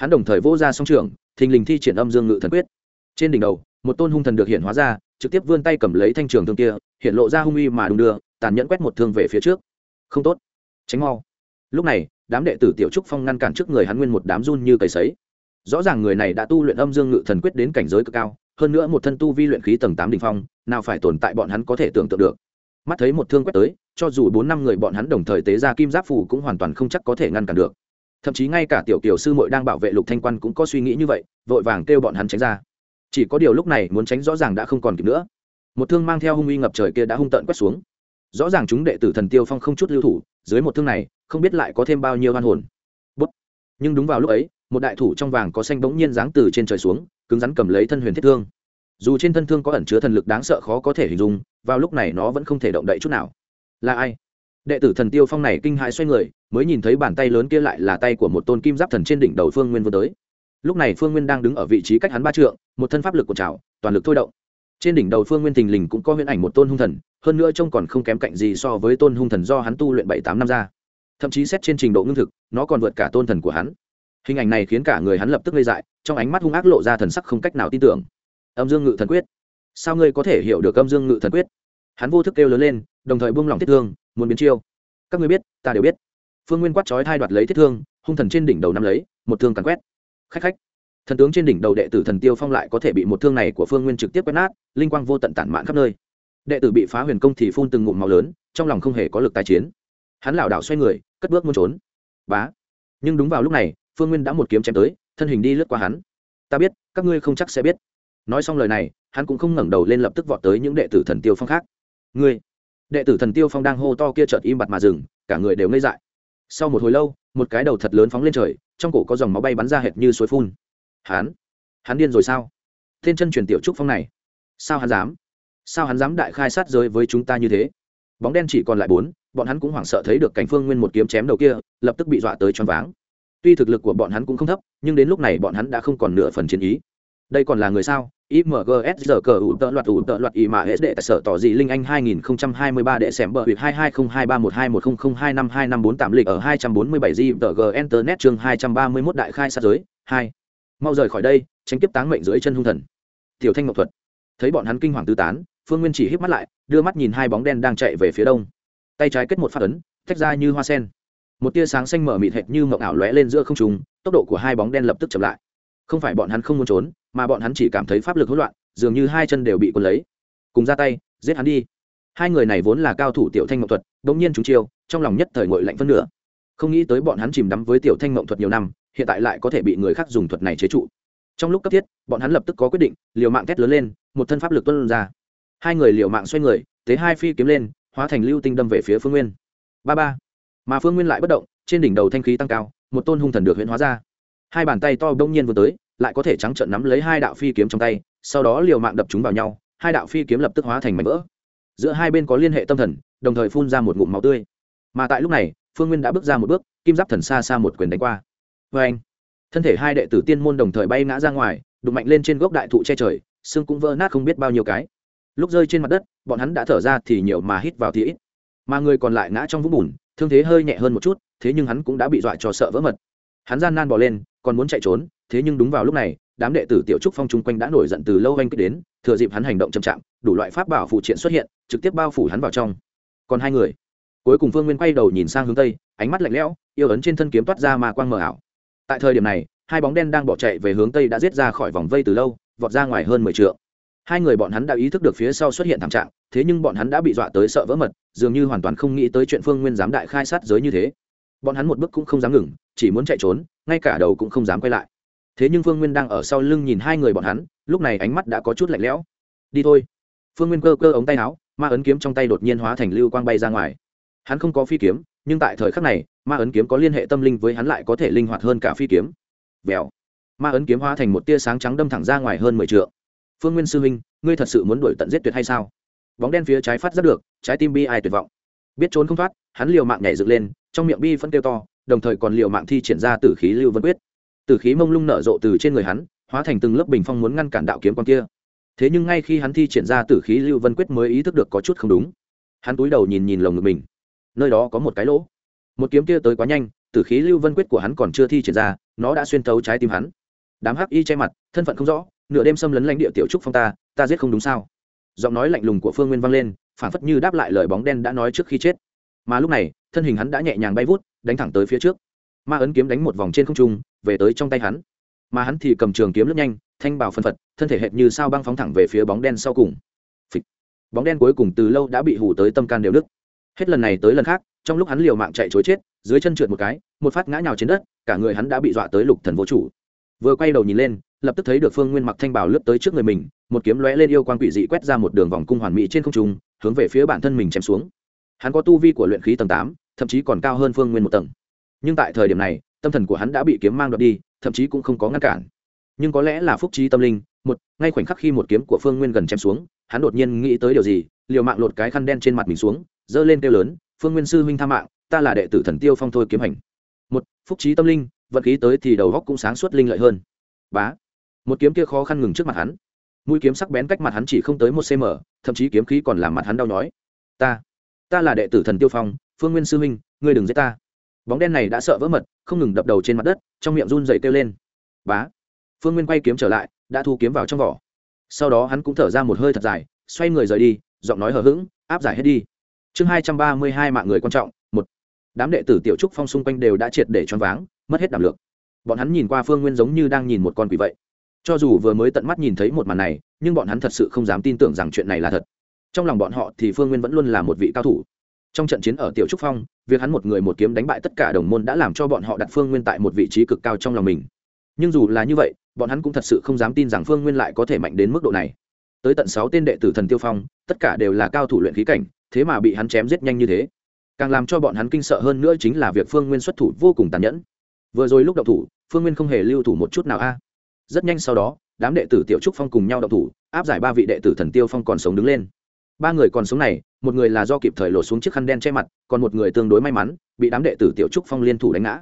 Hắn đồng thời vỗ ra song trường, thình lình thi triển âm dương ngự thần quyết. Trên đỉnh đầu, một tôn hung thần được hiện hóa ra, trực tiếp vươn tay cầm lấy thanh trường thương kia, hiện lộ ra hung uy mà đung đưa, tàn nhẫn quét một thương về phía trước. Không tốt. Tránh mau. Lúc này, đám đệ tử tiểu trúc phong ngăn cản trước người hắn nguyên một đám run như cầy sấy. Rõ ràng người này đã tu luyện âm dương ngự thần quyết đến cảnh giới cực cao, hơn nữa một thân tu vi luyện khí tầng tám đỉnh phong, nào phải tồn tại bọn hắn có thể tưởng tượng được mắt thấy một thương quét tới, cho dù bốn năm người bọn hắn đồng thời tế ra kim giáp phù cũng hoàn toàn không chắc có thể ngăn cản được. Thậm chí ngay cả tiểu kiều sư muội đang bảo vệ lục thanh quan cũng có suy nghĩ như vậy, vội vàng kêu bọn hắn tránh ra. Chỉ có điều lúc này muốn tránh rõ ràng đã không còn kịp nữa. Một thương mang theo hung uy ngập trời kia đã hung tợn quét xuống. Rõ ràng chúng đệ tử thần tiêu phong không chút lưu thủ, dưới một thương này, không biết lại có thêm bao nhiêu hoan hồn. Bút. nhưng đúng vào lúc ấy, một đại thủ trong vàng có xanh bỗng nhiên giáng từ trên trời xuống, cứng rắn cầm lấy thân huyền thiết thương dù trên thân thương có ẩn chứa thần lực đáng sợ khó có thể hình dung, vào lúc này nó vẫn không thể động đậy chút nào. Là ai? Đệ tử thần tiêu phong này kinh hãi xoay người, mới nhìn thấy bàn tay lớn kia lại là tay của một tôn kim giáp thần trên đỉnh đầu phương nguyên vừa tới. Lúc này phương nguyên đang đứng ở vị trí cách hắn ba trượng, một thân pháp lực của trào, toàn lực thôi động. Trên đỉnh đầu phương nguyên thình lình cũng có huyễn ảnh một tôn hung thần, hơn nữa trông còn không kém cạnh gì so với tôn hung thần do hắn tu luyện bảy tám năm ra. Thậm chí xét trên trình độ ngưng thực, nó còn vượt cả tôn thần của hắn. Hình ảnh này khiến cả người hắn lập tức lây dại, trong ánh mắt hung ác lộ ra thần sắc không cách nào tin tưởng âm dương ngự thần quyết. Sao ngươi có thể hiểu được âm dương ngự thần quyết? Hắn vô thức kêu lớn lên, đồng thời buông lỏng thiết thương, muốn biến chiêu. Các ngươi biết, ta đều biết. Phương nguyên quát trói thai đoạt lấy thiết thương, hung thần trên đỉnh đầu nắm lấy, một thương càn quét. Khách khách. Thần tướng trên đỉnh đầu đệ tử thần tiêu phong lại có thể bị một thương này của phương nguyên trực tiếp quét nát, linh quang vô tận tản mạn khắp nơi. Đệ tử bị phá huyền công thì phun từng ngụm màu lớn, trong lòng không hề có lực tài chiến. Hắn lảo đảo xoay người, cất bước muốn trốn. Bá. Nhưng đúng vào lúc này, phương nguyên đã một kiếm chém tới, thân hình đi lướt qua hắn. Ta biết, các ngươi không chắc sẽ biết nói xong lời này, hắn cũng không ngẩng đầu lên lập tức vọt tới những đệ tử thần tiêu phong khác. Ngươi. Đệ tử thần tiêu phong đang hô to kia chợt im bặt mà dừng, cả người đều ngây dại. Sau một hồi lâu, một cái đầu thật lớn phóng lên trời, trong cổ có dòng máu bay bắn ra hệt như suối phun. Hắn? Hắn điên rồi sao? Thiên chân truyền tiểu trúc phong này. Sao hắn dám? Sao hắn dám đại khai sát giới với chúng ta như thế? Bóng đen chỉ còn lại bốn, bọn hắn cũng hoảng sợ thấy được cảnh phương nguyên một kiếm chém đầu kia, lập tức bị dọa tới choáng váng. Tuy thực lực của bọn hắn cũng không thấp, nhưng đến lúc này bọn hắn đã không còn nửa phần chiến ý đây còn là người sao IMGS giờ cờ ủ tợ loạt ủ tợ loạt ý mà hết đệ sở tỏ gì Linh Anh 2023 đệ xẻm bờ huyệt 22023121025254 lịch ở 247 G tờ G Internet chương 231 đại khai sát giới 2. Mau rời khỏi đây, tránh kiếp táng mệnh dưới chân hung thần. Tiểu Thanh Ngọc Thuật. Thấy bọn hắn kinh hoàng tứ tán, Phương Nguyên chỉ híp mắt lại, đưa mắt nhìn hai bóng đen đang chạy về phía đông. Tay trái kết một phát ấn, tách ra như hoa sen. Một tia sáng xanh mở mịt hệt như mộng ảo lóe lên giữa không trung, tốc độ của hai bóng đen lập tức chậm lại. Không phải bọn hắn không muốn trốn, mà bọn hắn chỉ cảm thấy pháp lực hỗn loạn, dường như hai chân đều bị cuốn lấy. Cùng ra tay, giết hắn đi. Hai người này vốn là cao thủ tiểu thanh mộng thuật đ ỗ n g nhiên chúng chiêu, trong lòng nhất thời ngội lạnh phân nửa. Không nghĩ tới bọn hắn chìm đắm với tiểu thanh mộng thuật nhiều năm, hiện tại lại có thể bị người khác dùng thuật này chế trụ. Trong lúc cấp thiết, bọn hắn lập tức có quyết định, liều mạng thét lớn lên, một thân pháp lực tuân ra. Hai người liều mạng xoay người, tế hai phi kiếm lên, hóa thành lưu tinh đâm về phía phương nguyên. Ba ba. Mà phương nguyên lại bất động, trên đỉnh đầu thanh khí tăng cao, một tôn hung thần được huyễn hóa ra. Hai bàn tay to đông nhiên vừa tới lại có thể trắng trợn nắm lấy hai đạo phi kiếm trong tay, sau đó liều mạng đập chúng vào nhau, hai đạo phi kiếm lập tức hóa thành mảnh vỡ. Giữa hai bên có liên hệ tâm thần, đồng thời phun ra một ngụm máu tươi. Mà tại lúc này, phương nguyên đã bước ra một bước, kim giáp thần xa xa một quyền đánh qua. Vê anh thân thể hai đệ tử tiên môn đồng thời bay ngã ra ngoài, đụng mạnh lên trên gốc đại thụ che trời, xương cũng vỡ nát không biết bao nhiêu cái. Lúc rơi trên mặt đất, bọn hắn đã thở ra thì nhiều mà hít vào thì ít. Mà người còn lại ngã trong vũng bùn, thương thế hơi nhẹ hơn một chút, thế nhưng hắn cũng đã bị dọa cho sợ vỡ mật. Hắn gian nan bỏ lên, còn muốn chạy trốn thế nhưng đúng vào lúc này, đám đệ tử tiểu trúc phong chung quanh đã nổi giận từ lâu anh kích đến, thừa dịp hắn hành động chậm chạm đủ loại pháp bảo phụ triện xuất hiện, trực tiếp bao phủ hắn vào trong. Còn hai người, cuối cùng phương nguyên quay đầu nhìn sang hướng tây, ánh mắt lạnh lẽo, yêu ấn trên thân kiếm toát ra mà quang mờ ảo. Tại thời điểm này, hai bóng đen đang bỏ chạy về hướng tây đã giết ra khỏi vòng vây từ lâu, vọt ra ngoài hơn mười t hai người bọn hắn đã ý thức được phía sau xuất hiện thảm trạng, thế nhưng bọn hắn đã bị dọa tới sợ vỡ mật, dường như hoàn toàn không nghĩ tới chuyện phương nguyên dám đại khai sát giới như thế. Bọn hắn một bước cũng không dám ngừng, chỉ muốn chạy trốn, ngay cả đầu cũng không dám quay lại thế nhưng phương nguyên đang ở sau lưng nhìn hai người bọn hắn lúc này ánh mắt đã có chút lạnh lẽo đi thôi phương nguyên cơ cơ ống tay áo ma ấn kiếm trong tay đột nhiên hóa thành lưu quang bay ra ngoài hắn không có phi kiếm nhưng tại thời khắc này ma ấn kiếm có liên hệ tâm linh với hắn lại có thể linh hoạt hơn cả phi kiếm vèo ma ấn kiếm hóa thành một tia sáng trắng đâm thẳng ra ngoài hơn mười t phương nguyên sư huynh ngươi thật sự muốn đuổi tận giết tuyệt hay sao bóng đen phía trái phát rất được trái tim bi ai tuyệt vọng biết trốn không thoát hắn liều mạng nhảy dựng lên trong miệng bi phân kêu to đồng thời còn liều mạng thi triển ra tử khí lưu vân quyết tử khí mông lung nở rộ từ trên người hắn, hóa thành từng lớp bình phong muốn ngăn cản đạo kiếm con kia. Thế nhưng ngay khi hắn thi triển ra tử khí lưu vân quyết mới ý thức được có chút không đúng. Hắn túi đầu nhìn nhìn lồng ngực mình. Nơi đó có một cái lỗ. Một kiếm kia tới quá nhanh, tử khí lưu vân quyết của hắn còn chưa thi triển ra, nó đã xuyên thấu trái tim hắn. Đám hắc y che mặt, thân phận không rõ, nửa đêm xâm lấn lãnh địa tiểu trúc phong ta ta giết không đúng sao? Giọng nói lạnh lùng của phương nguyên vang lên, phản phất như đáp lại lời bóng đen đã nói trước khi chết. Mà lúc này, thân hình hắn đã nhẹ nhàng bay vút, đánh thẳng tới phía trước ma ấn kiếm đánh một vòng trên không trung, về tới trong tay hắn. Mà hắn thì cầm trường kiếm lướt nhanh, thanh bảo phân phật, thân thể hệt như sao băng phóng thẳng về phía bóng đen sau cùng. Phịch. bóng đen cuối cùng từ lâu đã bị hủ tới tâm can đều đức hết lần này tới lần khác, trong lúc hắn liều mạng chạy chối chết, dưới chân trượt một cái, một phát ngã nhào trên đất, cả người hắn đã bị dọa tới lục thần vô chủ. Vừa quay đầu nhìn lên, lập tức thấy được phương nguyên mặc thanh bảo lướt tới trước người mình, một kiếm lóe lên yêu quan quỷ dị quét ra một đường vòng cung hoàn mỹ trên không trung, hướng về phía bản thân mình chém xuống. Hắn có tu vi của luyện khí tầng tám, thậm chí còn cao hơn phương nguyên một tầng nhưng tại thời điểm này, tâm thần của hắn đã bị kiếm mang đoạt đi, thậm chí cũng không có ngăn cản. Nhưng có lẽ là phúc trí tâm linh, một, ngay khoảnh khắc khi một kiếm của phương nguyên gần chém xuống, hắn đột nhiên nghĩ tới điều gì, liều mạng lột cái khăn đen trên mặt mình xuống, giơ lên kêu lớn, phương nguyên sư huynh tha mạng, ta là đệ tử thần tiêu phong thôi kiếm hành. Một, phúc trí tâm linh, vận khí tới thì đầu góc cũng sáng suốt linh lợi hơn. Bá, một kiếm kia khó khăn ngừng trước mặt hắn. Mũi kiếm sắc bén cách mặt hắn chỉ không tới một cm thậm chí kiếm khí còn làm mặt hắn đau nhói. Ta ta là đệ tử thần tiêu phong, phương nguyên sư huynh, ngươi đừng giết ta bóng đen này đã sợ vỡ mật, không ngừng đập đầu trên mặt đất, trong miệng run dày kêu lên. Bá! Phương nguyên quay kiếm trở lại, đã thu kiếm vào trong vỏ. Sau đó hắn cũng thở ra một hơi thật dài, xoay người rời đi, giọng nói hờ hững, áp giải hết đi. Chương hai trăm ba mươi hai mạng người quan trọng, một. Đám đệ tử tiểu trúc phong xung quanh đều đã triệt để choáng váng, mất hết đảm lược bọn hắn nhìn qua phương nguyên giống như đang nhìn một con quỷ vậy. Cho dù vừa mới tận mắt nhìn thấy một màn này, nhưng bọn hắn thật sự không dám tin tưởng rằng chuyện này là thật. Trong lòng bọn họ thì phương nguyên vẫn luôn là một vị cao thủ trong trận chiến ở tiểu trúc phong, việc hắn một người một kiếm đánh bại tất cả đồng môn đã làm cho bọn họ đặt phương nguyên tại một vị trí cực cao trong lòng mình. Nhưng dù là như vậy, bọn hắn cũng thật sự không dám tin rằng phương nguyên lại có thể mạnh đến mức độ này. Tới tận sáu tên đệ tử thần tiêu phong, tất cả đều là cao thủ luyện khí cảnh, thế mà bị hắn chém giết nhanh như thế. Càng làm cho bọn hắn kinh sợ hơn nữa chính là việc phương nguyên xuất thủ vô cùng tàn nhẫn. Vừa rồi lúc đậu thủ, phương nguyên không hề lưu thủ một chút nào a. À. Rất nhanh sau đó, đám đệ tử tiểu trúc phong cùng nhau đậu thủ, áp giải ba vị đệ tử thần tiêu phong còn sống đứng lên ba người còn sống này, một người là do kịp thời lột xuống chiếc khăn đen che mặt, còn một người tương đối may mắn, bị đám đệ tử tiểu trúc phong liên thủ đánh ngã.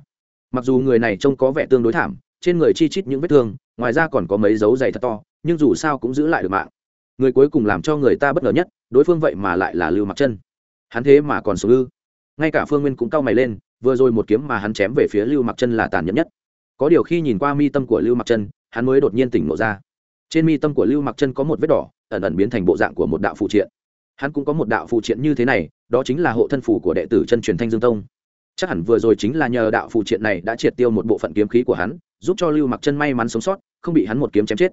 Mặc dù người này trông có vẻ tương đối thảm, trên người chi chít những vết thương, ngoài ra còn có mấy dấu dày thật to, nhưng dù sao cũng giữ lại được mạng. Người cuối cùng làm cho người ta bất ngờ nhất, đối phương vậy mà lại là lưu mặc chân. Hắn thế mà còn sống ư? Ngay cả phương nguyên cũng cau mày lên, vừa rồi một kiếm mà hắn chém về phía lưu mặc chân là tàn nhẫn nhất. Có điều khi nhìn qua mi tâm của lưu mặc chân, hắn mới đột nhiên tỉnh ngộ ra. Trên mi tâm của lưu mặc chân có một vết đỏ, ẩn ẩn biến thành bộ dạng của một đạo phụ triện hắn cũng có một đạo phụ triện như thế này, đó chính là hộ thân phủ của đệ tử chân truyền thanh dương tông. Chắc hẳn vừa rồi chính là nhờ đạo phụ triện này đã triệt tiêu một bộ phận kiếm khí của hắn, giúp cho lưu mặc chân may mắn sống sót, không bị hắn một kiếm chém chết.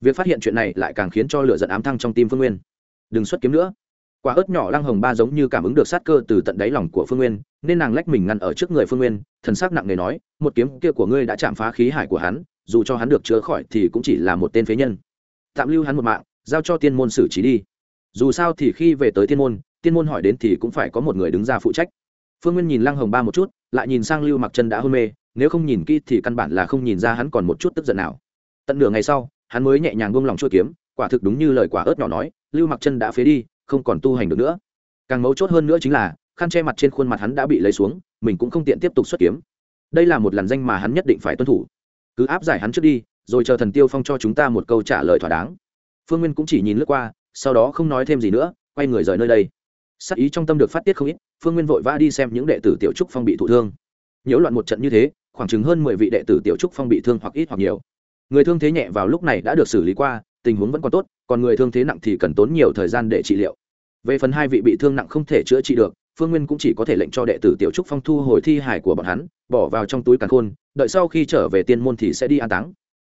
Việc phát hiện chuyện này lại càng khiến cho lửa giận ám thăng trong tim phương nguyên. Đừng xuất kiếm nữa. Quả ớt nhỏ lăng hồng ba giống như cảm ứng được sát cơ từ tận đáy lòng của phương nguyên, nên nàng lách mình ngăn ở trước người phương nguyên, thần sắc nặng nề nói, một kiếm kia của ngươi đã chạm phá khí hải của hắn, dù cho hắn được chữa khỏi thì cũng chỉ là một tên phế nhân. Tạm lưu hắn một mạng, giao cho tiên môn xử trí đi dù sao thì khi về tới tiên môn tiên môn hỏi đến thì cũng phải có một người đứng ra phụ trách. Phương nguyên nhìn lăng hồng ba một chút, lại nhìn sang lưu mặc chân đã hôn mê, nếu không nhìn kỹ thì căn bản là không nhìn ra hắn còn một chút tức giận nào. Tận nửa ngày sau, hắn mới nhẹ nhàng buông lòng chua kiếm, quả thực đúng như lời quả ớt nhỏ nói, lưu mặc chân đã phế đi, không còn tu hành được nữa. Càng mấu chốt hơn nữa chính là, khăn che mặt trên khuôn mặt hắn đã bị lấy xuống, mình cũng không tiện tiếp tục xuất kiếm. Đây là một làn danh mà hắn nhất định phải tuân thủ. Cứ áp giải hắn trước đi, rồi chờ thần tiêu phong cho chúng ta một câu trả lời thỏa đáng. Phương nguyên cũng chỉ nhìn lướt qua sau đó không nói thêm gì nữa, quay người rời nơi đây. Sắc ý trong tâm được phát tiết không ít, phương nguyên vội vã đi xem những đệ tử tiểu trúc phong bị thụ thương. Nhiễu loạn một trận như thế, khoảng chừng hơn mười vị đệ tử tiểu trúc phong bị thương hoặc ít hoặc nhiều. Người thương thế nhẹ vào lúc này đã được xử lý qua, tình huống vẫn còn tốt, còn người thương thế nặng thì cần tốn nhiều thời gian để trị liệu. Về phần hai vị bị thương nặng không thể chữa trị được, phương nguyên cũng chỉ có thể lệnh cho đệ tử tiểu trúc phong thu hồi thi hải của bọn hắn, bỏ vào trong túi càn khôn, đợi sau khi trở về tiên môn thì sẽ đi an táng.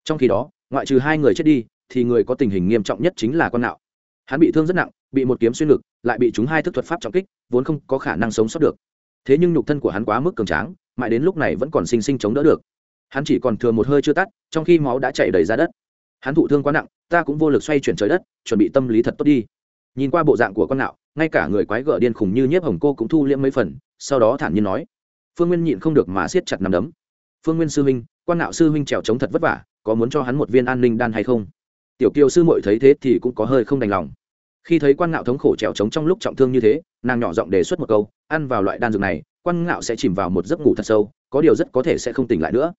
Trong khi đó, ngoại trừ hai người chết đi, thì người có tình hình nghiêm trọng nhất chính là con nạo hắn bị thương rất nặng, bị một kiếm xuyên ngực, lại bị chúng hai thức thuật pháp trọng kích, vốn không có khả năng sống sót được. Thế nhưng nhục thân của hắn quá mức cường tráng, mãi đến lúc này vẫn còn sinh sinh chống đỡ được. Hắn chỉ còn thừa một hơi chưa tắt, trong khi máu đã chảy đầy ra đất. Hắn thụ thương quá nặng, ta cũng vô lực xoay chuyển trời đất, chuẩn bị tâm lý thật tốt đi. Nhìn qua bộ dạng của con nạo, ngay cả người quái gở điên khùng như nhiếp hồng cô cũng thu liễm mấy phần, sau đó thản nhiên nói, phương nguyên nhịn không được mà siết chặt nằm đấm. Phương nguyên sư huynh quan nạo sư huynh trèo trống thật vất vả, có muốn cho hắn một viên an ninh đan hay không? Tiểu kiều sư muội thấy thế thì cũng có hơi không đành lòng. Khi thấy quan ngạo thống khổ trèo trống trong lúc trọng thương như thế, nàng nhỏ giọng đề xuất một câu, ăn vào loại đan dược này, quan ngạo sẽ chìm vào một giấc ngủ thật sâu, có điều rất có thể sẽ không tỉnh lại nữa.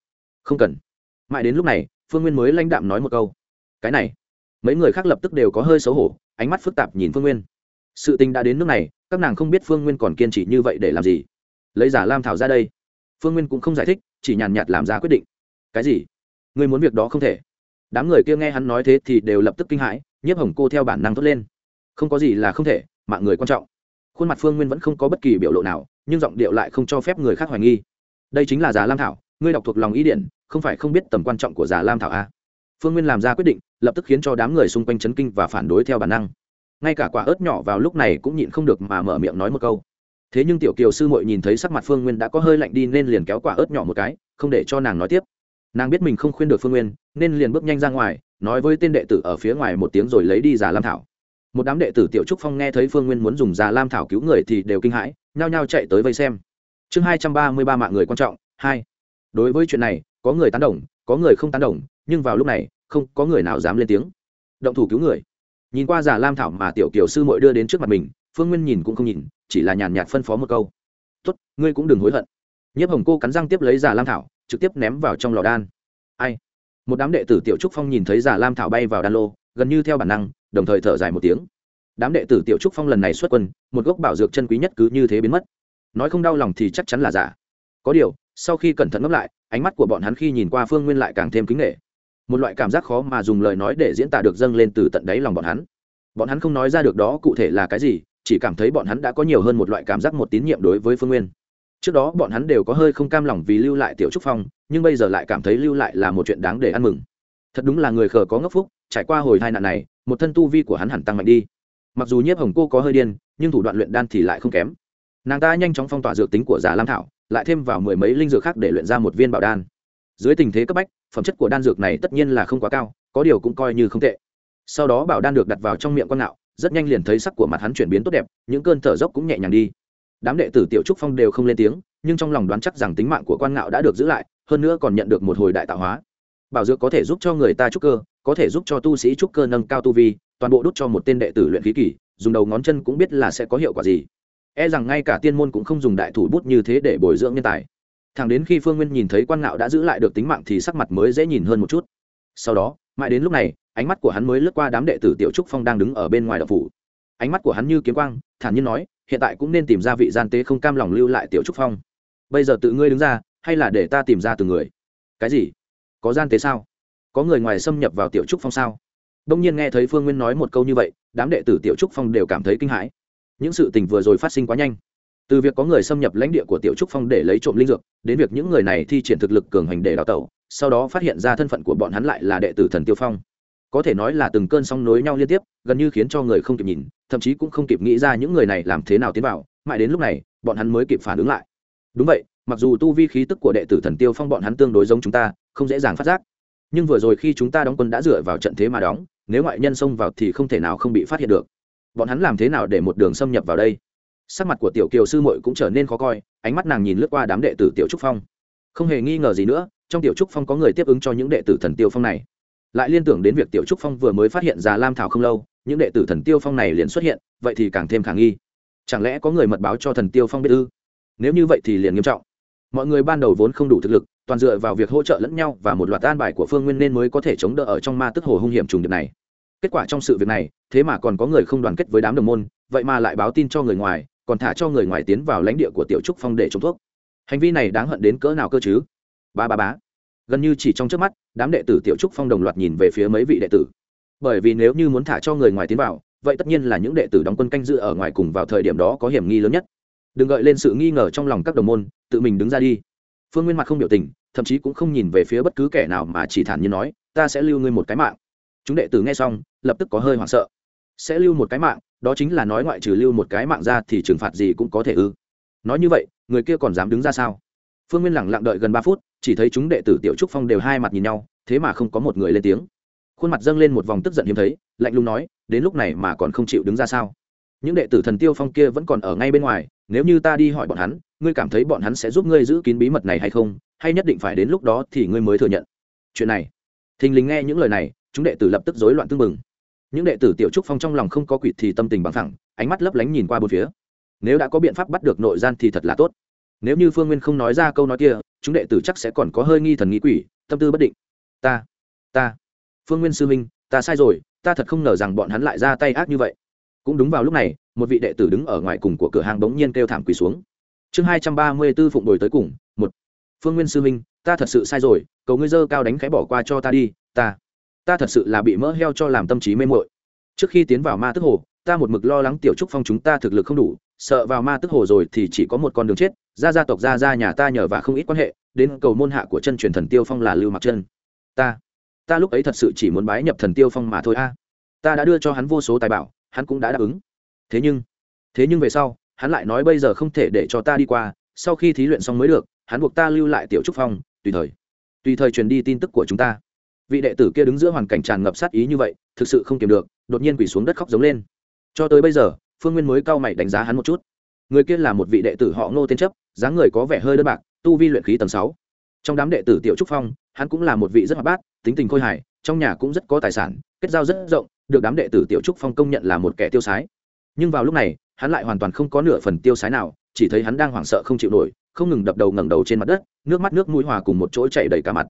Không cần. Mãi đến lúc này, phương nguyên mới lãnh đạm nói một câu, cái này. Mấy người khác lập tức đều có hơi xấu hổ, ánh mắt phức tạp nhìn phương nguyên. Sự tình đã đến nước này, các nàng không biết phương nguyên còn kiên trì như vậy để làm gì. Lấy giả lam thảo ra đây. Phương nguyên cũng không giải thích, chỉ nhàn nhạt làm ra quyết định. Cái gì? Ngươi muốn việc đó không thể đám người kia nghe hắn nói thế thì đều lập tức kinh hãi, nhiếp hồng cô theo bản năng thốt lên. Không có gì là không thể, mạng người quan trọng. Khuôn mặt phương nguyên vẫn không có bất kỳ biểu lộ nào, nhưng giọng điệu lại không cho phép người khác hoài nghi. Đây chính là già lam thảo, ngươi đọc thuộc lòng ý điện không phải không biết tầm quan trọng của già lam thảo a à? phương nguyên làm ra quyết định, lập tức khiến cho đám người xung quanh chấn kinh và phản đối theo bản năng. Ngay cả quả ớt nhỏ vào lúc này cũng nhịn không được mà mở miệng nói một câu. Thế nhưng tiểu kiều sư mội nhìn thấy sắc mặt phương nguyên đã có hơi lạnh đi nên liền kéo quả ớt nhỏ một cái, không để cho nàng nói tiếp nàng biết mình không khuyên được phương nguyên, nên liền bước nhanh ra ngoài, nói với tên đệ tử ở phía ngoài một tiếng rồi lấy đi giả lam thảo. Một đám đệ tử tiểu trúc phong nghe thấy phương nguyên muốn dùng giả lam thảo cứu người thì đều kinh hãi, nhao nhao chạy tới vây xem. Chương hai trăm ba mươi ba mạng người quan trọng, hai. Đối với chuyện này, có người tán đồng, có người không tán đồng, nhưng vào lúc này, không có người nào dám lên tiếng. Động thủ cứu người. Nhìn qua giả lam thảo mà tiểu kiều sư mội đưa đến trước mặt mình, phương nguyên nhìn cũng không nhìn, chỉ là nhàn nhạt phân phó một câu. Tốt, ngươi cũng đừng hối hận. Nhiếp hồng cô cắn răng tiếp lấy giả lam thảo trực tiếp ném vào trong lò đan. Ai? Một đám đệ tử tiểu trúc phong nhìn thấy Giả lam thảo bay vào đan lô, gần như theo bản năng, đồng thời thở dài một tiếng. Đám đệ tử tiểu trúc phong lần này xuất quân, một gốc bảo dược chân quý nhất cứ như thế biến mất. Nói không đau lòng thì chắc chắn là giả. Có điều, sau khi cẩn thận ngẫm lại, ánh mắt của bọn hắn khi nhìn qua phương nguyên lại càng thêm kính nghệ một loại cảm giác khó mà dùng lời nói để diễn tả được dâng lên từ tận đáy lòng bọn hắn. Bọn hắn không nói ra được đó cụ thể là cái gì, chỉ cảm thấy bọn hắn đã có nhiều hơn một loại cảm giác một tín nhiệm đối với phương nguyên trước đó bọn hắn đều có hơi không cam lòng vì lưu lại tiểu trúc phong, nhưng bây giờ lại cảm thấy lưu lại là một chuyện đáng để ăn mừng. Thật đúng là người khờ có ngốc phúc, trải qua hồi hai nạn này, một thân tu vi của hắn hẳn tăng mạnh đi. Mặc dù nhiếp hồng cô có hơi điên, nhưng thủ đoạn luyện đan thì lại không kém. Nàng ta nhanh chóng phong tỏa dược tính của giả lam thảo, lại thêm vào mười mấy linh dược khác để luyện ra một viên bảo đan. Dưới tình thế cấp bách, phẩm chất của đan dược này tất nhiên là không quá cao, có điều cũng coi như không tệ. Sau đó bảo đan được đặt vào trong miệng quan ngạo, rất nhanh liền thấy sắc của mặt hắn chuyển biến tốt đẹp, những cơn thở dốc cũng nhẹ nhàng đi đám đệ tử tiểu trúc phong đều không lên tiếng, nhưng trong lòng đoán chắc rằng tính mạng của quan ngạo đã được giữ lại, hơn nữa còn nhận được một hồi đại tạo hóa. Bảo dược có thể giúp cho người ta trúc cơ, có thể giúp cho tu sĩ trúc cơ nâng cao tu vi, toàn bộ đút cho một tên đệ tử luyện khí kỷ dùng đầu ngón chân cũng biết là sẽ có hiệu quả gì. E rằng ngay cả tiên môn cũng không dùng đại thủ bút như thế để bồi dưỡng nhân tài. Thẳng đến khi phương nguyên nhìn thấy quan ngạo đã giữ lại được tính mạng thì sắc mặt mới dễ nhìn hơn một chút. Sau đó, mãi đến lúc này, ánh mắt của hắn mới lướt qua đám đệ tử tiểu trúc phong đang đứng ở bên ngoài đập phủ ánh mắt của hắn như kiếm quang, thản nhiên nói, hiện tại cũng nên tìm ra vị gian tế không cam lòng lưu lại tiểu trúc phong. Bây giờ tự ngươi đứng ra, hay là để ta tìm ra từng người? Cái gì? Có gian tế sao? Có người ngoài xâm nhập vào tiểu trúc phong sao? Đông nhiên nghe thấy phương nguyên nói một câu như vậy, đám đệ tử tiểu trúc phong đều cảm thấy kinh hãi. Những sự tình vừa rồi phát sinh quá nhanh. Từ việc có người xâm nhập lãnh địa của tiểu trúc phong để lấy trộm linh dược, đến việc những người này thi triển thực lực cường hành để đào tẩu, sau đó phát hiện ra thân phận của bọn hắn lại là đệ tử thần tiêu phong có thể nói là từng cơn sóng nối nhau liên tiếp, gần như khiến cho người không kịp nhìn, thậm chí cũng không kịp nghĩ ra những người này làm thế nào tiến vào, mãi đến lúc này, bọn hắn mới kịp phản ứng lại. Đúng vậy, mặc dù tu vi khí tức của đệ tử thần tiêu phong bọn hắn tương đối giống chúng ta, không dễ dàng phát giác. Nhưng vừa rồi khi chúng ta đóng quân đã dựa vào trận thế mà đóng, nếu ngoại nhân xông vào thì không thể nào không bị phát hiện được. Bọn hắn làm thế nào để một đường xâm nhập vào đây? Sắc mặt của tiểu kiều sư muội cũng trở nên khó coi, ánh mắt nàng nhìn lướt qua đám đệ tử tiểu trúc phong. Không hề nghi ngờ gì nữa, trong tiểu trúc phong có người tiếp ứng cho những đệ tử thần tiêu phong này lại liên tưởng đến việc tiểu trúc phong vừa mới phát hiện ra lam thảo không lâu, những đệ tử thần tiêu phong này liền xuất hiện, vậy thì càng thêm khả nghi. Chẳng lẽ có người mật báo cho thần tiêu phong biết ư? Nếu như vậy thì liền nghiêm trọng. Mọi người ban đầu vốn không đủ thực lực, toàn dựa vào việc hỗ trợ lẫn nhau và một loạt an bài của phương nguyên nên mới có thể chống đỡ ở trong ma tức hồ hung hiểm trùng điệp này. Kết quả trong sự việc này, thế mà còn có người không đoàn kết với đám đồng môn, vậy mà lại báo tin cho người ngoài, còn thả cho người ngoài tiến vào lãnh địa của tiểu trúc phong để trộm thuốc. Hành vi này đáng hận đến cỡ nào cơ chứ? Ba ba bá gần như chỉ trong trước mắt, đám đệ tử tiểu trúc phong đồng loạt nhìn về phía mấy vị đệ tử. Bởi vì nếu như muốn thả cho người ngoài tiến vào, vậy tất nhiên là những đệ tử đóng quân canh dự ở ngoài cùng vào thời điểm đó có hiểm nghi lớn nhất. Đừng gợi lên sự nghi ngờ trong lòng các đồng môn, tự mình đứng ra đi. Phương nguyên mặt không biểu tình, thậm chí cũng không nhìn về phía bất cứ kẻ nào mà chỉ thản nhiên nói, ta sẽ lưu ngươi một cái mạng. Chúng đệ tử nghe xong, lập tức có hơi hoảng sợ. Sẽ lưu một cái mạng? Đó chính là nói ngoại trừ lưu một cái mạng ra thì trừng phạt gì cũng có thể ư? Nói như vậy, người kia còn dám đứng ra sao? Phương nguyên lẳng lặng đợi gần ba phút, chỉ thấy chúng đệ tử tiểu trúc phong đều hai mặt nhìn nhau, thế mà không có một người lên tiếng. Khuôn mặt dâng lên một vòng tức giận hiếm thấy, lạnh lùng nói, đến lúc này mà còn không chịu đứng ra sao? Những đệ tử thần tiêu phong kia vẫn còn ở ngay bên ngoài, nếu như ta đi hỏi bọn hắn, ngươi cảm thấy bọn hắn sẽ giúp ngươi giữ kín bí mật này hay không? Hay nhất định phải đến lúc đó thì ngươi mới thừa nhận. Chuyện này. Thình lình nghe những lời này, chúng đệ tử lập tức rối loạn tưng bừng. những đệ tử tiểu trúc phong trong lòng không có quỷ thì tâm tình bằng thẳng ánh mắt lấp lánh nhìn qua bốn phía. Nếu đã có biện pháp bắt được nội gian thì thật là tốt nếu như phương nguyên không nói ra câu nói kia, chúng đệ tử chắc sẽ còn có hơi nghi thần nghĩ quỷ, tâm tư bất định. Ta ta, phương nguyên sư minh ta sai rồi, ta thật không ngờ rằng bọn hắn lại ra tay ác như vậy. Cũng đúng vào lúc này, một vị đệ tử đứng ở ngoài cùng của cửa hàng bỗng nhiên kêu thảm quỳ xuống. Chương hai trăm ba mươi b ố phụng đổi tới cùng, một. Phương nguyên sư minh ta thật sự sai rồi, cầu ngươi dơ cao đánh khẽ bỏ qua cho ta đi, ta ta thật sự là bị mỡ heo cho làm tâm trí mê mội trước khi tiến vào ma tức hồ, ta một mực lo lắng tiểu trúc phong chúng ta thực lực không đủ, sợ vào ma tức hồ rồi thì chỉ có một con đường chết gia gia tộc gia gia nhà ta nhờ và không ít quan hệ, đến cầu môn hạ của chân truyền thần tiêu phong là lưu mặc chân. Ta ta lúc ấy thật sự chỉ muốn bái nhập thần tiêu phong mà thôi a. Ta đã đưa cho hắn vô số tài bảo, hắn cũng đã đáp ứng. Thế nhưng thế nhưng về sau, hắn lại nói bây giờ không thể để cho ta đi qua, sau khi thí luyện xong mới được, hắn buộc ta lưu lại tiểu trúc phong, tùy thời tùy thời truyền đi tin tức của chúng ta. Vị đệ tử kia đứng giữa hoàn cảnh tràn ngập sát ý như vậy, thực sự không kiềm được, đột nhiên quỳ xuống đất khóc giống lên. Cho tới bây giờ, phương nguyên mới cau mày đánh giá hắn một chút. Người kia là một vị đệ tử họ ngô tên chấp dáng người có vẻ hơi đơn bạc, tu vi luyện khí tầng sáu. Trong đám đệ tử tiểu trúc phong, hắn cũng là một vị rất hoạt bát, tính tình khôi hài, trong nhà cũng rất có tài sản, kết giao rất rộng, được đám đệ tử tiểu trúc phong công nhận là một kẻ tiêu sái. Nhưng vào lúc này, hắn lại hoàn toàn không có nửa phần tiêu sái nào, chỉ thấy hắn đang hoảng sợ không chịu nổi, không ngừng đập đầu ngẩng đầu trên mặt đất, nước mắt nước mũi hòa cùng một chỗ chảy đầy cả mặt.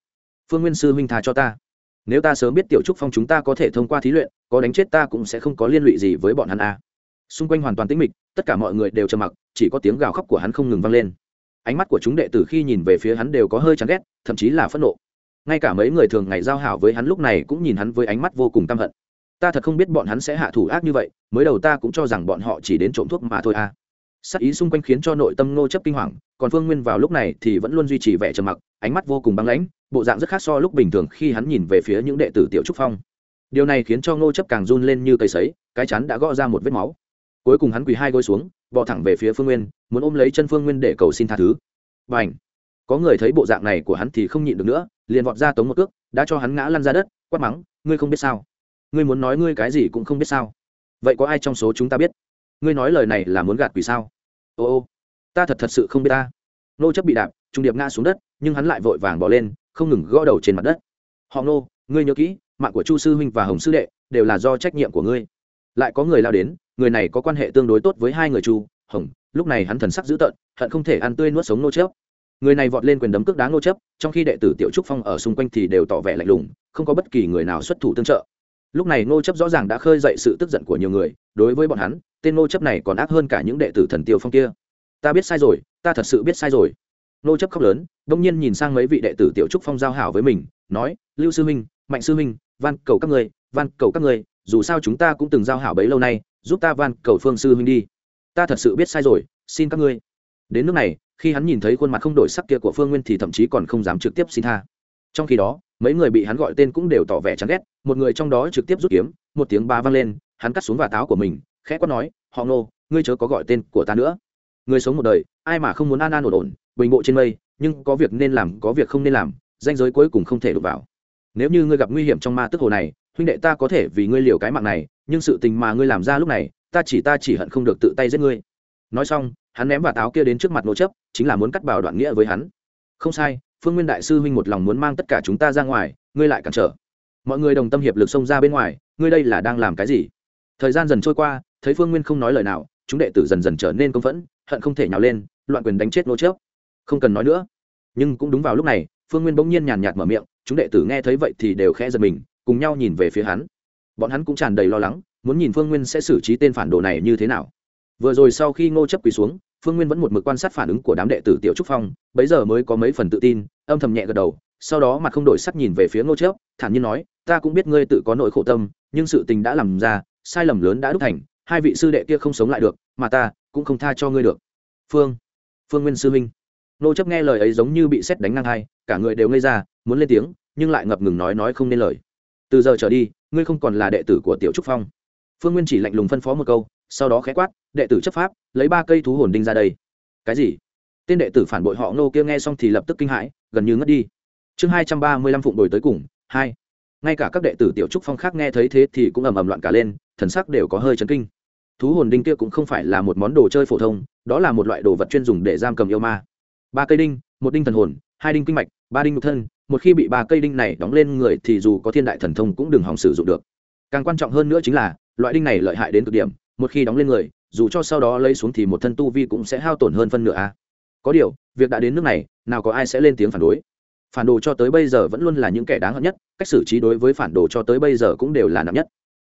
Phương nguyên sư huynh tha cho ta. Nếu ta sớm biết tiểu trúc phong chúng ta có thể thông qua thí luyện, có đánh chết ta cũng sẽ không có liên lụy gì với bọn hắn a xung quanh hoàn toàn tĩnh mịch, tất cả mọi người đều trầm mặc, chỉ có tiếng gào khóc của hắn không ngừng vang lên. Ánh mắt của chúng đệ tử khi nhìn về phía hắn đều có hơi chán ghét, thậm chí là phẫn nộ. Ngay cả mấy người thường ngày giao hảo với hắn lúc này cũng nhìn hắn với ánh mắt vô cùng căm hận. Ta thật không biết bọn hắn sẽ hạ thủ ác như vậy, mới đầu ta cũng cho rằng bọn họ chỉ đến trộm thuốc mà thôi à. Sắc ý xung quanh khiến cho nội tâm ngô chấp kinh hoàng, còn phương nguyên vào lúc này thì vẫn luôn duy trì vẻ trầm mặc, ánh mắt vô cùng băng lãnh, bộ dạng rất khác so lúc bình thường khi hắn nhìn về phía những đệ tử tiểu trúc phong. Điều này khiến cho ngô chấp càng run lên như cây sấy, cái chắn đã gõ ra một vết máu cuối cùng hắn quỳ hai gối xuống, bò thẳng về phía phương nguyên, muốn ôm lấy chân phương nguyên để cầu xin tha thứ. B à n h có người thấy bộ dạng này của hắn thì không nhịn được nữa, liền vọt ra tống một cước, đã cho hắn ngã lăn ra đất, quát mắng, ngươi không biết sao? Ngươi muốn nói ngươi cái gì cũng không biết sao? Vậy có ai trong số chúng ta biết? Ngươi nói lời này là muốn gạt quỷ sao? Ô ô, ta thật thật sự không biết ta. Nô chấp bị đạp, trung điệp ngã xuống đất, nhưng hắn lại vội vàng bỏ lên, không ngừng gõ đầu trên mặt đất. Họ nô, ngươi nhớ kỹ, mạng của chu sư huynh và hồng sư đệ đều là do trách nhiệm của ngươi. Lại có người lao đến người này có quan hệ tương đối tốt với hai người chu hồng, lúc này hắn thần sắc dữ tợn, hận không thể ăn tươi nuốt sống nô chấp người này vọt lên quyền đấm cước đá nô chấp trong khi đệ tử tiểu trúc phong ở xung quanh thì đều tỏ vẻ lạnh lùng, không có bất kỳ người nào xuất thủ tương trợ. Lúc này nô chấp rõ ràng đã khơi dậy sự tức giận của nhiều người, đối với bọn hắn, tên nô chấp này còn ác hơn cả những đệ tử thần tiêu phong kia. Ta biết sai rồi, ta thật sự biết sai rồi. Nô chấp khóc lớn đông nhiên nhìn sang mấy vị đệ tử tiểu trúc phong giao hảo với mình, nói, lưu sư minh mạnh sư minh van cầu các người van cầu các người dù sao chúng ta cũng từng giao hảo bấy lâu nay giúp ta van cầu phương sư huynh đi. Ta thật sự biết sai rồi, xin các ngươi. Đến nước này, khi hắn nhìn thấy khuôn mặt không đổi sắc kia của phương nguyên thì thậm chí còn không dám trực tiếp xin tha. Trong khi đó, mấy người bị hắn gọi tên cũng đều tỏ vẻ chán ghét, một người trong đó trực tiếp rút kiếm, một tiếng ba vang lên, hắn cắt xuống và táo của mình, khẽ quát nói, họ nô ngươi chớ có gọi tên của ta nữa. Người sống một đời, ai mà không muốn an an ổn ổn, bình bộ trên mây, nhưng có việc nên làm, có việc không nên làm, danh giới cuối cùng không thể đụng vào nếu như ngươi gặp nguy hiểm trong ma tức hồ này, huynh đệ ta có thể vì ngươi liều cái mạng này, nhưng sự tình mà ngươi làm ra lúc này, ta chỉ ta chỉ hận không được tự tay giết ngươi. Nói xong, hắn ném và táo kia đến trước mặt nô chấp, chính là muốn cắt bảo đoạn nghĩa với hắn. Không sai, phương nguyên đại sư huynh một lòng muốn mang tất cả chúng ta ra ngoài, ngươi lại cản trở. Mọi người đồng tâm hiệp lực xông ra bên ngoài, ngươi đây là đang làm cái gì? Thời gian dần trôi qua, thấy phương nguyên không nói lời nào, chúng đệ tử dần dần trở nên công phẫn, hận không thể nhào lên, loạn quyền đánh chết nô chấp. Không cần nói nữa. Nhưng cũng đúng vào lúc này, phương nguyên bỗng nhiên nhàn nhạt mở miệng chúng đệ tử nghe thấy vậy thì đều khẽ giật mình, cùng nhau nhìn về phía hắn. Bọn hắn cũng tràn đầy lo lắng, muốn nhìn phương nguyên sẽ xử trí tên phản đồ này như thế nào. Vừa rồi sau khi ngô chấp quỳ xuống, phương nguyên vẫn một mực quan sát phản ứng của đám đệ tử tiểu trúc phong, bấy giờ mới có mấy phần tự tin, âm thầm nhẹ gật đầu, sau đó mặt không đổi sắc nhìn về phía ngô chấp, thản nhiên nói, ta cũng biết ngươi tự có nội khổ tâm, nhưng sự tình đã làm ra, sai lầm lớn đã đúc thành, hai vị sư đệ kia không sống lại được, mà ta cũng không tha cho ngươi được. Phương phương nguyên sư minh ngô chấp nghe lời ấy giống như bị xét đánh ngang hai cả người đều ngây ra, muốn lên tiếng, nhưng lại ngập ngừng nói nói không nên lời. Từ giờ trở đi, ngươi không còn là đệ tử của tiểu trúc phong. Phương nguyên chỉ lạnh lùng phân phó một câu, sau đó khẽ quát, đệ tử chấp pháp, lấy ba cây thú hồn đinh ra đây. Cái gì? Tên đệ tử phản bội họ nô kia nghe xong thì lập tức kinh hãi, gần như ngất đi. Chương hai trăm ba mươi lăm phụng đổi tới cùng, hai. Ngay cả các đệ tử tiểu trúc phong khác nghe thấy thế thì cũng ầm ầm loạn cả lên, thần sắc đều có hơi chấn kinh. Thú hồn đinh kia cũng không phải là một món đồ chơi phổ thông, đó là một loại đồ vật chuyên dùng để giam cầm yêu ma. Ba cây đinh, một đinh thần hồn, hai đinh kinh mạch ba đinh nhục thân, một khi bị ba cây đinh này đóng lên người thì dù có thiên đại thần thông cũng đừng hòng sử dụng được. Càng quan trọng hơn nữa chính là, loại đinh này lợi hại đến cực điểm, một khi đóng lên người, dù cho sau đó lấy xuống thì một thân tu vi cũng sẽ hao tổn hơn phân nửa a. Có điều, việc đã đến nước này, nào có ai sẽ lên tiếng phản đối. Phản đồ cho tới bây giờ vẫn luôn là những kẻ đáng hận nhất, cách xử trí đối với phản đồ cho tới bây giờ cũng đều là nặng nhất.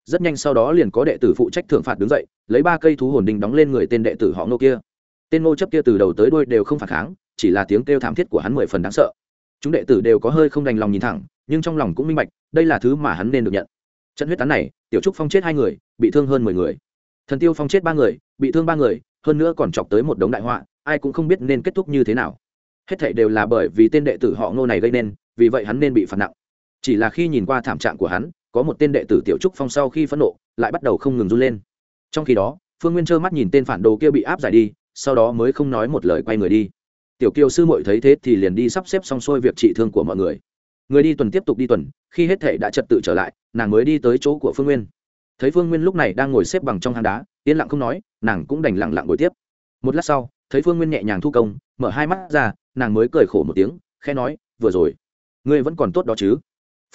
Rất nhanh sau đó liền có đệ tử phụ trách thượng phạt đứng dậy, lấy ba cây thú hồn đinh đóng lên người tên đệ tử họ ngô kia. Tên ngô chấp kia từ đầu tới đuôi đều không phản kháng, chỉ là tiếng kêu thảm thiết của hắn mười phần đáng sợ chúng đệ tử đều có hơi không đành lòng nhìn thẳng, nhưng trong lòng cũng minh bạch, đây là thứ mà hắn nên được nhận. Trận huyết tán này, tiểu trúc phong chết hai người, bị thương hơn mười người. Thần tiêu phong chết ba người, bị thương ba người, hơn nữa còn chọc tới một đống đại họa, ai cũng không biết nên kết thúc như thế nào. Hết thảy đều là bởi vì tên đệ tử họ ngô này gây nên, vì vậy hắn nên bị phạt nặng. Chỉ là khi nhìn qua thảm trạng của hắn, có một tên đệ tử tiểu trúc phong sau khi phẫn nộ, lại bắt đầu không ngừng run lên. Trong khi đó, phương nguyên trơ mắt nhìn tên phản đồ kia bị áp giải đi, sau đó mới không nói một lời quay người đi tiểu kiều sư muội thấy thế thì liền đi sắp xếp xong xuôi việc trị thương của mọi người. Người đi tuần tiếp tục đi tuần, khi hết thể đã trật tự trở lại, nàng mới đi tới chỗ của phương nguyên. Thấy phương nguyên lúc này đang ngồi xếp bằng trong hang đá, yên lặng không nói, nàng cũng đành lặng lặng ngồi tiếp. Một lát sau, thấy phương nguyên nhẹ nhàng thu công, mở hai mắt ra, nàng mới cười khổ một tiếng khe nói, vừa rồi, ngươi vẫn còn tốt đó chứ?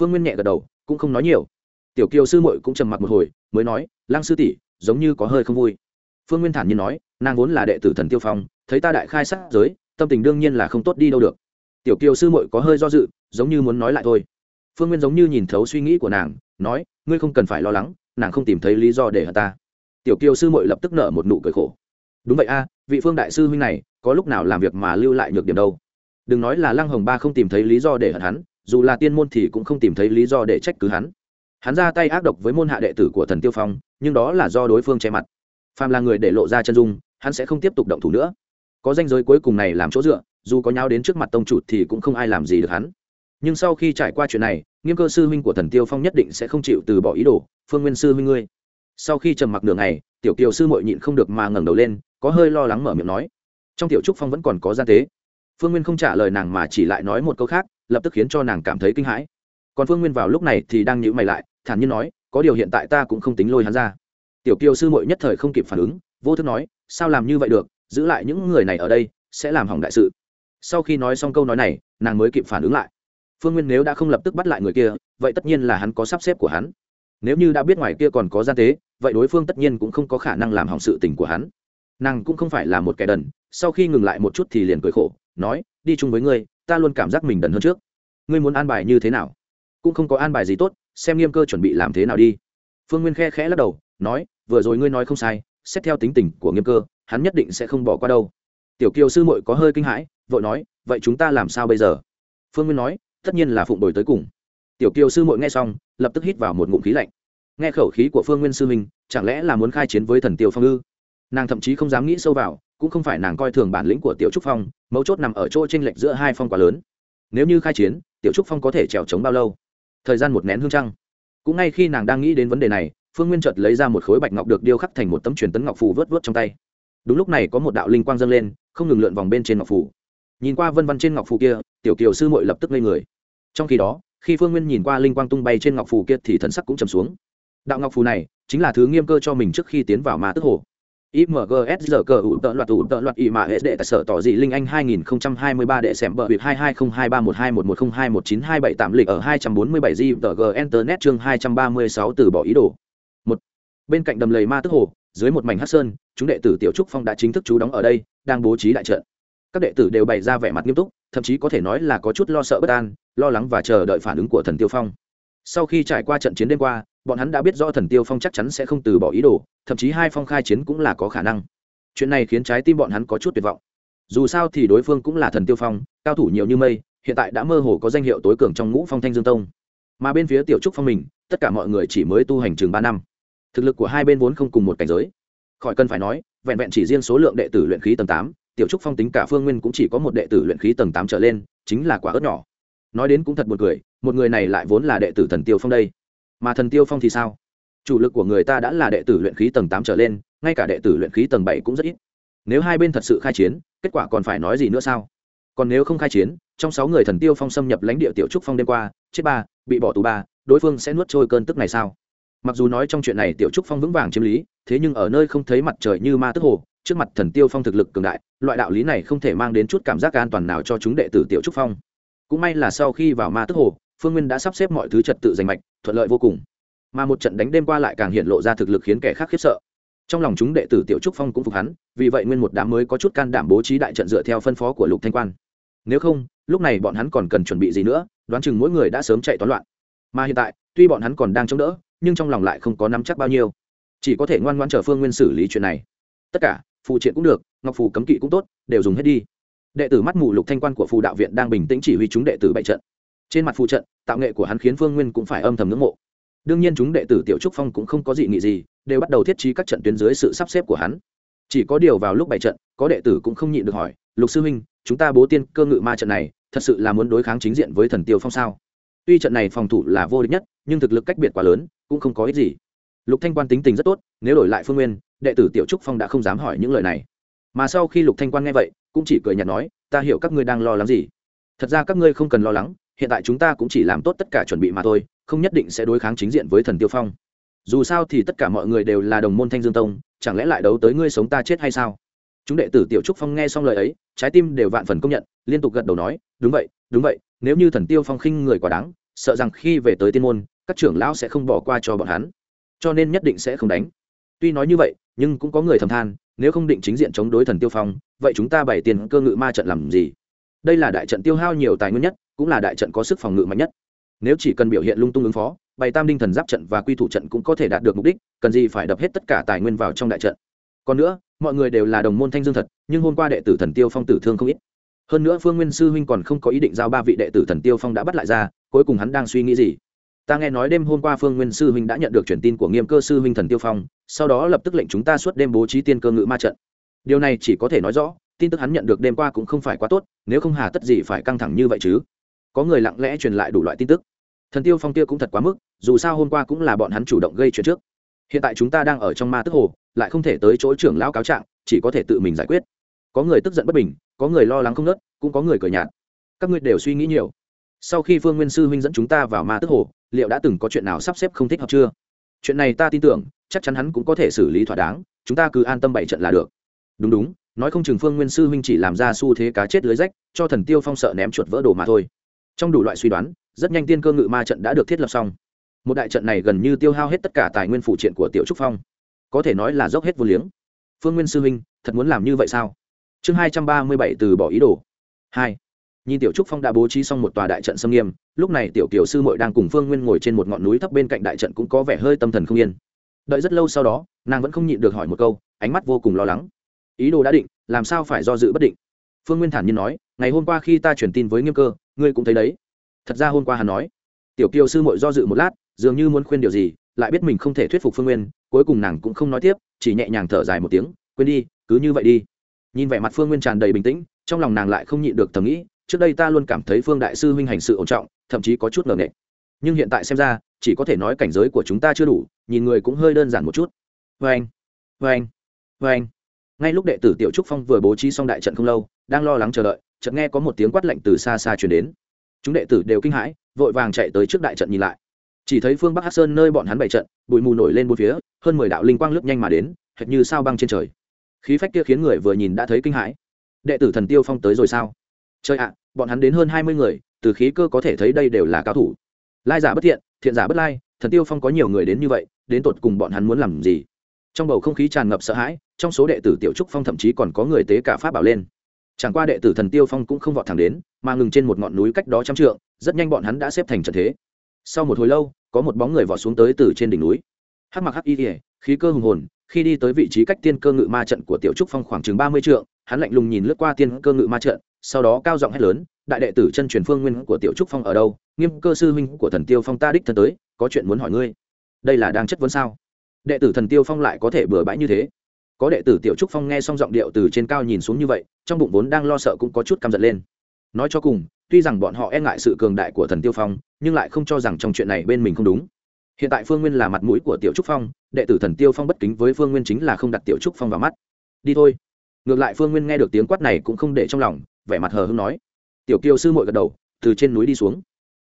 Phương nguyên nhẹ gật đầu, cũng không nói nhiều. Tiểu kiều sư muội cũng trầm mặc một hồi, mới nói, lăng sư tỷ, giống như có hơi không vui. Phương nguyên thản nhiên nói, nàng vốn là đệ tử thần tiêu phong, thấy ta đại khai sát giới tâm tình đương nhiên là không tốt đi đâu được. Tiểu kiều sư muội có hơi do dự, giống như muốn nói lại thôi. Phương nguyên giống như nhìn thấu suy nghĩ của nàng, nói, ngươi không cần phải lo lắng, nàng không tìm thấy lý do để hận ta. Tiểu kiều sư muội lập tức nở một nụ cười khổ. Đúng vậy a, vị phương đại sư huynh này, có lúc nào làm việc mà lưu lại nhược điểm đâu. Đừng nói là lăng hồng ba không tìm thấy lý do để hận hắn, dù là tiên môn thì cũng không tìm thấy lý do để trách cứ hắn. Hắn ra tay ác độc với môn hạ đệ tử của thần tiêu phong, nhưng đó là do đối phương che mặt. Phàm là người để lộ ra chân dung, hắn sẽ không tiếp tục động thủ nữa có danh giới cuối cùng này làm chỗ dựa, dù có nhau đến trước mặt tông chủ thì cũng không ai làm gì được hắn. Nhưng sau khi trải qua chuyện này, nghiêm cơ sư huynh của thần tiêu phong nhất định sẽ không chịu từ bỏ ý đồ, phương nguyên sư huynh ngươi. Sau khi trầm mặc nửa ngày, tiểu kiều sư mội nhịn không được mà ngẩng đầu lên, có hơi lo lắng mở miệng nói. Trong tiểu trúc phong vẫn còn có gian tế. Phương nguyên không trả lời nàng mà chỉ lại nói một câu khác, lập tức khiến cho nàng cảm thấy kinh hãi. Còn phương nguyên vào lúc này thì đang nhữ mày lại, thản nhiên nói, có điều hiện tại ta cũng không tính lôi hắn ra. Tiểu kiều sư mội nhất thời không kịp phản ứng, vô thức nói, sao làm như vậy được giữ lại những người này ở đây sẽ làm hỏng đại sự. Sau khi nói xong câu nói này, nàng mới kịp phản ứng lại. Phương nguyên nếu đã không lập tức bắt lại người kia, vậy tất nhiên là hắn có sắp xếp của hắn. Nếu như đã biết ngoài kia còn có gian tế, vậy đối phương tất nhiên cũng không có khả năng làm hỏng sự tình của hắn. Nàng cũng không phải là một kẻ đần, sau khi ngừng lại một chút thì liền cười khổ, nói, đi chung với ngươi, ta luôn cảm giác mình đần hơn trước. Ngươi muốn an bài như thế nào? Cũng không có an bài gì tốt, xem nghiêm cơ chuẩn bị làm thế nào đi. Phương nguyên khe khẽ lắc đầu, nói, vừa rồi ngươi nói không sai, xét theo tính tình của nghiêm cơ hắn nhất định sẽ không bỏ qua đâu. Tiểu kiều sư muội có hơi kinh hãi, vội nói, vậy chúng ta làm sao bây giờ? Phương nguyên nói, tất nhiên là phụng đổi tới cùng. Tiểu kiều sư muội nghe xong, lập tức hít vào một ngụm khí lạnh. Nghe khẩu khí của phương nguyên sư minh chẳng lẽ là muốn khai chiến với thần tiêu phong ư? Nàng thậm chí không dám nghĩ sâu vào, cũng không phải nàng coi thường bản lĩnh của tiểu trúc phong, mấu chốt nằm ở chỗ tranh lệch giữa hai phong quá lớn. Nếu như khai chiến, tiểu trúc phong có thể trèo trống bao lâu? Thời gian một nén hương trăng. Cũng ngay khi nàng đang nghĩ đến vấn đề này, phương nguyên chợt lấy ra một khối bạch ngọc được điêu khắc thành một tấm truyền tấn ngọc phù vớt vớt trong tay đúng lúc này có một đạo linh quang dâng lên không ngừng lượn vòng bên trên ngọc phủ nhìn qua vân văn trên ngọc phủ kia tiểu kiều sư mội lập tức ngây người trong khi đó khi phương nguyên nhìn qua linh quang tung bay trên ngọc phủ kia thì thần sắc cũng trầm xuống đạo ngọc phủ này chính là thứ nghiêm cơ cho mình trước khi tiến vào ma tức hồ IMGS giờ cờ ủ tợ loạt ủ tợ loạt y mà hệ đệ tại sở tỏ dị linh anh 2023 đệ xem bờ việc 22023121021927 lịch ở 247 G tờ G Internet chương 236 từ bỏ ý đồ. Một Bên cạnh đầm lầy ma tức hồ, dưới một mảnh hắc sơn, chúng đệ tử tiểu trúc phong đã chính thức trú đóng ở đây, đang bố trí đại trận. Các đệ tử đều bày ra vẻ mặt nghiêm túc, thậm chí có thể nói là có chút lo sợ bất an, lo lắng và chờ đợi phản ứng của thần tiêu phong. Sau khi trải qua trận chiến đêm qua, bọn hắn đã biết rõ thần tiêu phong chắc chắn sẽ không từ bỏ ý đồ thậm chí hai phong khai chiến cũng là có khả năng chuyện này khiến trái tim bọn hắn có chút tuyệt vọng dù sao thì đối phương cũng là thần tiêu phong cao thủ nhiều như mây hiện tại đã mơ hồ có danh hiệu tối cường trong ngũ phong thanh dương tông mà bên phía tiểu trúc phong mình tất cả mọi người chỉ mới tu hành chừng ba năm thực lực của hai bên vốn không cùng một cảnh giới. Khỏi cần phải nói, vẹn vẹn chỉ riêng số lượng đệ tử luyện khí tầng tám, tiểu trúc phong tính cả phương nguyên cũng chỉ có một đệ tử luyện khí tầng tám trở lên, chính là quả ớt nhỏ. Nói đến cũng thật một người một người này lại vốn là đệ tử thần tiêu phong đây. Mà thần tiêu phong thì sao? Chủ lực của người ta đã là đệ tử luyện khí tầng tám trở lên, ngay cả đệ tử luyện khí tầng bảy cũng rất ít. Nếu hai bên thật sự khai chiến, kết quả còn phải nói gì nữa sao? Còn nếu không khai chiến, trong sáu người thần tiêu phong xâm nhập lãnh địa tiểu trúc phong đêm qua, chết ba, bị bỏ tù ba, đối phương sẽ nuốt trôi cơn tức này sao? Mặc dù nói trong chuyện này tiểu trúc phong vững vàng chiếm lý, thế nhưng ở nơi không thấy mặt trời như ma tức hồ, trước mặt thần tiêu phong thực lực cường đại, loại đạo lý này không thể mang đến chút cảm giác an toàn nào cho chúng đệ tử tiểu trúc phong. Cũng may là sau khi vào ma tức hồ, phương nguyên đã sắp xếp mọi thứ trật tự giành mạch, thuận lợi vô cùng. Mà một trận đánh đêm qua lại càng hiện lộ ra thực lực khiến kẻ khác khiếp sợ. Trong lòng chúng đệ tử tiểu trúc phong cũng phục hắn, vì vậy nguyên một đám mới có chút can đảm bố trí đại trận dựa theo phân phó của lục thanh quan. Nếu không, lúc này bọn hắn còn cần chuẩn bị gì nữa, đoán chừng mỗi người đã sớm chạy toán loạn. Mà hiện tại, tuy bọn hắn còn đang chống đỡ nhưng trong lòng lại không có nắm chắc bao nhiêu. Chỉ có thể ngoan ngoan chờ phương nguyên xử lý chuyện này. Tất cả phụ triện cũng được, ngọc phù cấm kỵ cũng tốt, đều dùng hết đi. Đệ tử mắt mù lục thanh quan của phù đạo viện đang bình tĩnh chỉ huy chúng đệ tử bại trận. Trên mặt phù trận, tạo nghệ của hắn khiến phương nguyên cũng phải âm thầm ngưỡng mộ. Đương nhiên chúng đệ tử tiểu trúc phong cũng không có dị nghị gì, đều bắt đầu thiết trí các trận tuyến dưới sự sắp xếp của hắn. Chỉ có điều vào lúc bày trận, có đệ tử cũng không nhịn được hỏi, lục sư huynh, chúng ta bố tiên cơ ngự ma trận này, thật sự là muốn đối kháng chính diện với thần tiêu phong sao? Tuy trận này phòng thủ là vô địch nhất, nhưng thực lực cách biệt quá lớn cũng không có ích gì. Lục thanh quan tính tình rất tốt, nếu đổi lại phương nguyên, đệ tử tiểu trúc phong đã không dám hỏi những lời này. Mà sau khi lục thanh quan nghe vậy, cũng chỉ cười nhạt nói, ta hiểu các ngươi đang lo lắng gì. Thật ra các ngươi không cần lo lắng, hiện tại chúng ta cũng chỉ làm tốt tất cả chuẩn bị mà thôi, không nhất định sẽ đối kháng chính diện với thần tiêu phong. Dù sao thì tất cả mọi người đều là đồng môn thanh dương tông, chẳng lẽ lại đấu tới ngươi sống ta chết hay sao? Chúng đệ tử tiểu trúc phong nghe xong lời ấy, trái tim đều vạn phần công nhận, liên tục gật đầu nói, đúng vậy đúng vậy, nếu như thần tiêu phong khinh người quá đáng, sợ rằng khi về tới tiên môn các trưởng lão sẽ không bỏ qua cho bọn hắn, cho nên nhất định sẽ không đánh. Tuy nói như vậy, nhưng cũng có người thầm than, nếu không định chính diện chống đối thần tiêu phong, vậy chúng ta bày tiền cơ ngự ma trận làm gì? Đây là đại trận tiêu hao nhiều tài nguyên nhất, cũng là đại trận có sức phòng ngự mạnh nhất. Nếu chỉ cần biểu hiện lung tung ứng phó, bày tam đinh thần giáp trận và quy thủ trận cũng có thể đạt được mục đích, cần gì phải đập hết tất cả tài nguyên vào trong đại trận. Còn nữa, mọi người đều là đồng môn thanh dương thật, nhưng hôm qua đệ tử thần tiêu phong tử thương không ít. Hơn nữa phương nguyên sư huynh còn không có ý định giao ba vị đệ tử thần tiêu phong đã bắt lại ra, cuối cùng hắn đang suy nghĩ gì? Ta nghe nói đêm hôm qua phương nguyên sư huynh đã nhận được truyền tin của nghiêm cơ sư huynh thần tiêu phong, sau đó lập tức lệnh chúng ta suốt đêm bố trí tiên cơ ngự ma trận. Điều này chỉ có thể nói rõ, tin tức hắn nhận được đêm qua cũng không phải quá tốt, nếu không hà tất gì phải căng thẳng như vậy chứ? Có người lặng lẽ truyền lại đủ loại tin tức. Thần tiêu phong kia cũng thật quá mức, dù sao hôm qua cũng là bọn hắn chủ động gây chuyện trước. Hiện tại chúng ta đang ở trong ma tức hồ, lại không thể tới chỗ trưởng lão cáo trạng, chỉ có thể tự mình giải quyết. Có người tức giận bất bình, có người lo lắng không nớt cũng có người cười nhạt. Các ngươi đều suy nghĩ nhiều sau khi phương nguyên sư huynh dẫn chúng ta vào ma tức hồ, liệu đã từng có chuyện nào sắp xếp không thích hợp chưa? Chuyện này ta tin tưởng, chắc chắn hắn cũng có thể xử lý thỏa đáng, chúng ta cứ an tâm bảy trận là được. Đúng đúng, nói không chừng phương nguyên sư huynh chỉ làm ra xu thế cá chết lưới rách, cho thần tiêu phong sợ ném chuột vỡ đồ mà thôi. Trong đủ loại suy đoán, rất nhanh tiên cơ ngự ma trận đã được thiết lập xong. Một đại trận này gần như tiêu hao hết tất cả tài nguyên phụ triện của tiểu trúc phong. Có thể nói là dốc hết vô liếng. Phương nguyên sư huynh, thật muốn làm như vậy sao? Chương hai trăm ba mươi bảy từ bỏ ý đồ. Hai nhìn tiểu trúc phong đã bố trí xong một tòa đại trận xâm nghiêm, lúc này tiểu kiều sư mội đang cùng phương nguyên ngồi trên một ngọn núi thấp bên cạnh đại trận cũng có vẻ hơi tâm thần không yên. Đợi rất lâu sau đó, nàng vẫn không nhịn được hỏi một câu, ánh mắt vô cùng lo lắng. Ý đồ đã định, làm sao phải do dự bất định? Phương nguyên thản nhiên nói, ngày hôm qua khi ta truyền tin với nghiêm cơ, ngươi cũng thấy đấy. Thật ra hôm qua hắn nói, tiểu kiều sư mội do dự một lát, dường như muốn khuyên điều gì, lại biết mình không thể thuyết phục phương nguyên, cuối cùng nàng cũng không nói tiếp, chỉ nhẹ nhàng thở dài một tiếng, quên đi, cứ như vậy đi. Nhìn vẻ mặt phương nguyên tràn đầy bình tĩnh, trong lòng nàng lại không nhịn được thầm nghĩ trước đây ta luôn cảm thấy phương đại sư huynh hành sự ổn trọng, thậm chí có chút ngờ nghệch. Nhưng hiện tại xem ra, chỉ có thể nói cảnh giới của chúng ta chưa đủ, nhìn người cũng hơi đơn giản một chút. Vê anh vê anh vê anh. Ngay lúc đệ tử tiểu trúc phong vừa bố trí xong đại trận không lâu, đang lo lắng chờ đợi, chợt nghe có một tiếng quát lạnh từ xa xa truyền đến. Chúng đệ tử đều kinh hãi, vội vàng chạy tới trước đại trận nhìn lại. Chỉ thấy phương bắc hát sơn nơi bọn hắn bày trận, bụi mù nổi lên bốn phía, hơn mười đạo linh quang lướt nhanh mà đến, hệt như sao băng trên trời. Khí phách kia khiến người vừa nhìn đã thấy kinh hãi. Đệ tử thần tiêu phong tới rồi sao? Chơi ạ bọn hắn đến hơn hai mươi người, từ khí cơ có thể thấy đây đều là cao thủ. Lai giả bất thiện thiện giả bất lai, thần tiêu phong có nhiều người đến như vậy, đến tột cùng bọn hắn muốn làm gì? Trong bầu không khí tràn ngập sợ hãi, trong số đệ tử tiểu trúc phong thậm chí còn có người tế cả pháp bảo lên. Chẳng qua đệ tử thần tiêu phong cũng không vọt thẳng đến, mà ngừng trên một ngọn núi cách đó trăm trượng, rất nhanh bọn hắn đã xếp thành trận thế. Sau một hồi lâu, có một bóng người vọt xuống tới từ trên đỉnh núi. Hắc mặc hắc y khí cơ hùng hồn, khi đi tới vị trí cách tiên cơ ngự ma trận của tiểu trúc phong khoảng chừng ba mươi trượng hắn lạnh lùng nhìn lướt qua tiên cơ ngự ma trận, sau đó cao giọng hét lớn, đại đệ tử chân truyền phương nguyên của tiểu trúc phong ở đâu? Nghiêm cơ sư huynh của thần tiêu phong ta đích thân tới, có chuyện muốn hỏi ngươi. Đây là đang chất vấn sao? Đệ tử thần tiêu phong lại có thể bừa bãi như thế? Có đệ tử tiểu trúc phong nghe xong giọng điệu từ trên cao nhìn xuống như vậy, trong bụng vốn đang lo sợ cũng có chút căm giận lên. Nói cho cùng, tuy rằng bọn họ e ngại sự cường đại của thần tiêu phong, nhưng lại không cho rằng trong chuyện này bên mình không đúng. Hiện tại phương nguyên là mặt mũi của tiểu trúc phong, đệ tử thần tiêu phong bất kính với phương nguyên chính là không đặt tiểu trúc phong vào mắt. Đi thôi ngược lại phương nguyên nghe được tiếng quát này cũng không để trong lòng, vẻ mặt hờ hưng nói. Tiểu kiều sư mội gật đầu, từ trên núi đi xuống.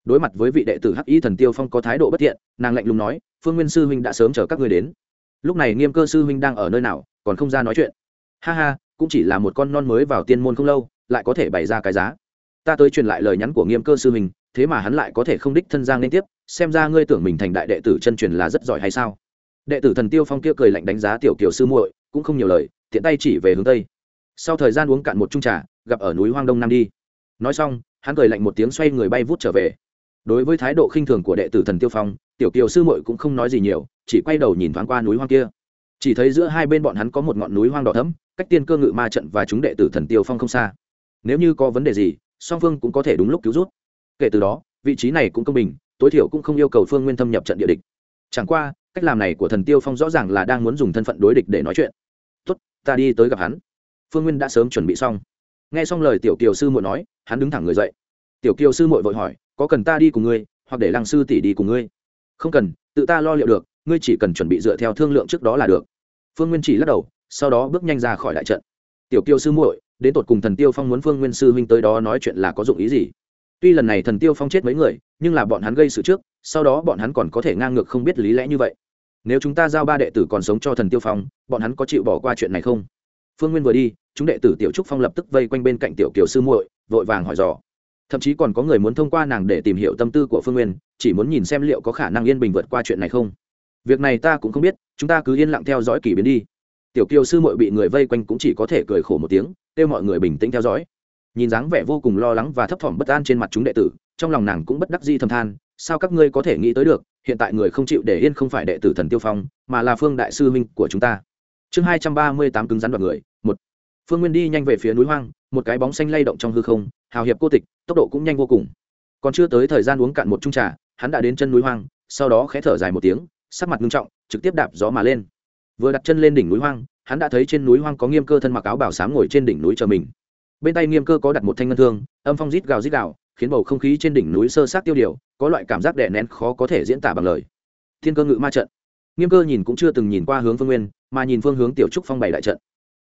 Đối mặt với vị đệ tử hắc y thần tiêu phong có thái độ bất thiện, nàng lạnh lùng nói, phương nguyên sư huynh đã sớm chờ các người đến. Lúc này nghiêm cơ sư huynh đang ở nơi nào, còn không ra nói chuyện. Ha ha, cũng chỉ là một con non mới vào tiên môn không lâu, lại có thể bày ra cái giá. Ta tới truyền lại lời nhắn của nghiêm cơ sư huynh, thế mà hắn lại có thể không đích thân giang liên tiếp, xem ra ngươi tưởng mình thành đại đệ tử chân truyền là rất giỏi hay sao? Đệ tử thần tiêu phong kia cười lạnh đánh giá tiểu kiều sư muội, cũng không nhiều lời tiện tay chỉ về hướng tây. Sau thời gian uống cạn một chung trà, gặp ở núi hoang đông nam đi. Nói xong, hắn cười lạnh một tiếng xoay người bay vút trở về. Đối với thái độ khinh thường của đệ tử thần tiêu phong, tiểu kiều sư muội cũng không nói gì nhiều, chỉ quay đầu nhìn thoáng qua núi hoang kia. Chỉ thấy giữa hai bên bọn hắn có một ngọn núi hoang đỏ thấm cách tiên cơ ngự ma trận và chúng đệ tử thần tiêu phong không xa. Nếu như có vấn đề gì, song phương cũng có thể đúng lúc cứu rút kể từ đó, vị trí này cũng công bình, tối thiểu cũng không yêu cầu phương nguyên thâm nhập trận địa địch. Chẳng qua, cách làm này của thần tiêu phong rõ ràng là đang muốn dùng thân phận đối địch để nói chuyện ta đi tới gặp hắn. Phương nguyên đã sớm chuẩn bị xong. Nghe xong lời tiểu kiều sư muội nói, hắn đứng thẳng người dậy. Tiểu kiều sư muội vội hỏi, có cần ta đi cùng ngươi, hoặc để lăng sư tỷ đi cùng ngươi? Không cần, tự ta lo liệu được, ngươi chỉ cần chuẩn bị dựa theo thương lượng trước đó là được. Phương nguyên chỉ lắc đầu, sau đó bước nhanh ra khỏi đại trận. Tiểu kiều sư muội, đến tột cùng thần tiêu phong muốn phương nguyên sư huynh tới đó nói chuyện là có dụng ý gì? Tuy lần này thần tiêu phong chết mấy người, nhưng là bọn hắn gây sự trước, sau đó bọn hắn còn có thể ngang ngược không biết lý lẽ như vậy nếu chúng ta giao ba đệ tử còn sống cho thần tiêu phong, bọn hắn có chịu bỏ qua chuyện này không? Phương nguyên vừa đi, chúng đệ tử tiểu trúc phong lập tức vây quanh bên cạnh tiểu kiều sư muội, vội vàng hỏi dò. Thậm chí còn có người muốn thông qua nàng để tìm hiểu tâm tư của phương nguyên, chỉ muốn nhìn xem liệu có khả năng yên bình vượt qua chuyện này không? Việc này ta cũng không biết, chúng ta cứ yên lặng theo dõi kỳ biến đi. Tiểu kiều sư mội bị người vây quanh cũng chỉ có thể cười khổ một tiếng, kêu mọi người bình tĩnh theo dõi. Nhìn dáng vẻ vô cùng lo lắng và thấp thỏm bất an trên mặt chúng đệ tử, trong lòng nàng cũng bất đắc di thầm than, sao các ngươi có thể nghĩ tới được hiện tại người không chịu để yên không phải đệ tử thần tiêu phong, mà là phương đại sư minh của chúng ta. Chương hai trăm ba mươi tám cứng rắn đoạt người, một. Phương nguyên đi nhanh về phía núi hoang, một cái bóng xanh lay động trong hư không, hào hiệp cô tịch, tốc độ cũng nhanh vô cùng. Còn chưa tới thời gian uống cạn một chung trà, hắn đã đến chân núi hoang, sau đó khẽ thở dài một tiếng, sắc mặt nghiêm trọng, trực tiếp đạp gió mà lên. Vừa đặt chân lên đỉnh núi hoang, hắn đã thấy trên núi hoang có nghiêm cơ thân mặc áo bảo sám ngồi trên đỉnh núi chờ mình. Bên tay nghiêm cơ có đặt một thanh ngân thương, âm phong rít gào rít gào khiến bầu không khí trên đỉnh núi sơ sát tiêu điều, có loại cảm giác đè nén khó có thể diễn tả bằng lời. Thiên cơ ngự ma trận. Nghiêm cơ nhìn cũng chưa từng nhìn qua hướng phương nguyên, mà nhìn phương hướng tiểu trúc phong bày đại trận.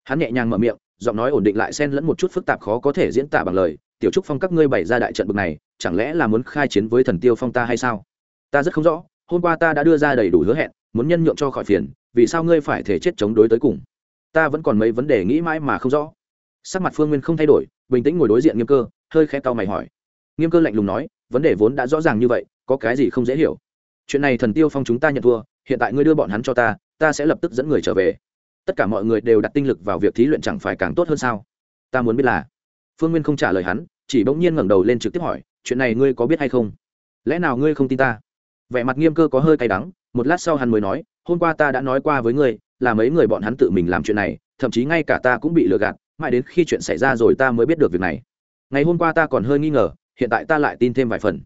Hắn nhẹ nhàng mở miệng, giọng nói ổn định lại xen lẫn một chút phức tạp khó có thể diễn tả bằng lời. Tiểu trúc phong các ngươi bày ra đại trận bực này, chẳng lẽ là muốn khai chiến với thần tiêu phong ta hay sao? Ta rất không rõ, hôm qua ta đã đưa ra đầy đủ hứa hẹn, muốn nhân nhượng cho khỏi phiền, vì sao ngươi phải thể chết chống đối tới cùng? Ta vẫn còn mấy vấn đề nghĩ mãi mà không rõ. Sắc mặt phương nguyên không thay đổi, bình tĩnh ngồi đối diện nghiêm cơ, hơi khẽ cau mày hỏi nghiêm cơ lạnh lùng nói, vấn đề vốn đã rõ ràng như vậy, có cái gì không dễ hiểu? Chuyện này thần tiêu phong chúng ta nhận thua, hiện tại ngươi đưa bọn hắn cho ta ta sẽ lập tức dẫn người trở về. Tất cả mọi người đều đặt tinh lực vào việc thí luyện chẳng phải càng tốt hơn sao? Ta muốn biết là, phương nguyên không trả lời hắn, chỉ bỗng nhiên ngẩng đầu lên trực tiếp hỏi, chuyện này ngươi có biết hay không? Lẽ nào ngươi không tin ta? Vẻ mặt nghiêm cơ có hơi cay đắng, một lát sau hắn mới nói, hôm qua ta đã nói qua với ngươi, là mấy người bọn hắn tự mình làm chuyện này, thậm chí ngay cả ta cũng bị lừa gạt, mãi đến khi chuyện xảy ra rồi ta mới biết được việc này. Ngày hôm qua ta còn hơi nghi ngờ hiện tại ta lại tin thêm vài phần.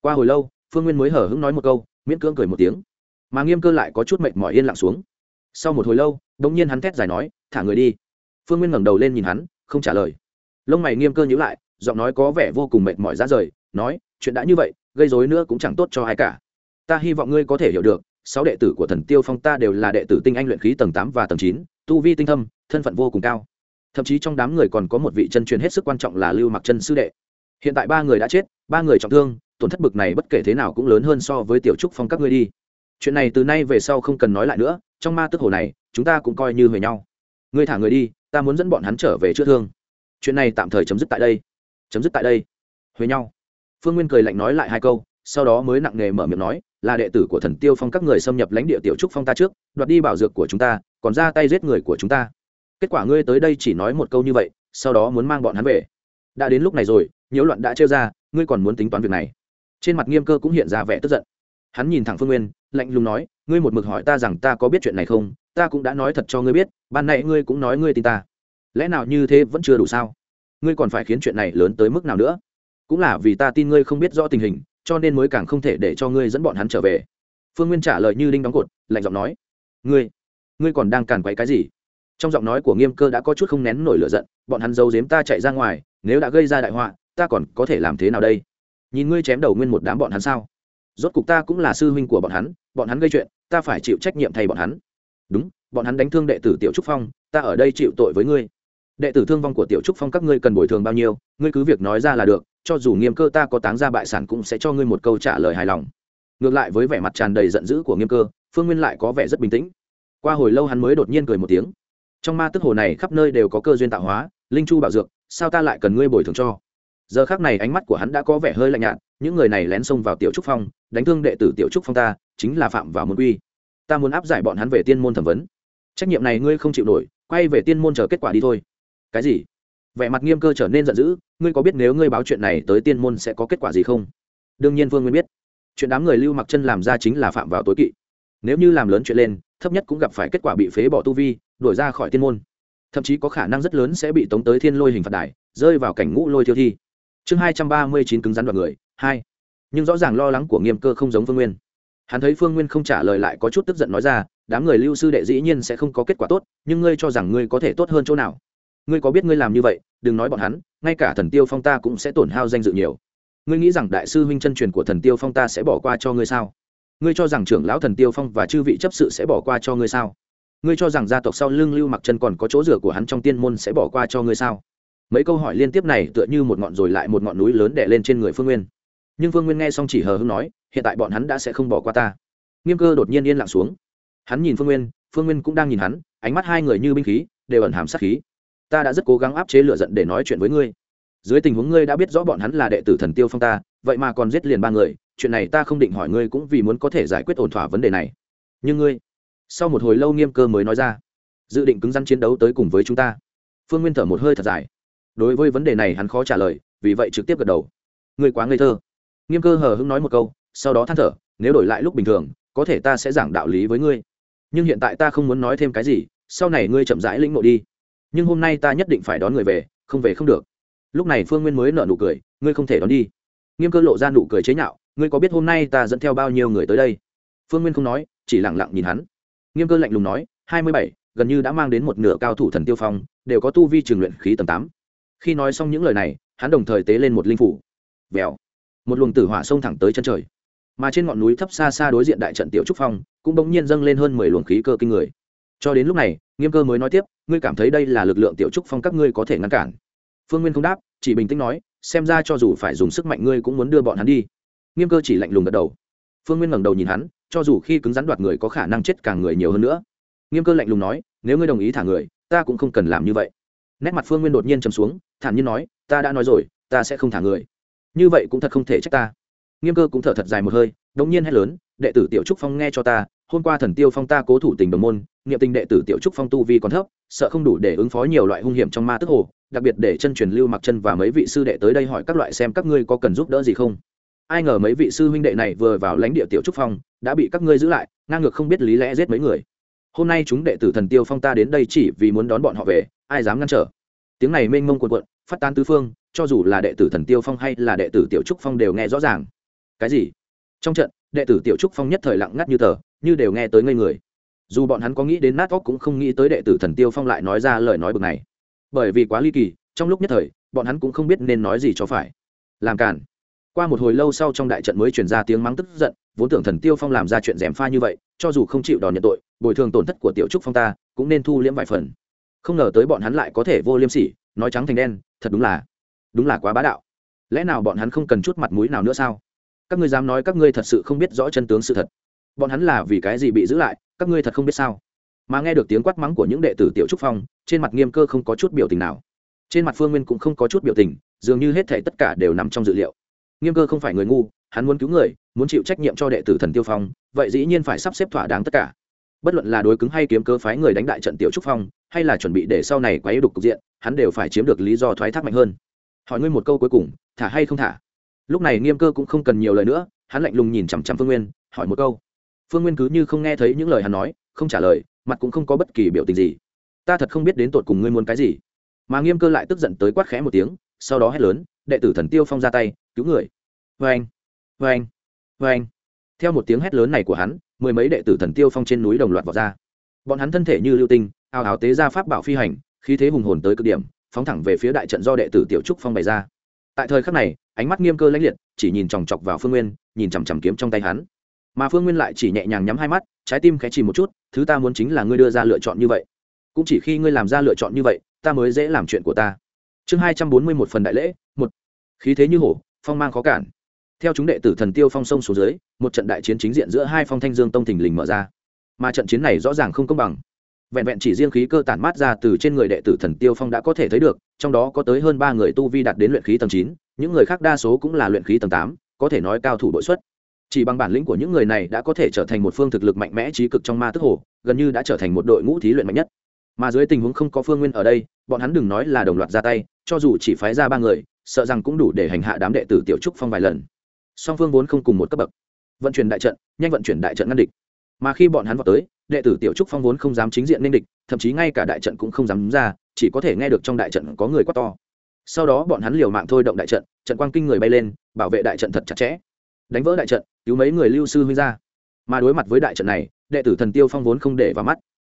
Qua hồi lâu, phương nguyên mới hở hứng nói một câu, miễn cưỡng cười một tiếng. Mà nghiêm cơ lại có chút mệt mỏi yên lặng xuống. Sau một hồi lâu đ ỗ n g nhiên hắn thét dài nói, thả người đi. Phương nguyên ngẩng đầu lên nhìn hắn, không trả lời. Lông mày nghiêm cơ nhữ lại, giọng nói có vẻ vô cùng mệt mỏi ra rời, nói, chuyện đã như vậy, gây dối nữa cũng chẳng tốt cho ai cả. Ta hy vọng ngươi có thể hiểu được, sáu đệ tử của thần tiêu phong ta đều là đệ tử tinh anh luyện khí tầng tám và tầng chín, tu vi tinh thâm, thân phận vô cùng cao. Thậm chí trong đám người còn có một vị chân truyền hết sức quan trọng là lưu mặc chân sư đệ hiện tại ba người đã chết, ba người trọng thương, tổn thất bực này bất kể thế nào cũng lớn hơn so với tiểu trúc phong các ngươi đi. Chuyện này từ nay về sau không cần nói lại nữa, trong ma tức hồ này, chúng ta cũng coi như về nhau. Ngươi thả người đi, ta muốn dẫn bọn hắn trở về chữa thương. Chuyện này tạm thời chấm dứt tại đây. Chấm dứt tại đây. Huề nhau. Phương nguyên cười lạnh nói lại hai câu, sau đó mới nặng nề mở miệng nói, là đệ tử của thần tiêu phong các người xâm nhập lãnh địa tiểu trúc phong ta trước, đoạt đi bảo dược của chúng ta, còn ra tay giết người của chúng ta. Kết quả ngươi tới đây chỉ nói một câu như vậy, sau đó muốn mang bọn hắn về đã đến lúc này rồi, nhiễu loạn đã trêu ra, ngươi còn muốn tính toán việc này. Trên mặt nghiêm cơ cũng hiện ra vẻ tức giận. Hắn nhìn thẳng phương nguyên, lạnh lùng nói, ngươi một mực hỏi ta rằng ta có biết chuyện này không? Ta cũng đã nói thật cho ngươi biết, ban nãy ngươi cũng nói ngươi tin ta. Lẽ nào như thế vẫn chưa đủ sao? Ngươi còn phải khiến chuyện này lớn tới mức nào nữa? Cũng là vì ta tin ngươi không biết rõ tình hình, cho nên mới càng không thể để cho ngươi dẫn bọn hắn trở về. Phương nguyên trả lời như đinh đóng cột, lạnh giọng nói, ngươi ngươi còn đang càn quấy cái gì? Trong giọng nói của nghiêm cơ đã có chút không nén nổi lửa giận, bọn hắn giấu giếm ta chạy ra ngoài nếu đã gây ra đại họa, ta còn có thể làm thế nào đây? Nhìn ngươi chém đầu nguyên một đám bọn hắn sao? Rốt cục ta cũng là sư huynh của bọn hắn bọn hắn gây chuyện, ta phải chịu trách nhiệm thay bọn hắn. Đúng, bọn hắn đánh thương đệ tử tiểu trúc phong, ta ở đây chịu tội với ngươi. Đệ tử thương vong của tiểu trúc phong các ngươi cần bồi thường bao nhiêu, ngươi cứ việc nói ra là được, cho dù nghiêm cơ ta có táng ra bại sản cũng sẽ cho ngươi một câu trả lời hài lòng. Ngược lại với vẻ mặt tràn đầy giận dữ của nghiêm cơ, phương nguyên lại có vẻ rất bình tĩnh. Qua hồi lâu hắn mới đột nhiên cười một tiếng. Trong ma tức hồ này khắp nơi đều có cơ duyên tạo hóa, linh chu bảo dược sao ta lại cần ngươi bồi thường cho? Giờ khác này ánh mắt của hắn đã có vẻ hơi lạnh nhạt, những người này lén xông vào tiểu trúc phong, đánh thương đệ tử tiểu trúc phong ta, chính là phạm vào môn quy. Ta muốn áp giải bọn hắn về tiên môn thẩm vấn. Trách nhiệm này ngươi không chịu nổi, quay về tiên môn chờ kết quả đi thôi. Cái gì? Vẻ mặt nghiêm cơ trở nên giận dữ, ngươi có biết nếu ngươi báo chuyện này tới tiên môn sẽ có kết quả gì không? Đương nhiên vương nguyên biết. Chuyện đám người lưu mặc chân làm ra chính là phạm vào tối kỵ. Nếu như làm lớn chuyện lên, thấp nhất cũng gặp phải kết quả bị phế bỏ tu vi, đuổi ra khỏi tiên môn thậm chí có khả năng rất lớn sẽ bị tống tới thiên lôi hình phạt đài, rơi vào cảnh ngũ lôi thiêu thi. Chương hai trăm ba mươi chín cứng rắn đoạn người, hai. Nhưng rõ ràng lo lắng của nghiêm cơ không giống phương nguyên. Hắn thấy phương nguyên không trả lời lại có chút tức giận nói ra, đám người lưu sư đệ dĩ nhiên sẽ không có kết quả tốt, nhưng ngươi cho rằng ngươi có thể tốt hơn chỗ nào? Ngươi có biết ngươi làm như vậy, đừng nói bọn hắn, ngay cả thần tiêu phong ta cũng sẽ tổn hao danh dự nhiều. Ngươi nghĩ rằng đại sư huynh chân truyền của thần tiêu phong ta sẽ bỏ qua cho ngươi sao? Ngươi cho rằng trưởng lão thần tiêu phong và chư vị chấp sự sẽ bỏ qua cho ngươi sao? Ngươi cho rằng gia tộc sau lưng lưu mặc chân còn có chỗ rửa của hắn trong tiên môn sẽ bỏ qua cho ngươi sao? Mấy câu hỏi liên tiếp này tựa như một ngọn rồi lại một ngọn núi lớn đè lên trên người phương nguyên. Nhưng phương nguyên nghe xong chỉ hờ hưng nói, hiện tại bọn hắn đã sẽ không bỏ qua ta. Nghiêm cơ đột nhiên yên lặng xuống. Hắn nhìn phương nguyên phương nguyên cũng đang nhìn hắn, ánh mắt hai người như binh khí, đều ẩn hàm sát khí. Ta đã rất cố gắng áp chế lựa giận để nói chuyện với ngươi. Dưới tình huống ngươi đã biết rõ bọn hắn là đệ tử thần tiêu phong ta, vậy mà còn giết liền ba người, chuyện này ta không định hỏi ngươi cũng vì muốn có thể giải quyết ổn thỏa vấn đề này. Nhưng ngươi sau một hồi lâu nghiêm cơ mới nói ra, dự định cứng rắn chiến đấu tới cùng với chúng ta. Phương nguyên thở một hơi thật dài. Đối với vấn đề này hắn khó trả lời, vì vậy trực tiếp gật đầu. Người quá ngây thơ. Nghiêm cơ hờ hững nói một câu, sau đó than thở, nếu đổi lại lúc bình thường, có thể ta sẽ giảng đạo lý với ngươi. Nhưng hiện tại ta không muốn nói thêm cái gì, sau này ngươi chậm rãi lĩnh ngộ đi. Nhưng hôm nay ta nhất định phải đón người về, không về không được. Lúc này phương nguyên mới nợ nụ cười, ngươi không thể đón đi. Nghiêm cơ lộ ra nụ cười chế nhạo, ngươi có biết hôm nay ta dẫn theo bao nhiêu người tới đây? Phương nguyên không nói, chỉ lẳng lặng nhìn hắn nghiêm cơ lạnh lùng nói, hai mươi bảy, gần như đã mang đến một nửa cao thủ thần tiêu phong, đều có tu vi trường luyện khí tầng tám. Khi nói xong những lời này, hắn đồng thời tế lên một linh phủ. Vèo. Một luồng tử hỏa xông thẳng tới chân trời. Mà trên ngọn núi thấp xa xa đối diện đại trận tiểu trúc phong, cũng bỗng nhiên dâng lên hơn mười luồng khí cơ kinh người. Cho đến lúc này, nghiêm cơ mới nói tiếp, ngươi cảm thấy đây là lực lượng tiểu trúc phong các ngươi có thể ngăn cản? Phương nguyên không đáp, chỉ bình tĩnh nói, xem ra cho dù phải dùng sức mạnh ngươi cũng muốn đưa bọn hắn đi. Nghiêm cơ chỉ lạnh lùng gật đầu phương nguyên ngẩng đầu nhìn hắn, cho dù khi cứng rắn đoạt người có khả năng chết càng người nhiều hơn nữa. Nghiêm cơ lạnh lùng nói, nếu ngươi đồng ý thả người, ta cũng không cần làm như vậy. Nét mặt phương nguyên đột nhiên chầm xuống, thản nhiên nói, ta đã nói rồi, ta sẽ không thả người. Như vậy cũng thật không thể trách ta. Nghiêm cơ cũng thở thật dài một hơi, đống nhiên hét lớn, đệ tử tiểu trúc phong nghe cho ta, hôm qua thần tiêu phong ta cố thủ tình đồng môn, niệm tình đệ tử tiểu trúc phong tu vi còn thấp, sợ không đủ để ứng phó nhiều loại hung hiểm trong ma tức hồ, đặc biệt để chân truyền lưu mặc chân và mấy vị sư đệ tới đây hỏi các loại xem các ngươi có cần giúp đỡ gì không ai ngờ mấy vị sư huynh đệ này vừa vào lãnh địa tiểu trúc phong, đã bị các ngươi giữ lại, ngang ngược không biết lý lẽ giết mấy người. Hôm nay chúng đệ tử thần tiêu phong ta đến đây chỉ vì muốn đón bọn họ về, ai dám ngăn trở? Tiếng này mênh mông quần quận phát tan tứ phương, cho dù là đệ tử thần tiêu phong hay là đệ tử tiểu trúc phong đều nghe rõ ràng. Cái gì? Trong trận, đệ tử tiểu trúc phong nhất thời lặng ngắt như tờ, như đều nghe tới ngây người. Dù bọn hắn có nghĩ đến nát óc cũng không nghĩ tới đệ tử thần tiêu phong lại nói ra lời nói bực này. Bởi vì quá ly kỳ, trong lúc nhất thời, bọn hắn cũng không biết nên nói gì cho phải. Làm cản qua một hồi lâu sau trong đại trận mới truyền ra tiếng mắng tức giận, vốn tưởng thần tiêu phong làm ra chuyện dèm pha như vậy, cho dù không chịu đòn nhận tội, bồi thường tổn thất của tiểu trúc phong ta, cũng nên thu liễm vài phần. Không ngờ tới bọn hắn lại có thể vô liêm sỉ, nói trắng thành đen, thật đúng là đúng là quá bá đạo. Lẽ nào bọn hắn không cần chút mặt mũi nào nữa sao? Các ngươi dám nói các ngươi thật sự không biết rõ chân tướng sự thật. Bọn hắn là vì cái gì bị giữ lại, các ngươi thật không biết sao? Mà nghe được tiếng quát mắng của những đệ tử tiểu trúc phong, trên mặt nghiêm cơ không có chút biểu tình nào. Trên mặt phương nguyên cũng không có chút biểu tình, dường như hết thể tất cả đều nằm trong dự liệu nghiêm cơ không phải người ngu, hắn muốn cứu người, muốn chịu trách nhiệm cho đệ tử thần tiêu phong, vậy dĩ nhiên phải sắp xếp thỏa đáng tất cả. Bất luận là đối cứng hay kiếm cơ phái người đánh đại trận tiểu trúc phong, hay là chuẩn bị để sau này quấy đục cục diện, hắn đều phải chiếm được lý do thoái thác mạnh hơn. Hỏi ngươi một câu cuối cùng, thả hay không thả? Lúc này nghiêm cơ cũng không cần nhiều lời nữa, hắn lạnh lùng nhìn chằm chằm phương nguyên, hỏi một câu. Phương nguyên cứ như không nghe thấy những lời hắn nói, không trả lời, mặt cũng không có bất kỳ biểu tình gì. Ta thật không biết đến tột cùng ngươi muốn cái gì. Mà nghiêm cơ lại tức giận tới quát khẽ một tiếng, sau đó hét lớn đệ tử thần tiêu phong ra tay, cứu người. Vê anh vê anh vê anh theo một tiếng hét lớn này của hắn, mười mấy đệ tử thần tiêu phong trên núi đồng loạt vào ra. Bọn hắn thân thể như lưu tinh, ào ào tế ra pháp bảo phi hành, khí thế hùng hồn tới cực điểm, phóng thẳng về phía đại trận do đệ tử tiểu trúc phong bày ra. Tại thời khắc này, ánh mắt nghiêm cơ lãnh liệt, chỉ nhìn chòng chọc vào phương nguyên, nhìn chằm chằm kiếm trong tay hắn. Mà phương nguyên lại chỉ nhẹ nhàng nhắm hai mắt, trái tim khẽ chìm một chút, thứ ta muốn chính là ngươi đưa ra lựa chọn như vậy. Cũng chỉ khi ngươi làm ra lựa chọn như vậy, ta mới dễ làm chuyện của ta. Chương hai trăm bốn mươi một phần đại lễ, một khí thế như hổ, phong mang khó cản. Theo chúng đệ tử thần tiêu phong sông xuống dưới, một trận đại chiến chính diện giữa hai phong thanh dương tông thình lình mở ra. Mà trận chiến này rõ ràng không công bằng. Vẹn vẹn chỉ riêng khí cơ tản mát ra từ trên người đệ tử thần tiêu phong đã có thể thấy được, trong đó có tới hơn ba người tu vi đạt đến luyện khí tầng chín, những người khác đa số cũng là luyện khí tầng tám, có thể nói cao thủ bội xuất. Chỉ bằng bản lĩnh của những người này đã có thể trở thành một phương thực lực mạnh mẽ trí cực trong ma tức hồ, gần như đã trở thành một đội ngũ thí luyện mạnh nhất. Mà dưới tình huống không có phương nguyên ở đây, bọn hắn đừng nói là đồng loạt ra tay cho dù chỉ phái ra ba người, sợ rằng cũng đủ để hành hạ đám đệ tử tiểu trúc phong vài lần. Song phương vốn không cùng một cấp bậc. Vận chuyển đại trận, nhanh vận chuyển đại trận ngăn địch. Mà khi bọn hắn vào tới, đệ tử tiểu trúc phong vốn không dám chính diện nên địch, thậm chí ngay cả đại trận cũng không dám ra, chỉ có thể nghe được trong đại trận có người quát to. Sau đó bọn hắn liều mạng thôi động đại trận trận quang kinh người bay lên, bảo vệ đại trận thật chặt chẽ. Đánh vỡ đại trận, cứu mấy người lưu sư huynh ra. Mà đối mặt với đại trận này, đệ tử thần tiêu phong vốn không để vào mắt.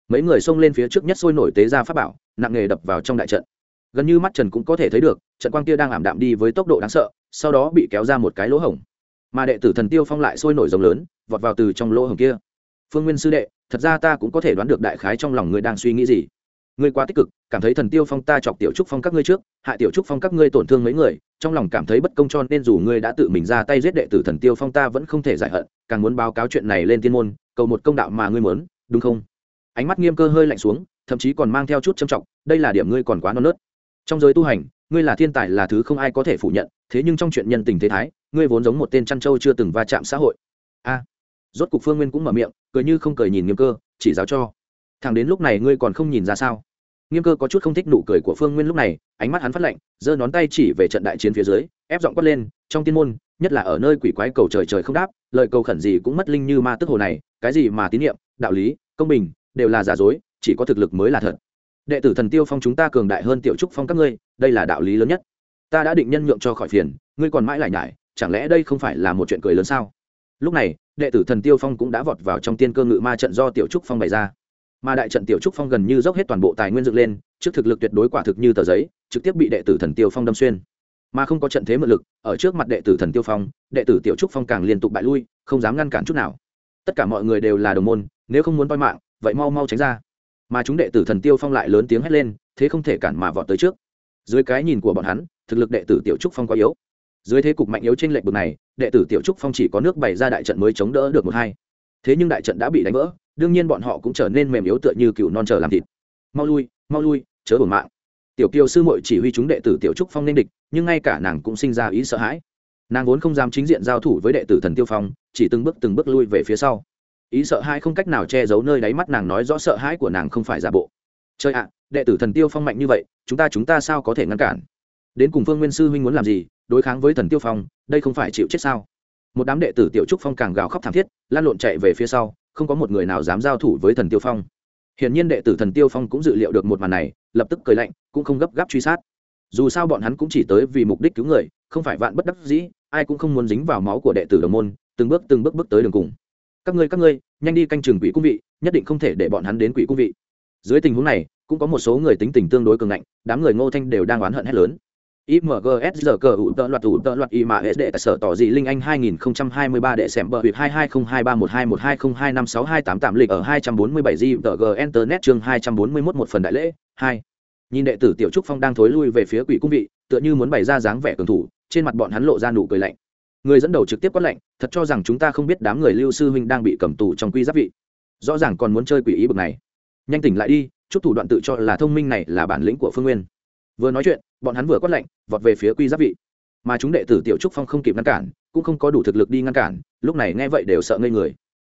Mấy người xông lên phía trước nhất sôi nổi tế ra pháp bảo, nặng nghề đập vào trong đại trận gần như mắt trần cũng có thể thấy được, trận quang kia đang ảm đạm đi với tốc độ đáng sợ, sau đó bị kéo ra một cái lỗ hổng. Mà đệ tử thần tiêu phong lại sôi nổi rồng lớn, vọt vào từ trong lỗ hổng kia. Phương nguyên sư đệ, thật ra ta cũng có thể đoán được đại khái trong lòng ngươi đang suy nghĩ gì. Ngươi quá tích cực, cảm thấy thần tiêu phong ta chọc tiểu trúc phong các ngươi trước, hại tiểu trúc phong các ngươi tổn thương mấy người, trong lòng cảm thấy bất công cho nên dù ngươi đã tự mình ra tay giết đệ tử thần tiêu phong ta vẫn không thể giải hận, càng muốn báo cáo chuyện này lên tiên môn, cầu một công đạo mà ngươi muốn, đúng không? Ánh mắt nghiêm cơ hơi lạnh xuống, thậm chí còn mang theo chút trầm trọng, đây là điểm ngươi còn quá non nớt trong giới tu hành, ngươi là thiên tài là thứ không ai có thể phủ nhận, thế nhưng trong chuyện nhân tình thế thái, ngươi vốn giống một tên chăn trâu chưa từng va chạm xã hội. A. Rốt cục phương nguyên cũng mở miệng, cười như không cười nhìn nghiêm cơ, chỉ giáo cho. Thằng đến lúc này ngươi còn không nhìn ra sao? Nghiêm cơ có chút không thích nụ cười của phương nguyên lúc này, ánh mắt hắn phát lạnh, giơ nón tay chỉ về trận đại chiến phía dưới, ép giọng quát lên, trong tiên môn, nhất là ở nơi quỷ quái cầu trời trời không đáp, lời cầu khẩn gì cũng mất linh như ma tức hồ này, cái gì mà tín nhiệm đạo lý, công bình, đều là giả dối, chỉ có thực lực mới là thật đệ tử thần tiêu phong chúng ta cường đại hơn tiểu trúc phong các ngươi, đây là đạo lý lớn nhất. Ta đã định nhân nhượng cho khỏi phiền, ngươi còn mãi lại nhải, chẳng lẽ đây không phải là một chuyện cười lớn sao? Lúc này, đệ tử thần tiêu phong cũng đã vọt vào trong tiên cơ ngự ma trận do tiểu trúc phong bày ra. Mà đại trận tiểu trúc phong gần như dốc hết toàn bộ tài nguyên dựng lên, trước thực lực tuyệt đối quả thực như tờ giấy, trực tiếp bị đệ tử thần tiêu phong đâm xuyên. Mà không có trận thế mượn lực, ở trước mặt đệ tử thần tiêu phong, đệ tử tiểu trúc phong càng liên tục bại lui, không dám ngăn cản chút nào. Tất cả mọi người đều là đồng môn, nếu không muốn voi mạng, vậy mau mau tránh ra mà chúng đệ tử thần tiêu phong lại lớn tiếng hét lên, thế không thể cản mà vọt tới trước. Dưới cái nhìn của bọn hắn, thực lực đệ tử tiểu trúc phong quá yếu. Dưới thế cục mạnh yếu trên lệnh bực này, đệ tử tiểu trúc phong chỉ có nước bày ra đại trận mới chống đỡ được một hai. Thế nhưng đại trận đã bị đánh vỡ, đương nhiên bọn họ cũng trở nên mềm yếu tựa như cựu non chờ làm thịt. Mau lui mau lui, chớ bổn mạng. Tiểu kiều sư muội chỉ huy chúng đệ tử tiểu trúc phong nên địch, nhưng ngay cả nàng cũng sinh ra ý sợ hãi. Nàng vốn không dám chính diện giao thủ với đệ tử thần tiêu phong, chỉ từng bước từng bước lui về phía sau ý sợ hãi không cách nào che giấu nơi đáy mắt nàng nói rõ sợ hãi của nàng không phải giả bộ. Chơi ạ, đệ tử thần tiêu phong mạnh như vậy, chúng ta chúng ta sao có thể ngăn cản? Đến cùng phương nguyên sư huynh muốn làm gì, đối kháng với thần tiêu phong, đây không phải chịu chết sao? Một đám đệ tử tiểu trúc phong càng gào khóc thảm thiết, lan lộn chạy về phía sau, không có một người nào dám giao thủ với thần tiêu phong. Hiển nhiên đệ tử thần tiêu phong cũng dự liệu được một màn này, lập tức cười lạnh, cũng không gấp gáp truy sát. Dù sao bọn hắn cũng chỉ tới vì mục đích cứu người, không phải vạn bất đắc dĩ, ai cũng không muốn dính vào máu của đệ tử đồng môn, từng bước từng bước bước tới đường cùng các ngươi các ngươi nhanh đi canh chừng quỷ cung vị nhất định không thể để bọn hắn đến quỷ cung vị dưới tình huống này cũng có một số người tính tình tương đối cường ngạnh đám người ngô thanh đều đang oán hận hết lớn IMGS cờ hữu tợ loạt thủ tợ loạt y mà hệ đệ sở tỏ dị linh anh 2023 đệ sẻm bờ huyệt 2202312120256288 tạm lịch ở 247 G tờ G Internet chương 241 một phần đại lễ 2. Nhìn đệ tử Tiểu Trúc Phong đang thối lui về phía quỷ cung vị, tựa như muốn bày ra dáng vẻ cường thủ, trên mặt bọn hắn lộ ra nụ cười lạnh. Người dẫn đầu trực tiếp quát lệnh, thật cho rằng chúng ta không biết đám người Lưu sư huynh đang bị cầm tù trong quy giáp vị. Rõ ràng còn muốn chơi quỷ ý bực này. Nhanh tỉnh lại đi, chút thủ đoạn tự cho là thông minh này là bản lĩnh của Phương Nguyên. Vừa nói chuyện, bọn hắn vừa quát lệnh, vọt về phía quy giáp vị mà chúng đệ tử tiểu trúc phong không kịp ngăn cản cũng không có đủ thực lực đi ngăn cản lúc này nghe vậy đều sợ ngây người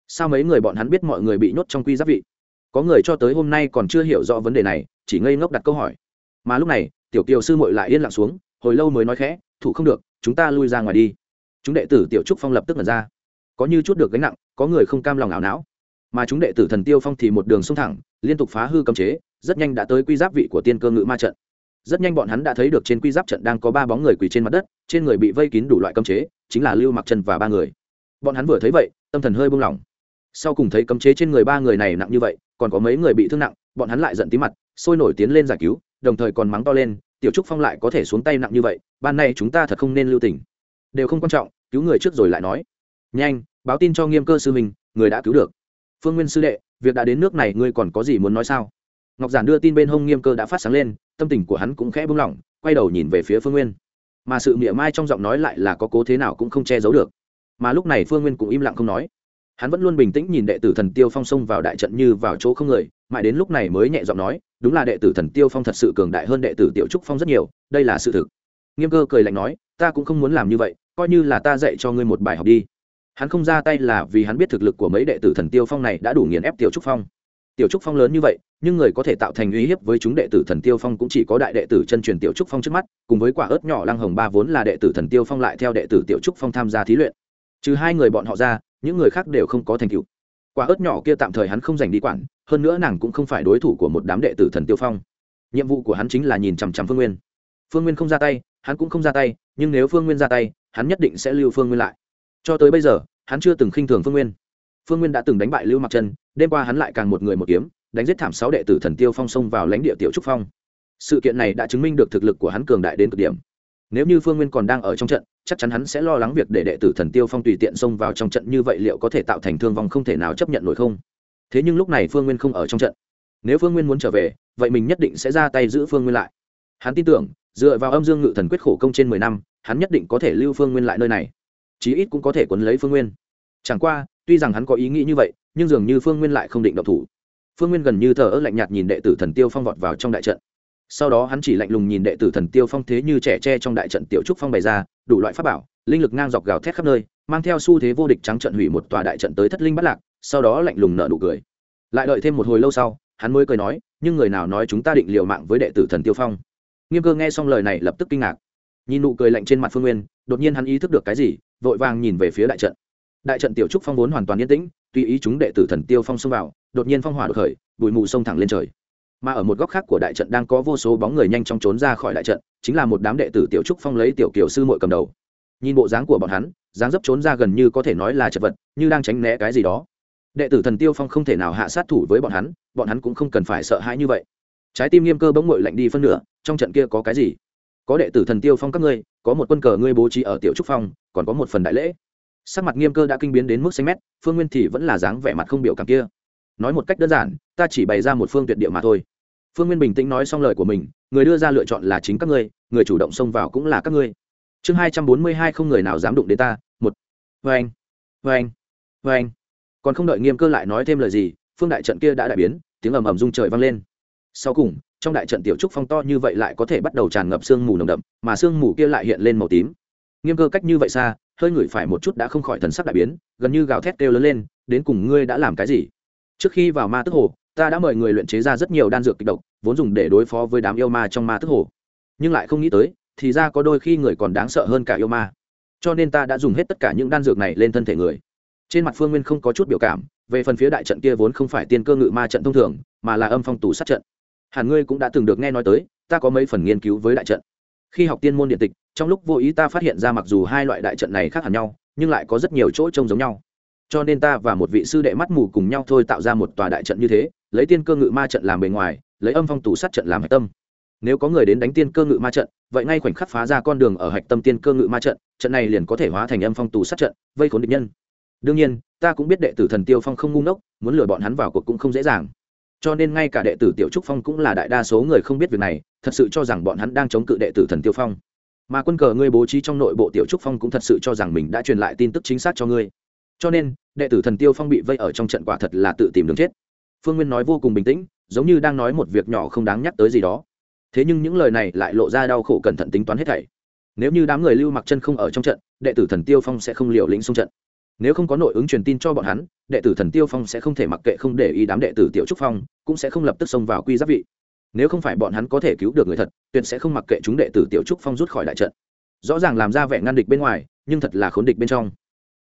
sao mấy người bọn hắn biết mọi người bị nhốt trong quy giáp vị có người cho tới hôm nay còn chưa hiểu rõ vấn đề này chỉ ngây ngốc đặt câu hỏi mà lúc này tiểu kiều sư mội lại yên lặng xuống hồi lâu mới nói khẽ thủ không được chúng ta lui ra ngoài đi chúng đệ tử tiểu trúc phong lập tức mật ra. Có như chút được gánh nặng, có người không cam lòng ảo não. Mà chúng đệ tử thần tiêu phong thì một đường sông thẳng, liên tục phá hư cấm chế, rất nhanh đã tới quy giáp vị của tiên cơ ngự ma trận. Rất nhanh bọn hắn đã thấy được trên quy giáp trận đang có ba bóng người quỳ trên mặt đất, trên người bị vây kín đủ loại cấm chế, chính là lưu mặc chân và ba người. Bọn hắn vừa thấy vậy, tâm thần hơi buông lỏng. Sau cùng thấy cấm chế trên người ba người này nặng như vậy, còn có mấy người bị thương nặng, bọn hắn lại giận tí mặt, sôi nổi tiến lên giải cứu, đồng thời còn mắng to lên, tiểu trúc phong lại có thể xuống tay nặng như vậy, ban nay chúng ta thật không nên lưu tình đều không quan trọng, cứu người trước rồi lại nói. Nhanh, báo tin cho nghiêm cơ sư mình người đã cứu được. Phương nguyên sư đệ, việc đã đến nước này, ngươi còn có gì muốn nói sao? Ngọc giản đưa tin bên hông nghiêm cơ đã phát sáng lên, tâm tình của hắn cũng khẽ bung lỏng, quay đầu nhìn về phía phương nguyên. Mà sự mỉa mai trong giọng nói lại là có cố thế nào cũng không che giấu được. Mà lúc này phương nguyên cũng im lặng không nói. Hắn vẫn luôn bình tĩnh nhìn đệ tử thần tiêu phong xông vào đại trận như vào chỗ không người, mãi đến lúc này mới nhẹ giọng nói, đúng là đệ tử thần tiêu phong thật sự cường đại hơn đệ tử tiểu trúc phong rất nhiều, đây là sự thực. Nghiêm cơ cười lạnh nói, ta cũng không muốn làm như vậy coi như là ta dạy cho ngươi một bài học đi. Hắn không ra tay là vì hắn biết thực lực của mấy đệ tử thần tiêu phong này đã đủ nghiền ép tiểu trúc phong. Tiểu trúc phong lớn như vậy, nhưng người có thể tạo thành uy hiếp với chúng đệ tử thần tiêu phong cũng chỉ có đại đệ tử chân truyền tiểu trúc phong trước mắt, cùng với quả ớt nhỏ lăng hồng ba vốn là đệ tử thần tiêu phong lại theo đệ tử tiểu trúc phong tham gia thí luyện. Trừ hai người bọn họ ra, những người khác đều không có thành tựu. Quả ớt nhỏ kia tạm thời hắn không dành đi quản, hơn nữa nàng cũng không phải đối thủ của một đám đệ tử thần tiêu phong. Nhiệm vụ của hắn chính là nhìn chằm chằm phương nguyên. Phương nguyên không ra tay, hắn cũng không ra tay nhưng nếu phương nguyên ra tay, hắn nhất định sẽ lưu phương nguyên lại. Cho tới bây giờ, hắn chưa từng khinh thường phương nguyên. Phương nguyên đã từng đánh bại lưu mặc chân đêm qua hắn lại càng một người một kiếm, đánh giết thảm sáu đệ tử thần tiêu phong xông vào lãnh địa tiểu trúc phong. Sự kiện này đã chứng minh được thực lực của hắn cường đại đến cực điểm. Nếu như phương nguyên còn đang ở trong trận, chắc chắn hắn sẽ lo lắng việc để đệ tử thần tiêu phong tùy tiện xông vào trong trận như vậy liệu có thể tạo thành thương vong không thể nào chấp nhận nổi không? Thế nhưng lúc này phương nguyên không ở trong trận. Nếu phương nguyên muốn trở về, vậy mình nhất định sẽ ra tay giữ phương nguyên lại. Hắn tin tưởng dựa vào âm dương ngự thần quyết khổ công trên mười năm, hắn nhất định có thể lưu phương nguyên lại nơi này. Chí ít cũng có thể quấn lấy phương nguyên. Chẳng qua, tuy rằng hắn có ý nghĩ như vậy, nhưng dường như phương nguyên lại không định động thủ. Phương nguyên gần như thờ ơ lạnh nhạt nhìn đệ tử thần tiêu phong vọt vào trong đại trận. Sau đó hắn chỉ lạnh lùng nhìn đệ tử thần tiêu phong thế như trẻ tre trong đại trận tiểu trúc phong bày ra, đủ loại pháp bảo, linh lực ngang dọc gào thét khắp nơi, mang theo xu thế vô địch trắng trận hủy một tòa đại trận tới thất linh bắt lạc, sau đó lạnh lùng nợ nụ cười. Lại đợi thêm một hồi lâu sau, hắn mới cười nói, nhưng người nào nói chúng ta định liều mạng với đệ tử thần tiêu phong? Nghiêm cơ nghe xong lời này lập tức kinh ngạc. Nhìn nụ cười lạnh trên mặt phương nguyên, đột nhiên hắn ý thức được cái gì, vội vàng nhìn về phía đại trận. Đại trận tiểu trúc phong vốn hoàn toàn yên tĩnh tùy ý chúng đệ tử thần tiêu phong xông vào, đột nhiên phong hỏa đột khởi, bụi mù xông thẳng lên trời. Mà ở một góc khác của đại trận đang có vô số bóng người nhanh chóng trốn ra khỏi đại trận, chính là một đám đệ tử tiểu trúc phong lấy tiểu kiều sư muội cầm đầu. Nhìn bộ dáng của bọn hắn, dáng dấp trốn ra gần như có thể nói là chật vật, như đang tránh né cái gì đó. Đệ tử thần tiêu phong không thể nào hạ sát thủ với bọn hắn bọn hắn cũng không cần phải sợ hãi như vậy. Trái tim nghiêm cơ bỗng ngội lạnh đi phân nửa trong trận kia có cái gì? Có đệ tử thần tiêu phong các ngươi, có một quân cờ ngươi bố trí ở tiểu trúc phong, còn có một phần đại lễ. Sắc mặt nghiêm cơ đã kinh biến đến mức xanh mét, phương nguyên thì vẫn là dáng vẻ mặt không biểu cảm kia. Nói một cách đơn giản, ta chỉ bày ra một phương tuyệt địa mà thôi. Phương nguyên bình tĩnh nói xong lời của mình, người đưa ra lựa chọn là chính các ngươi, người chủ động xông vào cũng là các ngươi. Chương hai trăm bốn mươi hai không người nào dám đụng đến ta, một. Vê anh vê anh vê anh còn không đợi nghiêm cơ lại nói thêm lời gì, phương đại trận kia đã đại biến, tiếng ầm ầm rung trời vang lên sau cùng, trong đại trận tiểu trúc phong to như vậy lại có thể bắt đầu tràn ngập sương mù nồng đậm, mà sương mù kia lại hiện lên màu tím. Nghiêm cơ cách như vậy xa, hơi ngửi phải một chút đã không khỏi thần sắc đại biến, gần như gào thét kêu lớn lên, đến cùng ngươi đã làm cái gì? Trước khi vào ma tức hồ, ta đã mời người luyện chế ra rất nhiều đan dược kịch độc, vốn dùng để đối phó với đám yêu ma trong ma tức hồ. Nhưng lại không nghĩ tới, thì ra có đôi khi người còn đáng sợ hơn cả yêu ma. Cho nên ta đã dùng hết tất cả những đan dược này lên thân thể người. Trên mặt phương nguyên không có chút biểu cảm, về phần phía đại trận kia vốn không phải tiên cơ ngự ma trận thông thường, mà là âm phong tù sát trận hẳn ngươi cũng đã từng được nghe nói tới, ta có mấy phần nghiên cứu với đại trận. Khi học tiên môn điện tịch, trong lúc vô ý ta phát hiện ra mặc dù hai loại đại trận này khác hẳn nhau, nhưng lại có rất nhiều chỗ trông giống nhau. Cho nên ta và một vị sư đệ mắt mù cùng nhau thôi tạo ra một tòa đại trận như thế, lấy tiên cơ ngự ma trận làm bề ngoài, lấy âm phong tù sát trận làm hạch tâm. Nếu có người đến đánh tiên cơ ngự ma trận, vậy ngay khoảnh khắc phá ra con đường ở hạch tâm tiên cơ ngự ma trận trận này liền có thể hóa thành âm phong tù sát trận, vây khốn địch nhân. Đương nhiên, ta cũng biết đệ tử thần tiêu phong không ngu ngốc, muốn lừa bọn hắn vào cuộc cũng không dễ dàng cho nên ngay cả đệ tử tiểu trúc phong cũng là đại đa số người không biết việc này, thật sự cho rằng bọn hắn đang chống cự đệ tử thần tiêu phong. Mà quân cờ ngươi bố trí trong nội bộ tiểu trúc phong cũng thật sự cho rằng mình đã truyền lại tin tức chính xác cho ngươi. Cho nên, đệ tử thần tiêu phong bị vây ở trong trận quả thật là tự tìm đường chết. Phương nguyên nói vô cùng bình tĩnh, giống như đang nói một việc nhỏ không đáng nhắc tới gì đó. Thế nhưng những lời này lại lộ ra đau khổ cẩn thận tính toán hết thảy. Nếu như đám người lưu mặc chân không ở trong trận, đệ tử thần tiêu phong sẽ không liều lĩnh xung trận nếu không có nội ứng truyền tin cho bọn hắn, đệ tử thần tiêu phong sẽ không thể mặc kệ không để ý đám đệ tử tiểu trúc phong, cũng sẽ không lập tức xông vào quy giáp vị. Nếu không phải bọn hắn có thể cứu được người thật, tuyệt sẽ không mặc kệ chúng đệ tử tiểu trúc phong rút khỏi đại trận. Rõ ràng làm ra vẻ ngăn địch bên ngoài, nhưng thật là khốn địch bên trong.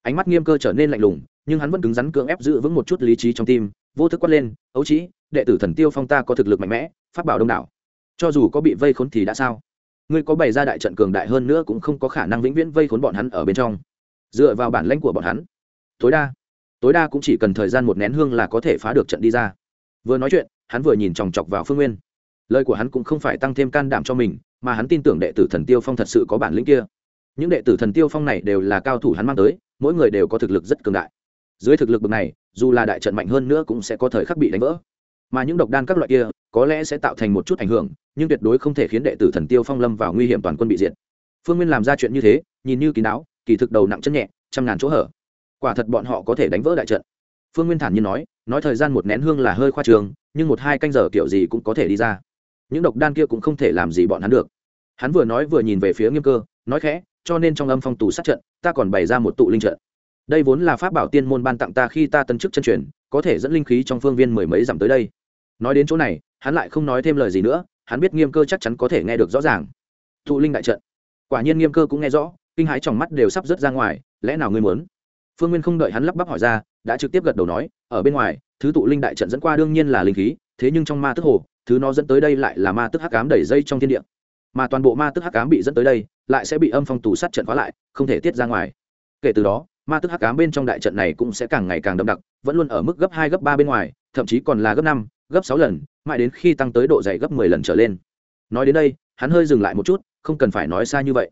Ánh mắt nghiêm cơ trở nên lạnh lùng, nhưng hắn vẫn cứng rắn cưỡng ép giữ vững một chút lý trí trong tim, vô thức quát lên, ấu trĩ đệ tử thần tiêu phong ta có thực lực mạnh mẽ phát bảo đông đảo. Cho dù có bị vây khốn thì đã sao? Ngươi có bày ra đại trận cường đại hơn nữa cũng không có khả năng vĩnh viễn vây khốn bọn hắn ở bên trong dựa vào bản lãnh của bọn hắn. Tối đa tối đa cũng chỉ cần thời gian một nén hương là có thể phá được trận đi ra. Vừa nói chuyện, hắn vừa nhìn chòng chọc vào phương nguyên. Lời của hắn cũng không phải tăng thêm can đảm cho mình, mà hắn tin tưởng đệ tử thần tiêu phong thật sự có bản lĩnh kia. Những đệ tử thần tiêu phong này đều là cao thủ hắn mang tới, mỗi người đều có thực lực rất cường đại. Dưới thực lực bậc này, dù là đại trận mạnh hơn nữa cũng sẽ có thời khắc bị đánh vỡ. Mà những độc đan các loại kia, có lẽ sẽ tạo thành một chút ảnh hưởng, nhưng tuyệt đối không thể khiến đệ tử thần tiêu phong lâm vào nguy hiểm toàn quân bị diệt. Phương nguyên làm ra chuyện như thế, nhìn như kín đáo kỳ thực đầu nặng chân nhẹ, trăm ngàn chỗ hở. Quả thật bọn họ có thể đánh vỡ đại trận. Phương nguyên thản nhiên nói nói thời gian một nén hương là hơi khoa trường, nhưng một hai canh giờ kiểu gì cũng có thể đi ra. Những độc đan kia cũng không thể làm gì bọn hắn được. Hắn vừa nói vừa nhìn về phía nghiêm cơ, nói khẽ, cho nên trong âm phong tù sát trận, ta còn bày ra một tụ linh trận. Đây vốn là pháp bảo tiên môn ban tặng ta khi ta tân chức chân truyền, có thể dẫn linh khí trong phương viên mười mấy dặm tới đây. Nói đến chỗ này, hắn lại không nói thêm lời gì nữa, hắn biết nghiêm cơ chắc chắn có thể nghe được rõ ràng. Tụ linh đại trận. Quả nhiên nghiêm cơ cũng nghe rõ kinh hãi trong mắt đều sắp rớt ra ngoài, lẽ nào ngươi muốn? Phương nguyên không đợi hắn lắp bắp hỏi ra, đã trực tiếp gật đầu nói, ở bên ngoài, thứ tụ linh đại trận dẫn qua đương nhiên là linh khí, thế nhưng trong ma tức hồ, thứ nó dẫn tới đây lại là ma tức hắc ám đẩy dây trong thiên địa. Mà toàn bộ ma tức hắc ám bị dẫn tới đây, lại sẽ bị âm phong tù sát trận khóa lại, không thể tiết ra ngoài. Kể từ đó, ma tức hắc ám bên trong đại trận này cũng sẽ càng ngày càng đậm đặc, vẫn luôn ở mức gấp hai, gấp ba bên ngoài, thậm chí còn là gấp năm, gấp sáu lần, mãi đến khi tăng tới độ dày gấp mười lần trở lên. Nói đến đây, hắn hơi dừng lại một chút, không cần phải nói xa như vậy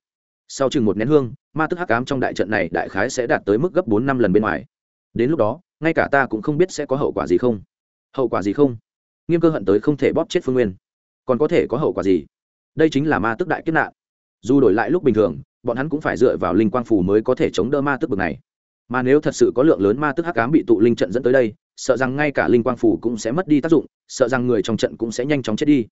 sau chừng một nén hương, ma tức hắc ám trong đại trận này đại khái sẽ đạt tới mức gấp bốn năm lần bên ngoài. Đến lúc đó, ngay cả ta cũng không biết sẽ có hậu quả gì không. Hậu quả gì không? Nghiêm cơ hận tới không thể bóp chết phương nguyên. Còn có thể có hậu quả gì? Đây chính là ma tức đại kiếp nạn. Dù đổi lại lúc bình thường, bọn hắn cũng phải dựa vào linh quang phù mới có thể chống đỡ ma tức bực này. Mà nếu thật sự có lượng lớn ma tức hắc ám bị tụ linh trận dẫn tới đây, sợ rằng ngay cả linh quang phù cũng sẽ mất đi tác dụng, sợ rằng người trong trận cũng sẽ nhanh chóng chết đi.